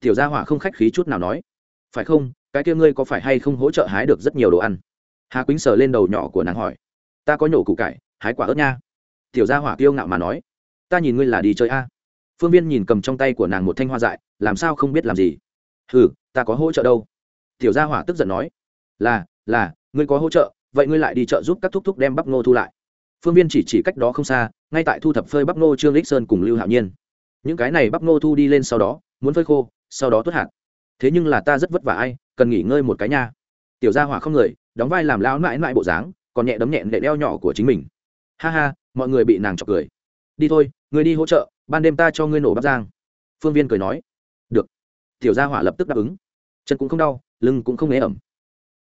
Tiểu gia hỏa không khách khí chút nào nói. Phải không, cái kia ngươi có phải hay không hỗ trợ hái được rất nhiều đồ ăn? Hà quýnh sờ lên đầu nhỏ của nàng hỏi. Ta có nhổ củ cải, hái quả ớt nha. Tiểu gia hỏa kiêu ngạo mà nói. Ta nhìn ngươi là đi chơi a. Phương viên nhìn cầm trong tay của nàng một thanh hoa dại, làm sao không biết làm gì ừ ta có hỗ trợ đâu. Tiểu gia hỏa tức giận nói. Là là, ngươi có hỗ trợ, vậy ngươi lại đi chợ giúp các thúc thúc đem bắp ngô thu lại. Phương viên chỉ chỉ cách đó không xa, ngay tại thu thập phơi bắp ngô trương lích sơn cùng lưu hạo nhiên. Những cái này bắp ngô thu đi lên sau đó, muốn phơi khô, sau đó tuốt hạt. Thế nhưng là ta rất vất vả ai, cần nghỉ ngơi một cái nha. Tiểu gia hỏa không người, đóng vai làm lão mãi mãi bộ dáng, còn nhẹ đấm nhẹ để đeo nhỏ của chính mình. Ha ha, mọi người bị nàng chọc cười. Đi thôi người đi hỗ trợ, ban đêm ta cho ngươi nổ bắp giang phương viên cười nói tiểu gia hỏa lập tức đáp ứng. Chân cũng không đau, lưng cũng không nghe ẩm.